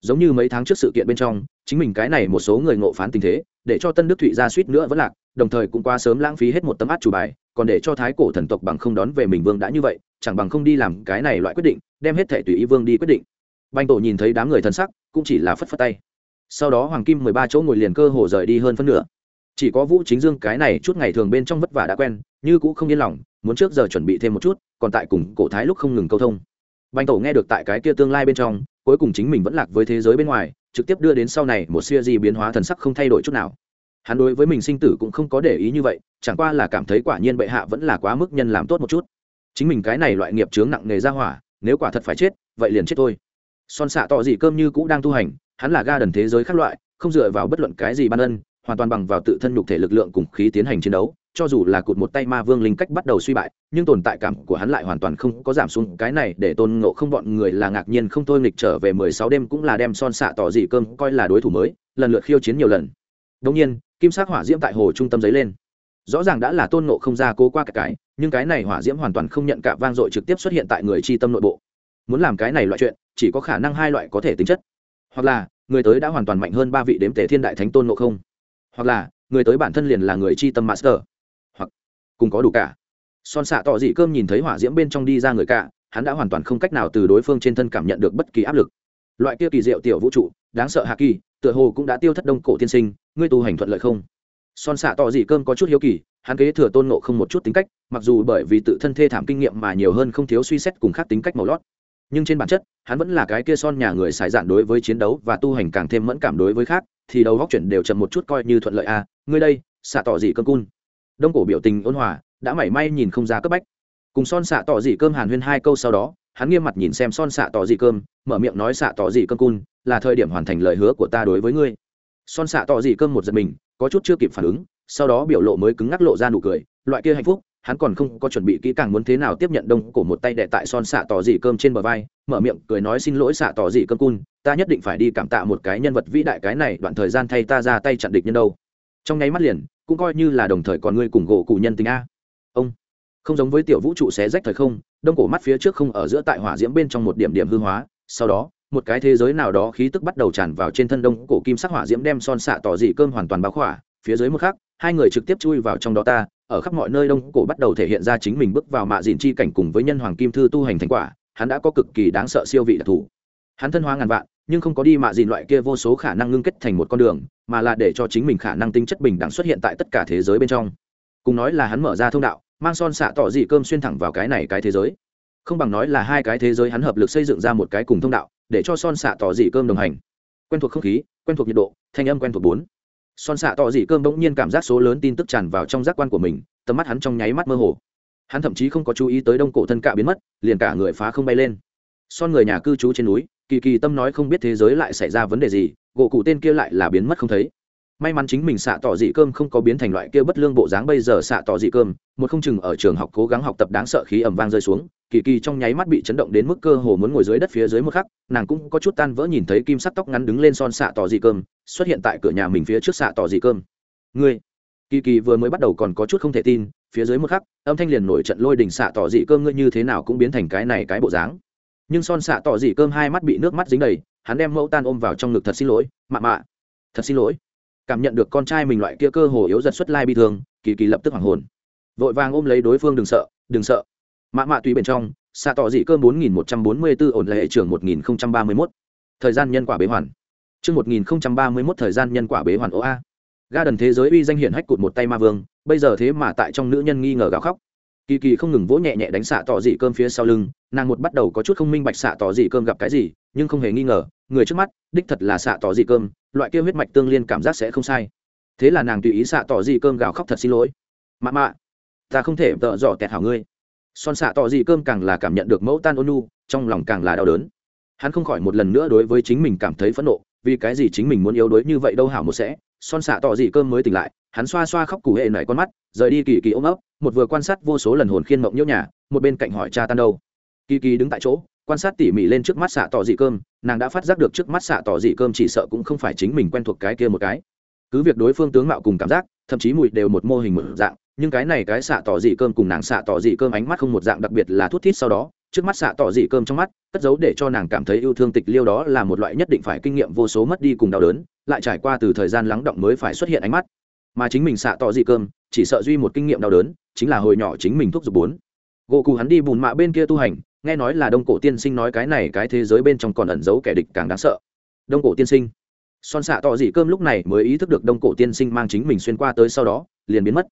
Giống như mấy tháng trước sự kiện bên trong, chính mình cái này một số người ngộ phán tình thế, để cho tân đức thụy ra suýt nữa vẫn lạc, đồng thời cũng qua sớm lãng phí hết một tấm át chủ bài, còn để cho thái cổ thần tộc bằng không đón về mình vương đã như vậy, chẳng bằng không đi làm cái này loại quyết định, đem hết thẻ tùy ý vương đi quyết định. Banh tổ nhìn thấy đám người thân sắc, cũng chỉ là phất phất tay. Sau đó hoàng kim mười ba chỗ ngồi liền cơ hồ rời đi hơn phân nửa. Chỉ có vũ chính dương cái này chút ngày thường bên trong vất vả đã quen, như cũ không yên lòng muốn trước giờ chuẩn bị thêm một chút, còn tại cùng cổ thái lúc không ngừng câu thông. Banh tổ nghe được tại cái kia tương lai bên trong, cuối cùng chính mình vẫn lạc với thế giới bên ngoài, trực tiếp đưa đến sau này một siêu di biến hóa thần sắc không thay đổi chút nào. Hắn đối với mình sinh tử cũng không có để ý như vậy, chẳng qua là cảm thấy quả nhiên bệ hạ vẫn là quá mức nhân làm tốt một chút. Chính mình cái này loại nghiệp chướng nặng nề ra hỏa, nếu quả thật phải chết, vậy liền chết thôi. Son xạ tỏ gì cơm như cũ đang tu hành, hắn là ga đần thế giới khác loại, không dựa vào bất luận cái gì ban ân, hoàn toàn bằng vào tự thân nhục thể lực lượng cùng khí tiến hành chiến đấu cho dù là cụt một tay ma vương linh cách bắt đầu suy bại, nhưng tồn tại cảm của hắn lại hoàn toàn không có giảm xuống. Cái này để tôn ngộ không bọn người là ngạc nhiên không thôi, nghịch trở về mười sáu đêm cũng là đem son xạ tỏ dị cơm coi là đối thủ mới, lần lượt khiêu chiến nhiều lần. Đông nhiên, kim sắc hỏa diễm tại hồ trung tâm dấy lên. Rõ ràng đã là tôn ngộ không ra cố qua cả cái, nhưng cái này hỏa diễm hoàn toàn không nhận cả vang dội trực tiếp xuất hiện tại người chi tâm nội bộ. Muốn làm cái này loại chuyện, chỉ có khả năng hai loại có thể tính chất. Hoặc là, người tới đã hoàn toàn mạnh hơn ba vị đếm tể thiên đại thánh tôn ngộ không. Hoặc là, người tới bản thân liền là người chi tâm master cùng có đủ cả. Son xạ tỏ dị cơm nhìn thấy hỏa diễm bên trong đi ra người cả hắn đã hoàn toàn không cách nào từ đối phương trên thân cảm nhận được bất kỳ áp lực. Loại kia kỳ diệu tiểu vũ trụ đáng sợ hạ kỳ tựa hồ cũng đã tiêu thất đông cổ tiên sinh ngươi tu hành thuận lợi không? Son xạ tỏ dị cơm có chút hiếu kỳ hắn kế thừa tôn nộ không một chút tính cách mặc dù bởi vì tự thân thê thảm kinh nghiệm mà nhiều hơn không thiếu suy xét cùng khác tính cách màu lót. Nhưng trên bản chất hắn vẫn là cái kia son nhà người xài dạn đối với chiến đấu và tu hành càng thêm mẫn cảm đối với khác thì đầu góc chuyển đều chậm một chút coi như thuận lợi à, ngươi đây xạ tỏ dị cơm cun đông cổ biểu tình ôn hòa, đã mảy may nhìn không ra cấp bách. Cùng son xạ tỏ dị cơm hàn huyên hai câu sau đó, hắn nghiêm mặt nhìn xem son xạ tỏ dị cơm, mở miệng nói xạ tỏ dị cơm cun, là thời điểm hoàn thành lời hứa của ta đối với ngươi. Son xạ tỏ dị cơm một giật mình, có chút chưa kịp phản ứng, sau đó biểu lộ mới cứng ngắc lộ ra nụ cười, loại kia hạnh phúc, hắn còn không có chuẩn bị kỹ càng muốn thế nào tiếp nhận đông cổ một tay đệ tại son xạ tỏ dị cơm trên bờ vai, mở miệng cười nói xin lỗi xạ tỏ dị cơm cun, ta nhất định phải đi cảm tạ một cái nhân vật vĩ đại cái này, đoạn thời gian thay ta ra tay chặn địch nhân đâu. Trong nháy mắt liền cũng coi như là đồng thời còn ngươi cùng gỗ cụ nhân tình a. Ông, không giống với tiểu vũ trụ xé rách thời không, đông cổ mắt phía trước không ở giữa tại hỏa diễm bên trong một điểm điểm hư hóa, sau đó, một cái thế giới nào đó khí tức bắt đầu tràn vào trên thân đông cổ kim sắc hỏa diễm đem son xạ tỏ dị cơm hoàn toàn báo khỏa, phía dưới một khắc, hai người trực tiếp chui vào trong đó ta, ở khắp mọi nơi đông cổ bắt đầu thể hiện ra chính mình bước vào mạ dìn chi cảnh cùng với nhân hoàng kim thư tu hành thành quả, hắn đã có cực kỳ đáng sợ siêu vị đặc thù. Hắn thân hóa ngàn vạn nhưng không có đi mạ dìn loại kia vô số khả năng ngưng kết thành một con đường, mà là để cho chính mình khả năng tính chất bình đẳng xuất hiện tại tất cả thế giới bên trong. Cùng nói là hắn mở ra thông đạo, mang son xạ tỏ dị cơm xuyên thẳng vào cái này cái thế giới. Không bằng nói là hai cái thế giới hắn hợp lực xây dựng ra một cái cùng thông đạo, để cho son xạ tỏ dị cơm đồng hành. Quen thuộc không khí, quen thuộc nhiệt độ, thanh âm quen thuộc bốn. Son xạ tỏ dị cơm bỗng nhiên cảm giác số lớn tin tức tràn vào trong giác quan của mình, tầm mắt hắn trong nháy mắt mơ hồ. Hắn thậm chí không có chú ý tới đông cổ thân cạ biến mất, liền cả người phá không bay lên. Son người nhà cư trú trên núi kỳ kỳ tâm nói không biết thế giới lại xảy ra vấn đề gì, gỗ cụ tên kia lại là biến mất không thấy. May mắn chính mình xạ tỏ dị cơm không có biến thành loại kia bất lương bộ dáng bây giờ xạ tỏ dị cơm, một không chừng ở trường học cố gắng học tập đáng sợ khí ẩm vang rơi xuống, kỳ kỳ trong nháy mắt bị chấn động đến mức cơ hồ muốn ngồi dưới đất phía dưới một khắc, nàng cũng có chút tan vỡ nhìn thấy kim sắt tóc ngắn đứng lên son xạ tỏ dị cơm, xuất hiện tại cửa nhà mình phía trước xạ tỏ dị cơm. Ngươi? Kỳ kỳ vừa mới bắt đầu còn có chút không thể tin, phía dưới một khắc, âm thanh liền nổi trận lôi đình xạ tỏ dị cơm ngươi như thế nào cũng biến thành cái này cái bộ dáng nhưng son xạ tỏ dị cơm hai mắt bị nước mắt dính đầy, hắn đem mẫu tan ôm vào trong ngực thật xin lỗi, mạ mạ. Thật xin lỗi. Cảm nhận được con trai mình loại kia cơ hồ yếu giật xuất lai bi thương, kỳ kỳ lập tức hoảng hồn. Vội vàng ôm lấy đối phương đừng sợ đừng sợ. Mạ mạ tùy bên trong, xạ tỏ dị cơm bốn nghìn một trăm bốn mươi bốn ổn lệ trưởng một nghìn không trăm ba mươi mốt. Thời gian nhân quả bế hoàn. Chương một nghìn không trăm ba mươi mốt thời gian nhân quả bế hoàn, ô a. Ga đần thế giới uy danh hiển hách cụt một tay ma vương, bây giờ thế mà tại trong nữ nhân nghi ngờ gào khóc kỳ kỳ không ngừng vỗ nhẹ nhẹ đánh xạ tỏ dị cơm phía sau lưng, nàng một bắt đầu có chút không minh bạch xạ tỏ dị cơm gặp cái gì, nhưng không hề nghi ngờ, người trước mắt, đích thật là xạ tỏ dị cơm, loại kia huyết mạch tương liên cảm giác sẽ không sai. Thế là nàng tùy ý xạ tỏ dị cơm gào khóc thật xin lỗi. Mạ mạ, ta không thể tợ dọ tẹt hảo ngươi. Son xạ tỏ dị cơm càng là cảm nhận được mẫu tan ôn nu trong lòng càng là đau đớn. Hắn không khỏi một lần nữa đối với chính mình cảm thấy phẫn nộ, vì cái gì chính mình muốn yếu đuối như vậy đâu hảo một sẽ. Son xạ tỏ dị cơm mới tỉnh lại, hắn xoa xoa khóc củ hệ nảy con mắt, rời đi kỳ kỳ ôm ấp một vừa quan sát vô số lần hồn khiên mộng nhiễu nhà, một bên cạnh hỏi cha tan đâu. Kỳ kỳ đứng tại chỗ, quan sát tỉ mỉ lên trước mắt xạ tỏ dị cơm, nàng đã phát giác được trước mắt xạ tỏ dị cơm chỉ sợ cũng không phải chính mình quen thuộc cái kia một cái. Cứ việc đối phương tướng mạo cùng cảm giác, thậm chí mùi đều một mô hình một dạng, nhưng cái này cái xạ tỏ dị cơm cùng nàng xạ tỏ dị cơm ánh mắt không một dạng đặc biệt là thút thít sau đó, trước mắt xạ tỏ dị cơm trong mắt, cất giấu để cho nàng cảm thấy yêu thương tịch liêu đó là một loại nhất định phải kinh nghiệm vô số mất đi cùng đau đớn, lại trải qua từ thời gian lắng động mới phải xuất hiện ánh mắt. Mà chính mình xạ tỏ dị cơm chỉ sợ duy một kinh nghiệm đau đớn, chính là hồi nhỏ chính mình thuốc dục bốn. Gỗ cụ hắn đi bùn mạ bên kia tu hành, nghe nói là đông cổ tiên sinh nói cái này cái thế giới bên trong còn ẩn giấu kẻ địch càng đáng sợ. Đông cổ tiên sinh. Son xạ tỏ dị cơm lúc này mới ý thức được đông cổ tiên sinh mang chính mình xuyên qua tới sau đó, liền biến mất.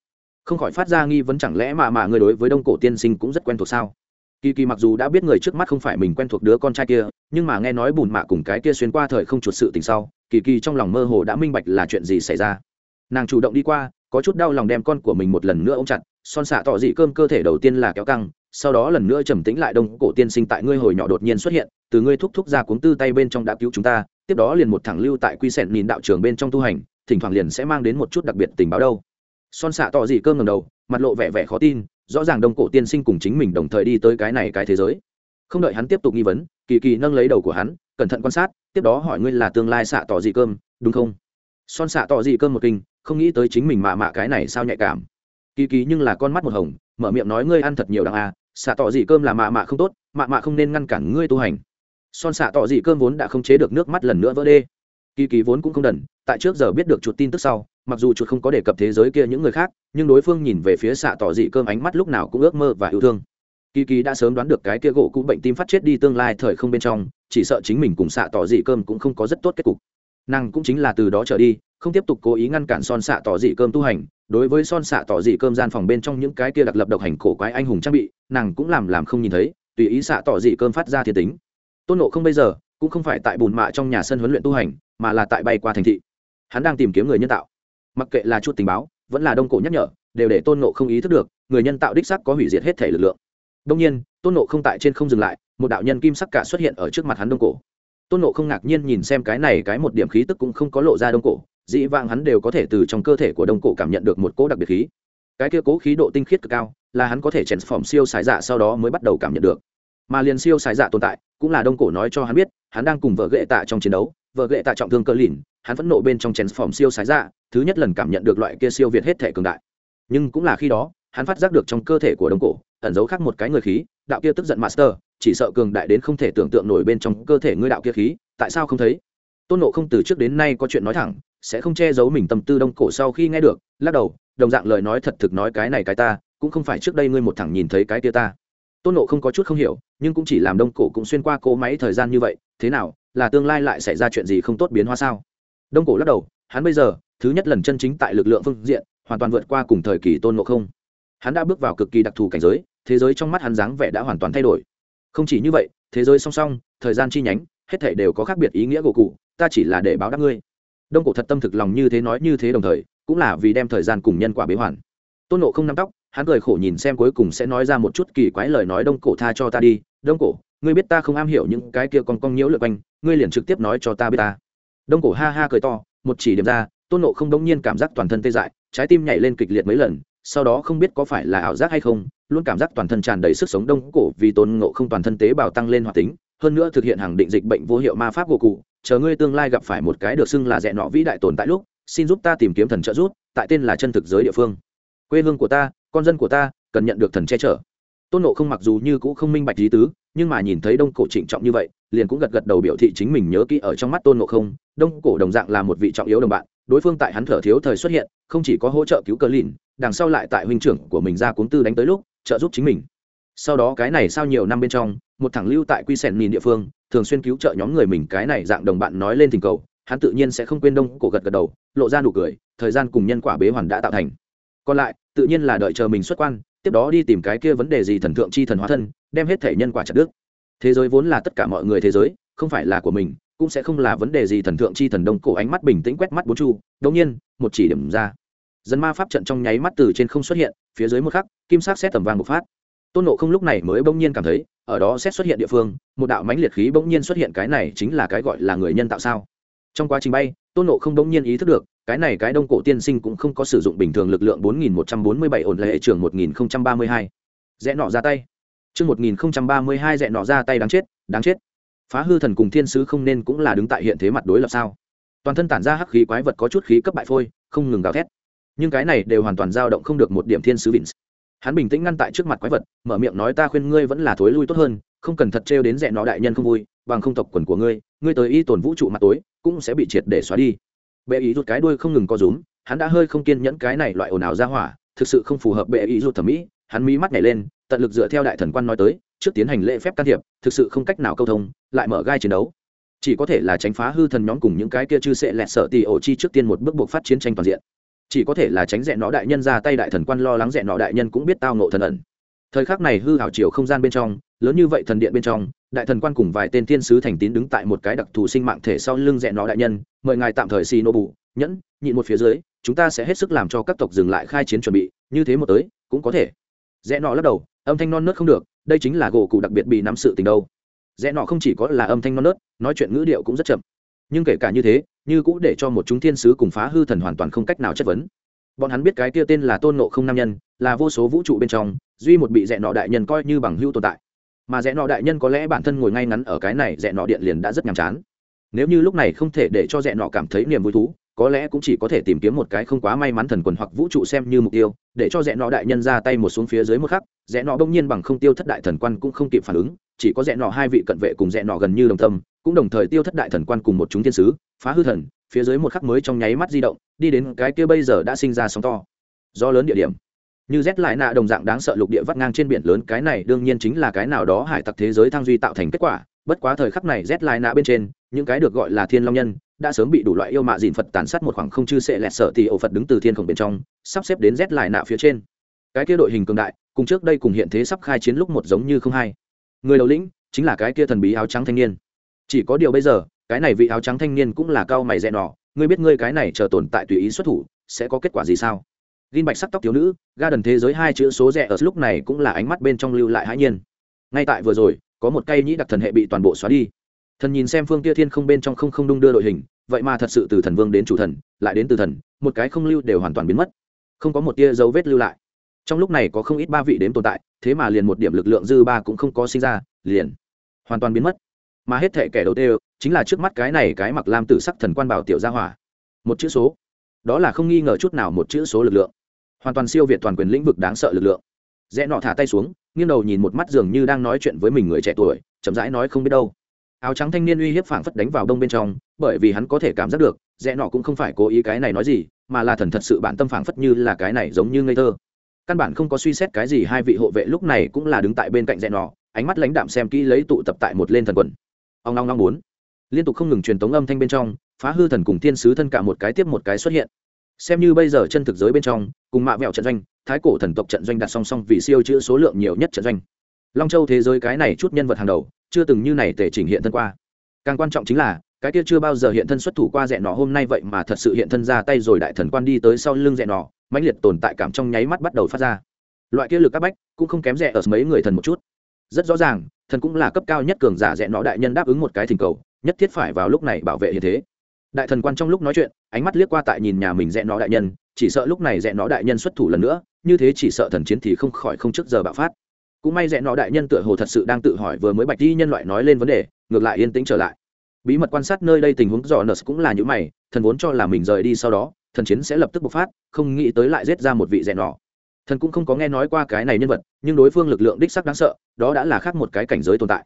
Không khỏi phát ra nghi vấn chẳng lẽ mà mà người đối với đông cổ tiên sinh cũng rất quen thuộc sao? Kỳ kỳ mặc dù đã biết người trước mắt không phải mình quen thuộc đứa con trai kia, nhưng mà nghe nói bùn mạ cùng cái kia xuyên qua thời không chuột sự tình sau, kỳ kỳ trong lòng mơ hồ đã minh bạch là chuyện gì xảy ra. Nàng chủ động đi qua có chút đau lòng đem con của mình một lần nữa ôm chặt, son xạ tỏ dị cơm cơ thể đầu tiên là kéo căng, sau đó lần nữa trầm tĩnh lại đông cổ tiên sinh tại ngươi hồi nhỏ đột nhiên xuất hiện, từ ngươi thúc thúc ra cuống tư tay bên trong đã cứu chúng ta, tiếp đó liền một thẳng lưu tại quy sẹn nhìn đạo trường bên trong tu hành, thỉnh thoảng liền sẽ mang đến một chút đặc biệt tình báo đâu. Son xạ tỏ dị cơm ngầm đầu, mặt lộ vẻ vẻ khó tin, rõ ràng đông cổ tiên sinh cùng chính mình đồng thời đi tới cái này cái thế giới. Không đợi hắn tiếp tục nghi vấn, kỳ kỳ nâng lấy đầu của hắn, cẩn thận quan sát, tiếp đó hỏi ngươi là tương lai xạ tỏ dị cơm, đúng không? Son xạ tỏ dị cơm một kinh không nghĩ tới chính mình mạ mạ cái này sao nhạy cảm. Kỳ kỳ nhưng là con mắt một hồng, mở miệng nói ngươi ăn thật nhiều đằng à xạ tỏ dị cơm là mạ mạ không tốt, mạ mạ không nên ngăn cản ngươi tu hành. Son xạ tỏ dị cơm vốn đã không chế được nước mắt lần nữa vỡ đê. Kỳ kỳ vốn cũng không đần, tại trước giờ biết được chuột tin tức sau, mặc dù chuột không có đề cập thế giới kia những người khác, nhưng đối phương nhìn về phía xạ tỏ dị cơm ánh mắt lúc nào cũng ước mơ và yêu thương. Kỳ kỳ đã sớm đoán được cái kia gỗ cũ bệnh tim phát chết đi tương lai thời không bên trong, chỉ sợ chính mình cùng xạ tỏ dị cơm cũng không có rất tốt kết cục. Nàng cũng chính là từ đó trở đi không tiếp tục cố ý ngăn cản son xạ tỏ dị cơm tu hành, đối với son xạ tỏ dị cơm gian phòng bên trong những cái kia đặc lập độc hành cổ quái anh hùng trang bị, nàng cũng làm làm không nhìn thấy, tùy ý xạ tỏ dị cơm phát ra thiên tính. Tôn nộ không bây giờ cũng không phải tại bùn mạ trong nhà sân huấn luyện tu hành, mà là tại bay qua thành thị. Hắn đang tìm kiếm người nhân tạo. Mặc kệ là chút tình báo, vẫn là đông cổ nhắc nhở, đều để tôn nộ không ý thức được, người nhân tạo đích sắc có hủy diệt hết thể lực lượng. Đông nhiên, tôn nộ không tại trên không dừng lại, một đạo nhân kim sắc cả xuất hiện ở trước mặt hắn đông cổ. Tôn nộ không ngạc nhiên nhìn xem cái này, cái một điểm khí tức cũng không có lộ ra đông cổ dĩ vãng hắn đều có thể từ trong cơ thể của đông cổ cảm nhận được một cỗ đặc biệt khí. Cái kia cố khí độ tinh khiết cực cao là hắn có thể chèn phỏng siêu xài dạ sau đó mới bắt đầu cảm nhận được. Mà liền siêu xài dạ tồn tại cũng là đông cổ nói cho hắn biết hắn đang cùng vợ ghệ tạ trong chiến đấu vợ ghệ tạ trọng thương cơ lìn hắn phẫn nộ bên trong chèn phỏng siêu xài dạ, thứ nhất lần cảm nhận được loại kia siêu việt hết thể cường đại. Nhưng cũng là khi đó hắn phát giác được trong cơ thể của đông cổ ẩn giấu khác một cái người khí đạo kia tức giận master chỉ sợ cường đại đến không thể tưởng tượng nổi bên trong cơ thể ngươi đạo kia khí tại sao không thấy? Tôn nộ không từ trước đến nay có chuyện nói thẳng sẽ không che giấu mình tâm tư đông cổ sau khi nghe được, lắc đầu, đồng dạng lời nói thật thực nói cái này cái ta, cũng không phải trước đây ngươi một thẳng nhìn thấy cái kia ta. Tôn nộ không có chút không hiểu, nhưng cũng chỉ làm đông cổ cũng xuyên qua cỗ máy thời gian như vậy, thế nào, là tương lai lại xảy ra chuyện gì không tốt biến hóa sao? Đông cổ lắc đầu, hắn bây giờ, thứ nhất lần chân chính tại lực lượng phương diện, hoàn toàn vượt qua cùng thời kỳ tôn nộ không. Hắn đã bước vào cực kỳ đặc thù cảnh giới, thế giới trong mắt hắn dáng vẻ đã hoàn toàn thay đổi. Không chỉ như vậy, thế giới song song, thời gian chi nhánh, hết thể đều có khác biệt ý nghĩa của cụ, ta chỉ là để báo đáp ngươi đông cổ thật tâm thực lòng như thế nói như thế đồng thời, cũng là vì đem thời gian cùng nhân quả bế hoàn. Tôn nộ không nắm tóc, hắn cười khổ nhìn xem cuối cùng sẽ nói ra một chút kỳ quái lời nói đông cổ tha cho ta đi, đông cổ, ngươi biết ta không am hiểu những cái kia còn cong nhiễu lượt quanh, ngươi liền trực tiếp nói cho ta biết ta. Đông cổ ha ha cười to, một chỉ điểm ra, tôn nộ không đông nhiên cảm giác toàn thân tê dại, trái tim nhảy lên kịch liệt mấy lần, sau đó không biết có phải là ảo giác hay không, luôn cảm giác toàn thân tràn đầy sức sống đông cổ vì tôn nộ không toàn thân tế bào tăng lên hoạt tính, hơn nữa thực hiện hàng định dịch bệnh vô hiệu ma pháp của cụ chờ ngươi tương lai gặp phải một cái được xưng là dẹ nọ vĩ đại tồn tại lúc, xin giúp ta tìm kiếm thần trợ giúp, tại tên là chân thực giới địa phương. Quê hương của ta, con dân của ta, cần nhận được thần che chở. Tôn nộ không mặc dù như cũ không minh bạch lý tứ, nhưng mà nhìn thấy đông cổ trịnh trọng như vậy, liền cũng gật gật đầu biểu thị chính mình nhớ kỹ ở trong mắt tôn nộ không. Đông cổ đồng dạng là một vị trọng yếu đồng bạn, đối phương tại hắn thở thiếu thời xuất hiện, không chỉ có hỗ trợ cứu cờ lìn, đằng sau lại tại huynh trưởng của mình ra cuốn tư đánh tới lúc, trợ giúp chính mình sau đó cái này sau nhiều năm bên trong, một thằng lưu tại quy sẻn nhìn địa phương, thường xuyên cứu trợ nhóm người mình, cái này dạng đồng bạn nói lên tình cầu, hắn tự nhiên sẽ không quên đông, cổ gật gật đầu, lộ ra nụ cười, thời gian cùng nhân quả bế hoàn đã tạo thành. Còn lại, tự nhiên là đợi chờ mình xuất quan, tiếp đó đi tìm cái kia vấn đề gì thần thượng chi thần hóa thân, đem hết thể nhân quả chặt đức thế giới vốn là tất cả mọi người thế giới, không phải là của mình, cũng sẽ không là vấn đề gì thần thượng chi thần đông, cổ ánh mắt bình tĩnh quét mắt bốn chu. Đống nhiên, một chỉ điểm ra. Dân ma pháp trận trong nháy mắt từ trên không xuất hiện, phía dưới một khắc, kim sắc xét tầm vàng bộc phát tôn nộ không lúc này mới bỗng nhiên cảm thấy ở đó xét xuất hiện địa phương một đạo mãnh liệt khí bỗng nhiên xuất hiện cái này chính là cái gọi là người nhân tạo sao trong quá trình bay tôn nộ không bỗng nhiên ý thức được cái này cái đông cổ tiên sinh cũng không có sử dụng bình thường lực lượng 4147 ổn lệ trường 1032. Rẽ nọ ra tay. Chương 1032 rẽ nọ ra tay đáng chết, đáng chết. Phá hư thần cùng thiên sứ không nên cũng là đứng tại hiện thế mặt đối lập sao? Toàn thân tản ra hắc khí quái vật có chút khí cấp bại phôi, không ngừng gào thét. Nhưng cái này đều hoàn toàn dao động không được một điểm thiên sứ Vince. Hắn bình tĩnh ngăn tại trước mặt quái vật, mở miệng nói ta khuyên ngươi vẫn là thối lui tốt hơn, không cần thật trêu đến rẽ nó đại nhân không vui, bằng không tộc quần của ngươi, ngươi tới y tổn vũ trụ mặt tối, cũng sẽ bị triệt để xóa đi. Bệ ý rút cái đuôi không ngừng co rúm hắn đã hơi không kiên nhẫn cái này loại ồn ào ra hỏa thực sự không phù hợp bệ ý rút thẩm mỹ hắn mí mắt nhảy lên tận lực dựa theo đại thần quan nói tới trước tiến hành lễ phép can thiệp thực sự không cách nào câu thông lại mở gai chiến đấu. Chỉ có thể là tránh phá hư thần nhóm cùng những cái kia chư sẽ lẹt sợ tì ổ chi trước tiên một bước buộc phát chiến tranh toàn diện chỉ có thể là tránh rẽ nó đại nhân ra tay đại thần quan lo lắng rẽ nó đại nhân cũng biết tao nộ thần ẩn. Thời khắc này hư hảo chiều không gian bên trong, lớn như vậy thần điện bên trong, đại thần quan cùng vài tên thiên sứ thành tín đứng tại một cái đặc thù sinh mạng thể sau lưng rẽ nó đại nhân, mời ngài tạm thời xì nô bù, nhẫn, nhịn một phía dưới, chúng ta sẽ hết sức làm cho các tộc dừng lại khai chiến chuẩn bị, như thế một tới, cũng có thể. Rẽ nọ lắc đầu, âm thanh non nớt không được, đây chính là gỗ cụ đặc biệt bị nắm sự tình đâu. Rẽ nọ không chỉ có là âm thanh non nớt, nói chuyện ngữ điệu cũng rất chậm. Nhưng kể cả như thế như cũ để cho một chúng thiên sứ cùng phá hư thần hoàn toàn không cách nào chất vấn. Bọn hắn biết cái kia tên là tôn nộ không nam nhân, là vô số vũ trụ bên trong, duy một bị rẽ nọ đại nhân coi như bằng hưu tồn tại. Mà rẽ nọ đại nhân có lẽ bản thân ngồi ngay ngắn ở cái này rẽ nọ điện liền đã rất nhàm chán. Nếu như lúc này không thể để cho rẽ nọ cảm thấy niềm vui thú, có lẽ cũng chỉ có thể tìm kiếm một cái không quá may mắn thần quần hoặc vũ trụ xem như mục tiêu, để cho rẽ nọ đại nhân ra tay một xuống phía dưới một khắc, rẽ nọ bỗng nhiên bằng không tiêu thất đại thần quan cũng không kịp phản ứng, chỉ có rẽ nọ hai vị cận vệ cùng rẽ nọ gần như đồng tâm cũng đồng thời tiêu thất đại thần quan cùng một chúng thiên sứ, phá hư thần, phía dưới một khắc mới trong nháy mắt di động, đi đến cái kia bây giờ đã sinh ra sóng to. Do lớn địa điểm. Như rét lại nạ đồng dạng đáng sợ lục địa vắt ngang trên biển lớn, cái này đương nhiên chính là cái nào đó hải tặc thế giới thăng duy tạo thành kết quả, bất quá thời khắc này rét lại nạ bên trên, những cái được gọi là thiên long nhân, đã sớm bị đủ loại yêu mạ dìn phật tàn sát một khoảng không chư sệ lẹt sợ thì ổ phật đứng từ thiên khổng bên trong, sắp xếp đến rét lại nạ phía trên. Cái kia đội hình cường đại, cùng trước đây cùng hiện thế sắp khai chiến lúc một giống như không hai. Người đầu lĩnh, chính là cái kia thần bí áo trắng thanh niên chỉ có điều bây giờ, cái này vị áo trắng thanh niên cũng là cao mày dẹn nọ. Ngươi biết ngươi cái này chờ tồn tại tùy ý xuất thủ, sẽ có kết quả gì sao? Gin bạch sắc tóc thiếu nữ ga đần thế giới hai chữ số rẻ ở lúc này cũng là ánh mắt bên trong lưu lại hãi nhiên. Ngay tại vừa rồi, có một cây nhĩ đặc thần hệ bị toàn bộ xóa đi. Thần nhìn xem phương tia thiên không bên trong không không đung đưa đội hình, vậy mà thật sự từ thần vương đến chủ thần, lại đến từ thần, một cái không lưu đều hoàn toàn biến mất. Không có một tia dấu vết lưu lại. Trong lúc này có không ít ba vị đếm tồn tại, thế mà liền một điểm lực lượng dư ba cũng không có sinh ra, liền hoàn toàn biến mất mà hết thệ kẻ đầu tiên chính là trước mắt cái này cái mặc lam tử sắc thần quan bảo tiểu gia hỏa. Một chữ số. Đó là không nghi ngờ chút nào một chữ số lực lượng. Hoàn toàn siêu việt toàn quyền lĩnh vực đáng sợ lực lượng. Rẽ nọ thả tay xuống, nghiêng đầu nhìn một mắt dường như đang nói chuyện với mình người trẻ tuổi, chậm rãi nói không biết đâu. Áo trắng thanh niên uy hiếp phảng phất đánh vào đông bên trong, bởi vì hắn có thể cảm giác được, rẽ nọ cũng không phải cố ý cái này nói gì, mà là thần thật sự bản tâm phảng phất như là cái này giống như ngây thơ. Căn bản không có suy xét cái gì, hai vị hộ vệ lúc này cũng là đứng tại bên cạnh rẽ nọ, ánh mắt lãnh đạm xem kỹ lấy tụ tập tại một lên thần quần ông long long bốn. Liên tục không ngừng truyền tống âm thanh bên trong, phá hư thần cùng thiên sứ thân cả một cái tiếp một cái xuất hiện. Xem như bây giờ chân thực giới bên trong, cùng mạ vẹo trận doanh, thái cổ thần tộc trận doanh đặt song song vì siêu chữ số lượng nhiều nhất trận doanh. Long châu thế giới cái này chút nhân vật hàng đầu, chưa từng như này tể trình hiện thân qua. Càng quan trọng chính là, cái kia chưa bao giờ hiện thân xuất thủ qua dẹn nọ hôm nay vậy mà thật sự hiện thân ra tay rồi đại thần quan đi tới sau lưng dẹn nọ, mãnh liệt tồn tại cảm trong nháy mắt bắt đầu phát ra. Loại kia lực áp bách cũng không kém rẻ ở mấy người thần một chút. Rất rõ ràng thần cũng là cấp cao nhất cường giả rẽ nọ đại nhân đáp ứng một cái thỉnh cầu, nhất thiết phải vào lúc này bảo vệ hiện thế. Đại thần quan trong lúc nói chuyện, ánh mắt liếc qua tại nhìn nhà mình rẽ nọ đại nhân, chỉ sợ lúc này rẽ nọ đại nhân xuất thủ lần nữa, như thế chỉ sợ thần chiến thì không khỏi không trước giờ bạo phát. Cũng may rẽ nọ đại nhân tựa hồ thật sự đang tự hỏi vừa mới bạch đi nhân loại nói lên vấn đề, ngược lại yên tĩnh trở lại. Bí mật quan sát nơi đây tình huống dò nợ cũng là những mày, thần vốn cho là mình rời đi sau đó, thần chiến sẽ lập tức bộc phát, không nghĩ tới lại giết ra một vị rẽ nọ thần cũng không có nghe nói qua cái này nhân vật, nhưng đối phương lực lượng đích sắc đáng sợ, đó đã là khác một cái cảnh giới tồn tại.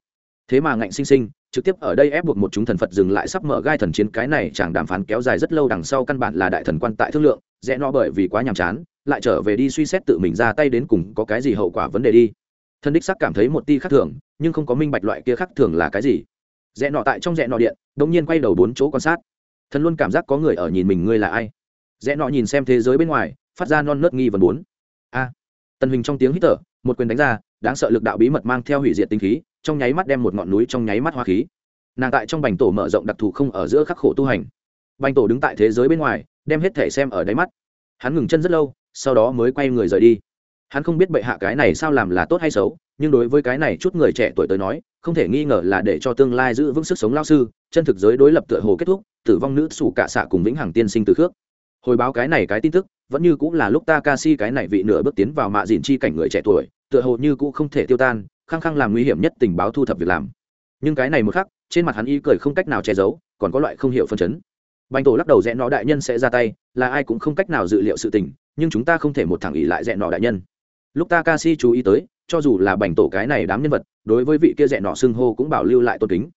Thế mà ngạnh sinh sinh trực tiếp ở đây ép buộc một chúng thần phật dừng lại sắp mở gai thần chiến cái này chẳng đàm phán kéo dài rất lâu đằng sau căn bản là đại thần quan tại thương lượng, rẽ no bởi vì quá nhàm chán, lại trở về đi suy xét tự mình ra tay đến cùng có cái gì hậu quả vấn đề đi. Thần đích sắc cảm thấy một ti khác thường, nhưng không có minh bạch loại kia khác thường là cái gì. Rẽ nọ tại trong rẽ nọ điện, đống nhiên quay đầu bốn chỗ quan sát. Thần luôn cảm giác có người ở nhìn mình, ngươi là ai? Rẽ nọ nhìn xem thế giới bên ngoài, phát ra non nớt nghi vấn bốn a. À, tần hình trong tiếng hít thở một quyền đánh ra đáng sợ lực đạo bí mật mang theo hủy diệt tinh khí trong nháy mắt đem một ngọn núi trong nháy mắt hoa khí. Nàng tại trong bành tổ mở rộng đặc thù không ở giữa khắc khổ tu hành. Bành tổ đứng tại thế giới bên ngoài đem hết thể xem ở đáy mắt. Hắn ngừng chân rất lâu sau đó mới quay người rời đi. Hắn không biết bệ hạ cái này sao làm là tốt hay xấu nhưng đối với cái này chút người trẻ tuổi tới nói không thể nghi ngờ là để cho tương lai giữ vững sức sống lao sư chân thực giới đối lập tựa hồ kết thúc tử vong nữ sủ cạ xạ cùng vĩnh hằng tiên sinh từ khước. Hồi báo cái này cái tin tức vẫn như cũng là lúc ta ca si cái này vị nửa bước tiến vào mạ dìn chi cảnh người trẻ tuổi, tựa hồ như cũng không thể tiêu tan, khăng khăng làm nguy hiểm nhất tình báo thu thập việc làm. Nhưng cái này một khắc, trên mặt hắn y cười không cách nào che giấu, còn có loại không hiểu phân chấn. Bành tổ lắc đầu rẽ nọ đại nhân sẽ ra tay, là ai cũng không cách nào dự liệu sự tình, nhưng chúng ta không thể một thẳng ỉ lại rẽ nọ đại nhân. Lúc ta ca si chú ý tới, cho dù là bành tổ cái này đám nhân vật, đối với vị kia rẽ nọ xưng hô cũng bảo lưu lại tôn kính.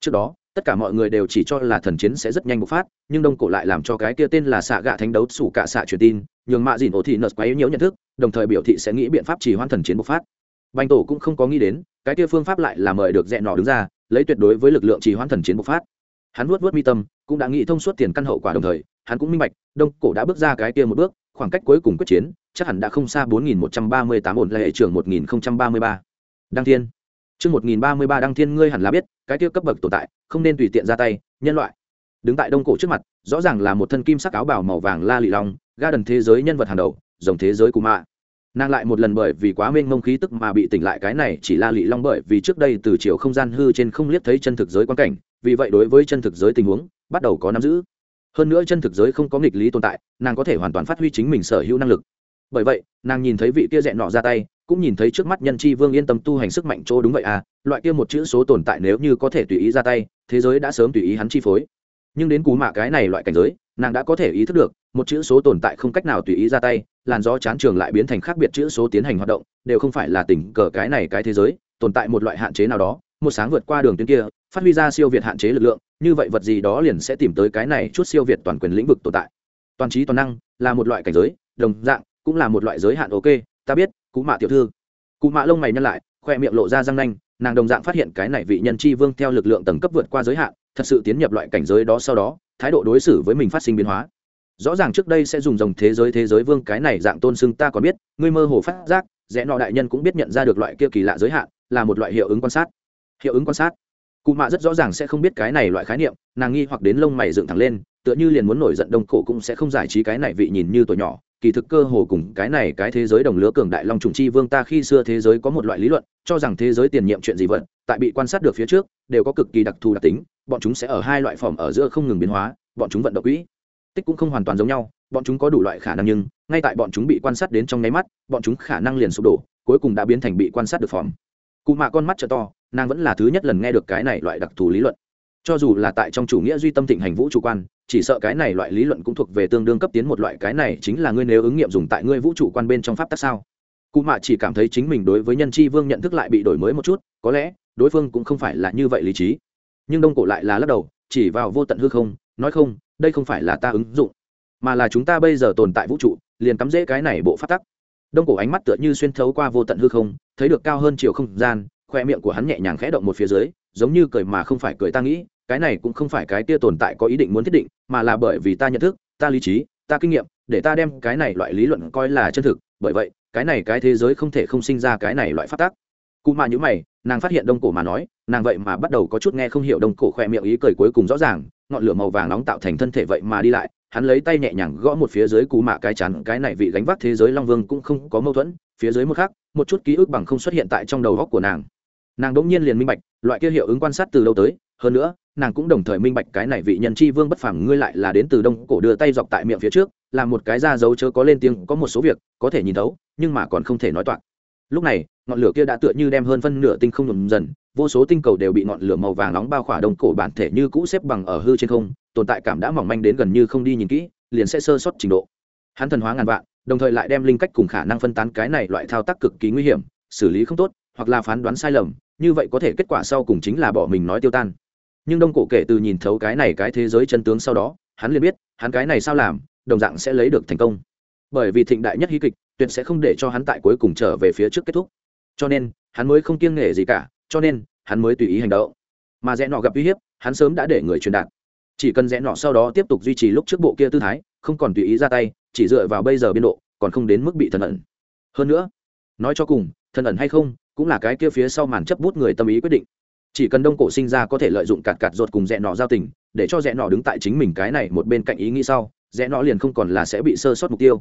Trước đó tất cả mọi người đều chỉ cho là thần chiến sẽ rất nhanh bộc phát, nhưng đông cổ lại làm cho cái kia tên là xạ gạ thánh đấu sủ cả xạ truyền tin, nhường mạ dìn ổ thị nợt quấy nhiễu nhận thức, đồng thời biểu thị sẽ nghĩ biện pháp chỉ hoãn thần chiến bộc phát. Bành tổ cũng không có nghĩ đến, cái kia phương pháp lại là mời được dẹn nọ đứng ra, lấy tuyệt đối với lực lượng trì hoãn thần chiến bộc phát. Hắn vuốt vuốt mi tâm, cũng đã nghĩ thông suốt tiền căn hậu quả đồng thời, hắn cũng minh bạch, đông cổ đã bước ra cái kia một bước, khoảng cách cuối cùng quyết chiến, chắc hẳn đã không xa bốn nghìn một trăm ba mươi tám ổn là hệ trưởng một nghìn ba mươi ba. Đăng thiên chương một nghìn ba mươi ba đăng thiên, ngươi hẳn là biết, cái kia cấp bậc tồn tại, không nên tùy tiện ra tay, nhân loại. Đứng tại đông cổ trước mặt, rõ ràng là một thân kim sắc áo bào màu vàng la lị long ga đần thế giới nhân vật hàng đầu dòng thế giới của mạ. Nàng lại một lần bởi vì quá mênh mông khí tức mà bị tỉnh lại cái này chỉ la lị long bởi vì trước đây từ chiều không gian hư trên không liếc thấy chân thực giới quan cảnh, vì vậy đối với chân thực giới tình huống, bắt đầu có nắm giữ. Hơn nữa chân thực giới không có nghịch lý tồn tại, nàng có thể hoàn toàn phát huy chính mình sở hữu năng lực. Bởi vậy, nàng nhìn thấy vị kia dẹn nọ ra tay cũng nhìn thấy trước mắt nhân chi vương yên tâm tu hành sức mạnh chỗ đúng vậy à loại kia một chữ số tồn tại nếu như có thể tùy ý ra tay, thế giới đã sớm tùy ý hắn chi phối. Nhưng đến cú mạ cái này loại cảnh giới, nàng đã có thể ý thức được, một chữ số tồn tại không cách nào tùy ý ra tay, làn gió chán trường lại biến thành khác biệt chữ số tiến hành hoạt động, đều không phải là tình cờ cái này cái thế giới, tồn tại một loại hạn chế nào đó, một sáng vượt qua đường tuyến kia, phát huy ra siêu việt hạn chế lực lượng, như vậy vật gì đó liền sẽ tìm tới cái này chút siêu việt toàn quyền lĩnh vực tồn tại. Toàn trí toàn năng là một loại cảnh giới, đồng dạng cũng là một loại giới hạn, ok, ta biết cú mạ tiểu thư. Cụ mạ lông mày nhăn lại, khoe miệng lộ ra răng nanh, nàng đồng dạng phát hiện cái này vị nhân chi vương theo lực lượng tầng cấp vượt qua giới hạn, thật sự tiến nhập loại cảnh giới đó sau đó, thái độ đối xử với mình phát sinh biến hóa. Rõ ràng trước đây sẽ dùng dòng thế giới thế giới vương cái này dạng tôn xưng ta còn biết, ngươi mơ hồ phát giác, rẽ nọ đại nhân cũng biết nhận ra được loại kia kỳ lạ giới hạn, là một loại hiệu ứng quan sát. Hiệu ứng quan sát. Cụ mạ rất rõ ràng sẽ không biết cái này loại khái niệm, nàng nghi hoặc đến lông mày dựng thẳng lên, tựa như liền muốn nổi giận đông cổ cũng sẽ không giải trí cái này vị nhìn như tuổi nhỏ kỳ thực cơ hồ cùng cái này cái thế giới đồng lứa cường đại long trùng chi vương ta khi xưa thế giới có một loại lý luận, cho rằng thế giới tiền nhiệm chuyện gì vật tại bị quan sát được phía trước, đều có cực kỳ đặc thù đặc tính, bọn chúng sẽ ở hai loại phòng ở giữa không ngừng biến hóa, bọn chúng vận động quỹ, tích cũng không hoàn toàn giống nhau, bọn chúng có đủ loại khả năng nhưng, ngay tại bọn chúng bị quan sát đến trong nháy mắt, bọn chúng khả năng liền sụp đổ, cuối cùng đã biến thành bị quan sát được phòng cụ mạ con mắt trợ to, nàng vẫn là thứ nhất lần nghe được cái này loại đặc thù lý luận cho dù là tại trong chủ nghĩa duy tâm thịnh hành vũ trụ quan, chỉ sợ cái này loại lý luận cũng thuộc về tương đương cấp tiến một loại, cái này chính là ngươi nếu ứng nghiệm dùng tại ngươi vũ trụ quan bên trong pháp tắc sao? Cụ mạ chỉ cảm thấy chính mình đối với nhân tri vương nhận thức lại bị đổi mới một chút, có lẽ, đối phương cũng không phải là như vậy lý trí. Nhưng đông cổ lại là lắc đầu, chỉ vào vô tận hư không, nói không, đây không phải là ta ứng dụng, mà là chúng ta bây giờ tồn tại vũ trụ, liền cắm rễ cái này bộ pháp tắc. Đông cổ ánh mắt tựa như xuyên thấu qua vô tận hư không, thấy được cao hơn chiều không gian, khoe miệng của hắn nhẹ nhàng khẽ động một phía dưới, giống như cười mà không phải cười ta nghĩ cái này cũng không phải cái kia tồn tại có ý định muốn thiết định, mà là bởi vì ta nhận thức, ta lý trí, ta kinh nghiệm, để ta đem cái này loại lý luận coi là chân thực. Bởi vậy, cái này cái thế giới không thể không sinh ra cái này loại phát tác cụ mà nhữ mày, nàng phát hiện đông cổ mà nói, nàng vậy mà bắt đầu có chút nghe không hiểu đông cổ khoe miệng ý cười cuối cùng rõ ràng, ngọn lửa màu vàng nóng tạo thành thân thể vậy mà đi lại, hắn lấy tay nhẹ nhàng gõ một phía dưới cú mạ cái chắn, cái này vị gánh vác thế giới long vương cũng không có mâu thuẫn, phía dưới một khác một chút ký ức bằng không xuất hiện tại trong đầu góc của nàng. Nàng đ ỗ n g nhiên liền minh bạch, loại kia hiệu ứng quan sát từ lâu tới, hơn nữa nàng cũng đồng thời minh bạch cái này vị nhân tri vương bất phẳng ngươi lại là đến từ đông cổ đưa tay dọc tại miệng phía trước, là một cái da dấu chớ có lên tiếng, có một số việc, có thể nhìn thấu, nhưng mà còn không thể nói toạc. Lúc này, ngọn lửa kia đã tựa như đem hơn phân nửa tinh không nhuộm dần, vô số tinh cầu đều bị ngọn lửa màu vàng nóng bao khỏa đông cổ bản thể như cũ xếp bằng ở hư trên không, tồn tại cảm đã mỏng manh đến gần như không đi nhìn kỹ, liền sẽ sơ sót trình độ. Hắn thần hóa ngàn vạn, đồng thời lại đem linh cách cùng khả năng phân tán cái này loại thao tác cực kỳ nguy hiểm, xử lý không tốt, hoặc là phán đoán sai lầm, như vậy có thể kết quả sau cùng chính là bỏ mình nói tiêu tan nhưng đông cổ kể từ nhìn thấu cái này cái thế giới chân tướng sau đó, hắn liền biết, hắn cái này sao làm, đồng dạng sẽ lấy được thành công. Bởi vì thịnh đại nhất hí kịch, tuyệt sẽ không để cho hắn tại cuối cùng trở về phía trước kết thúc. Cho nên, hắn mới không kiêng nghệ gì cả, cho nên, hắn mới tùy ý hành động. Mà rẽ nọ gặp uy hiếp, hắn sớm đã để người truyền đạt. Chỉ cần rẽ nọ sau đó tiếp tục duy trì lúc trước bộ kia tư thái, không còn tùy ý ra tay, chỉ dựa vào bây giờ biên độ, còn không đến mức bị thần ẩn. Hơn nữa, nói cho cùng, thần ẩn hay không, cũng là cái kia phía sau màn chấp bút người tâm ý quyết định chỉ cần đông cổ sinh ra có thể lợi dụng cạt cạt ruột cùng rẽ nọ giao tình, để cho rẽ nọ đứng tại chính mình cái này một bên cạnh ý nghĩ sau, rẽ nọ liền không còn là sẽ bị sơ sót mục tiêu.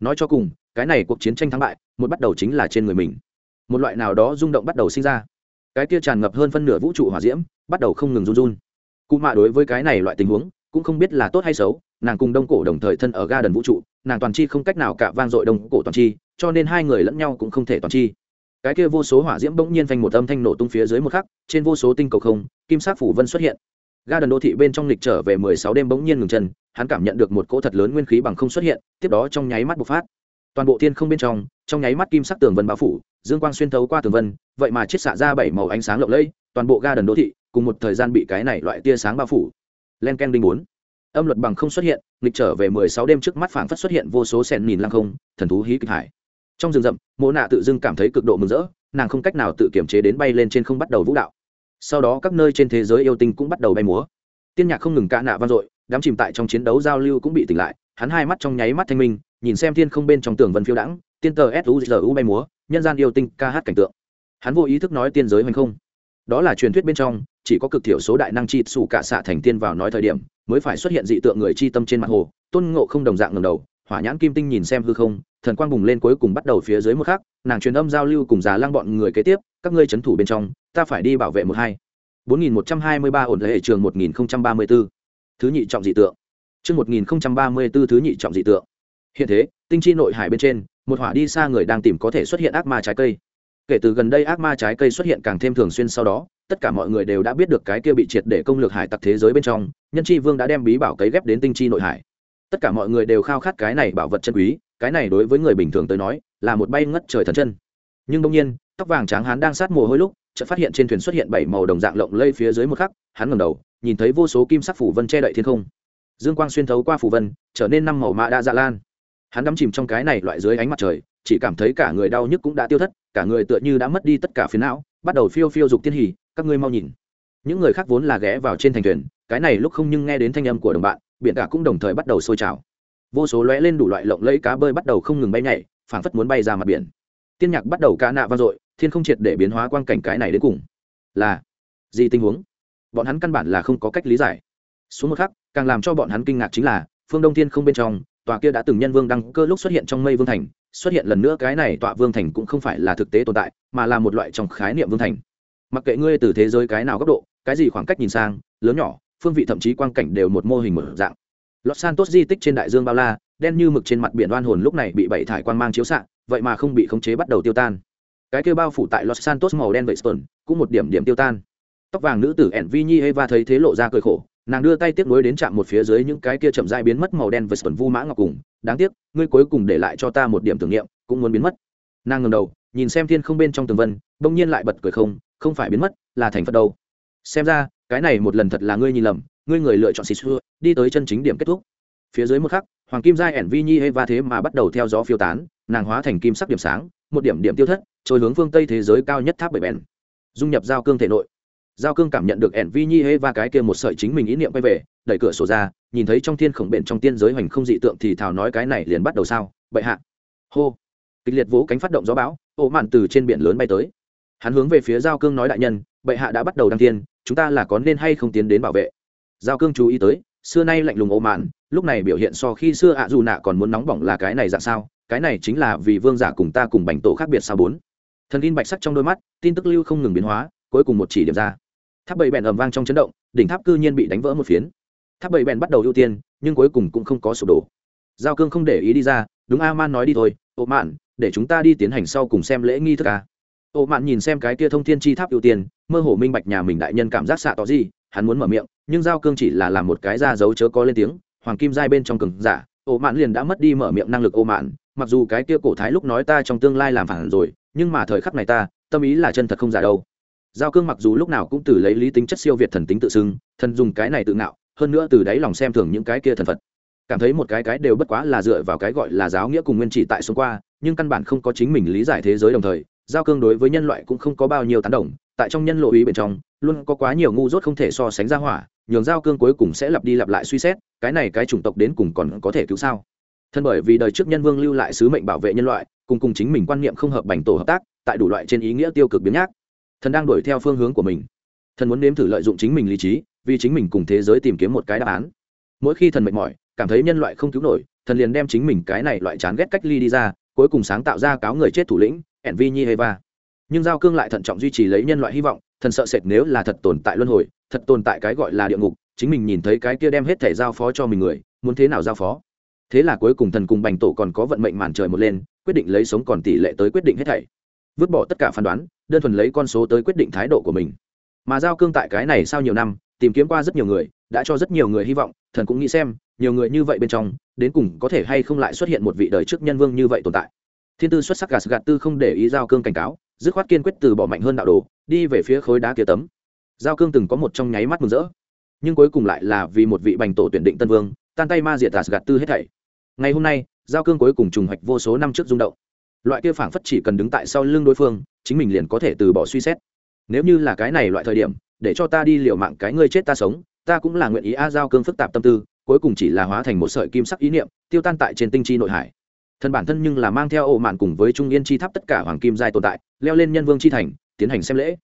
Nói cho cùng, cái này cuộc chiến tranh thắng bại, một bắt đầu chính là trên người mình. Một loại nào đó rung động bắt đầu sinh ra. Cái kia tràn ngập hơn phân nửa vũ trụ hỏa diễm, bắt đầu không ngừng run run. Cụ mạ đối với cái này loại tình huống, cũng không biết là tốt hay xấu, nàng cùng đông cổ đồng thời thân ở ga đần vũ trụ, nàng toàn chi không cách nào cả vang dội đông cổ toàn chi, cho nên hai người lẫn nhau cũng không thể toàn chi cái kia vô số hỏa diễm bỗng nhiên thành một âm thanh nổ tung phía dưới một khắc, trên vô số tinh cầu không, kim sắc phủ vân xuất hiện. Ga đần đô thị bên trong lịch trở về mười sáu đêm bỗng nhiên ngừng chân, hắn cảm nhận được một cỗ thật lớn nguyên khí bằng không xuất hiện, tiếp đó trong nháy mắt bộc phát. Toàn bộ thiên không bên trong trong nháy mắt kim sắc tường vân bao phủ, dương quang xuyên thấu qua tường vân, vậy mà chiết xạ ra bảy màu ánh sáng lộng lẫy, toàn bộ ga đần đô thị cùng một thời gian bị cái này loại tia sáng bao phủ. Len ken đinh bốn. Âm luật bằng không xuất hiện, lịch trở về mười sáu đêm trước mắt phảng phất xuất hiện vô số sẹn nhìn lăng không, thần thú hí kịch hải trong rừng rậm mỗ nạ tự dưng cảm thấy cực độ mừng rỡ, nàng không cách nào tự kiểm chế đến bay lên trên không bắt đầu vũ đạo. Sau đó các nơi trên thế giới yêu tinh cũng bắt đầu bay múa. Tiên nhạc không ngừng cạ nạ vang dội, đám chìm tại trong chiến đấu giao lưu cũng bị tỉnh lại, hắn hai mắt trong nháy mắt thanh minh, nhìn xem thiên không bên trong tường vân phiêu đãng, tiên tờ suzu bay múa, nhân gian yêu tinh ca hát cảnh tượng. Hắn vô ý thức nói tiên giới hoành không. Đó là truyền thuyết bên trong, chỉ có cực thiểu số đại năng chi xù cả xạ thành tiên vào nói thời điểm, mới phải xuất hiện dị tượng người chi tâm trên mặt hồ, tôn ngộ không đồng dạng ngầm đầu, hỏa nhãn kim tinh nhìn xem hư không thần quang bùng lên cuối cùng bắt đầu phía dưới một khắc, nàng truyền âm giao lưu cùng già Lang bọn người kế tiếp, các ngươi chấn thủ bên trong, ta phải đi bảo vệ một hai. Bốn nghìn một trăm hai mươi ba ổn hệ trường một nghìn ba mươi b ố thứ nhị trọng dị tượng. Chương một nghìn ba mươi b ố thứ nhị trọng dị tượng. Hiện thế, tinh chi nội hải bên trên, một hỏa đi xa người đang tìm có thể xuất hiện ác ma trái cây. Kể từ gần đây ác ma trái cây xuất hiện càng thêm thường xuyên sau đó, tất cả mọi người đều đã biết được cái kia bị triệt để công lược hải tặc thế giới bên trong, nhân chi vương đã đem bí bảo cấy ghép đến tinh chi nội hải tất cả mọi người đều khao khát cái này bảo vật chân quý, cái này đối với người bình thường tới nói, là một bay ngất trời thần chân. Nhưng đông nhiên, tóc vàng tráng hắn đang sát mồ hôi lúc, chợt phát hiện trên thuyền xuất hiện bảy màu đồng dạng lộng lây phía dưới một khắc, hắn ngẩng đầu, nhìn thấy vô số kim sắc phủ vân che đậy thiên không. Dương quang xuyên thấu qua phủ vân, trở nên năm màu mạ đa dạ lan. Hắn đắm chìm trong cái này loại dưới ánh mặt trời, chỉ cảm thấy cả người đau nhức cũng đã tiêu thất, cả người tựa như đã mất đi tất cả phiến não, bắt đầu phiêu phiêu dục tiên hỉ, các ngươi mau nhìn. Những người khác vốn là ghé vào trên thành thuyền, cái này lúc không nhưng nghe đến thanh âm của đồng bạn biển cả cũng đồng thời bắt đầu sôi trào. Vô số lóe lên đủ loại lộng lẫy cá bơi bắt đầu không ngừng bay nhảy, phảng phất muốn bay ra mặt biển. Tiên nhạc bắt đầu ca nạ vang dội, thiên không triệt để biến hóa quang cảnh cái này đến cùng. Là, gì tình huống? Bọn hắn căn bản là không có cách lý giải. Xuống một khắc, càng làm cho bọn hắn kinh ngạc chính là, phương đông thiên không bên trong, tòa kia đã từng nhân vương đăng cơ lúc xuất hiện trong mây vương thành, xuất hiện lần nữa cái này tọa vương thành cũng không phải là thực tế tồn tại, mà là một loại trong khái niệm vương thành. Mặc kệ ngươi từ thế giới cái nào góc độ, cái gì khoảng cách nhìn sang, lớn nhỏ phương vị thậm chí quang cảnh đều một mô hình mở dạng. Los santos di tích trên đại dương bao la đen như mực trên mặt biển đoan hồn lúc này bị bảy thải quang mang chiếu xạ vậy mà không bị khống chế bắt đầu tiêu tan. Cái kêu bao phủ tại los santos màu đen vậy sơn, cũng một điểm điểm tiêu tan. Tóc vàng nữ tử ẻn vi nhi eva thấy thế lộ ra cười khổ nàng đưa tay tiếp nối đến chạm một phía dưới những cái kia chậm dai biến mất màu đen với sườn vu mã ngọc cùng đáng tiếc ngươi cuối cùng để lại cho ta một điểm tưởng niệm cũng muốn biến mất. Nàng ngầm đầu nhìn xem thiên không bên trong tường vân bỗng nhiên lại bật cười không không phải biến mất là thành phật đâu. Xem ra cái này một lần thật là ngươi nhìn lầm, ngươi người lựa chọn xịt xưa đi tới chân chính điểm kết thúc. Phía dưới một khắc, hoàng kim giai ẻn vi nhi hê va thế mà bắt đầu theo gió phiêu tán, nàng hóa thành kim sắc điểm sáng, một điểm điểm tiêu thất, trôi hướng phương tây thế giới cao nhất tháp bảy bèn. Dung nhập giao cương thể nội. Giao cương cảm nhận được ẻn vi nhi hê va cái kia một sợi chính mình ý niệm quay về, đẩy cửa sổ ra, nhìn thấy trong thiên khổng bện trong tiên giới hoành không dị tượng thì thảo nói cái này liền bắt đầu sao bậy hạ. Hô. Kịch liệt vỗ cánh phát động gió bão ổ mạn từ trên biển lớn bay tới. Hắn hướng về phía giao cương nói đại nhân, bệ hạ đã bắt đầu đăng tiên chúng ta là có nên hay không tiến đến bảo vệ? Giao cương chú ý tới, xưa nay lạnh lùng ô mạn, lúc này biểu hiện so khi xưa ạ dù nạ còn muốn nóng bỏng là cái này dạng sao? Cái này chính là vì vương giả cùng ta cùng bành tổ khác biệt sao bốn? Thần in bạch sắc trong đôi mắt, tin tức lưu không ngừng biến hóa, cuối cùng một chỉ điểm ra. Tháp bảy bèn ầm vang trong chấn động, đỉnh tháp cư nhiên bị đánh vỡ một phiến. Tháp bảy bèn bắt đầu ưu tiên, nhưng cuối cùng cũng không có sụp đổ. Giao cương không để ý đi ra, đúng a man nói đi thôi ô mạn, để chúng ta đi tiến hành sau cùng xem lễ nghi thức a ô mạn nhìn xem cái kia thông thiên chi tháp ưu tiên, mơ hồ minh bạch nhà mình đại nhân cảm giác xạ tỏ gì, hắn muốn mở miệng, nhưng giao cương chỉ là làm một cái ra dấu chớ có lên tiếng, hoàng kim giai bên trong cường giả, ô mạn liền đã mất đi mở miệng năng lực ô mạn, mặc dù cái kia cổ thái lúc nói ta trong tương lai làm phản rồi, nhưng mà thời khắc này ta, tâm ý là chân thật không giả đâu. Giao cương mặc dù lúc nào cũng từ lấy lý tính chất siêu việt thần tính tự xưng, thần dùng cái này tự ngạo, hơn nữa từ đáy lòng xem thường những cái kia thần phật. Cảm thấy một cái cái đều bất quá là dựa vào cái gọi là giáo nghĩa cùng nguyên trị tại xung qua, nhưng căn bản không có chính mình lý giải thế giới đồng thời giao cương đối với nhân loại cũng không có bao nhiêu tán đồng, tại trong nhân lộ ý bên trong, luôn có quá nhiều ngu dốt không thể so sánh ra hỏa, nhường giao cương cuối cùng sẽ lặp đi lặp lại suy xét, cái này cái chủng tộc đến cùng còn có thể cứu sao? Thân bởi vì đời trước nhân vương lưu lại sứ mệnh bảo vệ nhân loại, cùng cùng chính mình quan niệm không hợp bành tổ hợp tác, tại đủ loại trên ý nghĩa tiêu cực biến nhác. Thần đang đuổi theo phương hướng của mình. Thần muốn nếm thử lợi dụng chính mình lý trí, vì chính mình cùng thế giới tìm kiếm một cái đáp án. Mỗi khi thần mệt mỏi, cảm thấy nhân loại không cứu nổi, thần liền đem chính mình cái này loại chán ghét cách ly đi ra, cuối cùng sáng tạo ra cáo người chết thủ lĩnh ẻn vi nhi heva nhưng giao cương lại thận trọng duy trì lấy nhân loại hy vọng, thần sợ sệt nếu là thật tồn tại luân hồi, thật tồn tại cái gọi là địa ngục, chính mình nhìn thấy cái kia đem hết thể giao phó cho mình người, muốn thế nào giao phó? Thế là cuối cùng thần cùng bành tổ còn có vận mệnh màn trời một lên, quyết định lấy sống còn tỷ lệ tới quyết định hết thảy. Vứt bỏ tất cả phán đoán, đơn thuần lấy con số tới quyết định thái độ của mình. Mà giao cương tại cái này sau nhiều năm, tìm kiếm qua rất nhiều người, đã cho rất nhiều người hy vọng, thần cũng nghĩ xem, nhiều người như vậy bên trong, đến cùng có thể hay không lại xuất hiện một vị đời trước nhân vương như vậy tồn tại thiên tư xuất sắc gạt gạt tư không để ý giao cương cảnh cáo, dứt khoát kiên quyết từ bỏ mạnh hơn đạo đồ, đi về phía khối đá kia tấm. Giao cương từng có một trong nháy mắt mừng rỡ. Nhưng cuối cùng lại là vì một vị bành tổ tuyển định tân vương, tan tay ma diệt gạt gạt tư hết thảy. Ngày hôm nay, giao cương cuối cùng trùng hoạch vô số năm trước rung động. Loại kia phảng phất chỉ cần đứng tại sau lưng đối phương, chính mình liền có thể từ bỏ suy xét. Nếu như là cái này loại thời điểm, để cho ta đi liều mạng cái ngươi chết ta sống, ta cũng là nguyện ý a giao cương phức tạp tâm tư, cuối cùng chỉ là hóa thành một sợi kim sắc ý niệm, tiêu tan tại trên tinh chi nội hải thân bản thân nhưng là mang theo ổ mạn cùng với trung yên chi tháp tất cả hoàng kim giai tồn tại, leo lên nhân vương chi thành, tiến hành xem lễ.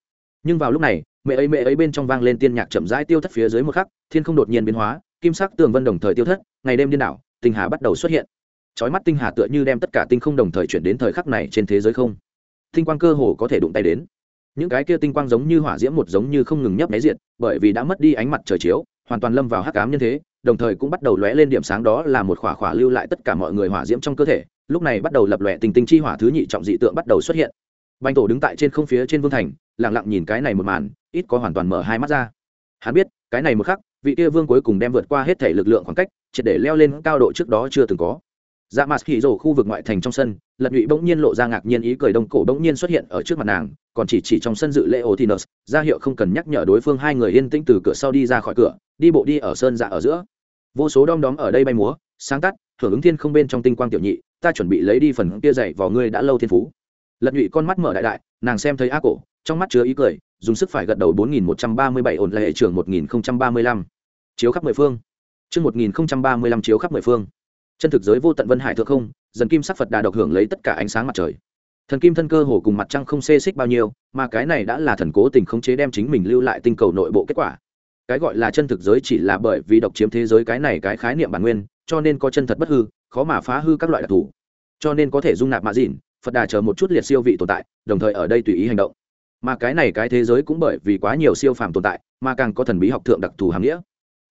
Nhưng vào lúc này, mẹ ấy mẹ ấy bên trong vang lên tiên nhạc chậm rãi tiêu thất phía dưới một khắc, thiên không đột nhiên biến hóa, kim sắc tường vân đồng thời tiêu thất, ngày đêm điên đảo, tinh hà bắt đầu xuất hiện. Chói mắt tinh hà tựa như đem tất cả tinh không đồng thời chuyển đến thời khắc này trên thế giới không. Tinh quang cơ hồ có thể đụng tay đến. Những cái kia tinh quang giống như hỏa diễm một giống như không ngừng nhấp nháy diện bởi vì đã mất đi ánh mặt trời chiếu, hoàn toàn lâm vào hắc ám nhân thế đồng thời cũng bắt đầu lóe lên điểm sáng đó là một khỏa khỏa lưu lại tất cả mọi người hỏa diễm trong cơ thể, lúc này bắt đầu lập lòe tình tinh chi hỏa thứ nhị trọng dị tượng bắt đầu xuất hiện. Banh tổ đứng tại trên không phía trên vương thành, lặng lặng nhìn cái này một màn, ít có hoàn toàn mở hai mắt ra. Hắn biết, cái này một khắc, vị kia vương cuối cùng đem vượt qua hết thể lực lượng khoảng cách, triệt để leo lên cao độ trước đó chưa từng có. Dạ mặt khỉ rổ khu vực ngoại thành trong sân, lật nhụy bỗng nhiên lộ ra ngạc nhiên ý cười đông cổ bỗng nhiên xuất hiện ở trước mặt nàng, còn chỉ chỉ trong sân dự lễ otinus ra hiệu không cần nhắc nhở đối phương hai người yên tĩnh từ cửa sau đi ra khỏi cửa, đi bộ đi ở sơn dạ ở giữa vô số đom đóm ở đây bay múa, sáng tắt, hưởng ứng thiên không bên trong tinh quang tiểu nhị, ta chuẩn bị lấy đi phần kia dậy vào ngươi đã lâu thiên phú. Lật nhụy con mắt mở đại đại, nàng xem thấy ác cổ trong mắt chứa ý cười, dùng sức phải gật đầu bốn nghìn một trăm ba mươi bảy ổn lệ trưởng một nghìn không trăm ba mươi lăm. Chiếu khắp mười phương. Chương một nghìn không trăm ba mươi lăm chiếu khắp mười phương. Chân thực giới vô tận vân hải thượng không, dần kim sắc phật đà độc hưởng lấy tất cả ánh sáng mặt trời. Thần kim thân cơ hồ cùng mặt trăng không xê xích bao nhiêu, mà cái này đã là thần cố tình khống chế đem chính mình lưu lại tinh cầu nội bộ kết quả cái gọi là chân thực giới chỉ là bởi vì độc chiếm thế giới cái này cái khái niệm bản nguyên, cho nên có chân thật bất hư, khó mà phá hư các loại đặc thù. Cho nên có thể dung nạp mạ dìn phật đà chờ một chút liệt siêu vị tồn tại, đồng thời ở đây tùy ý hành động. Mà cái này cái thế giới cũng bởi vì quá nhiều siêu phàm tồn tại, mà càng có thần bí học thượng đặc thù hàm nghĩa.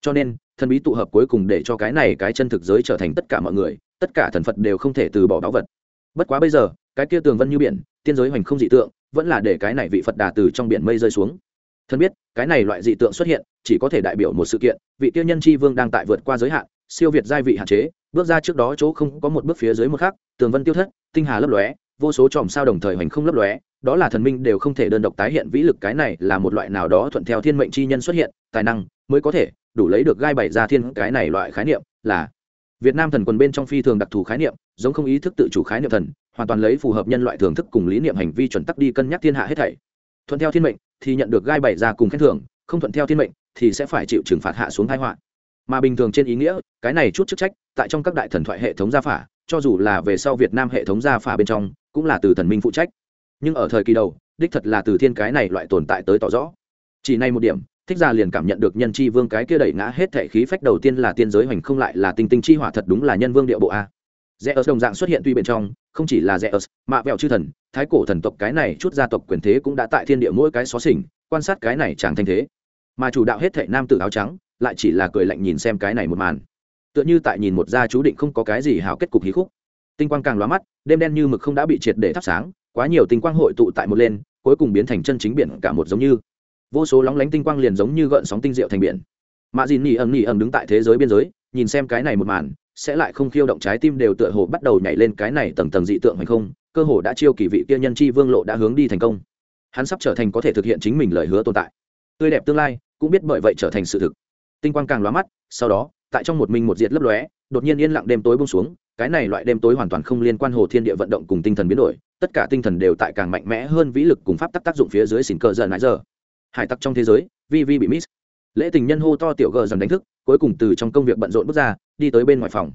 Cho nên, thần bí tụ hợp cuối cùng để cho cái này cái chân thực giới trở thành tất cả mọi người, tất cả thần phật đều không thể từ bỏ báu vật. Bất quá bây giờ, cái kia tường vân như biển, tiên giới hoành không dị tượng, vẫn là để cái này vị phật đà từ trong biển mây rơi xuống thân biết, cái này loại dị tượng xuất hiện, chỉ có thể đại biểu một sự kiện, vị tiêu nhân tri vương đang tại vượt qua giới hạn, siêu việt giai vị hạn chế, bước ra trước đó chỗ không có một bước phía dưới một khác, tường vân tiêu thất, tinh hà lấp lóe, vô số chòm sao đồng thời hoành không lấp lóe, đó là thần minh đều không thể đơn độc tái hiện vĩ lực, cái này là một loại nào đó thuận theo thiên mệnh chi nhân xuất hiện, tài năng mới có thể đủ lấy được gai bảy ra thiên, cái này loại khái niệm là việt nam thần quần bên trong phi thường đặc thù khái niệm, giống không ý thức tự chủ khái niệm thần, hoàn toàn lấy phù hợp nhân loại thưởng thức cùng lý niệm hành vi chuẩn tắc đi cân nhắc thiên hạ hết thảy. Thuận theo thiên mệnh thì nhận được gai bảy ra cùng khen thưởng, không thuận theo thiên mệnh, thì sẽ phải chịu trừng phạt hạ xuống thái họa. Mà bình thường trên ý nghĩa, cái này chút chức trách, tại trong các đại thần thoại hệ thống gia phả, cho dù là về sau việt nam hệ thống gia phả bên trong, cũng là từ thần minh phụ trách. Nhưng ở thời kỳ đầu, đích thật là từ thiên cái này loại tồn tại tới tỏ rõ. Chỉ nay một điểm, thích ra liền cảm nhận được nhân chi vương cái kia đẩy ngã hết thể khí phách đầu tiên là tiên giới hoành không lại là tinh tinh chi hỏa thật đúng là nhân vương địa bộ a rẽ ớt đồng dạng xuất hiện tuy bên trong, không chỉ là rẽ ớt mạ vẹo chư thần, thái cổ thần tộc cái này chút gia tộc quyền thế cũng đã tại thiên địa mỗi cái xó xỉnh, quan sát cái này chẳng thanh thế. Mà chủ đạo hết thảy nam tử áo trắng, lại chỉ là cười lạnh nhìn xem cái này một màn. Tựa như tại nhìn một gia chú định không có cái gì hào kết cục hí khúc. Tinh quang càng lóa mắt, đêm đen như mực không đã bị triệt để thắp sáng, quá nhiều tinh quang hội tụ tại một lên, cuối cùng biến thành chân chính biển cả một giống như. Vô số lóng lánh tinh quang liền giống như gợn sóng tinh diệu thành biển. Mạ dìn nỉ ầm nỉ ầm đứng tại thế giới biên giới, nhìn xem cái này một màn sẽ lại không khiêu động trái tim đều tựa hồ bắt đầu nhảy lên cái này tầng tầng dị tượng hay không, cơ hồ đã chiêu kỳ vị kia nhân chi vương lộ đã hướng đi thành công. Hắn sắp trở thành có thể thực hiện chính mình lời hứa tồn tại. Tươi đẹp tương lai, cũng biết bởi vậy trở thành sự thực. Tinh quang càng lóa mắt, sau đó, tại trong một mình một diệt lấp lóe, đột nhiên yên lặng đêm tối bông xuống, cái này loại đêm tối hoàn toàn không liên quan hồ thiên địa vận động cùng tinh thần biến đổi, tất cả tinh thần đều tại càng mạnh mẽ hơn vĩ lực cùng pháp tắc tác dụng phía dưới xỉn cờ giờ nãy giờ. Hải tặc trong thế giới, vi vi bị miss lễ tình nhân hô to tiểu gờ dần đánh thức, cuối cùng từ trong công việc bận rộn bước ra, đi tới bên ngoài phòng.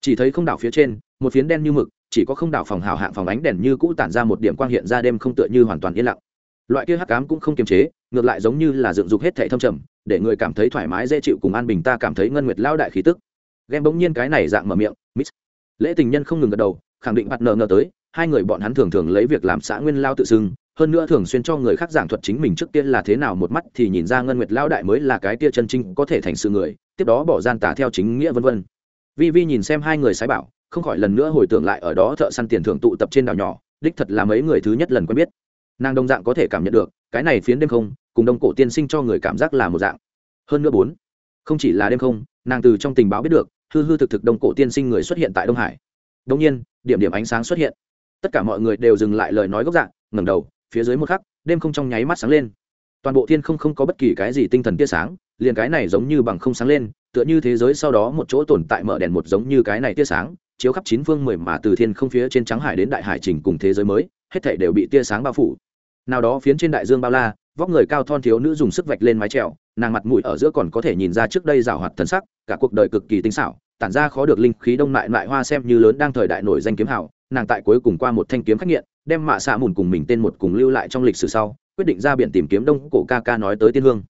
Chỉ thấy không đảo phía trên, một phiến đen như mực, chỉ có không đảo phòng hào hạng phòng ánh đèn như cũ tản ra một điểm quang hiện ra đêm không tựa như hoàn toàn yên lặng. Loại kia hắc cám cũng không kiềm chế, ngược lại giống như là dựng dục hết thảy thâm trầm, để người cảm thấy thoải mái, dễ chịu cùng an bình, ta cảm thấy ngân nguyệt lao đại khí tức. Ghen bỗng nhiên cái này dạng mở miệng, miss. Lễ tình nhân không ngừng gật đầu, khẳng định bắt nợ ngờ tới, hai người bọn hắn thường thường lấy việc làm xã nguyên lao tự xưng hơn nữa thường xuyên cho người khác giảng thuật chính mình trước tiên là thế nào một mắt thì nhìn ra ngân nguyệt lao đại mới là cái tia chân chính có thể thành sự người, tiếp đó bỏ gian tả theo chính nghĩa vân vân. Vi vi nhìn xem hai người sái bảo, không khỏi lần nữa hồi tưởng lại ở đó thợ săn tiền thưởng tụ tập trên đảo nhỏ, đích thật là mấy người thứ nhất lần quen biết. Nàng đông dạng có thể cảm nhận được, cái này phiến đêm không, cùng đông cổ tiên sinh cho người cảm giác là một dạng. Hơn nữa bốn, không chỉ là đêm không, nàng từ trong tình báo biết được, hư hư thực thực đông cổ tiên sinh người xuất hiện tại đông hải. Đông nhiên, điểm điểm ánh sáng xuất hiện. Tất cả mọi người đều dừng lại lời nói gốc dạng, ngẩng đầu phía dưới một khắc, đêm không trong nháy mắt sáng lên. Toàn bộ thiên không không có bất kỳ cái gì tinh thần tia sáng, liền cái này giống như bằng không sáng lên, tựa như thế giới sau đó một chỗ tồn tại mở đèn một giống như cái này tia sáng, chiếu khắp chín phương mười mà từ thiên không phía trên trắng hải đến đại hải trình cùng thế giới mới, hết thảy đều bị tia sáng bao phủ. Nào đó phiến trên đại dương bao la, vóc người cao thon thiếu nữ dùng sức vạch lên mái trèo nàng mặt mũi ở giữa còn có thể nhìn ra trước đây rào hoạt thần sắc, cả cuộc đời cực kỳ tinh xảo, tản ra khó được linh khí đông lại lại hoa xem như lớn đang thời đại nổi danh kiếm hảo nàng tại cuối cùng qua một thanh kiếm khắc nghiện đem mạ xạ mùn cùng mình tên một cùng lưu lại trong lịch sử sau quyết định ra biển tìm kiếm đông cổ ca ca nói tới tiên hương.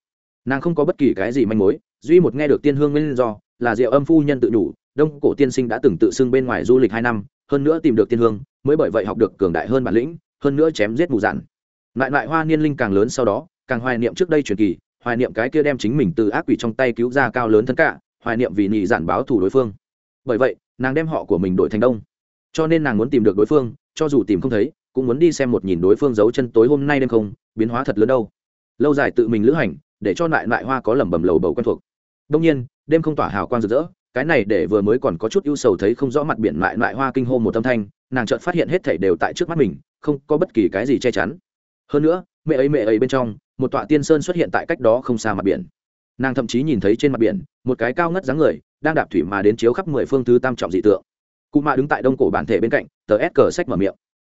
Nàng không có bất kỳ cái gì manh mối duy một nghe được tiên hương nguyên do là diệu âm phu nhân tự nhủ, đông cổ tiên sinh đã từng tự xưng bên ngoài du lịch hai năm hơn nữa tìm được tiên hương mới bởi vậy học được cường đại hơn bản lĩnh hơn nữa chém giết mù dạn. Lại lại hoa niên linh càng lớn sau đó càng hoài niệm trước đây truyền kỳ hoài niệm cái kia đem chính mình từ ác quỷ trong tay cứu ra cao lớn thân cả hoài niệm vì nhị giản báo thủ đối phương. Bởi vậy nàng đem họ của mình đổi thành đông cho nên nàng muốn tìm được đối phương, cho dù tìm không thấy, cũng muốn đi xem một nhìn đối phương giấu chân tối hôm nay đêm không, biến hóa thật lớn đâu. Lâu dài tự mình lữ hành, để cho lại lại hoa có lẩm bẩm lầu bầu quen thuộc. Đông nhiên, đêm không tỏa hào quang rực rỡ, cái này để vừa mới còn có chút ưu sầu thấy không rõ mặt biển lại lại hoa kinh hô một âm thanh, nàng chợt phát hiện hết thảy đều tại trước mắt mình, không có bất kỳ cái gì che chắn. Hơn nữa, mẹ ấy mẹ ấy bên trong, một tọa tiên sơn xuất hiện tại cách đó không xa mặt biển. Nàng thậm chí nhìn thấy trên mặt biển, một cái cao ngất dáng người, đang đạp thủy mà đến chiếu khắp mười phương thứ tam trọng dị tượng cụ mạ đứng tại đông cổ bản thể bên cạnh, tờ s cờ sách mở miệng.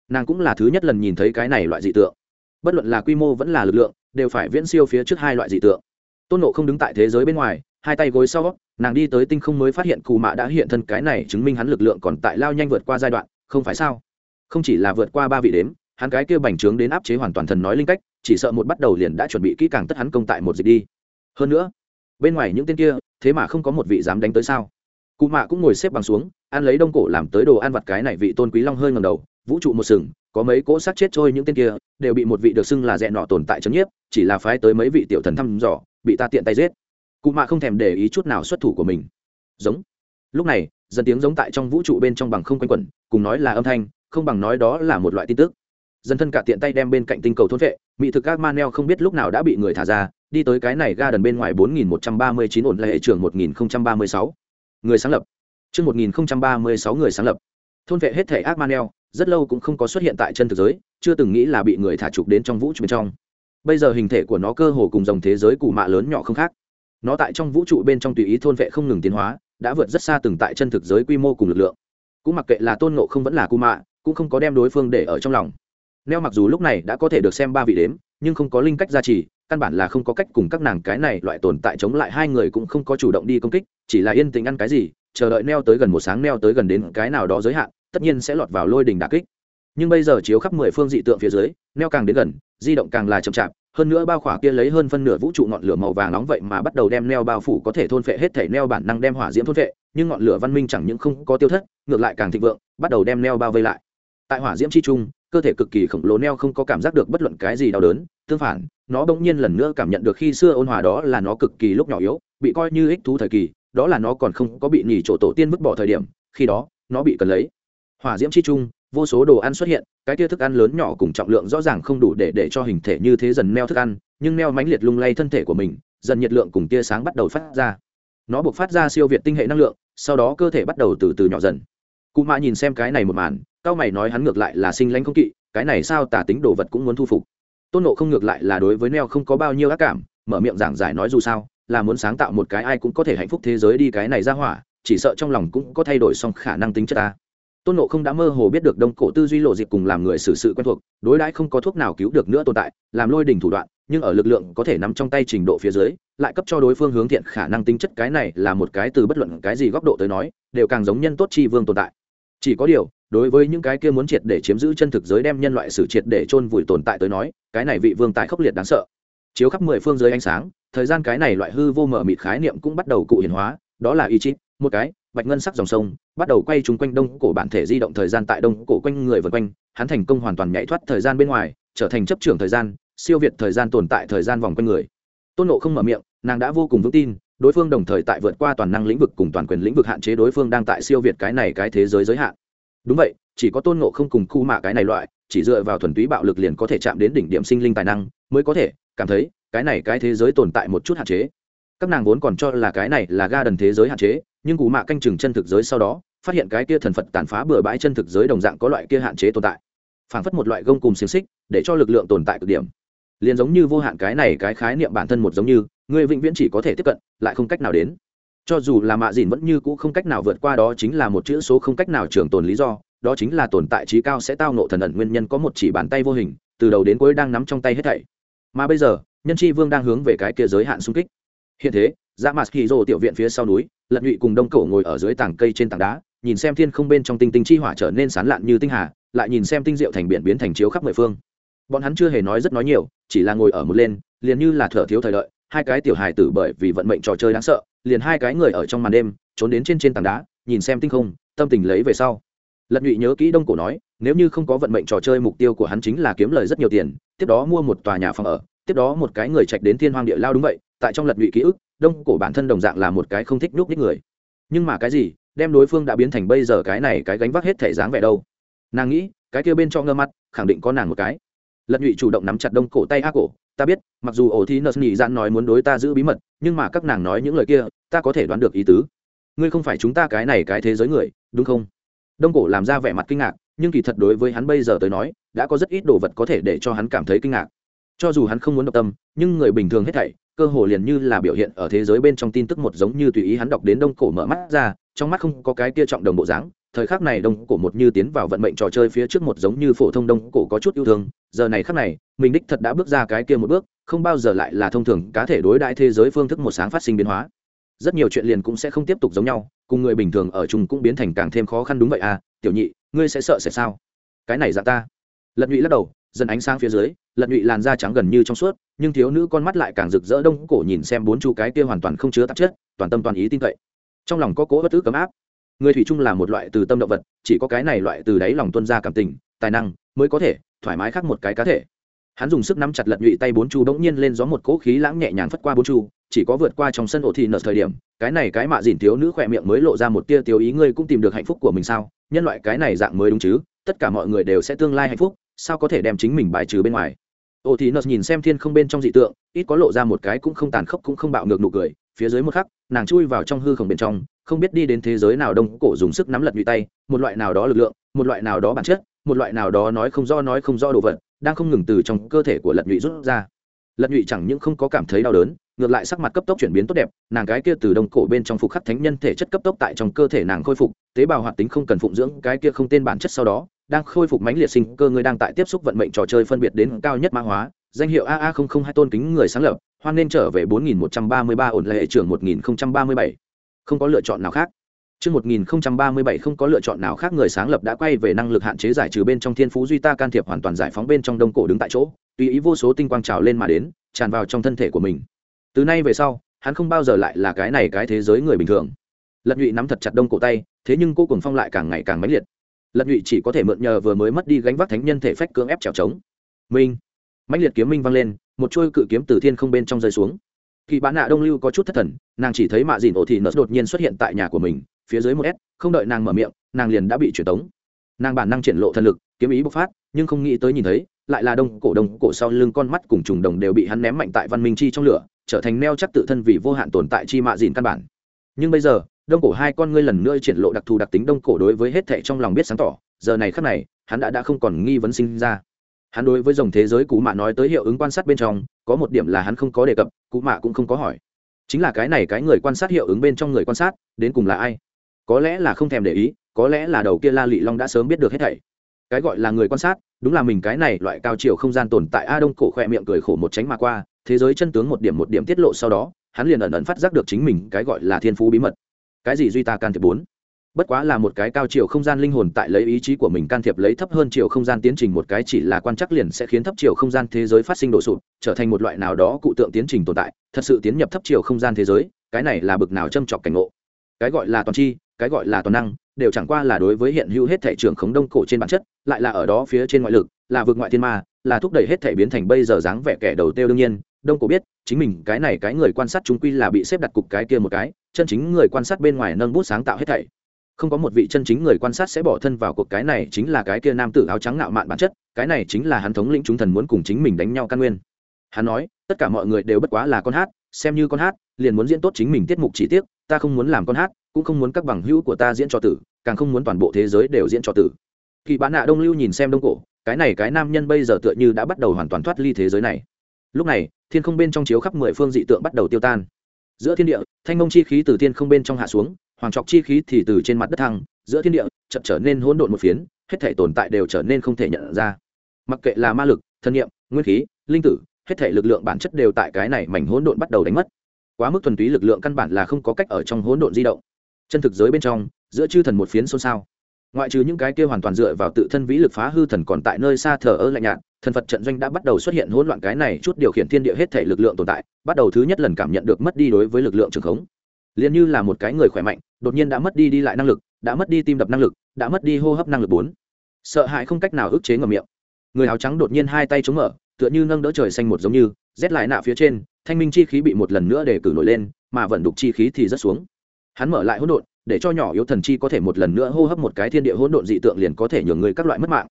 Nàng cũng là thứ nhất lần nhìn thấy cái này loại dị tượng. Bất luận là quy mô vẫn là lực lượng, đều phải viễn siêu phía trước hai loại dị tượng. Tôn nộ không đứng tại thế giới bên ngoài, hai tay gối sau, nàng đi tới tinh không mới phát hiện cụ mạ đã hiện thân cái này chứng minh hắn lực lượng còn tại lao nhanh vượt qua giai đoạn, không phải sao? Không chỉ là vượt qua ba vị đếm, hắn cái kia bành trướng đến áp chế hoàn toàn thần nói linh cách, chỉ sợ một bắt đầu liền đã chuẩn bị kỹ càng tất hắn công tại một dịch đi. Hơn nữa, bên ngoài những tên kia, thế mà không có một vị dám đánh tới sao? Cụ mạ cũng ngồi xếp bằng xuống ăn lấy đông cổ làm tới đồ ăn vặt cái này vị tôn quý long hơi ngầm đầu, vũ trụ một sừng, có mấy cỗ sát chết trôi những tên kia, đều bị một vị được xưng là dẹ nọ tồn tại c nhiếp, chỉ là phái tới mấy vị tiểu thần thăm dò, bị ta tiện tay giết. Cụ mạ không thèm để ý chút nào xuất thủ của mình. Giống. Lúc này, dần tiếng giống tại trong vũ trụ bên trong bằng không quanh quẩn, cùng nói là âm thanh, không bằng nói đó là một loại tin tức. Dần thân cả tiện tay đem bên cạnh tinh cầu thôn vệ, mỹ thực các manel không biết lúc nào đã bị người thả ra, đi tới cái này ga đần bên ngoài 4139 ổn lệ trường 1036. người sáng lập. Trước 1036 người sáng lập. Thôn vệ hết thể ác manel rất lâu cũng không có xuất hiện tại chân thực giới, chưa từng nghĩ là bị người thả trục đến trong vũ trụ bên trong. Bây giờ hình thể của nó cơ hồ cùng dòng thế giới cụ mạ lớn nhỏ không khác. Nó tại trong vũ trụ bên trong tùy ý thôn vệ không ngừng tiến hóa, đã vượt rất xa từng tại chân thực giới quy mô cùng lực lượng. Cũng mặc kệ là tôn ngộ không vẫn là cụ mạ, cũng không có đem đối phương để ở trong lòng. Neo mặc dù lúc này đã có thể được xem ba vị đếm, nhưng không có linh cách gia trì, căn bản là không có cách cùng các nàng cái này loại tồn tại chống lại hai người cũng không có chủ động đi công kích, chỉ là yên tĩnh ăn cái gì chờ đợi neo tới gần một sáng neo tới gần đến cái nào đó giới hạn, tất nhiên sẽ lọt vào lôi đình đà kích. Nhưng bây giờ chiếu khắp mười phương dị tượng phía dưới, neo càng đến gần, di động càng là chậm chạp, hơn nữa bao khỏa kia lấy hơn phân nửa vũ trụ ngọn lửa màu vàng nóng vậy mà bắt đầu đem neo bao phủ có thể thôn phệ hết thể neo bản năng đem hỏa diễm thôn phệ, nhưng ngọn lửa văn minh chẳng những không có tiêu thất, ngược lại càng thịnh vượng, bắt đầu đem neo bao vây lại. Tại hỏa diễm chi trung, cơ thể cực kỳ khổng lồ neo không có cảm giác được bất luận cái gì đau đớn, tương phản, nó bỗng nhiên lần nữa cảm nhận được khi xưa ôn hòa đó là nó cực kỳ lúc nhỏ yếu, bị coi như ích thú thời kỳ đó là nó còn không có bị nhỉ chỗ tổ tiên vứt bỏ thời điểm, khi đó, nó bị cần lấy. Hỏa diễm chi trung, vô số đồ ăn xuất hiện, cái tia thức ăn lớn nhỏ cùng trọng lượng rõ ràng không đủ để để cho hình thể như thế dần neo thức ăn, nhưng neo mãnh liệt lung lay thân thể của mình, dần nhiệt lượng cùng tia sáng bắt đầu phát ra. Nó buộc phát ra siêu việt tinh hệ năng lượng, sau đó cơ thể bắt đầu từ từ nhỏ dần. Cụ mạ nhìn xem cái này một màn, cao mày nói hắn ngược lại là sinh lãnh không kỵ, cái này sao tả tính đồ vật cũng muốn thu phục. Tôn nộ không ngược lại là đối với neo không có bao nhiêu ác cảm, mở miệng giảng giải nói dù sao là muốn sáng tạo một cái ai cũng có thể hạnh phúc thế giới đi cái này ra hỏa, chỉ sợ trong lòng cũng có thay đổi xong khả năng tính chất ta. Tôn nộ không đã mơ hồ biết được đông cổ tư duy lộ dịp cùng làm người xử sự quen thuộc, đối đãi không có thuốc nào cứu được nữa tồn tại, làm lôi đỉnh thủ đoạn, nhưng ở lực lượng có thể nằm trong tay trình độ phía dưới, lại cấp cho đối phương hướng thiện khả năng tính chất cái này là một cái từ bất luận cái gì góc độ tới nói, đều càng giống nhân tốt chi vương tồn tại. Chỉ có điều, đối với những cái kia muốn triệt để chiếm giữ chân thực giới đem nhân loại xử triệt để chôn vùi tồn tại tới nói, cái này vị vương tại khốc liệt đáng sợ chiếu khắp mười phương dưới ánh sáng, thời gian cái này loại hư vô mở mịt khái niệm cũng bắt đầu cụ hiển hóa, đó là ý chí, một cái, bạch ngân sắc dòng sông, bắt đầu quay chung quanh đông cổ bản thể di động thời gian tại đông cổ quanh người vân quanh, hắn thành công hoàn toàn nhảy thoát thời gian bên ngoài, trở thành chấp trưởng thời gian, siêu việt thời gian tồn tại thời gian vòng quanh người. Tôn nộ không mở miệng, nàng đã vô cùng vững tin, đối phương đồng thời tại vượt qua toàn năng lĩnh vực cùng toàn quyền lĩnh vực hạn chế đối phương đang tại siêu việt cái này cái thế giới giới hạn. Đúng vậy, chỉ có tôn nộ không cùng khu mạ cái này loại, chỉ dựa vào thuần túy bạo lực liền có thể chạm đến đỉnh điểm sinh linh tài năng, mới có thể cảm thấy cái này cái thế giới tồn tại một chút hạn chế. Các nàng vốn còn cho là cái này là ga đần thế giới hạn chế, nhưng cụ mạ canh chừng chân thực giới sau đó, phát hiện cái kia thần phật tàn phá bừa bãi chân thực giới đồng dạng có loại kia hạn chế tồn tại. Phảng phất một loại gông cùng xiềng xích, để cho lực lượng tồn tại cực điểm. Liền giống như vô hạn cái này cái khái niệm bản thân một giống như, người vĩnh viễn chỉ có thể tiếp cận, lại không cách nào đến. Cho dù là mạ dìn vẫn như cũ không cách nào vượt qua đó chính là một chữ số không cách nào trường tồn lý do, đó chính là tồn tại trí cao sẽ tao nộ thần ẩn nguyên nhân có một chỉ bàn tay vô hình, từ đầu đến cuối đang nắm trong tay hết thảy mà bây giờ, nhân tri vương đang hướng về cái kia giới hạn xung kích. Hiện thế dạ mặt hì rồ tiểu viện phía sau núi lận nhụy cùng đông cổ ngồi ở dưới tảng cây trên tảng đá, nhìn xem thiên không bên trong tinh tinh chi hỏa trở nên sán lạn như tinh hà, lại nhìn xem tinh diệu thành biển biến thành chiếu khắp mười phương. Bọn hắn chưa hề nói rất nói nhiều, chỉ là ngồi ở một lên, liền như là thở thiếu thời đợi, hai cái tiểu hài tử bởi vì vận mệnh trò chơi đáng sợ, liền hai cái người ở trong màn đêm, trốn đến trên trên tảng đá, nhìn xem tinh không, tâm tình lấy về sau. Lận nhụy nhớ kỹ đông cổ nói nếu như không có vận mệnh trò chơi, mục tiêu của hắn chính là kiếm lời rất nhiều tiền, tiếp đó mua một tòa nhà phòng ở, tiếp đó một cái người trạch đến thiên hoang địa lao đúng vậy, tại trong lật ngụy ký ức, đông cổ bản thân đồng dạng là một cái không thích nhúc nhích người. Nhưng mà cái gì, đem đối phương đã biến thành bây giờ cái này cái gánh vác hết thể dáng vẻ đâu? Nàng nghĩ, cái kia bên cho ngơ mắt, khẳng định có nàng một cái. Lật nhụy chủ động nắm chặt đông cổ tay ác cổ, ta biết, mặc dù ổ thi nợ nhị dặn nói muốn đối ta giữ bí mật, nhưng mà các nàng nói những lời kia, ta có thể đoán được ý tứ. Ngươi không phải chúng ta cái này cái thế giới người, đúng không? Đông cổ làm ra vẻ mặt kinh ngạc nhưng kỳ thật đối với hắn bây giờ tới nói, đã có rất ít đồ vật có thể để cho hắn cảm thấy kinh ngạc. Cho dù hắn không muốn đọc tâm, nhưng người bình thường hết thảy, cơ hồ liền như là biểu hiện ở thế giới bên trong tin tức một giống như tùy ý hắn đọc đến đông cổ mở mắt ra, trong mắt không có cái kia trọng đồng bộ dáng. Thời khắc này đông cổ một như tiến vào vận mệnh trò chơi phía trước một giống như phổ thông đông cổ có chút yêu thương. Giờ này khắc này, mình đích thật đã bước ra cái kia một bước, không bao giờ lại là thông thường cá thể đối đại thế giới phương thức một sáng phát sinh biến hóa rất nhiều chuyện liền cũng sẽ không tiếp tục giống nhau, cùng người bình thường ở chung cũng biến thành càng thêm khó khăn đúng vậy à tiểu nhị, ngươi sẽ sợ sẽ sao? Cái này dạng ta. Lật nhụy lắc đầu, dần ánh sáng phía dưới, lật nhụy làn da trắng gần như trong suốt, nhưng thiếu nữ con mắt lại càng rực rỡ đông cổ nhìn xem bốn chu cái kia hoàn toàn không chứa tạp chất, toàn tâm toàn ý tin cậy. Trong lòng có cố bất ức cấm áp. Người thủy chung là một loại từ tâm động vật, chỉ có cái này loại từ đáy lòng tuân ra cảm tình, tài năng mới có thể thoải mái khác một cái cá thể. Hắn dùng sức nắm chặt lật nhụy tay bốn chu bỗng nhiên lên gió một cỗ khí lãng nhẹ nhàng phất qua bốn chu chỉ có vượt qua trong sân ổ thị nợ thời điểm, cái này cái mạ dìn thiếu nữ khỏe miệng mới lộ ra một tia tiêu ý, ngươi cũng tìm được hạnh phúc của mình sao? Nhân loại cái này dạng mới đúng chứ, tất cả mọi người đều sẽ tương lai hạnh phúc, sao có thể đem chính mình bài trừ bên ngoài? Ô thì nợ nhìn xem thiên không bên trong dị tượng, ít có lộ ra một cái cũng không tàn khốc cũng không bạo ngược nụ cười, phía dưới một khắc, nàng chui vào trong hư không bên trong, không biết đi đến thế giới nào đông cổ dùng sức nắm lật nhụy tay, một loại nào đó lực lượng, một loại nào đó bản chất, một loại nào đó nói không do nói không do đồ vật, đang không ngừng từ trong cơ thể của lật nhụy rút ra. Lật nhụy chẳng những không có cảm thấy đau đớn ngược lại sắc mặt cấp tốc chuyển biến tốt đẹp nàng cái kia từ đông cổ bên trong phục khắc thánh nhân thể chất cấp tốc tại trong cơ thể nàng khôi phục tế bào hoạt tính không cần phụng dưỡng cái kia không tên bản chất sau đó đang khôi phục mãnh liệt sinh cơ người đang tại tiếp xúc vận mệnh trò chơi phân biệt đến cao nhất mã hóa danh hiệu aa hai tôn kính người sáng lập hoan nên trở về bốn nghìn một trăm ba mươi ba ổn lệ trưởng một nghìn ba mươi bảy không có lựa chọn nào khác Trước 1037 không có lựa chọn nào khác người sáng lập đã quay về năng lực hạn chế giải trừ bên trong thiên phú duy ta can thiệp hoàn toàn giải phóng bên trong đông cổ đứng tại chỗ, tùy ý vô số tinh quang trào lên mà đến, tràn vào trong thân thể của mình. Từ nay về sau, hắn không bao giờ lại là cái này cái thế giới người bình thường. Lật Nhụy nắm thật chặt đông cổ tay, thế nhưng cô cùng phong lại càng ngày càng mãnh liệt. Lật Nhụy chỉ có thể mượn nhờ vừa mới mất đi gánh vác thánh nhân thể phách cưỡng ép trèo trống. Minh, mãnh liệt kiếm minh vang lên, một chuôi cự kiếm từ thiên không bên trong rơi xuống kỳ bán nạ đông lưu có chút thất thần nàng chỉ thấy mạ dìn ổ thị nợ đột nhiên xuất hiện tại nhà của mình phía dưới một s không đợi nàng mở miệng nàng liền đã bị truyền tống nàng bản năng triển lộ thần lực kiếm ý bộc phát nhưng không nghĩ tới nhìn thấy lại là đông cổ đông cổ sau lưng con mắt cùng trùng đồng đều bị hắn ném mạnh tại văn minh chi trong lửa trở thành neo chắc tự thân vì vô hạn tồn tại chi mạ dìn căn bản. Nhưng bây giờ, đông cổ hai con ngươi lần nữa triển lộ đặc thù đặc tính đông cổ đối với hết thệ trong lòng biết sáng tỏ, giờ này khắc này, hắn đã đã không còn nghi vấn sinh ra. Hắn đối với dòng thế giới cụ mạ nói tới hiệu ứng quan sát bên trong, có một điểm là hắn không có đề cập cụ mạ cũng không có hỏi. Chính là cái này cái người quan sát hiệu ứng bên trong người quan sát, đến cùng là ai? Có lẽ là không thèm để ý, có lẽ là đầu kia la lị long đã sớm biết được hết thảy. Cái gọi là người quan sát, đúng là mình cái này loại cao chiều không gian tồn tại a đông cổ khoe miệng cười khổ một tránh mà qua thế giới chân tướng một điểm một điểm tiết lộ sau đó, hắn liền ẩn ẩn phát giác được chính mình cái gọi là thiên phú bí mật. Cái gì duy ta can thiệp bốn? Bất quá là một cái cao chiều không gian linh hồn tại lấy ý chí của mình can thiệp lấy thấp hơn chiều không gian tiến trình một cái chỉ là quan chắc liền sẽ khiến thấp chiều không gian thế giới phát sinh đổ sụt trở thành một loại nào đó cụ tượng tiến trình tồn tại, thật sự tiến nhập thấp chiều không gian thế giới, cái này là bực nào châm chọc cảnh ngộ. Cái gọi là toàn chi, cái gọi là toàn năng, đều chẳng qua là đối với hiện hữu hết thể trưởng khống đông cổ trên bản chất, lại là ở đó phía trên ngoại lực, là vượt ngoại thiên ma, là thúc đẩy hết thể biến thành bây giờ dáng vẻ kẻ đầu tiêu đương nhiên đông cổ biết, chính mình cái này cái người quan sát chúng quy là bị xếp đặt cục cái kia một cái, chân chính người quan sát bên ngoài nâng bút sáng tạo hết thảy. Không có một vị chân chính người quan sát sẽ bỏ thân vào cuộc, cái này chính là cái kia nam tử áo trắng ngạo mạn bản chất, cái này chính là hắn thống lĩnh chúng thần muốn cùng chính mình đánh nhau căn nguyên. Hắn nói, tất cả mọi người đều bất quá là con hát, xem như con hát, liền muốn diễn tốt chính mình tiết mục chỉ tiếc ta không muốn làm con hát, cũng không muốn các bằng hữu của ta diễn cho tử, càng không muốn toàn bộ thế giới đều diễn cho tử. Kỳ bán nạ đông lưu nhìn xem đông cổ, cái này cái nam nhân bây giờ tựa như đã bắt đầu hoàn toàn thoát ly thế giới này. Lúc này thiên không bên trong chiếu khắp mười phương dị tượng bắt đầu tiêu tan. Giữa thiên địa, thanh mông chi khí từ thiên không bên trong hạ xuống, hoàng trọc chi khí thì từ trên mặt đất thăng. Giữa thiên địa, chậm trở nên hỗn độn một phiến, hết thể tồn tại đều trở nên không thể nhận ra. Mặc kệ là ma lực, thân nhiệm nguyên khí, linh tử, hết thể lực lượng bản chất đều tại cái này mảnh hỗn độn bắt đầu đánh mất. Quá mức thuần túy lực lượng căn bản là không có cách ở trong hỗn độn di động. Chân thực giới bên trong, giữa chư thần một phiến xôn xao ngoại trừ những cái kia hoàn toàn dựa vào tự thân vĩ lực phá hư thần còn tại nơi xa thờ ơ lạnh nhạt, thần phật trận doanh đã bắt đầu xuất hiện hỗn loạn cái này chút điều khiển thiên địa hết thể lực lượng tồn tại, bắt đầu thứ nhất lần cảm nhận được mất đi đối với lực lượng trường khống. Liền như là một cái người khỏe mạnh, đột nhiên đã mất đi đi lại năng lực, đã mất đi tim đập năng lực, đã mất đi hô hấp năng lực bốn. Sợ hãi không cách nào ức chế ngầm miệng. Người áo trắng đột nhiên hai tay chống mở, tựa như nâng đỡ trời xanh một giống như, rét lại nạ phía trên, thanh minh chi khí bị một lần nữa để cử nổi lên, mà vận đục chi khí thì rất xuống. Hắn mở lại hỗn độn để cho nhỏ yếu thần chi có thể một lần nữa hô hấp một cái thiên địa hỗn độn dị tượng liền có thể nhường người các loại mất mạng.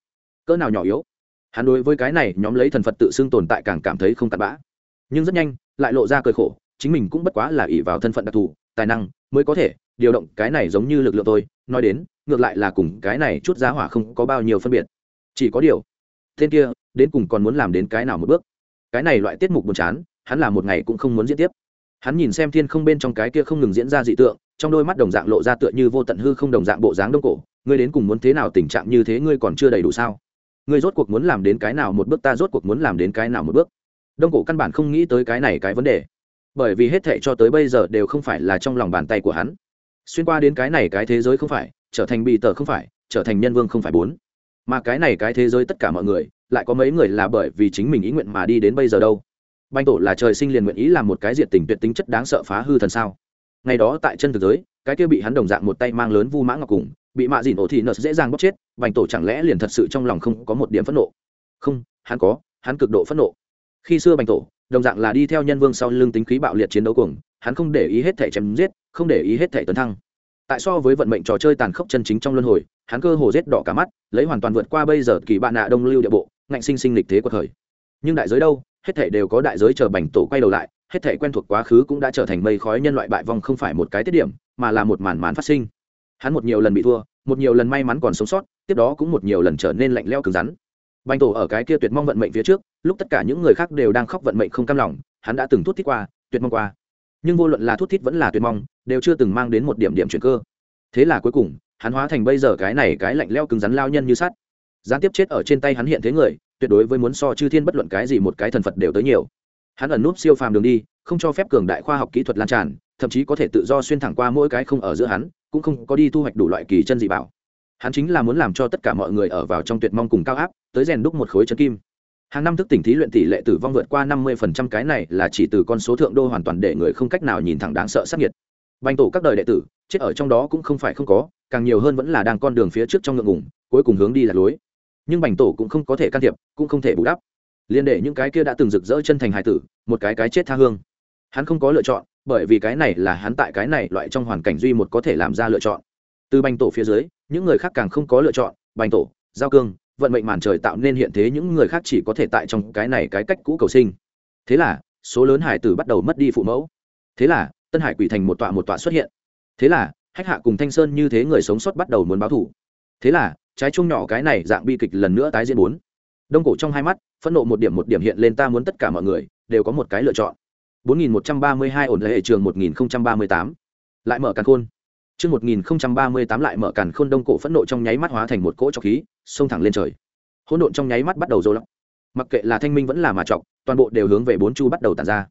Cỡ nào nhỏ yếu? Hắn đối với cái này nhóm lấy thần phật tự xưng tồn tại càng cảm thấy không tàn bã. Nhưng rất nhanh, lại lộ ra cơi khổ, chính mình cũng bất quá là ỷ vào thân phận đặc thù, tài năng mới có thể điều động cái này giống như lực lượng tôi nói đến, ngược lại là cùng cái này chút giá hỏa không có bao nhiêu phân biệt. Chỉ có điều, tên kia đến cùng còn muốn làm đến cái nào một bước? Cái này loại tiết mục buồn chán, hắn là một ngày cũng không muốn diễn tiếp. Hắn nhìn xem thiên không bên trong cái kia không ngừng diễn ra dị tượng trong đôi mắt đồng dạng lộ ra tựa như vô tận hư không đồng dạng bộ dáng đông cổ, ngươi đến cùng muốn thế nào tình trạng như thế ngươi còn chưa đầy đủ sao? Ngươi rốt cuộc muốn làm đến cái nào một bước, ta rốt cuộc muốn làm đến cái nào một bước? Đông cổ căn bản không nghĩ tới cái này cái vấn đề. Bởi vì hết thệ cho tới bây giờ đều không phải là trong lòng bàn tay của hắn. Xuyên qua đến cái này cái thế giới không phải, trở thành bị tờ không phải, trở thành nhân vương không phải bốn. Mà cái này cái thế giới tất cả mọi người, lại có mấy người là bởi vì chính mình ý nguyện mà đi đến bây giờ đâu? Banh tổ là trời sinh liền nguyện ý làm một cái diện tình tuyệt tính chất đáng sợ phá hư thần sao? Ngày đó tại chân thực giới, cái kia bị hắn đồng dạng một tay mang lớn vu mã ngọc cùng, bị mạ dìn ổ thì nợ dễ dàng bóc chết, bành tổ chẳng lẽ liền thật sự trong lòng không có một điểm phẫn nộ? Không, hắn có, hắn cực độ phẫn nộ. Khi xưa bành tổ, đồng dạng là đi theo nhân vương sau lưng tính khí bạo liệt chiến đấu cùng hắn không để ý hết thể chém giết, không để ý hết thể tấn thăng. Tại so với vận mệnh trò chơi tàn khốc chân chính trong luân hồi, hắn cơ hồ rết đỏ cả mắt, lấy hoàn toàn vượt qua bây giờ kỳ bạn nạ đông lưu địa bộ, ngạnh sinh sinh lịch thế của thời nhưng đại giới đâu, hết thể đều có đại giới chờ bành tổ quay đầu lại hết thể quen thuộc quá khứ cũng đã trở thành mây khói nhân loại bại vong không phải một cái tiết điểm, mà là một màn màn phát sinh. Hắn một nhiều lần bị thua, một nhiều lần may mắn còn sống sót, tiếp đó cũng một nhiều lần trở nên lạnh leo cứng rắn. Bành tổ ở cái kia tuyệt mong vận mệnh phía trước, lúc tất cả những người khác đều đang khóc vận mệnh không cam lòng, hắn đã từng thút thít qua, tuyệt mong qua. Nhưng vô luận là thút thít vẫn là tuyệt mong, đều chưa từng mang đến một điểm điểm chuyển cơ. Thế là cuối cùng, hắn hóa thành bây giờ cái này cái lạnh leo cứng rắn lao nhân như sắt. Gián tiếp chết ở trên tay hắn hiện thế người, tuyệt đối với muốn so chư thiên bất luận cái gì một cái thần phật đều tới nhiều hắn ẩn núp siêu phàm đường đi, không cho phép cường đại khoa học kỹ thuật lan tràn, thậm chí có thể tự do xuyên thẳng qua mỗi cái không ở giữa hắn, cũng không có đi thu hoạch đủ loại kỳ chân dị bảo. Hắn chính là muốn làm cho tất cả mọi người ở vào trong tuyệt mong cùng cao áp, tới rèn đúc một khối chân kim. Hàng năm thức tỉnh thí luyện tỷ lệ tử vong vượt qua năm mươi phần trăm, cái này là chỉ từ con số thượng đô hoàn toàn để người không cách nào nhìn thẳng đáng sợ sắc nhiệt. Bành tổ các đời đệ tử, chết ở trong đó cũng không phải không có, càng nhiều hơn vẫn là đang con đường phía trước trong ngượng ngùng, cuối cùng hướng đi là lối. Nhưng bành tổ cũng không có thể can thiệp, cũng không thể bù đắp liên để những cái kia đã từng rực rỡ chân thành hài tử, một cái cái chết tha hương. Hắn không có lựa chọn, bởi vì cái này là hắn tại cái này loại trong hoàn cảnh duy một có thể làm ra lựa chọn. Từ bành tổ phía dưới, những người khác càng không có lựa chọn, bành tổ, giao cương, vận mệnh màn trời tạo nên hiện thế những người khác chỉ có thể tại trong cái này cái cách cũ cầu sinh. Thế là, số lớn hải tử bắt đầu mất đi phụ mẫu. Thế là, tân hải quỷ thành một tọa một tọa xuất hiện. Thế là, hách hạ cùng thanh sơn như thế người sống sót bắt đầu muốn báo thủ thế là, trái chung nhỏ cái này dạng bi kịch lần nữa tái diễn bốn đông cổ trong hai mắt, phẫn nộ một điểm một điểm hiện lên ta muốn tất cả mọi người, đều có một cái lựa chọn. 4132 ổn lệ trường 1038. lại mở càn khôn. Chương 1038 lại mở càn khôn đông cổ phẫn nộ trong nháy mắt hóa thành một cỗ trọc khí, xông thẳng lên trời. Hỗn độn trong nháy mắt bắt đầu rối loạn mặc kệ là thanh minh vẫn là mà trọc toàn bộ đều hướng về bốn chu bắt đầu tàn ra.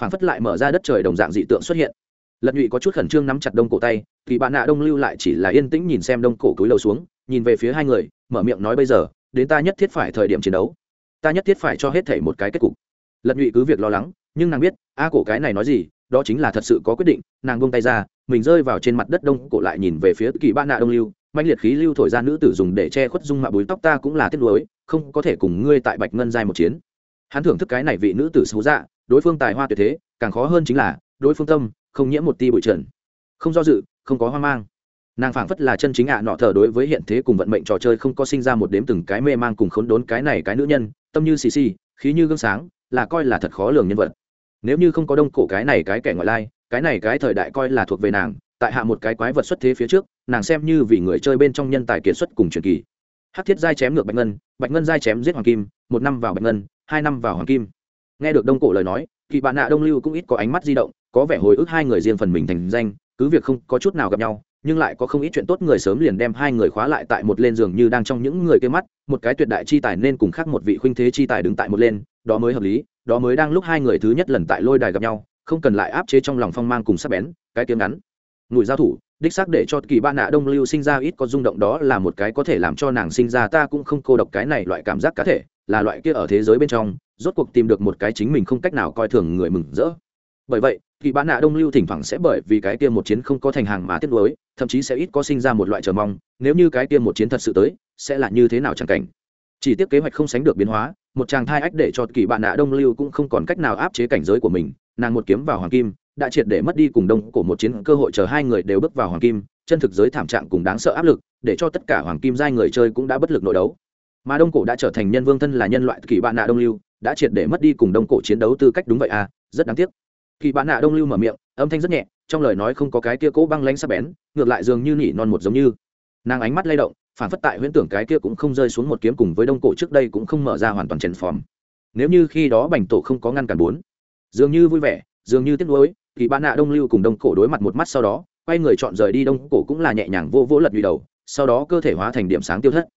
Phảng phất lại mở ra đất trời đồng dạng dị tượng xuất hiện. Lật nhụy có chút khẩn trương nắm chặt đông cổ tay kỳ bạn nạ đông lưu lại chỉ là yên tĩnh nhìn xem đông cổ túi lầu xuống, nhìn về phía hai người, mở miệng nói bây giờ đến ta nhất thiết phải thời điểm chiến đấu. Ta nhất thiết phải cho hết thể một cái kết cục. Lật nhụy cứ việc lo lắng, nhưng nàng biết, a cổ cái này nói gì, đó chính là thật sự có quyết định, nàng bông tay ra, mình rơi vào trên mặt đất đông, cổ lại nhìn về phía kỳ ba nạ đông lưu mạnh liệt khí lưu thổi ra nữ tử dùng để che khuất dung mạ bùi tóc ta cũng là tiếc nuối, không có thể cùng ngươi tại bạch ngân giai một chiến. Hắn thưởng thức cái này vị nữ tử xấu dạ đối phương tài hoa tuyệt thế, càng khó hơn chính là, đối phương tâm, không nhiễm một ti bụi trần. Không do dự, không có hoang mang nàng phảng phất là chân chính ạ nọ thờ đối với hiện thế cùng vận mệnh trò chơi không có sinh ra một đếm từng cái mê mang cùng khốn đốn cái này cái nữ nhân, tâm như xì xì, khí như gương sáng, là coi là thật khó lường nhân vật. Nếu như không có đông cổ cái này cái kẻ ngoại lai, cái này cái thời đại coi là thuộc về nàng, tại hạ một cái quái vật xuất thế phía trước, nàng xem như vì người chơi bên trong nhân tài kiệt xuất cùng truyền kỳ. Hắc thiết giai chém ngược bạch ngân bạch ngân giai chém giết hoàng kim, một năm vào bạch ngân, hai năm vào hoàng kim. Nghe được đông cổ lời nói kỳ bạn nạ đông lưu cũng ít có ánh mắt di động, có vẻ hồi ức hai người riêng phần mình thành danh, cứ việc không có chút nào gặp nhau nhưng lại có không ít chuyện tốt người sớm liền đem hai người khóa lại tại một lên giường như đang trong những người kia mắt, một cái tuyệt đại chi tài nên cùng khác một vị khuynh thế chi tài đứng tại một lên, đó mới hợp lý, đó mới đang lúc hai người thứ nhất lần tại lôi đài gặp nhau, không cần lại áp chế trong lòng phong mang cùng sắc bén, cái tiếng ngắn. Ngủi giao thủ, đích xác để cho kỳ ba nạ đông lưu sinh ra ít có rung động đó là một cái có thể làm cho nàng sinh ra ta cũng không cô độc cái này loại cảm giác cá thể, là loại kia ở thế giới bên trong, rốt cuộc tìm được một cái chính mình không cách nào coi thường người mừng rỡ. Bởi vậy kỳ bán nạ đông lưu thỉnh thoảng sẽ bởi vì cái kia một chiến không có thành hàng mà tiếp nối thậm chí sẽ ít có sinh ra một loại chờ mong, nếu như cái kia một chiến thật sự tới, sẽ là như thế nào chẳng cảnh. Chỉ tiếc kế hoạch không sánh được biến hóa, một chàng thai ách để cho kỳ bạn nạ đông lưu cũng không còn cách nào áp chế cảnh giới của mình, nàng một kiếm vào hoàng kim, đã triệt để mất đi cùng đông cổ một chiến cơ hội chờ hai người đều bước vào hoàng kim, chân thực giới thảm trạng cùng đáng sợ áp lực, để cho tất cả hoàng kim giai người chơi cũng đã bất lực nội đấu. Mà đông cổ đã trở thành nhân vương thân là nhân loại kỳ bạn nạ đông lưu, đã triệt để mất đi cùng đông cổ chiến đấu tư cách đúng vậy à rất đáng tiếc kỳ bạn nạ đông lưu mở miệng, âm thanh rất nhẹ, trong lời nói không có cái kia cố băng lánh sắc bén, ngược lại dường như nỉ non một giống như. Nàng ánh mắt lay động, phản phất tại huyễn tưởng cái kia cũng không rơi xuống một kiếm cùng với đông cổ trước đây cũng không mở ra hoàn toàn trần phòm. Nếu như khi đó bành tổ không có ngăn cản bốn, dường như vui vẻ, dường như tiếc nuối kỳ bạn nạ đông lưu cùng đông cổ đối mặt một mắt sau đó, quay người chọn rời đi đông cổ cũng là nhẹ nhàng vô vỗ lật nhụy đầu, sau đó cơ thể hóa thành điểm sáng tiêu thất.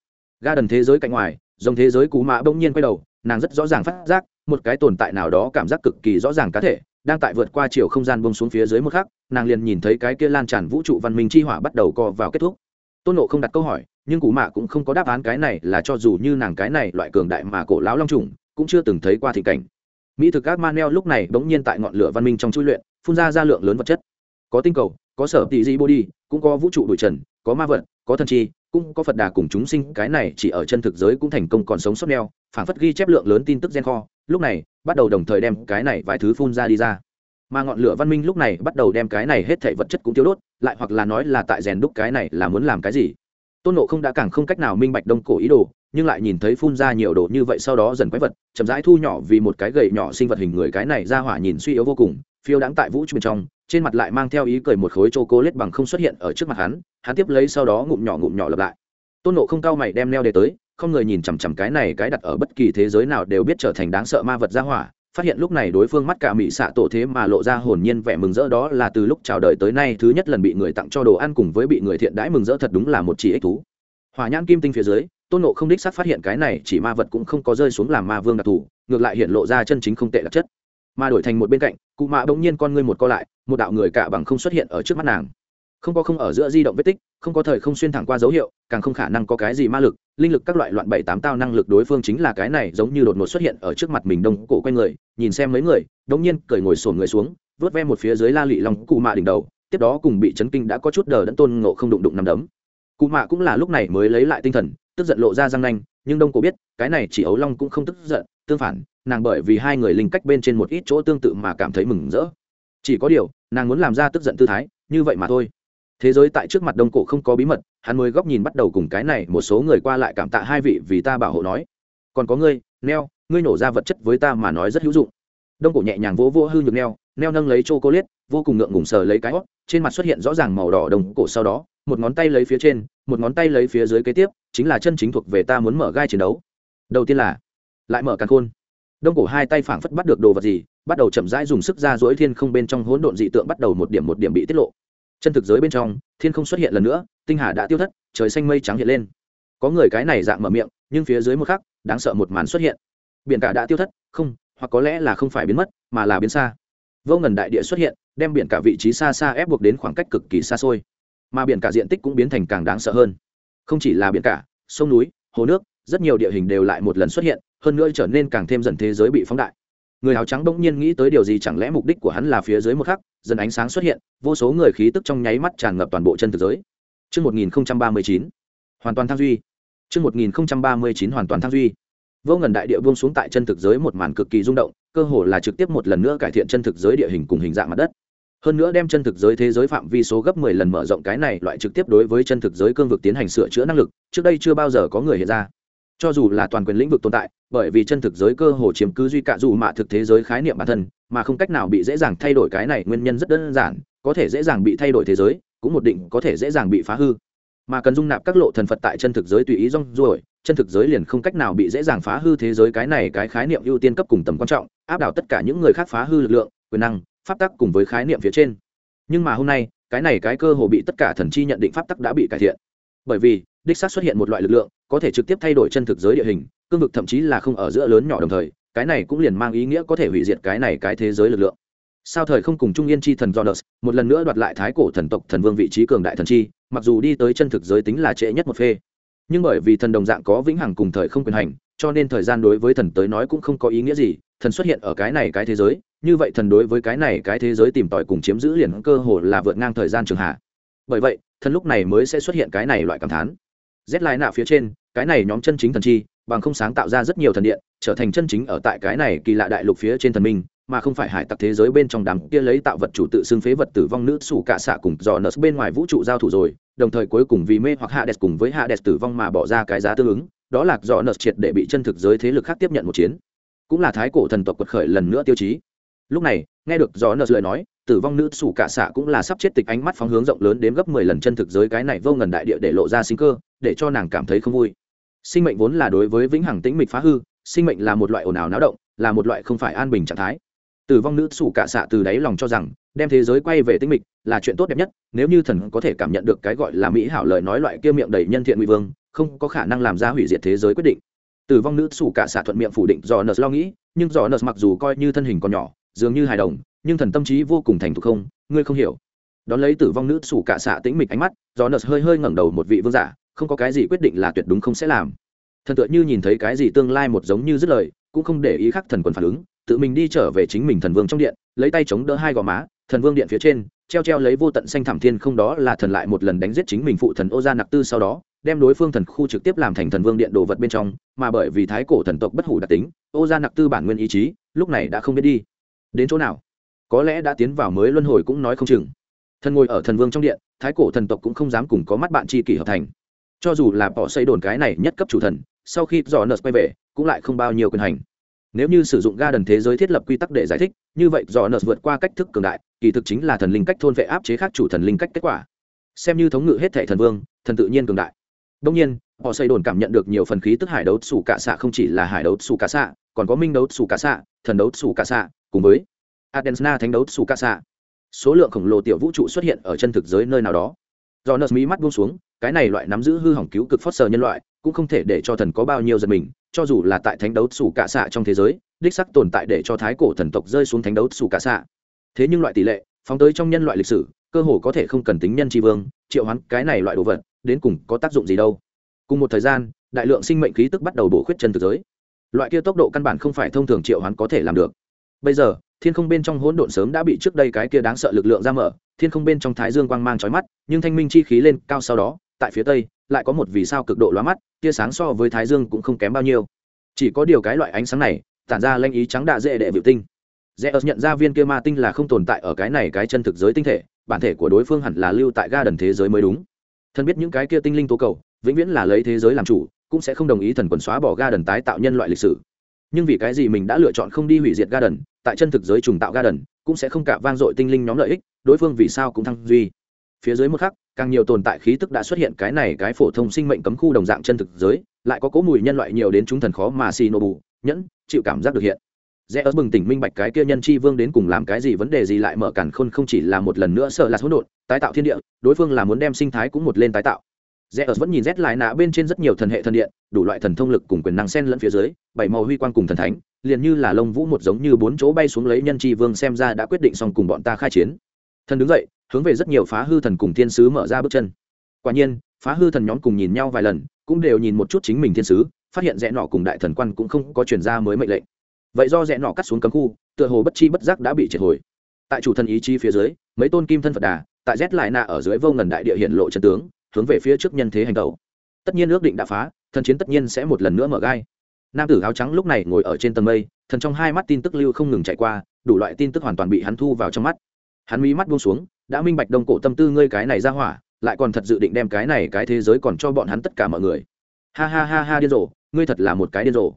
Ga đần thế giới cạnh ngoài, dòng thế giới cú mã bỗng nhiên quay đầu, nàng rất rõ ràng phát giác, một cái tồn tại nào đó cảm giác cực kỳ rõ ràng cá thể đang tại vượt qua chiều không gian bông xuống phía dưới một khắc, nàng liền nhìn thấy cái kia lan tràn vũ trụ văn minh chi hỏa bắt đầu co vào kết thúc. Tôn nộ không đặt câu hỏi, nhưng cụ mạ cũng không có đáp án cái này là cho dù như nàng cái này loại cường đại mà cổ lão long trùng, cũng chưa từng thấy qua thị cảnh. Mỹ thực các maneo lúc này bỗng nhiên tại ngọn lửa văn minh trong chui luyện, phun ra ra lượng lớn vật chất. Có tinh cầu, có sở tỷ di body, cũng có vũ trụ đuổi trần, có ma vật, có thần chi, cũng có phật đà cùng chúng sinh, cái này chỉ ở chân thực giới cũng thành công còn sống sót neo phản phất ghi chép lượng lớn tin tức gen kho lúc này, bắt đầu đồng thời đem cái này vài thứ phun ra đi ra. Mà ngọn lửa văn minh lúc này bắt đầu đem cái này hết thể vật chất cũng tiêu đốt, lại hoặc là nói là tại rèn đúc cái này là muốn làm cái gì. Tôn nộ không đã càng không cách nào minh bạch đông cổ ý đồ, nhưng lại nhìn thấy phun ra nhiều đồ như vậy sau đó dần quái vật, chậm rãi thu nhỏ vì một cái gậy nhỏ sinh vật hình người cái này ra hỏa nhìn suy yếu vô cùng, phiêu đáng tại vũ trụ bên trong, trên mặt lại mang theo ý cười một khối chô cố lết bằng không xuất hiện ở trước mặt hắn hắn tiếp lấy sau đó ngụm nhỏ ngụm nhỏ lặp lại. Tôn nộ không cao mày đem neo đề tới không người nhìn chằm chằm cái này cái đặt ở bất kỳ thế giới nào đều biết trở thành đáng sợ ma vật ra hỏa, phát hiện lúc này đối phương mắt cả mỹ xạ tổ thế mà lộ ra hồn nhiên vẻ mừng rỡ đó là từ lúc chào đời tới nay thứ nhất lần bị người tặng cho đồ ăn cùng với bị người thiện đãi mừng rỡ thật đúng là một chỉ ích thú. Hòa nhãn kim tinh phía dưới, tôn nộ không đích xác phát hiện cái này chỉ ma vật cũng không có rơi xuống làm ma vương đặc thù, ngược lại hiện lộ ra chân chính không tệ đặc chất. Mà đổi thành một bên cạnh, cụ mạ bỗng nhiên con ngươi một co lại, một đạo người cả bằng không xuất hiện ở trước mắt nàng không có không ở giữa di động vết tích, không có thời không xuyên thẳng qua dấu hiệu, càng không khả năng có cái gì ma lực. Linh lực các loại loạn bảy tám tao năng lực đối phương chính là cái này giống như đột ngột xuất hiện ở trước mặt mình đông cổ quanh người, nhìn xem mấy người, đống nhiên cởi ngồi sổn người xuống, vớt ve một phía dưới la lị lòng cụ mạ đỉnh đầu, tiếp đó cùng bị chấn kinh đã có chút đờ đẫn tôn ngộ không đụng đụng nằm đấm. Cụ mạ cũng là lúc này mới lấy lại tinh thần, tức giận lộ ra răng nanh, nhưng đông cổ biết, cái này chỉ ấu long cũng không tức giận, tương phản, nàng bởi vì hai người linh cách bên trên một ít chỗ tương tự mà cảm thấy mừng rỡ. Chỉ có điều, nàng muốn làm ra tức giận tư thái, như vậy mà thôi thế giới tại trước mặt đông cổ không có bí mật, hắn mới góc nhìn bắt đầu cùng cái này một số người qua lại cảm tạ hai vị vì ta bảo hộ nói. Còn có ngươi, neo, ngươi nổ ra vật chất với ta mà nói rất hữu dụng. Đông cổ nhẹ nhàng vỗ vỗ hư nhược neo neo nâng lấy c h o c liết vô cùng ngượng ngùng sờ lấy cái hót trên mặt xuất hiện rõ ràng màu đỏ đồng cổ sau đó, một ngón tay lấy phía trên, một ngón tay lấy phía dưới kế tiếp, chính là chân chính thuộc về ta muốn mở gai chiến đấu. Đầu tiên là, lại mở càng khôn. Đông cổ hai tay phảng phất bắt được đồ vật gì, bắt đầu chậm rãi dùng sức ra dỗi thiên không bên trong hỗn độn dị tượng bắt đầu một điểm một điểm bị tiết lộ chân thực giới bên trong, thiên không xuất hiện lần nữa, tinh hà đã tiêu thất, trời xanh mây trắng hiện lên. Có người cái này dạng mở miệng, nhưng phía dưới một khắc, đáng sợ một màn xuất hiện. Biển cả đã tiêu thất, không, hoặc có lẽ là không phải biến mất, mà là biến xa. Vô ngần đại địa xuất hiện, đem biển cả vị trí xa xa ép buộc đến khoảng cách cực kỳ xa xôi. Mà biển cả diện tích cũng biến thành càng đáng sợ hơn. Không chỉ là biển cả, sông núi, hồ nước, rất nhiều địa hình đều lại một lần xuất hiện, hơn nữa trở nên càng thêm dần thế giới bị phóng đại người áo trắng bỗng nhiên nghĩ tới điều gì chẳng lẽ mục đích của hắn là phía dưới một khắc dần ánh sáng xuất hiện vô số người khí tức trong nháy mắt tràn ngập toàn bộ chân thực giới Trước 1039, hoàn toàn thăng duy. Trước 1039 hoàn toàn thăng duy. Vô ngần đại địa buông xuống tại chân thực giới một màn cực kỳ rung động, cơ hồ là trực tiếp một lần nữa cải thiện chân thực giới địa hình cùng hình dạng mặt đất. Hơn nữa đem chân thực giới thế giới phạm vi số gấp 10 lần mở rộng cái này loại trực tiếp đối với chân thực giới cương vực tiến hành sửa chữa năng lực, trước đây chưa bao giờ có người hiện ra cho dù là toàn quyền lĩnh vực tồn tại, bởi vì chân thực giới cơ hồ chiếm cứ duy cả dù mạ thực thế giới khái niệm bản thân, mà không cách nào bị dễ dàng thay đổi cái này nguyên nhân rất đơn giản, có thể dễ dàng bị thay đổi thế giới, cũng một định có thể dễ dàng bị phá hư. Mà cần dung nạp các lộ thần phật tại chân thực giới tùy ý rong ruổi, chân thực giới liền không cách nào bị dễ dàng phá hư thế giới cái này cái khái niệm ưu tiên cấp cùng tầm quan trọng, áp đảo tất cả những người khác phá hư lực lượng, quyền năng, pháp tắc cùng với khái niệm phía trên. Nhưng mà hôm nay, cái này cái cơ hồ bị tất cả thần chi nhận định pháp tắc đã bị cải thiện. Bởi vì, đích xác xuất hiện một loại lực lượng có thể trực tiếp thay đổi chân thực giới địa hình cương vực thậm chí là không ở giữa lớn nhỏ đồng thời cái này cũng liền mang ý nghĩa có thể hủy diệt cái này cái thế giới lực lượng. Sao thời không cùng trung yên chi thần Jonas, một lần nữa đoạt lại thái cổ thần tộc thần vương vị trí cường đại thần chi mặc dù đi tới chân thực giới tính là trễ nhất một phê. Nhưng bởi vì thần đồng dạng có vĩnh hằng cùng thời không quyền hành cho nên thời gian đối với thần tới nói cũng không có ý nghĩa gì thần xuất hiện ở cái này cái thế giới như vậy thần đối với cái này cái thế giới tìm tòi cùng chiếm giữ liền cơ hồ là vượt ngang thời gian trường hạ. Bởi vậy thần lúc này mới sẽ xuất hiện cái này loại cảm thán. Rét lại nạ phía trên cái này nhóm chân chính thần chi, bằng không sáng tạo ra rất nhiều thần điện, trở thành chân chính ở tại cái này kỳ lạ đại lục phía trên thần minh, mà không phải hải tặc thế giới bên trong đám kia lấy tạo vật chủ tự xưng phế vật tử vong nữ sủ cả xạ cùng dò nợ bên ngoài vũ trụ giao thủ rồi, đồng thời cuối cùng vì mê hoặc hạ đẹp cùng với hạ đẹp tử vong mà bỏ ra cái giá tương ứng, đó là dò nợ triệt để bị chân thực giới thế lực khác tiếp nhận một chiến. Cũng là thái cổ thần tộc quật khởi lần nữa tiêu chí. Lúc này, nghe được dò nợ lời nói, tử vong nữ sủ cả xạ cũng là sắp chết tịch ánh mắt phóng hướng rộng lớn đến gấp mười lần chân thực giới cái này vô ngần đại địa để lộ ra sinh cơ, để cho nàng cảm thấy không vui sinh mệnh vốn là đối với vĩnh hằng tĩnh mịch phá hư, sinh mệnh là một loại ồn ào náo động, là một loại không phải an bình trạng thái. Tử vong nữ sủ cả xạ từ đáy lòng cho rằng, đem thế giới quay về tĩnh mịch là chuyện tốt đẹp nhất, nếu như thần có thể cảm nhận được cái gọi là mỹ hảo lời nói loại kia miệng đầy nhân thiện nguy vương, không có khả năng làm ra hủy diệt thế giới quyết định. Tử vong nữ sủ cả xạ thuận miệng phủ định do nợ lo nghĩ, nhưng do nợ mặc dù coi như thân hình còn nhỏ, dường như hài đồng, nhưng thần tâm trí vô cùng thành thục không, ngươi không hiểu. Đón lấy tử vong nữ sủ cả xạ tĩnh mịch ánh mắt, do nợ hơi hơi ngẩng đầu một vị vương giả không có cái gì quyết định là tuyệt đúng không sẽ làm. Thần tựa như nhìn thấy cái gì tương lai một giống như dứt lời, cũng không để ý khắc thần quần phản ứng, tự mình đi trở về chính mình thần vương trong điện, lấy tay chống đỡ hai gò má, thần vương điện phía trên, treo treo lấy vô tận xanh thảm thiên không đó là thần lại một lần đánh giết chính mình phụ thần ô gia nặc tư sau đó, đem đối phương thần khu trực tiếp làm thành thần vương điện đồ vật bên trong, mà bởi vì thái cổ thần tộc bất hủ đặc tính ô gia nặc tư bản nguyên ý chí, lúc này đã không biết đi. Đến chỗ nào? Có lẽ đã tiến vào mới luân hồi cũng nói không chừng. Thần ngồi ở thần vương trong điện, thái cổ thần tộc cũng không dám cùng có mắt bạn chi kỷ hợp thành cho dù là bỏ xây đồn cái này nhất cấp chủ thần, sau khi dò nợ quay về, cũng lại không bao nhiêu quyền hành. Nếu như sử dụng ga đần thế giới thiết lập quy tắc để giải thích, như vậy dò nợ vượt qua cách thức cường đại, kỳ thực chính là thần linh cách thôn vệ áp chế khác chủ thần linh cách kết quả. Xem như thống ngự hết thể thần vương, thần tự nhiên cường đại. Đông nhiên, họ xây đồn cảm nhận được nhiều phần khí tức hải đấu xù cả xạ không chỉ là hải đấu xù cả xạ còn có minh đấu xù cả xạ thần đấu xù cả xạ cùng với adensna thánh đấu xù cả xạ số lượng khổng lồ tiểu vũ trụ xuất hiện ở chân thực giới nơi nào đó do nợ mỹ mắt buông xuống, cái này loại nắm giữ hư hỏng cứu cực phớt sờ nhân loại, cũng không thể để cho thần có bao nhiêu giật mình, cho dù là tại thánh đấu sủ cả xạ trong thế giới, đích sắc tồn tại để cho thái cổ thần tộc rơi xuống thánh đấu sủ cả xạ. Thế nhưng loại tỷ lệ, phóng tới trong nhân loại lịch sử, cơ hồ có thể không cần tính nhân tri vương, triệu hoán cái này loại đồ vật, đến cùng có tác dụng gì đâu. Cùng một thời gian, đại lượng sinh mệnh khí tức bắt đầu bổ khuyết chân thực giới. Loại kia tốc độ căn bản không phải thông thường triệu hoán có thể làm được. Bây giờ thiên không bên trong hỗn độn sớm đã bị trước đây cái kia đáng sợ lực lượng ra mở, thiên không bên trong thái dương quang mang trói mắt, nhưng thanh minh chi khí lên cao sau đó, tại phía tây, lại có một vì sao cực độ lóa mắt, tia sáng so với thái dương cũng không kém bao nhiêu. Chỉ có điều cái loại ánh sáng này, tản ra lanh ý trắng đạ dễ đệ vịu tinh. Dễ ớt nhận ra viên kia ma tinh là không tồn tại ở cái này cái chân thực giới tinh thể, bản thể của đối phương hẳn là lưu tại ga đần thế giới mới đúng. Thần biết những cái kia tinh linh tố cầu, vĩnh viễn là lấy thế giới làm chủ, cũng sẽ không đồng ý thần quần xóa bỏ ga đần tái tạo nhân loại lịch sử nhưng vì cái gì mình đã lựa chọn không đi hủy diệt ga đần tại chân thực giới trùng tạo ga đần cũng sẽ không cả vang dội tinh linh nhóm lợi ích, đối phương vì sao cũng thăng duy. Phía dưới một khắc, càng nhiều tồn tại khí tức đã xuất hiện cái này cái phổ thông sinh mệnh cấm khu đồng dạng chân thực giới, lại có cố mùi nhân loại nhiều đến chúng thần khó mà xì nổ bù, nhẫn, chịu cảm giác được hiện. Rẽ ớt bừng tỉnh minh bạch cái kia nhân chi vương đến cùng làm cái gì vấn đề gì lại mở cản khôn không chỉ là một lần nữa sợ là hỗn độn, tái tạo thiên địa, đối phương là muốn đem sinh thái cũng một lên tái tạo rẽ ớt vẫn nhìn rét lại nạ bên trên rất nhiều thần hệ thần điện, đủ loại thần thông lực cùng quyền năng sen lẫn phía dưới, bảy màu huy quan cùng thần thánh, liền như là lông vũ một giống như bốn chỗ bay xuống lấy nhân tri vương xem ra đã quyết định xong cùng bọn ta khai chiến. Thần đứng dậy, hướng về rất nhiều phá hư thần cùng thiên sứ mở ra bước chân. Quả nhiên, phá hư thần nhóm cùng nhìn nhau vài lần, cũng đều nhìn một chút chính mình thiên sứ, phát hiện rẽ nọ cùng đại thần quan cũng không có chuyển ra mới mệnh lệnh. Vậy do rẽ nọ cắt xuống cấm khu, tựa hồ bất chi bất giác đã bị triệt hồi. Tại chủ thần ý chí phía dưới, mấy tôn kim thân phật đà, tại rét lại nạ ở dưới vô ngần đại địa hiện lộ chân tướng hướng về phía trước nhân thế hành tẩu. Tất nhiên ước định đã phá, thần chiến tất nhiên sẽ một lần nữa mở gai. Nam tử áo trắng lúc này ngồi ở trên tầng mây, thần trong hai mắt tin tức lưu không ngừng chạy qua, đủ loại tin tức hoàn toàn bị hắn thu vào trong mắt. Hắn mí mắt buông xuống, đã minh bạch đông cổ tâm tư ngươi cái này ra hỏa, lại còn thật dự định đem cái này cái thế giới còn cho bọn hắn tất cả mọi người. Ha ha ha ha điên rồ, ngươi thật là một cái điên rồ.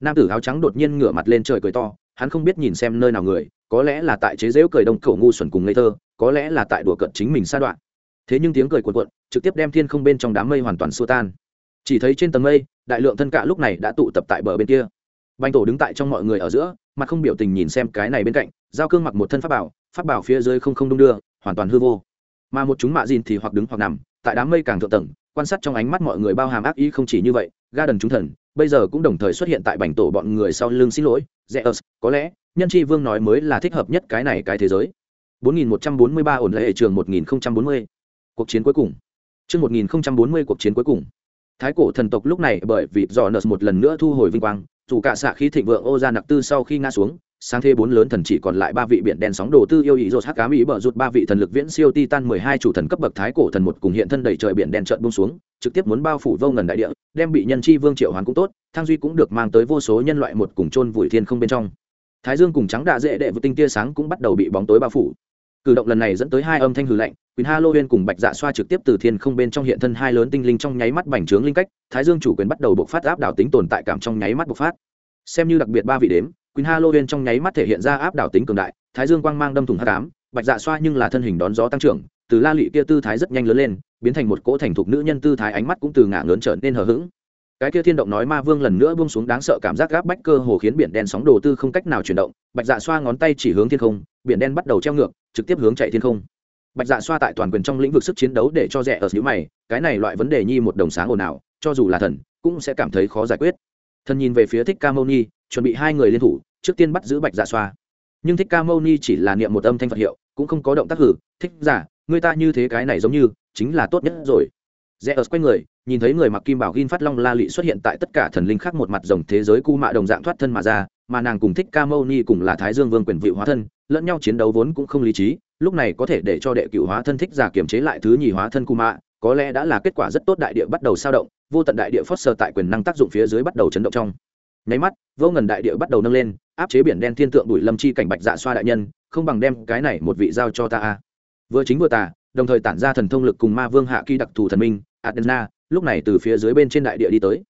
Nam tử áo trắng đột nhiên ngửa mặt lên trời cười to, hắn không biết nhìn xem nơi nào người, có lẽ là tại chế dễu cười đông cổ ngu xuẩn cùng ngây thơ, có lẽ là tại đùa cận chính mình sa đoạn thế nhưng tiếng cười cuộn cuộn, trực tiếp đem thiên không bên trong đám mây hoàn toàn xua tan. Chỉ thấy trên tầng mây, đại lượng thân cạ lúc này đã tụ tập tại bờ bên kia. Banh tổ đứng tại trong mọi người ở giữa, mặt không biểu tình nhìn xem cái này bên cạnh, giao cương mặc một thân pháp bảo pháp bảo phía dưới không không đung đưa, hoàn toàn hư vô. Mà một chúng mạ dìn thì hoặc đứng hoặc nằm, tại đám mây càng thượng tầng, quan sát trong ánh mắt mọi người bao hàm ác ý không chỉ như vậy, ga đần chúng thần, bây giờ cũng đồng thời xuất hiện tại bành tổ bọn người sau lưng xin lỗi zeus có lẽ, nhân tri vương nói mới là thích hợp nhất cái này cái thế giới. 4143 ổn lệ trường 1040 cuộc chiến cuối cùng. Trước 1040 cuộc chiến cuối cùng. Thái cổ thần tộc lúc này bởi vì dò nợ một lần nữa thu hồi vinh quang, dù cả xạ khí thịnh vượng ô gia nặc tư sau khi ngã xuống, sang thế bốn lớn thần chỉ còn lại ba vị biển đen sóng đồ tư yêu ý rột hắc ám ý bờ rụt ba vị thần lực viễn siêu titan mười hai chủ thần cấp bậc thái cổ thần một cùng hiện thân đầy trời biển đen trợn buông xuống trực tiếp muốn bao phủ vô ngần đại địa đem bị nhân chi vương triệu hoán cũng tốt thang duy cũng được mang tới vô số nhân loại một cùng chôn vùi thiên không bên trong. Thái dương cùng trắng đạ dễ đệ vụ tinh tia sáng cũng bắt đầu bị bóng tối bao phủ cử động lần này dẫn tới hai âm thanh hư lạnh quyền halloween cùng bạch dạ xoa trực tiếp từ thiên không bên trong hiện thân hai lớn tinh linh trong nháy mắt bành trướng linh cách thái dương chủ quyền bắt đầu bộc phát áp đảo tính tồn tại cảm trong nháy mắt bộc phát xem như đặc biệt ba vị đếm Quyền Halloween trong nháy mắt thể hiện ra áp đảo tính cường đại, Thái Dương quang mang đâm thủng hắc ám, Bạch Dạ xoa nhưng là thân hình đón gió tăng trưởng, từ La lụy kia tư thái rất nhanh lớn lên, biến thành một cỗ thành thục nữ nhân tư thái ánh mắt cũng từ ngả lớn trở nên hờ hững. Cái kia thiên động nói ma vương lần nữa buông xuống đáng sợ cảm giác gáp bách cơ hồ khiến biển đen sóng đồ tư không cách nào chuyển động, Bạch Dạ xoa ngón tay chỉ hướng thiên không, biển đen bắt đầu treo ngược, trực tiếp hướng chạy thiên không. Bạch Dạ xoa tại toàn quyền trong lĩnh vực sức chiến đấu để cho rẻ ở nhíu mày, cái này loại vấn đề nhi một đồng sáng ồn ào, cho dù là thần, cũng sẽ cảm thấy khó giải quyết. Thần nhìn về phía Thích Ca Mâu Ni, chuẩn bị hai người liên thủ, trước tiên bắt giữ bạch dạ xoa nhưng thích ca mâu ni chỉ là niệm một âm thanh phật hiệu cũng không có động tác hử thích giả người ta như thế cái này giống như chính là tốt nhất rồi rẽ ở quay người, nhìn thấy người mặc kim bảo gin phát long la lị xuất hiện tại tất cả thần linh khác một mặt dòng thế giới cu mạ đồng dạng thoát thân mà ra, mà nàng cùng thích ca mâu ni cùng là thái dương vương quyền vị hóa thân, lẫn nhau chiến đấu vốn cũng không lý trí, lúc này có thể để cho đệ cựu hóa thân thích giả kiềm chế lại thứ nhì hóa thân cu mạ, có lẽ đã là kết quả rất tốt đại địa bắt đầu sao động, vô tận đại địa phớt sờ tại quyền năng tác dụng phía dưới bắt đầu chấn động trong. Nháy mắt, vô ngần đại địa bắt đầu nâng lên, áp chế biển đen thiên tượng bụi lâm chi cảnh bạch dạ xoa đại nhân, không bằng đem cái này một vị giao cho ta a. Vừa chính vừa tà đồng thời tản ra thần thông lực cùng ma vương hạ kỳ đặc thù thần minh, adena, lúc này từ phía dưới bên trên đại địa đi tới.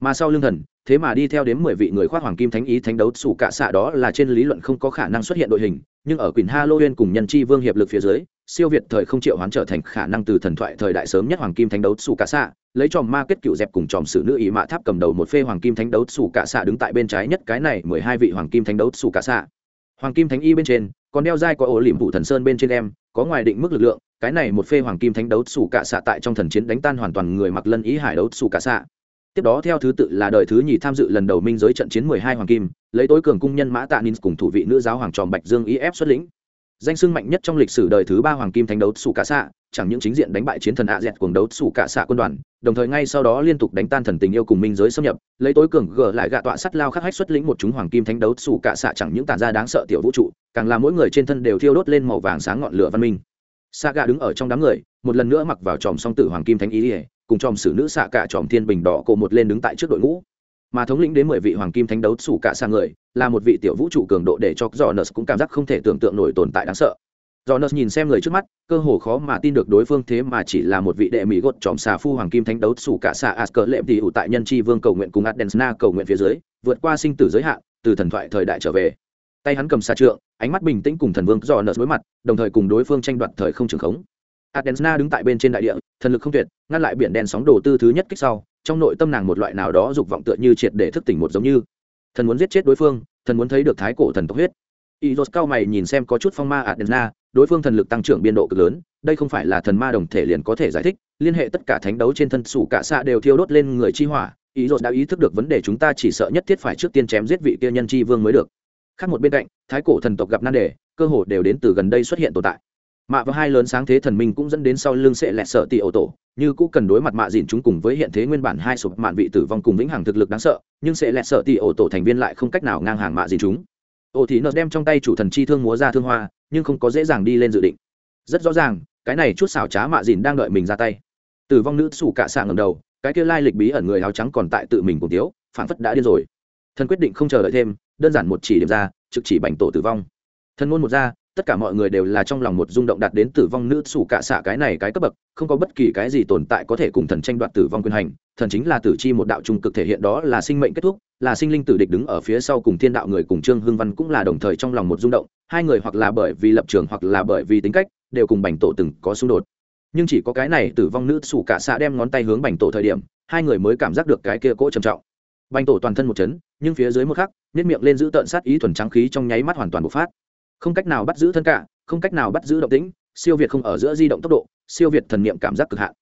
Mà sau lưng thần, thế mà đi theo đến mười vị người khoác hoàng kim thánh ý thánh đấu sủ cạ xạ đó là trên lý luận không có khả năng xuất hiện đội hình, nhưng ở quyền halloween cùng nhân chi vương hiệp lực phía dưới, siêu việt thời không triệu hoán trở thành khả năng từ thần thoại thời đại sớm nhất hoàng kim thánh đấu sủ cạ xạ, lấy tròm ma kết cựu dẹp cùng tròm sử nữ ý mạ tháp cầm đầu một phê hoàng kim thánh đấu sủ cạ xạ đứng tại bên trái nhất cái này mười hai vị hoàng kim thánh đấu sủ cạ xạ hoàng kim thánh y bên trên, còn đeo dai có ổ liềm vụ thần sơn bên trên em, có ngoài định mức lực lượng, cái này một phê hoàng kim thánh đấu xù cạ xạ tại trong thần chiến đánh tan hoàn toàn người mặc lân ý hải đấu xù cạ xạ. Tiếp đó theo thứ tự là đời thứ nhì tham dự lần đầu minh giới trận chiến mười hai hoàng kim, lấy tối cường cung nhân mã tạ ninh cùng thủ vị nữ giáo hoàng tròm bạch dương if xuất lĩnh danh sưng mạnh nhất trong lịch sử đời thứ ba hoàng kim thánh đấu sủ cả xạ chẳng những chính diện đánh bại chiến thần ạ dẹt cuồng đấu sủ cả xạ quân đoàn, đồng thời ngay sau đó liên tục đánh tan thần tình yêu cùng minh giới xâm nhập, lấy tối cường gỡ lại gạ tọa sắt lao khắc hách xuất lĩnh một chúng hoàng kim thánh đấu sủ cả xạ chẳng những tàn ra đáng sợ tiểu vũ trụ, càng là mỗi người trên thân đều thiêu đốt lên màu vàng sáng ngọn lửa văn minh. Sa gạ đứng ở trong đám người, một lần nữa mặc vào tròm song tử hoàng kim thánh ý ỉa cùng tròm sử nữ xạ cả tròm thiên bình đỏ cổ một lên đứng tại trước đội ngũ mà thống lĩnh đến mười vị hoàng kim thánh đấu sủ cả sang người là một vị tiểu vũ trụ cường độ để cho Jonas cũng cảm giác không thể tưởng tượng nổi tồn tại đáng sợ. Jonas nhìn xem người trước mắt, cơ hồ khó mà tin được đối phương thế mà chỉ là một vị đệ mỹ gột tròm xà phu hoàng kim thánh đấu sủ cả xà Asker lệm thì ủ tại nhân chi vương cầu nguyện cùng Adensna cầu nguyện phía dưới, vượt qua sinh tử giới hạn, từ thần thoại thời đại trở về. Tay hắn cầm xà trượng, ánh mắt bình tĩnh cùng thần vương Jonas đối mặt, đồng thời cùng đối phương tranh đoạt thời không trường khống. Adensna đứng tại bên trên đại địa, thần lực không tuyệt, ngăn lại biển đen sóng đồ tư thứ nhất kích sau, trong nội tâm nàng một loại nào đó dục vọng tựa như triệt để thức tỉnh một giống như. Thần muốn giết chết đối phương, thần muốn thấy được thái cổ thần tộc huyết. Izos cao mày nhìn xem có chút phong ma adena đối phương thần lực tăng trưởng biên độ cực lớn, đây không phải là thần ma đồng thể liền có thể giải thích, liên hệ tất cả thánh đấu trên thân sủ cả xạ đều thiêu đốt lên người chi hỏa, Izos đã ý thức được vấn đề chúng ta chỉ sợ nhất thiết phải trước tiên chém giết vị kia nhân chi vương mới được. Khác một bên cạnh, thái cổ thần tộc gặp nan đề, cơ hồ đều đến từ gần đây xuất hiện tồn tại mạ và hai lớn sáng thế thần minh cũng dẫn đến sau lưng sẽ lẹt sợ tỷ ổ tổ, như cũ cần đối mặt mạ dìn chúng cùng với hiện thế nguyên bản hai sụp mạn vị tử vong cùng vĩnh hằng thực lực đáng sợ, nhưng sẽ lẹt sợ tỷ ổ tổ thành viên lại không cách nào ngang hàng mạ dìn chúng. Ổ thì nợ đem trong tay chủ thần chi thương múa ra thương hoa, nhưng không có dễ dàng đi lên dự định. Rất rõ ràng, cái này chút xảo trá mạ dìn đang đợi mình ra tay. Tử vong nữ xù cả xạ ngầm đầu, cái kia lai lịch bí ẩn người áo trắng còn tại tự mình cùng tiếu phản phất đã điên rồi. Thần quyết định không chờ đợi thêm, đơn giản một chỉ điểm ra, trực chỉ bành tổ tử vong. Thần ngôn một ra tất cả mọi người đều là trong lòng một rung động đạt đến tử vong nữ sủ cả xạ cái này cái cấp bậc, không có bất kỳ cái gì tồn tại có thể cùng thần tranh đoạt tử vong quyền hành, thần chính là tử chi một đạo trung cực thể hiện đó là sinh mệnh kết thúc, là sinh linh tử địch đứng ở phía sau cùng thiên đạo người cùng trương hương văn cũng là đồng thời trong lòng một rung động, hai người hoặc là bởi vì lập trường hoặc là bởi vì tính cách, đều cùng bành tổ từng có xung đột. Nhưng chỉ có cái này tử vong nữ sủ cả xạ đem ngón tay hướng bành tổ thời điểm, hai người mới cảm giác được cái kia cỗ trầm trọng. Bành tổ toàn thân một chấn, nhưng phía dưới một khắc nếp miệng lên giữ tợn sát ý thuần trắng khí trong nháy mắt hoàn toàn bộc phát không cách nào bắt giữ thân cả, không cách nào bắt giữ động tĩnh, siêu việt không ở giữa di động tốc độ, siêu việt thần niệm cảm giác cực hạn.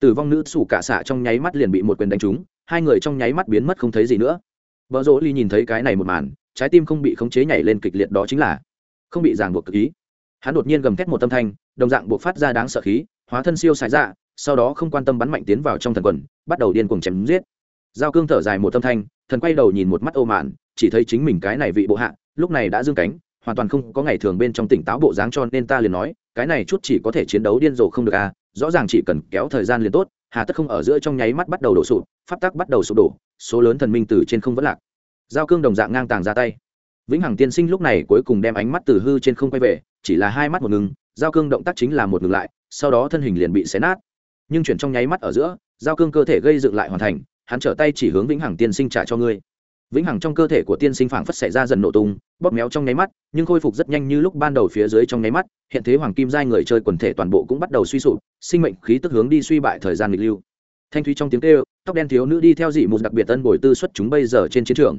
Tử vong nữ sủ cả xạ trong nháy mắt liền bị một quyền đánh trúng, hai người trong nháy mắt biến mất không thấy gì nữa. Vợ rỗ ly nhìn thấy cái này một màn, trái tim không bị khống chế nhảy lên kịch liệt đó chính là không bị ràng buộc cực ý. Hắn đột nhiên gầm thét một tâm thanh, đồng dạng buộc phát ra đáng sợ khí, hóa thân siêu xài ra sau đó không quan tâm bắn mạnh tiến vào trong thần quần, bắt đầu điên cuồng chém giết. Giao cương thở dài một tâm thanh, thần quay đầu nhìn một mắt ô mạn, chỉ thấy chính mình cái này vị bộ hạ, lúc này đã dương cánh hoàn toàn không có ngày thường bên trong tỉnh táo bộ dáng cho nên ta liền nói, cái này chút chỉ có thể chiến đấu điên rồ không được à rõ ràng chỉ cần kéo thời gian liền tốt, hà tất không ở giữa trong nháy mắt bắt đầu đổ sụp, pháp tắc bắt đầu sụp đổ, số lớn thần minh từ trên không vẫn lạc. Giao cương đồng dạng ngang tàng ra tay. Vĩnh hằng tiên sinh lúc này cuối cùng đem ánh mắt từ hư trên không quay về, chỉ là hai mắt một ngừng, giao cương động tác chính là một ngừng lại, sau đó thân hình liền bị xé nát. Nhưng chuyển trong nháy mắt ở giữa, giao cương cơ thể gây dựng lại hoàn thành, hắn trở tay chỉ hướng vĩnh hằng tiên sinh trả cho ngươi vĩnh hằng trong cơ thể của tiên sinh phảng phất xảy ra dần nổ tung, bóp méo trong nháy mắt, nhưng khôi phục rất nhanh như lúc ban đầu phía dưới trong nháy mắt, hiện thế hoàng kim giai người chơi quần thể toàn bộ cũng bắt đầu suy sụp, sinh mệnh khí tức hướng đi suy bại thời gian nghịch lưu. Thanh thúy trong tiếng kêu, tóc đen thiếu nữ đi theo dị một đặc biệt tân bồi tư xuất chúng bây giờ trên chiến trường.